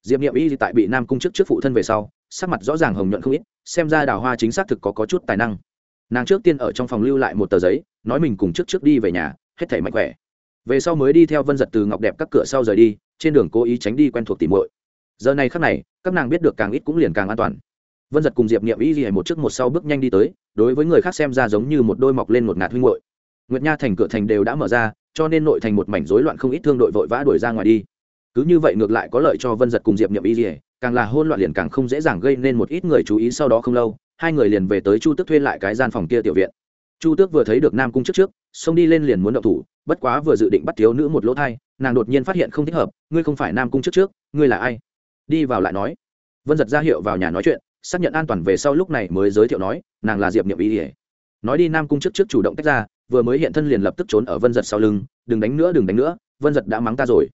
Diệp niệm y tại bị nam cung chức trước phụ thân về sau sắc mặt rõ ràng hồng nhuận không ít xem ra đào hoa chính xác thực có, có chút tài năng. Nàng trước tiên ở trong phòng lưu lại một tờ giấy nói mình cùng trước trước đi về nhà hết thảy mạnh khỏe. Về sau mới đi theo vân giật từ ngọc đẹp các cửa sau rời đi trên đường cố ý tránh đi quen thuộc tìm muội. Giờ này khắc này các nàng biết được càng ít cũng liền càng an toàn vân giật cùng diệp nghiệm ý gì một trước một sau bước nhanh đi tới, đối với người khác xem ra giống như một đôi mọc lên một ngạt huynh hội nguyệt nha thành cửa thành đều đã mở ra, cho nên nội thành một mảnh rối loạn không ít thương đội vội vã đuổi ra ngoài đi. Cứ như vậy ngược lại có lợi cho vân giật cùng diệp nghiệm ý gì càng là hôn loạn liền càng không dễ dàng gây nên một ít người chú ý sau đó không lâu, hai người liền về tới chu tước thuê lại cái gian phòng kia tiểu viện. Chu tước vừa thấy được nam cung trước trước, xông đi lên liền muốn động thủ, bất quá vừa dự định bắt thiếu nữ một lỗ thai, nàng đột nhiên phát hiện không thích hợp, ngươi không phải nam cung trước trước, ngươi là ai? Đi vào lại nói. Vân giật ra hiệu vào nhà nói chuyện xác nhận an toàn về sau lúc này mới giới thiệu nói, nàng là diệp niệm ý ỉa nói đi, nam cung trước trước chủ động tách ra, vừa mới hiện thân liền lập tức trốn ở vân giật sau lưng, đừng đánh nữa, đừng đánh nữa, vân giật đã mắng ta rồi.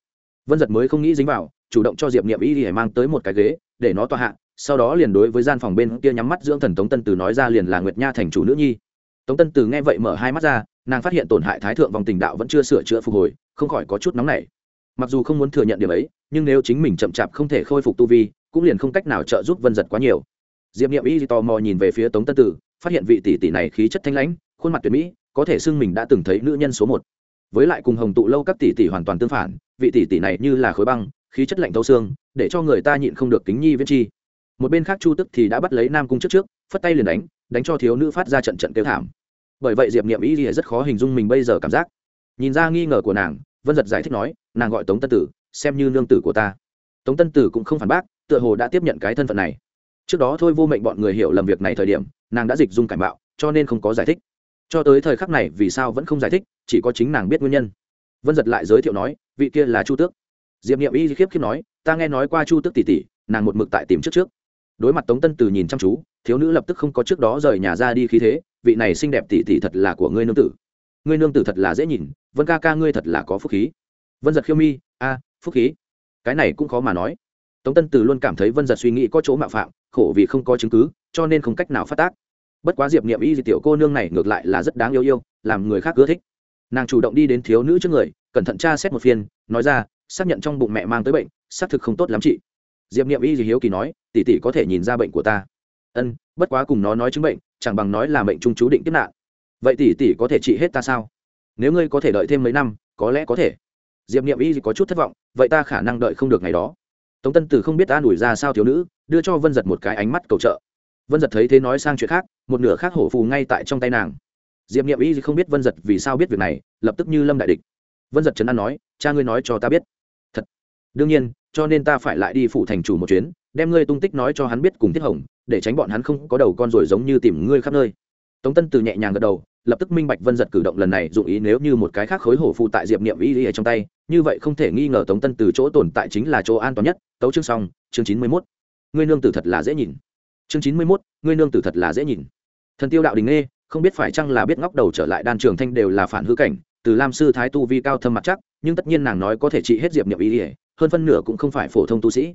Vân giật mới không nghĩ dính vào, chủ động cho diệp niệm ý ỉa mang tới một cái ghế, để nó tọa hạ, sau đó liền đối với gian phòng bên kia nhắm mắt dưỡng thần tống tân từ nói ra liền là nguyệt nha thành chủ nữ nhi. Tống tân từ nghe vậy mở hai mắt ra, nàng phát hiện tổn hại thái thượng vòng tình đạo vẫn chưa sửa chữa phục hồi, không khỏi có chút nóng nảy. Mặc dù không muốn thừa nhận điểm ấy, nhưng nếu chính mình chậm chạp không thể khôi phục tu vi, cũng liền không cách nào trợ giúp vân giật quá nhiều diệp n i ệ m y tò mò nhìn về phía tống tân tử, phát hiện vị tỷ tỷ này khí chất thanh lãnh, khuôn mặt tuyệt mỹ, có thể xưng mình đã từng thấy nữ nhân số một. Với lại cùng hồng tụ lâu các tỷ tỷ hoàn toàn tương phản, vị tỷ tỷ này như là khối băng, khí chất lạnh thấu xương, để cho người ta nhịn không được kính nhi viết chi. Một bên khác chu tức thì đã bắt lấy nam cung trước trước, phất tay liền đánh đánh cho thiếu nữ phát ra trận trận kêu thảm. Bởi vậy diệp niệm Y thì rất khó hình dung mình bây giờ cảm giác. Nhìn ra nghi ngờ của nàng, vân giật giải thích nói, nàng gọi tống tân tử, xem như nương tử của ta. Tống tân tử cũng không phản bác, tựa hồ đã tiếp nhận cái thân phận này trước đó thôi vô mệnh bọn người hiểu lầm việc này thời điểm, nàng đã dịch dung cải bạo cho nên không có giải thích. Cho tới thời khắc này vì sao vẫn không giải thích, chỉ có chính nàng biết nguyên nhân. Vân giật lại giới thiệu nói, vị kia là chu tước. Diệp nghiệm y khiếp khiếp nói, ta nghe nói qua chu tước tỷ tỷ, nàng một mực tại tìm trước trước. Đối mặt tống tân từ nhìn chăm chú, thiếu nữ lập tức không có trước đó rời nhà ra đi khí thế, vị này xinh đẹp tỷ tỷ thật là của ngươi nương tử. Ngươi nương tử thật là dễ nhìn, vân ca ca ngươi thật là có phúc khí. Vân giật khiêu mi, a, phúc khí. Cái này cũng khó mà nói tống tân từ luôn cảm thấy vân giật suy nghĩ có chỗ mạo phạm, khổ vì không có chứng cứ, cho nên không cách nào phát tác. Bất quá diệp niệm y tiểu cô nương này ngược lại là rất đáng yêu yêu, làm người khác ưa thích. Nàng chủ động đi đến thiếu nữ trước người, cẩn thận tra xét một phiên, nói ra, xác nhận trong bụng mẹ mang tới bệnh, xác thực không tốt lắm chị. Diệp niệm y gì hiếu kỳ nói, tỷ tỷ có thể nhìn ra bệnh của ta. Ân, bất quá cùng nó nói chứng bệnh, chẳng bằng nói là bệnh trung chú định tiếp nạn. Vậy tỷ tỷ có thể trị hết ta sao? Nếu ngươi có thể đợi thêm mấy năm, có lẽ có thể. Diệp niệm y có chút thất vọng, vậy ta khả năng đợi không được ngày đó tống tân tử không biết ta đuổi ra sao thiếu nữ, đưa cho vân giật một cái ánh mắt cầu trợ. Vân giật thấy thế nói sang chuyện khác, một nửa khác hổ phù ngay tại trong tay nàng. Diệp n i ệ m y không biết vân giật vì sao biết việc này, lập tức như lâm đại địch. Vân giật trấn an nói, cha ngươi nói cho ta biết. Thật. Đương nhiên, cho nên ta phải lại đi phủ thành chủ một chuyến, đem ngươi tung tích nói cho hắn biết cùng thiết hồng, để tránh bọn hắn không có đầu con rồi giống như tìm ngươi khắp nơi. Tống tân từ nhẹ nhàng gật đầu lập tức minh bạch vân giật cử động lần này dụng ý nếu như một cái khác khối hổ phụ tại diệp niệm y ở trong tay, như vậy không thể nghi ngờ tống tân từ chỗ tồn tại chính là chỗ an toàn nhất. Tấu chương xong, chương chín mươi mốt. Ngươi nương tử thật là dễ nhìn. Chương chín mươi mốt, ngươi nương tử thật là dễ nhìn. Thần tiêu đạo đình nghe, không biết phải chăng là biết ngóc đầu trở lại đan trường thanh đều là phản hư cảnh, từ lam sư thái tu vi cao thâm mặt chắc, nhưng tất nhiên nàng nói có thể trị hết diệp niệm ý ỉa hơn phân nửa cũng không phải phổ thông tu sĩ.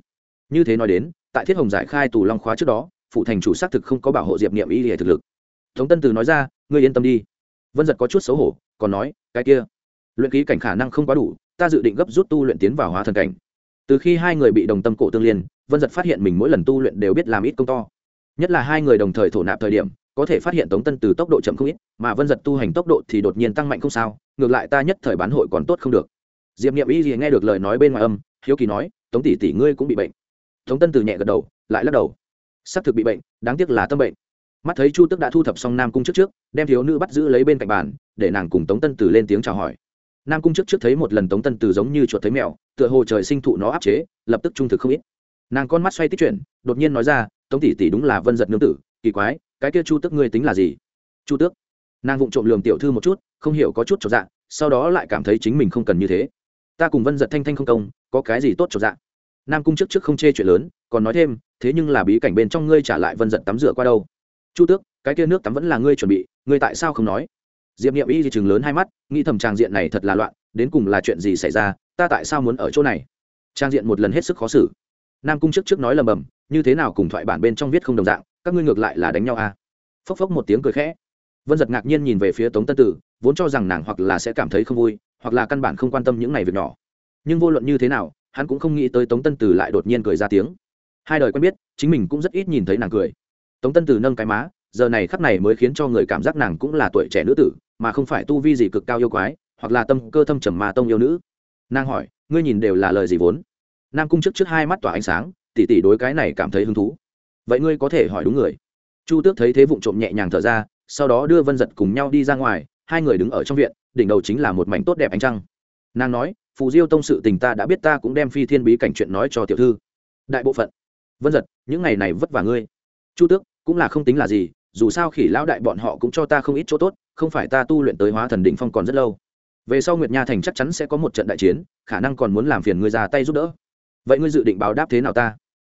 Như thế nói đến, tại thiết hồng giải khai tù long khóa trước đó phụ thành chủ xác thực không có bảo hộ diệp niệm ý ỉa thực lực. Tống tân từ nói ra ngươi yên tâm đi. Vân giật có chút xấu hổ, còn nói, cái kia, luyện ký cảnh khả năng không quá đủ, ta dự định gấp rút tu luyện tiến vào hóa thần cảnh. Từ khi hai người bị đồng tâm cổ tương liên, vân giật phát hiện mình mỗi lần tu luyện đều biết làm ít công to. Nhất là hai người đồng thời thổ nạp thời điểm, có thể phát hiện tống tân từ tốc độ chậm không ít, mà vân giật tu hành tốc độ thì đột nhiên tăng mạnh không sao, ngược lại ta nhất thời bán hội còn tốt không được. Diệp n i ệ m y gì nghe được lời nói bên ngoài âm, hiếu kỳ nói, tống tỷ tỷ ngươi cũng bị bệnh. Tống tân từ nhẹ gật đầu, lại lắc đầu. Xác thực bị bệnh, đáng tiếc là tâm bệnh mắt thấy chu tức đã thu thập xong nam cung trước trước đem thiếu nữ bắt giữ lấy bên cạnh bàn để nàng cùng tống tân từ lên tiếng chào hỏi nam cung trước trước thấy một lần tống tân từ giống như chuột thấy mèo tựa hồ trời sinh thụ nó áp chế lập tức trung thực không ít nàng con mắt xoay tích chuyển đột nhiên nói ra tống tỷ tỷ đúng là vân giật nương tử kỳ quái cái kia chu tước ngươi tính là gì chu tước nàng vụng trộm lường tiểu thư một chút không hiểu có chút cho dạng sau đó lại cảm thấy chính mình không cần như thế ta cùng vân giật thanh thanh không công có cái gì tốt cho dạng nam cung trước trước không chê chuyện lớn còn nói thêm thế nhưng là bí cảnh bên trong ngươi trả lại vân giật tắm rửa qua đâu chu tước, cái kia nước tắm vẫn là ngươi chuẩn bị, ngươi tại sao không nói? Diệp nghiệm y di chừng lớn hai mắt, nghĩ thầm trang diện này thật là loạn, đến cùng là chuyện gì xảy ra, ta tại sao muốn ở chỗ này? Trang diện một lần hết sức khó xử. Nam cung trước trước nói lầm bầm, như thế nào cùng thoại bản bên trong viết không đồng dạng, các ngươi ngược lại là đánh nhau à? Phốc phốc một tiếng cười khẽ. Vân giật ngạc nhiên nhìn về phía tống tân tử, vốn cho rằng nàng hoặc là sẽ cảm thấy không vui, hoặc là căn bản không quan tâm những này việc nhỏ. Nhưng vô luận như thế nào, hắn cũng không nghĩ tới tống tân tử lại đột nhiên cười ra tiếng. Hai đời quen biết, chính mình cũng rất ít nhìn thấy nàng cười tống tân từ nâng cái má, giờ này khắc này mới khiến cho người cảm giác nàng cũng là tuổi trẻ nữ tử, mà không phải tu vi gì cực cao yêu quái, hoặc là tâm cơ thâm trầm mà tông yêu nữ. Nàng hỏi, ngươi nhìn đều là lời gì vốn? Nam cung trước trước hai mắt tỏa ánh sáng tỉ tỉ đối cái này cảm thấy hứng thú. Vậy ngươi có thể hỏi đúng người. Chu tước thấy thế vụng trộm nhẹ nhàng thở ra, sau đó đưa vân giật cùng nhau đi ra ngoài, hai người đứng ở trong viện, đỉnh đầu chính là một mảnh tốt đẹp ánh trăng. Nàng nói, phù diêu tông sự tình ta đã biết ta cũng đem phi thiên bí cảnh chuyện nói cho tiểu thư. Đại bộ phận. Vân giật, những ngày này vất vả ngươi. Chu tước cũng là không tính là gì, dù sao khỉ lão đại bọn họ cũng cho ta không ít chỗ tốt, không phải ta tu luyện tới hóa thần đỉnh phong còn rất lâu. Về sau nguyệt nha thành chắc chắn sẽ có một trận đại chiến, khả năng còn muốn làm phiền ngươi ra tay giúp đỡ. Vậy ngươi dự định báo đáp thế nào ta?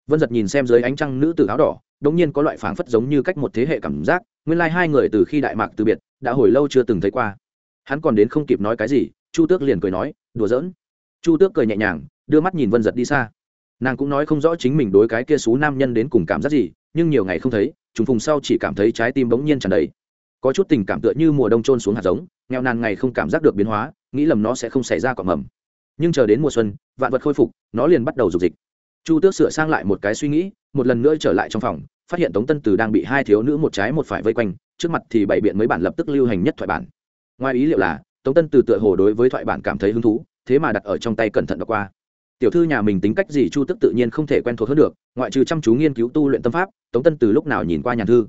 Vân giật nhìn xem dưới ánh trăng nữ tử áo đỏ, đống nhiên có loại phảng phất giống như cách một thế hệ cảm giác, nguyên lai hai người từ khi đại mạc từ biệt, đã hồi lâu chưa từng thấy qua. Hắn còn đến không kịp nói cái gì, chu tước liền cười nói, đùa giỡn. Chu tước cười nhẹ nhàng, đưa mắt nhìn vân giật đi xa. Nàng cũng nói không rõ chính mình đối cái kia xú nam nhân đến cùng cảm giác gì nhưng nhiều ngày không thấy, trùng phùng sau chỉ cảm thấy trái tim bỗng nhiên tràn đầy. Có chút tình cảm tựa như mùa đông trôn xuống hạt giống, nghèo nàn ngày không cảm giác được biến hóa, nghĩ lầm nó sẽ không xảy ra cọm mầm. Nhưng chờ đến mùa xuân, vạn vật khôi phục, nó liền bắt đầu dục dịch. Chu tước sửa sang lại một cái suy nghĩ, một lần nữa trở lại trong phòng, phát hiện tống tân từ đang bị hai thiếu nữ một trái một phải vây quanh, trước mặt thì bảy biện mấy bản lập tức lưu hành nhất thoại bản. Ngoài ý liệu là, tống tân từ tựa hồ đối với thoại bản cảm thấy hứng thú, thế mà đặt ở trong tay cẩn thận đọc qua tiểu thư nhà mình tính cách gì chu tức tự nhiên không thể quen thuộc hơn được, ngoại trừ chăm chú nghiên cứu tu luyện tâm pháp, tống tân từ lúc nào nhìn qua nhàn thư.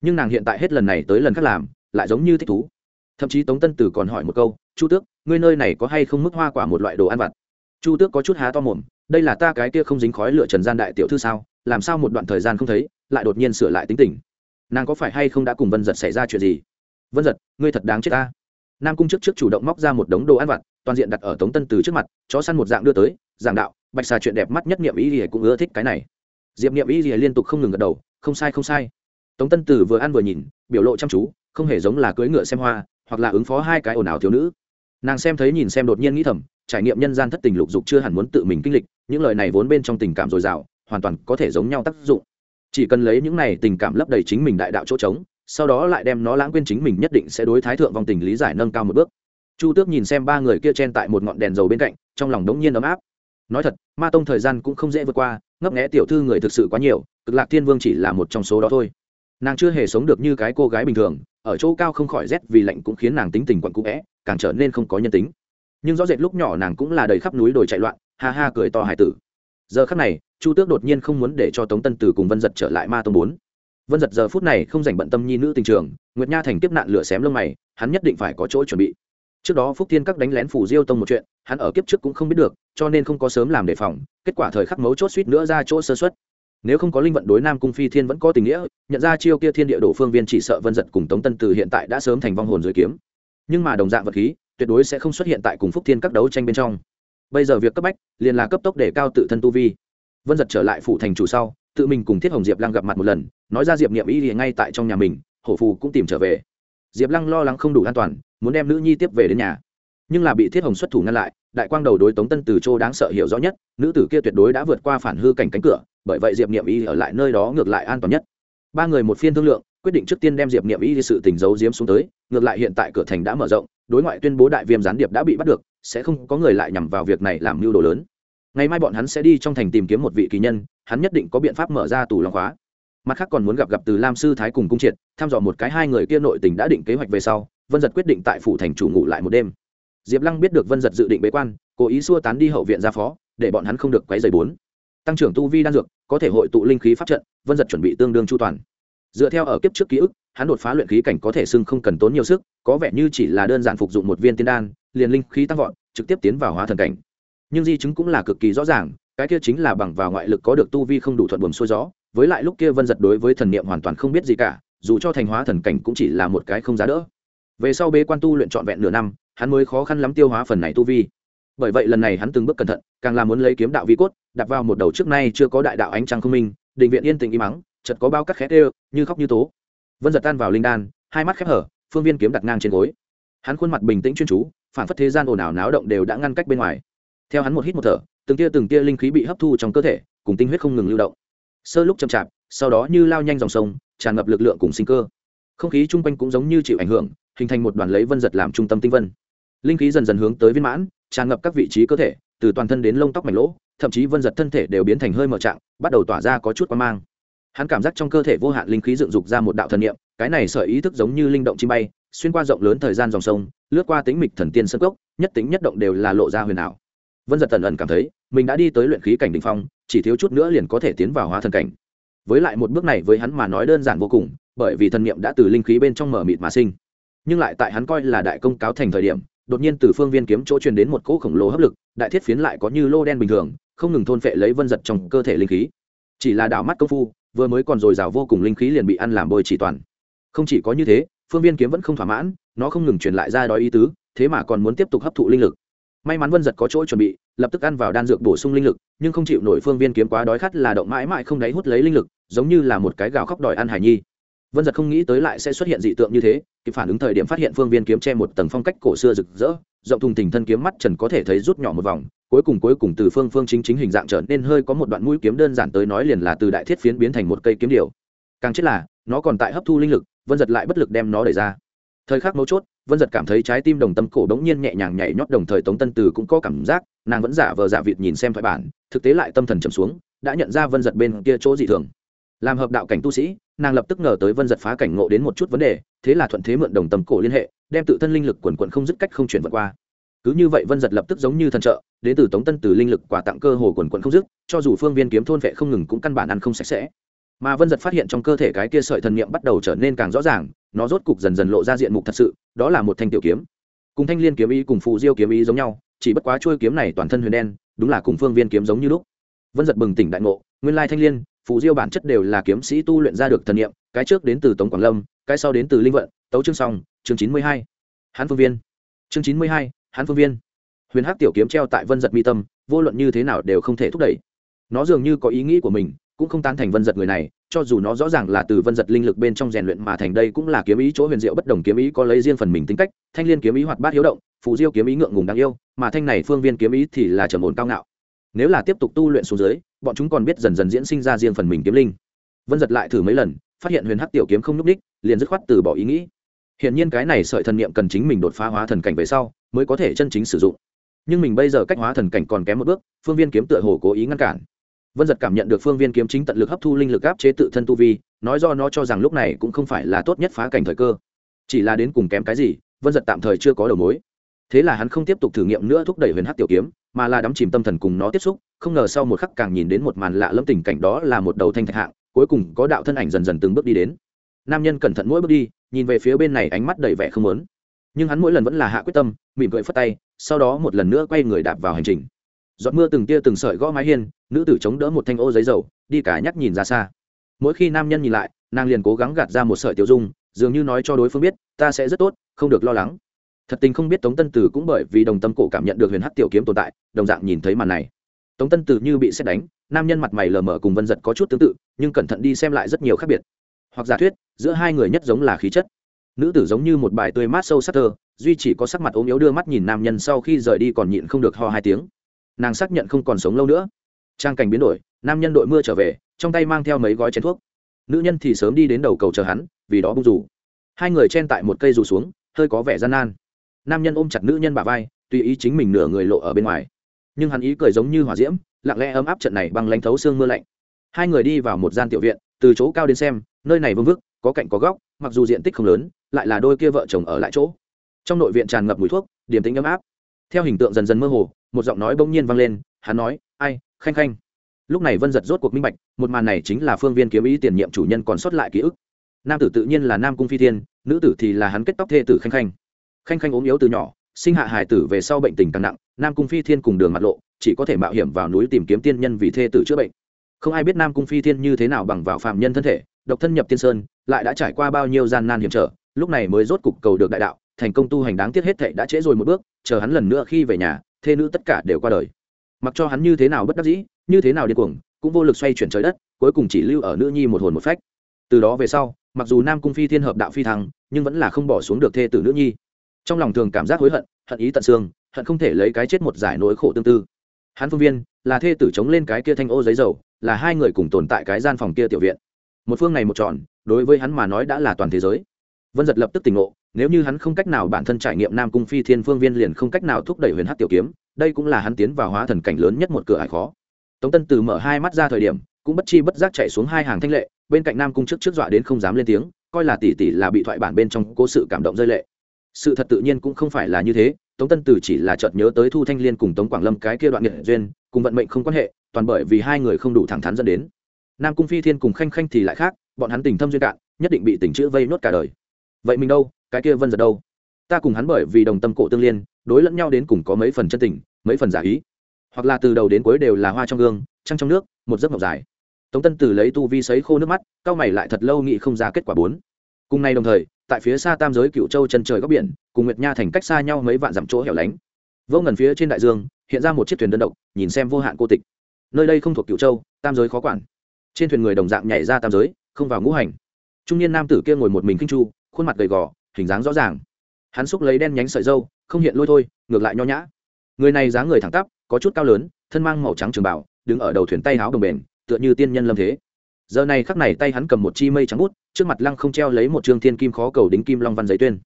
Nhưng nàng hiện tại hết lần này tới lần khác làm, lại giống như thích thú. Thậm chí tống tân từ còn hỏi một câu, chu tước, ngươi nơi này có hay không mức hoa quả một loại đồ ăn vặt? Chu tước có chút há to mồm, đây là ta cái kia không dính khói lửa trần gian đại tiểu thư sao, làm sao một đoạn thời gian không thấy, lại đột nhiên sửa lại tính tình? Nàng có phải hay không đã cùng vân giật xảy ra chuyện gì? Vân giật, ngươi thật đáng chết ta. Nam cung trước trước chủ động móc ra một đống đồ ăn vặt, toàn diện đặt ở tống tân từ trước mặt, chó săn một dạng đưa tới giảng đạo, bạch xà chuyện đẹp mắt nhất niệm ý gì cũng ưa thích cái này. Diệp niệm ý gì liên tục không ngừng gật đầu, không sai không sai. Tống tân tử vừa ăn vừa nhìn, biểu lộ chăm chú, không hề giống là cưỡi ngựa xem hoa, hoặc là ứng phó hai cái ồn ào thiếu nữ. Nàng xem thấy nhìn xem đột nhiên nghĩ thầm, trải nghiệm nhân gian thất tình lục dục chưa hẳn muốn tự mình kinh lịch, những lời này vốn bên trong tình cảm dồi dào, hoàn toàn có thể giống nhau tác dụng. Chỉ cần lấy những này tình cảm lấp đầy chính mình đại đạo chỗ trống, sau đó lại đem nó lãng quên chính mình nhất định sẽ đối thái thượng vong tình lý giải nâng cao một bước. Chu tước nhìn xem ba người kia chen tại một ngọn đèn dầu bên cạnh, trong lòng đống nhiên ấm áp nói thật, ma tông thời gian cũng không dễ vượt qua, ngấp nghẽ tiểu thư người thực sự quá nhiều, cực lạc thiên vương chỉ là một trong số đó thôi. Nàng chưa hề sống được như cái cô gái bình thường, ở chỗ cao không khỏi rét vì lạnh cũng khiến nàng tính tình quặn cũ vẽ càng trở nên không có nhân tính. Nhưng rõ rệt lúc nhỏ nàng cũng là đầy khắp núi đồi chạy loạn, ha ha cười to hải tử. Giờ khắc này, chu tước đột nhiên không muốn để cho tống tân tử cùng vân giật trở lại ma tông bốn. Vân giật giờ phút này không dành bận tâm nhi nữ tình trường, nguyệt nha thành tiếp nạn lửa xém lông mày, hắn nhất định phải có chỗ chuẩn bị trước đó phúc thiên các đánh lén phủ diêu tông một chuyện, hắn ở kiếp trước cũng không biết được, cho nên không có sớm làm đề phòng, kết quả thời khắc mấu chốt suýt nữa ra chỗ sơ xuất nếu không có linh vận đối nam cung phi thiên vẫn có tình nghĩa, nhận ra chiêu kia thiên địa đổ phương viên chỉ sợ vân giật cùng tống tân từ hiện tại đã sớm thành vong hồn dưới kiếm. Nhưng mà đồng dạng vật khí, tuyệt đối sẽ không xuất hiện tại cùng phúc thiên các đấu tranh bên trong. Bây giờ việc cấp bách, liền là cấp tốc để cao tự thân tu vi. Vân giật trở lại phủ thành chủ sau, tự mình cùng thiết hồng diệp lăng gặp mặt một lần, nói ra diệp niệm y thì ngay tại trong nhà mình, hổ phù cũng tìm trở về diệp lăng lo lắng không đủ an toàn, muốn đem nữ nhi tiếp về đến nhà. Nhưng là bị thiết hồng xuất thủ ngăn lại, đại quang đầu đối tống tân từ châu đáng sợ hiểu rõ nhất, nữ tử kia tuyệt đối đã vượt qua phản hư cảnh cánh cửa, bởi vậy diệp niệm y ở lại nơi đó ngược lại an toàn nhất. Ba người một phiên thương lượng, quyết định trước tiên đem diệp niệm y sự tình giấu diếm xuống tới, ngược lại hiện tại cửa thành đã mở rộng, đối ngoại tuyên bố đại viêm gián điệp đã bị bắt được, sẽ không có người lại nhằm vào việc này làm mưu đồ lớn. Ngày mai bọn hắn sẽ đi trong thành tìm kiếm một vị kỳ nhân, hắn nhất định có biện pháp mở ra tủ lòng khóa mặt khác còn muốn gặp gặp từ lam sư thái cùng cung triệt, thăm dò một cái hai người kia nội tình đã định kế hoạch về sau, vân giật quyết định tại phủ thành chủ ngủ lại một đêm. Diệp lăng biết được vân giật dự định bế quan, cố ý xua tán đi hậu viện ra phó, để bọn hắn không được quấy dày bốn. Tăng trưởng tu vi đan dược, có thể hội tụ linh khí pháp trận, vân giật chuẩn bị tương đương chu toàn. Dựa theo ở kiếp trước ký ức, hắn đột phá luyện khí cảnh có thể xưng không cần tốn nhiều sức, có vẻ như chỉ là đơn giản phục dụng một viên tiên đan, liền linh khí tăng vọt, trực tiếp tiến vào hóa thần cảnh. Nhưng di chứng cũng là cực kỳ rõ ràng, cái kia chính là bằng vào ngoại lực có được tu vi không đủ thuận buồm xuôi gió với lại lúc kia vân giật đối với thần niệm hoàn toàn không biết gì cả, dù cho thành hóa thần cảnh cũng chỉ là một cái không giá đỡ. Về sau bế quan tu luyện trọn vẹn nửa năm, hắn mới khó khăn lắm tiêu hóa phần này tu vi. Bởi vậy lần này hắn từng bước cẩn thận, càng là muốn lấy kiếm đạo vi cốt, đặt vào một đầu trước nay chưa có đại đạo ánh trăng không minh, định viện yên tình im mắng chật có bao cắt khét ê như khóc như tố. Vân giật tan vào linh đan, hai mắt khép hở, phương viên kiếm đặt ngang trên gối. Hắn khuôn mặt bình tĩnh chuyên chú, phản phất thế gian ồn ào náo động đều đã ngăn cách bên ngoài. Theo hắn một hít một thở, từng tia từng tia linh khí bị hấp thu trong cơ thể, cùng tinh huyết không ngừng lưu động sơ lúc chậm chạp, sau đó như lao nhanh dòng sông, tràn ngập lực lượng cùng sinh cơ. Không khí chung quanh cũng giống như chịu ảnh hưởng, hình thành một đoàn lấy vân giật làm trung tâm tinh vân. Linh khí dần dần hướng tới viên mãn, tràn ngập các vị trí cơ thể, từ toàn thân đến lông tóc mạch lỗ, thậm chí vân giật thân thể đều biến thành hơi mở trạng, bắt đầu tỏa ra có chút quan mang. Hắn cảm giác trong cơ thể vô hạn linh khí dựng dục ra một đạo thần niệm, cái này sở ý thức giống như linh động chim bay, xuyên qua rộng lớn thời gian dòng sông, lướt qua tính mịch thần tiên sân cốc, nhất tính nhất động đều là lộ ra huyền ảo. Vân giật tần ẩn cảm thấy mình đã đi tới luyện khí cảnh đ ỉ n h phong, chỉ thiếu chút nữa liền có thể tiến vào hóa thần cảnh. Với lại một bước này với hắn mà nói đơn giản vô cùng, bởi vì thần niệm đã từ linh khí bên trong mở mịt mà sinh. Nhưng lại tại hắn coi là đại công cáo thành thời điểm, đột nhiên từ phương viên kiếm chỗ truyền đến một cỗ khổng lồ hấp lực, đại thiết phiến lại có như lô đen bình thường, không ngừng thôn phệ lấy vân giật trong cơ thể linh khí. Chỉ là đảo mắt công phu, vừa mới còn dồi dào vô cùng linh khí liền bị ăn làm bôi chỉ toàn. Không chỉ có như thế, phương viên kiếm vẫn không thỏa mãn, nó không ngừng truyền lại ra đói ý tứ, thế mà còn muốn tiếp tục hấp thụ linh lực. May mắn vân giật có chỗ chuẩn bị lập tức ăn vào đan dược bổ sung linh lực, nhưng không chịu nổi phương viên kiếm quá đói khát là động mãi mãi không đáy hút lấy linh lực, giống như là một cái gào khóc đòi ăn hải nhi. Vân giật không nghĩ tới lại sẽ xuất hiện dị tượng như thế, kịp phản ứng thời điểm phát hiện phương viên kiếm che một tầng phong cách cổ xưa rực rỡ, rộng thùng tình thân kiếm mắt trần có thể thấy rút nhỏ một vòng, cuối cùng cuối cùng từ phương phương chính chính hình dạng trở nên hơi có một đoạn mũi kiếm đơn giản tới nói liền là từ đại thiết phiến biến thành một cây kiếm điều càng chết là, nó còn tại hấp thu linh lực, vân giật lại bất lực đem nó đẩy ra. Thời khắc mấu chốt, vân giật cảm thấy trái tim đồng tâm cổ đ ố n g nhiên nhẹ nhàng nhảy nhót đồng thời tống tân từ cũng có cảm giác nàng vẫn giả vờ giả vịt nhìn xem thoại bản, thực tế lại tâm thần trầm xuống, đã nhận ra vân giật bên kia chỗ dị thường. Làm hợp đạo cảnh tu sĩ, nàng lập tức ngờ tới vân giật phá cảnh ngộ đến một chút vấn đề, thế là thuận thế mượn đồng tâm cổ liên hệ, đem tự thân linh lực quần quận không dứt cách không chuyển vượt qua. Cứ như vậy vân giật lập tức giống như thần trợ, đến từ tống tân từ linh lực quà tặng cơ hồ quần quận không dứt, cho dù phương viên kiếm thôn vệ không ngừng cũng căn bản ăn không sạch sẽ. Mà vân giật phát hiện trong cơ thể cái kia sợi thần niệm bắt đầu trở nên càng rõ ràng, nó rốt cục dần dần lộ ra diện mục thật sự, đó là một thanh tiểu kiếm. Cùng thanh liên kiếm ý cùng phù diêu kiếm ý giống nhau chỉ bất quá chuôi kiếm này toàn thân huyền đen, đúng là cùng phương viên kiếm giống như lúc. Vân giật bừng tỉnh đại ngộ, nguyên lai thanh liên, phù diêu bản chất đều là kiếm sĩ tu luyện ra được thần niệm, cái trước đến từ tống quảng lâm, cái sau đến từ linh vận, tấu chương song, chương chín mươi hai. Hán phương viên. Chương chín mươi hai, hán phương viên. Huyền hắc tiểu kiếm treo tại vân giật mi tâm, vô luận như thế nào đều không thể thúc đẩy. Nó dường như có ý nghĩ của mình, cũng không tán thành vân giật người này cho dù nó rõ ràng là từ vân giật linh lực bên trong rèn luyện mà thành đây cũng là kiếm ý chỗ huyền diệu bất đồng kiếm ý có lấy riêng phần mình tính cách, thanh liên kiếm ý hoạt bát hiếu động, phù diêu kiếm ý ngượng ngùng đáng yêu, mà thanh này phương viên kiếm ý thì là trầm ổn cao ngạo. Nếu là tiếp tục tu luyện xuống dưới, bọn chúng còn biết dần dần diễn sinh ra riêng phần mình kiếm linh. Vân giật lại thử mấy lần, phát hiện huyền hắc tiểu kiếm không n ú c đích liền dứt khoát từ bỏ ý nghĩ. Hiện nhiên cái này sợi thần niệm cần chính mình đột phá hóa thần cảnh về sau, mới có thể chân chính sử dụng. Nhưng mình bây giờ cách hóa thần cảnh còn kém một bước, phương viên kiếm tựa hồ cố ý ngăn cản vân giật cảm nhận được phương viên kiếm chính tận lực hấp thu linh lực áp chế tự thân tu vi, nói do nó cho rằng lúc này cũng không phải là tốt nhất phá cảnh thời cơ. Chỉ là đến cùng kém cái gì, vân giật tạm thời chưa có đầu mối. Thế là hắn không tiếp tục thử nghiệm nữa thúc đẩy huyền hát tiểu kiếm, mà là đắm chìm tâm thần cùng nó tiếp xúc, không ngờ sau một khắc càng nhìn đến một màn lạ lẫm tình cảnh đó là một đầu thanh thạch hạng, cuối cùng có đạo thân ảnh dần dần từng bước đi đến. Nam nhân cẩn thận mỗi bước đi, nhìn về phía bên này ánh mắt đầy vẻ không lớn nhưng hắn mỗi lần vẫn là hạ quyết tâm, mỉm cười phất tay, sau đó một lần nữa quay người đạp vào hành trình giọt mưa từng tia từng sợi gõ mái hiên, nữ tử chống đỡ một thanh ô giấy dầu, đi cả nhắc nhìn ra xa. Mỗi khi nam nhân nhìn lại, nàng liền cố gắng gạt ra một sợi tiểu dung, dường như nói cho đối phương biết, ta sẽ rất tốt, không được lo lắng. Thật tình không biết tống tân tử cũng bởi vì đồng tâm cổ cảm nhận được huyền hắc tiểu kiếm tồn tại, đồng dạng nhìn thấy màn này. Tống tân tử như bị xét đánh, nam nhân mặt mày lờ mờ cùng vân giật có chút tương tự, nhưng cẩn thận đi xem lại rất nhiều khác biệt. Hoặc giả thuyết, giữa hai người nhất giống là khí chất. Nữ tử giống như một bài tươi mát sâu sắc thơ, duy chỉ có sắc mặt ốm yếu đưa mắt nhìn nam nhân sau khi rời đi còn nhịn không được ho hai tiếng nàng xác nhận không còn sống lâu nữa. Trang cảnh biến đổi, nam nhân đội mưa trở về, trong tay mang theo mấy gói chén thuốc. Nữ nhân thì sớm đi đến đầu cầu chờ hắn, vì đó bung rủ. Hai người chen tại một cây rủ xuống, hơi có vẻ gian nan. Nam nhân ôm chặt nữ nhân bà vai, tùy ý chính mình nửa người lộ ở bên ngoài. Nhưng hắn ý cười giống như hỏa diễm, lặng lẽ ấm áp trận này bằng lánh thấu xương mưa lạnh. Hai người đi vào một gian tiểu viện, từ chỗ cao đến xem, nơi này vương vức, có cạnh có góc, mặc dù diện tích không lớn, lại là đôi kia vợ chồng ở lại chỗ. Trong nội viện tràn ngập mùi thuốc điểm tính ấm áp theo hình tượng dần dần mơ hồ, một giọng nói bỗng nhiên vang lên, hắn nói, ai, khanh khanh. Lúc này vân giật rốt cuộc minh bạch, một màn này chính là phương viên kiếm ý tiền nhiệm chủ nhân còn sót lại ký ức. Nam tử tự nhiên là nam cung phi thiên, nữ tử thì là hắn kết tóc thê tử khanh khanh. Khanh khanh ốm yếu từ nhỏ, sinh hạ hài tử về sau bệnh tình càng nặng, nam cung phi thiên cùng đường mặt lộ, chỉ có thể mạo hiểm vào núi tìm kiếm tiên nhân vì thê tử chữa bệnh. Không ai biết nam cung phi thiên như thế nào bằng vào phạm nhân thân thể, độc thân nhập tiên sơn, lại đã trải qua bao nhiêu gian nan hiểm trở, lúc này mới rốt cục cầu được đại đạo thành công tu hành đáng tiếc hết thệ đã trễ rồi một bước, chờ hắn lần nữa khi về nhà, thê nữ tất cả đều qua đời. Mặc cho hắn như thế nào bất đắc dĩ, như thế nào điên cuồng, cũng vô lực xoay chuyển trời đất, cuối cùng chỉ lưu ở nữ nhi một hồn một phách. Từ đó về sau, mặc dù nam cung phi thiên hợp đạo phi thăng, nhưng vẫn là không bỏ xuống được thê tử nữ nhi. Trong lòng thường cảm giác hối hận hận ý tận xương, hận không thể lấy cái chết một giải nỗi khổ tương tư. Hắn phương viên, là thê tử chống lên cái kia thanh ô giấy dầu, là hai người cùng tồn tại cái gian phòng kia tiểu viện. Một phương này một tròn, đối với hắn mà nói đã là toàn thế giới. Vân giật lập tức tỉnh ngộ nếu như hắn không cách nào bản thân trải nghiệm nam cung phi thiên phương viên liền không cách nào thúc đẩy huyền hát tiểu kiếm, đây cũng là hắn tiến vào hóa thần cảnh lớn nhất một cửa ải khó. Tống tân từ mở hai mắt ra thời điểm, cũng bất chi bất giác chạy xuống hai hàng thanh lệ, bên cạnh nam cung trước trước dọa đến không dám lên tiếng, coi là tỷ tỷ là bị thoại bản bên trong cố sự cảm động rơi lệ. Sự thật tự nhiên cũng không phải là như thế, tống tân từ chỉ là chợt nhớ tới thu thanh liên cùng tống quảng lâm cái kia đoạn nghệ duyên, cùng vận mệnh không quan hệ, toàn bởi vì hai người không đủ thẳng thắn dẫn đến. Nam cung phi thiên cùng khanh khanh thì lại khác, bọn hắn tình thâm duyên cạn, nhất định bị tình chữ vây nốt cả đời. Vậy mình đâu? Cái kia vân giật đâu? Ta cùng hắn bởi vì đồng tâm cổ tương liên, đối lẫn nhau đến cùng có mấy phần chân tình, mấy phần giả ý. Hoặc là từ đầu đến cuối đều là hoa trong gương, trăng trong nước, một giấc mộng dài. Tống tân tử lấy tu vi sấy khô nước mắt, cao mày lại thật lâu nghĩ không ra kết quả bốn. Cùng ngày đồng thời, tại phía xa tam giới cựu châu chân trời góc biển, cùng nguyệt nha thành cách xa nhau mấy vạn dặm chỗ hẻo lánh. Vô ngần phía trên đại dương, hiện ra một chiếc thuyền đơn độc, nhìn xem vô hạn cô tịch. Nơi đây không thuộc cựu châu, tam giới khó quản. Trên thuyền người đồng dạng nhảy ra tam giới, không vào ngũ hành. Trung niên nam tử kia ngồi một mình kinh chu, khuôn mặt gầy gò hình dáng rõ ràng. Hắn xúc lấy đen nhánh sợi dâu, không hiện lôi thôi, ngược lại nho nhã. Người này dáng người thẳng tắp, có chút cao lớn, thân mang màu trắng trường bảo đứng ở đầu thuyền tay háo đồng bền, tựa như tiên nhân lâm thế. Giờ này khắc này tay hắn cầm một chi mây trắng bút, trước mặt lăng không treo lấy một trương thiên kim khó cầu đính kim long văn giấy tuyên.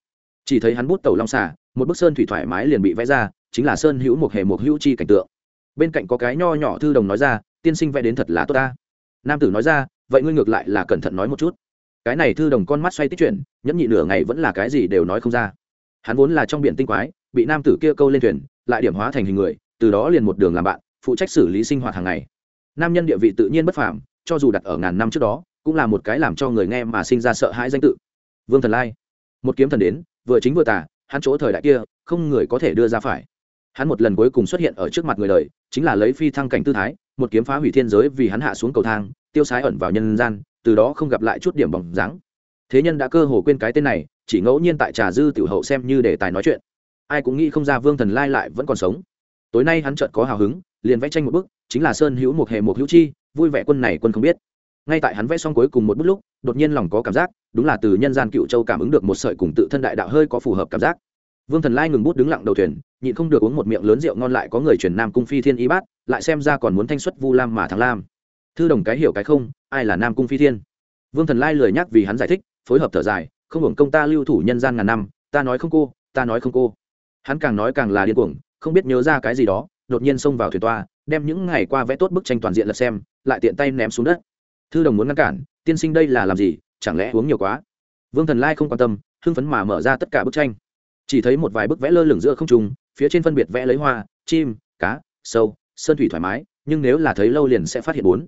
Chỉ thấy hắn bút tàu long xả một bức sơn thủy thoải mái liền bị vẽ ra, chính là sơn hữu một hề một hữu chi cảnh tượng. Bên cạnh có cái nho nhỏ thư đồng nói ra, tiên sinh vẽ đến thật là tốt ta. Nam tử nói ra, vậy ngươi ngược lại là cẩn thận nói một chút cái này thư đồng con mắt xoay tích chuyển, nhẫn nhị nửa ngày vẫn là cái gì đều nói không ra. Hắn vốn là trong biển tinh quái, bị nam tử kia câu lên thuyền, lại điểm hóa thành hình người, từ đó liền một đường làm bạn, phụ trách xử lý sinh hoạt hàng ngày. Nam nhân địa vị tự nhiên bất phàm, cho dù đặt ở ngàn năm trước đó, cũng là một cái làm cho người nghe mà sinh ra sợ hãi danh tự. Vương thần lai. Một kiếm thần đến, vừa chính vừa tả hắn chỗ thời đại kia, không người có thể đưa ra phải. Hắn một lần cuối cùng xuất hiện ở trước mặt người đời, chính là lấy phi thăng cảnh tư thái, một kiếm phá hủy thiên giới vì hắn hạ xuống cầu thang, tiêu sái ẩn vào nhân gian từ đó không gặp lại chút điểm bóng dáng. Thế nhân đã cơ hồ quên cái tên này, chỉ ngẫu nhiên tại trà dư tiểu hậu xem như đề tài nói chuyện. Ai cũng nghĩ không ra vương thần lai lại vẫn còn sống. Tối nay hắn chợt có hào hứng, liền vẽ tranh một bức, chính là sơn hữu một hề một hữu chi, vui vẻ quân này quân không biết. Ngay tại hắn vẽ xong cuối cùng một bức lúc, đột nhiên lòng có cảm giác, đúng là từ nhân gian cựu châu cảm ứng được một sợi cùng tự thân đại đạo hơi có phù hợp cảm giác. Vương thần lai ngừng bút đứng lặng đầu thuyền, nhịn không được uống một miệng lớn rượu ngon lại có người truyền nam cung phi thiên y bát, lại xem ra còn muốn thanh xuất vu lam mà thắng lam. Thư đồng cái hiểu cái không ai là nam cung phi thiên? Vương thần lai lười nhắc vì hắn giải thích, phối hợp thở dài, không hưởng công ta lưu thủ nhân gian ngàn năm, ta nói không cô, ta nói không cô. Hắn càng nói càng là điên cuồng, không biết nhớ ra cái gì đó, đột nhiên xông vào thuyền toa, đem những ngày qua vẽ tốt bức tranh toàn diện lật xem, lại tiện tay ném xuống đất. Thư đồng muốn ngăn cản, tiên sinh đây là làm gì, chẳng lẽ uống nhiều quá? Vương thần lai không quan tâm, hưng phấn mà mở ra tất cả bức tranh. Chỉ thấy một vài bức vẽ lơ lửng giữa không trung, phía trên phân biệt vẽ lấy hoa, chim, cá, sâu, sơn thủy thoải mái, nhưng nếu là thấy lâu liền sẽ phát hiện bốn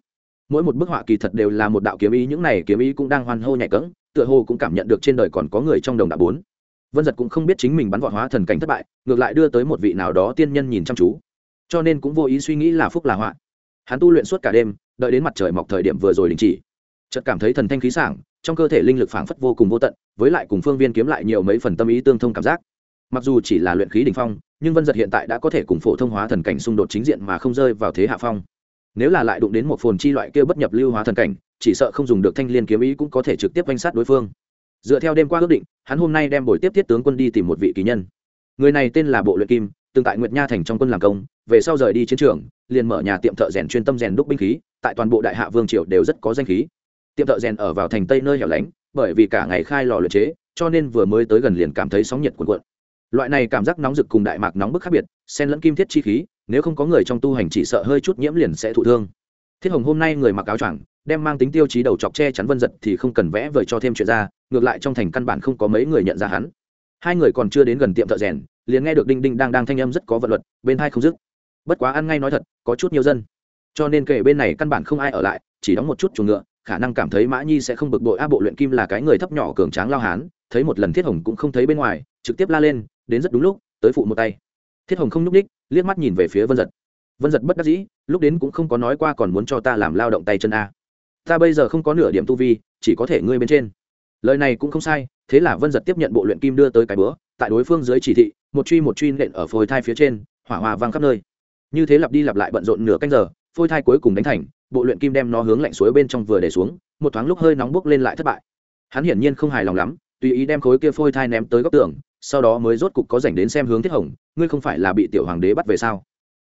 mỗi một bức họa kỳ thật đều là một đạo kiếm ý, những này kiếm ý cũng đang hoan hô nhảy cẫng, tựa hồ cũng cảm nhận được trên đời còn có người trong đồng đạo bốn. Vân giật cũng không biết chính mình bắn vọt hóa thần cảnh thất bại, ngược lại đưa tới một vị nào đó tiên nhân nhìn chăm chú. Cho nên cũng vô ý suy nghĩ là phúc là họa. Hắn tu luyện suốt cả đêm, đợi đến mặt trời mọc thời điểm vừa rồi đình chỉ. Chợt cảm thấy thần thanh khí sảng, trong cơ thể linh lực phảng phất vô cùng vô tận, với lại cùng phương viên kiếm lại nhiều mấy phần tâm ý tương thông cảm giác. Mặc dù chỉ là luyện khí đỉnh phong, nhưng vân giật hiện tại đã có thể cùng phổ thông hóa thần cảnh xung đột chính diện mà không rơi vào thế hạ phong nếu là lại đụng đến một phồn chi loại kia bất nhập lưu hóa thần cảnh, chỉ sợ không dùng được thanh liên kiếm ý cũng có thể trực tiếp danh sát đối phương. Dựa theo đêm qua ước định, hắn hôm nay đem buổi tiếp thiết tướng quân đi tìm một vị kỳ nhân. Người này tên là bộ luyện kim, từng tại nguyệt nha thành trong quân làm công, về sau rời đi chiến trường, liền mở nhà tiệm thợ rèn chuyên tâm rèn đúc binh khí, tại toàn bộ đại hạ vương triều đều rất có danh khí. Tiệm thợ rèn ở vào thành tây nơi hẻo lánh, bởi vì cả ngày khai lò luyện chế, cho nên vừa mới tới gần liền cảm thấy sóng nhiệt cuồn cuộn. Loại này cảm giác nóng rực cùng đại mạc nóng bức khác biệt, xen lẫn kim thiết chi khí nếu không có người trong tu hành chỉ sợ hơi chút nhiễm liền sẽ thụ thương. Thiết hồng hôm nay người mặc áo choàng, đem mang tính tiêu chí đầu chọc che chắn vân giật thì không cần vẽ vời cho thêm chuyện ra, ngược lại trong thành căn bản không có mấy người nhận ra hắn. Hai người còn chưa đến gần tiệm thợ rèn, liền nghe được đinh đinh đang đang thanh âm rất có vật luật, bên hai không dứt. Bất quá ăn ngay nói thật, có chút nhiều dân. Cho nên kể bên này căn bản không ai ở lại, chỉ đóng một chút chuồng ngựa, khả năng cảm thấy mã nhi sẽ không bực bội a bộ luyện kim là cái người thấp nhỏ cường tráng lao hán, thấy một lần thiết hồng cũng không thấy bên ngoài, trực tiếp la lên, đến rất đúng lúc, tới phụ một tay thiết hồng không nhúc ních liếc mắt nhìn về phía vân giật. Vân giật bất đắc dĩ, lúc đến cũng không có nói qua còn muốn cho ta làm lao động tay chân a. Ta bây giờ không có nửa điểm tu vi, chỉ có thể ngươi bên trên. Lời này cũng không sai, thế là vân giật tiếp nhận bộ luyện kim đưa tới cái bữa, tại đối phương dưới chỉ thị, một truy một truy nện ở phôi thai phía trên, hỏa hoa vang khắp nơi. Như thế lặp đi lặp lại bận rộn nửa canh giờ, phôi thai cuối cùng đánh thành, bộ luyện kim đem nó hướng lạnh suối bên trong vừa để xuống, một thoáng lúc hơi nóng bốc lên lại thất bại. Hắn hiển nhiên không hài lòng lắm tùy ý đem khối kia phôi thai ném tới góc tường, sau đó mới rốt cục có dành đến xem hướng thiết hồng, ngươi không phải là bị tiểu hoàng đế bắt về sao?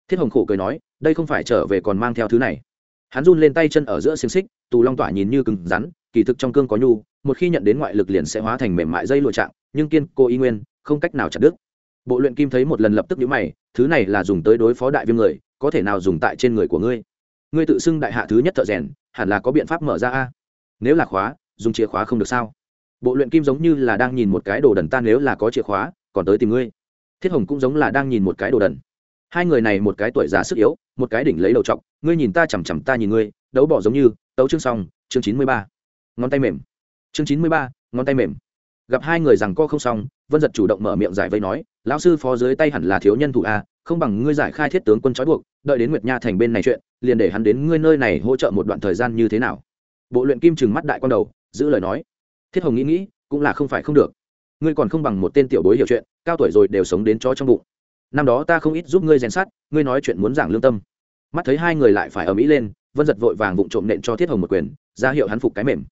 Thiết hồng khổ cười nói, đây không phải trở về còn mang theo thứ này. Hắn run lên tay chân ở giữa xiềng xích, tù long tỏa nhìn như cứng rắn, kỳ thực trong cương có nhu, một khi nhận đến ngoại lực liền sẽ hóa thành mềm mại dây lụa trạng, nhưng kiên cô y nguyên, không cách nào chặt đứt. Bộ luyện kim thấy một lần lập tức nhũ mày, thứ này là dùng tới đối phó đại viêm người, có thể nào dùng tại trên người của ngươi? Ngươi tự xưng đại hạ thứ nhất thợ rèn, hẳn là có biện pháp mở ra a. Nếu là khóa, dùng chìa khóa không được sao? Bộ luyện kim giống như là đang nhìn một cái đồ đần ta nếu là có chìa khóa, còn tới tìm ngươi. Thiết hồng cũng giống là đang nhìn một cái đồ đần. Hai người này một cái tuổi già sức yếu, một cái đỉnh lấy đầu t ngươi nhìn ta chằm chằm ta nhìn ngươi, đấu bỏ giống như, tấu chương xong, chương chín mươi ba. Ngón tay mềm. Chương chín mươi ba, ngón tay mềm. Gặp hai người rằng co không xong, vân giật chủ động mở miệng giải vây nói, lão sư phó dưới tay hẳn là thiếu nhân thủ a, không bằng ngươi giải khai thiết tướng quân trói buộc, đợi đến nguyệt nha thành bên này chuyện, liền để hắn đến ngươi nơi này hỗ trợ một đoạn thời gian như thế nào. Bộ luyện kim trừng mắt đại quan đầu, giữ lời nói thiết hồng nghĩ nghĩ, cũng là không phải không được. Ngươi còn không bằng một tên tiểu bối hiểu chuyện, cao tuổi rồi đều sống đến chó trong bụng. Năm đó ta không ít giúp ngươi rèn sát ngươi nói chuyện muốn giảng lương tâm. Mắt thấy hai người lại phải ở mỹ lên, vân giật vội vàng vụng trộm nện cho thiết hồng một quyền, ra hiệu hắn phục cái mềm.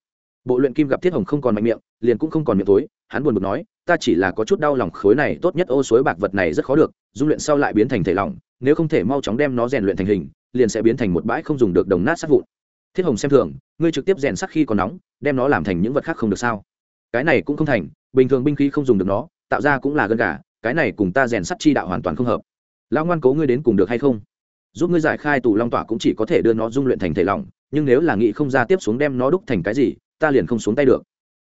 Bộ luyện kim gặp thiết hồng không còn mạnh miệng, liền cũng không còn miệng tối hắn buồn bực nói, ta chỉ là có chút đau lòng khối này, tốt nhất ô suối bạc vật này rất khó được, dung luyện sau lại biến thành thể lỏng, nếu không thể mau chóng đem nó rèn luyện thành hình, liền sẽ biến thành một bãi không dùng được đồng nát sát vụn thiết hồng xem thường, ngươi trực tiếp rèn sắc khi còn nóng, đem nó làm thành những vật khác không được sao? Cái này cũng không thành, bình thường binh khí không dùng được nó, tạo ra cũng là gân gà, cái này cùng ta rèn sắt chi đạo hoàn toàn không hợp. Lão ngoan cố ngươi đến cùng được hay không? Giúp ngươi giải khai tù long tỏa cũng chỉ có thể đưa nó dung luyện thành thể lỏng, nhưng nếu là nghị không ra tiếp xuống đem nó đúc thành cái gì, ta liền không xuống tay được.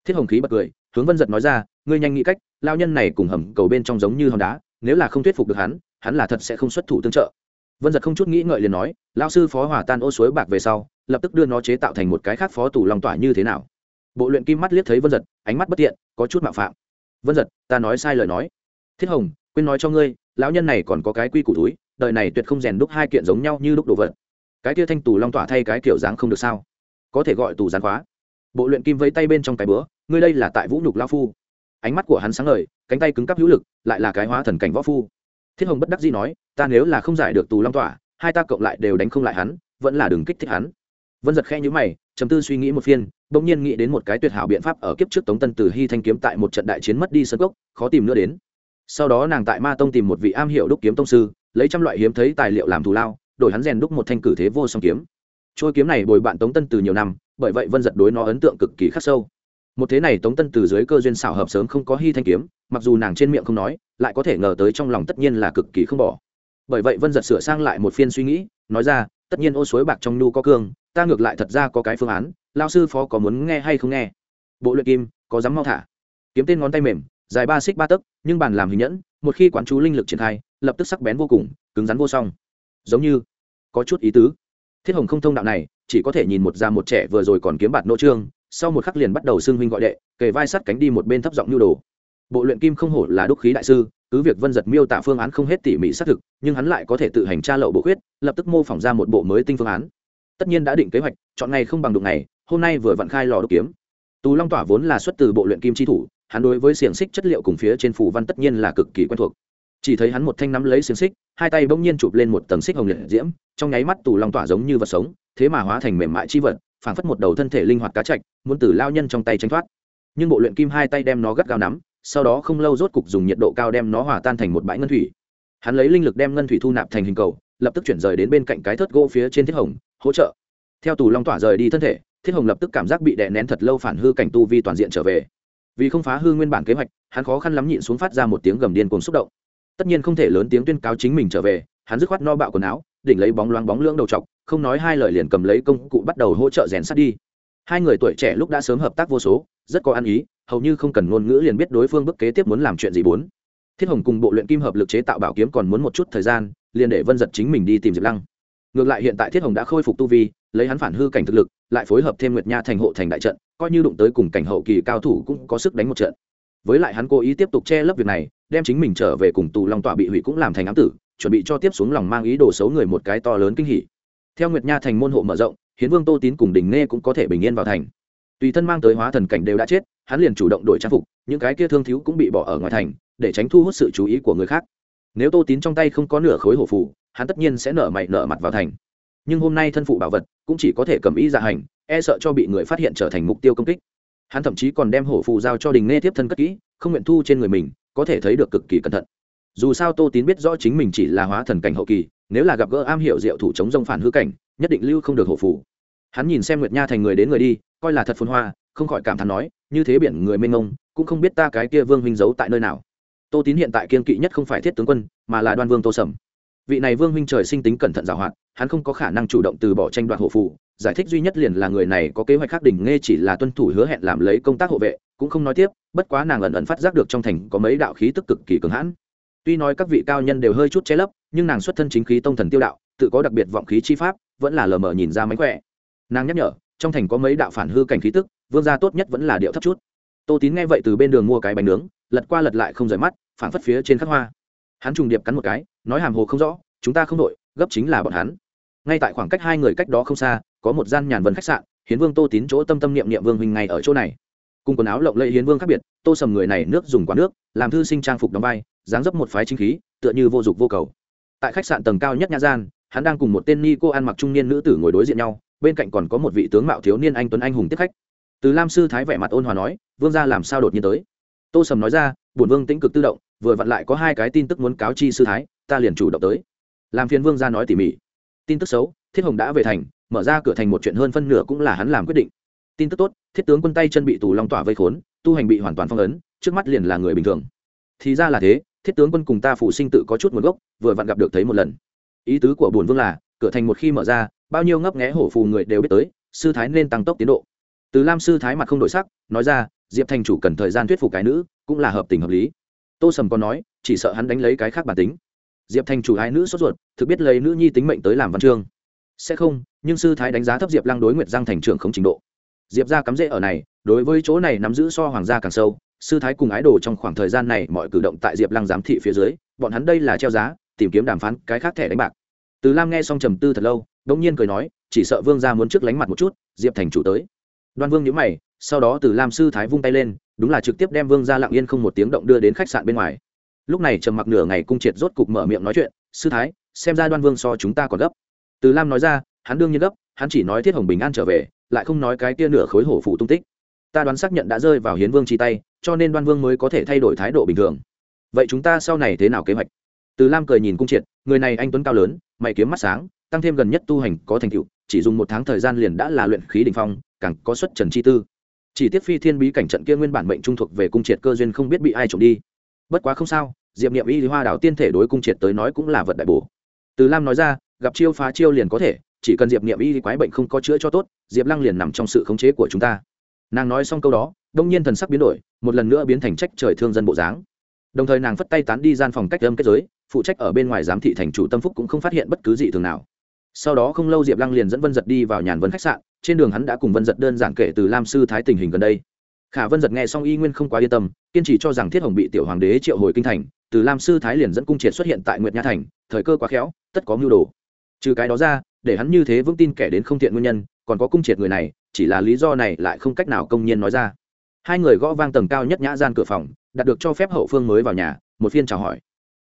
Thiết hồng khí bật cười, hướng vân giật nói ra, ngươi nhanh nghĩ cách lao nhân này cùng hầm cầu bên trong giống như hòn đá, nếu là không thuyết phục được hắn hắn là thật sẽ không xuất thủ tương trợ. Vân giật không chút nghĩ ngợi liền nói lao sư phó hòa tan ô suối bạc về sau lập tức đưa nó chế tạo thành một cái khác phó tù long tỏa như thế nào? Bộ luyện kim mắt liếc thấy vân giật, ánh mắt bất tiện, có chút mạo phạm. Vân giật, ta nói sai lời nói. Thiết hồng, quên nói cho ngươi, lão nhân này còn có cái quy củ túi, đời này tuyệt không rèn đúc hai kiện giống nhau như đúc đồ vật. Cái kia thanh tù long tỏa thay cái kiểu dáng không được sao? Có thể gọi tù gián khóa. Bộ luyện kim vẫy tay bên trong cái bữa ngươi đây là tại vũ nhục lao phu. Ánh mắt của hắn sáng ngời, cánh tay cứng cắp hữu lực, lại là cái hóa thần cảnh võ phu. Thiết hồng bất đắc dĩ nói, ta nếu là không giải được tù long tỏa, hai ta cộng lại đều đánh không lại hắn, vẫn là đừng kích thích hắn vân giật khe nhữ mày chấm tư suy nghĩ một phiên, bỗng nhiên nghĩ đến một cái tuyệt hảo biện pháp ở kiếp trước tống tân từ hy thanh kiếm tại một trận đại chiến mất đi sân gốc, khó tìm nữa đến. Sau đó nàng tại ma tông tìm một vị am hiểu đúc kiếm tông sư, lấy trăm loại hiếm thấy tài liệu làm thù lao, đổi hắn rèn đúc một thanh cử thế vô song kiếm. Trôi kiếm này bồi bạn tống tân từ nhiều năm, bởi vậy vân giật đối nó ấn tượng cực kỳ khắc sâu. Một thế này tống tân từ dưới cơ duyên xảo hợp sớm không có hy thanh kiếm, mặc dù nàng trên miệng không nói, lại có thể ngờ tới trong lòng tất nhiên là cực kỳ không bỏ. Bởi vậy vân giật sửa sang lại một phiên suy nghĩ, nói ra, tất nhiên ô suối bạc trong nu có cương ta ngược lại thật ra có cái phương án lao sư phó có muốn nghe hay không nghe? Bộ luyện kim, có dám mau thả? Kiếm tên ngón tay mềm, dài ba xích ba tấc, nhưng bàn làm hình nhẫn, một khi quán chú linh lực triển khai, lập tức sắc bén vô cùng, cứng rắn vô song. Giống như, có chút ý tứ. Thiết hồng không thông đạo này, chỉ có thể nhìn một già một trẻ vừa rồi còn kiếm bạt nỗ trương, sau một khắc liền bắt đầu xưng huynh gọi đệ, kề vai sắt cánh đi một bên thấp giọng nhu đồ. Bộ luyện kim không hổ là đúc khí đại sư, cứ việc vân giật miêu tả phương án không hết tỉ mỉ xác thực, nhưng hắn lại có thể tự hành tra lậu bộ khuyết, lập tức mô phỏng ra một bộ mới tinh phương án tất nhiên đã định kế hoạch, chọn ngày không bằng đụng ngày, hôm nay vừa vặn khai lò đúc kiếm. Tù long tỏa vốn là xuất từ bộ luyện kim chi thủ, hắn đối với xiềng xích chất liệu cùng phía trên phủ văn tất nhiên là cực kỳ quen thuộc. Chỉ thấy hắn một thanh nắm lấy xiềng xích, hai tay bỗng nhiên chụp lên một tầng xích hồng liệt diễm, trong nháy mắt tù long tỏa giống như vật sống, thế mà hóa thành mềm mại chi vật, phảng phất một đầu thân thể linh hoạt cá chạch, muốn từ lao nhân trong tay tranh thoát. Nhưng bộ luyện kim hai tay đem nó gắt gao nắm, sau đó không lâu rốt cục dùng nhiệt độ cao đem nó hòa tan thành một bãi ngân thủy. Hắn lấy linh lực đem ngân thủy thu nạp thành hình cầu, lập tức chuyển rời đến bên cạnh cái thớt gỗ phía trên thiết hồng hỗ trợ. Theo tù long tỏa rời đi thân thể, thiết hồng lập tức cảm giác bị đè nén thật lâu phản hư cảnh tu vi toàn diện trở về. Vì không phá hư nguyên bản kế hoạch, hắn khó khăn lắm nhịn xuống phát ra một tiếng gầm điên cuồng xúc động. Tất nhiên không thể lớn tiếng tuyên cáo chính mình trở về, hắn dứt khoát no bạo quần áo, đỉnh lấy bóng loáng bóng lưỡng đầu t không nói hai lời liền cầm lấy công cụ bắt đầu hỗ trợ rèn sắt đi. Hai người tuổi trẻ lúc đã sớm hợp tác vô số, rất có ăn ý, hầu như không cần ngôn ngữ liền biết đối phương bức kế tiếp muốn làm chuyện gì bốn. Thiết hồng cùng bộ luyện kim hợp lực chế tạo bảo kiếm còn muốn một chút thời gian, liền để vân giật chính mình đi tìm diệp lăng ngược lại hiện tại thiết hồng đã khôi phục tu vi, lấy hắn phản hư cảnh thực lực, lại phối hợp thêm nguyệt nha thành hộ thành đại trận, coi như đụng tới cùng cảnh hậu kỳ cao thủ cũng có sức đánh một trận. Với lại hắn cố ý tiếp tục che lấp việc này, đem chính mình trở về cùng tù long tọa bị hủy cũng làm thành ám tử, chuẩn bị cho tiếp xuống lòng mang ý đồ xấu người một cái to lớn kinh hỉ. Theo nguyệt nha thành môn hộ mở rộng, hiến vương tô tín cùng đình nghe cũng có thể bình yên vào thành. Tùy thân mang tới hóa thần cảnh đều đã chết, hắn liền chủ động đổi trang phục, những cái kia thương thiếu cũng bị bỏ ở ngoài thành, để tránh thu hút sự chú ý của người khác. Nếu tô tín trong tay không có nửa khối hổ phù hắn tất nhiên sẽ nở mày nở mặt vào thành. Nhưng hôm nay thân phụ bảo vật cũng chỉ có thể cầm ý dạ hành e sợ cho bị người phát hiện trở thành mục tiêu công kích. Hắn thậm chí còn đem hổ phù giao cho đình nghe tiếp thân cất kỹ, không nguyện thu trên người mình, có thể thấy được cực kỳ cẩn thận. Dù sao tô tín biết rõ chính mình chỉ là hóa thần cảnh hậu kỳ, nếu là gặp gỡ am hiểu diệu thủ chống rông phản hư cảnh, nhất định lưu không được hổ phù. Hắn nhìn xem nguyệt nha thành người đến người đi, coi là thật phun hoa, không khỏi cảm thán nói, như thế biển người mênh mông, cũng không biết ta cái kia vương huynh giấu tại nơi nào. Tô tín hiện tại kiên kỵ nhất không phải thiết tướng quân, mà là đoan vương tô sầm vị này vương huynh trời sinh tính cẩn thận giảo hoạt, hắn không có khả năng chủ động từ bỏ tranh đoạt hộ phụ giải thích duy nhất liền là người này có kế hoạch khác đỉnh nghe chỉ là tuân thủ hứa hẹn làm lấy công tác hộ vệ, cũng không nói tiếp, bất quá nàng ẩn ẩn phát giác được trong thành có mấy đạo khí tức cực kỳ cường hãn. Tuy nói các vị cao nhân đều hơi chút che lấp, nhưng nàng xuất thân chính khí tông thần tiêu đạo, tự có đặc biệt vọng khí chi pháp, vẫn là lờ mờ nhìn ra mánh khỏe. Nàng nhắc nhở, trong thành có mấy đạo phản hư cảnh khí tức, vương gia tốt nhất vẫn là điệu thấp chút. Tô tín nghe vậy từ bên đường mua cái bánh nướng, lật qua lật lại không rời mắt phản phất phía trên khắc hoa. Hắn trùng điệp cắn một cái nói hàm hồ không rõ, chúng ta không đội, gấp chính là bọn hắn. Ngay tại khoảng cách hai người cách đó không xa, có một gian nhàn vân khách sạn, hiến vương tô tín chỗ tâm tâm niệm niệm vương huynh ngay ở chỗ này. Cùng quần áo lộng lẫy hiến vương khác biệt, tô sầm người này nước dùng quá nước, làm thư sinh trang phục đóng vai, dáng dấp một phái chính khí, tựa như vô dụng vô cầu. Tại khách sạn tầng cao nhất nha gian, hắn đang cùng một tên ni cô ăn mặc trung niên nữ tử ngồi đối diện nhau, bên cạnh còn có một vị tướng mạo thiếu niên anh tuấn anh hùng tiếp khách. Từ lam sư thái vẻ mặt ôn hòa nói, vương gia làm sao đột nhiên tới? Tô sầm nói ra, bổn vương tĩnh cực tự động, vừa vặn lại có hai cái tin tức muốn cáo chi sư thái ta liền chủ động tới. Làm phiền vương gia nói tỉ mỉ. Tin tức xấu, thiết hồng đã về thành, mở ra cửa thành một chuyện hơn phân nửa cũng là hắn làm quyết định. Tin tức tốt, thiết tướng quân tay chân bị tù long tỏa vây khốn, tu hành bị hoàn toàn phong ấn, trước mắt liền là người bình thường. Thì ra là thế, thiết tướng quân cùng ta phụ sinh tự có chút nguồn gốc, vừa vặn gặp được thấy một lần. Ý tứ của bổn vương là, cửa thành một khi mở ra, bao nhiêu ngấp nghé hổ phù người đều biết tới, sư thái nên tăng tốc tiến độ. Từ lam sư thái mặt không đổi sắc, nói ra, diệp thành chủ cần thời gian thuyết phục cái nữ, cũng là hợp tình hợp lý. Tô sầm còn nói, chỉ sợ hắn đánh lấy cái khác bản tính diệp thành chủ hai nữ sốt ruột, thực biết lấy nữ nhi tính mệnh tới làm văn chương. Sẽ không, nhưng sư thái đánh giá thấp diệp lăng đối nguyệt giang thành trưởng không trình độ. Diệp ra cắm rễ ở này, đối với chỗ này nắm giữ so hoàng gia càng sâu, sư thái cùng ái đồ trong khoảng thời gian này mọi cử động tại diệp lăng giám thị phía dưới, bọn hắn đây là treo giá, tìm kiếm đàm phán, cái khác thẻ đánh bạc. Từ lam nghe xong trầm tư thật lâu đ ỗ n g nhiên cười nói, chỉ sợ vương gia muốn trước lánh mặt một chút, diệp thành chủ tới. Đoan vương nhữ mày, sau đó từ lam sư thái vung tay lên, đúng là trực tiếp đem vương gia lặng yên không một tiếng động đưa đến khách sạn bên ngoài lúc này trầm mặc nửa ngày cung triệt rốt cục mở miệng nói chuyện, sư thái, xem ra đoan vương so chúng ta còn gấp. Từ lam nói ra, hắn đương nhiên gấp, hắn chỉ nói thiết hồng bình an trở về, lại không nói cái kia nửa khối hổ phụ tung tích. Ta đoán xác nhận đã rơi vào hiến vương chi tay, cho nên đoan vương mới có thể thay đổi thái độ bình thường. Vậy chúng ta sau này thế nào kế hoạch? Từ lam cười nhìn cung triệt, người này anh tuấn cao lớn, mày kiếm mắt sáng, tăng thêm gần nhất tu hành có thành tựu, chỉ dùng một tháng thời gian liền đã là luyện khí đình phong, càng có xuất trần chi tư. Chỉ tiếc phi thiên bí cảnh trận kia nguyên bản mệnh trung thuộc về cung triệt cơ duyên không biết bị ai trộm đi bất quá không sao, diệp niệm y hoa đảo tiên thể đối cung triệt tới nói cũng là vật đại bổ. Từ lam nói ra, gặp chiêu phá chiêu liền có thể, chỉ cần diệp niệm y quái bệnh không có chữa cho tốt, diệp lăng liền nằm trong sự khống chế của chúng ta. Nàng nói xong câu đó, đông nhiên thần sắc biến đổi, một lần nữa biến thành trách trời thương dân bộ dáng. Đồng thời nàng phất tay tán đi gian phòng cách âm kết giới, phụ trách ở bên ngoài giám thị thành chủ tâm phúc cũng không phát hiện bất cứ gì thường nào. Sau đó không lâu diệp lăng liền dẫn vân giật đi vào nhàn vân khách sạn, trên đường hắn đã cùng vân giật đơn giản kể từ lam sư thái tình hình gần đây khả vân giật nghe xong y nguyên không quá yên tâm, kiên trì cho rằng thiết hồng bị tiểu hoàng đế triệu hồi kinh thành, từ lam sư thái liền dẫn cung triệt xuất hiện tại nguyệt nha thành, thời cơ quá khéo, tất có mưu đồ. Trừ cái đó ra, để hắn như thế vững tin kẻ đến không thiện nguyên nhân, còn có cung triệt người này, chỉ là lý do này lại không cách nào công nhiên nói ra. Hai người gõ vang tầng cao nhất nhã gian cửa phòng, đạt được cho phép hậu phương mới vào nhà, một phiên chào hỏi.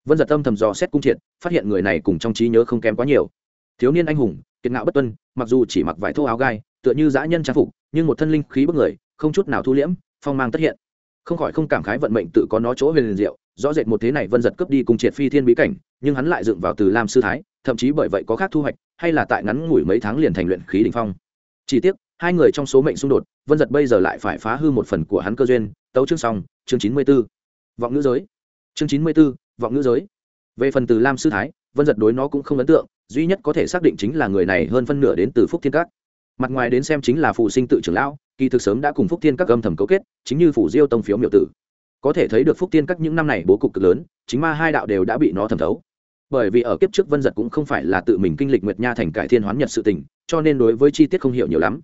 Vân giật tâm thầm dò xét cung triệt, phát hiện người này cùng trong trí nhớ không kém quá nhiều. Thiếu niên anh hùng, kiệt ngạo bất tuân, mặc dù chỉ mặc vải thô áo gai, tựa như dã nhân trang phục, nhưng một thân linh khí bất người không chút nào thu liễm, phong mang tất hiện. Không khỏi không cảm khái vận mệnh tự có nó chỗ huyền diệu, rõ rệt một thế này vân giật cướp đi cùng triệt phi thiên bí cảnh, nhưng hắn lại dựng vào từ lam sư thái, thậm chí bởi vậy có khác thu hoạch, hay là tại ngắn ngủi mấy tháng liền thành luyện khí đình phong. Chỉ tiếc, hai người trong số mệnh xung đột, vân giật bây giờ lại phải phá hư một phần của hắn cơ duyên, tấu chương xong, chương chín mươi b ố vọng ngữ giới. Chương chín mươi b ố vọng ngữ giới. Về phần từ lam sư thái, vân giật đối nó cũng không ấn tượng, duy nhất có thể xác định chính là người này hơn phân nửa đến từ phúc thiên cát mặt ngoài đến xem chính là phụ sinh tự trưởng lão, kỳ thực sớm đã cùng phúc tiên các âm thầm cấu kết, chính như phủ diêu tông phiếu miệu tử. Có thể thấy được phúc tiên các những năm này bố cục cực lớn, chính ma hai đạo đều đã bị nó thẩm thấu. Bởi vì ở kiếp trước vân giật cũng không phải là tự mình kinh lịch nguyệt nha thành cải thiên hoán nhật sự tình, cho nên đối với chi tiết không hiểu nhiều lắm.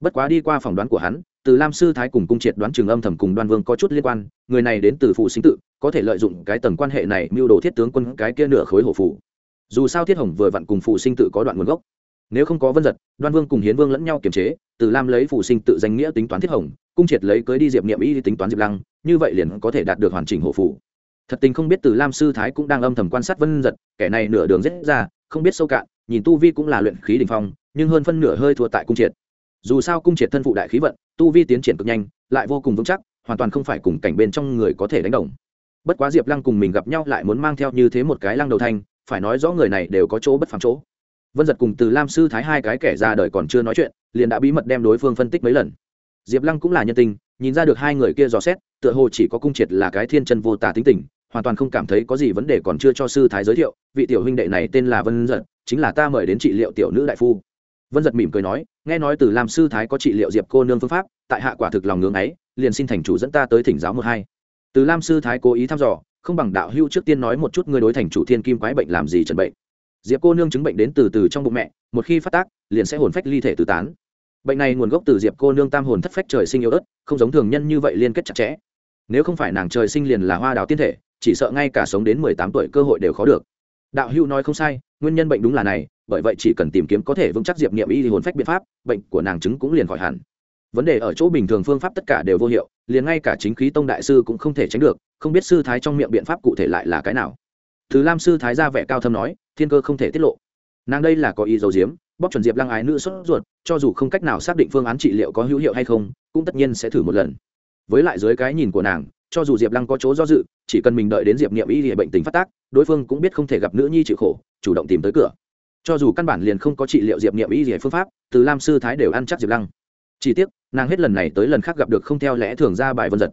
Bất quá đi qua phỏng đoán của hắn, từ lam sư thái cùng cung triệt đoán trường âm thầm cùng đoan vương có chút liên quan, người này đến từ phụ sinh tự, có thể lợi dụng cái tầng quan hệ này mưu đồ thiết tướng quân cái kia nửa khối hổ phủ. Dù sao thiết hồng vừa vặn cùng phụ sinh tự có đoạn nguồn gốc nếu không có vân giật, đoan vương cùng hiến vương lẫn nhau kiềm chế, từ lam lấy phụ sinh tự danh nghĩa tính toán thiết hồng, cung triệt lấy cưới đi diệp niệm y tính toán diệp lăng, như vậy liền có thể đạt được hoàn chỉnh hộ phủ thật tình không biết từ lam sư thái cũng đang âm thầm quan sát vân giật, kẻ này nửa đường rết ra, không biết sâu cạn, nhìn tu vi cũng là luyện khí đình phong, nhưng hơn phân nửa hơi thua tại cung triệt. Dù sao cung triệt thân phụ đại khí vận, tu vi tiến triển cực nhanh, lại vô cùng vững chắc, hoàn toàn không phải cùng cảnh bên trong người có thể đánh đồng. Bất quá diệp lăng cùng mình gặp nhau lại muốn mang theo như thế một cái lăng đầu thanh, phải nói rõ người này đều có chỗ bất phẳng chỗ vân giật cùng từ lam sư thái hai cái kẻ ra đời còn chưa nói chuyện, liền đã bí mật đem đối phương phân tích mấy lần. Diệp lăng cũng là nhân tình, nhìn ra được hai người kia dò xét, tựa hồ chỉ có cung triệt là cái thiên chân vô tà tính tình, hoàn toàn không cảm thấy có gì vấn đề còn chưa cho sư thái giới thiệu, vị tiểu huynh đệ này tên là vân giật, chính là ta mời đến trị liệu tiểu nữ đại phu. Vân giật mỉm cười nói, nghe nói từ làm sư thái có trị liệu diệp cô nương phương pháp, tại hạ quả thực lòng ngưỡng ấy, liền xin thành chủ dẫn ta tới thỉnh giáo một hai. Từ lam sư thái cố ý thăm dò, không bằng đạo hưu trước tiên nói một chút ngươi đối thành chủ thiên kim quái bệnh làm gì trần bệnh diệp cô nương chứng bệnh đến từ từ trong bụng mẹ, một khi phát tác, liền sẽ hồn phách ly thể tứ tán. Bệnh này nguồn gốc từ diệp cô nương tam hồn thất phách trời sinh yêu ớt, không giống thường nhân như vậy liên kết chặt chẽ. Nếu không phải nàng trời sinh liền là hoa đào tiên thể, chỉ sợ ngay cả sống đến mười tám tuổi cơ hội đều khó được. Đạo hưu nói không sai, nguyên nhân bệnh đúng là này, bởi vậy chỉ cần tìm kiếm có thể vững chắc diệp nghiệm y hồn phách biện pháp, bệnh của nàng chứng cũng liền khỏi hẳn. Vấn đề ở chỗ bình thường phương pháp tất cả đều vô hiệu, liền ngay cả chính khí tông đại sư cũng không thể tránh được, không biết sư thái trong miệng biện pháp cụ thể lại là cái nào thứ lam sư thái ra vẻ cao thâm nói, thiên cơ không thể tiết lộ. Nàng đây là có ý dấu diếm bóc chuẩn diệp lăng ái nữ sốt ruột, cho dù không cách nào xác định phương án trị liệu có hữu hiệu hay không, cũng tất nhiên sẽ thử một lần. Với lại dưới cái nhìn của nàng, cho dù diệp lăng có chỗ do dự, chỉ cần mình đợi đến diệp nghiệm y địa bệnh tình phát tác, đối phương cũng biết không thể gặp nữ nhi chịu khổ, chủ động tìm tới cửa. Cho dù căn bản liền không có trị liệu diệp nghiệm y địa phương pháp, từ lam sư thái đều ăn chắc diệp lăng. Chỉ tiếc, nàng hết lần này tới lần khác gặp được không theo lẽ thường ra bài vân giật.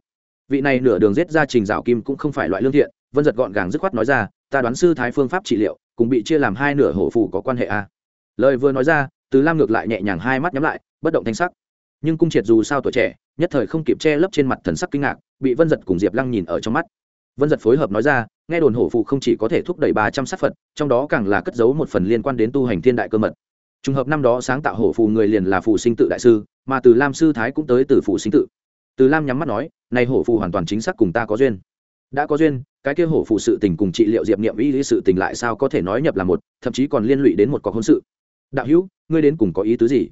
Vị này nửa đường giết ra trình dạo kim cũng không phải loại lương thiện, vân giật gọn gàng dứt khoát nói ra ta đoán sư thái phương pháp trị liệu cùng bị chia làm hai nửa hổ phù có quan hệ a lời vừa nói ra, từ lam ngược lại nhẹ nhàng hai mắt nhắm lại, bất động thanh sắc. Nhưng cung triệt dù sao tuổi trẻ, nhất thời không kịp che lấp trên mặt thần sắc kinh ngạc, bị vân giật cùng diệp lăng nhìn ở trong mắt. Vân giật phối hợp nói ra, nghe đồn hổ phụ không chỉ có thể thúc đẩy ba trăm sát phật, trong đó càng là cất giấu một phần liên quan đến tu hành thiên đại cơ mật. Trùng hợp năm đó sáng tạo hổ phù người liền là phù sinh tự đại sư, mà từ lam sư thái cũng tới từ phù sinh tự. Từ lam nhắm mắt nói, này hổ phù hoàn toàn chính xác cùng ta có duyên đã có duyên cái kia hổ phụ sự tình cùng trị liệu diệp niệm y lý sự tình lại sao có thể nói nhập là một thậm chí còn liên lụy đến một cọc hôn sự. Đạo hữu ngươi đến cùng có ý tứ gì?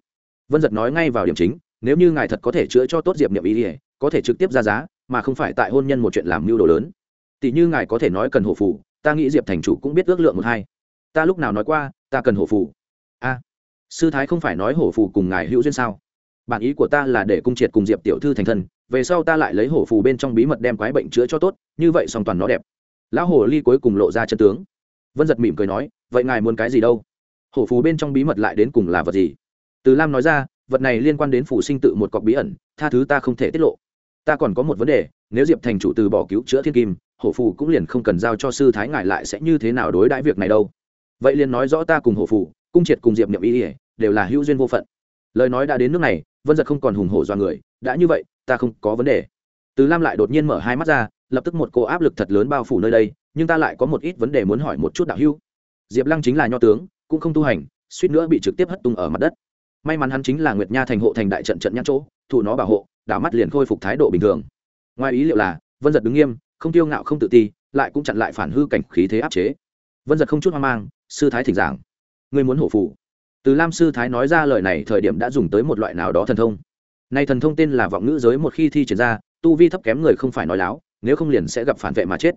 Vân giật nói ngay vào điểm chính nếu như ngài thật có thể chữa cho tốt diệp niệm y lý có thể trực tiếp ra giá mà không phải tại hôn nhân một chuyện làm mưu đồ lớn. Tỷ như ngài có thể nói cần hổ phụ, ta nghĩ diệp thành chủ cũng biết ước lượng một hai. Ta lúc nào nói qua ta cần hổ phụ. a sư thái không phải nói hổ phụ cùng ngài hữu duyên sao? Bản ý của ta là để cung triệt cùng diệp tiểu thư thành thân về sau ta lại lấy hổ phù bên trong bí mật đem quái bệnh chữa cho tốt, như vậy song toàn nó đẹp. Lão hồ ly cuối cùng lộ ra chân tướng. Vân giật mỉm cười nói, vậy ngài muốn cái gì đâu? Hổ phù bên trong bí mật lại đến cùng là vật gì? Từ lam nói ra, vật này liên quan đến phủ sinh tự một cọc bí ẩn, tha thứ ta không thể tiết lộ. Ta còn có một vấn đề, nếu diệp thành chủ từ bỏ cứu chữa thiên kim, hổ phù cũng liền không cần giao cho sư thái ngài lại sẽ như thế nào đối đãi việc này đâu. Vậy liền nói rõ ta cùng hổ phù, cung triệt cùng diệp nhậm ý ỉa đều là hữu duyên vô phận. Lời nói đã đến nước này, vân giật không còn hùng hổ do người, đã như vậy ta không có vấn đề. Từ lam lại đột nhiên mở hai mắt ra, lập tức một cô áp lực thật lớn bao phủ nơi đây, nhưng ta lại có một ít vấn đề muốn hỏi một chút đạo hưu diệp lăng chính là nho tướng, cũng không tu hành, suýt nữa bị trực tiếp hất tung ở mặt đất. May mắn hắn chính là nguyệt nha thành hộ thành đại trận trận nhãn chỗ thủ nó bảo hộ, đảo mắt liền khôi phục thái độ bình thường. Ngoài ý liệu là, vân giật đứng nghiêm, không tiêu ngạo không tự ti, lại cũng chặn lại phản hư cảnh khí thế áp chế. Vân giật không chút hoang mang, sư thái thỉnh giảng. Người muốn hổ phụ từ lam sư thái nói ra lời này thời điểm đã dùng tới một loại nào đó thần thông nay thần thông tên là vọng ngữ giới một khi thi triển ra, tu vi thấp kém người không phải nói láo, nếu không liền sẽ gặp phản vệ mà chết.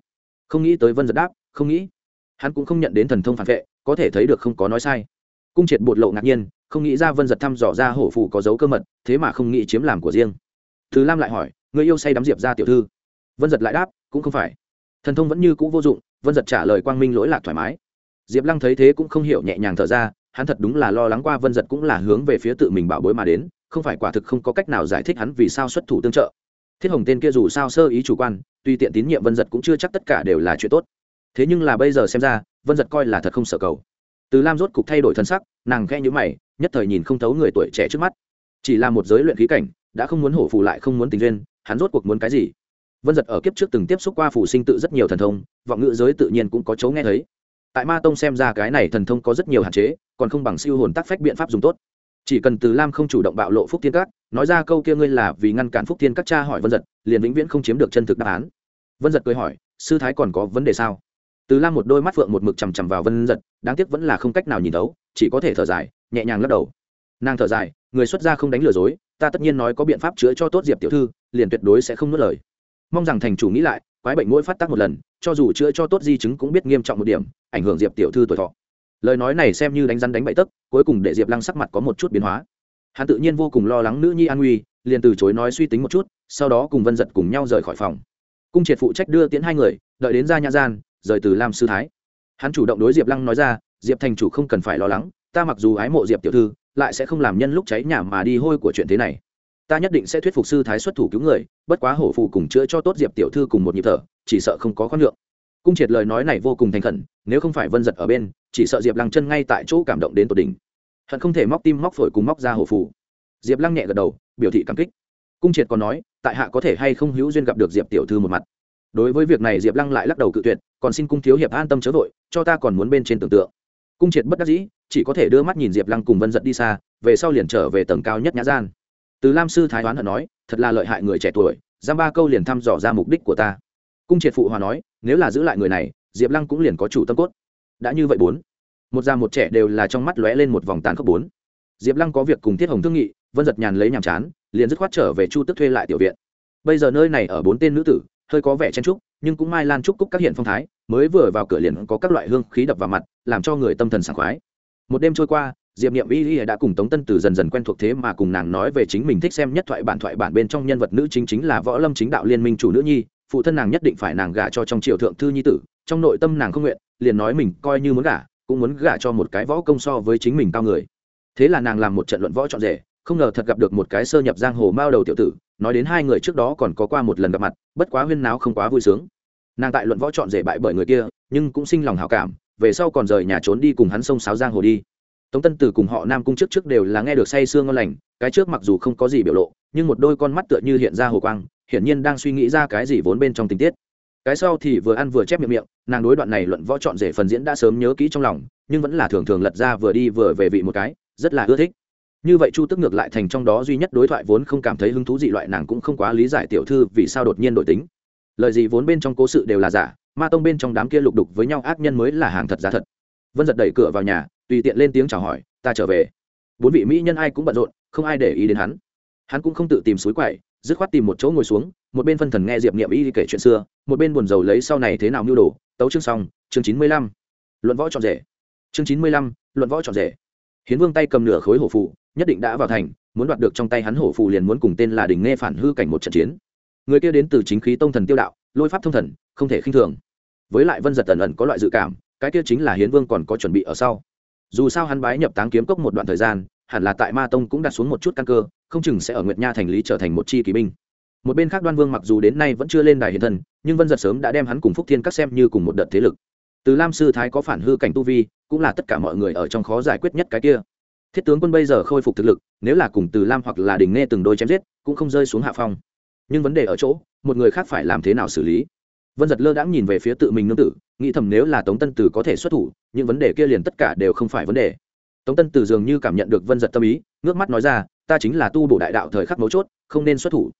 Không nghĩ tới vân giật đáp, không nghĩ. Hắn cũng không nhận đến thần thông phản vệ, có thể thấy được không có nói sai. Cung triệt bột lộ ngạc nhiên, không nghĩ ra vân giật thăm dò ra hổ phù có dấu cơ mật, thế mà không nghĩ chiếm làm của riêng. Thứ lam lại hỏi người yêu say đắm diệp ra tiểu thư? Vân giật lại đáp, cũng không phải. Thần thông vẫn như cũ vô dụng. Vân giật trả lời quang minh lỗi lạc thoải mái. Diệp lăng thấy thế cũng không hiểu nhẹ nhàng thở ra, hắn thật đúng là lo lắng qua vân giật cũng là hướng về phía tự mình bảo bối mà đến không phải quả thực không có cách nào giải thích hắn vì sao xuất thủ tương trợ. Thiết hồng tên kia dù sao sơ ý chủ quan, tuy tiện tín nhiệm vân giật cũng chưa chắc tất cả đều là chuyện tốt. Thế nhưng là bây giờ xem ra, vân giật coi là thật không sợ cầu. Từ lam rốt cục thay đổi thân sắc, nàng khe nhữ mày, nhất thời nhìn không thấu người tuổi trẻ trước mắt. Chỉ là một giới luyện khí cảnh, đã không muốn hổ phù lại không muốn tình duyên, hắn rốt cuộc muốn cái gì? Vân giật ở kiếp trước từng tiếp xúc qua phù sinh tự rất nhiều thần thông, vọng ngữ giới tự nhiên cũng có chấu nghe thấy. Tại ma tông xem ra cái này thần thông có rất nhiều hạn chế, còn không bằng siêu hồn tác phách biện pháp dùng tốt chỉ cần từ lam không chủ động bạo lộ phúc thiên các, nói ra câu kia ngươi là vì ngăn cản phúc thiên các cha hỏi vân giật, liền vĩnh viễn không chiếm được chân thực đáp án. Vân giật cười hỏi, sư thái còn có vấn đề sao? Từ lam một đôi mắt phượng một mực chằm chằm vào vân giật, đáng tiếc vẫn là không cách nào nhìn thấu, chỉ có thể thở dài, nhẹ nhàng lắc đầu. Nàng thở dài, người xuất gia không đánh lừa dối, ta tất nhiên nói có biện pháp chữa cho tốt diệp tiểu thư, liền tuyệt đối sẽ không nuốt lời. Mong rằng thành chủ nghĩ lại, quái bệnh mỗi phát tác một lần, cho dù chữa cho tốt di chứng cũng biết nghiêm trọng một điểm, ảnh hưởng diệp tiểu thư tuổi thọ lời nói này xem như đánh rắn đánh bậy tấc, cuối cùng để diệp lăng sắc mặt có một chút biến hóa. Hắn tự nhiên vô cùng lo lắng nữ nhi an nguy liền từ chối nói suy tính một chút, sau đó cùng vân giật cùng nhau rời khỏi phòng. Cung triệt phụ trách đưa tiễn hai người, đợi đến ra nhà gian, rời từ lam sư thái. Hắn chủ động đối diệp lăng nói ra, diệp thành chủ không cần phải lo lắng, ta mặc dù ái mộ diệp tiểu thư, lại sẽ không làm nhân lúc cháy nhà mà đi hôi của chuyện thế này. Ta nhất định sẽ thuyết phục sư thái xuất thủ cứu người, bất quá hổ phụ cùng chữa cho tốt diệp tiểu thư cùng một nhịp thở, chỉ sợ không có khoan lượng cung triệt lời nói này vô cùng thành khẩn, nếu không phải vân giật ở bên, chỉ sợ diệp lăng chân ngay tại chỗ cảm động đến tột đỉnh. Hận không thể móc tim móc phổi cùng móc ra hổ phù. Diệp lăng nhẹ gật đầu, biểu thị cảm kích. Cung triệt còn nói, tại hạ có thể hay không hữu duyên gặp được diệp tiểu thư một mặt. Đối với việc này diệp lăng lại lắc đầu cự tuyệt, còn xin cung thiếu hiệp an tâm chớ vội, cho ta còn muốn bên trên tưởng tượng. Cung triệt bất đắc dĩ, chỉ có thể đưa mắt nhìn diệp lăng cùng vân giật đi xa, về sau liền trở về tầng cao nhất nhã gian. Từ lam sư thái đoán hận nói, thật là lợi hại người trẻ tuổi, giam ba câu liền thăm dò ra mục đích của ta cung triệt phụ hòa nói, nếu là giữ lại người này, diệp lăng cũng liền có chủ tâm cốt. Đã như vậy bốn, một già một trẻ đều là trong mắt lóe lên một vòng tàn khốc bốn. Diệp lăng có việc cùng thiết hồng thương nghị, vân giật nhàn lấy nhàm chán, liền dứt khoát trở về chu tức thuê lại tiểu viện. Bây giờ nơi này ở bốn tên nữ tử, hơi có vẻ chen trúc nhưng cũng mai lan trúc cúc các hiện phong thái, mới vừa vào cửa liền có các loại hương khí đập vào mặt, làm cho người tâm thần sảng khoái. Một đêm trôi qua, diệp niệm y y đã cùng tống tân từ dần dần quen thuộc thế mà cùng nàng nói về chính mình thích xem nhất thoại bản thoại bản bên trong nhân vật nữ chính chính là võ lâm chính đạo liên minh chủ nữ nhi phụ thân nàng nhất định phải nàng gả cho trong triều thượng thư nhi tử, trong nội tâm nàng không nguyện, liền nói mình coi như muốn gả, cũng muốn gả cho một cái võ công so với chính mình cao người. Thế là nàng làm một trận luận võ trọn rể, không ngờ thật gặp được một cái sơ nhập giang hồ mao đầu tiểu tử, nói đến hai người trước đó còn có qua một lần gặp mặt, bất quá huyên náo không quá vui sướng. Nàng tại luận võ trọn rể bại bởi người kia, nhưng cũng sinh lòng hảo cảm, về sau còn rời nhà trốn đi cùng hắn sông sáo giang hồ đi. Tống tân tử cùng họ nam cung trước trước đều là nghe được say sương ngon lành, cái trước mặc dù không có gì biểu lộ, nhưng một đôi con mắt tựa như hiện ra hồ quang hiển nhiên đang suy nghĩ ra cái gì vốn bên trong tình tiết. Cái sau thì vừa ăn vừa chép miệng miệng, nàng đối đoạn này luận võ chọn rể phần diễn đã sớm nhớ kỹ trong lòng, nhưng vẫn là thường thường lật ra vừa đi vừa về vị một cái, rất là ưa thích. Như vậy chu tức ngược lại thành trong đó duy nhất đối thoại vốn không cảm thấy hứng thú dị loại nàng cũng không quá lý giải tiểu thư vì sao đột nhiên đổi tính. Lời gì vốn bên trong cố sự đều là giả, ma tông bên trong đám kia lục đục với nhau ác nhân mới là hàng thật giá thật. Vân giật đẩy cửa vào nhà, tùy tiện lên tiếng chào hỏi, ta trở về. Bốn vị mỹ nhân ai cũng bận rộn, không ai để ý đến hắn hắn cũng không tự tìm suối quậy, dứt khoát tìm một chỗ ngồi xuống, một bên phân thần nghe diệp nghiệm y kể chuyện xưa, một bên buồn rầu lấy sau này thế nào mưu đồ, tấu chương xong, chương chín mươi lăm. Luận võ trọn rể. Chương chín mươi lăm, luận võ trọn rể. Hiến vương tay cầm nửa khối hổ phụ nhất định đã vào thành, muốn đoạt được trong tay hắn hổ phụ liền muốn cùng tên là đình nghe phản hư cảnh một trận chiến. Người kia đến từ chính khí tông thần tiêu đạo, lôi pháp thông thần, không thể khinh thường. Với lại vân giật tần ẩn có loại dự cảm, cái kia chính là hiến vương còn có chuẩn bị ở sau. Dù sao hắn bái nhập táng kiếm cốc một đoạn thời gian, hẳn là tại ma tông cũng đặt xuống một chút căn cơ không chừng sẽ ở nguyệt nha thành lý trở thành một chi kỳ binh. Một bên khác đoan vương mặc dù đến nay vẫn chưa lên đài hiện thân, nhưng vân giật sớm đã đem hắn cùng phúc thiên các xem như cùng một đợt thế lực. Từ lam sư thái có phản hư cảnh tu vi, cũng là tất cả mọi người ở trong khó giải quyết nhất cái kia. Thiết tướng quân bây giờ khôi phục thực lực, nếu là cùng từ lam hoặc là đình nghe từng đôi chém giết, cũng không rơi xuống hạ phong. Nhưng vấn đề ở chỗ, một người khác phải làm thế nào xử lý? Vân giật lơ đãng nhìn về phía tự mình nương tử, nghĩ thầm nếu là tống tân tử có thể xuất thủ, những vấn đề kia liền tất cả đều không phải vấn đề. Tống tân tử dường như cảm nhận được vân giật tâm ý, ngước mắt nói ra ta chính là tu bổ đại đạo thời khắc mấu chốt, không nên xuất thủ.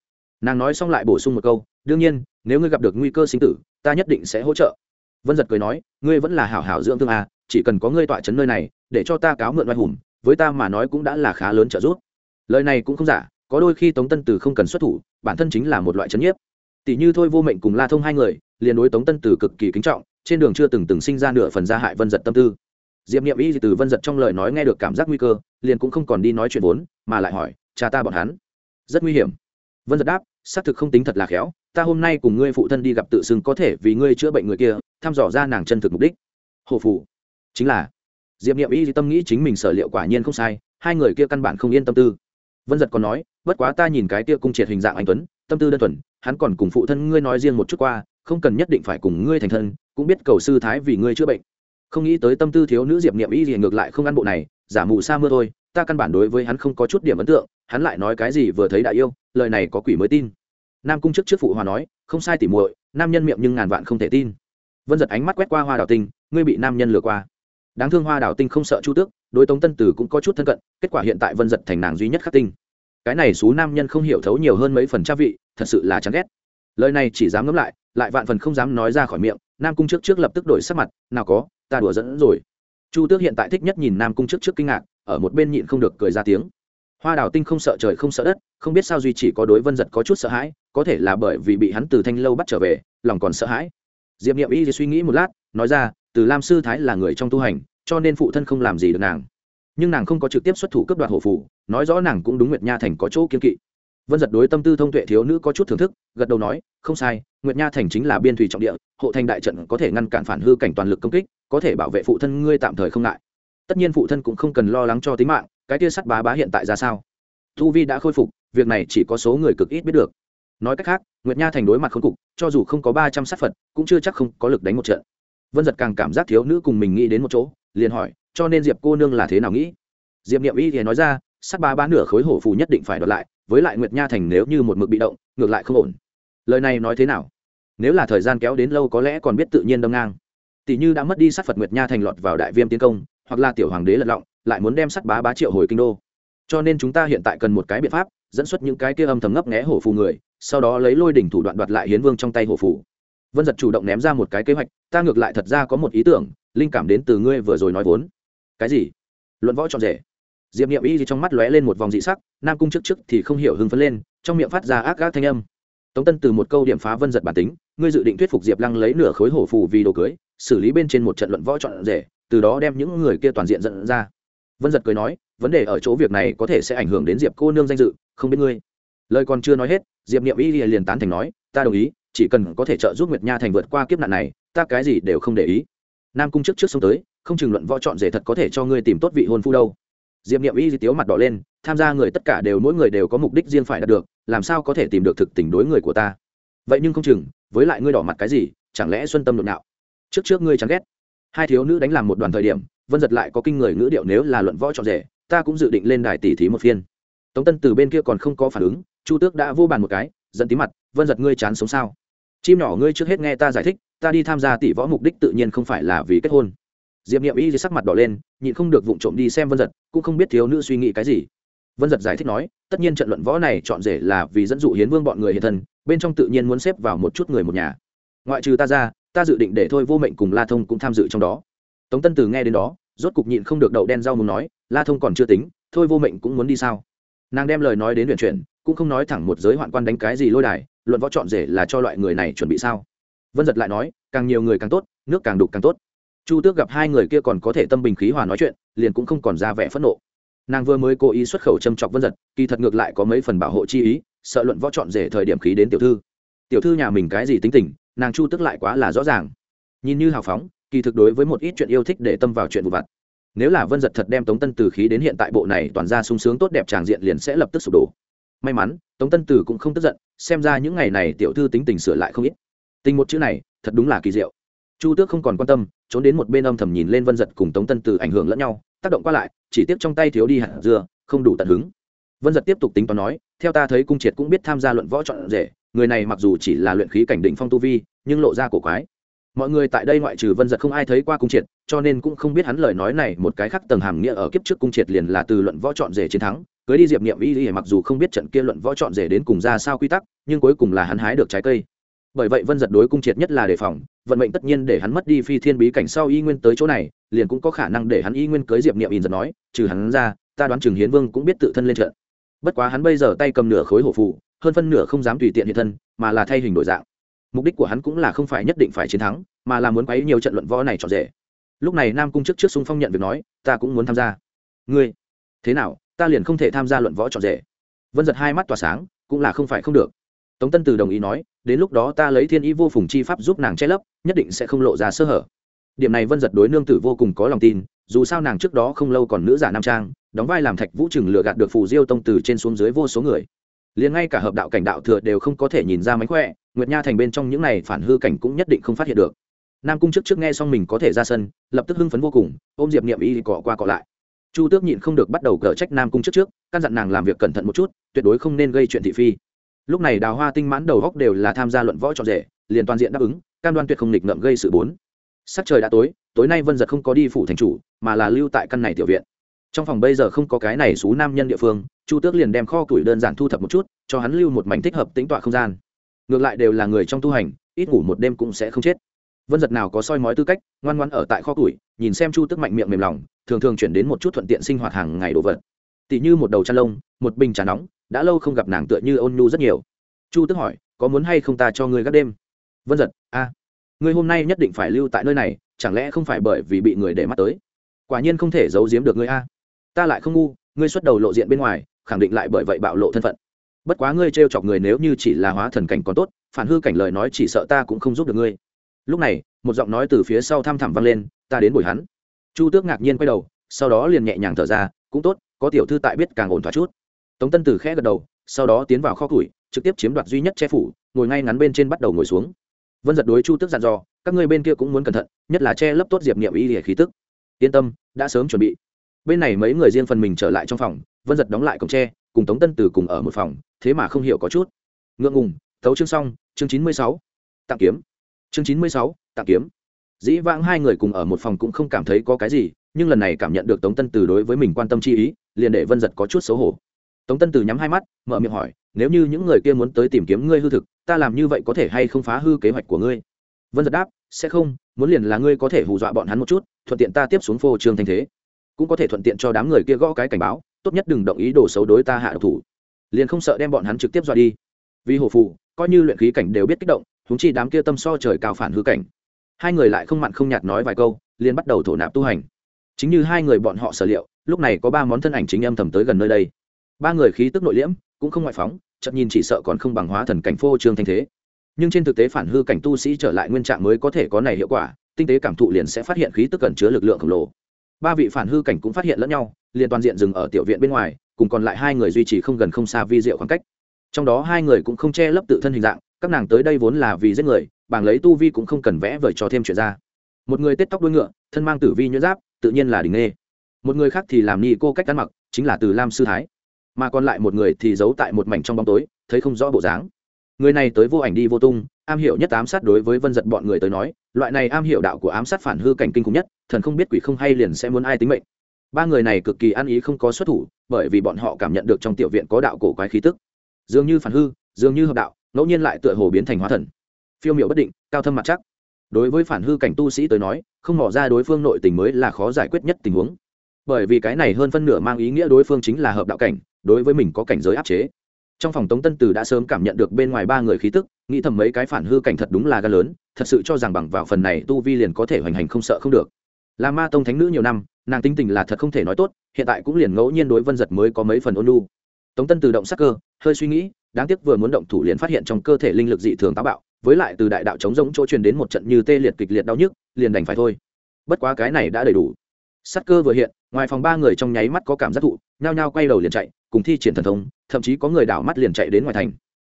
Nàng nói xong lại bổ sung một câu, đương nhiên, nếu ngươi gặp được nguy cơ sinh tử, ta nhất định sẽ hỗ trợ. Vân giật cười nói, ngươi vẫn là hảo hảo dưỡng thương à chỉ cần có ngươi tọa chấn nơi này, để cho ta cáo mượn oai hùng, với ta mà nói cũng đã là khá lớn trợ giúp. Lời này cũng không giả, có đôi khi tống tân tử không cần xuất thủ, bản thân chính là một loại chấn nhiếp. Tỷ như thôi vô mệnh cùng la thông hai người, liền đối tống tân tử cực kỳ kính trọng, trên đường chưa từng từng sinh ra nửa phần gia hại vân giật tâm tư diệp Niệm y từ vân giật trong lời nói nghe được cảm giác nguy cơ, liền cũng không còn đi nói chuyện vốn, mà lại hỏi, cha ta bọn hắn? Rất nguy hiểm. Vân giật đáp, xác thực không tính thật là khéo, ta hôm nay cùng ngươi phụ thân đi gặp tự xưng có thể vì ngươi chữa bệnh người kia, thăm dò ra nàng chân thực mục đích. Hồ phụ chính là. Diệp n i ệ m y tâm nghĩ chính mình sở liệu quả nhiên không sai, hai người kia căn bản không yên tâm tư. Vân giật còn nói, bất quá ta nhìn cái kia cung triệt hình dạng anh tuấn, tâm tư đơn thuần, hắn còn cùng phụ thân ngươi nói riêng một chút qua, không cần nhất định phải cùng ngươi thành thân, cũng biết cầu sư thái vì ngươi chữa bệnh không nghĩ tới tâm tư thiếu nữ diệp niệm y gì ngược lại không ăn bộ này, giả mù sa mưa thôi, ta căn bản đối với hắn không có chút điểm ấn tượng, hắn lại nói cái gì vừa thấy đại yêu, lời này có quỷ mới tin. Nam cung trước trước phụ hòa nói, không sai tỉ muội, nam nhân miệng nhưng ngàn vạn không thể tin. Vân giật ánh mắt quét qua hoa đào tinh, ngươi bị nam nhân lừa qua. Đáng thương hoa đào tinh không sợ chu tước, đối tống tân tử cũng có chút thân cận, kết quả hiện tại vân giật thành nàng duy nhất khắc tinh. Cái này xú nam nhân không hiểu thấu nhiều hơn mấy phần cha vị, thật sự là chán ghét. Lời này chỉ dám ngẫm lại lại vạn phần không dám nói ra khỏi miệng nam cung trước trước lập tức đổi sắc mặt, nào có, ta đùa dẫn rồi. Chu tước hiện tại thích nhất nhìn nam cung trước trước kinh ngạc, ở một bên nhịn không được cười ra tiếng. Hoa đào tinh không sợ trời không sợ đất, không biết sao duy chỉ có đối vân giật có chút sợ hãi, có thể là bởi vì bị hắn từ thanh lâu bắt trở về, lòng còn sợ hãi. Diệp n i ệ m y suy nghĩ một lát, nói ra, từ lam sư thái là người trong tu hành, cho nên phụ thân không làm gì được nàng. Nhưng nàng không có trực tiếp xuất thủ cấp đoạt hộ phủ nói rõ nàng cũng đúng nguyệt nha thành có chỗ kiên kỵ vân giật đối tâm tư thông tuệ thiếu nữ có chút thưởng thức, gật đầu nói, không sai, nguyệt nha thành chính là biên thủy trọng địa, hộ thành đại trận có thể ngăn cản phản hư cảnh toàn lực công kích, có thể bảo vệ phụ thân ngươi tạm thời không ngại. Tất nhiên phụ thân cũng không cần lo lắng cho tính mạng, cái tia sắt bá bá hiện tại ra sao? Thu vi đã khôi phục, việc này chỉ có số người cực ít biết được. Nói cách khác, nguyệt nha thành đối mặt khốn cục, cho dù không có ba trăm sát phật, cũng chưa chắc không có lực đánh một trận. Vân giật càng cảm giác thiếu nữ cùng mình nghĩ đến một chỗ, liền hỏi, cho nên diệp cô nương là thế nào nghĩ? Diệp niệm y thì nói ra, sắt bá bá nửa khối hổ phù nhất định phải đoạt lại với lại nguyệt nha thành nếu như một mực bị động, ngược lại không ổn. Lời này nói thế nào? Nếu là thời gian kéo đến lâu có lẽ còn biết tự nhiên đâm ngang. Tỷ như đã mất đi sát phật nguyệt nha thành lọt vào đại viêm tiến công, hoặc là tiểu hoàng đế lật lọng, lại muốn đem sắt bá bá triệu hồi kinh đô. Cho nên chúng ta hiện tại cần một cái biện pháp, dẫn xuất những cái kia âm thầm ngấp nghé hổ phù người, sau đó lấy lôi đỉnh thủ đoạn đoạt lại hiến vương trong tay hổ phù. Vân giật chủ động ném ra một cái kế hoạch, ta ngược lại thật ra có một ý tưởng, linh cảm đến từ ngươi vừa rồi nói vốn. Cái gì? Luận võ trọn rể diệp n i ệ m y trong mắt lóe lên một vòng dị sắc, nam cung trước trước thì không hiểu hưng phấn lên, trong miệng phát ra ác gác thanh âm. Tống tân từ một câu điểm phá vân giật bản tính, ngươi dự định thuyết phục diệp lăng lấy nửa khối hổ phù vì đồ cưới, xử lý bên trên một trận luận võ trọn rể, từ đó đem những người kia toàn diện dẫn ra. Vân giật cười nói, vấn đề ở chỗ việc này có thể sẽ ảnh hưởng đến diệp cô nương danh dự, không biết ngươi. Lời còn chưa nói hết, diệp niệm y liền tán thành nói, ta đồng ý, chỉ cần có thể trợ giúp nguyệt nha thành vượt qua kiếp nạn này, ta cái gì đều không để ý. Nam cung trước trước xông tới, không chừng luận võ chọn rể thật có thể cho ngươi tìm tốt vị hôn phu đâu diệp niệm y tiếu mặt đỏ lên, tham gia người tất cả đều mỗi người đều có mục đích riêng phải đạt được, làm sao có thể tìm được thực tình đối người của ta? Vậy nhưng không chừng, với lại ngươi đỏ mặt cái gì, chẳng lẽ xuân tâm nội nạo? Trước trước ngươi chẳng ghét. Hai thiếu nữ đánh làm một đoàn thời điểm, vân giật lại có kinh người ngữ điệu nếu là luận võ trọn rể, ta cũng dự định lên đài tỷ thí một phiên. Tống tân từ bên kia còn không có phản ứng, chu tước đã vô bàn một cái dẫn tí mặt, vân giật ngươi chán sống sao? Chim nhỏ ngươi trước hết nghe ta giải thích, ta đi tham gia tỷ võ mục đích tự nhiên không phải là vì kết hôn diệp nghiệm y sắc mặt đỏ lên nhịn không được vụng trộm đi xem vân giật cũng không biết thiếu nữ suy nghĩ cái gì vân giật giải thích nói tất nhiên trận luận võ này chọn rể là vì dẫn dụ hiến vương bọn người hiện thân bên trong tự nhiên muốn xếp vào một chút người một nhà ngoại trừ ta ra ta dự định để thôi vô mệnh cùng la thông cũng tham dự trong đó tống tân từ nghe đến đó rốt cục nhịn không được đậu đen rau muốn nói la thông còn chưa tính thôi vô mệnh cũng muốn đi sao nàng đem lời nói đến luyện chuyển cũng không nói thẳng một giới hoạn quan đánh cái gì lôi đài luận võ chọn rể là cho loại người này chuẩn bị sao vân giật lại nói càng nhiều người càng tốt nước càng đục càng tốt chu tước gặp hai người kia còn có thể tâm bình khí hòa nói chuyện, liền cũng không còn ra vẻ phẫn nộ. Nàng vừa mới cố ý xuất khẩu châm chọc vân giật, kỳ thật ngược lại có mấy phần bảo hộ chi ý, sợ luận võ chọn rể thời điểm khí đến tiểu thư. Tiểu thư nhà mình cái gì tính tình, nàng chu tức lại quá là rõ ràng. Nhìn như hào phóng, kỳ thực đối với một ít chuyện yêu thích để tâm vào chuyện vụ vặt. Nếu là vân giật thật đem tống tân từ khí đến hiện tại bộ này toàn ra sung sướng tốt đẹp tràng diện liền sẽ lập tức sụp đổ. May mắn, tống tân từ cũng không tức giận, xem ra những ngày này tiểu thư tính tình sửa lại không ít. Tình một chữ này, thật đúng là kỳ diệu chu tước không còn quan tâm, trốn đến một bên âm thầm nhìn lên vân giật cùng tống tân từ ảnh hưởng lẫn nhau, tác động qua lại, chỉ tiếp trong tay thiếu đi hạt dưa, không đủ tận hứng. Vân giật tiếp tục tính toán nói, theo ta thấy cung triệt cũng biết tham gia luận võ chọn rể, người này mặc dù chỉ là luyện khí cảnh định phong tu vi, nhưng lộ ra cổ quái. Mọi người tại đây ngoại trừ vân giật không ai thấy qua cung triệt, cho nên cũng không biết hắn lời nói này một cái khác tầng hàm nghĩa ở kiếp trước cung triệt liền là từ luận võ chọn rể chiến thắng, cưới đi diệp niệm y y mặc dù không biết trận kia luận võ chọn rể đến cùng ra sao quy tắc, nhưng cuối cùng là hắn hái được trái cây bởi vậy vân giật đối cung triệt nhất là đề phòng, vận mệnh tất nhiên để hắn mất đi phi thiên bí cảnh sau y nguyên tới chỗ này, liền cũng có khả năng để hắn y nguyên cưới diệp niệm in giật nói, trừ hắn ra, ta đoán chừng hiến vương cũng biết tự thân lên trận. Bất quá hắn bây giờ tay cầm nửa khối hổ phụ hơn phân nửa không dám tùy tiện hiện thân, mà là thay hình đổi dạng. Mục đích của hắn cũng là không phải nhất định phải chiến thắng, mà là muốn quấy nhiều trận luận võ này trọn rể lúc này nam cung trước trước xung phong nhận việc nói, ta cũng muốn tham gia. Ngươi? Thế nào? Ta liền không thể tham gia luận võ trọn rể vân giật hai mắt tỏa sáng, cũng là không phải không được tống tân từ đồng ý nói, đến lúc đó ta lấy thiên ý vô phùng chi pháp giúp nàng che lấp, nhất định sẽ không lộ ra sơ hở. Điểm này vân giật đối nương tử vô cùng có lòng tin, dù sao nàng trước đó không lâu còn nữ giả nam trang, đóng vai làm thạch vũ trừng lừa gạt được phù diêu tông từ trên xuống dưới vô số người. Liền ngay cả hợp đạo cảnh đạo thừa đều không có thể nhìn ra mánh khỏe, nguyệt nha thành bên trong những này phản hư cảnh cũng nhất định không phát hiện được. Nam cung trước trước nghe xong mình có thể ra sân, lập tức hưng phấn vô cùng, ôm diệp niệm y cọ qua cọ lại. Chu tước nhịn không được bắt đầu cờ trách nam cung trước trước, căn dặn nàng làm việc cẩn thận một chút, tuyệt đối không nên gây chuyện thị phi lúc này đào hoa tinh mãn đầu góc đều là tham gia luận võ trọn rể, liền toàn diện đáp ứng, cam đoan tuyệt không nghịch ngợm gây sự bốn. Sắc trời đã tối tối nay vân giật không có đi phủ thành chủ, mà là lưu tại căn này tiểu viện. Trong phòng bây giờ không có cái này xú nam nhân địa phương, chu tước liền đem kho củi đơn giản thu thập một chút, cho hắn lưu một mảnh thích hợp tính tọa không gian. Ngược lại đều là người trong tu hành, ít ngủ một đêm cũng sẽ không chết. Vân giật nào có soi mói tư cách, ngoan ngoan ở tại kho củi, nhìn xem chu tước mạnh miệng mềm lòng, thường thường chuyển đến một chút thuận tiện sinh hoạt hàng ngày đồ vật. Tỷ như một đầu chăn lông, một bình trà nóng đã lâu không gặp nàng tựa như ôn nhu rất nhiều. Chu tước hỏi, có muốn hay không ta cho ngươi gác đêm? Vân giật, a, ngươi hôm nay nhất định phải lưu tại nơi này, chẳng lẽ không phải bởi vì bị người để mắt tới? Quả nhiên không thể giấu giếm được ngươi a. Ta lại không ngu, ngươi xuất đầu lộ diện bên ngoài, khẳng định lại bởi vậy bạo lộ thân phận. Bất quá ngươi t r e o chọc người nếu như chỉ là hóa thần cảnh còn tốt, phản hư cảnh lời nói chỉ sợ ta cũng không giúp được ngươi. Lúc này, một giọng nói từ phía sau thăm thẳm vang lên, ta đến bồi hắn. Chu tước ngạc nhiên quay đầu, sau đó liền nhẹ nhàng thở ra, cũng tốt, có tiểu thư tại biết càng ổn thỏa chút tống tân tử khẽ gật đầu, sau đó tiến vào kho củi, trực tiếp chiếm đoạt duy nhất che phủ, ngồi ngay ngắn bên trên bắt đầu ngồi xuống. Vân giật đối chu Tước dặn dò, các ngươi bên kia cũng muốn cẩn thận, nhất là che lấp tốt diệp niệm ý để khí tức. Yên tâm, đã sớm chuẩn bị. Bên này mấy người riêng phần mình trở lại trong phòng, vân giật đóng lại cổng tre, cùng tống tân từ cùng ở một phòng, thế mà không hiểu có chút. Ngượng ngùng, thấu chương xong, chương chín mươi sáu, tặng kiếm. Chương chín mươi sáu, tặng kiếm. Dĩ vãng hai người cùng ở một phòng cũng không cảm thấy có cái gì, nhưng lần này cảm nhận được tống tân từ đối với mình quan tâm chi ý, liền để vân giật có chút xấu hổ tống tân từ nhắm hai mắt, mở miệng hỏi, nếu như những người kia muốn tới tìm kiếm ngươi hư thực, ta làm như vậy có thể hay không phá hư kế hoạch của ngươi? Vân giật đáp, sẽ không, muốn liền là ngươi có thể hù dọa bọn hắn một chút, thuận tiện ta tiếp xuống phô trương thanh thế. Cũng có thể thuận tiện cho đám người kia gõ cái cảnh báo, tốt nhất đừng động ý đồ xấu đối ta hạ độc thủ. Liền không sợ đem bọn hắn trực tiếp dọa đi. Vì hồ phụ coi như luyện khí cảnh đều biết kích động húng chi đám kia tâm so trời cao phản hư cảnh. Hai người lại không mặn không nhạt nói vài câu, liền bắt đầu thổ nạp tu hành. Chính như hai người bọn họ sở liệu, lúc này có ba món thân ảnh chính âm thầm tới gần nơi đây ba người khí tức nội liễm, cũng không ngoại phóng chậm nhìn chỉ sợ còn không bằng hóa thần cảnh phô trương thanh thế. Nhưng trên thực tế phản hư cảnh tu sĩ trở lại nguyên trạng mới có thể có này hiệu quả, tinh tế cảm thụ liền sẽ phát hiện khí tức cẩn chứa lực lượng khổng lồ. Ba vị phản hư cảnh cũng phát hiện lẫn nhau, liền toàn diện dừng ở tiểu viện bên ngoài, cùng còn lại hai người duy trì không gần không xa vi diệu khoảng cách. Trong đó hai người cũng không che lấp tự thân hình dạng, các nàng tới đây vốn là vì giết người, bảng lấy tu vi cũng không cần vẽ vời cho thêm chuyện ra. Một người tết tóc đuôi ngựa, thân mang tử vi nhuyễn giáp, tự nhiên là đình nghê. Một người khác thì làm ni cô cách ăn mặc, chính là từ lam sư thái mà còn lại một người thì giấu tại một mảnh trong bóng tối, thấy không rõ bộ dáng. Người này tới vô ảnh đi vô tung, am hiểu nhất ám sát đối với vân giật bọn người tới nói, loại này am hiểu đạo của ám sát phản hư cảnh kinh khủng nhất, thần không biết quỷ không hay liền sẽ muốn ai tính mệnh. Ba người này cực kỳ ăn ý không có xuất thủ, bởi vì bọn họ cảm nhận được trong tiểu viện có đạo cổ quái khí tức. Dường như phản hư, dường như hợp đạo, ngẫu nhiên lại tựa hồ biến thành hóa thần. Phiêu miệu bất định, cao thâm mặt chắc. Đối với phản hư cảnh tu sĩ tới nói, không mỏ ra đối phương nội tình mới là khó giải quyết nhất tình huống bởi vì cái này hơn phân nửa mang ý nghĩa đối phương chính là hợp đạo cảnh, đối với mình có cảnh giới áp chế. Trong phòng tống tân từ đã sớm cảm nhận được bên ngoài ba người khí tức, nghĩ thầm mấy cái phản hư cảnh thật đúng là gan lớn, thật sự cho rằng bằng vào phần này tu vi liền có thể hoành hành không sợ không được. Là ma tông thánh nữ nhiều năm, nàng tinh tình là thật không thể nói tốt, hiện tại cũng liền ngẫu nhiên đối vân giật mới có mấy phần ôn lu tống tân từ động sắc cơ, hơi suy nghĩ, đáng tiếc vừa muốn động thủ liền phát hiện trong cơ thể linh lực dị thường táo bạo, với lại từ đại đạo chống giống chỗ truyền đến một trận như tê liệt kịch liệt đau nhức, liền đành phải thôi. Bất quá cái này đã đầy đủ. Sắt cơ vừa hiện, ngoài phòng ba người trong nháy mắt có cảm giác thụ, nhao nhao quay đầu liền chạy, cùng thi triển thần thông, thậm chí có người đảo mắt liền chạy đến ngoài thành.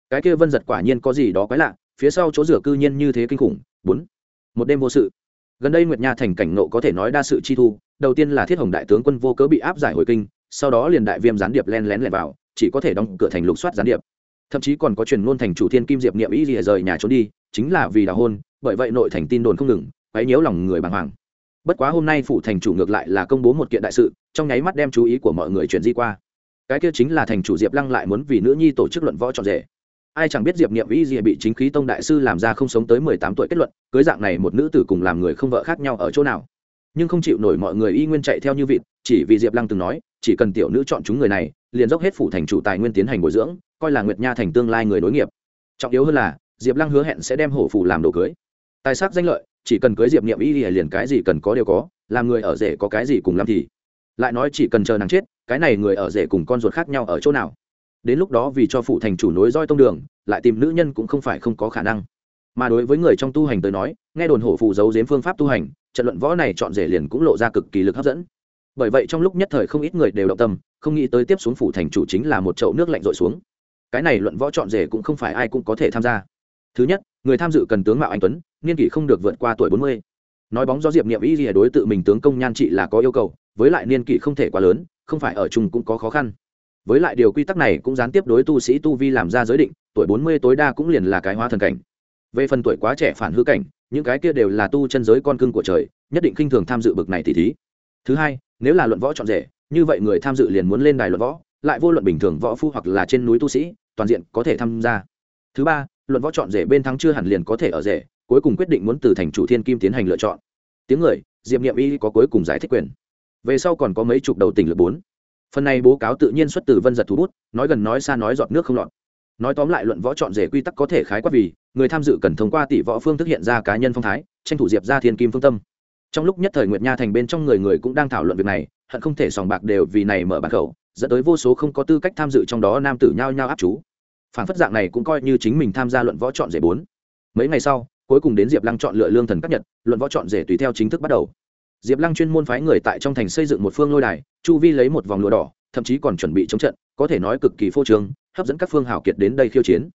Cái kia vân giật quả nhiên có gì đó quái lạ, phía sau chỗ rửa cư nhiên như thế kinh khủng, bốn. Một đêm vô sự. Gần đây nguyệt nha thành cảnh nộ có thể nói đa sự chi thu, đầu tiên là thiết hồng đại tướng quân vô cớ bị áp giải hồi kinh, sau đó liền đại viêm gián điệp len lén lẻn vào, chỉ có thể đóng cửa thành lục soát gián điệp. Thậm chí còn có truyền ngôn thành chủ thiên kim diệp niệm ý gì rời nhà trốn đi, chính là vì đào hôn, bởi vậy nội thành tin đồn không ngừng, quấy nhiễu lòng người bàng hoàng bất quá hôm nay phủ thành chủ ngược lại là công bố một kiện đại sự, trong nháy mắt đem chú ý của mọi người chuyển di qua. Cái kia chính là thành chủ diệp lăng lại muốn vì nữ nhi tổ chức luận võ trọn rể. Ai chẳng biết diệp niệm ý gì bị chính khí tông đại sư làm ra không sống tới mười tám tuổi kết luận, cưới dạng này một nữ tử cùng làm người không vợ khác nhau ở chỗ nào. Nhưng không chịu nổi mọi người y nguyên chạy theo như vịt, chỉ vì diệp lăng từng nói, chỉ cần tiểu nữ chọn chúng người này, liền dốc hết phủ thành chủ tài nguyên tiến hành bồi dưỡng, coi là nguyệt nha thành tương lai người nối nghiệp. Trọng yếu hơn là, diệp lăng hứa hẹn sẽ đem hổ phủ làm đồ cưới. Tài sắc danh lợi chỉ cần cưới diệp niệm y liền cái gì cần có đều có, làm người ở rể có cái gì cùng làm thì. Lại nói chỉ cần chờ nàng chết, cái này người ở rể cùng con ruột khác nhau ở chỗ nào? Đến lúc đó vì cho phụ thành chủ nối roi tông đường, lại tìm nữ nhân cũng không phải không có khả năng. Mà đối với người trong tu hành tới nói, nghe đồn hổ phù giấu giếm phương pháp tu hành, trận luận võ này chọn rể liền cũng lộ ra cực kỳ lực hấp dẫn. Bởi vậy trong lúc nhất thời không ít người đều động tâm, không nghĩ tới tiếp xuống phủ thành chủ chính là một chậu nước lạnh rội xuống. Cái này luận võ chọn rể cũng không phải ai cũng có thể tham gia thứ nhất, người tham dự cần tướng mạo anh tuấn, niên kỷ không được vượt qua tuổi bốn mươi. Nói bóng do diệp nghiệm ý gì đối tự mình tướng công nhan trị là có yêu cầu, với lại niên kỷ không thể quá lớn, không phải ở chung cũng có khó khăn. Với lại điều quy tắc này cũng gián tiếp đối tu sĩ tu vi làm ra giới định, tuổi bốn mươi tối đa cũng liền là cái hóa thần cảnh. Về phần tuổi quá trẻ phản hư cảnh, những cái kia đều là tu chân giới con cưng của trời, nhất định khinh thường tham dự bực này thì thí. Thứ hai, nếu là luận võ chọn rể, như vậy người tham dự liền muốn lên đài luận võ, lại vô luận bình thường võ phu hoặc là trên núi tu sĩ, toàn diện có thể tham gia. Thứ ba luận võ chọn rể bên thắng chưa hẳn liền có thể ở rể, cuối cùng quyết định muốn từ thành chủ thiên kim tiến hành lựa chọn. Tiếng người, diệp nghiệm y có cuối cùng giải thích quyền. Về sau còn có mấy chục đầu tỉnh lượt bốn. Phần này bố cáo tự nhiên xuất từ vân giật thủ bút, nói gần nói xa nói giọt nước không lọt. Nói tóm lại luận võ chọn rể quy tắc có thể khái quát vì, người tham dự cần thông qua tỷ võ phương thức hiện ra cá nhân phong thái, tranh thủ diệp ra thiên kim phương tâm. Trong lúc nhất thời nguyệt nha thành bên trong người người cũng đang thảo luận việc này, hận không thể sòng bạc đều vì này mở bàn khẩu, dẫn tới vô số không có tư cách tham dự trong đó nam tử nhao nhao áp chú phản phất dạng này cũng coi như chính mình tham gia luận võ chọn rể bốn. Mấy ngày sau, cuối cùng đến diệp lăng chọn lựa lương thần các nhật, luận võ chọn rể tùy theo chính thức bắt đầu. Diệp lăng chuyên môn phái người tại trong thành xây dựng một phương lôi đài, chu vi lấy một vòng lụa đỏ, thậm chí còn chuẩn bị chống trận, có thể nói cực kỳ phô trương, hấp dẫn các phương hào kiệt đến đây khiêu chiến.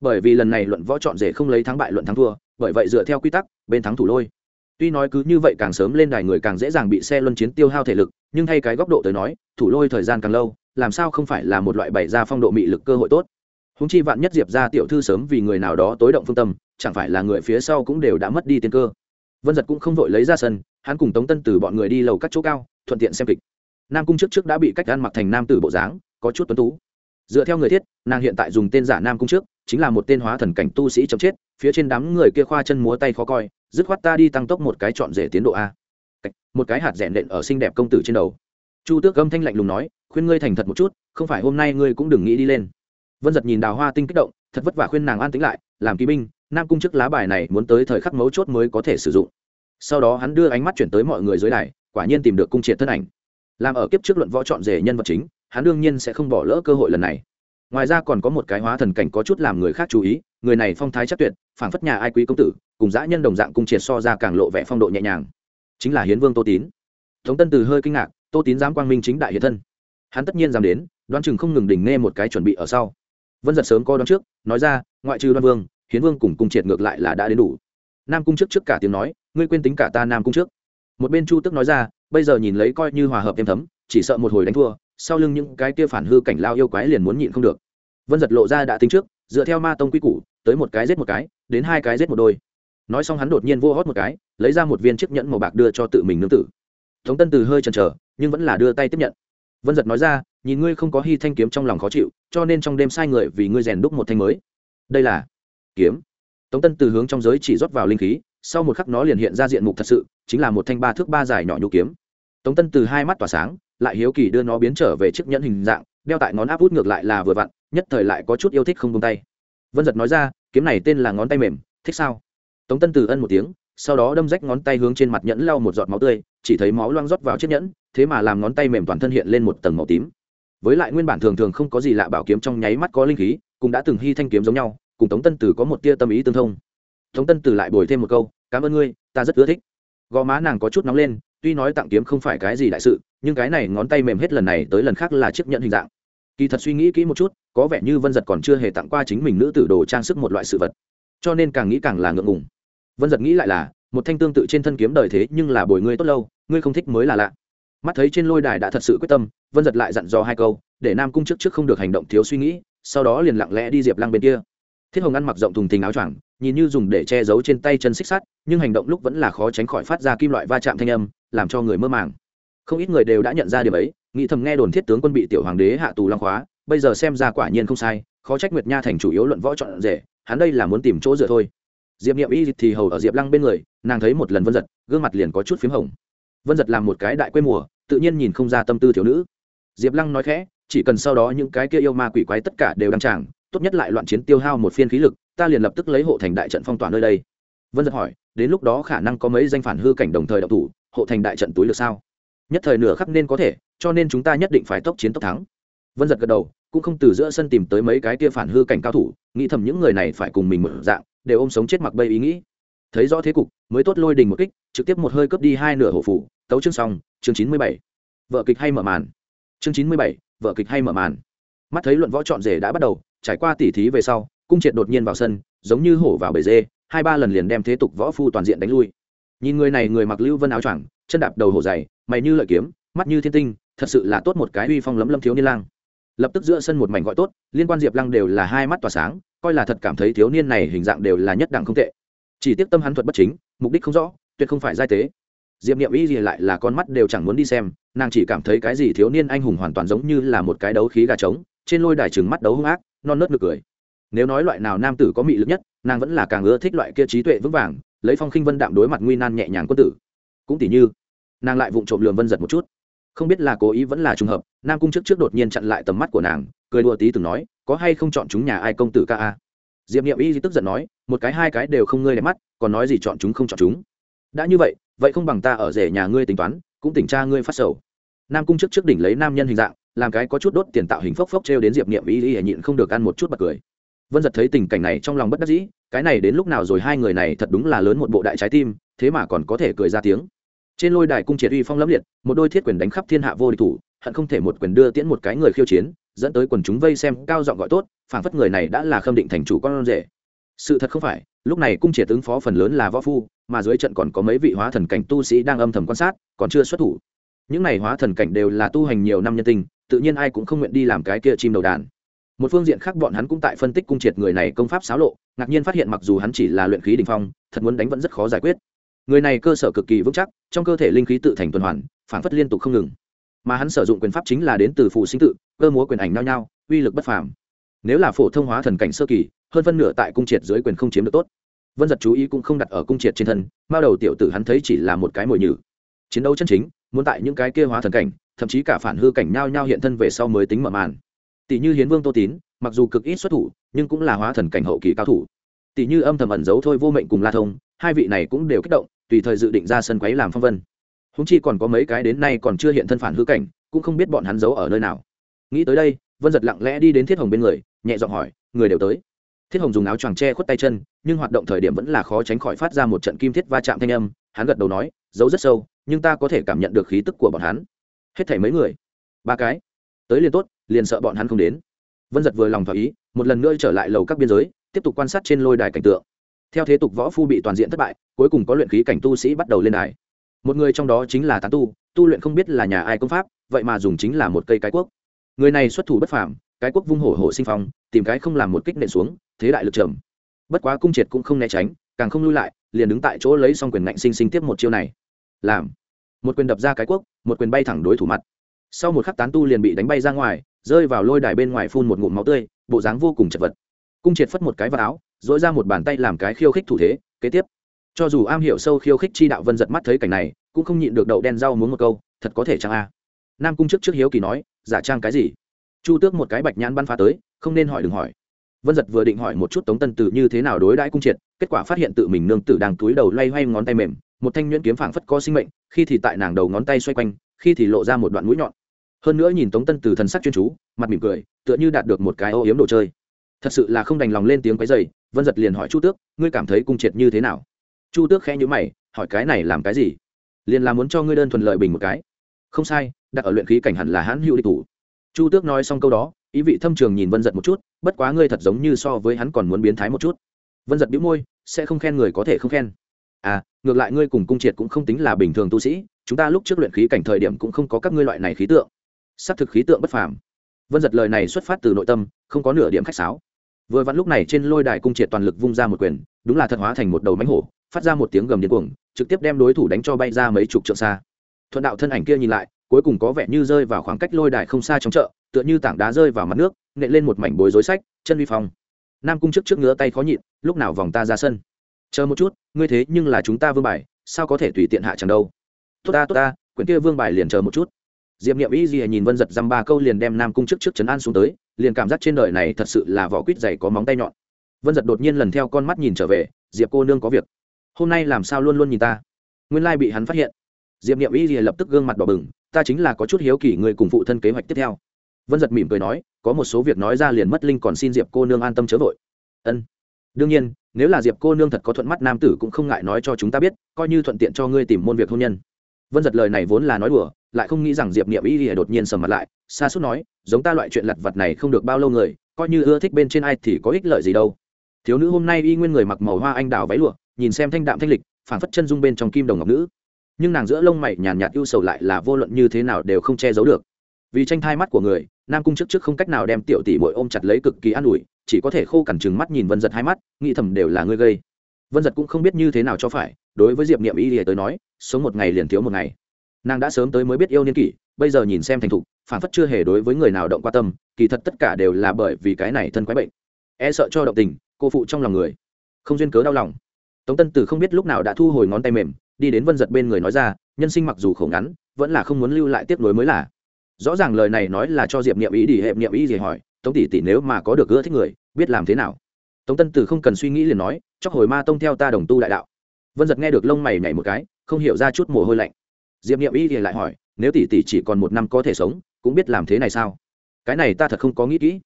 Bởi vì lần này luận võ chọn rể không lấy thắng bại luận thắng thua, bởi vậy dựa theo quy tắc, bên thắng thủ lôi. Tuy nói cứ như vậy càng sớm lên đài người càng dễ dàng bị xe luân chiến tiêu hao thể lực, nhưng thay cái góc độ tới nói, thủ lôi thời gian càng lâu, làm sao không phải là một loại bày ra phong độ mị lực cơ hội tốt? Húng chi vạn nhất diệp ra tiểu thư sớm vì người nào đó tối động phương tâm, chẳng phải là người phía sau cũng đều đã mất đi tiên cơ. Vân giật cũng không vội lấy ra sân, hắn cùng tống tân từ bọn người đi lầu các chỗ cao, thuận tiện xem kịch. Nam cung trước trước đã bị cách ăn mặc thành nam tử bộ dáng, có chút tuấn tú. Dựa theo người thiết, nàng hiện tại dùng tên giả nam cung trước, chính là một tên hóa thần cảnh tu sĩ chấm chết, phía trên đám người kia khoa chân múa tay khó coi, dứt khoát ta đi tăng tốc một cái chọn rể tiến độ a. Một cái hạt rẽn đện ở xinh đẹp công tử trên đầu. Chu tước gâm thanh lạnh lùng nói, khuyên ngươi thành thật một chút, không phải hôm nay ngươi cũng đừng nghĩ đi lên vân giật nhìn đào hoa tinh kích động, thật vất vả khuyên nàng an tính lại, làm kỵ binh, nam cung chức lá bài này muốn tới thời khắc mấu chốt mới có thể sử dụng. Sau đó hắn đưa ánh mắt chuyển tới mọi người dưới đài, quả nhiên tìm được cung triệt thân ảnh. Làm ở kiếp trước luận võ chọn rể nhân vật chính, hắn đương nhiên sẽ không bỏ lỡ cơ hội lần này. Ngoài ra còn có một cái hóa thần cảnh có chút làm người khác chú ý, người này phong thái chắc tuyệt, phảng phất nhà ai quý công tử, cùng dã nhân đồng dạng cung triệt so ra càng lộ vẻ phong độ nhẹ nhàng. Chính là hiến vương tô tín. Tống tân từ hơi kinh ngạc, tô tín dám quang minh chính đại hiện thân. Hắn tất nhiên dám đến, đoán chừng không ngừng đỉnh nghe một cái chuẩn bị ở sau vân giật sớm coi đón trước, nói ra, ngoại trừ đoan vương, hiến vương cùng cung triệt ngược lại là đã đến đủ. Nam cung trước trước cả tiếng nói, ngươi quên tính cả ta nam cung trước. Một bên chu tức nói ra, bây giờ nhìn lấy coi như hòa hợp thêm thấm, chỉ sợ một hồi đánh thua, sau lưng những cái kia phản hư cảnh lao yêu quái liền muốn nhịn không được. Vân giật lộ ra đã tính trước, dựa theo ma tông quy củ, tới một cái giết một cái, đến hai cái giết một đôi. Nói xong hắn đột nhiên vô hót một cái, lấy ra một viên chiếc nhẫn màu bạc đưa cho tự mình nương tử. Tống tân từ hơi chần chờ, nhưng vẫn là đưa tay tiếp nhận. Vân giật nói ra nhìn ngươi không có hy thanh kiếm trong lòng khó chịu, cho nên trong đêm sai người vì ngươi rèn đúc một thanh mới. Đây là kiếm. Tống tân từ hướng trong giới chỉ rót vào linh khí, sau một khắc nó liền hiện ra diện mục thật sự, chính là một thanh ba thước ba dài nhỏ nhu kiếm. Tống tân từ hai mắt tỏa sáng, lại hiếu kỳ đưa nó biến trở về chiếc nhẫn hình dạng, đeo tại ngón áp út ngược lại là vừa vặn, nhất thời lại có chút yêu thích không tung tay. Vân giật nói ra, kiếm này tên là ngón tay mềm, thích sao? Tống tân từ ân một tiếng, sau đó đâm rách ngón tay hướng trên mặt nhẫn lau một giọt máu tươi, chỉ thấy máu loang rót vào chiếc nhẫn, thế mà làm ngón tay mềm toàn thân hiện lên một tầng màu tím với lại nguyên bản thường thường không có gì lạ bảo kiếm trong nháy mắt có linh khí, cũng đã từng hy thanh kiếm giống nhau, cùng tống tân tử có một tia tâm ý tương thông. Tống tân tử lại bồi thêm một câu, cảm ơn ngươi, ta rất ưa thích. Gò má nàng có chút nóng lên, tuy nói tặng kiếm không phải cái gì đại sự, nhưng cái này ngón tay mềm hết lần này tới lần khác là chiếc nhận hình dạng. Kỳ thật suy nghĩ kỹ một chút, có vẻ như vân giật còn chưa hề tặng qua chính mình nữ tử đồ trang sức một loại sự vật. Cho nên càng nghĩ càng là ngượng ngùng. Vân giật nghĩ lại là, một thanh tương tự trên thân kiếm đời thế nhưng là bồi ngươi tốt lâu, ngươi không thích mới là lạ mắt thấy trên lôi đài đã thật sự quyết tâm, vân giật lại dặn dò hai câu, để nam cung chức trước không được hành động thiếu suy nghĩ, sau đó liền lặng lẽ đi diệp lăng bên kia. Thiết hồng ăn mặc rộng thùng thình áo choàng, nhìn như dùng để che giấu trên tay chân xích sắt, nhưng hành động lúc vẫn là khó tránh khỏi phát ra kim loại va chạm thanh âm, làm cho người mơ màng. Không ít người đều đã nhận ra điều ấy, nghĩ thầm nghe đồn thiết tướng quân bị tiểu hoàng đế hạ tù long khóa, bây giờ xem ra quả nhiên không sai, khó trách nguyệt nha thành chủ yếu luận võ chọn rể, hắn đây là muốn tìm chỗ dựa thôi. Diệp nghiệm y thì hầu ở diệp lăng bên người, nàng thấy một lần vân giật, gương mặt liền có chút p h í m hồng. Vân giật làm một cái đại quê mùa tự nhiên nhìn không ra tâm tư thiếu nữ. Diệp lăng nói khẽ, chỉ cần sau đó những cái kia yêu ma quỷ quái tất cả đều đăng tràng, tốt nhất lại loạn chiến tiêu hao một phiên khí lực, ta liền lập tức lấy hộ thành đại trận phong tỏa nơi đây. Vân giật hỏi, đến lúc đó khả năng có mấy danh phản hư cảnh đồng thời đậu thủ, hộ thành đại trận túi được sao? Nhất thời nửa khắc nên có thể, cho nên chúng ta nhất định phải tốc chiến tốc thắng. Vân giật gật đầu, cũng không từ giữa sân tìm tới mấy cái kia phản hư cảnh cao thủ, nghĩ thầm những người này phải cùng mình mở dạng, đều ôm sống chết mặc bây ý nghĩ thấy rõ thế cục, mới tốt lôi đình một kích, trực tiếp một hơi cướp đi hai nửa hổ phủ, tấu chương xong, chương chín mươi bảy. Vợ kịch hay mở màn? Chương chín mươi bảy, vợ kịch hay mở màn? Mắt thấy luận võ trọn rể đã bắt đầu, trải qua tỉ thí về sau, cung triệt đột nhiên vào sân, giống như hổ vào bể dê, hai ba lần liền đem thế tục võ phu toàn diện đánh lui. Nhìn người này người mặc lưu vân áo choàng, chân đạp đầu hổ dày, mày như lợi kiếm, mắt như thiên tinh, thật sự là tốt một cái uy phong lấm lâm thiếu niên lang. Lập tức giữa sân một mảnh gọi tốt, liên quan diệp lăng đều là hai mắt tỏa sáng, coi là thật cảm thấy thiếu niên này hình dạng đều là nhất đẳng không tệ chỉ tiếp tâm hắn thuật bất chính, mục đích không rõ, tuyệt không phải giai tế. Diệp niệm y gì lại là con mắt đều chẳng muốn đi xem, nàng chỉ cảm thấy cái gì thiếu niên anh hùng hoàn toàn giống như là một cái đấu khí gà trống, trên lôi đài trừng mắt đấu hung ác, non nớt ngược cười. Nếu nói loại nào nam tử có mị lực nhất, nàng vẫn là càng ưa thích loại kia trí tuệ vững vàng, lấy phong khinh vân đạm đối mặt nguy nan nhẹ nhàng quân tử. Cũng tỉ như, nàng lại vụng trộm lường vân giật một chút. Không biết là cố ý vẫn là trùng hợp, nam cung trước trước đột nhiên chặn lại tầm mắt của nàng, cười đùa tí từng nói, có hay không chọn chúng nhà ai công tử ca a? Diệp nghiệm y tức giận nói, một cái, hai cái đều không ngươi đẹp mắt, còn nói gì chọn chúng không chọn chúng. Đã như vậy vậy không bằng ta ở rể nhà ngươi tính toán, cũng tỉnh cha ngươi phát sầu. Nam cung trước trước đỉnh lấy nam nhân hình dạng, làm cái có chút đốt tiền tạo hình phốc phốc trêu đến diệp nghiệm y y nhịn không được ăn một chút bật cười. Vân giật thấy tình cảnh này trong lòng bất đắc dĩ, cái này đến lúc nào rồi hai người này thật đúng là lớn một bộ đại trái tim, thế mà còn có thể cười ra tiếng. Trên lôi đài cung triệt uy phong lẫm liệt, một đôi thiết quyền đánh khắp thiên hạ vô địch thủ, hận không thể một quyền đưa tiễn một cái người khiêu chiến dẫn tới quần chúng vây xem cao giọng gọi tốt phản phất người này đã là khâm định thành chủ con rể. Sự thật không phải, lúc này cung triệt ứng phó phần lớn là võ phu, mà dưới trận còn có mấy vị hóa thần cảnh tu sĩ đang âm thầm quan sát, còn chưa xuất thủ. Những này hóa thần cảnh đều là tu hành nhiều năm nhân tình tự nhiên ai cũng không nguyện đi làm cái kia chim đầu đàn. Một phương diện khác bọn hắn cũng tại phân tích cung triệt người này công pháp xáo lộ, ngạc nhiên phát hiện mặc dù hắn chỉ là luyện khí đình phong, thật muốn đánh vẫn rất khó giải quyết. Người này cơ sở cực kỳ vững chắc, trong cơ thể linh khí tự thành tuần hoàn phản phất liên tục không ngừng mà hắn sử dụng quyền pháp chính là đến từ phù sinh tự, cơ múa quyền ảnh nhau nhau, uy lực bất phàm. Nếu là phổ thông hóa thần cảnh sơ kỳ, hơn phân nửa tại cung triệt dưới quyền không chiếm được tốt. Vân giật chú ý cũng không đặt ở cung triệt trên thân, mao đầu tiểu tử hắn thấy chỉ là một cái mồi nhử. Chiến đấu chân chính, muốn tại những cái kia hóa thần cảnh, thậm chí cả phản hư cảnh nhao nhao hiện thân về sau mới tính mở màn. Tỷ như hiến vương tô tín, mặc dù cực ít xuất thủ, nhưng cũng là hóa thần cảnh hậu kỳ cao thủ. Tỷ như âm thầm ẩn giấu thôi vô mệnh cùng la thông, hai vị này cũng đều kích động, tùy thời dự định ra sân quấy làm phong vân húng chi còn có mấy cái đến nay còn chưa hiện thân phản hư cảnh, cũng không biết bọn hắn giấu ở nơi nào. Nghĩ tới đây, vân giật lặng lẽ đi đến thiết hồng bên người, nhẹ giọng hỏi, người đều tới? Thiết hồng dùng áo choàng tre khuất tay chân, nhưng hoạt động thời điểm vẫn là khó tránh khỏi phát ra một trận kim thiết va chạm thanh âm, hắn gật đầu nói, giấu rất sâu, nhưng ta có thể cảm nhận được khí tức của bọn hắn. Hết thảy mấy người? Ba cái. Tới liền tốt, liền sợ bọn hắn không đến. Vân giật vừa lòng thỏa ý, một lần nữa trở lại lầu các biên giới, tiếp tục quan sát trên lôi đài cảnh tượng. Theo thế tục võ phu bị toàn diện thất bại, cuối cùng có luyện khí cảnh tu sĩ bắt đầu lên đài một người trong đó chính là tán tu tu luyện không biết là nhà ai công pháp, vậy mà dùng chính là một cây cái quốc người này xuất thủ bất phàm, cái quốc vung hổ hổ sinh phong, tìm cái không làm một kích nện xuống, thế đại lực trầm. Bất quá cung triệt cũng không né tránh, càng không lui lại, liền đứng tại chỗ lấy xong quyền ngạnh sinh sinh tiếp một chiêu này. Làm. Một quyền đập ra cái quốc một quyền bay thẳng đối thủ mặt. Sau một khắc tán tu liền bị đánh bay ra ngoài, rơi vào lôi đài bên ngoài phun một ngụm máu tươi, bộ dáng vô cùng chật vật. Cung triệt phất một cái vào áo dỗi ra một bàn tay làm cái khiêu khích thủ thế, kế tiếp cho dù am hiểu sâu khiêu khích chi đạo vân giật mắt thấy cảnh này, cũng không nhịn được đậu đen rau muốn một câu, thật có thể chăng a? Nam cung chức trước hiếu kỳ nói, giả trang cái gì? Chu tước một cái bạch nhãn bắn phá tới, không nên hỏi đừng hỏi. Vân giật vừa định hỏi một chút tống tân tử như thế nào đối đãi cung triệt, kết quả phát hiện tự mình nương tử đang túi đầu loay hoay ngón tay mềm, một thanh nhuyễn kiếm phảng phất có sinh mệnh, khi thì tại nàng đầu ngón tay xoay quanh, khi thì lộ ra một đoạn mũi nhọn. Hơn nữa nhìn tống tân tử thần sắc chuyên chú, mặt mỉm cười, tựa như đạt được một cái ô yếm đồ chơi. Thật sự là không đành lòng lên tiếng quấy dày vân giật liền hỏi chu tước, ngươi cảm thấy cung triệt như thế nào? Chu tước khẽ nhữ mày, hỏi cái này làm cái gì? Liền là muốn cho ngươi đơn thuần lợi bình một cái. Không sai, đặt ở luyện khí cảnh hẳn là hãn hữu địch thủ. Chu tước nói xong câu đó, ý vị thâm trường nhìn vân giật một chút, bất quá ngươi thật giống như so với hắn còn muốn biến thái một chút. Vân giật đĩu môi, sẽ không khen người có thể không khen. À ngược lại ngươi cùng cung triệt cũng không tính là bình thường tu sĩ, chúng ta lúc trước luyện khí cảnh thời điểm cũng không có các ngươi loại này khí tượng. Xác thực khí tượng bất phàm. Vân giật lời này xuất phát từ nội tâm, không có nửa điểm khách sáo. Vừa vặn lúc này trên lôi đài cung triệt toàn lực vung ra một quyền, đúng là thật hóa thành một đầu mánh hổ phát ra một tiếng gầm điên cuồng, trực tiếp đem đối thủ đánh cho bay ra mấy chục trượng xa. Thuận đạo thân ảnh kia nhìn lại, cuối cùng có vẻ như rơi vào khoảng cách lôi đài không xa trong chợ, tựa như tảng đá rơi vào mặt nước, nện lên một mảnh bối rối sách, chân vi phong. Nam cung trước trước ngứa tay khó nhịn, lúc nào vòng ta ra sân? Chờ một chút, ngươi thế nhưng là chúng ta vương bài, sao có thể tùy tiện hạ chẳng đâu? Tốt ta tốt ta, quyển kia vương bài liền chờ một chút. Diệp niệm ý gì nhìn vân giật dăm ba câu liền đem nam cung trước trước chấn an xuống tới, liền cảm giác trên đời này thật sự là vỏ quýt dày có móng tay nhọn. Vân giật đột nhiên lần theo con mắt nhìn trở về, diệp cô nương có việc hôm nay làm sao luôn luôn nhìn ta? Nguyên lai bị hắn phát hiện. Diệp niệm y thì lập tức gương mặt đỏ bừng, ta chính là có chút hiếu kỳ người cùng phụ thân kế hoạch tiếp theo. Vân giật mỉm cười nói, có một số việc nói ra liền mất linh còn xin diệp cô nương an tâm chớ vội. Ân. Đương nhiên, nếu là diệp cô nương thật có thuận mắt nam tử cũng không ngại nói cho chúng ta biết, coi như thuận tiện cho ngươi tìm môn việc hôn nhân. Vân giật lời này vốn là nói đùa, lại không nghĩ rằng diệp niệm y thì đột nhiên sầm mặt lại xa suốt nói, giống ta loại chuyện lặt vặt này không được bao lâu người, coi như ưa thích bên trên ai thì có ích lợi gì đâu. Thiếu nữ hôm nay y nguyên người mặc màu hoa anh đào váy lụa nhìn xem thanh đạm thanh lịch phản phất chân dung bên trong kim đồng ngọc nữ. Nhưng nàng giữa lông mày nhàn nhạt ưu sầu lại là vô luận như thế nào đều không che giấu được. Vì tranh thai mắt của người, nam cung trước trước không cách nào đem tiểu tỷ bội ôm chặt lấy cực kỳ an ủi, chỉ có thể khô cằn chừng mắt nhìn vân giật hai mắt, nghĩ thầm đều là ngươi gây. Vân giật cũng không biết như thế nào cho phải, đối với diệp niệm y thì tới nói, sống một ngày liền thiếu một ngày. Nàng đã sớm tới mới biết yêu niên kỷ, bây giờ nhìn xem thành thục phản phất chưa hề đối với người nào động qua tâm, kỳ thật tất cả đều là bởi vì cái này thân quái bệnh. E sợ cho động tình, cô phụ trong lòng người. Không duyên cớ đau lòng tống tân tử không biết lúc nào đã thu hồi ngón tay mềm, đi đến vân giật bên người nói ra, nhân sinh mặc dù khổ ngắn, vẫn là không muốn lưu lại tiếp nối mới là. Rõ ràng lời này nói là cho diệp niệm ý đi hẹp niệm ý gì hỏi, tống tỷ tỷ nếu mà có được gỡ thích người, biết làm thế nào? Tống tân tử không cần suy nghĩ liền nói, chóc hồi ma tông theo ta đồng tu đại đạo. Vân giật nghe được lông mày nhảy một cái, không hiểu ra chút mồ hôi lạnh. Diệp niệm ý thì lại hỏi, nếu tỷ tỷ chỉ còn một năm có thể sống, cũng biết làm thế này sao? Cái này ta thật không có nghĩ kỹ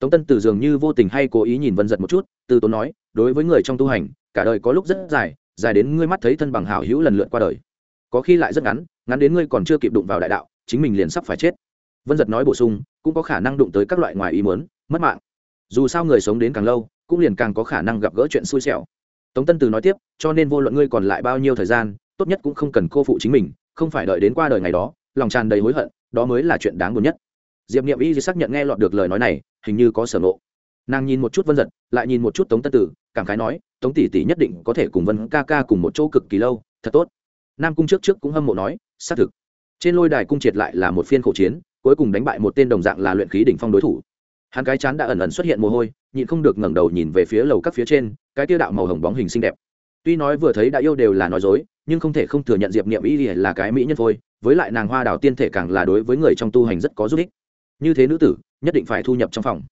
tống tân tử dường như vô tình hay cố ý nhìn vân giật một chút, từ tốn nói, đối với người trong tu hành, cả đời có lúc rất dài dài đến ngươi mắt thấy thân bằng hảo hữu lần lượt qua đời. Có khi lại rất ngắn ngắn đến ngươi còn chưa kịp đụng vào đại đạo, chính mình liền sắp phải chết. Vân giật nói bổ sung, cũng có khả năng đụng tới các loại ngoài ý muốn, mất mạng. Dù sao người sống đến càng lâu, cũng liền càng có khả năng gặp gỡ chuyện xui xẻo. Tống tân từ nói tiếp, cho nên vô luận ngươi còn lại bao nhiêu thời gian, tốt nhất cũng không cần cô phụ chính mình, không phải đợi đến qua đời ngày đó, lòng tràn đầy hối hận, đó mới là chuyện đáng buồn nhất diệp nghiệm y xác nhận nghe lọt được lời nói này, hình như có sở nộ nàng nhìn một chút vân giật, lại nhìn một chút tống tân tử, cảm khái nói, tống tỷ tỷ nhất định có thể cùng vân ca ca cùng một chỗ cực kỳ lâu, thật tốt. Nam cung trước trước cũng hâm mộ nói, xác thực. Trên lôi đài cung triệt lại là một phiên khổ chiến, cuối cùng đánh bại một tên đồng dạng là luyện khí đỉnh phong đối thủ. Hắn cái chán đã ẩn ẩn xuất hiện mồ hôi, nhịn không được ngẩng đầu nhìn về phía lầu các phía trên, cái tiêu đạo màu hồng bóng hình xinh đẹp. Tuy nói vừa thấy đã yêu đều là nói dối, nhưng không thể không thừa nhận diệp niệm y là cái mỹ nhân thôi với lại nàng hoa đào tiên thể càng là đối với người trong tu hành rất có giúp ích như thế nữ tử, nhất định phải thu nhập trong phòng.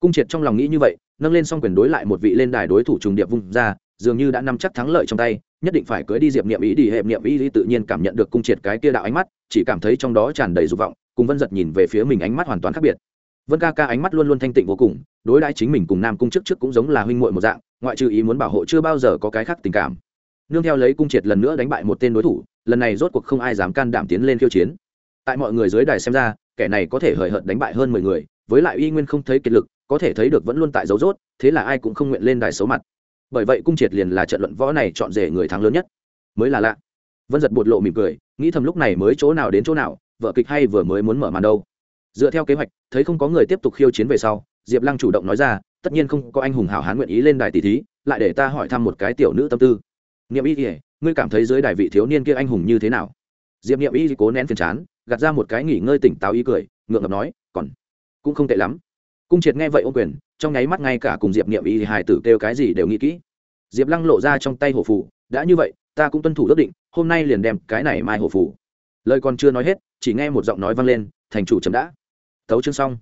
Cung triệt trong lòng nghĩ như vậy, nâng lên xong quyền đối lại một vị lên đài đối thủ trùng điệp vung ra, dường như đã nắm chắc thắng lợi trong tay, nhất định phải cưới đi diệp niệm ý đi hệ niệm ý tự nhiên cảm nhận được cung triệt cái kia đạo ánh mắt, chỉ cảm thấy trong đó tràn đầy dục vọng, cùng vân giật nhìn về phía mình ánh mắt hoàn toàn khác biệt. Vân ca ca ánh mắt luôn luôn thanh tịnh vô cùng, đối đãi chính mình cùng nam cung trước trước cũng giống là huynh muội một dạng, ngoại trừ ý muốn bảo hộ chưa bao giờ có cái khác tình cảm. Nương theo lấy cung triệt lần nữa đánh bại một tên đối thủ, lần này rốt cuộc không ai dám can đảm tiến lên khiêu chiến. Tại mọi người dưới đài xem ra kẻ này có thể hời hợt đánh bại hơn mười người, với lại uy nguyên không thấy kiệt lực, có thể thấy được vẫn luôn tại dấu rốt thế là ai cũng không nguyện lên đài xấu mặt. Bởi vậy cung triệt liền là trận luận võ này chọn rể người thắng lớn nhất. Mới là lạ. Vân giật bột lộ mỉm cười, nghĩ thầm lúc này mới chỗ nào đến chỗ nào, vợ kịch hay vừa mới muốn mở màn đâu. Dựa theo kế hoạch, thấy không có người tiếp tục khiêu chiến về sau, diệp lăng chủ động nói ra, tất nhiên không có anh hùng hảo hán nguyện ý lên đài tỷ thí, lại để ta hỏi thăm một cái tiểu nữ tâm tư. Nghiệm y kỉa ngươi cảm thấy dưới đài vị thiếu niên kia anh hùng như thế nào? Diệp nghiệm y cố nén phiền chán gạt ra một cái nghỉ ngơi tỉnh táo ý cười, ngượng ngập nói, còn cũng không tệ lắm. Cung triệt nghe vậy ô quyền, trong nháy mắt ngay cả cùng diệp nghiệm y hài tử kêu cái gì đều nghĩ kỹ. Diệp lăng lộ ra trong tay hổ phủ đã như vậy, ta cũng tuân thủ ước định, hôm nay liền đem cái này mai hổ phủ lời còn chưa nói hết, chỉ nghe một giọng nói vang lên, thành chủ chấm đã. Thấu chương xong.